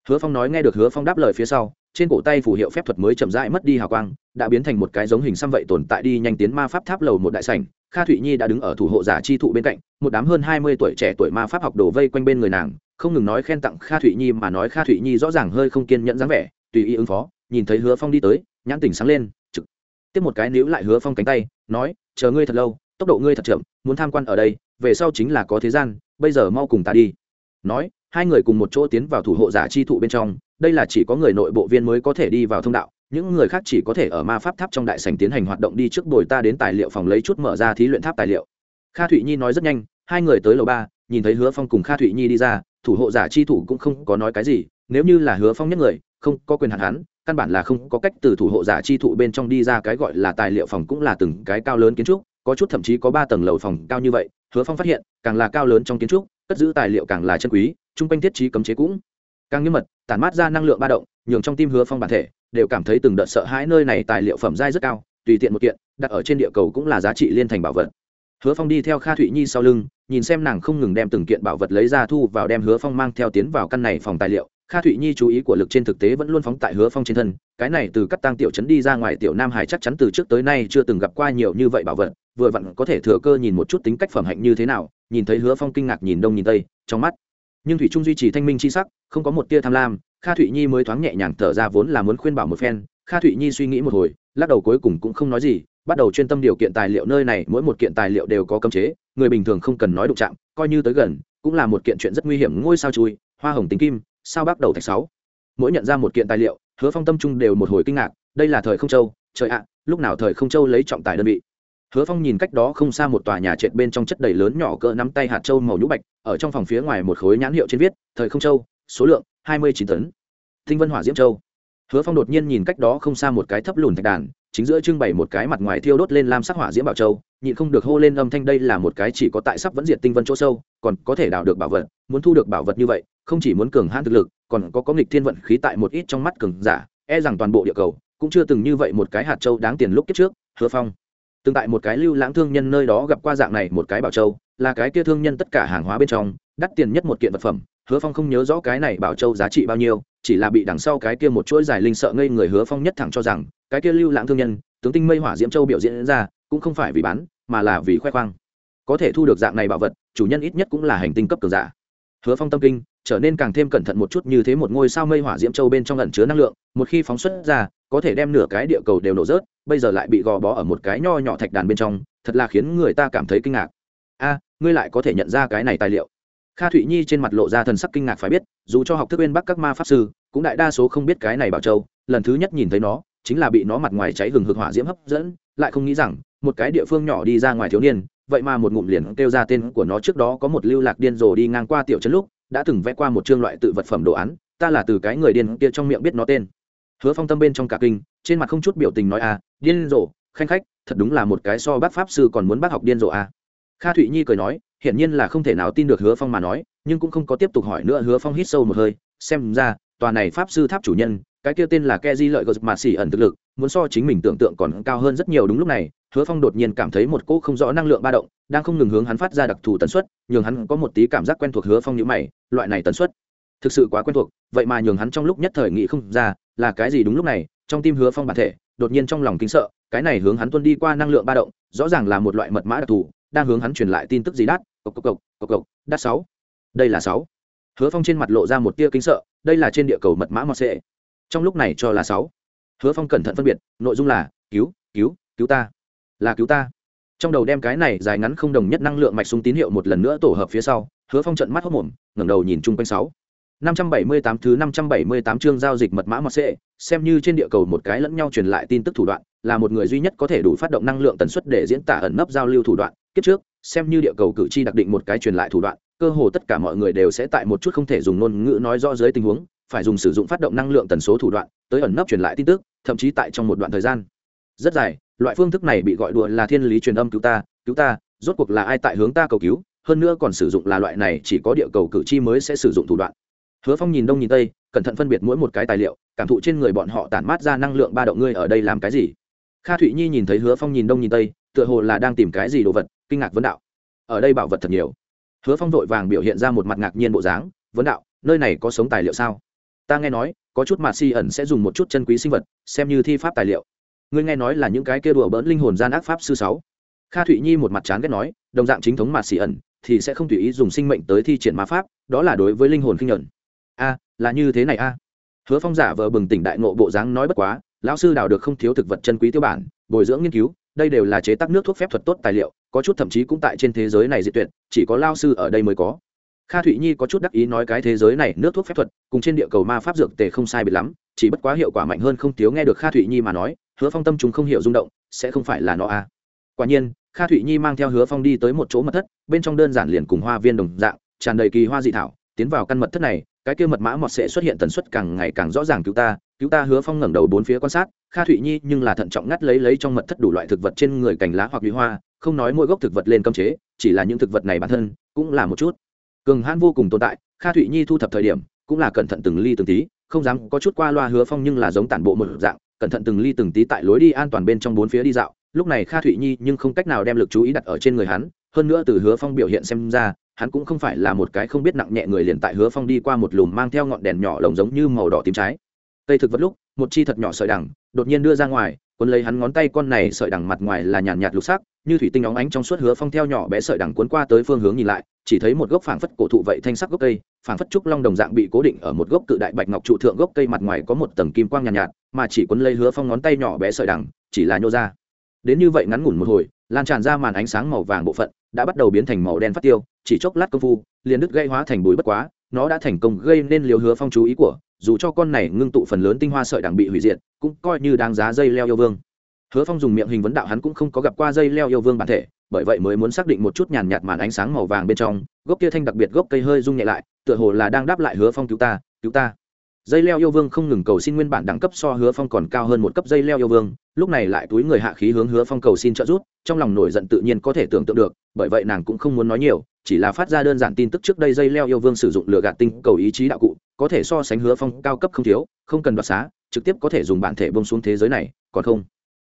Hứa phong nói nghe được hứa phong đáp lời phía sau, trên cổ tay phù hiệu phép thuật mới chậm rãi mất đi hào quang, đã biến thành một cái giống hình xăm vậy tồn tại đi nhanh tiến ma pháp tháp lầu một đại sảnh. Kha thụy nhi đã đứng ở thủ hộ giả chi thụ bên cạnh, một đám hơn hai mươi tuổi trẻ tuổi ma pháp học đồ vây quanh bên người nàng, không ngừng nói khen tặng kha thụy nhi mà nói kha thụy nhi rõ ràng hơi không kiên nhẫn dáng vẻ, tùy ý ứng phó, nhìn thấy hứa phong đi tới, nhãn tỉnh sáng lên, trực tiếp một cái níu lại hứa phong cánh tay, nói, chờ ngươi thật lâu, tốc độ ngươi thật chậm, muốn tham quan ở đây, về sau chính là có thế gian, bây giờ mau cùng ta đi. Nói hai người cùng một chỗ tiến vào thủ hộ giả chi thụ bên trong, đây là chỉ có người nội bộ viên mới có thể đi vào thông đạo, những người khác chỉ có thể ở ma pháp tháp trong đại sành tiến hành hoạt động đi trước bồi ta đến tài liệu phòng lấy chút mở ra thí luyện tháp tài liệu. Kha thụy nhi nói rất nhanh, hai người tới lầu ba, nhìn thấy hứa phong cùng kha thụy nhi đi ra, thủ hộ giả chi thủ cũng không có nói cái gì, nếu như là hứa phong nhất người, không có quyền hạn hắn, căn bản là không có cách từ thủ hộ giả chi thụ bên trong đi ra cái gọi là tài liệu phòng cũng là từng cái cao lớn kiến trúc, có chút thậm chí có ba tầng lầu phòng cao như vậy, hứa phong phát hiện, càng là cao lớn trong kiến trúc, cất giữ tài liệu càng là chân quý chung quanh thiết trí cấm chế cũng càng nghiêm mật, tản mát ra năng lượng ba động, nhường trong tim hứa phong bản thể đều cảm thấy từng đợt sợ hãi nơi này tài liệu phẩm giai rất cao, tùy tiện một kiện, đặt ở trên địa cầu cũng là giá trị liên thành bảo vật. Hứa phong đi theo kha thụy nhi sau lưng, nhìn xem nàng không ngừng đem từng kiện bảo vật lấy ra thu vào đem hứa phong mang theo tiến vào căn này phòng tài liệu. Kha thụy nhi chú ý của lực trên thực tế vẫn luôn phóng tại hứa phong trên thân, cái này từ cắt tăng tiểu chấn đi ra ngoài tiểu nam hải chắc chắn từ trước tới nay chưa từng gặp qua nhiều như vậy bảo vật, vừa vặn có thể thừa cơ nhìn một chút tính cách phẩm hạnh như thế nào, nhìn thấy hứa phong kinh ngạc nhìn đông nhìn tây, trong mắt nhưng thủy trung duy trì thanh minh c h i sắc, không có một tia tham lam, kha thụy nhi mới thoáng nhẹ nhàng thở ra vốn là muốn khuyên bảo một phen, kha thụy nhi suy nghĩ một hồi, lắc đầu cuối cùng cũng không nói gì, bắt đầu chuyên tâm điều kiện tài liệu nơi này, mỗi một kiện tài liệu đều có cấm chế, người bình thường không cần nói đụng chạm, coi như tới gần, cũng là một kiện chuyện rất nguy hiểm, ngôi sao chui, hoa hồng tính kim, sao bắt đầu thạch sáu. Mỗi nhận ra một kiện tài liệu, hứa phong tâm trung đều một hồi kinh ngạc, đây là thời không châu, trời ạ, lúc nào thời không châu lấy trọng tài đơn vị? Hứa phong nhìn cách đó không xa một tòa nhà trệt bên trong chất đầy lớn nhỏ cỡ nắm tay hạt châu màu nhũ bạch, ở trong phòng phía ngoài một khối nhãn hiệu trên viết, thời không châu, số lượng hai mươi chín tấn. Tinh vân hỏa diễm châu. Hứa phong đột nhiên nhìn cách đó không xa một cái thấp lùn thạch đàn, chính giữa trưng bày một cái mặt ngoài thiêu đốt lên lam sắc hỏa diễm bảo châu, nhịn không được hô lên âm thanh, đây là một cái chỉ có tại sắp vẫn diệt tinh vân chỗ sâu, còn có thể đào được bảo vật, muốn thu được bảo vật như vậy, không chỉ muốn cường hãn thực lực, còn có có nghịch thiên vận khí tại một ít trong mắt cường giả e rằng toàn bộ địa cầu cũng chưa từng như vậy một cái hạt châu đáng tiền lúc kết trước. Hứa phong từng tại một cái lưu lãng thương nhân nơi đó gặp qua dạng này một cái bảo châu, là cái kia thương nhân tất cả hàng hóa bên trong, đắt tiền nhất một kiện vật phẩm, hứa phong không nhớ rõ cái này bảo châu giá trị bao nhiêu, chỉ là bị đằng sau cái kia một chuỗi dài linh sợ ngây người hứa phong nhất thẳng cho rằng, cái kia lưu lãng thương nhân, tướng tinh mây hỏa diễm châu biểu diễn ra, cũng không phải vì bán, mà là vì khoe khoang. Có thể thu được dạng này bảo vật, chủ nhân ít nhất cũng là hành tinh cấp cường giả. Hứa phong tâm kinh, trở nên càng thêm cẩn thận một chút như thế một ngôi sao mây hỏa diễm châu bên trong lẩn chứa năng lượng, một khi phóng xuất ra có thể đem nửa cái địa cầu đều nổ rớt, bây giờ lại bị gò bó ở một cái nho nhỏ thạch đàn bên trong, thật là khiến người ta cảm thấy kinh ngạc. A, ngươi lại có thể nhận ra cái này tài liệu. Kha thụy nhi trên mặt lộ ra thần sắc kinh ngạc phải biết, dù cho học thức bên bắc các ma pháp sư, cũng đại đa số không biết cái này bảo châu, lần thứ nhất nhìn thấy nó, chính là bị nó mặt ngoài cháy hừng hực hỏa diễm hấp dẫn, lại không nghĩ rằng, một cái địa phương nhỏ đi ra ngoài thiếu niên, vậy mà một ngụm liền kêu ra tên của nó trước đó có một lưu lạc điên rồ đi ngang qua tiểu trấn lúc, đã từng vẽ qua một chương loại tự vật phẩm đồ án, ta là từ cái người điên kia trong miệng biết nó tên hứa phong tâm bên trong cả kinh, trên mặt không chút biểu tình nói à điên rồ, khanh khách, thật đúng là một cái so bác pháp sư còn muốn bác học điên rồ à. Kha thụy nhi cười nói, hiển nhiên là không thể nào tin được hứa phong mà nói, nhưng cũng không có tiếp tục hỏi nữa, hứa phong hít sâu một hơi, xem ra, tòa này pháp sư tháp chủ nhân, cái kia tên là ke di lợi gờ mà xỉ ẩn thực lực, muốn so chính mình tưởng tượng còn cao hơn rất nhiều. Đúng lúc này, hứa phong đột nhiên cảm thấy một cỗ không rõ năng lượng ba động, đang không ngừng hướng hắn phát ra đặc thù tần suất, nhường hắn có một tí cảm giác quen thuộc hứa phong nhữ mày, loại này tần suất, thực sự quá quen thuộc, vậy mà nhường hắn trong lúc nhất thời nghĩ không ra là cái gì đúng lúc này, trong tim hứa phong bản thể, đột nhiên trong lòng kính sợ, cái này hướng hắn tuân đi qua năng lượng ba động, rõ ràng là một loại mật mã đặc thù, đang hướng hắn truyền lại tin tức gì đắt, cộc cộc cộc cộc cộc, đắt sáu. Đây là sáu. Hứa phong trên mặt lộ ra một tia kính sợ, đây là trên địa cầu mật mã mọt sệ trong lúc này cho là sáu. Hứa phong cẩn thận phân biệt, nội dung là, cứu cứu cứu ta. Là cứu ta. Trong đầu đem cái này dài ngắn không đồng nhất năng lượng mạch súng tín hiệu một lần nữa tổ hợp phía sau, hứa phong trận mắt hốc mồm, ngẩng đầu nhìn chung quanh sáu năm trăm bảy mươi tám thứ năm trăm bảy mươi tám chương giao dịch mật mã mọt sẽ, xem như trên địa cầu một cái lẫn nhau truyền lại tin tức thủ đoạn là một người duy nhất có thể đủ phát động năng lượng tần suất để diễn tả ẩn nấp giao lưu thủ đoạn. Kiếp trước xem như địa cầu cử tri đặc định một cái truyền lại thủ đoạn cơ hồ tất cả mọi người đều sẽ tại một chút không thể dùng ngôn ngữ nói rõ dưới tình huống phải dùng sử dụng phát động năng lượng tần số thủ đoạn tới ẩn nấp truyền lại tin tức thậm chí tại trong một đoạn thời gian. Rất dài loại phương thức này bị gọi đùa là thiên lý truyền âm cứu ta cứu ta rốt cuộc là ai tại hướng ta cầu cứu hơn nữa còn sử dụng là loại này chỉ có địa cầu cử tri mới sẽ sử dụng thủ đoạn hứa phong nhìn đông nhìn tây, cẩn thận phân biệt mỗi một cái tài liệu, cảm thụ trên người bọn họ tản mát ra năng lượng ba động ngươi ở đây làm cái gì? Kha thụy nhi nhìn thấy hứa phong nhìn đông nhìn tây, tựa hồ là đang tìm cái gì đồ vật, kinh ngạc vấn đạo. Ở đây bảo vật thật nhiều. Hứa phong vội vàng biểu hiện ra một mặt ngạc nhiên bộ dáng, vấn đạo, nơi này có sống tài liệu sao? Ta nghe nói, có chút mạt si ẩn sẽ dùng một chút chân quý sinh vật, xem như thi pháp tài liệu. Ngươi nghe nói là những cái kia đùa bỡn linh hồn gian ác pháp sư sáu. Kha thụy nhi một mặt chán ghét nói, đồng dạng chính thống mạt xì ẩn, thì sẽ không tùy ý dùng sinh mệnh tới thi triển ma pháp, đó là đối với linh hồn khinh nhuận a, là như thế này a. Hứa phong giả vờ bừng tỉnh đại ngộ bộ dáng nói bất quá, lão sư đào được không thiếu thực vật chân quý tiêu bản, bồi dưỡng nghiên cứu, đây đều là chế tác nước thuốc phép thuật tốt tài liệu, có chút thậm chí cũng tại trên thế giới này diệt tuyệt, chỉ có lao sư ở đây mới có. Kha thụy nhi có chút đắc ý nói cái thế giới này nước thuốc phép thuật, cùng trên địa cầu ma pháp dược tề không sai biệt lắm, chỉ bất quá hiệu quả mạnh hơn không thiếu nghe được kha thụy nhi mà nói, hứa phong tâm chúng không hiểu rung động, sẽ không phải là nó a. Quả nhiên, kha thụy nhi mang theo hứa phong đi tới một chỗ mật thất, bên trong đơn giản liền cùng hoa viên đồng dạng, tràn đầy kỳ hoa dị thảo tiến vào căn mật thất này, cái kia mật mã mọt sẽ xuất hiện tần suất càng ngày càng rõ ràng cứu ta cứu ta hứa phong ngẩng đầu bốn phía quan sát, kha thụy nhi nhưng là thận trọng ngắt lấy lấy trong mật thất đủ loại thực vật trên người cành lá hoặc nhụy hoa, không nói mỗi gốc thực vật lên cơm chế, chỉ là những thực vật này bản thân cũng là một chút. Cường hãn vô cùng tồn tại, kha thụy nhi thu thập thời điểm cũng là cẩn thận từng ly từng tí, không dám có chút qua loa hứa phong nhưng là giống tản bộ một dạng, cẩn thận từng ly từng tí tại lối đi an toàn bên trong bốn phía đi dạo. Lúc này kha thụy nhi nhưng không cách nào đem lực chú ý đặt ở trên người hắn, hơn nữa từ hứa phong biểu hiện xem ra hắn cũng không phải là một cái không biết nặng nhẹ người liền tại hứa phong đi qua một lùm mang theo ngọn đèn nhỏ lồng giống như màu đỏ tím trái. Cây thực vật lúc một chi thật nhỏ sợi đằng đột nhiên đưa ra ngoài cuốn lấy hắn ngón tay con này sợi đằng mặt ngoài là nhàn nhạt lục sắc như thủy tinh óng ánh trong suốt hứa phong theo nhỏ bé sợi đằng cuốn qua tới phương hướng nhìn lại chỉ thấy một gốc phảng phất cổ thụ vậy thanh sắc gốc cây phảng phất trúc long đồng dạng bị cố định ở một gốc cự đại bạch ngọc trụ thượng gốc cây mặt ngoài có một tầng kim quang nhàn nhạt, nhạt mà chỉ cuốn lấy hứa phong ngón tay nhỏ bé sợi đằng chỉ là nhô ra đến như vậy ngắn ngủn một hồi, lan tràn ra màn ánh sáng màu vàng bộ phận, đã bắt đầu biến thành màu đen phát tiêu, chỉ chốc lát công phu, liền đứt gây hóa thành bụi bất quá, nó đã thành công gây nên liều hứa phong chú ý của, dù cho con này ngưng tụ phần lớn tinh hoa sợi đảng bị hủy diệt, cũng coi như đáng giá dây leo yêu vương. Hứa phong dùng miệng hình vấn đạo hắn cũng không có gặp qua dây leo yêu vương bản thể, bởi vậy mới muốn xác định một chút nhàn nhạt màn ánh sáng màu vàng bên trong, gốc kia thanh đặc biệt gốc cây hơi rung nhẹ lại, tựa hồ là đang đáp lại hứa phong cứu ta cứu ta dây leo yêu vương không ngừng cầu xin nguyên bản đẳng cấp so hứa phong còn cao hơn một cấp dây leo yêu vương, lúc này lại túi người hạ khí hướng hứa phong cầu xin trợ giúp, trong lòng nổi giận tự nhiên có thể tưởng tượng được, bởi vậy nàng cũng không muốn nói nhiều, chỉ là phát ra đơn giản tin tức trước đây dây leo yêu vương sử dụng lửa gạt tinh cầu ý chí đạo cụ, có thể so sánh hứa phong cao cấp không thiếu, không cần đoạt xá, trực tiếp có thể dùng bản thể bông xuống thế giới này, còn không?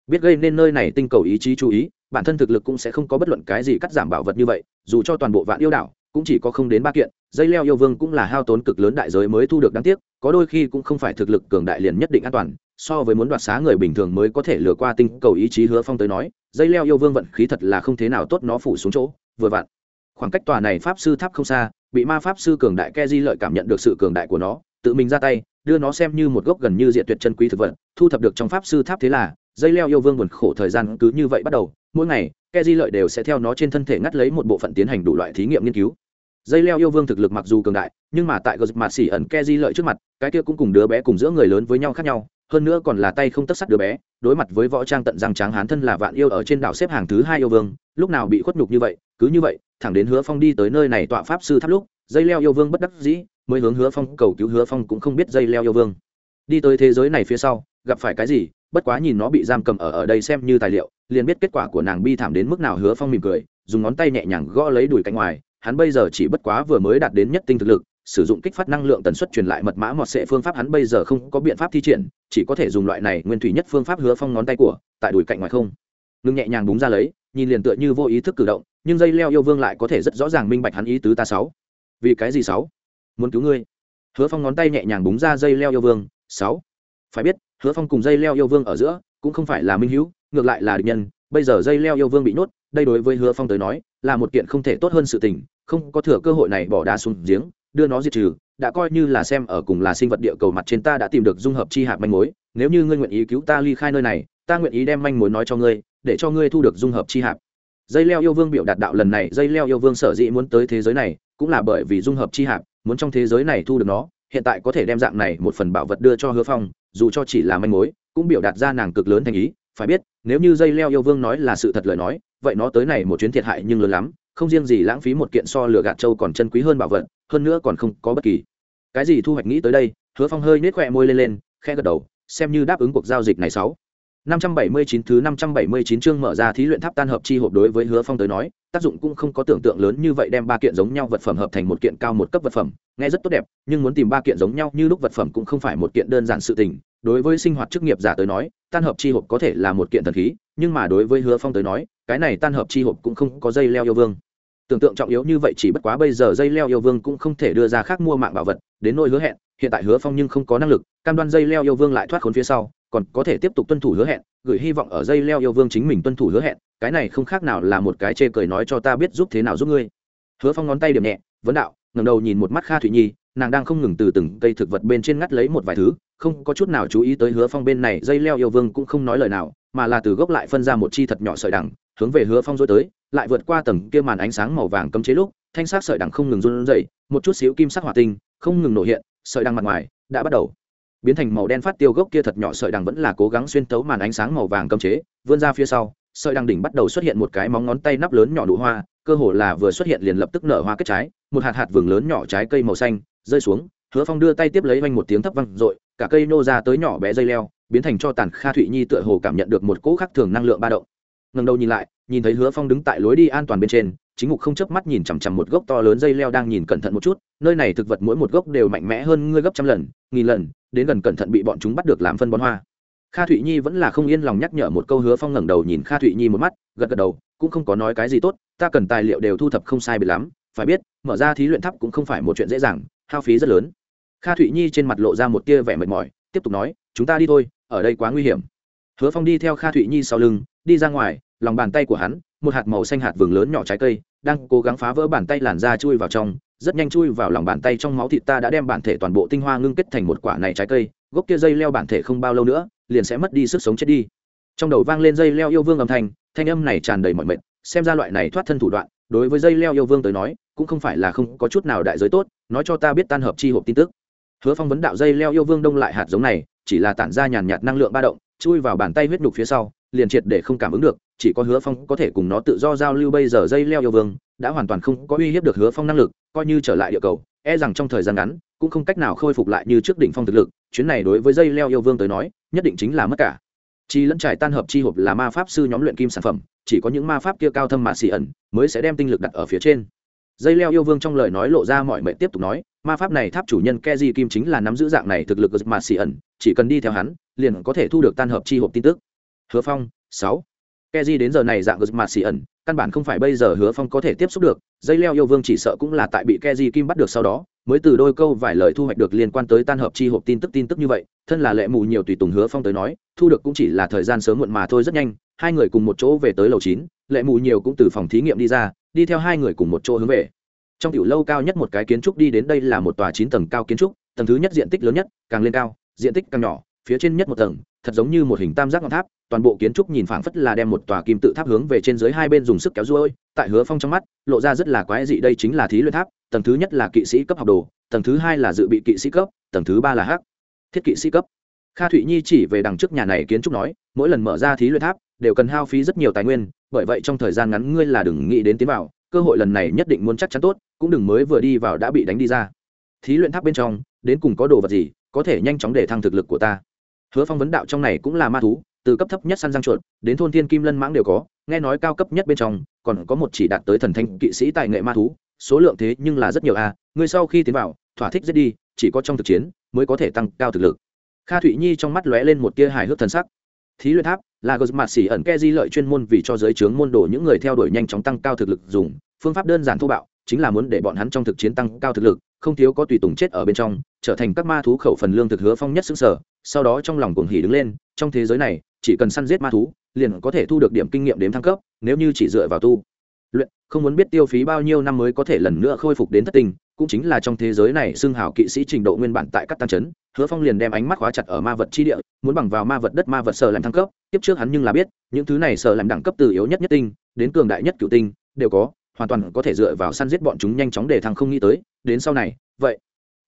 Biết gây nên nơi này tinh cầu ý chí chú ý, bản thân thực lực cũng sẽ không có bất luận cái gì cắt giảm bảo vật như vậy, dù cho toàn bộ vạn yêu đảo, cũng chỉ có không đến ba kiện, dây leo yêu vương cũng là hao tốn cực lớn đại giới mới thu được đáng tiếc có đôi khi cũng không phải thực lực cường đại liền nhất định an toàn, so với muốn đoạt xá người bình thường mới có thể lừa qua tinh cầu ý chí hứa phong tới nói, dây leo yêu vương vận khí thật là không thế nào tốt nó phủ xuống chỗ, vừa vặn. Khoảng cách tòa này pháp sư tháp không xa, bị ma pháp sư cường đại ke di lợi cảm nhận được sự cường đại của nó, tự mình ra tay, đưa nó xem như một gốc gần như diện tuyệt chân quý thực vật, thu thập được trong pháp sư tháp thế là, dây leo yêu vương buồn khổ thời gian cứ như vậy bắt đầu, mỗi ngày ke di lợi đều sẽ theo nó trên thân thể ngắt lấy một bộ phận tiến hành đủ loại thí nghiệm nghiên cứu dây leo yêu vương thực lực mặc dù cường đại, nhưng mà tại gờ mặt xỉ ẩn ke di lợi trước mặt, cái kia cũng cùng đứa bé cùng giữa người lớn với nhau khác nhau, hơn nữa còn là tay không tất sắt đứa bé, đối mặt với võ trang tận răng tráng hán thân là vạn yêu ở trên đảo xếp hàng thứ hai yêu vương, lúc nào bị khuất nhục như vậy, cứ như vậy, thẳng đến hứa phong đi tới nơi này tọa pháp sư tháp lúc, dây leo yêu vương bất đắc dĩ, mới hướng hứa phong cầu cứu, hứa phong cũng không biết dây leo yêu vương. Đi tới thế giới này phía sau, gặp phải cái gì, bất quá nhìn nó bị giam cầm ở ở đây xem như tài liệu, liền biết kết quả của nàng bi thảm đến mức nào hứa phong mỉm cười, dùng ngón tay nhẹ nhàng gõ lấy đùi cạnh ngoài hắn bây giờ chỉ bất quá vừa mới đạt đến nhất tinh thực lực, sử dụng kích phát năng lượng tần suất truyền lại mật mã mọt sệ phương pháp hắn bây giờ không có biện pháp thi triển, chỉ có thể dùng loại này nguyên thủy nhất phương pháp hứa phong ngón tay của, tại đùi cạnh ngoài không. Ngưng nhẹ nhàng búng ra lấy, nhìn liền tựa như vô ý thức cử động, nhưng dây leo yêu vương lại có thể rất rõ ràng minh bạch hắn ý tứ ta sáu. Vì cái gì sáu? Muốn cứu ngươi. Hứa phong ngón tay nhẹ nhàng búng ra dây leo yêu vương, sáu. Phải biết, hứa phong cùng dây leo yêu vương ở giữa, cũng không phải là minh hữu, ngược lại là địch nhân, bây giờ dây leo yêu vương bị nhốt, đây đối với hứa phong tới nói là một kiện không thể tốt hơn sự tình, không có thừa cơ hội này bỏ đá xuống giếng, đưa nó diệt trừ, đã coi như là xem ở cùng là sinh vật địa cầu mặt trên ta đã tìm được dung hợp chi hạt manh mối, nếu như ngươi nguyện ý cứu ta ly khai nơi này, ta nguyện ý đem manh mối nói cho ngươi, để cho ngươi thu được dung hợp chi hạt. Dây leo yêu vương biểu đạt đạo lần này, dây leo yêu vương sở dĩ muốn tới thế giới này, cũng là bởi vì dung hợp chi hạt, muốn trong thế giới này thu được nó, hiện tại có thể đem dạng này một phần bảo vật đưa cho hứa phong, dù cho chỉ là manh mối, cũng biểu đạt ra nàng cực lớn thành ý. Phải biết, nếu như dây leo yêu vương nói là sự thật lời nói vậy nó tới này một chuyến thiệt hại nhưng lớn lắm không riêng gì lãng phí một kiện so lửa gạt trâu còn chân quý hơn bảo vật hơn nữa còn không có bất kỳ cái gì thu hoạch nghĩ tới đây hứa phong hơi nết khỏe môi lên lên khe gật đầu xem như đáp ứng cuộc giao dịch này sáu 579 thứ 579 chương mở ra thí luyện tháp tan hợp chi hộp đối với Hứa Phong tới nói, tác dụng cũng không có tưởng tượng lớn như vậy đem ba kiện giống nhau vật phẩm hợp thành một kiện cao một cấp vật phẩm, nghe rất tốt đẹp, nhưng muốn tìm ba kiện giống nhau như lúc vật phẩm cũng không phải một kiện đơn giản sự tình. Đối với sinh hoạt chức nghiệp giả tới nói, tan hợp chi hộp có thể là một kiện thần khí, nhưng mà đối với Hứa Phong tới nói, cái này tan hợp chi hộp cũng không có dây leo yêu vương. Tưởng tượng trọng yếu như vậy chỉ bất quá bây giờ dây leo yêu vương cũng không thể đưa ra khác mua mạng bảo vật, đến nỗi hứa hẹn, hiện tại Hứa Phong nhưng không có năng lực, cam đoan dây leo yêu vương lại thoát khốn phía sau, còn có thể tiếp tục tuân thủ hứa hẹn gửi hy vọng ở dây leo yêu vương chính mình tuân thủ hứa hẹn cái này không khác nào là một cái chê cười nói cho ta biết giúp thế nào giúp ngươi hứa phong ngón tay điểm nhẹ vấn đạo ngầm đầu nhìn một mắt kha thụy nhi nàng đang không ngừng từ từng cây thực vật bên trên ngắt lấy một vài thứ không có chút nào chú ý tới hứa phong bên này dây leo yêu vương cũng không nói lời nào mà là từ gốc lại phân ra một chi thật nhỏ sợi đằng hướng về hứa phong dối tới, lại vượt qua tầng kia màn ánh sáng màu vàng cấm chế lúc, thanh sắc sợi đằng không ngừng run rẩy, một chút xíu kim sắc hỏa tinh không ngừng nổ hiện, sợi đằng mặt ngoài đã bắt đầu biến thành màu đen phát tiêu gốc kia thật nhỏ sợi đằng vẫn là cố gắng xuyên tấu màn ánh sáng màu vàng cấm chế, vươn ra phía sau, sợi đằng đỉnh bắt đầu xuất hiện một cái móng ngón tay nắp lớn nhỏ nụ hoa, cơ hồ là vừa xuất hiện liền lập tức nở hoa kết trái, một hạt hạt vừng lớn nhỏ trái cây màu xanh rơi xuống, hứa phong đưa tay tiếp lấy vanh một tiếng thấp văng r cả cây nô ra tới nhỏ bé dây leo, biến thành cho tàn kha thụy nhi tựa hồ cảm nhận được một cỗ khắc thường năng lượng ba động ngần đầu nhìn lại, nhìn thấy hứa phong đứng tại lối đi an toàn bên trên, chính ngục không chớp mắt nhìn chằm chằm một gốc to lớn dây leo đang nhìn cẩn thận một chút, nơi này thực vật mỗi một gốc đều mạnh mẽ hơn ngươi gấp trăm lần, nghìn lần, đến gần cẩn thận bị bọn chúng bắt được làm phân bón hoa. Kha thụy nhi vẫn là không yên lòng nhắc nhở một câu hứa phong ngẩng đầu nhìn kha thụy nhi một mắt, gật gật đầu, cũng không có nói cái gì tốt, ta cần tài liệu đều thu thập không sai bị lắm, phải biết, mở ra thí luyện tháp cũng không phải một chuyện dễ dàng, hao phí rất lớn. Kha thụy nhi trên mặt lộ ra một tia vẻ mệt mỏi, tiếp tục nói, chúng ta đi thôi, ở đây quá nguy hiểm. Hứa phong đi theo kha thụy nhi sau lưng đi ra ngoài, lòng bàn tay của hắn, một hạt màu xanh hạt vừng lớn nhỏ trái cây, đang cố gắng phá vỡ bàn tay làn da chui vào trong, rất nhanh chui vào lòng bàn tay trong máu thịt ta đã đem bản thể toàn bộ tinh hoa ngưng kết thành một quả này trái cây, gốc kia dây leo bản thể không bao lâu nữa, liền sẽ mất đi sức sống chết đi. Trong đầu vang lên dây leo yêu vương âm thanh thanh âm này tràn đầy mọi mệt, xem ra loại này thoát thân thủ đoạn, đối với dây leo yêu vương tới nói, cũng không phải là không có chút nào đại giới tốt, nói cho ta biết tan hợp chi hộp tin tức. Hứa phong vấn đạo dây leo yêu vương đông lại hạt giống này, chỉ là tản ra nhàn nhạt năng lượng ba động, chui vào bàn tay huyết nhục phía sau liền triệt để không cảm ứng được, chỉ có hứa phong có thể cùng nó tự do giao lưu. Bây giờ dây leo yêu vương đã hoàn toàn không có uy hiếp được hứa phong năng lực, coi như trở lại địa cầu e rằng trong thời gian ngắn cũng không cách nào khôi phục lại như trước đỉnh phong thực lực. Chuyến này đối với dây leo yêu vương tới nói, nhất định chính là mất cả. Chi lẫn trải tan hợp chi hộp là ma pháp sư nhóm luyện kim sản phẩm, chỉ có những ma pháp kia cao thâm mạ xì ẩn mới sẽ đem tinh lực đặt ở phía trên. Dây leo yêu vương trong lời nói lộ ra mọi mệnh tiếp tục nói, ma pháp này tháp chủ nhân keji kim chính là nắm giữ dạng này thực lực mạ xì ẩn, chỉ cần đi theo hắn, liền có thể thu được tan hợp chi hộp tin tức hứa phong, sáu. Keji đến giờ này dạng mạ xì ẩn, căn bản không phải bây giờ hứa phong có thể tiếp xúc được, dây leo yêu vương chỉ sợ cũng là tại bị keji kim bắt được sau đó, mới từ đôi câu vài lời thu hoạch được liên quan tới tan hợp chi hộp tin tức tin tức như vậy, thân là lệ mù nhiều tùy tùng hứa phong tới nói, thu được cũng chỉ là thời gian sớm muộn mà thôi rất nhanh, hai người cùng một chỗ về tới lầu chín, lệ mù nhiều cũng từ phòng thí nghiệm đi ra, đi theo hai người cùng một chỗ hướng về. Trong tiểu lâu cao nhất một cái kiến trúc đi đến đây là một tòa chín tầng cao kiến trúc, tầng thứ nhất diện tích lớn nhất, càng lên cao, diện tích càng nhỏ, phía trên nhất một tầng, thật giống như một hình tam giác ngọn tháp toàn bộ kiến trúc nhìn phảng phất là đem một tòa kim tự tháp hướng về trên dưới hai bên dùng sức kéo ruôi, tại hứa phong trong mắt, lộ ra rất là quái dị, đây chính là thí luyện tháp, tầng thứ nhất là kỵ sĩ cấp học đồ, tầng thứ hai là dự bị kỵ sĩ cấp, tầng thứ ba là hắc, thiết kỵ sĩ cấp. Kha thụy nhi chỉ về đằng trước nhà này kiến trúc nói, mỗi lần mở ra thí luyện tháp, đều cần hao phí rất nhiều tài nguyên, bởi vậy trong thời gian ngắn ngươi là đừng nghĩ đến tiến vào, cơ hội lần này nhất định muốn chắc chắn tốt, cũng đừng mới vừa đi vào đã bị đánh đi ra. Thí luyện tháp bên trong, đến cùng có đồ vật gì, có thể nhanh chóng để thăng thực lực của ta? Hứa phong vấn đạo trong này cũng là ma thú từ cấp thấp nhất săn răng chuột, đến thôn thiên kim lân mãng đều có, nghe nói cao cấp nhất bên trong, còn có một chỉ đạt tới thần thanh kỵ sĩ tài nghệ ma thú, số lượng thế nhưng là rất nhiều a à. ngươi sau khi tiến vào, thỏa thích giết đi, chỉ có trong thực chiến mới có thể tăng cao thực lực kha thụy nhi trong mắt lóe lên một tia hài hước thần sắc thí luyện tháp là gờ mặt xỉ ẩn ke di lợi chuyên môn vì cho giới trướng môn đồ những người theo đuổi nhanh chóng tăng cao thực lực dùng, phương pháp đơn giản thô bạo, chính là muốn để bọn hắn trong thực chiến tăng cao thực lực, không thiếu có tùy tùng chết ở bên trong, trở thành các ma thú khẩu phần lương thực hứa phong nhất xứng sở, sau đó trong lòng cuồng hỉ đứng lên, trong thế giới này chỉ cần săn giết ma thú, liền có thể thu được điểm kinh nghiệm đếm thăng cấp, nếu như chỉ dựa vào tu luyện. Không muốn biết tiêu phí bao nhiêu năm mới có thể lần nữa khôi phục đến thất tình, cũng chính là trong thế giới này xưng hào kỵ sĩ trình độ nguyên bản tại các tăng chấn, hứa phong liền đem ánh mắt khóa chặt ở ma vật chi địa, muốn bằng vào ma vật đất ma vật sở làm thăng cấp tiếp trước hắn nhưng là biết, những thứ này sở làm đẳng cấp từ yếu nhất nhất tinh, đến cường đại nhất cựu tinh, đều có, hoàn toàn có thể dựa vào săn giết bọn chúng nhanh chóng để thăng không nghĩ tới, đến sau này, vậy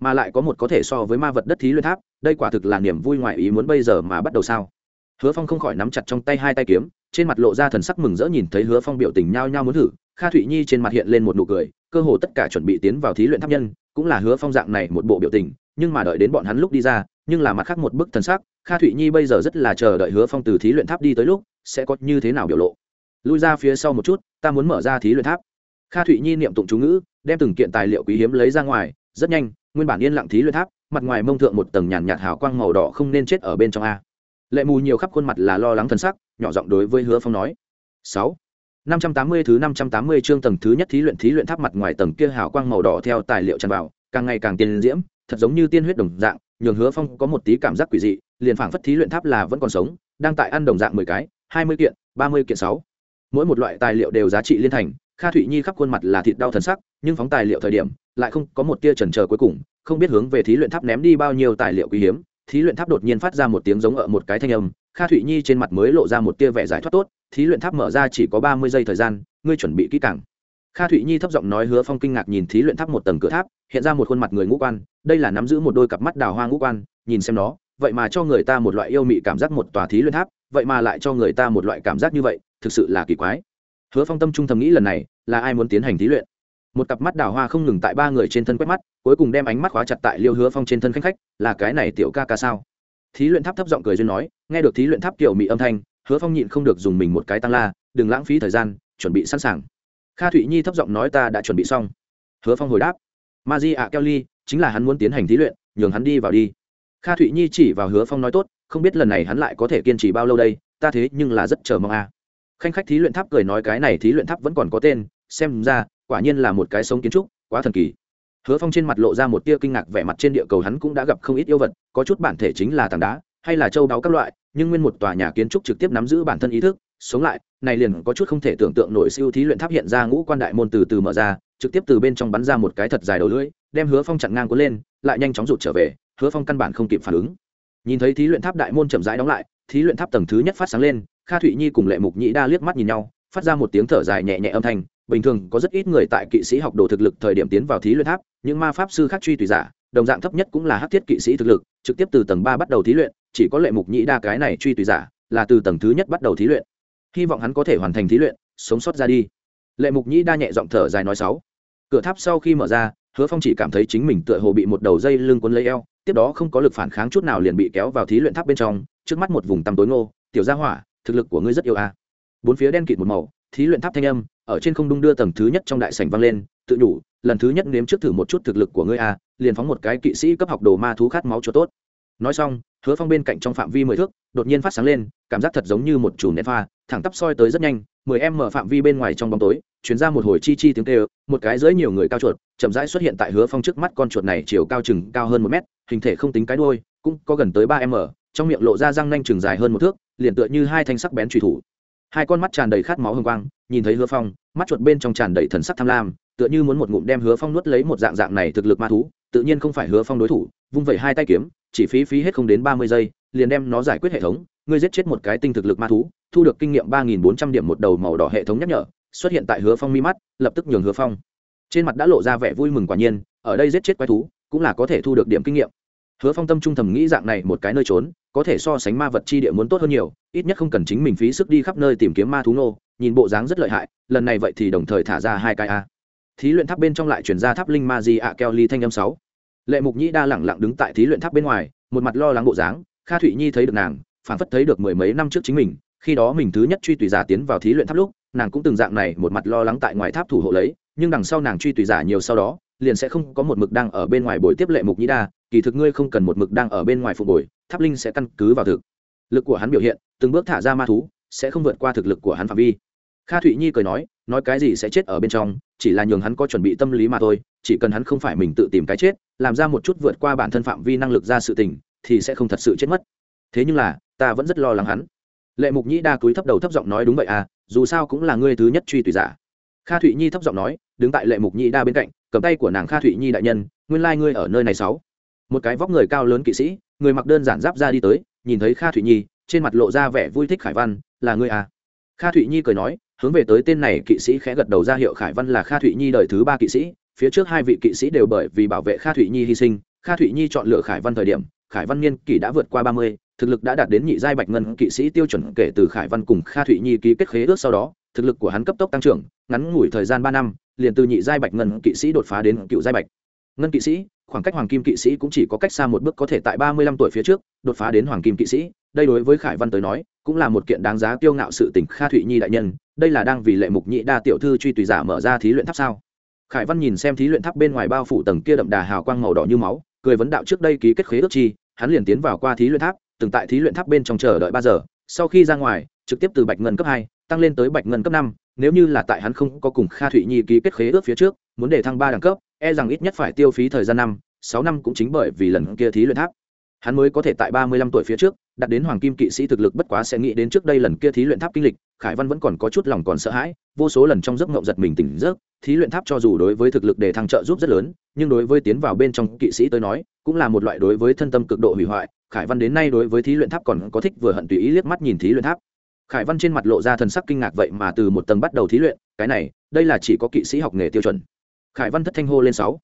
mà lại có một có thể so với ma vật đất thí luyện tháp, đây quả thực là niềm vui ngoại ý muốn bây giờ mà bắt đầu sao? Hứa phong không khỏi nắm chặt trong tay hai tay kiếm, trên mặt lộ ra thần sắc mừng rỡ nhìn thấy hứa phong biểu tình nhao nhao muốn thử. Kha thụy nhi trên mặt hiện lên một nụ cười, cơ hồ tất cả chuẩn bị tiến vào thí luyện tháp nhân, cũng là hứa phong dạng này một bộ biểu tình, nhưng mà đợi đến bọn hắn lúc đi ra, nhưng là mặt khác một bức thần sắc, kha thụy nhi bây giờ rất là chờ đợi hứa phong từ thí luyện tháp đi tới lúc, sẽ có như thế nào biểu lộ. Lui ra phía sau một chút, ta muốn mở ra thí luyện tháp. Kha thụy nhi niệm tụng chú ngữ, đem từng kiện tài liệu quý hiếm lấy ra ngoài, rất nhanh, nguyên bản yên lặng thí luyện tháp, mặt ngoài mông thượng một tầng nhàn nhạt hào quang màu đỏ không nên chết ở bên trong a lệ mù nhiều khắp khuôn mặt là lo lắng thân sắc, nhỏ giọng đối với hứa phong nói. Sáu. Năm trăm tám mươi thứ năm trăm tám mươi chương tầng thứ nhất thí luyện thí luyện tháp mặt ngoài tầng kia hào quang màu đỏ theo tài liệu tràn vào, càng ngày càng tiên diễm, thật giống như tiên huyết đồng dạng, nhường hứa phong có một tí cảm giác quỷ dị, liền phảng phất thí luyện tháp là vẫn còn sống, đang tại ăn đồng dạng mười cái, hai mươi kiện, ba mươi kiện sáu. Mỗi một loại tài liệu đều giá trị liên thành, kha thụy nhi khắp khuôn mặt là thịt đau thần sắc, nhưng phóng tài liệu thời điểm, lại không có một tia trần trờ cuối cùng, không biết hướng về thí luyện tháp ném đi bao nhiêu tài liệu quý hiếm thí luyện tháp đột nhiên phát ra một tiếng giống ở một cái thanh âm, kha thụy nhi trên mặt mới lộ ra một tia vẻ giải thoát tốt, thí luyện tháp mở ra chỉ có ba mươi giây thời gian, ngươi chuẩn bị kỹ càng. Kha thụy nhi thấp giọng nói hứa phong kinh ngạc nhìn thí luyện tháp một tầng cửa tháp, hiện ra một khuôn mặt người ngũ quan, đây là nắm giữ một đôi cặp mắt đào hoa ngũ quan, nhìn xem nó, vậy mà cho người ta một loại yêu mị cảm giác một tòa thí luyện tháp, vậy mà lại cho người ta một loại cảm giác như vậy, thực sự là kỳ quái. Hứa phong tâm trung thầm nghĩ lần này, là ai muốn tiến hành thí luyện? Một cặp mắt đào hoa không ngừng tại ba người trên thân quét mắt, cuối cùng đem ánh mắt khóa chặt tại liêu hứa phong trên thân khách khách, là cái này tiểu ca ca sao? Thí luyện tháp thấp giọng cười duyên nói, nghe được thí luyện tháp kiểu mị âm thanh, hứa phong nhịn không được dùng mình một cái tăng la, đừng lãng phí thời gian, chuẩn bị sẵn sàng. Kha thụy nhi thấp giọng nói, ta đã chuẩn bị xong. Hứa phong hồi đáp, ma di ạ kelly chính là hắn muốn tiến hành thí luyện, nhường hắn đi vào đi. Kha thụy nhi chỉ vào hứa phong nói, tốt, không biết lần này hắn lại có thể kiên trì bao lâu đây, ta thế nhưng là rất chờ mong a. À. khanh khách thí luyện tháp cười nói, cái này thí luyện tháp vẫn còn có tên, xem ra quả nhiên là một cái sống kiến trúc, quá thần kỳ. Hứa phong trên mặt lộ ra một tia kinh ngạc, vẻ mặt trên địa cầu hắn cũng đã gặp không ít yêu vật, có chút bản thể chính là tảng đá, hay là châu đáo các loại, nhưng nguyên một tòa nhà kiến trúc trực tiếp nắm giữ bản thân ý thức, sống lại, này liền có chút không thể tưởng tượng nổi siêu thí luyện tháp hiện ra ngũ quan đại môn từ từ mở ra, trực tiếp từ bên trong bắn ra một cái thật dài đầu lưỡi, đem hứa phong chặn ngang cuốn lên, lại nhanh chóng rụt trở về, hứa phong căn bản không kịp phản ứng. Nhìn thấy thí luyện tháp đại môn chậm rãi đóng lại, thí luyện tháp tầng thứ nhất phát sáng lên, kha thụy nhi cùng lệ mục nhĩ đa liếc mắt nhìn nhau, phát ra một tiếng thở dài nhẹ nhẹ âm thanh bình thường có rất ít người tại kỵ sĩ học đồ thực lực thời điểm tiến vào thí luyện tháp, những ma pháp sư khác truy tùy giả, đồng dạng thấp nhất cũng là hát thiết kỵ sĩ thực lực, trực tiếp từ tầng ba bắt đầu thí luyện, chỉ có lệ mục nhĩ đa cái này truy tùy giả là từ tầng thứ nhất bắt đầu thí luyện. Hy vọng hắn có thể hoàn thành thí luyện, sống sót ra đi. Lệ mục nhĩ đa nhẹ giọng thở dài nói sáu. Cửa tháp sau khi mở ra, hứa phong chỉ cảm thấy chính mình tựa hồ bị một đầu dây lưng quấn lấy eo, tiếp đó không có lực phản kháng chút nào liền bị kéo vào thí luyện tháp bên trong, trước mắt một vùng tăm tối ngô, tiểu gia hỏa, thực lực của ngươi rất yêu a à? bốn phía đen kịt một màu, thí luyện tháp thanh âm ở trên không đung đưa tầng thứ nhất trong đại sảnh vang lên, tự nhủ, lần thứ nhất nếm trước thử một chút thực lực của ngươi a liền phóng một cái kỵ sĩ cấp học đồ ma thú khát máu cho tốt. Nói xong, hứa phong bên cạnh trong phạm vi mười thước, đột nhiên phát sáng lên, cảm giác thật giống như một chùm nét pha, thẳng tắp soi tới rất nhanh, mười em mở phạm vi bên ngoài trong bóng tối chuyển ra một hồi chi chi tiếng kêu, một cái dưới nhiều người cao chuột, chậm rãi xuất hiện tại hứa phong trước mắt con chuột này chiều cao chừng cao hơn một mét, hình thể không tính cái đôi cũng có gần tới ba m trong miệng lộ ra răng nanh chừng dài hơn một thước, liền tựa như hai thanh sắc bén truy thủ. Hai con mắt tràn đầy khát máu hương quang nhìn thấy hứa phong, mắt chuột bên trong tràn đầy thần sắc tham lam, tựa như muốn một ngụm đem hứa phong nuốt lấy một dạng dạng này thực lực ma thú, tự nhiên không phải hứa phong đối thủ, vung vẩy hai tay kiếm, chỉ phí phí hết không đến ba mươi giây, liền đem nó giải quyết hệ thống, ngươi giết chết một cái tinh thực lực ma thú, thu được kinh nghiệm ba nghìn bốn trăm điểm một đầu màu đỏ hệ thống nhắc nhở, xuất hiện tại hứa phong mi mắt, lập tức nhường hứa phong. Trên mặt đã lộ ra vẻ vui mừng quả nhiên, ở đây giết chết quái thú, cũng là có thể thu được điểm kinh nghiệm. Hứa phong tâm trung thầm nghĩ dạng này một cái nơi trốn, có thể so sánh ma vật chi địa muốn tốt hơn nhiều, ít nhất không cần chính mình phí sức đi khắp nơi tìm kiếm ma thú nô nhìn bộ dáng rất lợi hại, lần này vậy thì đồng thời thả ra hai cái a. Thí luyện tháp bên trong lại chuyển ra tháp linh ma di ạ keo ly thanh âm sáu. Lệ mục nhĩ đa lẳng lặng đứng tại thí luyện tháp bên ngoài, một mặt lo lắng bộ dáng, kha thụy nhi thấy được nàng, phản phất thấy được mười mấy năm trước chính mình, khi đó mình thứ nhất truy tùy giả tiến vào thí luyện tháp lúc, nàng cũng từng dạng này một mặt lo lắng tại ngoài tháp thủ hộ lấy, nhưng đằng sau nàng truy tùy giả nhiều sau đó, liền sẽ không có một mực đang ở bên ngoài buổi tiếp lệ mục nhĩ đa, kỳ thực ngươi không cần một mực đang ở bên ngoài phục bồi, tháp linh sẽ căn cứ vào thực lực của hắn biểu hiện, từng bước thả ra ma thú sẽ không vượt qua thực lực của hắn phạm vi. Kha thụy nhi cười nói nói cái gì sẽ chết ở bên trong, chỉ là nhường hắn có chuẩn bị tâm lý mà thôi, chỉ cần hắn không phải mình tự tìm cái chết, làm ra một chút vượt qua bản thân phạm vi năng lực ra sự tình, thì sẽ không thật sự chết mất. Thế nhưng là, ta vẫn rất lo lắng hắn. Lệ mục nhĩ đa cúi thấp đầu thấp giọng nói đúng vậy à dù sao cũng là ngươi thứ nhất truy tùy giả. Kha thụy nhi thấp giọng nói, đứng tại lệ mục nhĩ đa bên cạnh, cầm tay của nàng kha thụy nhi đại nhân, nguyên lai、like、ngươi ở nơi này sáu. Một cái vóc người cao lớn kỵ sĩ, người mặc đơn giản giáp ra đi tới, nhìn thấy kha thụy nhi, trên mặt lộ ra vẻ vui thích khải văn là ngươi à? Kha thụy nhi cười nói, hướng về tới tên này kỵ sĩ khẽ gật đầu ra hiệu khải văn là kha thụy nhi đời thứ ba kỵ sĩ, phía trước hai vị kỵ sĩ đều bởi vì bảo vệ kha thụy nhi hy sinh. Kha thụy nhi chọn lựa khải văn thời điểm, khải văn niên kỷ đã vượt qua ba mươi, thực lực đã đạt đến nhị giai bạch ngân kỵ sĩ tiêu chuẩn kể từ khải văn cùng kha thụy nhi ký kết khế ước sau đó, thực lực của hắn cấp tốc tăng trưởng, ngắn ngủi thời gian ba năm, liền từ nhị giai bạch ngân kỵ sĩ đột phá đến cựu giai bạch ngân kỵ sĩ, khoảng cách hoàng kim kỵ sĩ cũng chỉ có cách xa một bước có thể tại ba mươi lăm tuổi phía trước, đột phá đến hoàng kim kỵ sĩ đây đối với khải văn tới nói, cũng là một kiện đáng giá kiêu ngạo sự tình. Kha thụy nhi đại nhân, đây là đang vì lệ mục nhị đa tiểu thư truy tùy giả mở ra thí luyện tháp sao? Khải văn nhìn xem thí luyện tháp bên ngoài bao phủ tầng kia đậm đà hào quang màu đỏ như máu, cười vấn đạo trước đây ký kết khế ước chi, hắn liền tiến vào qua thí luyện tháp, từng tại thí luyện tháp bên trong chờ đợi ba giờ, sau khi ra ngoài, trực tiếp từ bạch ngân cấp hai, tăng lên tới bạch ngân cấp năm. Nếu như là tại hắn không có cùng kha thụy nhi ký kết khế ước phía trước, muốn để thăng ba đẳng cấp e rằng ít nhất phải tiêu phí thời gian năm, sáu năm cũng chính bởi vì lần kia thí luyện tháp. Hắn mới có thể tại ba mươi lăm tuổi phía trước đạt đến hoàng kim kỵ sĩ thực lực bất quá sẽ nghĩ đến trước đây lần kia thí luyện tháp kinh lịch, khải văn vẫn còn có chút lòng còn sợ hãi, vô số lần trong giấc ngộng giật mình tỉnh giấc, thí luyện tháp cho dù đối với thực lực để thăng trợ giúp rất lớn, nhưng đối với tiến vào bên trong kỵ sĩ tới nói, cũng là một loại đối với thân tâm cực độ hủy hoại, khải văn đến nay đối với thí luyện tháp còn có thích vừa hận tùy ý liếc mắt nhìn thí luyện tháp. Khải văn trên mặt lộ ra thần sắc kinh ngạc vậy mà từ một tầng bắt đầu thí luyện, cái này, đây là chỉ có kỵ sĩ học nghề tiêu chuẩn. Khải văn thất thanh hô lên sáu.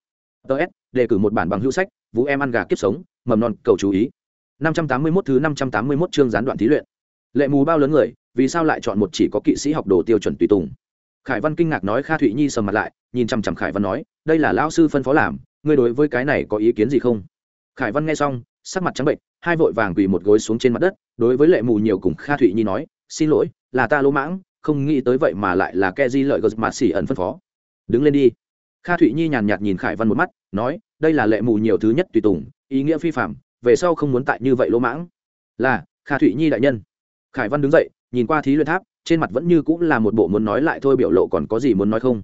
Ts đề cử một bản bằng hữu sách, vũ em ăn gà kiếp sống, mầm non, cầu chú ý. 581 thứ 581 chương gián đoạn thí luyện. Lệ mù bao lớn người, vì sao lại chọn một chỉ có kỵ sĩ học đồ tiêu chuẩn tùy tùng? Khải văn kinh ngạc nói, kha thụy nhi sầm mặt lại, nhìn chằm chằm khải văn nói, đây là lão sư phân phó làm, ngươi đối với cái này có ý kiến gì không? Khải văn nghe xong, sắc mặt trắng bệnh, hai vội vàng quỳ một gối xuống trên mặt đất, đối với lệ mù nhiều cùng kha thụy nhi nói, xin lỗi, là ta lỗ mãng, không nghĩ tới vậy mà lại là ke di lợi gật mà xỉ ẩn phân phó. Đứng lên đi. Kha thụy nhi nhàn nhạt nhìn khải văn một mắt, nói, đây là lệ mù nhiều thứ nhất tùy tùng, ý nghĩa phi phạm về sau không muốn tại như vậy lỗ mãng. Là, kha thụy nhi đại nhân. Khải văn đứng dậy, nhìn qua thí luyện tháp, trên mặt vẫn như cũng là một bộ muốn nói lại thôi biểu lộ còn có gì muốn nói không.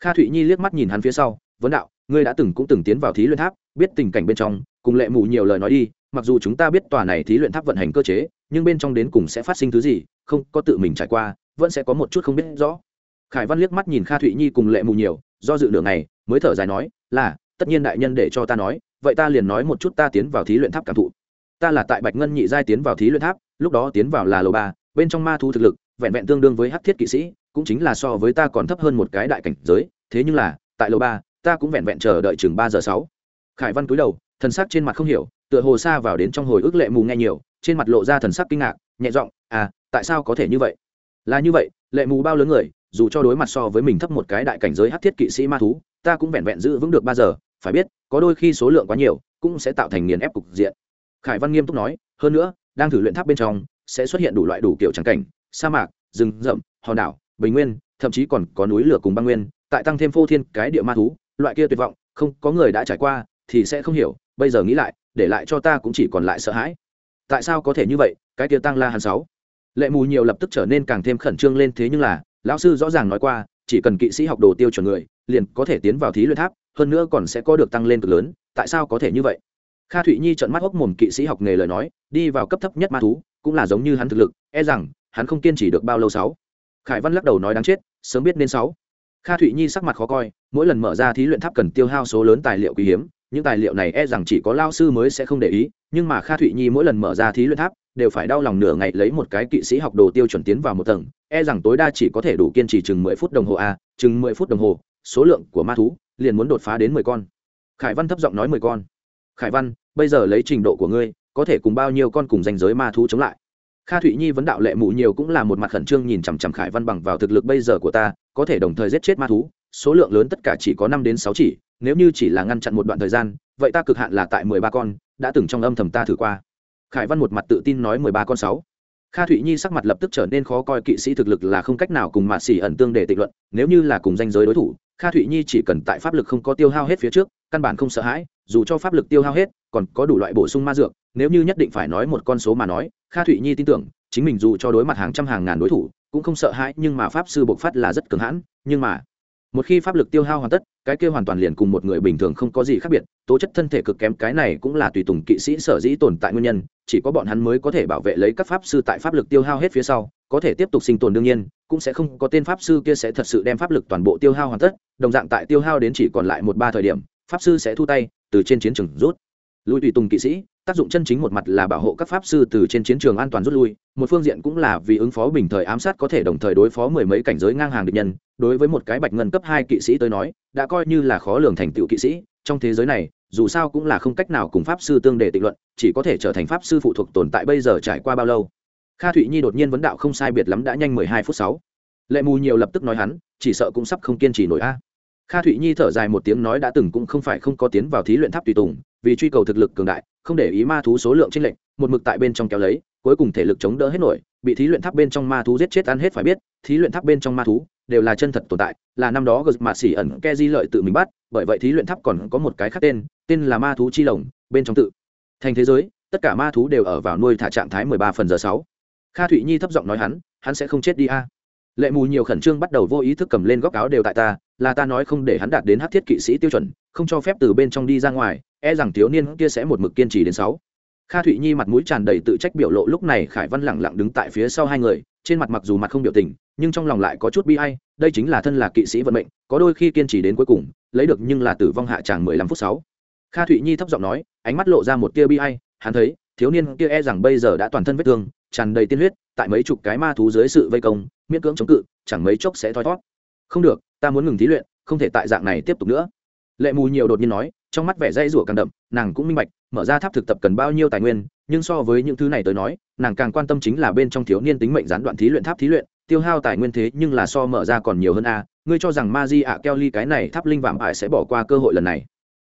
Kha thụy nhi liếc mắt nhìn hắn phía sau, vấn đạo, ngươi đã từng cũng từng tiến vào thí luyện tháp, biết tình cảnh bên trong, cùng lệ mù nhiều lời nói đi, mặc dù chúng ta biết tòa này thí luyện tháp vận hành cơ chế, nhưng bên trong đến cùng sẽ phát sinh thứ gì, không có tự mình trải qua, vẫn sẽ có một chút không biết rõ. Khải văn liếc mắt nhìn kha thụy nhi cùng lệ mù nhiều, do dự đường này mới thở dài nói, là, tất nhiên đại nhân để cho ta nói vậy ta liền nói một chút ta tiến vào thí luyện tháp cảm thụ. Ta là tại bạch ngân nhị giai tiến vào thí luyện tháp, lúc đó tiến vào là lầu ba, bên trong ma thu thực lực, vẹn vẹn tương đương với hắc thiết kỵ sĩ, cũng chính là so với ta còn thấp hơn một cái đại cảnh giới, thế nhưng là, tại lầu ba, ta cũng vẹn vẹn chờ đợi chừng ba giờ sáu. Khải văn cúi đầu, thần sắc trên mặt không hiểu, tựa hồ xa vào đến trong hồi ức lệ mù nghe nhiều, trên mặt lộ ra thần sắc kinh ngạc, nhẹ giọng à tại sao có thể như vậy? Là như vậy, lệ mù bao lớn người, dù cho đối mặt so với mình thấp một cái đại cảnh giới hắc thiết kỵ sĩ ma thú, ta cũng vẹn vẹn giữ vững được ba giờ phải biết, có đôi khi số lượng quá nhiều cũng sẽ tạo thành nghiền ép cục diện. Khải văn nghiêm túc nói, hơn nữa, đang thử luyện tháp bên trong sẽ xuất hiện đủ loại đủ kiểu trắng cảnh, sa mạc, rừng rậm, hòn đảo, bình nguyên, thậm chí còn có núi lửa cùng băng nguyên, tại tăng thêm phô thiên cái địa ma thú, loại kia tuyệt vọng, không có người đã trải qua thì sẽ không hiểu, bây giờ nghĩ lại, để lại cho ta cũng chỉ còn lại sợ hãi. Tại sao có thể như vậy? Cái kia tăng la hàn sáu. Lệ mù nhiều lập tức trở nên càng thêm khẩn trương lên thế nhưng là, lão sư rõ ràng nói qua, chỉ cần kỵ sĩ học đồ tiêu chuẩn người, liền có thể tiến vào thí luyện tháp hơn nữa còn sẽ có được tăng lên cực lớn, tại sao có thể như vậy? Kha thụy nhi trợn mắt hốc mồm kỵ sĩ học nghề lời nói, đi vào cấp thấp nhất ma thú, cũng là giống như hắn thực lực e rằng, hắn không kiên trì được bao lâu sáu. Khải văn lắc đầu nói đáng chết, sớm biết nên sáu. Kha thụy nhi sắc mặt khó coi, mỗi lần mở ra thí luyện tháp cần tiêu hao số lớn tài liệu quý hiếm, những tài liệu này e rằng chỉ có lao sư mới sẽ không để ý, nhưng mà kha thụy nhi mỗi lần mở ra thí luyện tháp, đều phải đau lòng nửa ngày lấy một cái kỵ sĩ học đồ tiêu chuẩn tiến vào một tầng e rằng tối đa chỉ có thể đủ kiên trì chừng mười phút đồng hồ a chừng mười phút đồng hồ, số lượng của ma thú liền muốn đột phá đến mười con. Khải văn thấp giọng nói mười con. Khải văn, bây giờ lấy trình độ của ngươi, có thể cùng bao nhiêu con cùng danh giới ma thú chống lại? Kha thụy nhi vấn đạo lệ mụ nhiều cũng là một mặt khẩn trương nhìn chằm chằm khải văn bằng vào thực lực bây giờ của ta, có thể đồng thời giết chết ma thú, số lượng lớn tất cả chỉ có năm đến sáu chỉ, nếu như chỉ là ngăn chặn một đoạn thời gian, vậy ta cực hạn là tại mười ba con, đã từng trong âm thầm ta thử qua. Khải văn một mặt tự tin nói mười ba con sáu. Kha thụy nhi sắc mặt lập tức trở nên khó coi, kỵ sĩ thực lực là không cách nào cùng mạ xỉ ẩn tương để tịnh luận, nếu như là cùng danh giới đối thủ kha thụy nhi chỉ cần tại pháp lực không có tiêu hao hết phía trước, căn bản không sợ hãi, dù cho pháp lực tiêu hao hết, còn có đủ loại bổ sung ma dược, nếu như nhất định phải nói một con số mà nói, kha thụy nhi tin tưởng, chính mình dù cho đối mặt hàng trăm hàng ngàn đối thủ, cũng không sợ hãi, nhưng mà pháp sư bộc phát là rất cường hãn, nhưng mà một khi pháp lực tiêu hao hoàn tất, cái kia hoàn toàn liền cùng một người bình thường không có gì khác biệt, tố chất thân thể cực kém, cái này cũng là tùy tùng kỵ sĩ sở dĩ tồn tại nguyên nhân, chỉ có bọn hắn mới có thể bảo vệ lấy các pháp sư tại pháp lực tiêu hao hết phía sau, có thể tiếp tục sinh tồn đương nhiên, cũng sẽ không có tên pháp sư kia sẽ thật sự đem pháp lực toàn bộ tiêu hao hoàn tất, đồng dạng tại tiêu hao đến chỉ còn lại một ba thời điểm, pháp sư sẽ thu tay, từ trên chiến trường rút. Lui tùy tùng kỵ sĩ tác dụng chân chính một mặt là bảo hộ các pháp sư từ trên chiến trường an toàn rút lui, một phương diện cũng là vì ứng phó bình thời ám sát có thể đồng thời đối phó mười mấy cảnh giới ngang hàng địch nhân, đối với một cái bạch ngân cấp hai kỵ sĩ tới nói, đã coi như là khó lường thành tựu kỵ sĩ, trong thế giới này, dù sao cũng là không cách nào cùng pháp sư tương đề tịnh luận, chỉ có thể trở thành pháp sư phụ thuộc tồn tại bây giờ trải qua bao lâu. Kha thụy nhi đột nhiên vấn đạo không sai biệt lắm đã nhanh mười hai phút sáu. Lệ mù nhiều lập tức nói hắn, chỉ sợ cũng sắp không kiên trì nổi a. Kha thụy nhi thở dài một tiếng nói đã từng cũng không phải không có tiến vào thí luyện tháp tùy tùng, vì truy cầu thực lực cường đại không để ý ma thú số lượng trên lệch, một mực tại bên trong kéo lấy, cuối cùng thể lực chống đỡ hết nổi, bị thí luyện tháp bên trong ma thú giết chết ăn hết phải biết, thí luyện tháp bên trong ma thú đều là chân thật tồn tại, là năm đó gật mạ xỉ ẩn ke di lợi tự mình bắt, bởi vậy thí luyện tháp còn có một cái khác tên tên là ma thú chi lồng, bên trong tự. Thành thế giới, tất cả ma thú đều ở vào nuôi thả trạng thái mười ba phần giờ sáu. Kha thụy nhi thấp giọng nói hắn hắn sẽ không chết đi a lệ mù nhiều khẩn trương bắt đầu vô ý thức cầm lên góc áo đều tại ta, là ta nói không để hắn đạt đến hát thiết kỵ sĩ tiêu chuẩn, không cho phép từ bên trong đi ra ngoài e rằng thiếu niên kia sẽ một mực kiên trì đến sáu. Kha thụy nhi mặt mũi tràn đầy tự trách biểu lộ lúc này khải văn lẳng lặng đứng tại phía sau hai người, trên mặt mặc dù mặt không biểu tình, nhưng trong lòng lại có chút bi ai, đây chính là thân là kỵ sĩ vận mệnh, có đôi khi kiên trì đến cuối cùng, lấy được nhưng là tử vong hạ tràng mười lăm phút sáu. Kha thụy nhi thấp giọng nói, ánh mắt lộ ra một tia bi ai, hắn thấy, thiếu niên kia e rằng bây giờ đã toàn thân vết thương, tràn đầy tiên huyết, tại mấy chục cái ma thú dưới sự vây công miễn cưỡng chống cự, chẳng mấy chốc sẽ thoi thót. Không được, ta muốn ngừng thí luyện, không thể tại dạng này tiếp tục nữa. Lệ mù nhiều đột nhiên nói, trong mắt vẻ dây rủa càng đậm, nàng cũng minh bạch, mở ra tháp thực tập cần bao nhiêu tài nguyên, nhưng so với những thứ này tới nói, nàng càng quan tâm chính là bên trong thiếu niên tính mệnh gián đoạn thí luyện tháp thí luyện, tiêu hao tài nguyên thế nhưng là so mở ra còn nhiều hơn a, ngươi cho rằng ma di ạ keo ly cái này tháp linh vạm ải sẽ bỏ qua cơ hội lần này.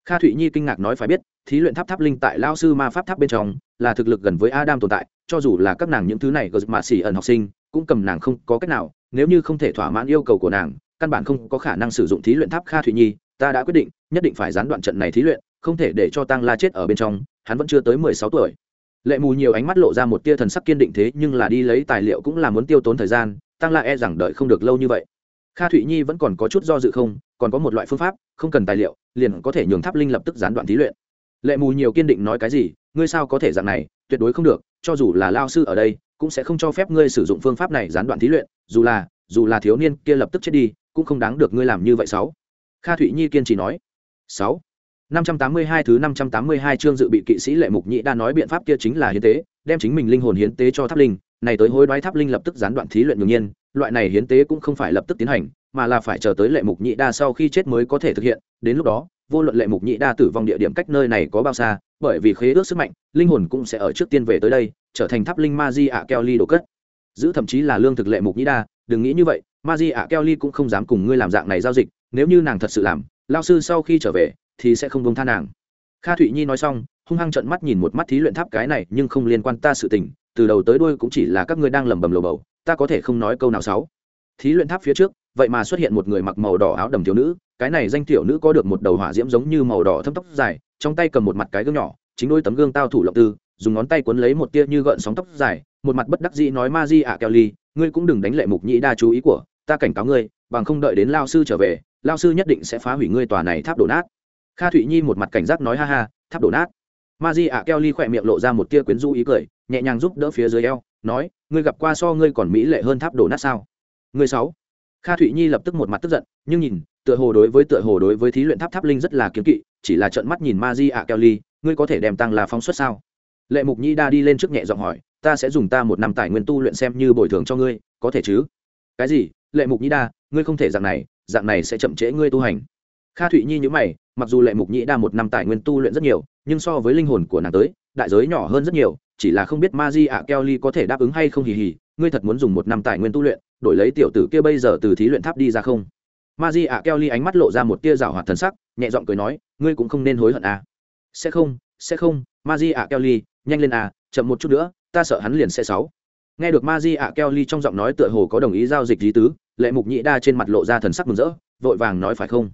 Kha thụy nhi kinh ngạc nói phải biết, thí luyện tháp tháp linh tại lao sư ma pháp tháp bên trong là thực lực gần với adam tồn tại, cho dù là các nàng những thứ này gờ mạ xỉ ẩn học sinh cũng cầm nàng không có cách nào, nếu như không thể thỏa mãn yêu cầu của nàng, căn bản không có khả năng sử dụng thí luyện tháp kha thụy nhi, ta đã quyết định, nhất định phải gián đoạn trận này thí luyện, không thể để cho tăng la chết ở bên trong, hắn vẫn chưa tới mười sáu tuổi. Lệ mù nhiều ánh mắt lộ ra một tia thần sắc kiên định thế, nhưng là đi lấy tài liệu cũng là muốn tiêu tốn thời gian tăng la e rằng đợi không được lâu như vậy. Kha thụy nhi vẫn còn có chút do dự không, còn có một loại phương pháp, không cần tài liệu, liền có thể nhường tháp linh lập tức gián đoạn thí luyện. Lệ mù nhiều kiên định nói cái gì, ngươi sao có thể dạng này, tuyệt đối không được, cho dù là lao sư ở đây cũng sẽ không cho phép ngươi sử dụng phương pháp này gián đoạn thí luyện, dù là dù là thiếu niên kia lập tức chết đi, cũng không đáng được ngươi làm như vậy sáu. Kha thụy nhi kiên trì nói. Sáu. Năm trăm tám mươi hai thứ năm trăm tám mươi hai chương dự bị kỵ sĩ lệ mục nhĩ đa nói biện pháp kia chính là hiến tế, đem chính mình linh hồn hiến tế cho tháp linh, này tới hối đoái tháp linh lập tức gián đoạn thí luyện đương nhiên, loại này hiến tế cũng không phải lập tức tiến hành, mà là phải chờ tới lệ mục nhĩ đa sau khi chết mới có thể thực hiện, đến lúc đó, vô luận lệ mục nhĩ đa tử vong địa điểm cách nơi này có bao xa, bởi vì khế ước sức mạnh, linh hồn cũng sẽ ở trước tiên về tới đây trở thành tháp linh ma di ạ keo ly đồ cất. Giữ thậm chí là lương thực lệ mục nhĩ đa, đừng nghĩ như vậy ma di ạ keo ly cũng không dám cùng ngươi làm dạng này giao dịch, nếu như nàng thật sự làm lao sư sau khi trở về, thì sẽ không bông tha nàng. Kha thụy nhi nói xong, hung hăng trận mắt nhìn một mắt thí luyện tháp cái này, nhưng không liên quan ta sự tình, từ đầu tới đuôi cũng chỉ là các ngươi đang lẩm bẩm lồ bầu, ta có thể không nói câu nào sáu thí luyện tháp phía trước, vậy mà xuất hiện một người mặc màu đỏ áo đầm thiếu nữ, cái này danh tiểu nữ có được một đầu hỏa diễm giống như màu đỏ thâm tóc dài, trong tay cầm một mặt cái gương nhỏ, chính đôi tấm gương tao thủ lộng tư dùng ngón tay quấn lấy một tia như gợn sóng tóc dài một mặt bất đắc dĩ nói ma di ạ keo ly ngươi cũng đừng đánh lệ mục nhĩ đa chú ý của ta cảnh cáo ngươi bằng không đợi đến lao sư trở về lao sư nhất định sẽ phá hủy ngươi tòa này tháp đổ nát. Kha thụy nhi một mặt cảnh giác nói ha ha tháp đổ nát. Ma di ạ keo ly khỏe miệng lộ ra một tia quyến rũ ý cười nhẹ nhàng giúp đỡ phía dưới eo nói ngươi gặp qua so ngươi còn mỹ lệ hơn tháp đổ nát sao? Ngươi sáu. Kha thụy nhi lập tức một mặt tức giận nhưng nhìn tựa hồ đối với tựa hồ đối với thí luyện tháp tháp linh rất là kiêng kỵ chỉ là trợn mắt nhìn ma di ạ Kelly, ngươi có thể đem tăng là phóng xuất sao? Lệ mục nhi đa đi lên trước nhẹ giọng hỏi, ta sẽ dùng ta một năm tài nguyên tu luyện xem như bồi thường cho ngươi, có thể chứ? Cái gì? Lệ mục nhi đa, ngươi không thể dạng này dạng này sẽ chậm trễ ngươi tu hành. Kha thụy nhi nhữ mày, mặc dù lệ mục nhĩ đa một năm tài nguyên tu luyện rất nhiều, nhưng so với linh hồn của nàng tới, đại giới nhỏ hơn rất nhiều, chỉ là không biết ma di ạ keo ly có thể đáp ứng hay không hì hì, ngươi thật muốn dùng một năm tài nguyên tu luyện, đổi lấy tiểu tử kia bây giờ từ thí luyện tháp đi ra không? Ma di ạ keo ly ánh mắt lộ ra một tia rào hoạt thần sắc, nhẹ giọng cười nói, ngươi cũng không nên hối hận à. sẽ không sẽ không ma di ạ keo ly nhanh lên à chậm một chút nữa, ta sợ hắn liền sẽ sáu. Nghe được ma di ạ keo ly trong giọng nói tựa hồ có đồng ý giao dịch lý tứ, lệ mục nhĩ đa trên mặt lộ ra thần sắc mừng rỡ, vội vàng nói phải không?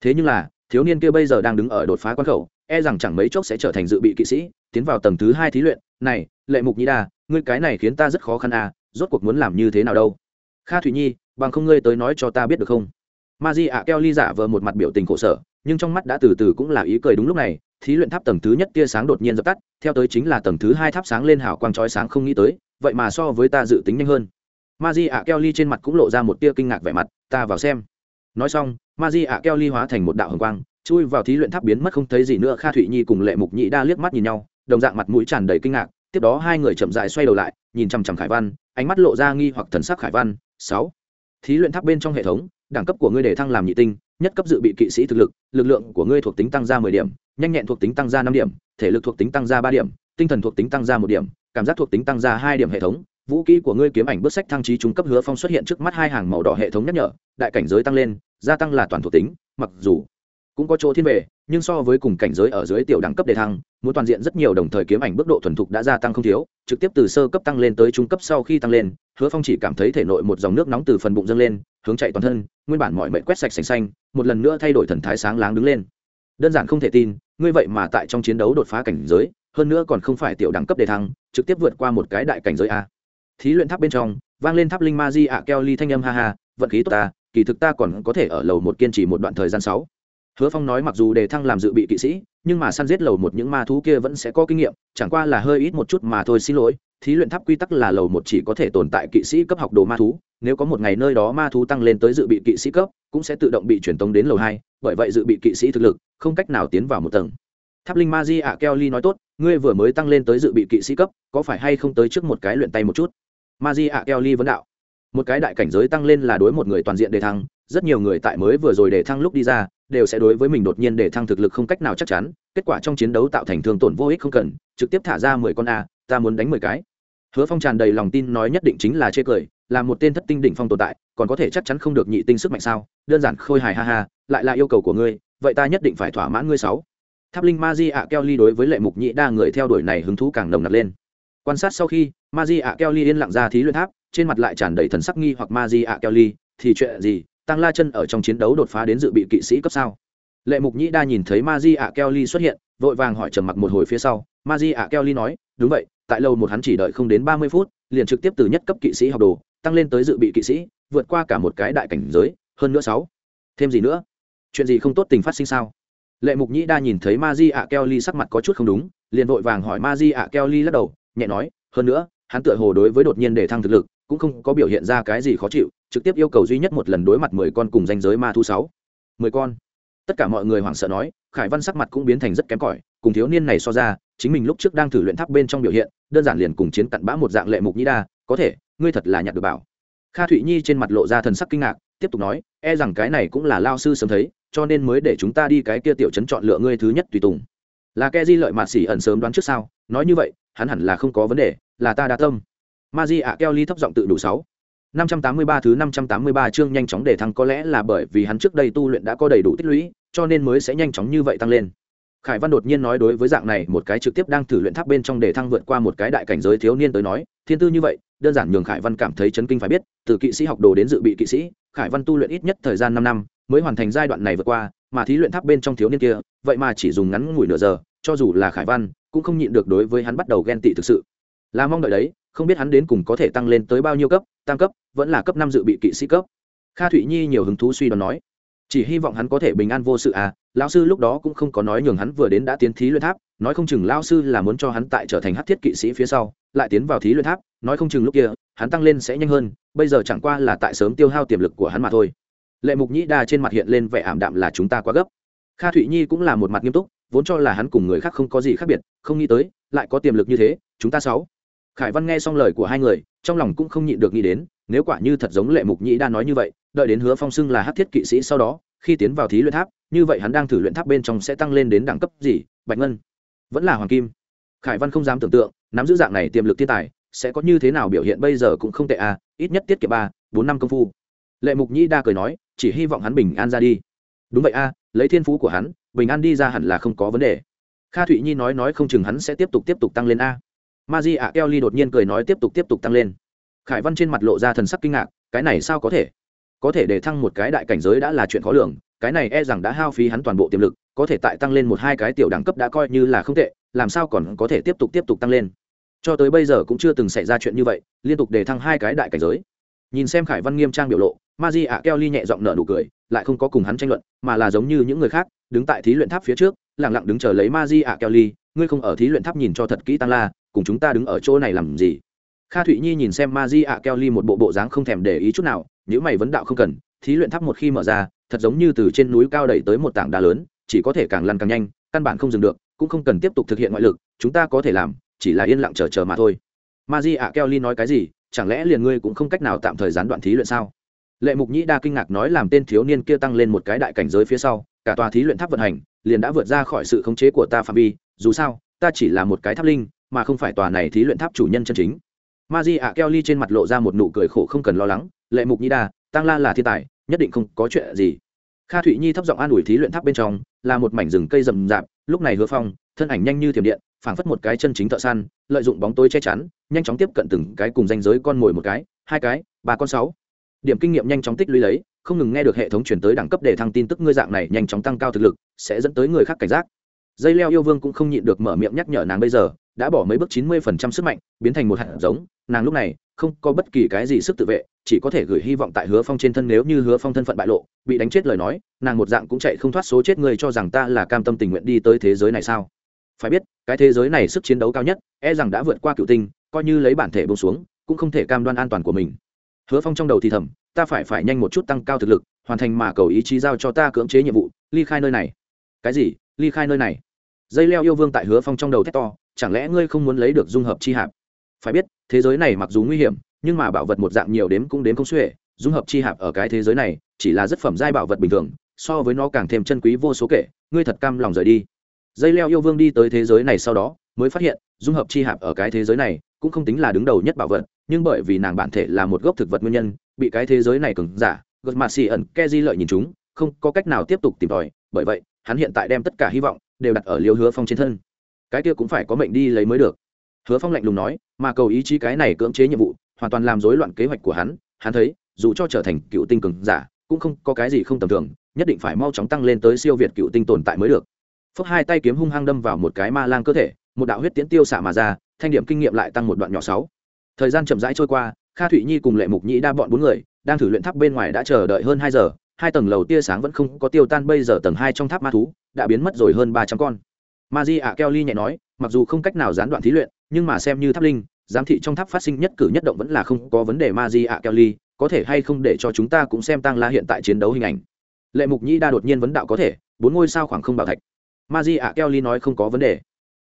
Thế nhưng là, thiếu niên kia bây giờ đang đứng ở đột phá quan khẩu e rằng chẳng mấy chốc sẽ trở thành dự bị kỵ sĩ, tiến vào tầng thứ hai thí luyện. Này, lệ mục nhĩ đa, ngươi cái này khiến ta rất khó khăn à rốt cuộc muốn làm như thế nào đâu? Kha thủy nhi, bằng không ngươi tới nói cho ta biết được không? Ma di ạ keo ly giả vờ một mặt biểu tình khổ sở, nhưng trong mắt đã từ từ cũng là ý cười đúng lúc này thí luyện tháp tầng thứ nhất tia sáng đột nhiên dập tắt, theo tới chính là tầng thứ hai tháp sáng lên hào quang trói sáng không nghĩ tới, vậy mà so với ta dự tính nhanh hơn. Ma di ạ keo ly trên mặt cũng lộ ra một tia kinh ngạc vẻ mặt, ta vào xem. Nói xong ma di ạ keo ly hóa thành một đạo hồng quang, chui vào thí luyện tháp biến mất không thấy gì nữa, kha thụy nhi cùng lệ mục nhị đa liếc mắt nhìn nhau, đồng dạng mặt mũi tràn đầy kinh ngạc, tiếp đó hai người chậm dại xoay đầu lại, nhìn chằm chằm khải văn, ánh mắt lộ ra nghi hoặc thần sắc khải văn, sáu. Thí luyện tháp bên trong hệ thống, đẳng cấp của ngươi để thăng làm nhị tinh, nhất cấp dự bị kỵ sĩ thực lực lực lượng của ngươi thuộc tính tăng ra mười điểm nhanh nhẹn thuộc tính tăng ra năm điểm, thể lực thuộc tính tăng ra ba điểm, tinh thần thuộc tính tăng ra một điểm, cảm giác thuộc tính tăng ra hai điểm hệ thống. Vũ kỹ của ngươi kiếm ảnh bước sách thăng trí trung cấp hứa phong xuất hiện trước mắt hai hàng màu đỏ hệ thống nhắc nhở, đại cảnh giới tăng lên, gia tăng là toàn thuộc tính, mặc dù cũng có chỗ thiên về, nhưng so với cùng cảnh giới ở dưới tiểu đẳng cấp đề thăng, muốn toàn diện rất nhiều đồng thời kiếm ảnh mức độ thuần thục đã gia tăng không thiếu, trực tiếp từ sơ cấp tăng lên tới trung cấp sau khi tăng lên, hứa phong chỉ cảm thấy thể nội một dòng nước nóng từ phần bụng dâng lên, hướng chạy toàn thân, nguyên bản mọi mệnh quét sạch sành xanh, một lần nữa thay đổi thần thái sáng láng đứng lên. Đơn giản không thể tin ngươi vậy mà tại trong chiến đấu đột phá cảnh giới, hơn nữa còn không phải tiểu đẳng cấp đề thăng, trực tiếp vượt qua một cái đại cảnh giới a. Thí luyện tháp bên trong, vang lên tháp linh ma di ạ keo ly thanh âm ha ha, vận khí tốt ta, kỳ thực ta còn có thể ở lầu một kiên trì một đoạn thời gian sáu hứa phong nói mặc dù đề thăng làm dự bị kỵ sĩ, nhưng mà săn giết lầu một những ma thú kia vẫn sẽ có kinh nghiệm, chẳng qua là hơi ít một chút mà thôi, xin lỗi. Thí luyện tháp quy tắc là lầu một chỉ có thể tồn tại kỵ sĩ cấp học đồ ma thú, nếu có một ngày nơi đó ma thú tăng lên tới dự bị kỵ sĩ cấp, cũng sẽ tự động bị truyền tống đến lầu hai, bởi vậy dự bị kỵ sĩ thực lực không cách nào tiến vào một tầng. Tháp linh ma di ạ, keo ly nói tốt, ngươi vừa mới tăng lên tới dự bị kỵ sĩ cấp, có phải hay không tới trước một cái luyện tay một chút? Ma di ạ, keo ly vấn đạo. Một cái đại cảnh giới tăng lên là đối một người toàn diện đề thăng, rất nhiều người tại mới vừa rồi đề thăng lúc đi ra đều sẽ đối với mình đột nhiên để thăng thực lực không cách nào chắc chắn, kết quả trong chiến đấu tạo thành thương tổn vô ích không cần, trực tiếp thả ra mười con a, ta muốn đánh mười cái. Hứa phong tràn đầy lòng tin nói nhất định chính là chê cười, là một tên thất tinh đỉnh phong tồn tại, còn có thể chắc chắn không được nhị tinh sức mạnh sao? Đơn giản khôi hài ha ha, lại là yêu cầu của ngươi, vậy ta nhất định phải thỏa mãn ngươi sáu. Tháp linh ma di ạ keo ly đối với lệ mục nhị đa người theo đuổi này hứng thú càng nồng nặc lên. Quan sát sau khi ma di ạ keo ly yên lặng ra thí luyện tháp, trên mặt lại tràn đầy thần sắc nghi hoặc ma di ạ keo ly, thì chuyện gì? Tăng la chân ở trong chiến đấu đột phá đến dự bị kỵ sĩ cấp sao? Lệ mục nhĩ đa nhìn thấy ma di ạ keo ly xuất hiện, vội vàng hỏi trầm mặc một hồi phía sau. Ma di ạ keo ly nói, đúng vậy, tại lâu một hắn chỉ đợi không đến ba mươi phút, liền trực tiếp từ nhất cấp kỵ sĩ học đồ, tăng lên tới dự bị kỵ sĩ, vượt qua cả một cái đại cảnh giới, hơn nữa sáu. Thêm gì nữa? Chuyện gì không tốt tình phát sinh sao? Lệ mục nhĩ đa nhìn thấy ma di ạ keo ly sắc mặt có chút không đúng, liền vội vàng hỏi ma di ạ keo ly lắc đầu, nhẹ nói, hơn nữa, hắn tựa hồ đối với đột nhiên để thăng thực lực, cũng không có biểu hiện ra cái gì khó chịu trực tiếp yêu cầu duy nhất một lần đối mặt mười con cùng danh giới ma thu sáu. Mười con. Tất cả mọi người hoảng sợ nói, khải văn sắc mặt cũng biến thành rất kém cỏi, cùng thiếu niên này so ra, chính mình lúc trước đang thử luyện tháp bên trong biểu hiện, đơn giản liền cùng chiến cặn bã một dạng lệ mục nhĩ đa, có thể, ngươi thật là nhặt được bảo. Kha thụy nhi trên mặt lộ ra thần sắc kinh ngạc, tiếp tục nói e rằng cái này cũng là lao sư sớm thấy, cho nên mới để chúng ta đi cái kia tiểu chấn chọn lựa ngươi thứ nhất tùy tùng. Là ke di lợi mạt xỉ ẩn sớm đoán trước sao, nói như vậy, hắn hẳn là không có vấn đề, là ta đa tâm. Ma di ạ keo ly thấp giọng tự đủ sáu. 583 thứ 583 chương nhanh chóng để thăng có lẽ là bởi vì hắn trước đây tu luyện đã có đầy đủ tích lũy, cho nên mới sẽ nhanh chóng như vậy tăng lên. Khải Văn đột nhiên nói đối với dạng này một cái trực tiếp đang thử luyện tháp bên trong để thăng vượt qua một cái đại cảnh giới thiếu niên tới nói, thiên tư như vậy, đơn giản nhường Khải Văn cảm thấy chấn kinh phải biết, từ kỵ sĩ học đồ đến dự bị kỵ sĩ, Khải Văn tu luyện ít nhất thời gian 5 năm, mới hoàn thành giai đoạn này vượt qua, mà thí luyện tháp bên trong thiếu niên kia, vậy mà chỉ dùng ngắn ngủi nửa giờ, cho dù là Khải Văn, cũng không nhịn được đối với hắn bắt đầu ghen tị thực sự. Là mong đợi đấy, không biết hắn đến cùng có thể tăng lên tới bao nhiêu cấp, tăng cấp, vẫn là cấp năm dự bị kỵ sĩ cấp. Kha Thụy Nhi nhiều hứng thú suy đoán nói, chỉ hy vọng hắn có thể bình an vô sự à lão sư lúc đó cũng không có nói nhường hắn vừa đến đã tiến thí luyện tháp nói không chừng lão sư là muốn cho hắn tại trở thành hát thiết kỵ sĩ phía sau lại tiến vào thí luyện tháp nói không chừng lúc kia hắn tăng lên sẽ nhanh hơn bây giờ chẳng qua là tại sớm tiêu hao tiềm lực của hắn mà thôi. Lệ mục nhĩ đa trên mặt hiện lên vẻ ảm đạm là chúng ta quá gấp. Kha thụy nhi cũng là một mặt nghiêm túc vốn cho là hắn cùng người khác không có gì khác biệt không nghĩ tới lại có tiềm lực như thế chúng ta sáu khải văn nghe xong lời của hai người, trong lòng cũng không nhịn được nghĩ đến, nếu quả như thật giống lệ mục nhĩ đa nói như vậy, đợi đến hứa phong xưng là hát thiết kỵ sĩ sau đó, khi tiến vào thí luyện tháp, như vậy hắn đang thử luyện tháp bên trong sẽ tăng lên đến đẳng cấp gì, bạch ngân? Vẫn là hoàng kim. Khải văn không dám tưởng tượng, nắm giữ dạng này tiềm lực thiên tài, sẽ có như thế nào biểu hiện bây giờ cũng không tệ à ít nhất tiết kiệm ba, bốn năm công phu. Lệ mục nhĩ đa cười nói, chỉ hy vọng hắn bình an ra đi. Đúng vậy a lấy thiên phú của hắn, bình an đi ra hẳn là không có vấn đề. Kha thụy nhi nói nói không chừng hắn sẽ tiếp tục tiếp tục tăng lên a ma di ạ keo ly đột nhiên cười nói tiếp tục tiếp tục tăng lên. Khải văn trên mặt lộ ra thần sắc kinh ngạc, cái này sao có thể? Có thể để thăng một cái đại cảnh giới đã là chuyện khó lường, cái này e rằng đã hao phí hắn toàn bộ tiềm lực, có thể tại tăng lên một hai cái tiểu đẳng cấp đã coi như là không tệ, làm sao còn có thể tiếp tục tiếp tục tăng lên? Cho tới bây giờ cũng chưa từng xảy ra chuyện như vậy, liên tục để thăng hai cái đại cảnh giới. Nhìn xem khải văn nghiêm trang biểu lộ, ma di ạ keo ly nhẹ giọng nở nụ cười, lại không có cùng hắn tranh luận, mà là giống như những người khác, đứng tại thí luyện tháp phía trước lẳng lặng đứng chờ lấy ma di ạ keo ly ngươi không ở thí luyện tháp nhìn cho thật kỹ tăng la cùng chúng ta đứng ở chỗ này làm gì? Kha thụy nhi nhìn xem ma di ạ keo ly một bộ bộ dáng không thèm để ý chút nào nếu mày vấn đạo không cần, thí luyện tháp một khi mở ra, thật giống như từ trên núi cao đẩy tới một tảng đá lớn, chỉ có thể càng lăn càng nhanh, căn bản không dừng được, cũng không cần tiếp tục thực hiện ngoại lực, chúng ta có thể làm, chỉ là yên lặng chờ chờ mà thôi. Ma di ạ keo ly nói cái gì? Chẳng lẽ liền ngươi cũng không cách nào tạm thời gián đoạn thí luyện sao? Lệ mục nhĩ đa kinh ngạc nói làm tên thiếu niên kia tăng lên một cái đại cảnh giới phía sau, cả tòa thí luyện tháp vận hành, liền đã vượt ra khỏi sự khống chế của ta phạm vi, dù sao, ta chỉ là một cái tháp linh mà không phải tòa này thí luyện tháp chủ nhân chân chính. Ma di ạ keo ly trên mặt lộ ra một nụ cười khổ không cần lo lắng, lệ mục nhi đa tăng la là thiên tài, nhất định không có chuyện gì. Kha thụy nhi thấp giọng an ủi thí luyện tháp bên trong, là một mảnh rừng cây rậm rạp, lúc này hứa phong, thân ảnh nhanh như thiểm điện, phảng phất một cái chân chính thợ săn, lợi dụng bóng tối che chắn, nhanh chóng tiếp cận từng cái cùng danh giới con mồi một cái, hai cái, ba con sáu. Điểm kinh nghiệm nhanh chóng tích lũy lấy, không ngừng nghe được hệ thống chuyển tới đẳng cấp để thăng tin tức, ngươi dạng này nhanh chóng tăng cao thực lực, sẽ dẫn tới người khác cảnh giác dây leo yêu vương cũng không nhịn được mở miệng nhắc nhở nàng bây giờ, đã bỏ mấy bước chín mươi phần trăm sức mạnh, biến thành một hạt giống. Nàng lúc này không có bất kỳ cái gì sức tự vệ, chỉ có thể gửi hy vọng tại hứa phong trên thân nếu như hứa phong thân phận bại lộ, bị đánh chết lời nói, nàng một dạng cũng chạy không thoát số chết người cho rằng ta là cam tâm tình nguyện đi tới thế giới này sao? Phải biết, cái thế giới này sức chiến đấu cao nhất e rằng đã vượt qua cựu tinh, coi như lấy bản thể bông xuống, cũng không thể cam đoan an toàn của mình. Hứa phong trong đầu thì thầm, ta phải phải nhanh một chút tăng cao thực lực, hoàn thành mà cầu ý chí giao cho ta cưỡng chế nhiệm vụ, ly khai nơi này. Cái gì? Ly khai nơi này? Dây leo yêu vương tại hứa phong trong đầu thét to, chẳng lẽ ngươi không muốn lấy được dung hợp chi hạp? Phải biết, thế giới này mặc dù nguy hiểm, nhưng mà bảo vật một dạng nhiều đếm cũng đếm không xuể, dung hợp chi hạp ở cái thế giới này, chỉ là rất phẩm giai bảo vật bình thường, so với nó càng thêm chân quý vô số kể, ngươi thật cam lòng rời đi. Dây leo yêu vương đi tới thế giới này sau đó, mới phát hiện, dung hợp chi hạp ở cái thế giới này, cũng không tính là đứng đầu nhất bảo vật, nhưng bởi vì nàng bản thể là một gốc thực vật nguyên nhân, bị cái thế giới này cứng giả gật mà xì ẩn ke di lợi nhìn chúng, không có cách nào tiếp tục tìm tòi, bởi vậy, hắn hiện tại đem tất cả hy vọng đều đặt ở liêu hứa phong trên thân. Cái kia cũng phải có mệnh đi lấy mới được. Hứa phong lạnh lùng nói, mà cầu ý chí cái này cưỡng chế nhiệm vụ, hoàn toàn làm rối loạn kế hoạch của hắn hắn thấy, dù cho trở thành cựu tinh cường giả, cũng không có cái gì không tầm thường, nhất định phải mau chóng tăng lên tới siêu việt cựu tinh tồn tại mới được. Phước hai tay kiếm hung hăng đâm vào một cái ma lang cơ thể, một đạo huyết tiễn tiêu xạ mà ra, thanh điểm kinh nghiệm lại tăng một đoạn nhỏ sáu. Thời gian chậm rãi trôi qua, kha thụy nhi cùng lệ mục nhĩ đa bọn bốn người, đang thử luyện tháp bên ngoài đã chờ đợi hơn hai giờ hai tầng lầu tia sáng vẫn không có tiêu tan, bây giờ tầng hai trong tháp ma thú đã biến mất rồi hơn ba trăm con. Ma di ạ keo ly nhẹ nói, mặc dù không cách nào gián đoạn thí luyện, nhưng mà xem như tháp linh, giám thị trong tháp phát sinh nhất cử nhất động vẫn là không có vấn đề ma di ạ kelly có thể hay không để cho chúng ta cũng xem tăng la hiện tại chiến đấu hình ảnh. Lệ mục nhĩ đa đột nhiên vấn đạo có thể, bốn ngôi sao khoảng không bảo thạch. Ma di ạ kelly nói không có vấn đề.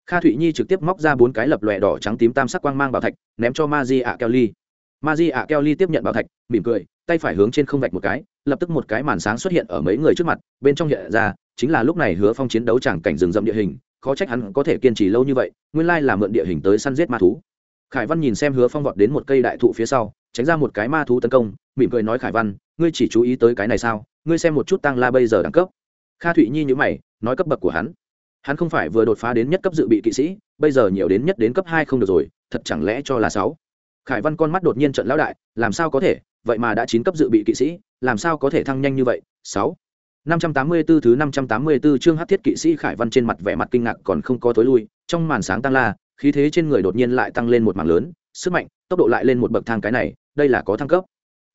Kha thụy nhi trực tiếp móc ra bốn cái lập lòe đỏ trắng tím tam sắc quang mang bảo thạch, ném cho ma di ạ kelly ma di ạ kelly tiếp nhận bảo thạch, mỉm cười, tay phải hướng trên không vạch một cái lập tức một cái màn sáng xuất hiện ở mấy người trước mặt, bên trong hiện ra, chính là lúc này hứa phong chiến đấu chẳng cảnh rừng rậm địa hình, khó trách hắn có thể kiên trì lâu như vậy, nguyên lai là mượn địa hình tới săn giết ma thú. Khải văn nhìn xem hứa phong vọt đến một cây đại thụ phía sau, tránh ra một cái ma thú tấn công, mỉm cười nói khải văn, ngươi chỉ chú ý tới cái này sao, ngươi xem một chút tăng la bây giờ đẳng cấp. Kha thụy nhi nhữ mày, nói cấp bậc của hắn. Hắn không phải vừa đột phá đến nhất cấp dự bị kỵ sĩ, bây giờ nhiều đến nhất đến cấp hai không được rồi, thật chẳng lẽ cho là sáu? Khải văn con mắt đột nhiên trận lão đại làm sao có thể? Vậy mà đã chín cấp dự bị kỵ sĩ làm sao có thể thăng nhanh như vậy? Sáu. Năm trăm tám mươi 584 thứ năm trăm tám mươi 584 chương hắc thiết kỵ sĩ Khải Văn trên mặt vẻ mặt kinh ngạc còn không có tối lui, trong màn sáng tăng la, khí thế trên người đột nhiên lại tăng lên một mảng lớn, sức mạnh, tốc độ lại lên một bậc thang cái này, đây là có thăng cấp.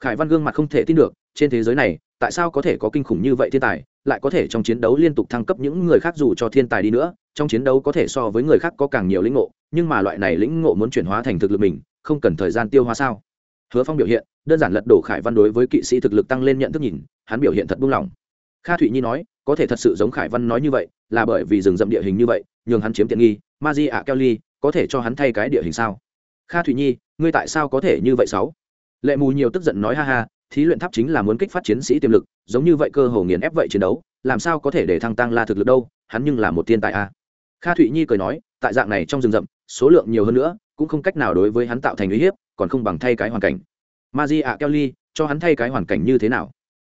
Khải Văn gương mặt không thể tin được, trên thế giới này, tại sao có thể có kinh khủng như vậy thiên tài, lại có thể trong chiến đấu liên tục thăng cấp những người khác dù cho thiên tài đi nữa, trong chiến đấu có thể so với người khác có càng nhiều lĩnh ngộ, nhưng mà loại này lĩnh ngộ muốn chuyển hóa thành thực lực mình, không cần thời gian tiêu hóa sao? Hứa Phong biểu hiện, đơn giản lật đổ Khải Văn đối với kỵ sĩ thực lực tăng lên nhận thức nhìn, hắn biểu hiện thật buông lỏng kha thụy nhi nói có thể thật sự giống khải văn nói như vậy là bởi vì rừng rậm địa hình như vậy nhường hắn chiếm tiện nghi ma di ạ kelly có thể cho hắn thay cái địa hình sao kha thụy nhi ngươi tại sao có thể như vậy sáu lệ mù nhiều tức giận nói ha ha thí luyện tháp chính là muốn kích phát chiến sĩ tiềm lực giống như vậy cơ hồ nghiền ép vậy chiến đấu làm sao có thể để thăng tăng la thực lực đâu hắn nhưng là một thiên tài a à. kha thụy nhi cười nói tại dạng này trong rừng rậm số lượng nhiều hơn nữa cũng không cách nào đối với hắn tạo thành uy hiếp, còn không bằng thay cái hoàn cảnh. Ma di ạ kelly, cho hắn thay cái hoàn cảnh như thế nào?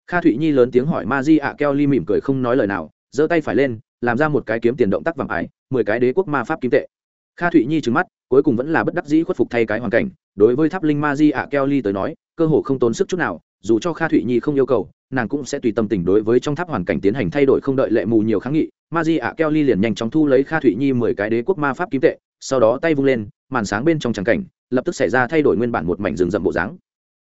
Kha thụy nhi lớn tiếng hỏi ma di ạ keo ly mỉm cười không nói lời nào, giơ tay phải lên, làm ra một cái kiếm tiền động tác vàng ải mười cái đế quốc ma pháp kim tệ. Kha thụy nhi trừng mắt, cuối cùng vẫn là bất đắc dĩ khuất phục thay cái hoàn cảnh. Đối với tháp linh ma di ạ keo ly tới nói, cơ hồ không tốn sức chút nào, dù cho kha thụy nhi không yêu cầu, nàng cũng sẽ tùy tâm tình đối với trong tháp hoàn cảnh tiến hành thay đổi không đợi lệ mù nhiều kháng nghị. Ma di ạ keo ly liền nhanh chóng thu lấy kha thụy nhi mười cái đế quốc ma pháp kim tệ, sau đó tay vung lên màn sáng bên trong tràng cảnh, lập tức xảy ra thay đổi nguyên bản một mảnh rừng rậm bộ dáng.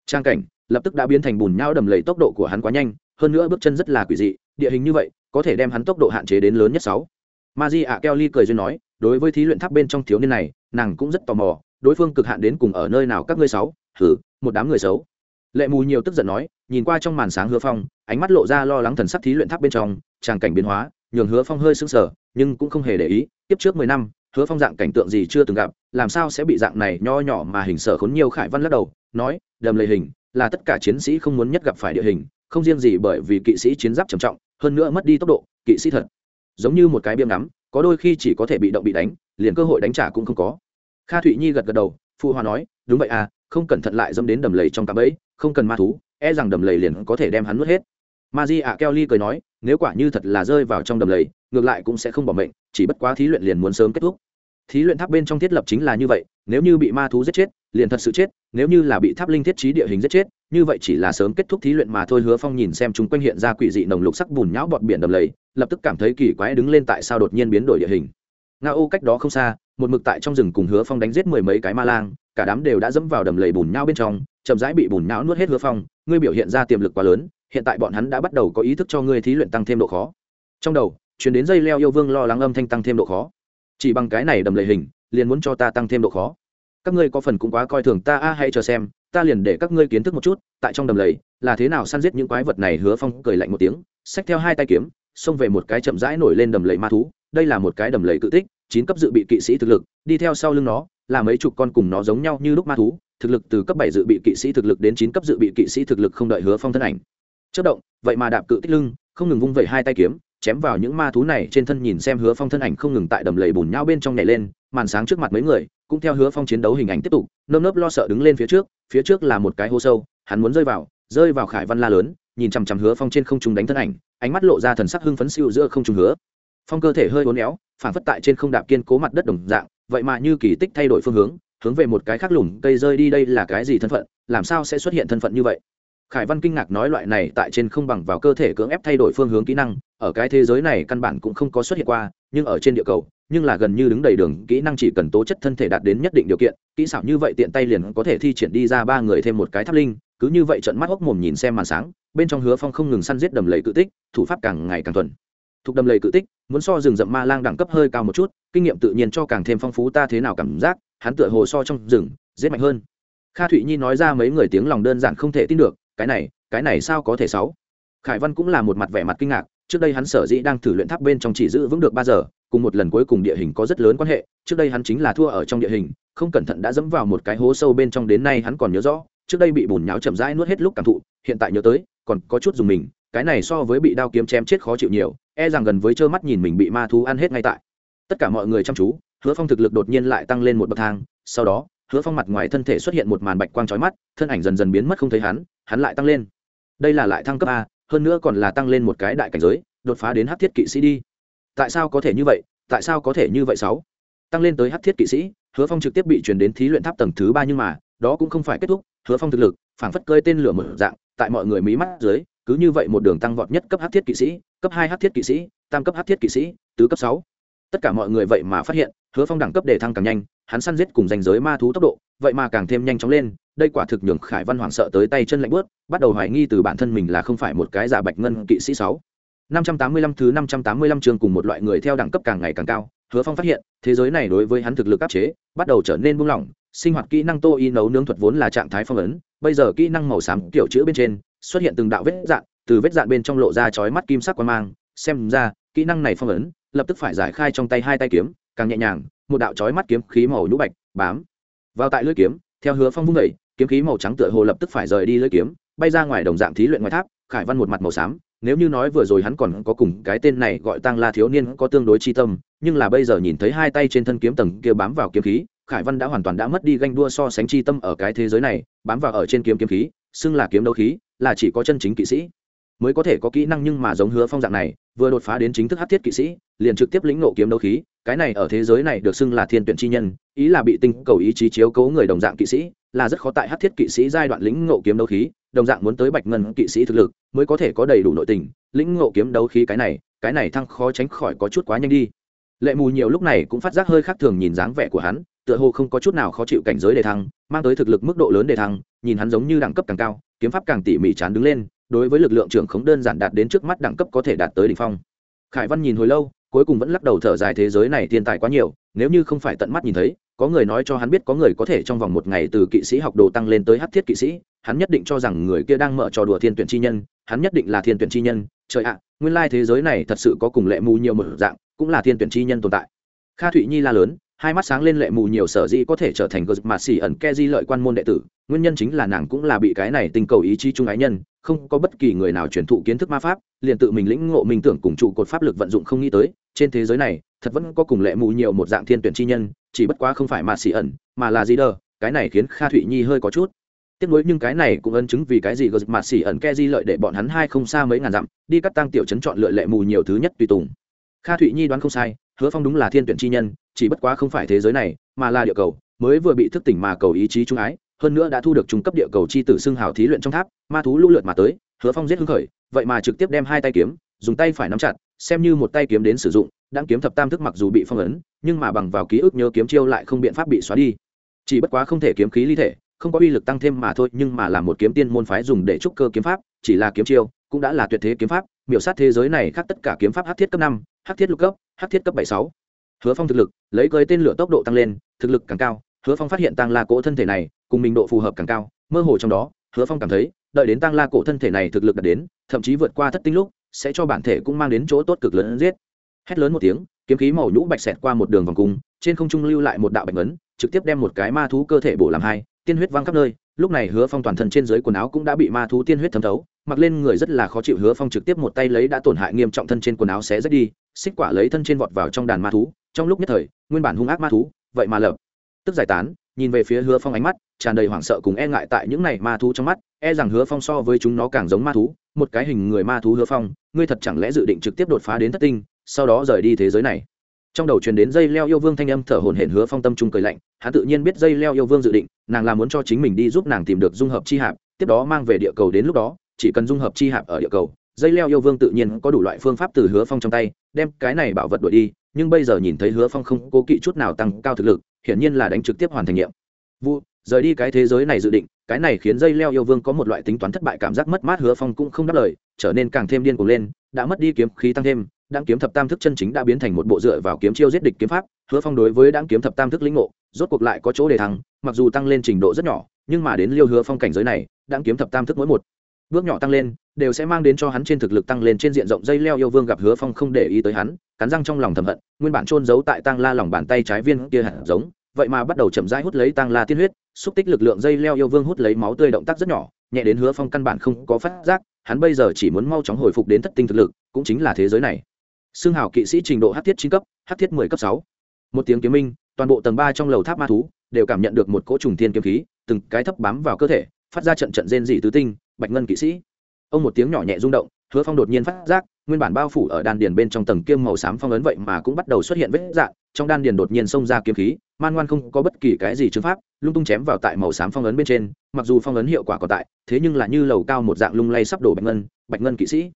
Trang cảnh lập tức đã biến thành bùn nhau đầm lầy tốc độ của hắn quá nhanh, hơn nữa bước chân rất là quỷ dị, địa hình như vậy có thể đem hắn tốc độ hạn chế đến lớn nhất sáu. Ma di ạ kelly cười duyên nói, đối với thí luyện tháp bên trong thiếu niên này, nàng cũng rất tò mò, đối phương cực hạn đến cùng ở nơi nào các ngươi sáu? Thử một đám người xấu. Lệ mù nhiều tức giận nói, nhìn qua trong màn sáng hứa phong, ánh mắt lộ ra lo lắng thần sắc thí luyện tháp bên trong, tràng cảnh biến hóa, nhường hứa phong hơi sững sờ, nhưng cũng không hề để ý, tiếp trước mười năm hứa phong dạng cảnh tượng gì chưa từng gặp, làm sao sẽ bị dạng này nho nhỏ mà hình sở khốn nhiều khải văn lắc đầu, nói, đầm lầy hình, là tất cả chiến sĩ không muốn nhất gặp phải địa hình, không riêng gì bởi vì kỵ sĩ chiến giáp trầm trọng, hơn nữa mất đi tốc độ, kỵ sĩ thật. Giống như một cái biêm ngắm, có đôi khi chỉ có thể bị động bị đánh, liền cơ hội đánh trả cũng không có. Kha thụy nhi gật gật đầu, phụ hòa nói, đúng vậy à không cẩn thận lại dâm đến đầm lầy trong cạm ấy không cần ma thú e rằng đầm lầy liền có thể đem hắn nuốt hết. Ma di ạ keo ly cười nói, nếu quả như thật là rơi vào trong đầm lầy, ngược lại cũng sẽ không bỏ mệnh, chỉ bất quá thí luyện liền muốn sớm kết thúc thí luyện tháp bên trong thiết lập chính là như vậy, nếu như bị ma thú giết chết, liền thật sự chết, nếu như là bị tháp linh thiết trí địa hình giết chết, như vậy chỉ là sớm kết thúc thí luyện mà thôi. Hứa phong nhìn xem chúng quanh hiện ra quỷ dị nồng lục sắc bùn nhão bọt biển đầm lầy, lập tức cảm thấy kỳ quái đứng lên tại sao đột nhiên biến đổi địa hình. Nga ô cách đó không xa, một mực tại trong rừng cùng hứa phong đánh giết mười mấy cái ma lang, cả đám đều đã dẫm vào đầm lầy bùn nhão bên trong, chậm rãi bị bùn nhão nuốt hết hứa phong, ngươi biểu hiện ra tiềm lực quá lớn, hiện tại bọn hắn đã bắt đầu có ý thức cho ngươi thí luyện tăng thêm độ khó. Trong đầu chuyển đến dây leo yêu vương lo lắng âm thanh tăng thêm độ khó chỉ bằng cái này đầm lầy hình, liền muốn cho ta tăng thêm độ khó. Các ngươi có phần cũng quá coi thường ta, a, hãy chờ xem. Ta liền để các ngươi kiến thức một chút, tại trong đầm lầy, là thế nào săn giết những quái vật này, hứa phong cười lạnh một tiếng, xách theo hai tay kiếm, xông về một cái chậm rãi nổi lên đầm lầy ma thú. Đây là một cái đầm lầy cự tích, chín cấp dự bị kỵ sĩ thực lực, đi theo sau lưng nó, là mấy chục con cùng nó giống nhau như lúc ma thú, thực lực từ cấp bảy dự bị kỵ sĩ thực lực đến chín cấp dự bị kỵ sĩ thực lực không đợi hứa phong thân ảnh. Chất động, vậy mà đạp cự tích lưng, không ngừng vung vẩy hai tay kiếm chém vào những ma thú này trên thân nhìn xem hứa phong thân ảnh không ngừng tại đầm lầy bùn nhau bên trong nhảy lên, màn sáng trước mặt mấy người, cũng theo hứa phong chiến đấu hình ảnh tiếp tục, nơm nớp lo sợ đứng lên phía trước phía trước là một cái hố sâu, hắn muốn rơi vào rơi vào khải văn la lớn, nhìn chằm chằm hứa phong trên không trung đánh thân ảnh, ánh mắt lộ ra thần sắc hưng phấn siêu giữa không trung hứa. Phong cơ thể hơi uốn éo, phản phất tại trên không đạp kiên cố mặt đất đồng dạng, vậy mà như kỳ tích thay đổi phương hướng hướng về một cái khác lùm cây rơi đi đây là cái gì thân phận, làm sao sẽ xuất hiện thân phận như vậy? Khải văn kinh ngạc nói loại này tại trên không bằng vào cơ thể cưỡng ép thay đổi phương hướng kỹ năng, ở cái thế giới này căn bản cũng không có xuất hiện qua, nhưng ở trên địa cầu, nhưng là gần như đứng đầy đường, kỹ năng chỉ cần tố chất thân thể đạt đến nhất định điều kiện, kỹ xảo như vậy tiện tay liền có thể thi triển đi ra ba người thêm một cái tháp linh, cứ như vậy trận mắt hốc mồm nhìn xem màn sáng, bên trong hứa phong không ngừng săn giết đầm lầy cự tích, thủ pháp càng ngày càng thuần. Thuộc đầm lầy cự tích, muốn so rừng rậm ma lang đẳng cấp hơi cao một chút, kinh nghiệm tự nhiên cho càng thêm phong phú ta thế nào cảm giác, hắn tựa hồ so trong rừng, giết mạnh hơn. Kha thụy nhi nói ra mấy người tiếng lòng đơn giản không thể tin được cái này cái này sao có thể sáu? Khải văn cũng là một mặt vẻ mặt kinh ngạc, trước đây hắn sở dĩ đang thử luyện tháp bên trong chỉ giữ vững được ba giờ, cùng một lần cuối cùng địa hình có rất lớn quan hệ, trước đây hắn chính là thua ở trong địa hình, không cẩn thận đã dẫm vào một cái hố sâu bên trong đến nay hắn còn nhớ rõ, trước đây bị bùn nháo chậm rãi nuốt hết lúc cảm thụ, hiện tại nhớ tới, còn có chút dùng mình, cái này so với bị đao kiếm chém chết khó chịu nhiều e rằng gần với trơ mắt nhìn mình bị ma thú ăn hết ngay tại. Tất cả mọi người chăm chú, hứa phong thực lực đột nhiên lại tăng lên một bậc thang, sau đó, hứa phong mặt ngoài thân thể xuất hiện một màn bạch quang trói mắt, thân ảnh dần dần biến mất không thấy hắn hắn lại tăng lên. Đây là lại thăng cấp a, hơn nữa còn là tăng lên một cái đại cảnh giới, đột phá đến hát thiết kỵ sĩ đi. Tại sao có thể như vậy? Tại sao có thể như vậy sáu? Tăng lên tới hát thiết kỵ sĩ, hứa phong trực tiếp bị chuyển đến thí luyện tháp tầng thứ ba nhưng mà, đó cũng không phải kết thúc, hứa phong thực lực, phảng phất cơi tên lửa mở dạng, tại mọi người mí mắt dưới, cứ như vậy một đường tăng vọt nhất cấp hát thiết kỵ sĩ, cấp hai hát thiết kỵ sĩ, tam cấp hát thiết kỵ sĩ, tứ cấp sáu. Tất cả mọi người vậy mà phát hiện, hứa phong đẳng cấp đề thăng càng nhanh, hắn săn giết cùng danh giới ma thú tốc độ vậy mà càng thêm nhanh chóng lên, đây quả thực nhường khải văn hoảng sợ tới tay chân lạnh bớt bắt đầu hoài nghi từ bản thân mình là không phải một cái giả bạch ngân kỵ sĩ sáu. Năm trăm tám mươi lăm thứ năm trăm tám mươi lăm chương cùng một loại người theo đẳng cấp càng ngày càng cao, hứa phong phát hiện, thế giới này đối với hắn thực lực áp chế, bắt đầu trở nên buông lỏng, sinh hoạt kỹ năng tô y nấu nướng thuật vốn là trạng thái phong ấn, bây giờ kỹ năng màu xám kiểu chữ bên trên, xuất hiện từng đạo vết dạn, từ vết dạn bên trong lộ ra chói mắt kim sắc quan mang, xem ra, kỹ năng này phong ấn, lập tức phải giải khai trong tay hai tay kiếm, càng nhẹ nhàng, một đạo chói mắt kiếm khí màu nhũ bạch, bám vào tại lưỡi kiếm, theo hứa phong vung đẩy kiếm khí màu trắng tựa hồ lập tức phải rời đi lưỡi kiếm, bay ra ngoài đồng dạng thí luyện ngoài tháp, khải văn một mặt màu xám, nếu như nói vừa rồi hắn còn có cùng cái tên này gọi tăng la thiếu niên có tương đối chi tâm, nhưng là bây giờ nhìn thấy hai tay trên thân kiếm tầng kia bám vào kiếm khí, khải văn đã hoàn toàn đã mất đi ganh đua so sánh chi tâm ở cái thế giới này, bám vào ở trên kiếm kiếm khí, xưng là kiếm đấu khí, là chỉ có chân chính kỵ sĩ. Mới có thể có kỹ năng nhưng mà giống hứa phong dạng này, vừa đột phá đến chính thức hát thiết kỵ sĩ, liền trực tiếp lĩnh nộ kiếm đấu khí cái này ở thế giới này được xưng là thiên tuyển chi nhân, ý là bị tinh cầu ý chí chiếu cố người đồng dạng kỵ sĩ, là rất khó tại hát thiết kỵ sĩ giai đoạn lĩnh ngộ kiếm đấu khí, đồng dạng muốn tới bạch ngân kỵ sĩ thực lực, mới có thể có đầy đủ nội tình, lĩnh ngộ kiếm đấu khí cái này cái này thăng khó tránh khỏi có chút quá nhanh đi. Lệ mù nhiều lúc này cũng phát giác hơi khác thường nhìn dáng vẻ của hắn, tựa hồ không có chút nào khó chịu cảnh giới đề thăng, mang tới thực lực mức độ lớn đề thăng, nhìn hắn giống như đẳng cấp càng cao, kiếm pháp càng tỉ mỉ chán đứng lên, đối với lực lượng trưởng không đơn giản đạt đến trước mắt đẳng cấp có thể đạt tới đỉnh phong. Khải văn nhìn hồi lâu cuối cùng vẫn lắc đầu thở dài, thế giới này thiên tài quá nhiều, nếu như không phải tận mắt nhìn thấy, có người nói cho hắn biết có người có thể trong vòng một ngày từ kỵ sĩ học đồ tăng lên tới hát thiết kỵ sĩ, hắn nhất định cho rằng người kia đang mở trò đùa thiên tuyển chi nhân, hắn nhất định là thiên tuyển chi nhân, trời ạ, nguyên lai thế giới này thật sự có cùng lệ mù nhiều một dạng, cũng là thiên tuyển chi nhân tồn tại. Kha thụy nhi la lớn, hai mắt sáng lên lệ mù nhiều sở dĩ có thể trở thành gờ mà xỉ ẩn ke di lợi quan môn đệ tử, nguyên nhân chính là nàng cũng là bị cái này tình cầu ý chí trung ái nhân không có bất kỳ người nào truyền thụ kiến thức ma pháp, liền tự mình lĩnh ngộ minh tưởng cùng trụ cột pháp lực vận dụng không nghĩ tới, trên thế giới này, thật vẫn có cùng lệ mù nhiều một dạng thiên tuyển chi nhân, chỉ bất quá không phải mà xì ẩn, mà là gì đờ, cái này khiến kha thụy nhi hơi có chút. Tiếc nuối nhưng cái này cũng ân chứng vì cái gì gờ mà xì ẩn ke di lợi để bọn hắn hai không xa mấy ngàn dặm, đi cắt tăng tiểu chấn chọn lựa lệ mù nhiều thứ nhất tùy tùng. Kha thụy nhi đoán không sai, hứa phong đúng là thiên tuyển chi nhân, chỉ bất quá không phải thế giới này, mà là địa cầu, mới vừa bị thức tỉnh mà cầu ý chí trung ái, hơn nữa đã thu được trung cấp địa cầu chi tử xưng hào thí luyện trong tháp ma thú lũ lượt mà tới, hứa phong giết hưng khởi, vậy mà trực tiếp đem hai tay kiếm, dùng tay phải nắm chặt, xem như một tay kiếm đến sử dụng đang kiếm thập tam thức mặc dù bị phong ấn, nhưng mà bằng vào ký ức nhớ kiếm chiêu lại không biện pháp bị xóa đi. Chỉ bất quá không thể kiếm khí ly thể, không có uy lực tăng thêm mà thôi, nhưng mà là một kiếm tiên môn phái dùng để trúc cơ kiếm pháp, chỉ là kiếm chiêu, cũng đã là tuyệt thế kiếm pháp, miểu sát thế giới này khác tất cả kiếm pháp hát thiết cấp năm hát thiết lục cấp hát thiết cấp bảy sáu. Hứa phong thực lực, lấy cưới tên lửa tốc độ tăng lên, thực lực càng cao, hứa phong phát hiện tăng la cỗ thân thể này, cùng mình độ phù hợp càng cao, mơ hồ trong đó, hứa phong cảm thấy đợi đến tăng la cổ thân thể này thực lực đạt đến, thậm chí vượt qua thất tinh lúc, sẽ cho bản thể cũng mang đến chỗ tốt cực lớn giết. Hét lớn một tiếng, kiếm khí màu nhũ bạch xẹt qua một đường vòng cung, trên không trung lưu lại một đạo bạch ấn trực tiếp đem một cái ma thú cơ thể bổ làm hai, tiên huyết văng khắp nơi. Lúc này hứa phong toàn thân trên dưới quần áo cũng đã bị ma thú tiên huyết thấm thấu, mặc lên người rất là khó chịu, hứa phong trực tiếp một tay lấy đã tổn hại nghiêm trọng thân trên quần áo xé rách đi, xích quả lấy thân trên vọt vào trong đàn ma thú. Trong lúc nhất thời, nguyên bản hung ác ma thú, vậy mà lập. Tức giải tán, nhìn về phía hứa phong ánh mắt tràn đầy hoảng sợ cùng e ngại tại những này ma thú trong mắt e rằng hứa phong so với chúng nó càng giống ma thú, một cái hình người ma thú hứa phong, ngươi thật chẳng lẽ dự định trực tiếp đột phá đến thất tinh, sau đó rời đi thế giới này? Trong đầu truyền đến dây leo yêu vương thanh âm thở hổn hển hứa phong tâm trung cười lạnh, hắn tự nhiên biết dây leo yêu vương dự định, nàng là muốn cho chính mình đi giúp nàng tìm được dung hợp chi hạp, tiếp đó mang về địa cầu đến lúc đó, chỉ cần dung hợp chi hạp ở địa cầu, dây leo yêu vương tự nhiên có đủ loại phương pháp từ hứa phong trong tay, đem cái này bảo vật đuổi đi, nhưng bây giờ nhìn thấy hứa phong không cố kỵ chút nào tăng cao thực lực, hiển nhiên là đánh trực tiếp hoàn thành nhiệm vụ rời đi cái thế giới này dự định, cái này khiến dây leo yêu vương có một loại tính toán thất bại cảm giác mất mát hứa phong cũng không đáp lời, trở nên càng thêm điên cuồng lên, đã mất đi kiếm khí tăng thêm đáng kiếm thập tam thức chân chính đã biến thành một bộ dựa vào kiếm chiêu giết địch kiếm pháp, hứa phong đối với đáng kiếm thập tam thức lĩnh ngộ, rốt cuộc lại có chỗ để thắng mặc dù tăng lên trình độ rất nhỏ, nhưng mà đến liêu hứa phong cảnh giới này đáng kiếm thập tam thức mỗi một bước nhỏ tăng lên, đều sẽ mang đến cho hắn trên thực lực tăng lên trên diện rộng. Dây leo yêu vương gặp hứa phong không để ý tới hắn, cắn răng trong lòng thầm hận, nguyên bản trôn giấu tại tăng la lòng bàn tay trái viên kia hạt giống vậy mà bắt đầu chậm rãi hút lấy tăng la tiên huyết, xúc tích lực lượng dây leo yêu vương hút lấy máu tươi động tác rất nhỏ, nhẹ đến hứa phong căn bản không có phát giác, hắn bây giờ chỉ muốn mau chóng hồi phục đến thất tinh thực lực, cũng chính là thế giới này. Xương hào kỵ sĩ trình độ hát thiết chín cấp hát thiết mười cấp sáu. Một tiếng kiếm minh, toàn bộ tầng ba trong lầu tháp ma thú đều cảm nhận được một cỗ trùng thiên kiếm khí, từng cái thấp bám vào cơ thể, phát ra trận trận rên dị tứ tinh, bạch ngân kỵ sĩ. Ông một tiếng nhỏ nhẹ rung động, hứa phong đột nhiên phát giác, nguyên bản bao phủ ở đan điền bên trong tầng kiêm màu xám phong ấn vậy mà cũng bắt đầu xuất hiện vết dạng, trong đan điền đột nhiên xông ra kiếm khí man ngoan không có bất kỳ cái gì chứng pháp, lung tung chém vào tại màu xám phong ấn bên trên, mặc dù phong ấn hiệu quả còn tại, thế nhưng là như lầu cao một dạng lung lay sắp đổ bạch ngân bạch ngân kỵ sĩ.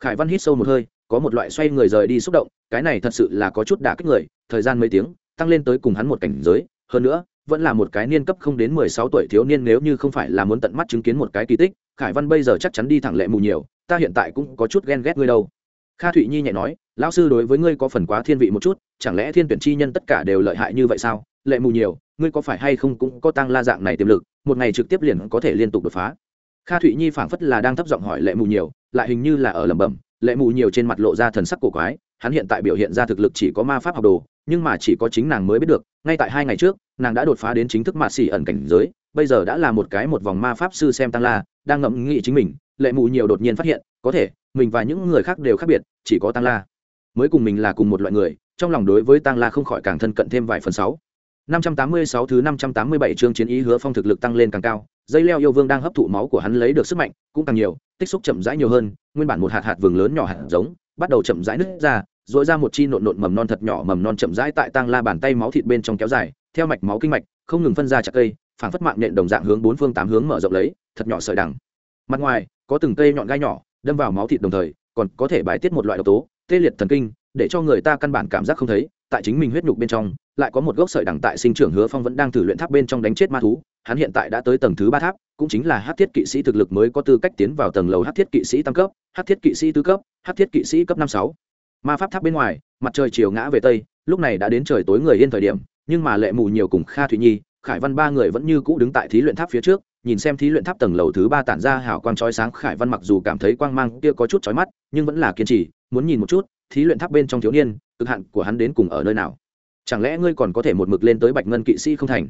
Khải văn hít sâu một hơi, có một loại xoay người rời đi xúc động, cái này thật sự là có chút đả kích người, thời gian mấy tiếng, tăng lên tới cùng hắn một cảnh giới, hơn nữa, vẫn là một cái niên cấp không đến mười sáu tuổi thiếu niên nếu như không phải là muốn tận mắt chứng kiến một cái kỳ tích, khải văn bây giờ chắc chắn đi thẳng lệ mù nhiều, ta hiện tại cũng có chút ghen ghét ngươi đâu. Kha thụy nhi nhẹ nói lão sư đối với ngươi có phần quá thiên vị một chút, chẳng lẽ thiên tuyển chi nhân tất cả đều lợi hại như vậy sao? Lệ mù nhiều, ngươi có phải hay không cũng có tăng la dạng này tiềm lực, một ngày trực tiếp liền có thể liên tục đột phá? Kha thụy nhi phảng phất là đang thấp giọng hỏi lệ mù nhiều, lại hình như là ở lẩm bẩm, lệ mù nhiều trên mặt lộ ra thần sắc cổ quái, hắn hiện tại biểu hiện ra thực lực chỉ có ma pháp học đồ, nhưng mà chỉ có chính nàng mới biết được, ngay tại hai ngày trước, nàng đã đột phá đến chính thức mạt xỉ ẩn cảnh giới, bây giờ đã là một cái một vòng ma pháp sư xem tăng la, đang ngẫm nghĩ chính mình, lệ mù nhiều đột nhiên phát hiện, có thể, mình và những người khác đều khác biệt, chỉ có tăng la mới cùng mình là cùng một loại người, trong lòng đối với tăng la không khỏi càng thân cận thêm vài phần sáu. năm trăm tám mươi sáu thứ năm trăm tám mươi bảy chương chiến ý hứa phong thực lực tăng lên càng cao, dây leo yêu vương đang hấp thụ máu của hắn lấy được sức mạnh, cũng càng nhiều, tích xúc chậm rãi nhiều hơn, nguyên bản một hạt hạt vừng lớn nhỏ hạt giống, bắt đầu chậm rãi nứt ra rũa ra một chi nộn nộn mầm non thật nhỏ mầm non chậm rãi tại tăng la bàn tay máu thịt bên trong kéo dài, theo mạch máu kinh mạch, không ngừng phân ra chặt cây phản phất mạng nện đồng dạng hướng bốn phương tám hướng mở rộng lấy, thật nhỏ sợi đằng. Mặt ngoài, có từng cây nhọn gai nhỏ, đâm vào máu thịt đồng thời, còn có thể bài tiết một loại độc tố tê liệt thần kinh, để cho người ta căn bản cảm giác không thấy, tại chính mình huyết nhục bên trong, lại có một gốc sợi đẳng tại sinh trưởng hứa phong vẫn đang thử luyện tháp bên trong đánh chết ma thú, hắn hiện tại đã tới tầng thứ ba tháp, cũng chính là hát thiết kỵ sĩ thực lực mới có tư cách tiến vào tầng lầu hát thiết kỵ sĩ tăng cấp, hát thiết kỵ sĩ tứ cấp, hát thiết kỵ sĩ cấp năm sáu. Ma pháp tháp bên ngoài, mặt trời chiều ngã về tây, lúc này đã đến trời tối người yên thời điểm, nhưng mà lệ mù nhiều cùng kha thụy nhi, khải văn ba người vẫn như cũ đứng tại thí luyện tháp phía trước, nhìn xem thí luyện tháp tầng lầu thứ ba tản ra hào quang chói sáng, khải văn mặc dù cảm thấy quang mang kia có chút chói mắt, nhưng vẫn là kiên trì muốn nhìn một chút, thí luyện tháp bên trong thiếu niên, cực hạn của hắn đến cùng ở nơi nào? Chẳng lẽ ngươi còn có thể một mực lên tới bạch ngân kỵ sĩ không thành?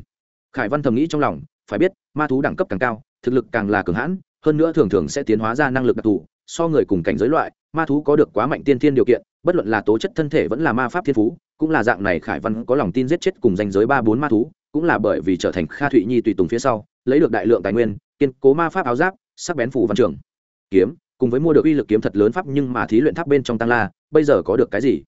Khải văn thầm nghĩ trong lòng, phải biết, ma thú đẳng cấp càng cao, thực lực càng là cường hãn, hơn nữa thường thường sẽ tiến hóa ra năng lực đặc thù, so người cùng cảnh giới loại, ma thú có được quá mạnh tiên thiên điều kiện, bất luận là tố chất thân thể vẫn là ma pháp thiên phú, cũng là dạng này khải văn có lòng tin giết chết cùng danh giới ba bốn ma thú, cũng là bởi vì trở thành kha thụy nhi tùy tùng phía sau, lấy được đại lượng tài nguyên, kiên cố ma pháp áo giáp, sắc bén phủ văn trường. Kiếm cùng với mua được uy lực kiếm thật lớn pháp nhưng mà thí luyện tháp bên trong tăng la, bây giờ có được cái gì?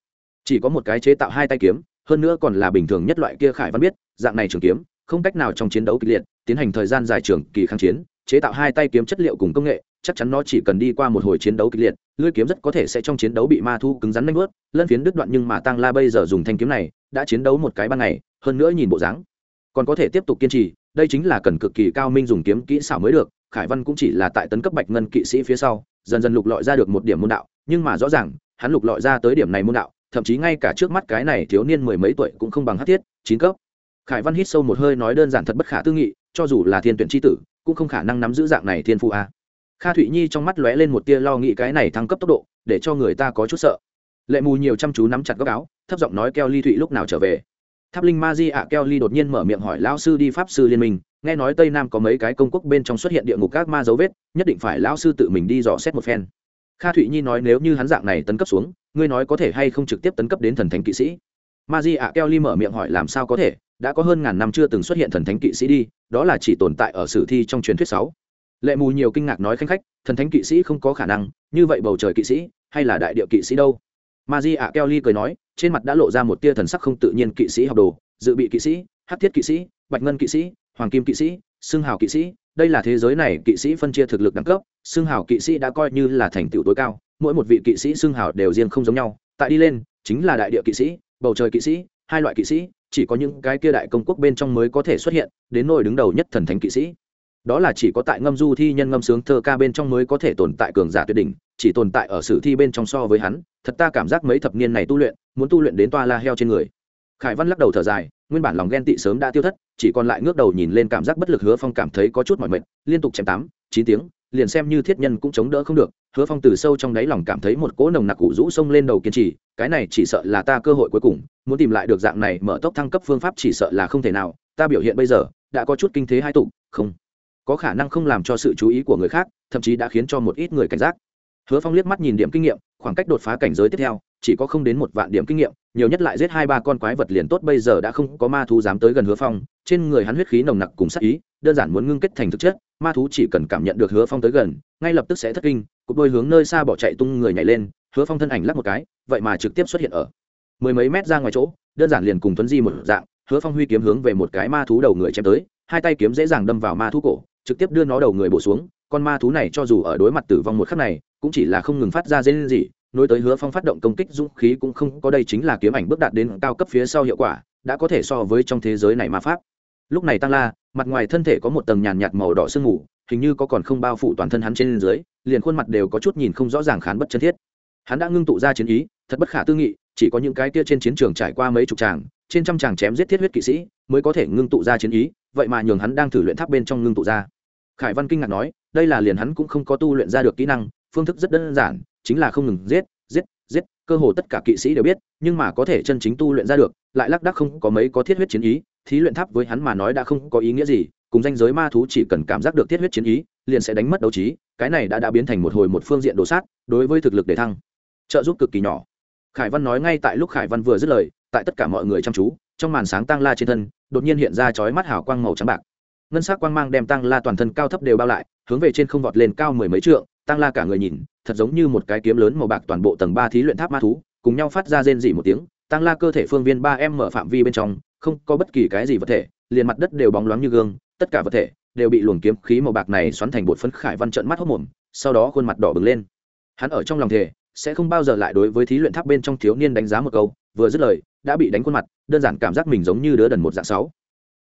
Chỉ có một cái chế tạo hai tay kiếm, hơn nữa còn là bình thường nhất loại kia khải văn biết, dạng này trường kiếm, không cách nào trong chiến đấu kịch liệt, tiến hành thời gian dài trường kỳ kháng chiến, chế tạo hai tay kiếm chất liệu cùng công nghệ, chắc chắn nó chỉ cần đi qua một hồi chiến đấu kịch liệt, lưỡi kiếm rất có thể sẽ trong chiến đấu bị ma thu cứng rắn nanh vớt, lân phiến đứt đoạn nhưng mà tăng la bây giờ dùng thanh kiếm này, đã chiến đấu một cái ban ngày, hơn nữa nhìn bộ dáng, còn có thể tiếp tục kiên trì, đây chính là cần cực kỳ cao minh dùng kiếm kỹ xảo mới được, khải văn cũng chỉ là tại tấn cấp bạch ngân kỵ sĩ phía sau dần dần lục lọi ra được một điểm môn đạo, nhưng mà rõ ràng, hắn lục lọi ra tới điểm này môn đạo, thậm chí ngay cả trước mắt cái này thiếu niên mười mấy tuổi cũng không bằng hát thiết, chín cấp. Khải văn hít sâu một hơi nói đơn giản thật bất khả tư nghị, cho dù là thiên tuyển tri tử, cũng không khả năng nắm giữ dạng này thiên phụ a. Kha thụy nhi trong mắt lóe lên một tia lo nghĩ cái này thăng cấp tốc độ, để cho người ta có chút sợ. Lệ mù nhiều chăm chú nắm chặt góc áo, thấp giọng nói keo ly thụy lúc nào trở về? Tháp linh ma di ạ keo ly đột nhiên mở miệng hỏi lão sư đi pháp sư liên minh, nghe nói tây nam có mấy cái công quốc bên trong xuất hiện địa ngục các ma dấu vết, nhất định phải lão sư tự mình đi dò xét một phen. Kha thụy nhi nói nếu như hắn dạng này tấn cấp xuống, ngươi nói có thể hay không trực tiếp tấn cấp đến thần thánh kỵ sĩ? Ma di ạ keo ly mở miệng hỏi làm sao có thể, đã có hơn ngàn năm chưa từng xuất hiện thần thánh kỵ sĩ đi, đó là chỉ tồn tại ở sử thi trong truyền thuyết sáu. Lệ mù nhiều kinh ngạc nói khanh khách, thần thánh kỵ sĩ không có khả năng, như vậy bầu trời kỵ sĩ, hay là đại địa kỵ sĩ đâu? Ma di ạ keo ly cười nói, trên mặt đã lộ ra một tia thần sắc không tự nhiên kỵ sĩ học đồ, dự bị kỵ sĩ, hát thiết kỵ sĩ, bạch ngân kỵ sĩ, hoàng kim kỵ sĩ xưng hào kỵ sĩ. Đây là thế giới này kỵ sĩ phân chia thực lực đẳng cấp xưng hào kỵ sĩ đã coi như là thành tựu tối cao, mỗi một vị kỵ sĩ xưng hào đều riêng không giống nhau. Tại đi lên, chính là đại địa kỵ sĩ, bầu trời kỵ sĩ, hai loại kỵ sĩ, chỉ có những cái kia đại công quốc bên trong mới có thể xuất hiện, đến nỗi đứng đầu nhất thần thánh kỵ sĩ đó là chỉ có tại ngâm du thi nhân ngâm sướng thơ ca bên trong mới có thể tồn tại cường giả tuyệt đỉnh, chỉ tồn tại ở sử thi bên trong so với hắn, thật ta cảm giác mấy thập niên này tu luyện, muốn tu luyện đến toa la heo trên người. Khải văn lắc đầu thở dài, nguyên bản lòng ghen tị sớm đã tiêu thất, chỉ còn lại ngước đầu nhìn lên cảm giác bất lực hứa phong cảm thấy có chút mỏi mệt, liên tục chém tám, chín tiếng, liền xem như thiết nhân cũng chống đỡ không được. Hứa phong từ sâu trong đáy lòng cảm thấy một cỗ nồng nặc cụ rũ xông lên đầu kiên trì, cái này chỉ sợ là ta cơ hội cuối cùng, muốn tìm lại được dạng này mở tốc thăng cấp phương pháp chỉ sợ là không thể nào, ta biểu hiện bây giờ, đã có chút kinh thế hai tụ, không có khả năng không làm cho sự chú ý của người khác, thậm chí đã khiến cho một ít người cảnh giác. Hứa phong liếc mắt nhìn điểm kinh nghiệm, khoảng cách đột phá cảnh giới tiếp theo, chỉ có không đến một vạn điểm kinh nghiệm, nhiều nhất lại giết hai ba con quái vật liền tốt, bây giờ đã không có ma thú dám tới gần hứa phong, trên người hắn huyết khí nồng nặc cùng sắc ý, đơn giản muốn ngưng kết thành thực chất, ma thú chỉ cần cảm nhận được hứa phong tới gần, ngay lập tức sẽ thất kinh, cục đôi hướng nơi xa bỏ chạy tung người nhảy lên, hứa phong thân ảnh lắc một cái, vậy mà trực tiếp xuất hiện ở mười mấy mét ra ngoài chỗ, đơn giản liền cùng tuấn di một dạng, hứa phong huy kiếm hướng về một cái ma thú đầu người chém tới, hai tay kiếm dễ dàng đâm vào ma thú cổ trực tiếp đưa nó đầu người bổ xuống, con ma thú này cho dù ở đối mặt tử vong một khắc này, cũng chỉ là không ngừng phát ra dây gì nối tới hứa phong phát động công kích dũng khí cũng không có đây chính là kiếm ảnh bước đạt đến cao cấp phía sau hiệu quả, đã có thể so với trong thế giới này ma pháp. Lúc này tăng la, mặt ngoài thân thể có một tầng nhàn nhạt màu đỏ sương mù, hình như có còn không bao phủ toàn thân hắn trên dưới, liền khuôn mặt đều có chút nhìn không rõ ràng khán bất chân thiết. Hắn đã ngưng tụ ra chiến ý, thật bất khả tư nghị, chỉ có những cái kia trên chiến trường trải qua mấy chục tràng trên trăm tràng chém giết thiết huyết kỵ sĩ, mới có thể ngưng tụ ra chiến ý, vậy mà nhường hắn đang thử luyện tháp bên trong ngưng tụ ra khải văn kinh ngạc nói, đây là liền hắn cũng không có tu luyện ra được kỹ năng, phương thức rất đơn giản, chính là không ngừng giết giết giết, cơ hồ tất cả kỵ sĩ đều biết, nhưng mà có thể chân chính tu luyện ra được, lại lác đác không có mấy có thiết huyết chiến ý, thí luyện tháp với hắn mà nói đã không có ý nghĩa gì, cùng danh giới ma thú chỉ cần cảm giác được thiết huyết chiến ý, liền sẽ đánh mất đấu trí, cái này đã đã biến thành một hồi một phương diện đồ sát, đối với thực lực để thăng. Trợ giúp cực kỳ nhỏ. Khải văn nói ngay tại lúc khải văn vừa dứt lời, tại tất cả mọi người chăm chú, trong màn sáng tăng la trên thân, đột nhiên hiện ra chói mắt hào quang màu trắng bạc ngân sắc quang mang đem tăng la toàn thân cao thấp đều bao lại, hướng về trên không vọt lên cao mười mấy trượng, tăng la cả người nhìn, thật giống như một cái kiếm lớn màu bạc toàn bộ tầng ba thí luyện tháp ma thú, cùng nhau phát ra rên dỉ một tiếng, tăng la cơ thể phương viên ba em mở phạm vi bên trong, không có bất kỳ cái gì vật thể, liền mặt đất đều bóng loáng như gương, tất cả vật thể đều bị luồng kiếm khí màu bạc này xoắn thành bột phấn khải văn trận mắt hốc mồm, sau đó khuôn mặt đỏ bừng lên. Hắn ở trong lòng thể sẽ không bao giờ lại đối với thí luyện tháp bên trong thiếu niên đánh giá một câu, vừa dứt lời, đã bị đánh khuôn mặt, đơn giản cảm giác mình giống như đứa đần một dạng sáu.